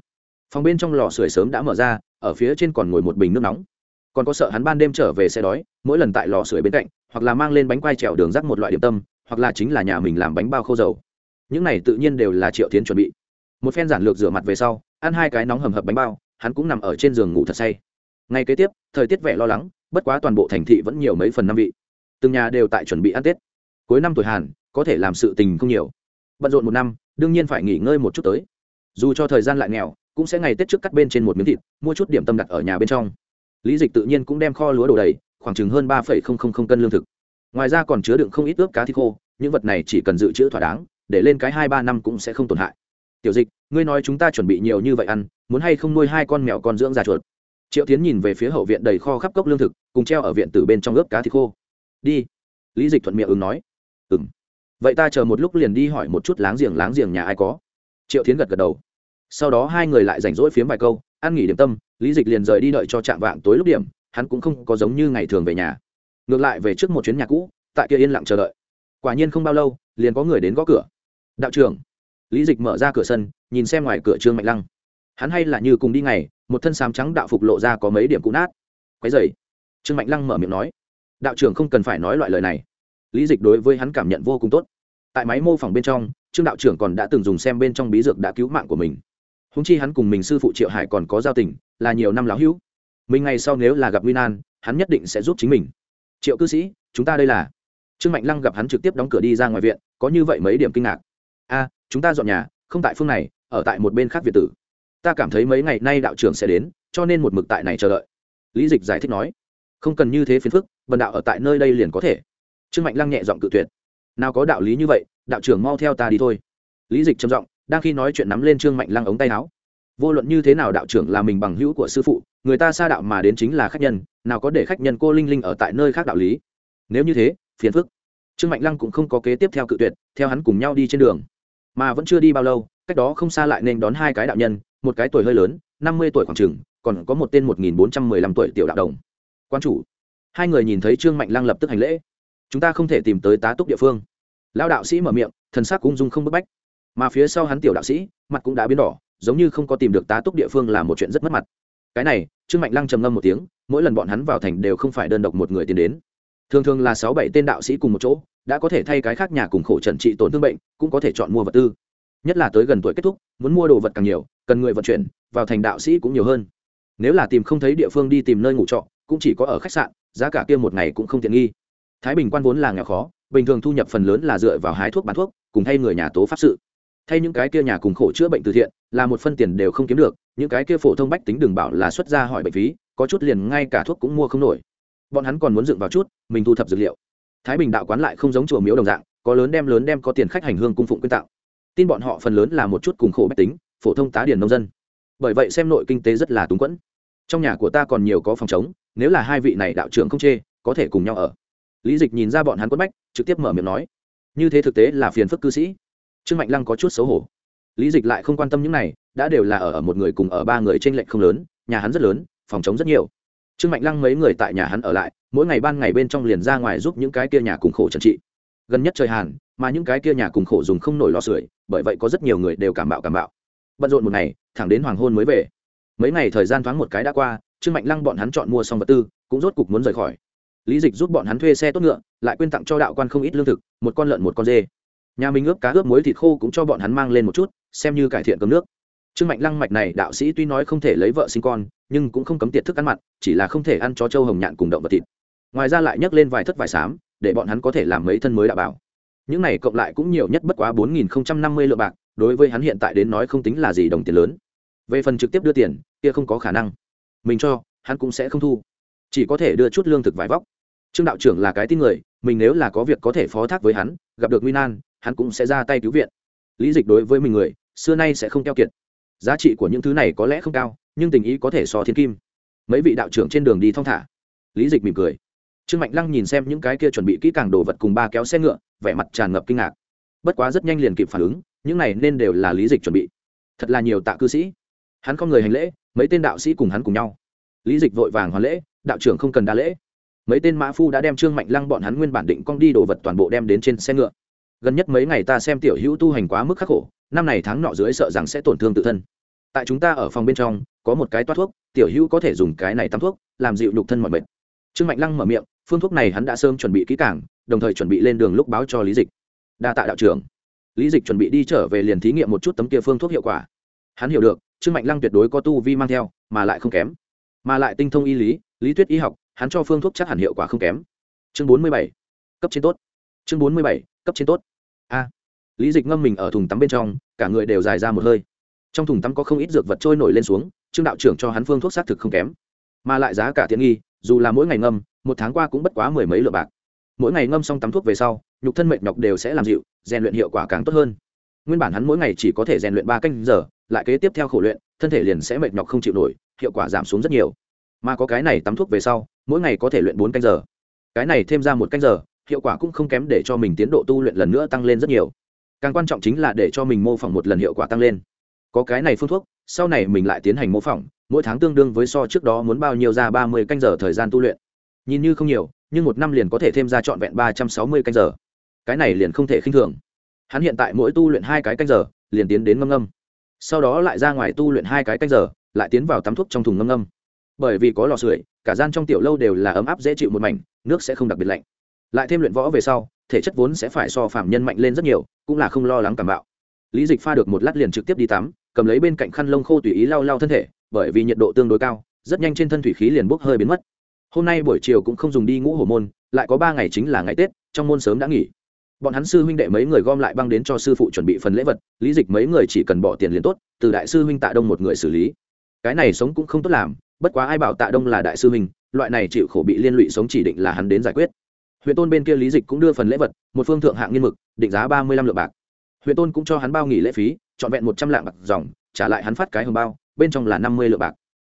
Phòng bên trong lò sưởi sớm đã mở ra, ở phía trên còn ngồi một bình nước nóng. Còn có sợ hắn ban đêm trở về xe đói, mỗi lần tại lò sưởi bên cạnh, hoặc là mang lên bánh quai trèo đường rắc một loại điểm tâm, hoặc là chính là nhà mình làm bánh bao khô dầu. Những này tự nhiên đều là triệu tiến chuẩn bị một phen giản lược rửa mặt về sau, ăn hai cái nóng hầm hập bánh bao, hắn cũng nằm ở trên giường ngủ thật say. Ngay kế tiếp, thời tiết vẻ lo lắng, bất quá toàn bộ thành thị vẫn nhiều mấy phần năm vị. Từng nhà đều tại chuẩn bị ăn tết. Cuối năm tuổi hàn, có thể làm sự tình không nhiều. Bận rộn một năm, đương nhiên phải nghỉ ngơi một chút tới. Dù cho thời gian lại nghèo, cũng sẽ ngày tết trước cắt bên trên một miếng thịt, mua chút điểm tâm đặt ở nhà bên trong. Lý dịch tự nhiên cũng đem kho lúa đồ đầy, khoảng chừng hơn ba cân lương thực. Ngoài ra còn chứa đựng không ít ướp cá thịt khô, những vật này chỉ cần dự trữ thỏa đáng, để lên cái hai ba năm cũng sẽ không tổn hại tiểu dịch, ngươi nói chúng ta chuẩn bị nhiều như vậy ăn, muốn hay không nuôi hai con mèo con dưỡng già chuột? Triệu tiến nhìn về phía hậu viện đầy kho khắp cốc lương thực, cùng treo ở viện từ bên trong ướp cá thịt khô. Đi. Lý dịch thuận miệng ứng nói. Ừng vậy ta chờ một lúc liền đi hỏi một chút láng giềng láng giềng nhà ai có. Triệu tiến gật gật đầu. Sau đó hai người lại rảnh rỗi phiếm vài câu, ăn nghỉ điểm tâm, lý dịch liền rời đi đợi cho trạm vạng tối lúc điểm, hắn cũng không có giống như ngày thường về nhà. Ngược lại về trước một chuyến nhà cũ, tại kia yên lặng chờ đợi. Quả nhiên không bao lâu, liền có người đến gõ cửa. Đạo trưởng lý dịch mở ra cửa sân, nhìn xem ngoài cửa trương mạnh lăng. Hắn hay là như cùng đi ngày, một thân sám trắng đạo phục lộ ra có mấy điểm cũ nát. Quái dày trương mạnh lăng mở miệng nói, đạo trưởng không cần phải nói loại lời này. Lý dịch đối với hắn cảm nhận vô cùng tốt. Tại máy mô phỏng bên trong, trương đạo trưởng còn đã từng dùng xem bên trong bí dược đã cứu mạng của mình. Húng chi hắn cùng mình sư phụ triệu hải còn có giao tình, là nhiều năm láo hữu. Mình ngày sau nếu là gặp nguy nan, hắn nhất định sẽ giúp chính mình. Triệu cư sĩ, chúng ta đây là. Trương mạnh lăng gặp hắn trực tiếp đóng cửa đi ra ngoài viện, có như vậy mấy điểm kinh ngạc a, chúng ta dọn nhà, không tại phương này, ở tại một bên khác việt tử. Ta cảm thấy mấy ngày nay đạo trưởng sẽ đến, cho nên một mực tại này chờ đợi. Lý dịch giải thích nói. Không cần như thế phiền phức vần đạo ở tại nơi đây liền có thể. Trương mạnh lăng nhẹ giọng cự tuyệt. Nào có đạo lý như vậy, đạo trưởng mau theo ta đi thôi. Lý dịch trầm giọng, đang khi nói chuyện nắm lên trương mạnh lăng ống tay áo. Vô luận như thế nào đạo trưởng là mình bằng hữu của sư phụ, người ta xa đạo mà đến chính là khách nhân, nào có để khách nhân cô linh linh ở tại nơi khác đạo lý. Nếu như thế, phiền phức. Trương mạnh lăng cũng không có kế tiếp theo cự tuyệt, theo hắn cùng nhau đi trên đường mà vẫn chưa đi bao lâu, cách đó không xa lại nên đón hai cái đạo nhân, một cái tuổi hơi lớn, năm mươi tuổi khoảng chừng, còn có một tên một nghìn bốn trăm mười lăm tuổi tiểu đạo đồng. Quan chủ, hai người nhìn thấy trương mạnh lăng lập tức hành lễ. Chúng ta không thể tìm tới tá túc địa phương. Lao đạo sĩ mở miệng, thần sắc cũng dung không bức bách. Mà phía sau hắn tiểu đạo sĩ, mặt cũng đã biến đỏ, giống như không có tìm được tá túc địa phương là một chuyện rất mất mặt. Cái này, trương mạnh lăng trầm ngâm một tiếng, mỗi lần bọn hắn vào thành đều không phải đơn độc một người tiến đến. Thường thường là sáu bảy tên đạo sĩ cùng một chỗ đã có thể thay cái khác nhà cùng khổ trần trị tổn thương bệnh, cũng có thể chọn mua vật tư. Nhất là tới gần tuổi kết thúc, muốn mua đồ vật càng nhiều, cần người vận chuyển, vào thành đạo sĩ cũng nhiều hơn. Nếu là tìm không thấy địa phương đi tìm nơi ngủ trọ, cũng chỉ có ở khách sạn, giá cả kia một ngày cũng không tiện nghi. Thái bình quan vốn là nghèo khó, bình thường thu nhập phần lớn là dựa vào hái thuốc bán thuốc, cùng thay người nhà tố pháp sự. Thay những cái kia nhà cùng khổ chữa bệnh từ thiện, là một phân tiền đều không kiếm được, những cái kia phổ thông bách tính đừng bảo là xuất ra hỏi bệnh phí, có chút liền ngay cả thuốc cũng mua không nổi. Bọn hắn còn muốn dựng vào chút, mình thu thập dược liệu thái bình đạo quán lại không giống chùa miếu đồng dạng, có lớn đem lớn đem có tiền khách hành hương cung phụng quyên tạo. Tin bọn họ phần lớn là một chút cùng khổ bách tính, phổ thông tá điển nông dân. Bởi vậy xem nội kinh tế rất là túng quẫn. Trong nhà của ta còn nhiều có phòng chống nếu là hai vị này đạo trưởng không chê, có thể cùng nhau ở. Lý dịch nhìn ra bọn hắn quất bách, trực tiếp mở miệng nói. Như thế thực tế là phiền phức cư sĩ. Trương mạnh lăng có chút xấu hổ. Lý dịch lại không quan tâm những này, đã đều là ở ở một người cùng ở ba người t r ê n lệch không lớn, nhà hắn rất lớn, phòng chống rất nhiều. Trương mạnh lăng mấy người tại nhà hắn ở lại mỗi ngày ban ngày bên trong liền ra ngoài giúp những cái kia nhà cùng khổ trần trị. Gần nhất trời hàn, mà những cái kia nhà cùng khổ dùng không nổi lò sưởi, bởi vậy có rất nhiều người đều cảm bạo cảm bạo. Bận rộn một ngày, thẳng đến hoàng hôn mới về. Mấy ngày thời gian thoáng một cái đã qua, trương mạnh lăng bọn hắn chọn mua xong vật tư, cũng rốt cục muốn rời khỏi. Lý dịch giúp bọn hắn thuê xe tốt ngựa, lại quyên tặng cho đạo quan không ít lương thực, một con lợn một con dê. Nhà mình ướp cá ướp muối thịt khô cũng cho bọn hắn mang lên một chút, xem như cải thiện cơm nước. Trương mạnh lăng mạch này đạo sĩ tuy nói không thể lấy vợ sinh con, nhưng cũng không cấm tiệt thức ăn mặn, chỉ là không thể ăn chó trâu hồng nhạn cùng động vật thịt ngoài ra lại nhấc lên vài thất vải xám, để bọn hắn có thể làm mấy thân mới đạo bảo. Những này cộng lại cũng nhiều nhất bất quá bốn nghìn năm mươi lượng bạc, đối với hắn hiện tại đến nói không tính là gì đồng tiền lớn. Về phần trực tiếp đưa tiền, kia không có khả năng. Mình cho, hắn cũng sẽ không thu. Chỉ có thể đưa chút lương thực vải vóc. Trương đạo trưởng là cái tin người, mình nếu là có việc có thể phó thác với hắn, gặp được nguy nan, hắn cũng sẽ ra tay cứu viện. Lý dịch đối với mình người, xưa nay sẽ không keo kiệt. Giá trị của những thứ này có lẽ không cao, nhưng tình ý có thể so thiên kim. Mấy vị đạo trưởng trên đường đi thong thả. Lý dịch mỉm cười trương mạnh lăng nhìn xem những cái kia chuẩn bị kỹ càng đồ vật cùng ba kéo xe ngựa, vẻ mặt tràn ngập kinh ngạc. Bất quá rất nhanh liền kịp phản ứng, những này nên đều là lý dịch chuẩn bị. Thật là nhiều tạ cư sĩ. Hắn không người hành lễ, mấy tên đạo sĩ cùng hắn cùng nhau. Lý dịch vội vàng hoàn lễ, đạo trưởng không cần đa lễ. Mấy tên mã phu đã đem trương mạnh lăng bọn hắn nguyên bản định cong đi đồ vật toàn bộ đem đến trên xe ngựa. Gần nhất mấy ngày ta xem tiểu hữu tu hành quá mức khắc khổ, năm này tháng nọ dưới sợ rằng sẽ tổn thương tự thân. Tại chúng ta ở phòng bên trong, có một cái toát thuốc, tiểu hữu có thể dùng cái này tắm thuốc, làm dịu nhục thân mọi bệnh trương mạnh lăng mở miệng phương thuốc này hắn đã sớm chuẩn bị kỹ càng, đồng thời chuẩn bị lên đường lúc báo cho lý dịch. Đa tạ đạo trưởng. Lý dịch chuẩn bị đi trở về liền thí nghiệm một chút tấm kia phương thuốc hiệu quả. Hắn hiểu được, trương mạnh lăng tuyệt đối có tu vi mang theo, mà lại không kém. Mà lại tinh thông y lý lý thuyết y học, hắn cho phương thuốc chắc hẳn hiệu quả không kém. Chương bốn mươi bảy. Cấp trên tốt. Chương bốn mươi bảy. Cấp trên tốt. A. Lý dịch ngâm mình ở thùng tắm bên trong, cả người đều dài ra một hơi. Trong thùng tắm có không ít dược vật trôi nổi lên xuống, trương đạo trưởng cho hắn phương thuốc xác thực không kém. Mà lại giá cả tiện nghi, dù là mỗi ngày ngâm một tháng qua cũng bất quá mười mấy lượng bạc. Mỗi ngày ngâm xong tắm thuốc về sau, nhục thân mệt nhọc đều sẽ làm dịu, rèn luyện hiệu quả càng tốt hơn. Nguyên bản hắn mỗi ngày chỉ có thể rèn luyện ba canh giờ, lại kế tiếp theo khổ luyện, thân thể liền sẽ mệt nhọc không chịu nổi, hiệu quả giảm xuống rất nhiều. Mà có cái này tắm thuốc về sau, mỗi ngày có thể luyện bốn canh giờ. Cái này thêm ra một canh giờ, hiệu quả cũng không kém để cho mình tiến độ tu luyện lần nữa tăng lên rất nhiều. Càng quan trọng chính là để cho mình mô phỏng một lần hiệu quả tăng lên. Có cái này phương thuốc, sau này mình lại tiến hành mô phỏng, mỗi tháng tương đương với so trước đó muốn bao nhiêu ra ba mươi canh giờ thời gian tu luyện nhìn như không nhiều, nhưng một năm liền có thể thêm ra trọn vẹn ba trăm sáu mươi canh giờ. Cái này liền không thể khinh thường. Hắn hiện tại mỗi tu luyện hai cái canh giờ, liền tiến đến ngâm ngâm. Sau đó lại ra ngoài tu luyện hai cái canh giờ, lại tiến vào tắm thuốc trong thùng ngâm ngâm. Bởi vì có lò sưởi, cả gian trong tiểu lâu đều là ấm áp dễ chịu một mảnh, nước sẽ không đặc biệt lạnh. Lại thêm luyện võ về sau, thể chất vốn sẽ phải so phạm nhân mạnh lên rất nhiều, cũng là không lo lắng cảm bạo. Lý dịch pha được một lát liền trực tiếp đi tắm, cầm lấy bên cạnh khăn lông khô tùy ý lau lau thân thể, bởi vì nhiệt độ tương đối cao, rất nhanh trên thân thủy khí liền bốc hơi biến mất hôm nay buổi chiều cũng không dùng đi ngũ hổ môn, lại có ba ngày chính là ngày tết, trong môn sớm đã nghỉ. Bọn hắn sư huynh đệ mấy người gom lại băng đến cho sư phụ chuẩn bị phần lễ vật, lý dịch mấy người chỉ cần bỏ tiền liền tốt, từ đại sư huynh tạ đông một người xử lý. Cái này sống cũng không tốt làm, bất quá ai bảo tạ đông là đại sư huynh, loại này chịu khổ bị liên lụy sống chỉ định là hắn đến giải quyết. Huyện tôn bên kia lý dịch cũng đưa phần lễ vật, một phương thượng hạng nghiên mực, định giá ba mươi lăm lượng bạc. Huyện tôn cũng cho hắn bao nghỉ lễ phí, trọn vẹn một trăm lạng bạc dòng, trả lại hắn phát cái hồng bao, bên trong là năm mươi lượng bạc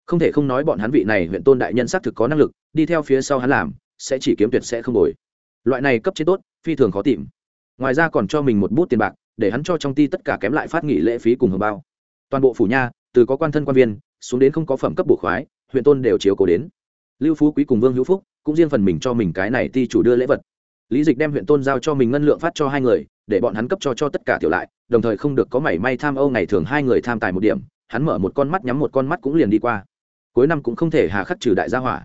không thể không nói bọn hắn vị này huyện tôn đại nhân xác thực có năng lực, đi theo phía sau hắn làm, sẽ chỉ kiếm tuyệt sẽ không đổi. Loại này cấp trên tốt, phi thường khó tìm. Ngoài ra còn cho mình một bút tiền bạc, để hắn cho trong ty tất cả kém lại phát nghỉ lễ phí cùng hưởng bao. Toàn bộ phủ nha, từ có quan thân quan viên, xuống đến không có phẩm cấp bổ khoái, huyện tôn đều chiếu cố đến. Lưu phú quý cùng vương hữu phúc cũng riêng phần mình cho mình cái này ty chủ đưa lễ vật. Lý dịch đem huyện tôn giao cho mình ngân lượng phát cho hai người, để bọn hắn cấp cho cho tất cả tiểu lại, đồng thời không được có mảy may tham âu ngày thường hai người tham tài một điểm, hắn mở một con mắt nhắm một con mắt cũng liền đi qua cuối năm cũng không thể hà khắc trừ đại gia hỏa.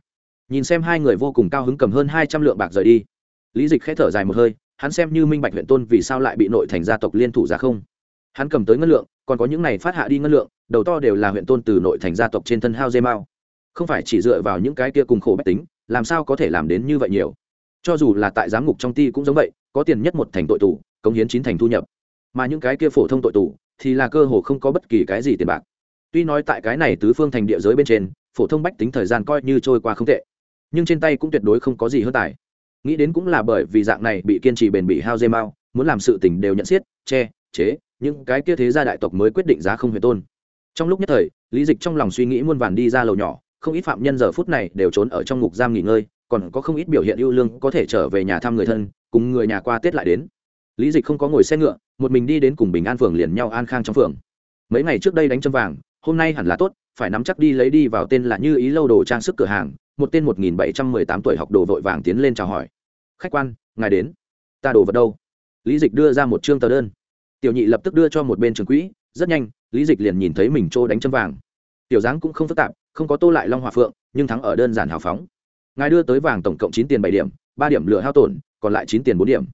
Nhìn xem hai người vô cùng cao hứng cầm hơn hai trăm lượng bạc rời đi. Lý dịch khẽ thở dài một hơi, hắn xem như minh bạch huyện tôn vì sao lại bị nội thành gia tộc liên thủ ra không. Hắn cầm tới ngân lượng, còn có những này phát hạ đi ngân lượng, đầu to đều là huyện tôn từ nội thành gia tộc trên thân hao dê mao. Không phải chỉ dựa vào những cái kia cùng khổ bách tính, làm sao có thể làm đến như vậy nhiều? Cho dù là tại giám ngục trong ti cũng giống vậy, có tiền nhất một thành tội tù, cống hiến chín thành thu nhập. Mà những cái kia phổ thông tội tù, thì là cơ hồ không có bất kỳ cái gì tiền bạc. Tuy nói tại cái này tứ phương thành địa giới bên trên phổ thông bách tính thời gian coi như trôi qua không tệ, nhưng trên tay cũng tuyệt đối không có gì hơn tài. Nghĩ đến cũng là bởi vì dạng này bị kiên trì bền bỉ hao dê mao, muốn làm sự tình đều nhận xiết, che, chế, những cái kia thế gia đại tộc mới quyết định giá không huyền tôn. Trong lúc nhất thời, lý dịch trong lòng suy nghĩ muôn vàn đi ra lầu nhỏ, không ít phạm nhân giờ phút này đều trốn ở trong ngục giam nghỉ ngơi, còn có không ít biểu hiện ưu lương có thể trở về nhà thăm người thân, cùng người nhà qua tết lại đến. Lý dịch không có ngồi xe ngựa, một mình đi đến cùng bình an phường liền nhau an khang trong phường. Mấy ngày trước đây đánh châm vàng hôm nay hẳn là tốt, phải nắm chắc đi lấy đi vào tên là như ý lâu đồ trang sức cửa hàng, một tên một nghìn bảy trăm mười tám tuổi học đồ vội vàng tiến lên chào hỏi. Khách quan, ngài đến. Ta đồ vật đâu? Lý dịch đưa ra một chương tờ đơn. Tiểu nhị lập tức đưa cho một bên trường quỹ, rất nhanh, lý dịch liền nhìn thấy mình trô đánh châm vàng. Tiểu dáng cũng không phức tạp, không có tô lại long hòa phượng, nhưng thắng ở đơn giản hào phóng. Ngài đưa tới vàng tổng cộng chín tiền bảy điểm, ba điểm lựa hao tổn, còn lại chín tiền bốn điểm.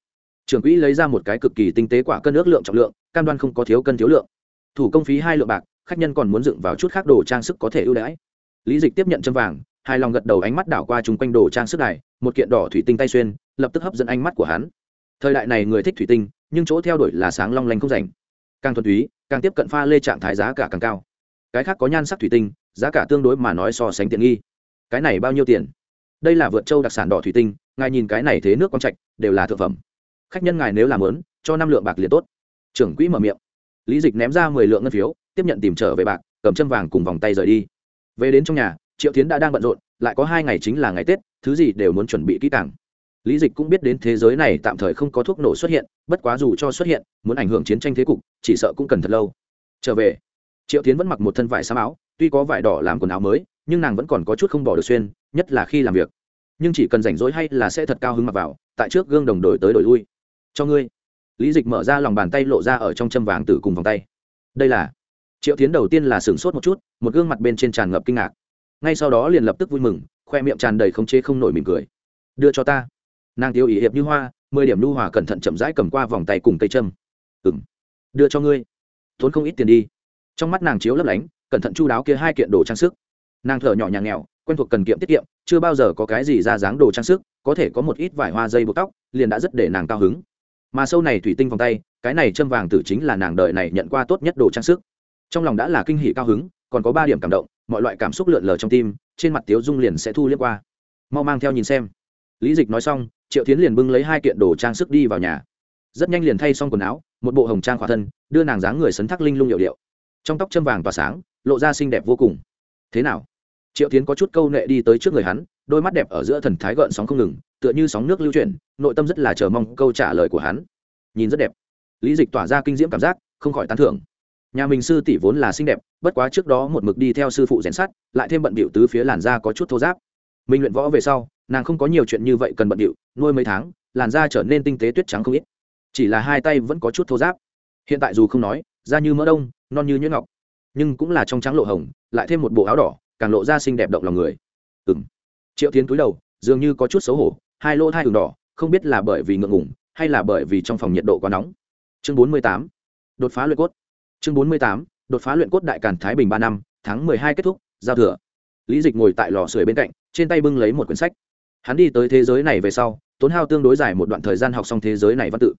Trường quỹ lấy ra một cái cực kỳ tinh tế quả cân ước lượng trọng lượng, cam đoan không có thiếu cân thiếu lượng. Thủ công phí hai lượng bạc khách nhân còn muốn dựng vào chút khác đồ trang sức có thể ưu đãi. Lý dịch tiếp nhận châm vàng hai lòng gật đầu ánh mắt đảo qua chung quanh đồ trang sức này, một kiện đỏ thủy tinh tay xuyên, lập tức hấp dẫn ánh mắt của hắn. Thời đại này người thích thủy tinh, nhưng chỗ theo đuổi là sáng long lanh không rảnh. Càng thuần túy, càng tiếp cận pha lê trạng thái giá cả càng cao. Cái khác có nhan sắc thủy tinh, giá cả tương đối mà nói so sánh tiện nghi. Cái này bao nhiêu tiền? Đây là vượt châu đặc sản đỏ thủy tinh, ngài nhìn cái này thế nước quang trạch, đều là thực phẩm. Khách nhân ngài nếu làm lớn, cho năm lượng bạc liền tốt. Trưởng quỹ mở miệng. Lý dịch ném ra mười lượng ngân phiếu tiếp nhận tìm trở về bạc, cầm châm vàng cùng vòng tay rời đi. Về đến trong nhà, triệu tiến đã đang bận rộn, lại có hai ngày chính là ngày tết, thứ gì đều muốn chuẩn bị kỹ càng. Lý dịch cũng biết đến thế giới này tạm thời không có thuốc nổ xuất hiện, bất quá dù cho xuất hiện, muốn ảnh hưởng chiến tranh thế cục, chỉ sợ cũng cần thật lâu. Trở về, triệu tiến vẫn mặc một thân vải xám áo, tuy có vải đỏ làm quần áo mới, nhưng nàng vẫn còn có chút không bỏ được xuyên, nhất là khi làm việc. Nhưng chỉ cần rảnh rỗi hay là sẽ thật cao hứng mặc vào, tại trước gương đồng đổi tới đổi lui. Cho ngươi. Lý dịch mở ra lòng bàn tay lộ ra ở trong châm vàng tử cùng vòng tay. Đây là triệu tiến đầu tiên là sửng sốt một chút, một gương mặt bên trên tràn ngập kinh ngạc. Ngay sau đó liền lập tức vui mừng, khoe miệng tràn đầy không chế không nổi mỉm cười. Đưa cho ta. Nàng tiêu ý hiệp như hoa, mười điểm lưu hòa cẩn thận chậm rãi cầm qua vòng tay cùng cây châm. Ừng đưa cho ngươi. Tốn không ít tiền đi. Trong mắt nàng chiếu lấp lánh, cẩn thận chu đáo kia hai kiện đồ trang sức. Nàng thở nhỏ nhà nghèo quen thuộc cần kiệm tiết kiệm, chưa bao giờ có cái gì ra dáng đồ trang sức, có thể có một ít vải hoa dây buộc tóc, liền đã rất để nàng cao hứng. Mà sâu này thủy tinh vòng tay, cái này châm vàng tử chính là nàng đợi này nhận qua tốt nhất đồ trang sức trong lòng đã là kinh hỉ cao hứng, còn có ba điểm cảm động, mọi loại cảm xúc lượn lờ trong tim, trên mặt tiếu dung liền sẽ thu liếc qua. Mau mang theo nhìn xem. Lý dịch nói xong, triệu tiến liền bưng lấy hai kiện đồ trang sức đi vào nhà. Rất nhanh liền thay xong quần áo, một bộ hồng trang khỏa thân, đưa nàng dáng người sấn thác linh lung hiệu điệu. Trong tóc châm vàng tỏa sáng, lộ ra xinh đẹp vô cùng. Thế nào? Triệu tiến có chút câu nệ đi tới trước người hắn, đôi mắt đẹp ở giữa thần thái gợn sóng không ngừng, tựa như sóng nước lưu chuyển, nội tâm rất là chờ mong câu trả lời của hắn. Nhìn rất đẹp. Lý dịch tỏa ra kinh diễm cảm giác, không khỏi tán thưởng nhà mình sư tỷ vốn là xinh đẹp, bất quá trước đó một mực đi theo sư phụ rèn sắt, lại thêm bận bịu tứ phía làn da có chút thô giáp mình luyện võ về sau, nàng không có nhiều chuyện như vậy cần bận bịu, nuôi mấy tháng, làn da trở nên tinh tế tuyết trắng không ít. Chỉ là hai tay vẫn có chút thô giáp hiện tại dù không nói, da như mỡ đông, non như nhuyễn ngọc, nhưng cũng là trong trắng lộ hồng, lại thêm một bộ áo đỏ, càng lộ ra xinh đẹp động lòng người. Ừ m triệu tiến túi đầu, dường như có chút xấu hổ, hai lỗ thai đường đỏ, không biết là bởi vì ngượng ngủng hay là bởi vì trong phòng nhiệt độ quá nóng. Chương bốn mươi tám. Đột phá luyện cốt chương bốn mươi tám, đột phá luyện cốt đại càn thái bình ba năm, tháng mười hai kết thúc, giao thừa. Lý dịch ngồi tại lò sưởi bên cạnh, trên tay bưng lấy một quyển sách. Hắn đi tới thế giới này về sau, tốn hao tương đối dài một đoạn thời gian học xong thế giới này văn tự.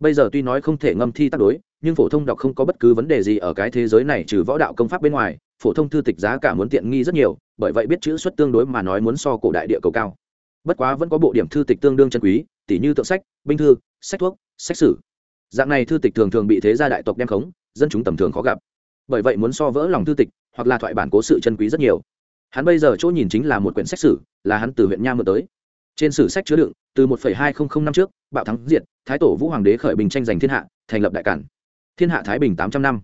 Bây giờ tuy nói không thể ngâm thi tác đối, nhưng phổ thông đọc không có bất cứ vấn đề gì ở cái thế giới này trừ võ đạo công pháp bên ngoài, phổ thông thư tịch giá cả muốn tiện nghi rất nhiều, bởi vậy biết chữ xuất tương đối mà nói muốn so cổ đại địa cầu cao. Bất quá vẫn có bộ điểm thư tịch tương đương chân quý tỷ như tượng sách, binh thư, sách thuốc, sách sử. Dạng này thư tịch thường thường bị thế gia đại tộc đem khống dân chúng tầm thường khó gặp. Bởi vậy muốn so vỡ lòng thư tịch, hoặc là thoại bản cố sự chân quý rất nhiều. Hắn bây giờ chỗ nhìn chính là một quyển sách sử, là hắn từ huyện nha mượn tới. Trên sử sách chứa đựng, từ một hai nghìn năm trước, bạo thắng diệt, thái tổ vũ hoàng đế khởi bình tranh giành thiên hạ, thành lập đại cản. Thiên hạ thái bình tám trăm năm.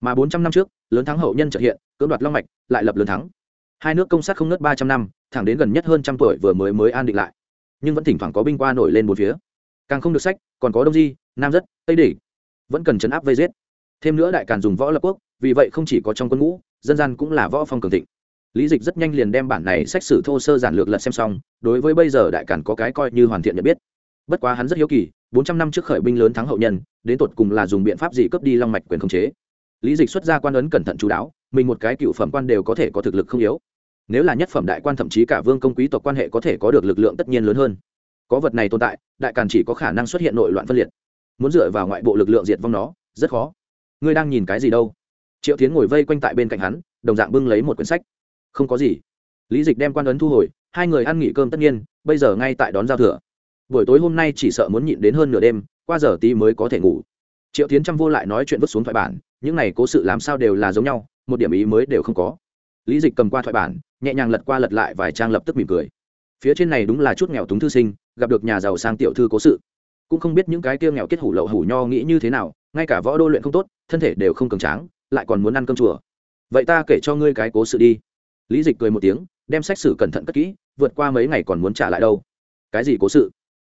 Mà bốn trăm năm trước, lớn thắng hậu nhân trợ hiện, cưỡng đoạt long mạch, lại lập lớn thắng. Hai nước công sát không nớt ba trăm năm, thẳng đến gần nhất hơn trăm tuổi vừa mới mới an định lại. Nhưng vẫn thỉnh thoảng có binh qua nổi lên một phía. Càng không được sách, còn có đông di, nam rất, tây đỉ. Vẫn cần chấn áp vây giết thêm nữa đại càn dùng võ lập quốc, vì vậy không chỉ có trong quân ngũ, dân gian cũng là võ phong cường thịnh. Lý dịch rất nhanh liền đem bản này sách sử thô sơ giản lược lật xem xong, đối với bây giờ đại càn có cái coi như hoàn thiện nhận biết. Bất quá hắn rất hiếu kỳ, bốn trăm năm trước khởi binh lớn thắng hậu nhân, đến tột cùng là dùng biện pháp gì cướp đi long mạch quyền khống chế. Lý dịch xuất ra quan ấn cẩn thận chú đáo, mình một cái cựu phẩm quan đều có thể có thực lực không yếu. Nếu là nhất phẩm đại quan thậm chí cả vương công quý tộc quan hệ có thể có được lực lượng tất nhiên lớn hơn. Có vật này tồn tại, đại càn chỉ có khả năng xuất hiện nội loạn phân liệt. Muốn dựa vào ngoại bộ lực lượng diệt vong nó, rất khó ngươi đang nhìn cái gì đâu? Triệu tiến ngồi vây quanh tại bên cạnh hắn, đồng dạng bưng lấy một quyển sách. Không có gì. Lý dịch đem quan ấn thu hồi, hai người ăn nghỉ cơm tất nhiên, bây giờ ngay tại đón giao thừa. Buổi tối hôm nay chỉ sợ muốn nhịn đến hơn nửa đêm, qua giờ tí mới có thể ngủ. Triệu tiến trăm vô lại nói chuyện vứt xuống thoại bản, những này cố sự làm sao đều là giống nhau, một điểm ý mới đều không có. Lý dịch cầm qua thoại bản, nhẹ nhàng lật qua lật lại vài trang lập tức mỉm cười. Phía trên này đúng là chút nghèo túng thư sinh, gặp được nhà giàu sang tiểu thư cố sự. Cũng không biết những cái kia nghèo kết hủ lậu hủ nho nghĩ như thế nào, ngay cả võ đô luyện không tốt thân thể đều không cường tráng, lại còn muốn ăn cơm chùa. Vậy ta kể cho ngươi cái cố sự đi. Lý dịch cười một tiếng, đem sách sử cẩn thận cất kỹ, vượt qua mấy ngày còn muốn trả lại đâu. Cái gì cố sự?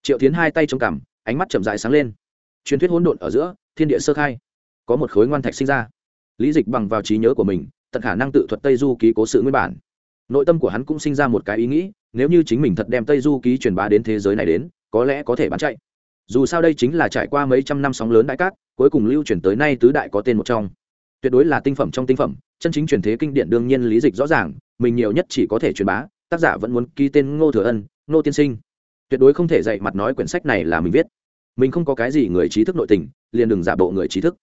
Triệu tiến hai tay trong cằm, ánh mắt chậm dại sáng lên. Truyền thuyết hỗn độn ở giữa, thiên địa sơ khai. Có một khối ngoan thạch sinh ra. Lý dịch bằng vào trí nhớ của mình, tận khả năng tự thuật tây du ký cố sự nguyên bản. Nội tâm của hắn cũng sinh ra một cái ý nghĩ, nếu như chính mình thật đem tây du ký truyền bá đến thế giới này đến, có lẽ có thể bán chạy dù sao đây chính là trải qua mấy trăm năm sóng lớn đại cát, cuối cùng lưu truyền tới nay tứ đại có tên một trong. Tuyệt đối là tinh phẩm trong tinh phẩm, chân chính truyền thế kinh điển đương nhiên lý dịch rõ ràng, mình nhiều nhất chỉ có thể truyền bá, tác giả vẫn muốn ký tên ngô thừa ân, ngô tiên sinh. Tuyệt đối không thể dạy mặt nói quyển sách này là mình viết. Mình không có cái gì người trí thức nội tình, liền đừng giả bộ người trí thức.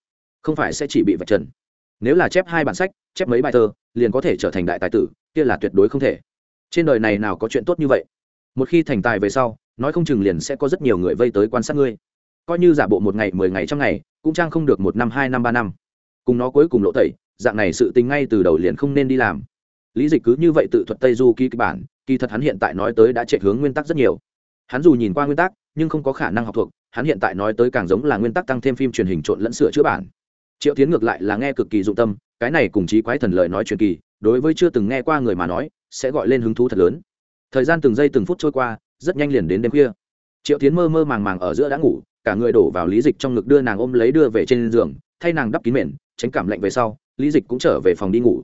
Không phải sẽ chỉ bị vạch trần. Nếu là chép hai bản sách, chép mấy bài thơ, liền có thể trở thành đại tài tử, kia là tuyệt đối không thể. Trên đời này nào có chuyện tốt như vậy? Một khi thành tài về sau nói không chừng liền sẽ có rất nhiều người vây tới quan sát ngươi. Coi như giả bộ một ngày, mười ngày trong ngày, cũng trang không được một năm, hai năm, ba năm. Cùng nó cuối cùng lộ tẩy, dạng này sự tình ngay từ đầu liền không nên đi làm. Lý dịch cứ như vậy tự thuật tây du ký kịch bản, kỳ thật hắn hiện tại nói tới đã chạy hướng nguyên tắc rất nhiều. Hắn dù nhìn qua nguyên tắc, nhưng không có khả năng học thuộc, hắn hiện tại nói tới càng giống là nguyên tắc tăng thêm phim truyền hình trộn lẫn sửa chữa bản. Triệu tiến ngược lại là nghe cực kỳ dụng tâm, cái này cùng chí quái thần lời nói truyền kỳ, đối với chưa từng nghe qua người mà nói, sẽ gọi lên hứng thú thật lớn. Thời gian từng giây từng phút trôi qua rất nhanh liền đến đêm khuya. Triệu tiến mơ mơ màng màng ở giữa đã ngủ, cả người đổ vào lý dịch trong ngực đưa nàng ôm lấy đưa về trên giường, thay nàng đắp kín mền, tránh cảm lạnh về sau, lý dịch cũng trở về phòng đi ngủ.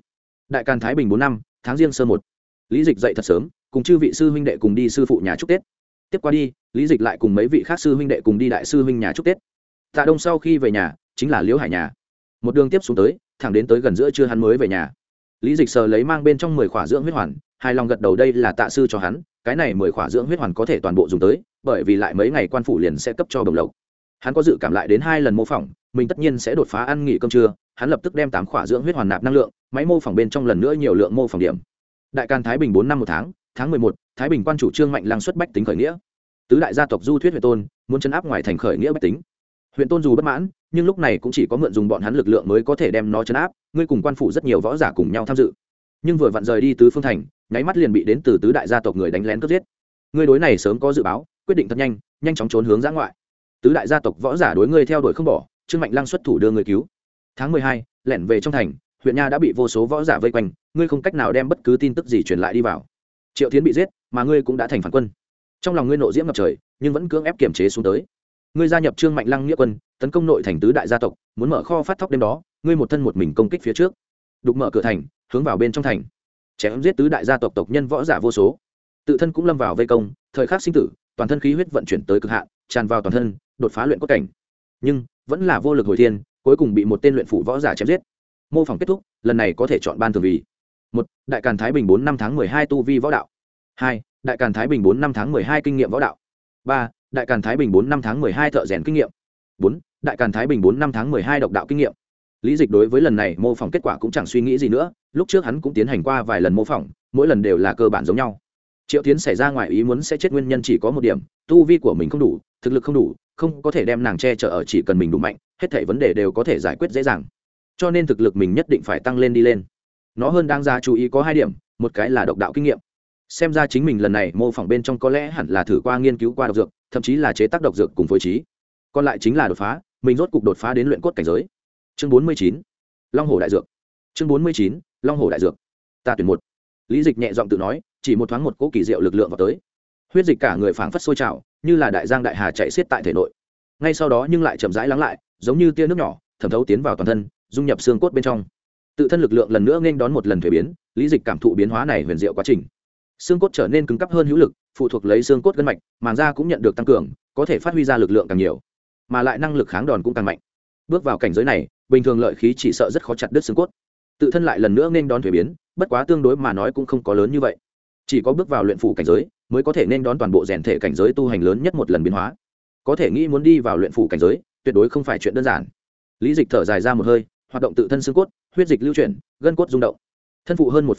Đại càn thái bình bốn năm, tháng riêng sơ một. Lý dịch dậy thật sớm, cùng chư vị sư huynh đệ cùng đi sư phụ nhà chúc tết. Tiếp qua đi, lý dịch lại cùng mấy vị khác sư huynh đệ cùng đi đại sư huynh nhà chúc tết. Tạ đông sau khi về nhà, chính là liễu hải nhà. Một đường tiếp xuống tới, thẳng đến tới gần giữa trưa hắn mới về nhà. Lý dịch sờ lấy mang bên trong mười khỏa dưỡng huyết hoàn, hài lòng gật đầu đây là tạ sư cho hắn cái này mười khỏa dưỡng huyết hoàn có thể toàn bộ dùng tới, bởi vì lại mấy ngày quan phủ liền sẽ cấp cho đồng lộc. Hắn có dự cảm lại đến hai lần mô phỏng, mình tất nhiên sẽ đột phá ăn nghỉ cơm trưa, hắn lập tức đem tám khỏa dưỡng huyết hoàn nạp năng lượng, máy mô phỏng bên trong lần nữa nhiều lượng mô phỏng điểm. Đại can thái bình bốn năm một tháng tháng mười một, thái bình quan chủ trương mạnh lăng xuất bách tính khởi nghĩa. Tứ đại gia tộc du thuyết huyện tôn, muốn chấn áp ngoài thành khởi nghĩa bách tính. Huyện tôn dù bất mãn, nhưng lúc này cũng chỉ có mượn dùng bọn hắn lực lượng mới có thể đem nó chấn áp, ngươi cùng quan phủ rất nhiều võ giả cùng nhau tham dự nhưng vừa vặn rời đi tứ phương thành, nháy mắt liền bị đến từ tứ đại gia tộc người đánh lén cướp giết. Ngươi đối này sớm có dự báo, quyết định thật nhanh nhanh chóng trốn hướng giã ngoại. Tứ đại gia tộc võ giả đối ngươi theo đuổi không bỏ, trương mạnh lăng xuất thủ đưa người cứu. Tháng mười hai, lẻn về trong thành, huyện nha đã bị vô số võ giả vây quanh, ngươi không cách nào đem bất cứ tin tức gì truyền lại đi vào. Triệu tiến bị giết, mà ngươi cũng đã thành phản quân. Trong lòng ngươi nộ diễm ngập trời, nhưng vẫn cưỡng ép kiềm chế xuống tới. Ngươi gia nhập trương mạnh lăng nghĩa quân, tấn công nội thành tứ đại gia tộc, muốn mở kho phát thóc đêm đó, ngươi một thân một mình công kích phía trước. Đục mở cửa thành hướng vào bên trong thành. Chém giết tứ đại gia tộc tộc nhân võ giả vô số. Tự thân cũng lâm vào vây công, thời khắc sinh tử, toàn thân khí huyết vận chuyển tới cực hạn, tràn vào toàn thân, đột phá luyện cốt cảnh. Nhưng, vẫn là vô lực hồi thiên, cuối cùng bị một tên luyện phủ võ giả chém giết. Mô phỏng kết thúc, lần này có thể chọn ban thường vì. Một, đại càn thái bình bốn năm tháng mười hai tu vi võ đạo. Hai, đại càn thái bình bốn năm tháng mười hai kinh nghiệm võ đạo. Ba, đại càn thái bình bốn năm tháng mười hai thợ rèn kinh nghiệm. Bốn, đại càn thái bình bốn năm tháng mười hai độc đạo kinh nghiệm. Lý dịch đối với lần này mô phỏng kết quả cũng chẳng suy nghĩ gì nữa lúc trước hắn cũng tiến hành qua vài lần mô phỏng, mỗi lần đều là cơ bản giống nhau. Triệu tiến xảy ra ngoài ý muốn sẽ chết nguyên nhân chỉ có một điểm, tu vi của mình không đủ, thực lực không đủ, không có thể đem nàng che chở ở chỉ cần mình đủ mạnh, hết thảy vấn đề đều có thể giải quyết dễ dàng. Cho nên thực lực mình nhất định phải tăng lên đi lên. Nó hơn đang ra chú ý có hai điểm, một cái là độc đạo kinh nghiệm. Xem ra chính mình lần này mô phỏng bên trong có lẽ hẳn là thử qua nghiên cứu qua độc dược, thậm chí là chế tác độc dược cùng phối trí. Còn lại chính là đột phá, mình rốt cục đột phá đến luyện cốt cảnh giới. Chương bốn mươi chín, long hồ đại dược. Chương bốn mươi chín long hồ đại dược. Ta tuyển một. Lý dịch nhẹ giọng tự nói, chỉ một thoáng một cỗ kỳ diệu lực lượng vào tới. Huyết dịch cả người phảng phất sôi trào, như là đại giang đại hà chạy xiết tại thể nội. Ngay sau đó nhưng lại chậm rãi lắng lại, giống như tia nước nhỏ, thẩm thấu tiến vào toàn thân, dung nhập xương cốt bên trong. Tự thân lực lượng lần nữa nên đón một lần thuế biến, lý dịch cảm thụ biến hóa này huyền diệu quá trình. Xương cốt trở nên cứng cắp hơn hữu lực, phụ thuộc lấy xương cốt gân mạch, màng da cũng nhận được tăng cường, có thể phát huy ra lực lượng càng nhiều, mà lại năng lực kháng đòn cũng càng mạnh. Bước vào cảnh giới này, bình thường lợi khí chỉ sợ rất khó chặt đứt xương cốt tự thân lại lần nữa nên đón thuế biến, bất quá tương đối mà nói cũng không có lớn như vậy. Chỉ có bước vào luyện phủ cảnh giới mới có thể nên đón toàn bộ rèn thể cảnh giới tu hành lớn nhất một lần biến hóa. Có thể nghĩ muốn đi vào luyện phủ cảnh giới, tuyệt đối không phải chuyện đơn giản. Lý dịch thở dài ra một hơi, hoạt động tự thân xương cốt, huyết dịch lưu chuyển, gân cốt rung động. Thân phụ hơn một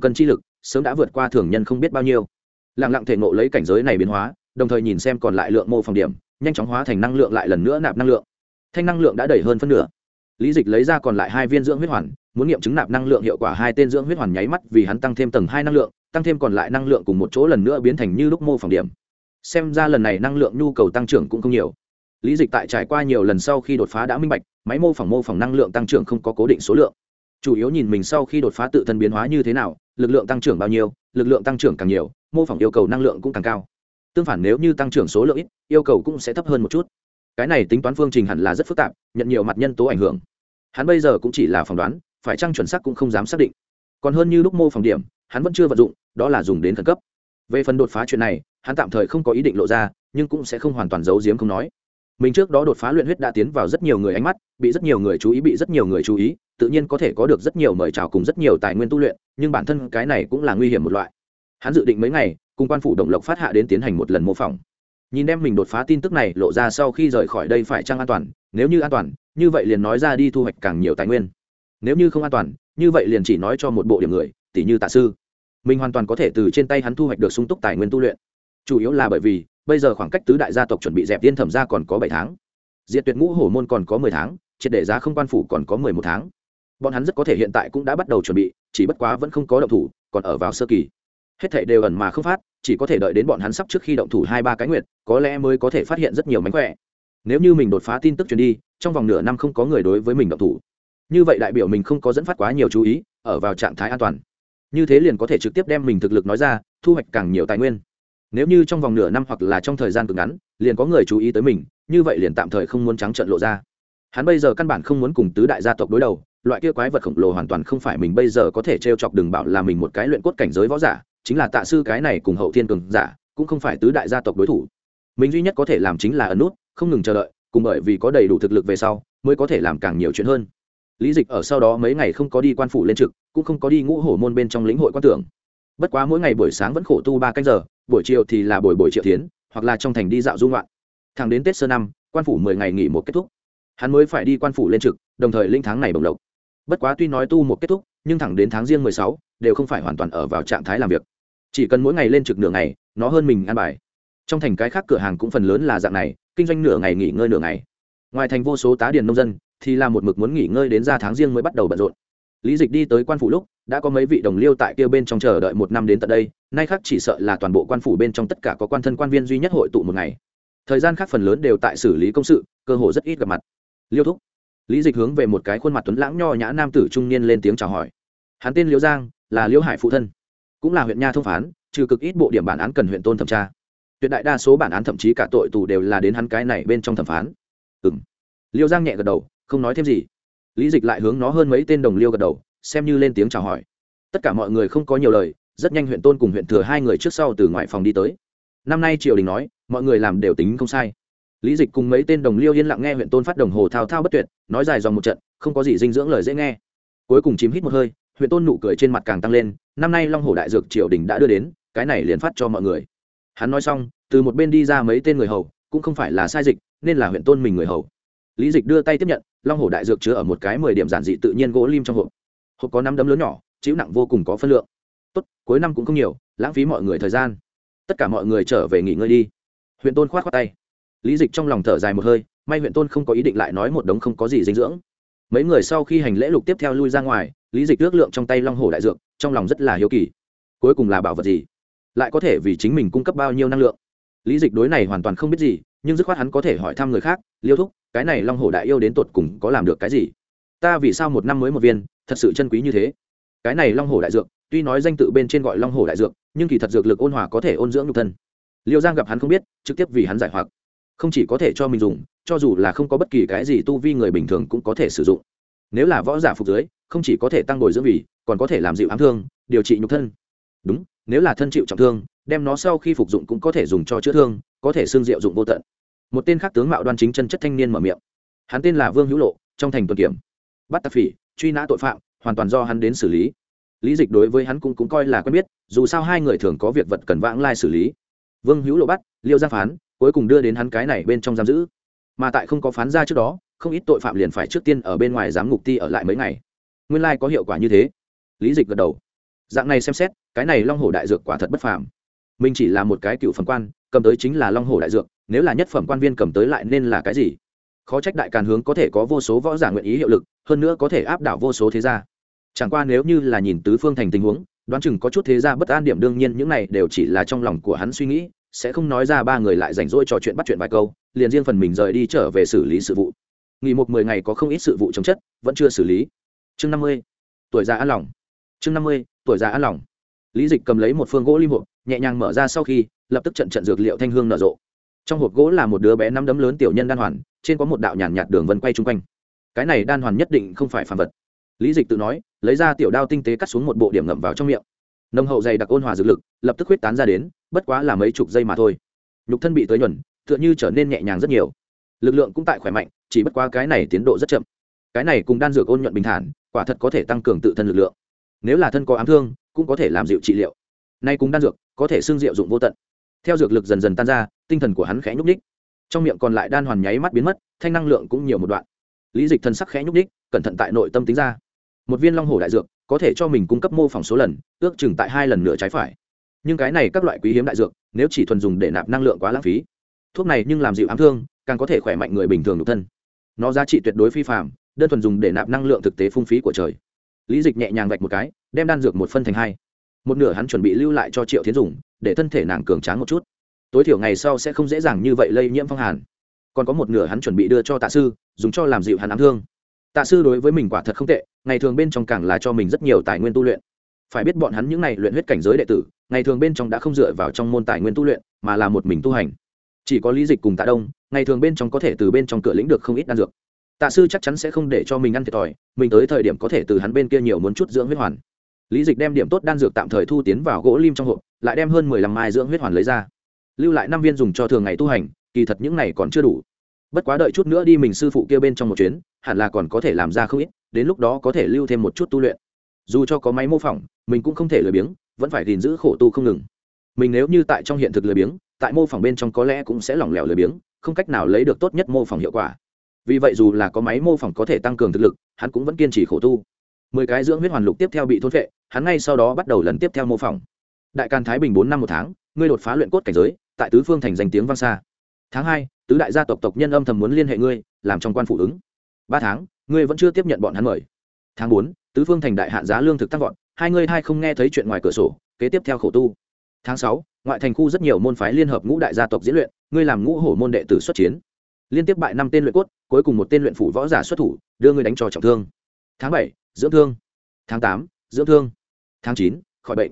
cân chi lực, sớm đã vượt qua thường nhân không biết bao nhiêu. Lặng lặng thể ngộ lấy cảnh giới này biến hóa, đồng thời nhìn xem còn lại lượng mô phòng điểm, nhanh chóng hóa thành năng lượng lại lần nữa nạp năng lượng. Thanh năng lượng đã đầy hơn phân nửa. Lý dịch lấy ra còn lại hai viên dưỡng huyết hoàn muốn nghiệm chứng nạp năng lượng hiệu quả hai tên dưỡng huyết hoàn nháy mắt vì hắn tăng thêm tầng hai năng lượng, tăng thêm còn lại năng lượng cùng một chỗ lần nữa biến thành như lúc mô phỏng điểm. Xem ra lần này năng lượng nhu cầu tăng trưởng cũng không nhiều. Lý dịch tại trải qua nhiều lần sau khi đột phá đã minh bạch, máy mô phỏng mô phỏng năng lượng tăng trưởng không có cố định số lượng. Chủ yếu nhìn mình sau khi đột phá tự thân biến hóa như thế nào, lực lượng tăng trưởng bao nhiêu, lực lượng tăng trưởng càng nhiều, mô phỏng yêu cầu năng lượng cũng càng cao. Tương phản nếu như tăng trưởng số lượng ít, yêu cầu cũng sẽ thấp hơn một chút. Cái này tính toán phương trình hẳn là rất phức tạp, nhận nhiều mặt nhân tố ảnh hưởng. Hắn bây giờ cũng chỉ là phỏng đoán phải chăng chuẩn xác cũng không dám xác định. Còn hơn như lúc mô phỏng điểm, hắn vẫn chưa vận dụng, đó là dùng đến khẩn cấp. Về phần đột phá chuyện này, hắn tạm thời không có ý định lộ ra, nhưng cũng sẽ không hoàn toàn giấu giếm không nói. Mình trước đó đột phá luyện huyết đã tiến vào rất nhiều người ánh mắt, bị rất nhiều người chú ý, bị rất nhiều người chú ý, tự nhiên có thể có được rất nhiều mời chào cùng rất nhiều tài nguyên tu luyện, nhưng bản thân cái này cũng là nguy hiểm một loại. Hắn dự định mấy ngày, cùng quan phủ động lộc phát hạ đến tiến hành một lần mô phỏng. Nhìn em mình đột phá tin tức này lộ ra sau khi rời khỏi đây phải chăng an toàn, nếu như an toàn, như vậy liền nói ra đi thu hoạch càng nhiều tài nguyên nếu như không an toàn, như vậy liền chỉ nói cho một bộ điểm người tỷ như tạ sư. Mình hoàn toàn có thể từ trên tay hắn thu hoạch được sung túc tài nguyên tu luyện. Chủ yếu là bởi vì, bây giờ khoảng cách tứ đại gia tộc chuẩn bị dẹp tiên thẩm ra còn có bảy tháng. Diệt tuyệt ngũ hổ môn còn có mười tháng, triệt để giá không quan phủ còn có mười một tháng. Bọn hắn rất có thể hiện tại cũng đã bắt đầu chuẩn bị, chỉ bất quá vẫn không có động thủ, còn ở vào sơ kỳ. Hết thảy đều ẩn mà không phát, chỉ có thể đợi đến bọn hắn sắp trước khi động thủ hai ba cái nguyệt, có lẽ mới có thể phát hiện rất nhiều mánh khỏe. Nếu như mình đột phá tin tức truyền đi, trong vòng nửa năm không có người đối với mình động thủ như vậy đại biểu mình không có dẫn phát quá nhiều chú ý, ở vào trạng thái an toàn. Như thế liền có thể trực tiếp đem mình thực lực nói ra, thu hoạch càng nhiều tài nguyên. Nếu như trong vòng nửa năm hoặc là trong thời gian cực ngắn, liền có người chú ý tới mình, như vậy liền tạm thời không muốn trắng trợn lộ ra. Hắn bây giờ căn bản không muốn cùng tứ đại gia tộc đối đầu, loại kia quái vật khổng lồ hoàn toàn không phải mình bây giờ có thể t r e o chọc đừng bảo là mình một cái luyện cốt cảnh giới võ giả, chính là tạ sư cái này cùng hậu thiên cường giả, cũng không phải tứ đại gia tộc đối thủ. Mình duy nhất có thể làm chính là ẩn nút, không ngừng chờ đợi, cùng bởi vì có đầy đủ thực lực về sau, mới có thể làm càng nhiều chuyện hơn lý dịch ở sau đó mấy ngày không có đi quan phủ lên trực, cũng không có đi ngũ hổ môn bên trong lĩnh hội quan tưởng. Bất quá mỗi ngày buổi sáng vẫn khổ tu ba canh giờ, buổi chiều thì là buổi buổi triệu tiến, hoặc là trong thành đi dạo dung loạn thẳng đến tết sơ năm, quan phủ mười ngày nghỉ một kết thúc. Hắn mới phải đi quan phủ lên trực, đồng thời linh tháng này bồng lộc. Bất quá tuy nói tu một kết thúc, nhưng thẳng đến tháng riêng mười sáu, đều không phải hoàn toàn ở vào trạng thái làm việc. Chỉ cần mỗi ngày lên trực nửa ngày, nó hơn mình ăn bài. Trong thành cái khác cửa hàng cũng phần lớn là dạng này, kinh doanh nửa ngày nghỉ ngơi nửa ngày. Ngoài thành vô số tá điền nông dân thì là một mực muốn nghỉ ngơi đến ra tháng riêng mới bắt đầu bận rộn. Lý dịch đi tới quan phủ lúc, đã có mấy vị đồng liêu tại kia bên trong chờ đợi một năm đến tận đây, nay khác chỉ sợ là toàn bộ quan phủ bên trong tất cả có quan thân quan viên duy nhất hội tụ một ngày. Thời gian khác phần lớn đều tại xử lý công sự, cơ hồ rất ít gặp mặt. Liêu thúc. Lý dịch hướng về một cái khuôn mặt tuấn lãng nho nhã nam tử trung niên lên tiếng chào hỏi. Hắn tên liêu giang, là liêu hải phụ thân. Cũng là huyện nha thông phán, trừ cực ít bộ điểm bản án cần huyện tôn thẩm tra. Tuyệt đại đa số bản án thậm chí cả tội tù đều là đến hắn cái này bên trong thẩm phán. Ừ m liêu giang nhẹ gật đầu không nói thêm gì. Lý dịch lại hướng nó hơn mấy tên đồng liêu gật đầu, xem như lên tiếng chào hỏi. Tất cả mọi người không có nhiều lời, rất nhanh huyện tôn cùng huyện thừa hai người trước sau từ ngoài phòng đi tới. Năm nay triều đình nói, mọi người làm đều tính không sai. Lý dịch cùng mấy tên đồng liêu yên lặng nghe huyện tôn phát đồng hồ thao thao bất tuyệt, nói dài dòng một trận, không có gì dinh dưỡng lời dễ nghe. Cuối cùng chìm hít một hơi, huyện tôn nụ cười trên mặt càng tăng lên, năm nay long hồ đại dược triều đình đã đưa đến, cái này liền phát cho mọi người. Hắn nói xong, từ một bên đi ra mấy tên người hầu, cũng không phải là sai dịch, nên là huyện tôn mình người hầu lý dịch đưa tay tiếp nhận, long hồ đại dược chứa ở một cái mười điểm giản dị tự nhiên gỗ lim trong hộp. Hộp có năm đấm lớn nhỏ, chịu nặng vô cùng có phân lượng. Tốt, cuối năm cũng không nhiều, lãng phí mọi người thời gian. Tất cả mọi người trở về nghỉ ngơi đi. Huyện tôn khoát khoát tay. Lý dịch trong lòng thở dài một hơi, may huyện tôn không có ý định lại nói một đống không có gì dinh dưỡng. Mấy người sau khi hành lễ lục tiếp theo lui ra ngoài, lý dịch ước lượng trong tay long hồ đại dược, trong lòng rất là hiếu kỳ. Cuối cùng là bảo vật gì? Lại có thể vì chính mình cung cấp bao nhiêu năng lượng? Lý dịch đối này hoàn toàn không biết gì, nhưng dứt khoát hắn có thể hỏi thăm người khác, liêu thúc cái này long hổ đại yêu đến tột cùng có làm được cái gì? Ta vì sao một năm mới một viên, thật sự chân quý như thế? Cái này long hổ đại dược, tuy nói danh tự bên trên gọi long hổ đại dược, nhưng kỳ thật dược lực ôn hòa có thể ôn dưỡng nhục thân. Liêu giang gặp hắn không biết, trực tiếp vì hắn giải hoặc. Không chỉ có thể cho mình dùng, cho dù là không có bất kỳ cái gì tu vi người bình thường cũng có thể sử dụng. Nếu là võ giả phục dưới, không chỉ có thể tăng bồi dưỡng vì, còn có thể làm dịu ám thương, điều trị nhục thân. Đúng, nếu là thân chịu trọng thương, đem nó sau khi phục dụng cũng có thể dùng cho chữa thương, có thể xương diệu dụng vô tận một tên khác tướng mạo đoan chính chân chất thanh niên mở miệng. Hắn tên là vương hữu lộ trong thành tuần kiểm. Bắt tạp phỉ truy nã tội phạm hoàn toàn do hắn đến xử lý. Lý dịch đối với hắn cũng, cũng coi là quen biết dù sao hai người thường có việc vật cần vãng lai xử lý. Vương hữu lộ bắt liêu giang phán cuối cùng đưa đến hắn cái này bên trong giam giữ. Mà tại không có phán ra trước đó không ít tội phạm liền phải trước tiên ở bên ngoài giám ngục ti ở lại mấy ngày. Nguyên lai、like、có hiệu quả như thế. Lý dịch gật đầu. Dạng này xem xét cái này long hồ đại dược quả thật bất phàm. Mình chỉ là một cái cựu phẩm quan cầm tới chính là long hồ đại dược nếu là nhất phẩm quan viên cầm tới lại nên là cái gì? Khó trách đại càn hướng có thể có vô số võ giả nguyện ý hiệu lực, hơn nữa có thể áp đảo vô số thế gia. Chẳng qua nếu như là nhìn tứ phương thành tình huống, đoán chừng có chút thế gia bất an điểm đương nhiên những này đều chỉ là trong lòng của hắn suy nghĩ, sẽ không nói ra ba người lại rảnh rỗi trò chuyện bắt chuyện vài câu, liền riêng phần mình rời đi trở về xử lý sự vụ. Nghỉ một mười ngày có không ít sự vụ chống chất, vẫn chưa xử lý. Chương năm mươi, tuổi già an lòng. Chương năm mươi, tuổi già an lòng. Lý dịch cầm lấy một phương gỗ lim hộp, nhẹ nhàng mở ra sau khi, lập tức trận trận dược liệu thanh hương nở rộ trong hộp gỗ là một đứa bé năm đấm lớn tiểu nhân đan hoàn, trên có một đạo nhàn nhạt đường vân quay chung quanh. Cái này đan hoàn nhất định không phải phản vật. Lý dịch tự nói, lấy ra tiểu đao tinh tế cắt xuống một bộ điểm ngậm vào trong miệng. Nồng hậu dày đặc ôn hòa dược lực, lập tức huyết tán ra đến, bất quá là mấy chục giây mà thôi. Nhục thân bị tới nhuần, tựa như trở nên nhẹ nhàng rất nhiều. Lực lượng cũng tại khỏe mạnh, chỉ bất quá cái này tiến độ rất chậm. Cái này cùng đan dược ôn nhuận bình thản, quả thật có thể tăng cường tự thân lực lượng. Nếu là thân có ám thương, cũng có thể làm dịu trị liệu. Nay cùng đan dược, có thể xương diệu dụng vô tận theo dược lực dần dần tan ra, tinh thần của hắn khẽ nhúc ních trong miệng còn lại đan hoàn nháy mắt biến mất, thanh năng lượng cũng nhiều một đoạn. Lý dịch thần sắc khẽ nhúc ních cẩn thận tại nội tâm tính ra. Một viên long hổ đại dược, có thể cho mình cung cấp mô phỏng số lần, ước chừng tại hai lần nửa trái phải. Nhưng cái này các loại quý hiếm đại dược, nếu chỉ thuần dùng để nạp năng lượng quá lãng phí, thuốc này nhưng làm dịu ám thương, càng có thể khỏe mạnh người bình thường nhục thân. Nó giá trị tuyệt đối phi phạm đơn thuần dùng để nạp năng lượng thực tế phung phí của trời. Lý dịch nhẹ nhàng vạch một cái, đem đan dược một phân thành hai. Một nửa hắn chuẩn bị lưu lại cho triệu tiến dùng để thân thể nàng cường tráng một chút. Tối thiểu ngày sau sẽ không dễ dàng như vậy lây nhiễm phong hàn. Còn có một nửa hắn chuẩn bị đưa cho tạ sư, dùng cho làm dịu hắn ám thương. Tạ sư đối với mình quả thật không tệ, ngày thường bên trong càng là cho mình rất nhiều tài nguyên tu luyện. Phải biết bọn hắn những n à y luyện huyết cảnh giới đệ tử, ngày thường bên trong đã không dựa vào trong môn tài nguyên tu luyện, mà là một mình tu hành. Chỉ có lý dịch cùng tạ đông, ngày thường bên trong có thể từ bên trong cửa lĩnh được không ít đan dược. Tạ sư chắc chắn sẽ không để cho mình ăn thiệt thòi, mình tới thời điểm có thể từ hắn bên kia nhiều muốn chút dưỡng huyết hoàn lý dịch đem điểm tốt đan dược tạm thời thu tiến vào gỗ lim trong hộp, lại đem hơn mười lăm mai dưỡng huyết hoàn lấy ra. Lưu lại năm viên dùng cho thường ngày tu hành, kỳ thật những này còn chưa đủ. Bất quá đợi chút nữa đi mình sư phụ kia bên trong một chuyến, hẳn là còn có thể làm ra không ít, đến lúc đó có thể lưu thêm một chút tu luyện. Dù cho có máy mô phỏng, mình cũng không thể lười biếng, vẫn phải gìn giữ khổ tu không ngừng. Mình nếu như tại trong hiện thực lười biếng, tại mô phỏng bên trong có lẽ cũng sẽ lỏng lẻo lười biếng, không cách nào lấy được tốt nhất mô phỏng hiệu quả. Vì vậy dù là có máy mô phỏng có thể tăng cường thực lực, hắn cũng vẫn kiên trì khổ tu. Mười cái dưỡng huyết hoàn lục tiếp theo bị thôn vệ hắn ngay sau đó bắt đầu lần tiếp theo mô phỏng. Đại càn thái bình bốn năm một tháng, ngươi đột phá luyện cốt cảnh giới, tại tứ phương thành danh tiếng vang xa. Tháng hai, tứ đại gia tộc tộc nhân âm thầm muốn liên hệ ngươi, làm trong quan phụ ứng. Ba tháng, ngươi vẫn chưa tiếp nhận bọn hắn mời. Tháng bốn, tứ phương thành đại hạn giá lương thực tăng vọt, hai ngươi hai không nghe thấy chuyện ngoài cửa sổ, kế tiếp theo khổ tu. Tháng sáu, ngoại thành khu rất nhiều môn phái liên hợp ngũ đại gia tộc diễn luyện, ngươi làm ngũ hổ môn đệ tử xuất chiến. Liên tiếp bại năm tên luyện cốt, cuối cùng một tên luyện phủ võ giả xuất thủ, đưa ngươi đánh trò trọng thương. Tháng bảy, dưỡng thương. Tháng tám, dưỡng thương tháng chín, khỏi bệnh.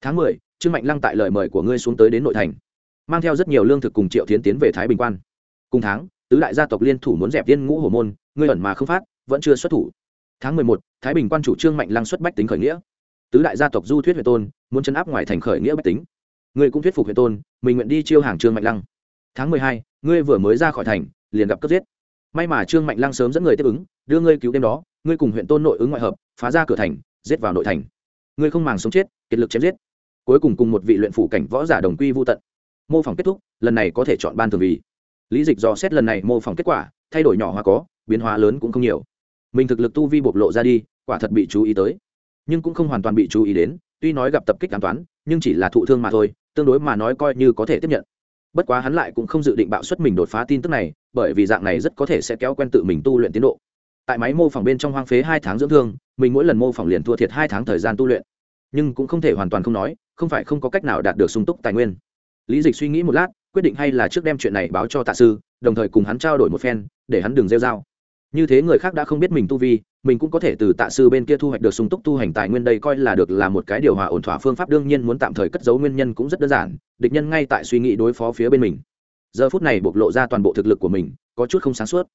Tháng mười, trương mạnh lăng tại lời mời của ngươi xuống tới đến nội thành, mang theo rất nhiều lương thực cùng triệu tiến tiến về thái bình quan. Cùng tháng, tứ đại gia tộc liên thủ muốn dẹp tiên ngũ hổ môn, ngươi ẩn mà không phát, vẫn chưa xuất thủ. Tháng mười một, thái bình quan chủ trương mạnh lăng xuất bách tính khởi nghĩa. Tứ đại gia tộc du thuyết huyện tôn, muốn chấn áp ngoài thành khởi nghĩa bách tính. Ngươi cũng thuyết phục huyện tôn, mình nguyện đi chiêu hàng trương mạnh lăng. Tháng mười hai, ngươi vừa mới ra khỏi thành, liền gặp cướp giết. May mà trương mạnh lăng sớm dẫn người tiếp ứng, đưa ngươi cứu đêm đó, ngươi cùng huyện tôn nội ứng ngoại hợp, phá ra cửa thành, giết vào nội thành ngươi không màng sống chết, kiệt lực chém giết. Cuối cùng cùng một vị luyện phủ cảnh võ giả đồng quy vô tận. Mô phỏng kết thúc, lần này có thể chọn ban thường vì. Lý dịch dò xét lần này mô phỏng kết quả, thay đổi nhỏ hóa có, biến hóa lớn cũng không nhiều. Mình thực lực tu vi bộc lộ ra đi, quả thật bị chú ý tới. Nhưng cũng không hoàn toàn bị chú ý đến, tuy nói gặp tập kích an toán nhưng chỉ là thụ thương mà thôi, tương đối mà nói coi như có thể tiếp nhận. Bất quá hắn lại cũng không dự định bạo xuất mình đột phá tin tức này, bởi vì dạng này rất có thể sẽ kéo quen tự mình tu luyện tiến độ tại máy mô phỏng bên trong hoang phế hai tháng dưỡng thương, mình mỗi lần mô phỏng liền thua thiệt hai tháng thời gian tu luyện. Nhưng cũng không thể hoàn toàn không nói, không phải không có cách nào đạt được sung túc tài nguyên. Lý dịch suy nghĩ một lát, quyết định hay là trước đem chuyện này báo cho tạ sư, đồng thời cùng hắn trao đổi một phen, để hắn đừng rêu r a o như thế người khác đã không biết mình tu vi, mình cũng có thể từ tạ sư bên kia thu hoạch được sung túc tu hành tài nguyên đây coi là được là một cái điều hòa ổn thỏa phương pháp, đương nhiên muốn tạm thời cất giấu nguyên nhân cũng rất đơn giản, địch nhân ngay tại suy nghĩ đối phó phía bên mình. Giờ phút này bộc lộ ra toàn bộ thực lực của mình, có chút không sáng suốt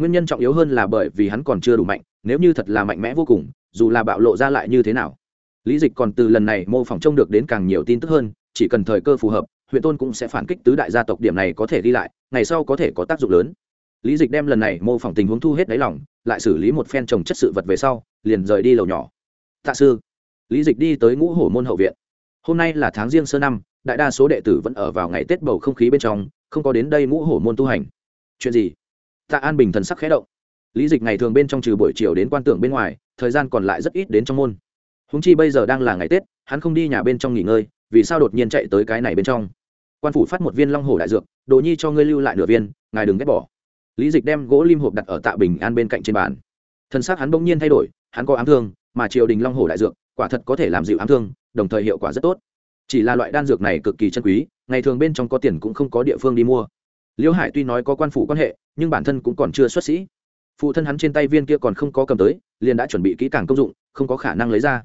nguyên nhân trọng yếu hơn là bởi vì hắn còn chưa đủ mạnh, nếu như thật là mạnh mẽ vô cùng, dù là bạo lộ ra lại như thế nào. Lý dịch còn từ lần này mô phỏng trông được đến càng nhiều tin tức hơn, chỉ cần thời cơ phù hợp, huyện tôn cũng sẽ phản kích tứ đại gia tộc điểm này có thể ghi lại, ngày sau có thể có tác dụng lớn. Lý dịch đem lần này mô phỏng tình huống thu hết đáy lỏng lại xử lý một phen trồng chất sự vật về sau, liền rời đi lầu nhỏ. Tạ sư. Lý dịch đi tới ngũ hổ môn hậu viện. Hôm nay là tháng riêng sơ năm, đại đa số đệ tử vẫn ở vào ngày tết bầu không khí bên trong, không có đến đây ngũ hổ môn tu hành. Chuyện gì? Tạ an bình thần sắc khẽ động. Lý dịch ngày thường bên trong trừ buổi chiều đến quan tưởng bên ngoài, thời gian còn lại rất ít đến trong môn. Húng chi bây giờ đang là ngày tết, hắn không đi nhà bên trong nghỉ ngơi, vì sao đột nhiên chạy tới cái này bên trong? Quan phủ phát một viên long hổ đại dược, đồ nhi cho ngươi lưu lại nửa viên, ngài đừng ghét bỏ. Lý dịch đem gỗ lim hộp đặt ở tạ bình an bên cạnh trên bàn. Thân xác hắn bỗng nhiên thay đổi, hắn có ám thương, mà triều đình long hổ đại dược, quả thật có thể làm dịu ám thương, đồng thời hiệu quả rất tốt. Chỉ là loại đan dược này cực kỳ chân quý, ngày thường bên trong có tiền cũng không có địa phương đi mua. Liễu hải tuy nói có quan phủ quan hệ, nhưng bản thân cũng còn chưa xuất sĩ. Phụ thân hắn trên tay viên kia còn không có cầm tới, liền đã chuẩn bị kỹ càng công dụng, không có khả năng lấy ra.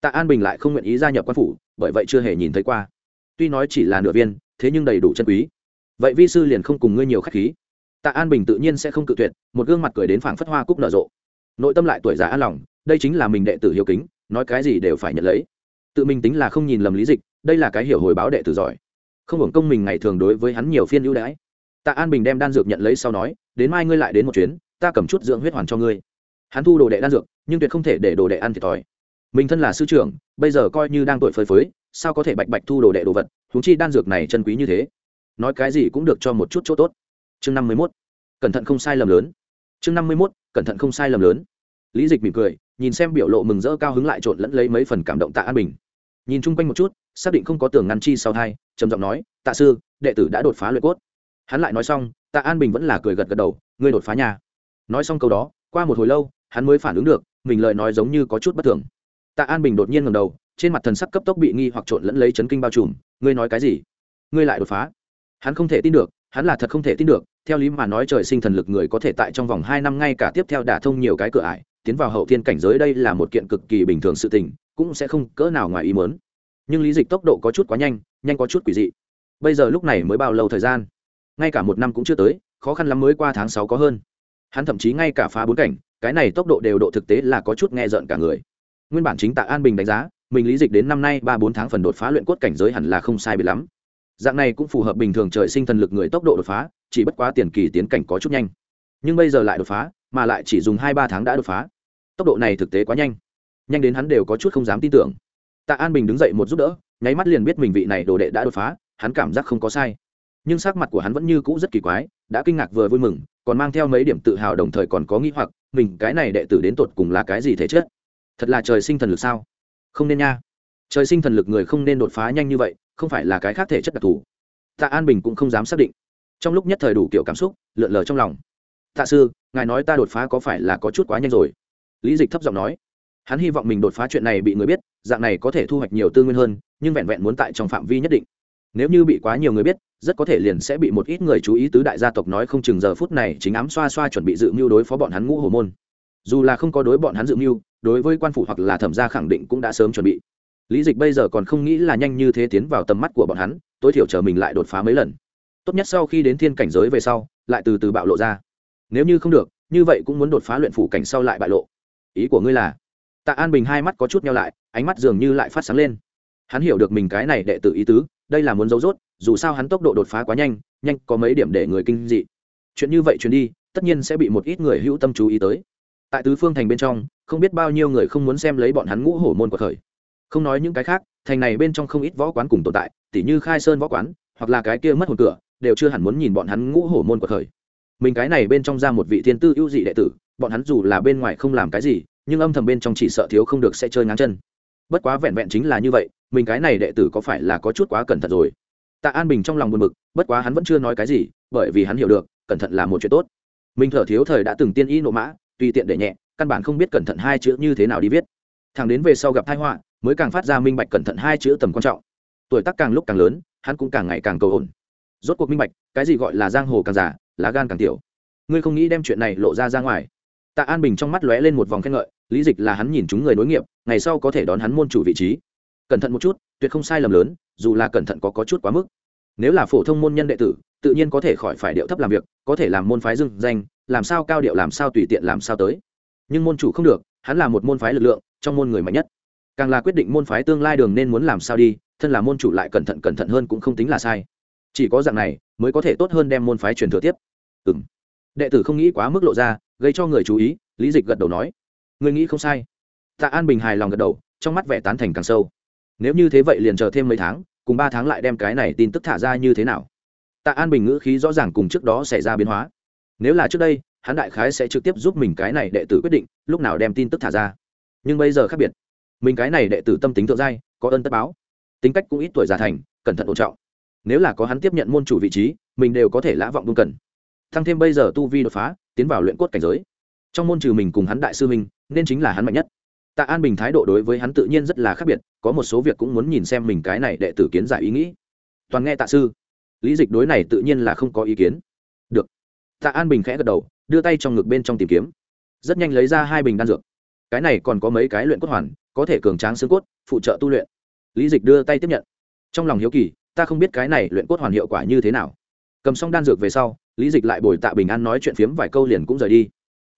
Tạ an bình lại không nguyện ý gia nhập quan phủ, bởi vậy chưa hề nhìn thấy qua. Tuy nói chỉ là nửa viên, thế nhưng đầy đủ chân quý. Vậy vi sư liền không cùng ngươi nhiều k h á c h khí. Tạ an bình tự nhiên sẽ không cự tuyệt, một gương mặt cười đến phảng phất hoa cúc nở rộ. Nội tâm lại tuổi già an lòng, đây chính là mình đệ tử hiếu kính, nói cái gì đều phải nhận lấy. Tự mình tính là không nhìn lầm lý dịch, đây là cái hiểu hồi báo đệ tử giỏi. Không hưởng công mình ngày thường đối với hắn nhiều phiên ưu đãi tạ an bình đem đan dược nhận lấy sau nói, đến mai ngươi lại đến một chuyến, ta cầm chút dưỡng huyết hoàn cho ngươi. Hắn thu đồ đệ đan dược, nhưng tuyệt không thể để đồ đệ ăn thiệt thòi. Mình thân là sư trưởng, bây giờ coi như đang tuổi phơi phới, sao có thể bạch bạch thu đồ đệ đồ vật, huống chi đan dược này chân quý như thế. Nói cái gì cũng được cho một chút chỗ tốt. Chương năm mươi mốt, cẩn thận không sai lầm lớn. Chương năm mươi mốt, cẩn thận không sai lầm lớn. Lý dịch mỉm cười, nhìn xem biểu lộ mừng rỡ cao hứng lại trộn lẫn lấy mấy phần cảm động tạ an bình. Nhìn chung quanh một chút, xác định không có tường ngăn chi sau hai, trầm giọng nói, tạ sư, đệ tử đã đột phá luyện cốt hắn lại nói xong, tạ an bình vẫn là cười gật gật đầu, ngươi đột phá nhà nói xong câu đó, qua một hồi lâu, hắn mới phản ứng được, mình lời nói giống như có chút bất thường. Tạ an bình đột nhiên ngầm đầu, trên mặt thần sắc cấp tốc bị nghi hoặc trộn lẫn lấy chấn kinh bao trùm, ngươi nói cái gì? Ngươi lại đột phá? Hắn không thể tin được, hắn là thật không thể tin được, theo lý mà nói trời sinh thần lực người có thể tại trong vòng hai năm ngay cả tiếp theo đả thông nhiều cái cửa ải, tiến vào hậu thiên cảnh giới đây là một kiện cực kỳ bình thường sự tình, cũng sẽ không cỡ nào ngoài ý mớn nhưng lý dịch tốc độ có chút quá nhanh nhanh có chút quỷ dị. Bây giờ lúc này mới bao lâu thời gian? Ngay cả một năm cũng chưa tới, khó khăn lắm mới qua tháng sáu có hơn. Hắn thậm chí ngay cả phá bốn cảnh, cái này tốc độ đều độ thực tế là có chút nghe rợn cả người. Nguyên bản chính tạ an bình đánh giá, mình lý dịch đến năm nay ba bốn tháng phần đột phá luyện cốt cảnh giới hẳn là không sai bị lắm. Dạng này cũng phù hợp bình thường trời sinh thần lực người tốc độ đột phá, chỉ bất quá tiền kỳ tiến cảnh có chút nhanh. Nhưng bây giờ lại đột phá, mà lại chỉ dùng hai ba tháng đã đột phá. Tốc độ này thực tế quá nhanh. Nhanh đến hắn đều có chút không dám tin tưởng. Tạ an bình đứng dậy một giúp đỡ, nháy mắt liền biết mình vị này đồ đệ đã đột phá, hắn cảm giác không có sai nhưng sắc mặt của hắn vẫn như cũ rất kỳ quái, đã kinh ngạc vừa vui mừng, còn mang theo mấy điểm tự hào đồng thời còn có nghĩ hoặc, mình, cái này đệ tử đến tột cùng là cái gì thể chất? Thật là trời sinh thần lực sao? Không nên nha. Trời sinh thần lực người không nên đột phá nhanh như vậy, không phải là cái khác thể chất đặc thù. Tạ an bình cũng không dám xác định. Trong lúc nhất thời đủ kiểu cảm xúc, lượn lờ trong lòng. Tạ sư, ngài nói ta đột phá có phải là có chút quá nhanh rồi? Lý dịch thấp giọng nói. Hắn hy vọng mình đột phá chuyện này bị người biết, dạng này có thể thu hoạch nhiều tư nguyên hơn, nhưng vẹn vẹn muốn tại trong phạm vi nhất định. Nếu như bị quá nhiều người biết rất có thể liền sẽ bị một ít người chú ý tứ đại gia tộc nói không chừng giờ phút này chính ám xoa xoa chuẩn bị dự mưu đối phó bọn hắn ngũ hồ môn. Dù là không có đối bọn hắn dự mưu, đối với quan phủ hoặc là thẩm gia khẳng định cũng đã sớm chuẩn bị. Lý dịch bây giờ còn không nghĩ là nhanh như thế tiến vào tầm mắt của bọn hắn, tối thiểu chờ mình lại đột phá mấy lần. Tốt nhất sau khi đến thiên cảnh giới về sau, lại từ từ bạo lộ ra. Nếu như không được, như vậy cũng muốn đột phá luyện phủ cảnh sau lại bại lộ. Ý của ngươi là? Tạ an bình hai mắt có chút nhau lại, ánh mắt dường như lại phát sáng lên hắn hiểu được mình cái này đệ tử ý tứ, đây là muốn giấu rốt, dù sao hắn tốc độ đột phá quá nhanh nhanh có mấy điểm để người kinh dị. Chuyện như vậy truyền đi, tất nhiên sẽ bị một ít người hữu tâm chú ý tới. Tại tứ phương thành bên trong, không biết bao nhiêu người không muốn xem lấy bọn hắn ngũ hổ môn của khởi. Không nói những cái khác, thành này bên trong không ít võ quán cùng tồn tại, tỉ như khai sơn võ quán, hoặc là cái kia mất hồn cửa, đều chưa hẳn muốn nhìn bọn hắn ngũ hổ môn của khởi. Mình cái này bên trong ra một vị thiên tư ưu dị đệ tử, bọn hắn dù là bên ngoài không làm cái gì, nhưng âm thầm bên trong chỉ sợ thiếu không được sẽ chơi ngáng chân. Bất quá vẹn vẹn chính là như vậy mình cái này đệ tử có phải là có chút quá cẩn thận rồi? Tạ an bình trong lòng buồn bực, bất quá hắn vẫn chưa nói cái gì, bởi vì hắn hiểu được, cẩn thận là một chuyện tốt. Mình thở thiếu thời đã từng tiên y nộ mã, tùy tiện để nhẹ, căn bản không biết cẩn thận hai chữ như thế nào đi viết. Thằng đến về sau gặp tai họa, mới càng phát ra minh bạch cẩn thận hai chữ tầm quan trọng. Tuổi tác càng lúc càng lớn, hắn cũng càng ngày càng cầu ổn. Rốt cuộc minh bạch, cái gì gọi là giang hồ càng già, lá gan càng tiểu. Ngươi không nghĩ đem chuyện này lộ ra ra ngoài? Tạ an bình trong mắt lóe lên một vòng khen ngợi, lý dịch là hắn nhìn chúng người nối nghiệp, ngày sau có thể đón hắn môn chủ vị trí cẩn thận một chút tuyệt không sai lầm lớn dù là cẩn thận có, có chút quá mức. Nếu là phổ thông môn nhân đệ tử tự nhiên có thể khỏi phải điệu thấp làm việc có thể làm môn phái dưng danh làm sao cao điệu làm sao tùy tiện làm sao tới. Nhưng môn chủ không được hắn là một môn phái lực lượng trong môn người mạnh nhất. Càng là quyết định môn phái tương lai đường nên muốn làm sao đi thân là môn chủ lại cẩn thận cẩn thận hơn cũng không tính là sai. Chỉ có dạng này mới có thể tốt hơn đem môn phái truyền thừa tiếp. Ừ m đệ tử không nghĩ quá mức lộ ra gây cho người chú ý lý dịch gật đầu nói. Người nghĩ không sai. Tạ an bình hài lòng gật đầu trong mắt vẻ tán thành càng sâu nếu như thế vậy liền chờ thêm mấy tháng, cùng ba tháng lại đem cái này tin tức thả ra như thế nào? Tạ an bình ngữ khí rõ ràng cùng trước đó xảy ra biến hóa. Nếu là trước đây, hắn đại khái sẽ trực tiếp giúp mình cái này đệ tử quyết định, lúc nào đem tin tức thả ra. Nhưng bây giờ khác biệt. Mình cái này đệ tử tâm tính thượng giai, có ơn tất báo. Tính cách cũng ít tuổi già thành, cẩn thận ổn trọng. Nếu là có hắn tiếp nhận môn chủ vị trí, mình đều có thể lã vọng đung cần. Thăng thêm bây giờ tu vi đột phá, tiến vào luyện cốt cảnh giới. Trong môn trừ mình cùng hắn đại sư minh nên chính là hắn mạnh nhất tạ an bình thái độ đối với hắn tự nhiên rất là khác biệt, có một số việc cũng muốn nhìn xem mình cái này đệ tử kiến giải ý nghĩ. Toàn nghe tạ sư. Lý dịch đối này tự nhiên là không có ý kiến. Được. Tạ an bình khẽ gật đầu, đưa tay trong ngực bên trong tìm kiếm. Rất nhanh lấy ra hai bình đan dược. Cái này còn có mấy cái luyện cốt hoàn, có thể cường tráng xương cốt, phụ trợ tu luyện. Lý dịch đưa tay tiếp nhận. Trong lòng hiếu kỳ, ta không biết cái này luyện cốt hoàn hiệu quả như thế nào. Cầm xong đan dược về sau, lý dịch lại bồi tạ bình an nói chuyện phiếm vài câu liền cũng rời đi.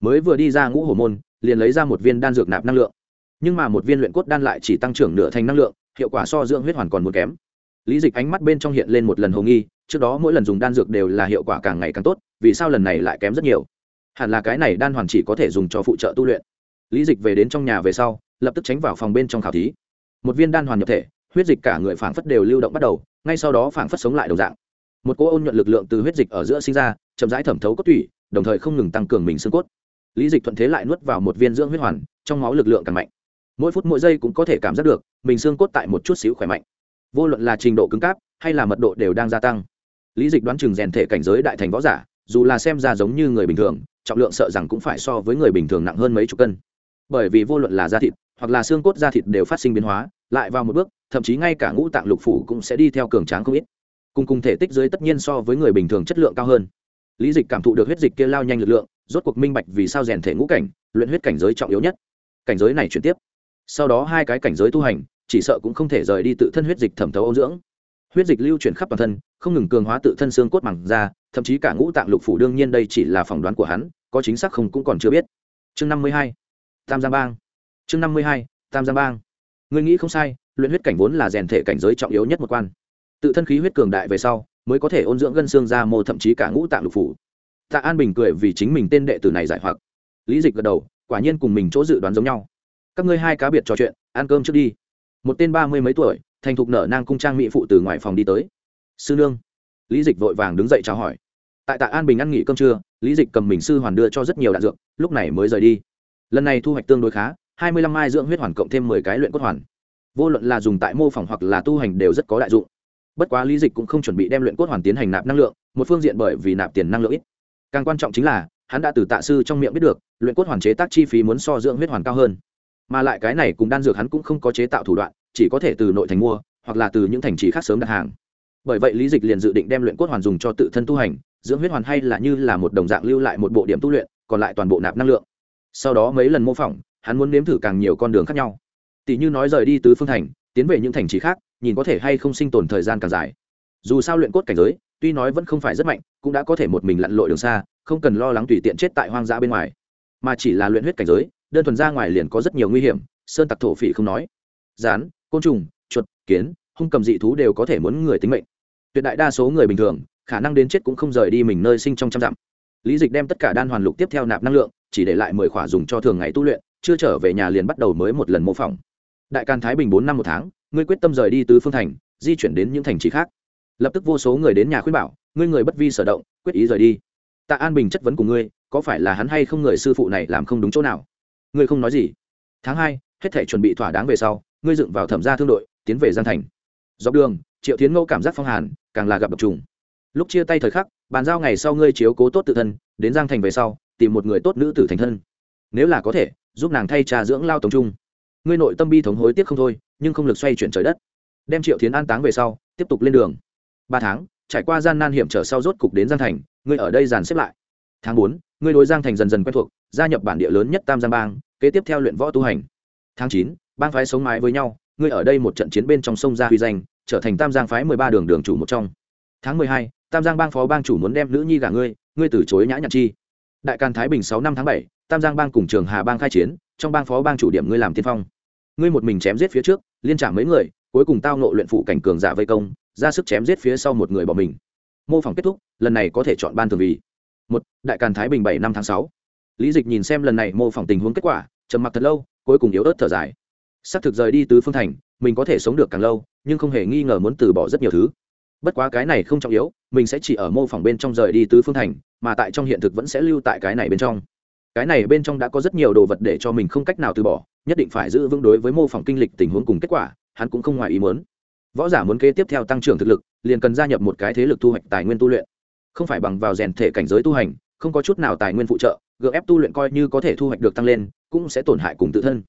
Mới vừa đi ra ngũ hồ môn, liền lấy ra một viên đan dược nạp năng lượng nhưng mà một viên luyện cốt đan lại chỉ tăng trưởng nửa thành năng lượng, hiệu quả so dưỡng huyết hoàn còn muốn kém. Lý dịch ánh mắt bên trong hiện lên một lần hồ nghi, trước đó mỗi lần dùng đan dược đều là hiệu quả càng ngày càng tốt, vì sao lần này lại kém rất nhiều? Hẳn là cái này đan hoàn chỉ có thể dùng cho phụ trợ tu luyện. Lý dịch về đến trong nhà về sau, lập tức tránh vào phòng bên trong khảo thí. Một viên đan hoàn nhập thể, huyết dịch cả người phảng phất đều lưu động bắt đầu, ngay sau đó phảng phất sống lại đồng dạng. Một cô ôn nhuận lực lượng từ huyết dịch ở giữa sinh ra, chậm rãi thẩm thấu cốt tủy, đồng thời không ngừng tăng cường mình xương cốt. Lý dịch thuận thế lại nuốt vào một viên dưỡng huyết hoàn, trong máu lực lượng càng mạnh mỗi phút mỗi giây cũng có thể cảm giác được, mình xương cốt tại một chút xíu khỏe mạnh. Vô luận là trình độ cứng cáp hay là mật độ đều đang gia tăng. Lý dịch đoán chừng rèn thể cảnh giới đại thành võ giả, dù là xem ra giống như người bình thường, trọng lượng sợ rằng cũng phải so với người bình thường nặng hơn mấy chục cân. Bởi vì vô luận là da thịt hoặc là xương cốt da thịt đều phát sinh biến hóa, lại vào một bước, thậm chí ngay cả ngũ tạng lục phủ cũng sẽ đi theo cường tráng không ít. Cùng cùng thể tích dưới tất nhiên so với người bình thường chất lượng cao hơn. Lý dịch cảm thụ được huyết dịch kia lao nhanh lực lượng, rốt cuộc minh bạch vì sao rèn thể ngũ cảnh, luyện huyết cảnh giới trọng yếu nhất. Cảnh giới này chuyển tiếp sau đó hai cái cảnh giới tu hành, chỉ sợ cũng không thể rời đi tự thân huyết dịch thẩm thấu ôn dưỡng. Huyết dịch lưu chuyển khắp toàn thân, không ngừng cường hóa tự thân xương cốt mẳng ra, thậm chí cả ngũ tạng lục phủ đương nhiên đây chỉ là phỏng đoán của hắn, có chính xác không cũng còn chưa biết. Chương năm mươi hai, tam giang bang. Chương năm mươi hai, tam giang bang. Người nghĩ không sai, luyện huyết cảnh vốn là rèn thể cảnh giới trọng yếu nhất một quan. Tự thân khí huyết cường đại về sau, mới có thể ôn dưỡng gân xương ra mô thậm chí cả ngũ tạng lục phủ. Tạ an bình cười vì chính mình tên đệ tử này giải hoặc. Lý dịch gật đầu, quả nhiên cùng mình chỗ dự đoán giống nhau các ngươi hai cá biệt trò chuyện, ăn cơm trước đi. Một tên ba mươi mấy tuổi, thành thục nở nang cung trang mỹ phụ từ ngoài phòng đi tới. Sư nương. Lý dịch vội vàng đứng dậy chào hỏi. Tại tạ an bình ăn nghỉ cơm trưa, lý dịch cầm mình sư hoàn đưa cho rất nhiều đạn dược, lúc này mới rời đi. Lần này thu hoạch tương đối khá, hai mươi lăm mai dưỡng huyết hoàn cộng thêm mười cái luyện cốt hoàn. Vô luận là dùng tại mô phỏng hoặc là tu hành đều rất có đại dụng. Bất quá lý dịch cũng không chuẩn bị đem luyện cốt hoàn tiến hành nạp năng lượng, một phương diện bởi vì nạp tiền năng lượng ít. Càng quan trọng chính là, hắn đã từ tạ sư trong miệng biết được, luyện cốt hoàn chế tác chi phí muốn so dưỡng huyết hoàn cao hơn mà lại cái này cùng đan dược hắn cũng không có chế tạo thủ đoạn, chỉ có thể từ nội thành mua, hoặc là từ những thành trì khác sớm đặt hàng. Bởi vậy lý dịch liền dự định đem luyện cốt hoàn dùng cho tự thân tu hành, dưỡng huyết hoàn hay là như là một đồng dạng lưu lại một bộ điểm tu luyện, còn lại toàn bộ nạp năng lượng. Sau đó mấy lần mô phỏng, hắn muốn nếm thử càng nhiều con đường khác nhau. Tỷ như nói rời đi tứ phương thành, tiến về những thành trì khác, nhìn có thể hay không sinh tồn thời gian càng dài. Dù sao luyện cốt cảnh giới, tuy nói vẫn không phải rất mạnh, cũng đã có thể một mình lặn lội đường xa, không cần lo lắng tùy tiện chết tại hoang dã bên ngoài. Mà chỉ là luyện huyết cảnh giới đơn thuần ra ngoài liền có rất nhiều nguy hiểm, sơn tặc thổ phỉ không nói. Rán, côn trùng, chuột, kiến, hung cầm dị thú đều có thể muốn người tính mệnh. Tuyệt đại đa số người bình thường, khả năng đến chết cũng không rời đi mình nơi sinh trong trăm dặm. Lý dịch đem tất cả đan hoàn lục tiếp theo nạp năng lượng, chỉ để lại mười khỏa dùng cho thường ngày tu luyện, chưa trở về nhà liền bắt đầu mới một lần mô phỏng. Đại can thái bình bốn năm một tháng, ngươi quyết tâm rời đi tứ phương thành, di chuyển đến những thành trì khác. Lập tức vô số người đến nhà khuyên bảo, ngươi người bất vi sở động, quyết ý rời đi. Tạ an bình chất vấn của ngươi, có phải là hắn hay không người sư phụ này làm không đúng chỗ nào? Ngươi không nói gì. Tháng hai, hết thể chuẩn bị thỏa đáng về sau, ngươi dựng vào thẩm gia thương đội, tiến về gian thành. Dọc đường, triệu tiến ngẫu cảm giác phong hàn, càng là gặp độc trùng. Lúc chia tay thời khắc, bàn giao ngày sau ngươi chiếu cố tốt tự thân, đến giang thành về sau, tìm một người tốt nữ tử thành thân. Nếu là có thể, giúp nàng thay trà dưỡng lao tống trung. Ngươi nội tâm bi thống hối tiếc không thôi, nhưng không lực xoay chuyển trời đất. Đem triệu tiến an táng về sau, tiếp tục lên đường. Ba tháng, trải qua gian nan hiểm trở sau rốt cục đến giang thành, ngươi ở đây dàn xếp lại tháng bốn, ngươi đối giang thành dần dần quen thuộc, gia nhập bản địa lớn nhất tam giang bang, kế tiếp theo luyện võ tu hành. Tháng chín, bang phái sống mái với nhau, ngươi ở đây một trận chiến bên trong sông gia huy danh, trở thành tam giang phái mười ba đường đường chủ một trong. Tháng mười hai, tam giang bang phó bang chủ muốn đem nữ nhi gả ngươi ngươi từ chối nhã nhặn chi. Đại càn thái bình sáu năm tháng bảy, tam giang bang cùng trường hà bang khai chiến, trong bang phó bang chủ điểm ngươi làm tiên phong. Ngươi một mình chém giết phía trước, liên trả mấy người, cuối cùng tao nộ luyện phụ cảnh cường giả vây công, ra sức chém giết phía sau một người bỏ mình. Mô phỏng kết thúc, lần này có thể chọn ban thường vì một, đại càn thái bình bảy năm tháng sáu. Lý dịch nhìn xem lần này mô phỏng tình huống kết quả, trầm mặc thật lâu, cuối cùng yếu ớt thở dài. Xác thực rời đi tứ phương thành, mình có thể sống được càng lâu, nhưng không hề nghi ngờ muốn từ bỏ rất nhiều thứ. Bất quá cái này không trọng yếu, mình sẽ chỉ ở mô phỏng bên trong rời đi tứ phương thành, mà tại trong hiện thực vẫn sẽ lưu tại cái này bên trong. Cái này bên trong đã có rất nhiều đồ vật để cho mình không cách nào từ bỏ, nhất định phải giữ vững đối với mô phỏng kinh lịch tình huống cùng kết quả, hắn cũng không ngoài ý muốn. Võ giả muốn kế tiếp theo tăng trưởng thực lực, liền cần gia nhập một cái thế lực thu hoạch tài nguyên tu luyện không phải bằng vào rèn thể cảnh giới tu hành, không có chút nào tài nguyên phụ trợ gượng ép tu luyện coi như có thể thu hoạch được tăng lên, cũng sẽ tổn hại cùng tự thân.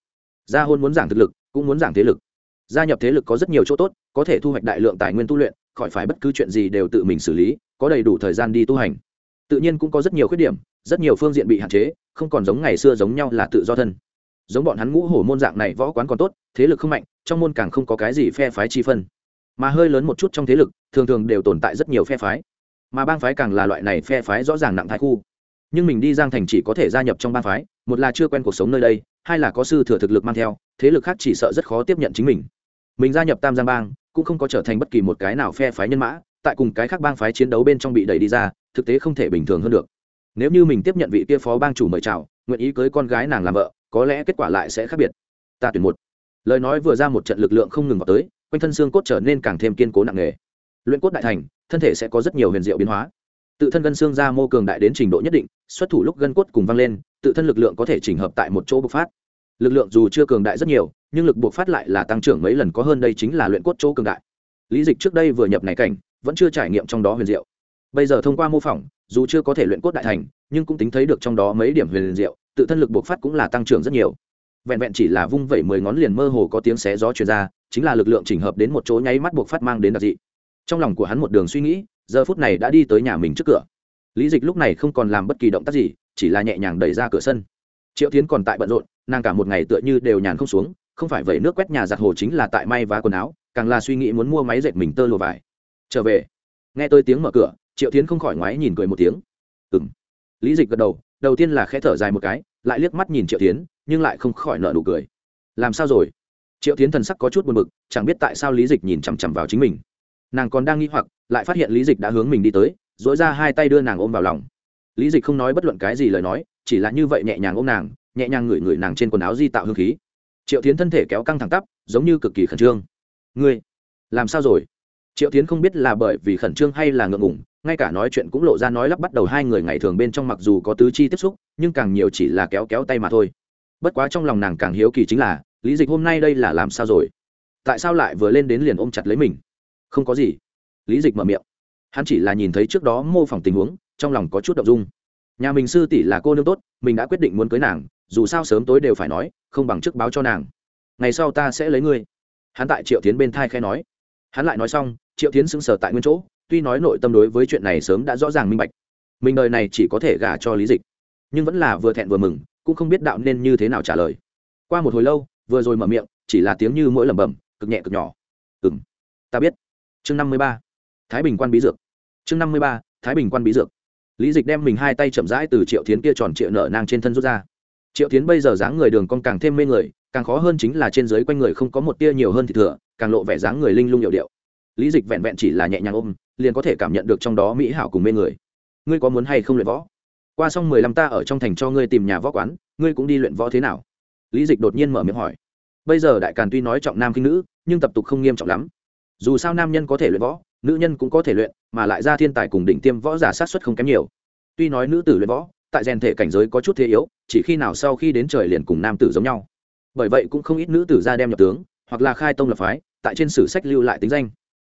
Gia hôn muốn giảng thực lực, cũng muốn giảng thế lực. Gia nhập thế lực có rất nhiều chỗ tốt, có thể thu hoạch đại lượng tài nguyên tu luyện, khỏi phải bất cứ chuyện gì đều tự mình xử lý, có đầy đủ thời gian đi tu hành. Tự nhiên cũng có rất nhiều khuyết điểm, rất nhiều phương diện bị hạn chế, không còn giống ngày xưa giống nhau là tự do thân. Giống bọn hắn ngũ hổ môn dạng này võ quán còn tốt, thế lực không mạnh, trong môn càng không có cái gì phe phái chi phân. Mà hơi lớn một chút trong thế lực, thường thường đều tồn tại rất nhiều phe phái mà bang phái càng là loại này phe phái rõ ràng nặng thái khu. Nhưng mình đi giang thành chỉ có thể gia nhập trong bang phái, một là chưa quen cuộc sống nơi đây, hai là có sư thừa thực lực mang theo, thế lực khác chỉ sợ rất khó tiếp nhận chính mình. Mình gia nhập tam giang bang, cũng không có trở thành bất kỳ một cái nào phe phái nhân mã, tại cùng cái khác bang phái chiến đấu bên trong bị đẩy đi ra, thực tế không thể bình thường hơn được. Nếu như mình tiếp nhận vị kia phó bang chủ mời chào, nguyện ý cưới con gái nàng làm vợ, có lẽ kết quả lại sẽ khác biệt. Ta tuyển một. Lời nói vừa ra một trận lực lượng không ngừng vào tới, quanh thân xương cốt trở nên càng thêm kiên cố nặng nề. Luyện cốt đại thành thân thể sẽ có rất nhiều huyền diệu biến hóa. Tự thân gân xương ra mô cường đại đến trình độ nhất định, xuất thủ lúc gân cốt cùng văng lên, tự thân lực lượng có thể chỉnh hợp tại một chỗ bộc phát. Lực lượng dù chưa cường đại rất nhiều, nhưng lực bộc phát lại là tăng trưởng mấy lần có hơn đây chính là luyện cốt chỗ cường đại. Lý dịch trước đây vừa nhập này cảnh, vẫn chưa trải nghiệm trong đó huyền diệu. Bây giờ thông qua mô phỏng, dù chưa có thể luyện cốt đại thành, nhưng cũng tính thấy được trong đó mấy điểm huyền diệu, tự thân lực bộc phát cũng là tăng trưởng rất nhiều. Vẹn vẹn chỉ là vung vẩy mười ngón liền mơ hồ có tiếng xé gió truyền ra, chính là lực lượng chỉnh hợp đến một chỗ nháy mắt bộc phát mang đến đặc dị trong lòng của hắn một đường suy nghĩ, giờ phút này đã đi tới nhà mình trước cửa. Lý dịch lúc này không còn làm bất kỳ động tác gì, chỉ là nhẹ nhàng đẩy ra cửa sân. Triệu tiến còn tại bận rộn, nàng cả một ngày tựa như đều nhàn không xuống, không phải vậy nước quét nhà giặt hồ chính là tại may vá quần áo, càng là suy nghĩ muốn mua máy dệt mình tơ lùa vải. Trở về. Nghe tôi tiếng mở cửa, triệu tiến không khỏi ngoái nhìn cười một tiếng. Ừng lý dịch gật đầu đầu tiên là khẽ thở dài một cái, lại liếc mắt nhìn triệu tiến nhưng lại không khỏi nợ nụ cười. Làm sao rồi? Triệu tiến thần sắc có chút buồn b ự c chẳng biết tại sao lý dịch nhìn chằm chằm vào chính mình nàng còn đang nghi hoặc, lại phát hiện lý dịch đã hướng mình đi tới dỗi ra hai tay đưa nàng ôm vào lòng. Lý dịch không nói bất luận cái gì lời nói, chỉ là như vậy nhẹ nhàng ôm nàng, nhẹ nhàng ngửi ngửi nàng trên quần áo di tạo hương khí. Triệu tiến thân thể kéo căng thẳng tắp, giống như cực kỳ khẩn trương. Ngươi, làm sao rồi? Triệu tiến không biết là bởi vì khẩn trương hay là ngượng ngủng ngay cả nói chuyện cũng lộ ra nói lắp bắt đầu hai người ngày thường bên trong mặc dù có tứ chi tiếp xúc, nhưng càng nhiều chỉ là kéo kéo tay mà thôi. Bất quá trong lòng nàng càng hiếu kỳ chính là, lý dịch hôm nay đây là làm sao rồi? Tại sao lại vừa lên đến liền ôm chặt lấy mình? Không có gì. Lý dịch mở miệng. Hắn chỉ là nhìn thấy trước đó mô phỏng tình huống, trong lòng có chút động dung. Nhà mình sư tỷ là cô nương tốt, mình đã quyết định muốn cưới nàng, dù sao sớm tối đều phải nói, không bằng chức báo cho nàng. Ngày sau ta sẽ lấy ngươi. Hắn tại triệu tiến bên thai khai nói. Hắn lại nói xong, triệu tiến sững sờ tại nguyên chỗ, tuy nói nội tâm đối với chuyện này sớm đã rõ ràng minh bạch. Mình đời này chỉ có thể gả cho lý dịch. Nhưng vẫn là vừa thẹn vừa mừng, cũng không biết đạo nên như thế nào trả lời. Qua một hồi lâu, vừa rồi mở miệng, chỉ là tiếng như mỗi lẩm bẩm, cực nhẹ cực nhỏ. Ừ m ta biết chương năm mươi ba, thái bình quan bí dược. Chương năm mươi ba, thái bình quan bí dược. Lý dịch đem mình hai tay chậm rãi từ triệu tiến kia tròn triệu nợ nang trên thân rút ra. Triệu tiến bây giờ dáng người đường con càng thêm mê người, càng khó hơn chính là trên dưới quanh người không có một tia nhiều hơn thì thừa, càng lộ vẻ dáng người linh lung hiệu điệu. Lý dịch vẹn vẹn chỉ là nhẹ nhàng ôm, liền có thể cảm nhận được trong đó mỹ hảo cùng mê người. Ngươi có muốn hay không luyện võ? Qua xong mười lăm ta ở trong thành cho ngươi tìm nhà võ quán, ngươi cũng đi luyện võ thế nào? Lý dịch đột nhiên mở miệng hỏi. Bây giờ đại càn tuy nói trọng nam kinh nữ, nhưng tập tục không nghiêm trọng lắm dù sao nam nhân có thể luyện võ, nữ nhân cũng có thể luyện, mà lại ra thiên tài cùng đỉnh tiêm võ giả sát xuất không kém nhiều. Tuy nói nữ tử luyện võ, tại rèn thể cảnh giới có chút thế yếu, chỉ khi nào sau khi đến trời liền cùng nam tử giống nhau. Bởi vậy cũng không ít nữ tử ra đem nhập tướng, hoặc là khai tông lập phái, tại trên sử sách lưu lại tính danh.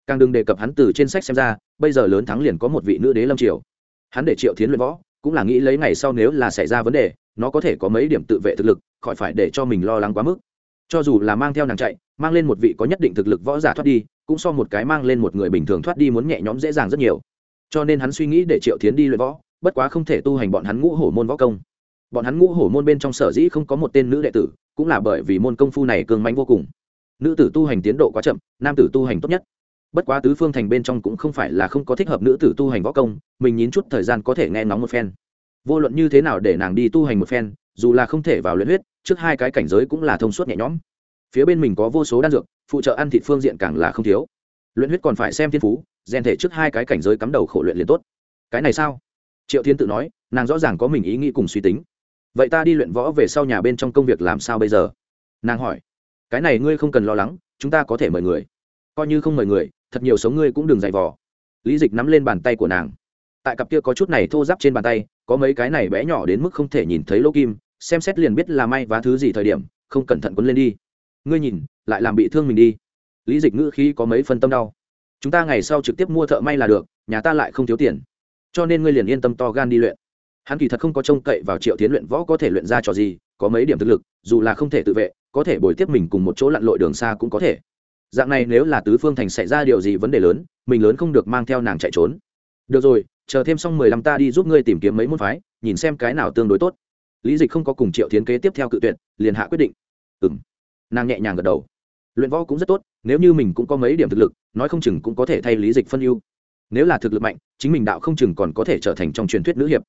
Càng đừng đề cập hắn từ trên sách xem ra, bây giờ lớn thắng liền có một vị nữ đế lâm triều. Hắn để triệu thiến luyện võ, cũng là nghĩ lấy ngày sau nếu là xảy ra vấn đề, nó có thể có mấy điểm tự vệ thực lực, khỏi phải để cho mình lo lắng quá mức. Cho dù là mang theo nàng chạy, mang lên một vị có nhất định thực lực võ giả thoát đi cũng so một cái mang lên một người bình thường thoát đi muốn nhẹ nhõm dễ dàng rất nhiều. Cho nên hắn suy nghĩ để triệu tiến đi luyện võ, bất quá không thể tu hành bọn hắn ngũ hổ môn võ công. Bọn hắn ngũ hổ môn bên trong sở dĩ không có một tên nữ đệ tử, cũng là bởi vì môn công phu này cường mánh vô cùng. Nữ tử tu hành tiến độ quá chậm, nam tử tu hành tốt nhất. Bất quá tứ phương thành bên trong cũng không phải là không có thích hợp nữ tử tu hành võ công, mình nhín chút thời gian có thể nghe ngóng một phen. Vô luận như thế nào để nàng đi tu hành một phen, dù là không thể vào luyện huyết, trước hai cái cảnh giới cũng là thông suốt nhẹ nhõm phía bên mình có vô số đan dược, phụ trợ ăn thịt phương diện càng là không thiếu. Luyện huyết còn phải xem thiên phú rèn thể trước hai cái cảnh giới cắm đầu khổ luyện liền tốt. Cái này sao? Triệu thiên tự nói, nàng rõ ràng có mình ý nghĩ cùng suy tính. Vậy ta đi luyện võ về sau nhà bên trong công việc làm sao bây giờ? Nàng hỏi. Cái này ngươi không cần lo lắng, chúng ta có thể mời người. Coi như không mời người, thật nhiều sống ngươi cũng đừng dày vò. Lý dịch nắm lên bàn tay của nàng. Tại cặp kia có chút này thô giáp trên bàn tay, có mấy cái này bé nhỏ đến mức không thể nhìn thấy lỗ kim, xem xét liền biết là may vá thứ gì thời điểm, không cẩn thận quấn lên đi ngươi nhìn, lại làm bị thương mình đi. Lý dịch ngữ khí có mấy phân tâm đau. Chúng ta ngày sau trực tiếp mua thợ may là được, nhà ta lại không thiếu tiền. Cho nên ngươi liền yên tâm to gan đi luyện. Hắn kỳ thật không có trông cậy vào triệu tiến luyện võ có thể luyện ra trò gì, có mấy điểm thực lực, dù là không thể tự vệ, có thể bồi tiếp mình cùng một chỗ lặn lội đường xa cũng có thể. Dạng này nếu là tứ phương thành xảy ra điều gì vấn đề lớn, mình lớn không được mang theo nàng chạy trốn. Được rồi, chờ thêm xong mười lăm ta đi giúp ngươi tìm kiếm mấy môn phái, nhìn xem cái nào tương đối tốt. Lý dịch không có cùng triệu tiến kế tiếp theo cự tuyệt, liền hạ quyết định. Ừ m nàng nhẹ nhàng gật đầu. Luyện võ cũng rất tốt, nếu như mình cũng có mấy điểm thực lực, nói không chừng cũng có thể thay lý dịch phân ưu. Nếu là thực lực mạnh, chính mình đạo không chừng còn có thể trở thành trong truyền thuyết nữ hiệp.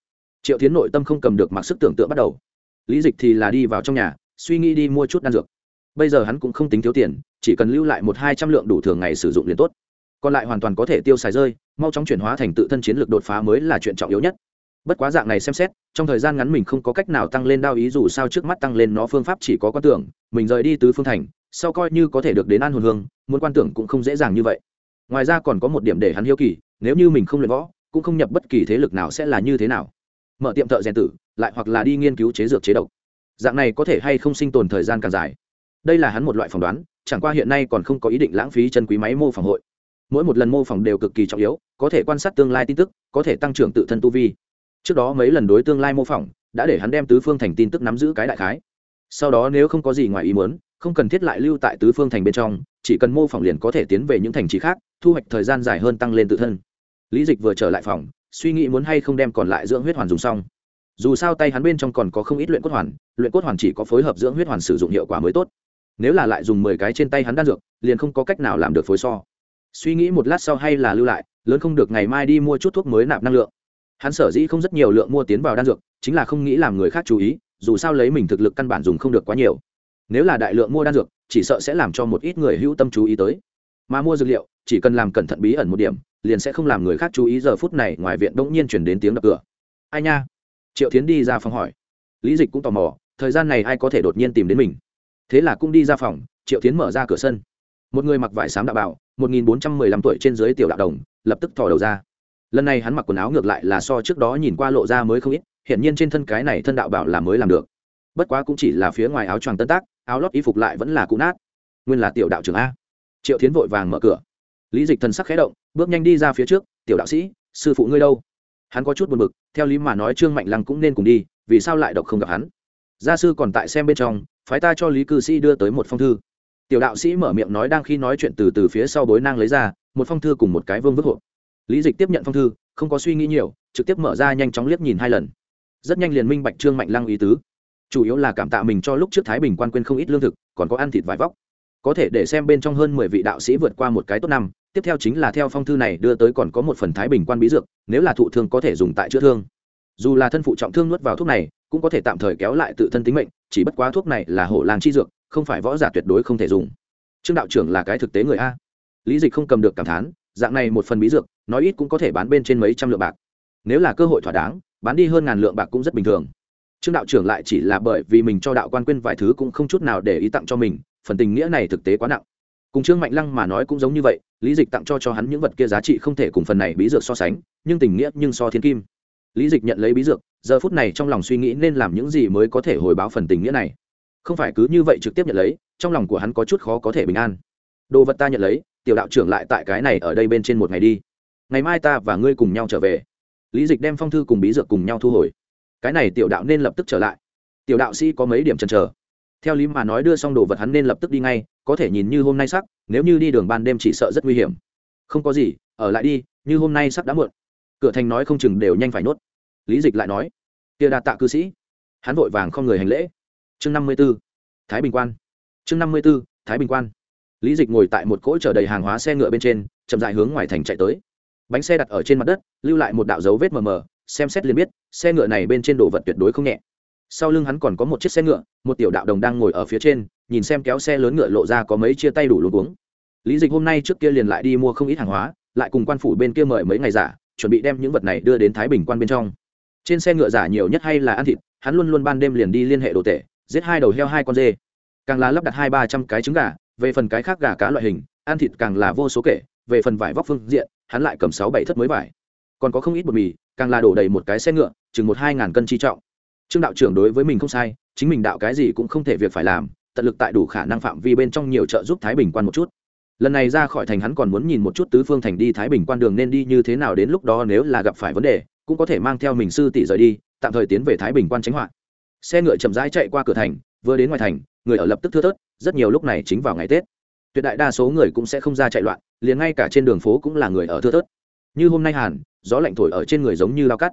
Triệu tiến nội tâm không cầm được mặc sức tưởng tượng bắt đầu. Lý dịch thì là đi vào trong nhà, suy nghĩ đi mua chút đan dược. Bây giờ hắn cũng không tính thiếu tiền, chỉ cần lưu lại một hai trăm lượng đủ thường ngày sử dụng liền tốt. Còn lại hoàn toàn có thể tiêu xài rơi, mau chóng chuyển hóa thành tự thân chiến lược đột phá mới là chuyện trọng yếu nhất bất quá dạng này xem xét, trong thời gian ngắn mình không có cách nào tăng lên đao ý dù sao trước mắt tăng lên nó phương pháp chỉ có quan tưởng, mình rời đi tứ phương thành, sau coi như có thể được đến an hồn hương, muốn quan tưởng cũng không dễ dàng như vậy. Ngoài ra còn có một điểm để hắn hiếu kỳ, nếu như mình không luyện võ, cũng không nhập bất kỳ thế lực nào sẽ là như thế nào? Mở tiệm thợ rèn tử, lại hoặc là đi nghiên cứu chế dược chế độc. Dạng này có thể hay không sinh tồn thời gian càng dài? Đây là hắn một loại phỏng đoán, chẳng qua hiện nay còn không có ý định lãng phí chân quý máy mô phỏng hội. Mỗi một lần mô phỏng đều cực kỳ trọng yếu, có thể quan sát tương lai tin tức, có thể tăng trưởng tự thân tu vi trước đó mấy lần đối tương lai mô phỏng, đã để hắn đem tứ phương thành tin tức nắm giữ cái đại khái. Sau đó nếu không có gì ngoài ý muốn, không cần thiết lại lưu tại tứ phương thành bên trong, chỉ cần mô phỏng liền có thể tiến về những thành trì khác, thu hoạch thời gian dài hơn tăng lên tự thân. Lý dịch vừa trở lại phòng, suy nghĩ muốn hay không đem còn lại dưỡng huyết hoàn dùng xong. Dù sao tay hắn bên trong còn có không ít luyện cốt hoàn, luyện cốt hoàn chỉ có phối hợp dưỡng huyết hoàn sử dụng hiệu quả mới tốt. Nếu là lại dùng mười cái trên tay hắn đan dược, liền không có cách nào làm được phối so. Suy nghĩ một lát sau hay là lưu lại, lớn không được ngày mai đi mua chút thuốc mới nạp năng lượng hắn sở dĩ không rất nhiều lượng mua tiến vào đan dược, chính là không nghĩ làm người khác chú ý, dù sao lấy mình thực lực căn bản dùng không được quá nhiều. Nếu là đại lượng mua đan dược, chỉ sợ sẽ làm cho một ít người hữu tâm chú ý tới. Mà mua dược liệu, chỉ cần làm cẩn thận bí ẩn một điểm, liền sẽ không làm người khác chú ý, giờ phút này ngoài viện bỗng nhiên chuyển đến tiếng đập cửa. Ai nha? Triệu tiến đi ra phòng hỏi. Lý dịch cũng tò mò, thời gian này ai có thể đột nhiên tìm đến mình? Thế là cũng đi ra phòng, triệu tiến mở ra cửa sân. Một người mặc vải xám đạo bảo, một nghìn bốn trăm mười lăm tuổi trên dưới tiểu đạo đồng, lập tức thò đầu ra lần này hắn mặc quần áo ngược lại là so trước đó nhìn qua lộ ra mới không ít, hiển nhiên trên thân cái này thân đạo bảo là mới làm được. Bất quá cũng chỉ là phía ngoài áo choàng tân tác, áo lót y phục lại vẫn là cũ nát. Nguyên là tiểu đạo trưởng a. Triệu tiến vội vàng mở cửa. Lý dịch thần sắc khẽ động, bước nhanh đi ra phía trước, tiểu đạo sĩ, sư phụ ngươi đâu? Hắn có chút buồn bực, theo lý mà nói trương mạnh lăng cũng nên cùng đi, vì sao lại độc không gặp hắn? Gia sư còn tại xem bên trong, phái ta cho lý cư sĩ đưa tới một phong thư. Tiểu đạo sĩ mở miệng nói đang khi nói chuyện từ từ phía sau bối nang lấy ra, một phong thư cùng một cái vương vức hộp lý dịch tiếp nhận phong thư, không có suy nghĩ nhiều, trực tiếp mở ra nhanh chóng liếc nhìn hai lần. Rất nhanh liền minh bạch trương mạnh lăng ý tứ. Chủ yếu là cảm tạ mình cho lúc trước thái bình quan quên không ít lương thực, còn có ăn thịt vải vóc. Có thể để xem bên trong hơn mười vị đạo sĩ vượt qua một cái tốt năm, tiếp theo chính là theo phong thư này đưa tới còn có một phần thái bình quan bí dược, nếu là thụ thương có thể dùng tại chữa thương. Dù là thân phụ trọng thương nuốt vào thuốc này, cũng có thể tạm thời kéo lại tự thân tính mệnh, chỉ bất quá thuốc này là hổ làng chi dược, không phải võ giả tuyệt đối không thể dùng. Trương đạo trưởng là cái thực tế người a. Lý dịch không cầm được cảm thán, dạng này một phần bí dược nói ít cũng có thể bán bên trên mấy trăm lượng bạc. Nếu là cơ hội thỏa đáng, bán đi hơn ngàn lượng bạc cũng rất bình thường. Trương đạo trưởng lại chỉ là bởi vì mình cho đạo quan quên vài thứ cũng không chút nào để ý tặng cho mình, phần tình nghĩa này thực tế quá nặng. Cùng trương mạnh lăng mà nói cũng giống như vậy, lý dịch tặng cho cho hắn những vật kia giá trị không thể cùng phần này bí dược so sánh, nhưng tình nghĩa nhưng so thiên kim. Lý dịch nhận lấy bí dược, giờ phút này trong lòng suy nghĩ nên làm những gì mới có thể hồi báo phần tình nghĩa này. Không phải cứ như vậy trực tiếp nhận lấy, trong lòng của hắn có chút khó có thể bình an. Đồ vật ta nhận lấy, tiểu đạo trưởng lại tại cái này ở đây bên trên một ngày đi ngày mai ta và ngươi cùng nhau trở về. Lý dịch đem phong thư cùng bí dược cùng nhau thu hồi. Cái này tiểu đạo nên lập tức trở lại. Tiểu đạo sĩ có mấy điểm chần chờ. Theo lý mà nói đưa xong đồ vật hắn nên lập tức đi ngay, có thể nhìn như hôm nay sắc, nếu như đi đường ban đêm chỉ sợ rất nguy hiểm. Không có gì, ở lại đi, như hôm nay sắc đã muộn. Cửa thành nói không chừng đều nhanh phải nuốt. Lý dịch lại nói, kia đa tạ cư sĩ. Hắn vội vàng không người hành lễ. Chương năm mươi b ố thái bình quan. Chương năm mươi b ố thái bình quan. Lý dịch ngồi tại một cỗ chở đầy hàng hóa xe ngựa bên trên, chậm dại hướng ngoài thành chạy tới bánh xe đặt ở trên mặt đất, lưu lại một đạo dấu vết mờ mờ, xem xét liền biết, xe ngựa này bên trên đồ vật tuyệt đối không nhẹ. Sau lưng hắn còn có một chiếc xe ngựa, một tiểu đạo đồng đang ngồi ở phía trên, nhìn xem kéo xe lớn ngựa lộ ra có mấy chia tay đủ luôn uống lý dịch hôm nay trước kia liền lại đi mua không ít hàng hóa, lại cùng quan phủ bên kia mời mấy ngày giả, chuẩn bị đem những vật này đưa đến thái bình quan bên trong. Trên xe ngựa giả nhiều nhất hay là ăn thịt, hắn luôn luôn ban đêm liền đi liên hệ đồ tể, giết hai đầu heo hai con dê. Càng là lắp đặt hai ba trăm cái trứng gà, về phần cái khác gà cá loại hình, ăn thịt càng là vô số kể, về phần vải vóc phương diện hắn lại cầm sáu bảy thất mới vải. Còn có không ít bột mì, càng là đổ đầy một cái xe ngựa, chừng một hai ngàn cân chi trọng. Trương đạo trưởng đối với mình không sai, chính mình đạo cái gì cũng không thể việc phải làm, tận lực tại đủ khả năng phạm vi bên trong nhiều trợ giúp thái bình quan một chút. Lần này ra khỏi thành hắn còn muốn nhìn một chút tứ phương thành đi thái bình quan đường nên đi như thế nào đến lúc đó nếu là gặp phải vấn đề, cũng có thể mang theo mình sư tỷ rời đi, tạm thời tiến về thái bình quan tránh họa. Xe ngựa chậm rãi chạy qua cửa thành, vừa đến ngoài thành, người ở lập tức thưa thớt, rất nhiều lúc này chính vào ngày tết tuyệt đại đa số người cũng sẽ không ra chạy loạn, liền ngay cả trên đường phố cũng là người ở thưa thớt. Như hôm nay hàn, gió lạnh thổi ở trên người giống như lao cắt.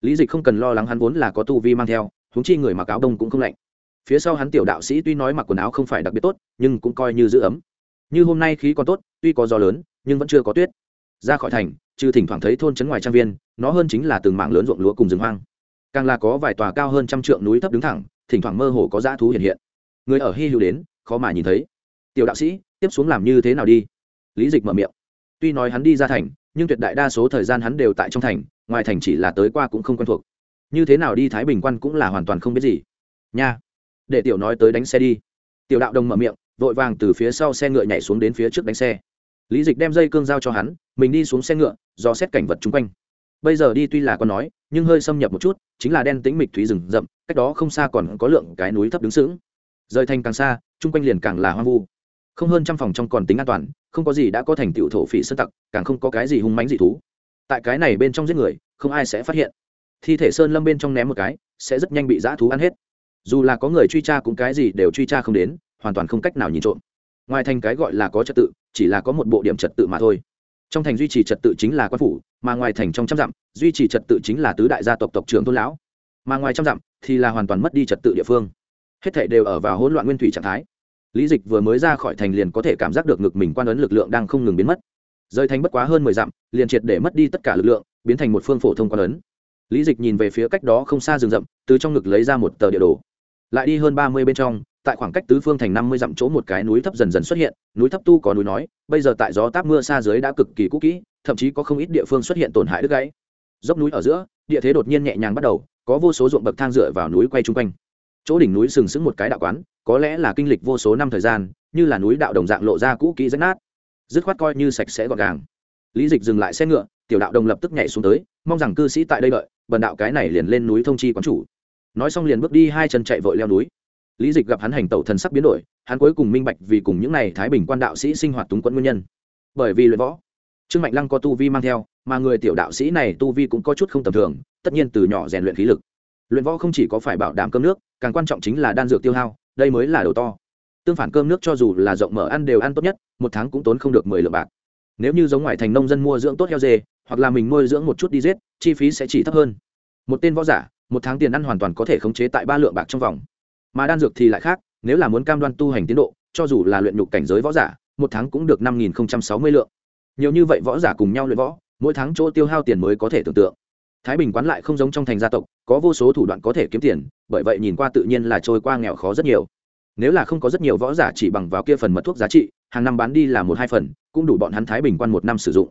Lý dịch không cần lo lắng hắn vốn là có tu vi mang theo húng chi người mặc áo đông cũng không lạnh. Phía sau hắn tiểu đạo sĩ tuy nói mặc quần áo không phải đặc biệt tốt, nhưng cũng coi như giữ ấm. Như hôm nay khí còn tốt, tuy có gió lớn, nhưng vẫn chưa có tuyết. Ra khỏi thành, trừ thỉnh thoảng thấy thôn trấn ngoài trang viên, nó hơn chính là từng mảng lớn ruộng lúa cùng rừng hoang. Càng là có vài tòa cao hơn trăm trượng núi thấp đứng thẳng, thỉnh thoảng mơ hồ có dã thú hiện hiện. Người ở hy hữu đến, khó mà nhìn thấy. Tiểu đạo sĩ tiếp xuống làm như thế nào đi? Lý dịch mở miệng. Tuy nói hắn đi ra thành, nhưng tuyệt đại đa số thời gian hắn đều tại trong thành, ngoài thành chỉ là tới qua cũng không quen thuộc. Như thế nào đi thái bình quan cũng là hoàn toàn không biết gì. Nha. Để tiểu nói tới đánh xe đi. Tiểu đạo đồng mở miệng, vội vàng từ phía sau xe ngựa nhảy xuống đến phía trước đánh xe. Lý dịch đem dây cương giao cho hắn, mình đi xuống xe ngựa do xét cảnh vật chung quanh. Bây giờ đi tuy là con nói, nhưng hơi xâm nhập một chút, chính là đen tĩnh mịch thúy rừng rậm, cách đó không xa còn có lượng cái núi thấp đứng sững. Rời thành càng xa, chung quanh liền càng là hoang vu không hơn trăm phòng trong còn tính an toàn, không có gì đã có thành tựu thổ phỉ sơn tặc, càng không có cái gì hung mánh dị thú. Tại cái này bên trong giết người, không ai sẽ phát hiện. Thi thể sơn lâm bên trong ném một cái, sẽ rất nhanh bị dã thú ăn hết. Dù là có người truy tra cũng cái gì đều truy tra không đến, hoàn toàn không cách nào nhìn trộm. Ngoài thành cái gọi là có trật tự, chỉ là có một bộ điểm trật tự mà thôi. Trong thành duy trì trật tự chính là quan phủ, mà ngoài thành trong trăm dặm, duy trì trật tự chính là tứ đại gia tộc tộc trưởng tôn lão. Mà ngoài trăm dặm thì là hoàn toàn mất đi trật tự địa phương. Hết thể đều ở vào hỗn loạn nguyên thủy trạng thái lý dịch vừa mới ra khỏi thành liền có thể cảm giác được ngực mình quan ấn lực lượng đang không ngừng biến mất. Rơi thành bất quá hơn mười dặm, liền triệt để mất đi tất cả lực lượng, biến thành một phương phổ thông quan ấn. Lý dịch nhìn về phía cách đó không xa rừng rậm, từ trong ngực lấy ra một tờ địa đồ. Lại đi hơn ba mươi bên trong, tại khoảng cách tứ phương thành năm mươi dặm chỗ một cái núi thấp dần dần xuất hiện, núi thấp tu có núi nói, bây giờ tại gió táp mưa xa dưới đã cực kỳ cũ kỹ, thậm chí có không ít địa phương xuất hiện tổn hại đứt gãy. Dốc núi ở giữa, địa thế đột nhiên nhẹ nhàng bắt đầu, có vô số ruộng bậc thang dựa vào núi quay chung quanh chỗ đỉnh núi sừng sững một cái đạo quán, có lẽ là kinh lịch vô số năm thời gian, như là núi đạo đồng dạng lộ ra cũ kỹ rách nát. Dứt khoát coi như sạch sẽ gọn gàng. Lý dịch dừng lại xe ngựa, tiểu đạo đồng lập tức nhảy xuống tới, mong rằng cư sĩ tại đây đợi, bần đạo cái này liền lên núi thông chi quán chủ. Nói xong liền bước đi hai chân chạy vội leo núi. Lý dịch gặp hắn hành tẩu thần sắc biến đổi, hắn cuối cùng minh bạch vì cùng những n à y thái bình quan đạo sĩ sinh hoạt túng quẫn nguyên nhân. Bởi vì luyện võ, trương mạnh lăng có tu vi mang theo, mà người tiểu đạo sĩ này tu vi cũng có chút không tầm thường, tất nhiên từ nhỏ rèn luyện khí lực. Luyện võ không chỉ có phải bảo đảm cơm nước càng quan trọng chính là đan dược tiêu hao, đây mới là đầu to. Tương phản cơm nước cho dù là rộng mở ăn đều ăn tốt nhất, một tháng cũng tốn không được mười lượng bạc. Nếu như giống ngoài thành nông dân mua dưỡng tốt heo dê, hoặc là mình nuôi dưỡng một chút đi giết, chi phí sẽ chỉ thấp hơn. Một tên võ giả, một tháng tiền ăn hoàn toàn có thể khống chế tại ba lượng bạc trong vòng. Mà đan dược thì lại khác, nếu là muốn cam đoan tu hành tiến độ, cho dù là luyện nhục cảnh giới võ giả, một tháng cũng được năm nghìn sáu mươi lượng. Nhiều như vậy võ giả cùng nhau luyện võ, mỗi tháng chỗ tiêu hao tiền mới có thể tưởng tượng. Thái bình quán lại không giống trong thành gia tộc, có vô số thủ đoạn có thể kiếm tiền bởi vậy nhìn qua tự nhiên là trôi qua nghèo khó rất nhiều. Nếu là không có rất nhiều võ giả chỉ bằng vào kia phần mật thuốc giá trị, hàng năm bán đi là một hai phần, cũng đủ bọn hắn thái bình quan một năm sử dụng.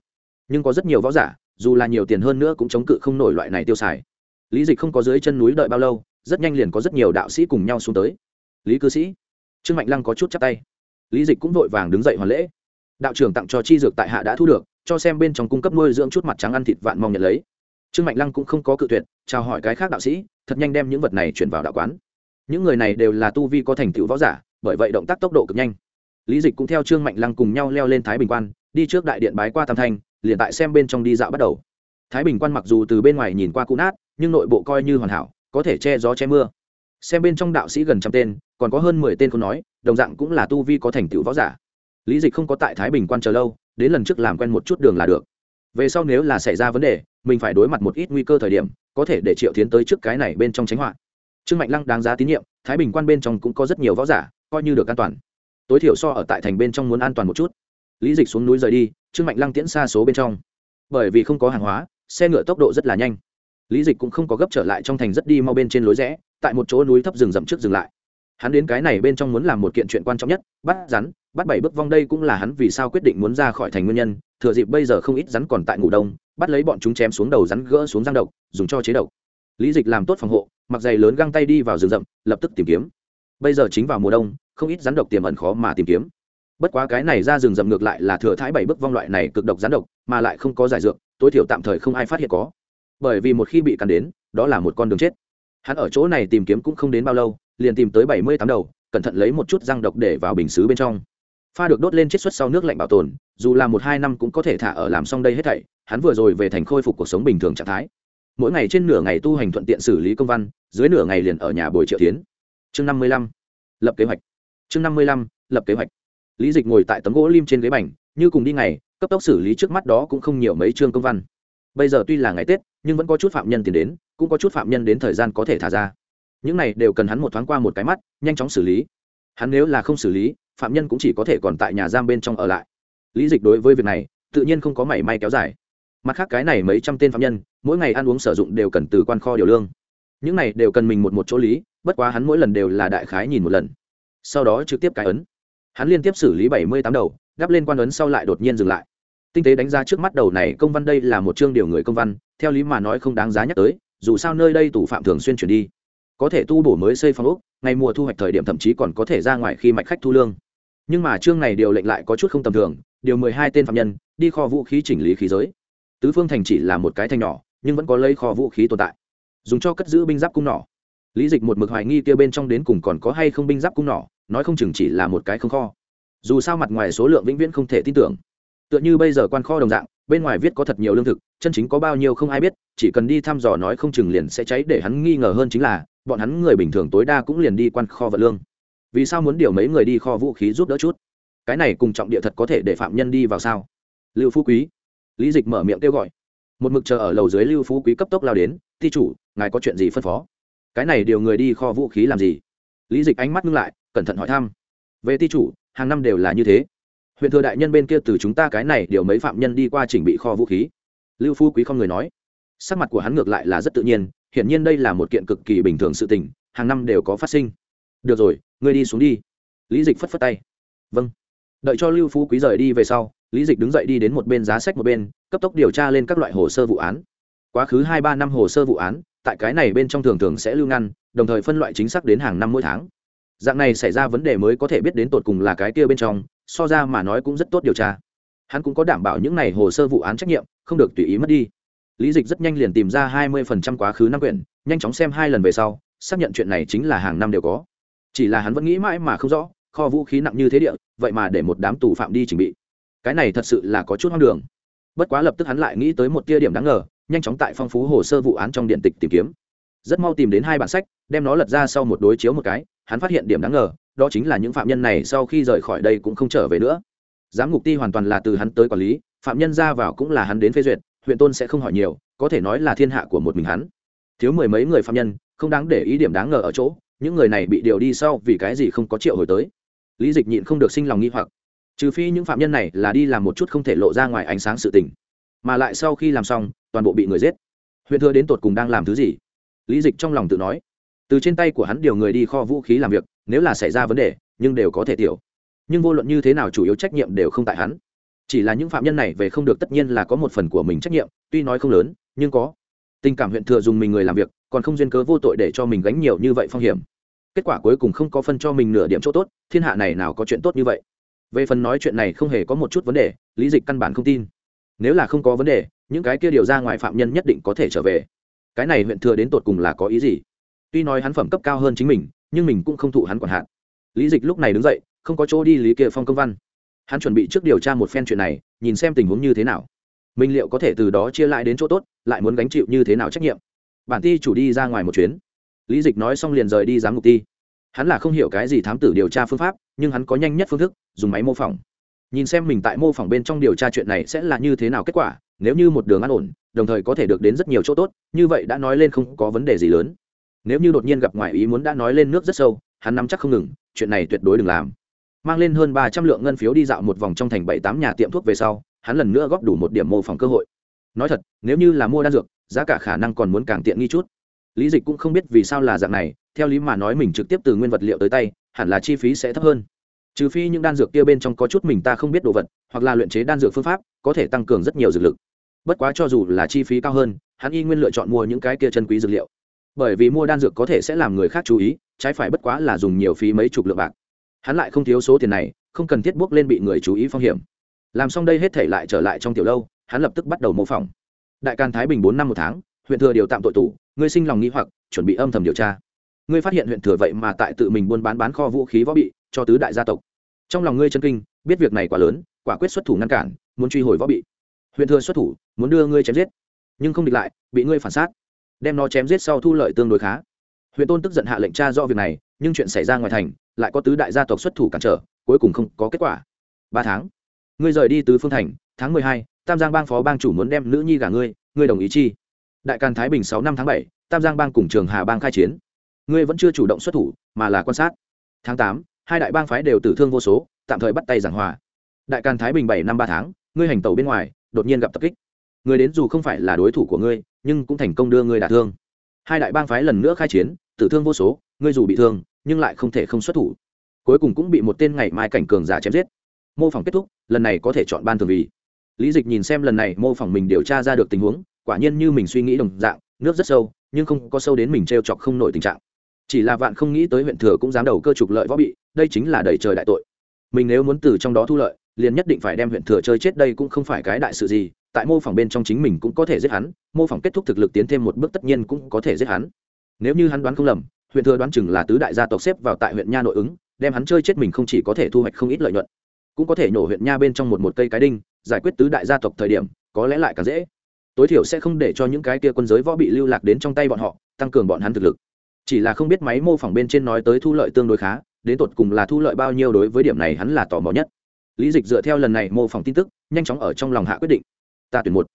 Nhưng có rất nhiều võ giả, dù là nhiều tiền hơn nữa cũng chống cự không nổi loại này tiêu xài. Lý dịch không có dưới chân núi đợi bao lâu, rất nhanh liền có rất nhiều đạo sĩ cùng nhau xuống tới. Lý cư sĩ, trương mạnh lăng có chút chắp tay. Lý dịch cũng vội vàng đứng dậy hoàn lễ. Đạo trưởng tặng cho chi dược tại hạ đã thu được, cho xem bên trong cung cấp nuôi dưỡng chút mặt trắng ăn thịt vạn mong nhận lấy trương mạnh lăng cũng không có cự tuyệt, chào hỏi cái khác đạo sĩ, thật nhanh đem những vật này chuyển vào đạo quán. Những người này đều là tu vi có thành tựu võ giả, bởi vậy động tác tốc độ cực nhanh. Lý dịch cũng theo trương mạnh lăng cùng nhau leo lên thái bình quan, đi trước đại điện bái qua tam thanh, liền tại xem bên trong đi dạo bắt đầu. Thái bình quan mặc dù từ bên ngoài nhìn qua cũ nát, nhưng nội bộ coi như hoàn hảo, có thể che gió che mưa. Xem bên trong đạo sĩ gần trăm tên, còn có hơn mười tên không nói, đồng dạng cũng là tu vi có thành tựu võ giả. Lý dịch không có tại thái bình quan chờ lâu, đến lần trước làm quen một chút đường là được về sau nếu là xảy ra vấn đề, mình phải đối mặt một ít nguy cơ thời điểm, có thể để triệu tiến tới trước cái này bên trong tránh họa. Trương mạnh lăng đáng giá tín nhiệm, thái bình quan bên trong cũng có rất nhiều võ giả, coi như được an toàn. Tối thiểu so ở tại thành bên trong muốn an toàn một chút. Lý dịch xuống núi rời đi, trương mạnh lăng tiễn xa số bên trong. Bởi vì không có hàng hóa, xe ngựa tốc độ rất là nhanh. Lý dịch cũng không có gấp trở lại trong thành rất đi mau bên trên lối rẽ, tại một chỗ núi thấp rừng rậm trước dừng lại. Hắn đến cái này bên trong muốn làm một kiện chuyện quan trọng nhất, bắt rắn, bắt bảy bước vong đây cũng là hắn vì sao quyết định muốn ra khỏi thành nguyên nhân thừa dịp bây giờ không ít rắn còn tại ngủ đông, bắt lấy bọn chúng chém xuống đầu rắn gỡ xuống răng độc, dùng cho chế độc. Lý dịch làm tốt phòng hộ, mặc giày lớn găng tay đi vào rừng rậm, lập tức tìm kiếm. Bây giờ chính vào mùa đông, không ít rắn độc tiềm ẩn khó mà tìm kiếm. Bất quá cái này ra rừng rậm ngược lại là thừa thái bảy bước vong loại này cực độc rắn độc, mà lại không có giải dược, tối thiểu tạm thời không ai phát hiện có. Bởi vì một khi bị cắn đến, đó là một con đường chết. Hắn ở chỗ này tìm kiếm cũng không đến bao lâu, liền tìm tới bảy mươi tám đầu, cẩn thận lấy một chút răng độc để vào bình xứ bên trong pha được đốt lên chiết xuất sau nước lạnh bảo tồn, dù là một hai năm cũng có thể thả ở làm xong đây hết thảy, hắn vừa rồi về thành khôi phục cuộc sống bình thường trạng thái. Mỗi ngày trên nửa ngày tu hành thuận tiện xử lý công văn, dưới nửa ngày liền ở nhà bồi triệu tiến. Chương năm mươi lăm, lập kế hoạch. Chương năm mươi lăm, lập kế hoạch. Lý dịch ngồi tại tấm gỗ lim trên ghế bành, như cùng đi ngày, cấp tốc xử lý trước mắt đó cũng không nhiều mấy chương công văn. Bây giờ tuy là ngày tết, nhưng vẫn có chút phạm nhân tiền đến, cũng có chút phạm nhân đến thời gian có thể thả ra. Những này đều cần hắn một thoáng qua một cái mắt, nhanh chóng xử lý. Hắn nếu là không xử lý phạm nhân cũng chỉ có thể còn tại nhà giam bên trong ở lại. Lý dịch đối với việc này, tự nhiên không có mảy may kéo dài. Mặt khác cái này mấy trăm tên phạm nhân, mỗi ngày ăn uống sử dụng đều cần từ quan kho điều lương. Những này đều cần mình một một chỗ lý, bất quá hắn mỗi lần đều là đại khái nhìn một lần. Sau đó trực tiếp cái ấn. Hắn liên tiếp xử lý bảy mươi tám đầu đắp lên quan ấn sau lại đột nhiên dừng lại. Tinh tế đánh giá trước mắt đầu này công văn đây là một chương điều người công văn, theo lý mà nói không đáng giá nhắc tới, dù sao nơi đây tù phạm thường xuyên chuyển đi có thể tu bổ mới xây phòng ốc, ngày mùa thu hoạch thời điểm thậm chí còn có thể ra ngoài khi mạch khách thu lương. Nhưng mà chương này điều lệnh lại có chút không tầm thường, điều mười hai tên phạm nhân, đi kho vũ khí chỉnh lý khí giới. Tứ phương thành chỉ là một cái thành nhỏ, nhưng vẫn có lấy kho vũ khí tồn tại. Dùng cho cất giữ binh giáp cung nỏ. Lý dịch một mực hoài nghi kia bên trong đến cùng còn có hay không binh giáp cung nỏ, nói không chừng chỉ là một cái không kho. Dù sao mặt ngoài số lượng vĩnh viễn không thể tin tưởng. Tựa như bây giờ quan kho đồng dạng, bên ngoài viết có thật nhiều lương thực, chân chính có bao nhiêu không ai biết, chỉ cần đi thăm dò nói không chừng liền sẽ cháy, để hắn nghi ngờ hơn chính là bọn hắn người bình thường tối đa cũng liền đi quan kho vật lương. Vì sao muốn điều mấy người đi kho vũ khí giúp đỡ chút? Cái này cùng trọng địa thật có thể để phạm nhân đi vào sao? Lưu phú quý. Lý dịch mở miệng kêu gọi. Một mực chờ ở lầu dưới lưu phú quý cấp tốc lao đến, ti chủ, ngài có chuyện gì phân phó? Cái này điều người đi kho vũ khí làm gì? Lý dịch ánh mắt ngưng lại, cẩn thận hỏi thăm. Về ti chủ, hàng năm đều là như thế. Huyện thừa đại nhân bên kia từ chúng ta cái này điều mấy phạm nhân đi qua chỉnh bị kho vũ khí. Lưu phú quý không người nói. Sắc mặt của hắn ngược lại là rất tự nhiên hiển nhiên đây là một kiện cực kỳ bình thường sự tình, hàng năm đều có phát sinh. Được rồi, ngươi đi xuống đi. Lý dịch phất phất tay. Vâng. Đợi cho lưu phú quý rời đi về sau, lý dịch đứng dậy đi đến một bên giá sách một bên, cấp tốc điều tra lên các loại hồ sơ vụ án. Quá khứ hai ba năm hồ sơ vụ án, tại cái này bên trong thường thường sẽ lưu ngăn, đồng thời phân loại chính xác đến hàng năm mỗi tháng. Dạng này xảy ra vấn đề mới có thể biết đến tột cùng là cái kia bên trong, so ra mà nói cũng rất tốt điều tra. Hắn cũng có đảm bảo những này hồ sơ vụ án trách nhiệm, không được tùy ý mất đi lý dịch rất nhanh liền tìm ra hai mươi phần trăm quá khứ năm quyển, nhanh chóng xem hai lần về sau, xác nhận chuyện này chính là hàng năm đều có. Chỉ là hắn vẫn nghĩ mãi mà không rõ, kho vũ khí nặng như thế địa, vậy mà để một đám tù phạm đi trình bị. Cái này thật sự là có chút hoang đường. Bất quá lập tức hắn lại nghĩ tới một tia điểm đáng ngờ, nhanh chóng tại phong phú hồ sơ vụ án trong điện tịch tìm kiếm. Rất mau tìm đến hai bản sách, đem nó lật ra sau một đối chiếu một cái, hắn phát hiện điểm đáng ngờ, đó chính là những phạm nhân này sau khi rời khỏi đây cũng không trở về nữa. Giám ngục ti hoàn toàn là từ hắn tới quản lý, phạm nhân ra vào cũng là hắn đến phê duyệt huyện tôn sẽ không hỏi nhiều, có thể nói là thiên hạ của một mình hắn. Thiếu mười mấy người phạm nhân, không đáng để ý điểm đáng ngờ ở chỗ, những người này bị điều đi sau vì cái gì không có triệu hồi tới. Lý dịch nhịn không được sinh lòng nghi hoặc. Trừ phi những phạm nhân này là đi làm một chút không thể lộ ra ngoài ánh sáng sự tình, mà lại sau khi làm xong, toàn bộ bị người giết. Huyện thừa đến tột cùng đang làm thứ gì? Lý dịch trong lòng tự nói. Từ trên tay của hắn điều người đi kho vũ khí làm việc, nếu là xảy ra vấn đề, nhưng đều có thể tiểu. Nhưng vô luận như thế nào chủ yếu trách nhiệm đều không tại hắn chỉ là những phạm nhân này về không được tất nhiên là có một phần của mình trách nhiệm, tuy nói không lớn, nhưng có. Tình cảm huyện thừa dùng mình người làm việc, còn không duyên cớ vô tội để cho mình gánh nhiều như vậy phong hiểm. Kết quả cuối cùng không có phân cho mình nửa điểm chỗ tốt, thiên hạ này nào có chuyện tốt như vậy. Về phần nói chuyện này không hề có một chút vấn đề, lý dịch căn bản không tin. Nếu là không có vấn đề, những cái kia điều ra ngoài phạm nhân nhất định có thể trở về. Cái này huyện thừa đến tột cùng là có ý gì? Tuy nói hắn phẩm cấp cao hơn chính mình, nhưng mình cũng không thụ hắn quản hạn. Lý dịch lúc này đứng dậy, không có chỗ đi lý kia phong công văn hắn chuẩn bị trước điều tra một phen chuyện này, nhìn xem tình huống như thế nào. Mình liệu có thể từ đó chia lại đến chỗ tốt, lại muốn gánh chịu như thế nào trách nhiệm? Bản ti chủ đi ra ngoài một chuyến. Lý dịch nói xong liền rời đi giám mục ti. Hắn là không hiểu cái gì thám tử điều tra phương pháp, nhưng hắn có nhanh nhất phương thức, dùng máy mô phỏng. Nhìn xem mình tại mô phỏng bên trong điều tra chuyện này sẽ là như thế nào kết quả, nếu như một đường an ổn, đồng thời có thể được đến rất nhiều chỗ tốt, như vậy đã nói lên không có vấn đề gì lớn. Nếu như đột nhiên gặp ngoài ý muốn đã nói lên nước rất sâu, hắn nắm chắc không ngừng, chuyện này tuyệt đối đừng làm mang lên hơn ba trăm lượng ngân phiếu đi dạo một vòng trong thành bảy tám nhà tiệm thuốc về sau, hắn lần nữa góp đủ một điểm mô phỏng cơ hội. Nói thật, nếu như là mua đan dược, giá cả khả năng còn muốn càng tiện nghi chút. Lý dịch cũng không biết vì sao là dạng này, theo lý mà nói mình trực tiếp từ nguyên vật liệu tới tay, hẳn là chi phí sẽ thấp hơn. Trừ phi những đan dược kia bên trong có chút mình ta không biết đồ vật, hoặc là luyện chế đan dược phương pháp, có thể tăng cường rất nhiều dược lực. Bất quá cho dù là chi phí cao hơn, hắn y nguyên lựa chọn mua những cái kia chân quý dược liệu. Bởi vì mua đan dược có thể sẽ làm người khác chú ý, trái phải bất quá là dùng nhiều phí mấy chục lượng bạc hắn lại không thiếu số tiền này, không cần thiết bước lên bị người chú ý phong hiểm. Làm xong đây hết thể lại trở lại trong tiểu lâu, hắn lập tức bắt đầu mô phỏng. Đại can thái bình bốn năm một tháng, huyện thừa điều tạm tội tù, ngươi sinh lòng nghĩ hoặc, chuẩn bị âm thầm điều tra. Ngươi phát hiện huyện thừa vậy mà tại tự mình buôn bán bán kho vũ khí võ bị, cho tứ đại gia tộc. Trong lòng ngươi chân kinh, biết việc này quá lớn, quả quyết xuất thủ ngăn cản, muốn truy hồi võ bị. Huyện thừa xuất thủ, muốn đưa ngươi chém giết. Nhưng không địch lại, bị ngươi phản sát đem nó chém giết sau thu lợi tương đối khá. Huyện tôn tức giận hạ lệnh tra do việc này, nhưng chuyện xảy ra ngoài thành lại có tứ đại gia tộc xuất thủ cản trở, cuối cùng không có kết quả. Ba tháng. Ngươi rời đi tứ phương thành, tháng mười hai, tam giang bang phó bang chủ muốn đem nữ nhi gả ngươi ngươi đồng ý chi? Đại càn thái bình sáu năm tháng bảy, tam giang bang cùng trường hà bang khai chiến. Ngươi vẫn chưa chủ động xuất thủ, mà là quan sát. Tháng tám, hai đại bang phái đều tử thương vô số, tạm thời bắt tay giảng hòa. Đại càn thái bình bảy năm ba tháng, ngươi hành tàu bên ngoài, đột nhiên gặp tập kích. Người đến dù không phải là đối thủ của ngươi, nhưng cũng thành công đưa ngươi đả thương. Hai đại bang phái lần nữa khai chiến, tử thương vô số, ngươi dù bị thương nhưng lại không thể không xuất thủ. Cuối cùng cũng bị một tên ngày mai cảnh cường giả chém giết. Mô phỏng kết thúc, lần này có thể chọn ban thường vì. Lý dịch nhìn xem lần này mô phỏng mình điều tra ra được tình huống, quả nhiên như mình suy nghĩ đồng dạng, nước rất sâu, nhưng không có sâu đến mình t r e o chọc không nổi tình trạng. Chỉ là vạn không nghĩ tới huyện thừa cũng dám đầu cơ trục lợi võ bị, đây chính là đầy trời đại tội. Mình nếu muốn từ trong đó thu lợi, liền nhất định phải đem huyện thừa chơi chết đây cũng không phải cái đại sự gì, tại mô phỏng bên trong chính mình cũng có thể giết hắn, mô phỏng kết thúc thực lực tiến thêm một bước tất nhiên cũng có thể giết hắn. Nếu như hắn đoán không lầm huyện thừa đoán chừng là tứ đại gia tộc xếp vào tại huyện nha nội ứng, đem hắn chơi chết mình không chỉ có thể thu hoạch không ít lợi nhuận, cũng có thể nổ huyện nha bên trong một một cây cái đinh, giải quyết tứ đại gia tộc thời điểm, có lẽ lại càng dễ. Tối thiểu sẽ không để cho những cái kia quân giới võ bị lưu lạc đến trong tay bọn họ, tăng cường bọn hắn thực lực. Chỉ là không biết máy mô phỏng bên trên nói tới thu lợi tương đối khá, đến tột cùng là thu lợi bao nhiêu đối với điểm này hắn là tò mò nhất. Lý dịch dựa theo lần này mô phỏng tin tức, nhanh chóng ở trong lòng hạ quyết định. Ta tuyển một.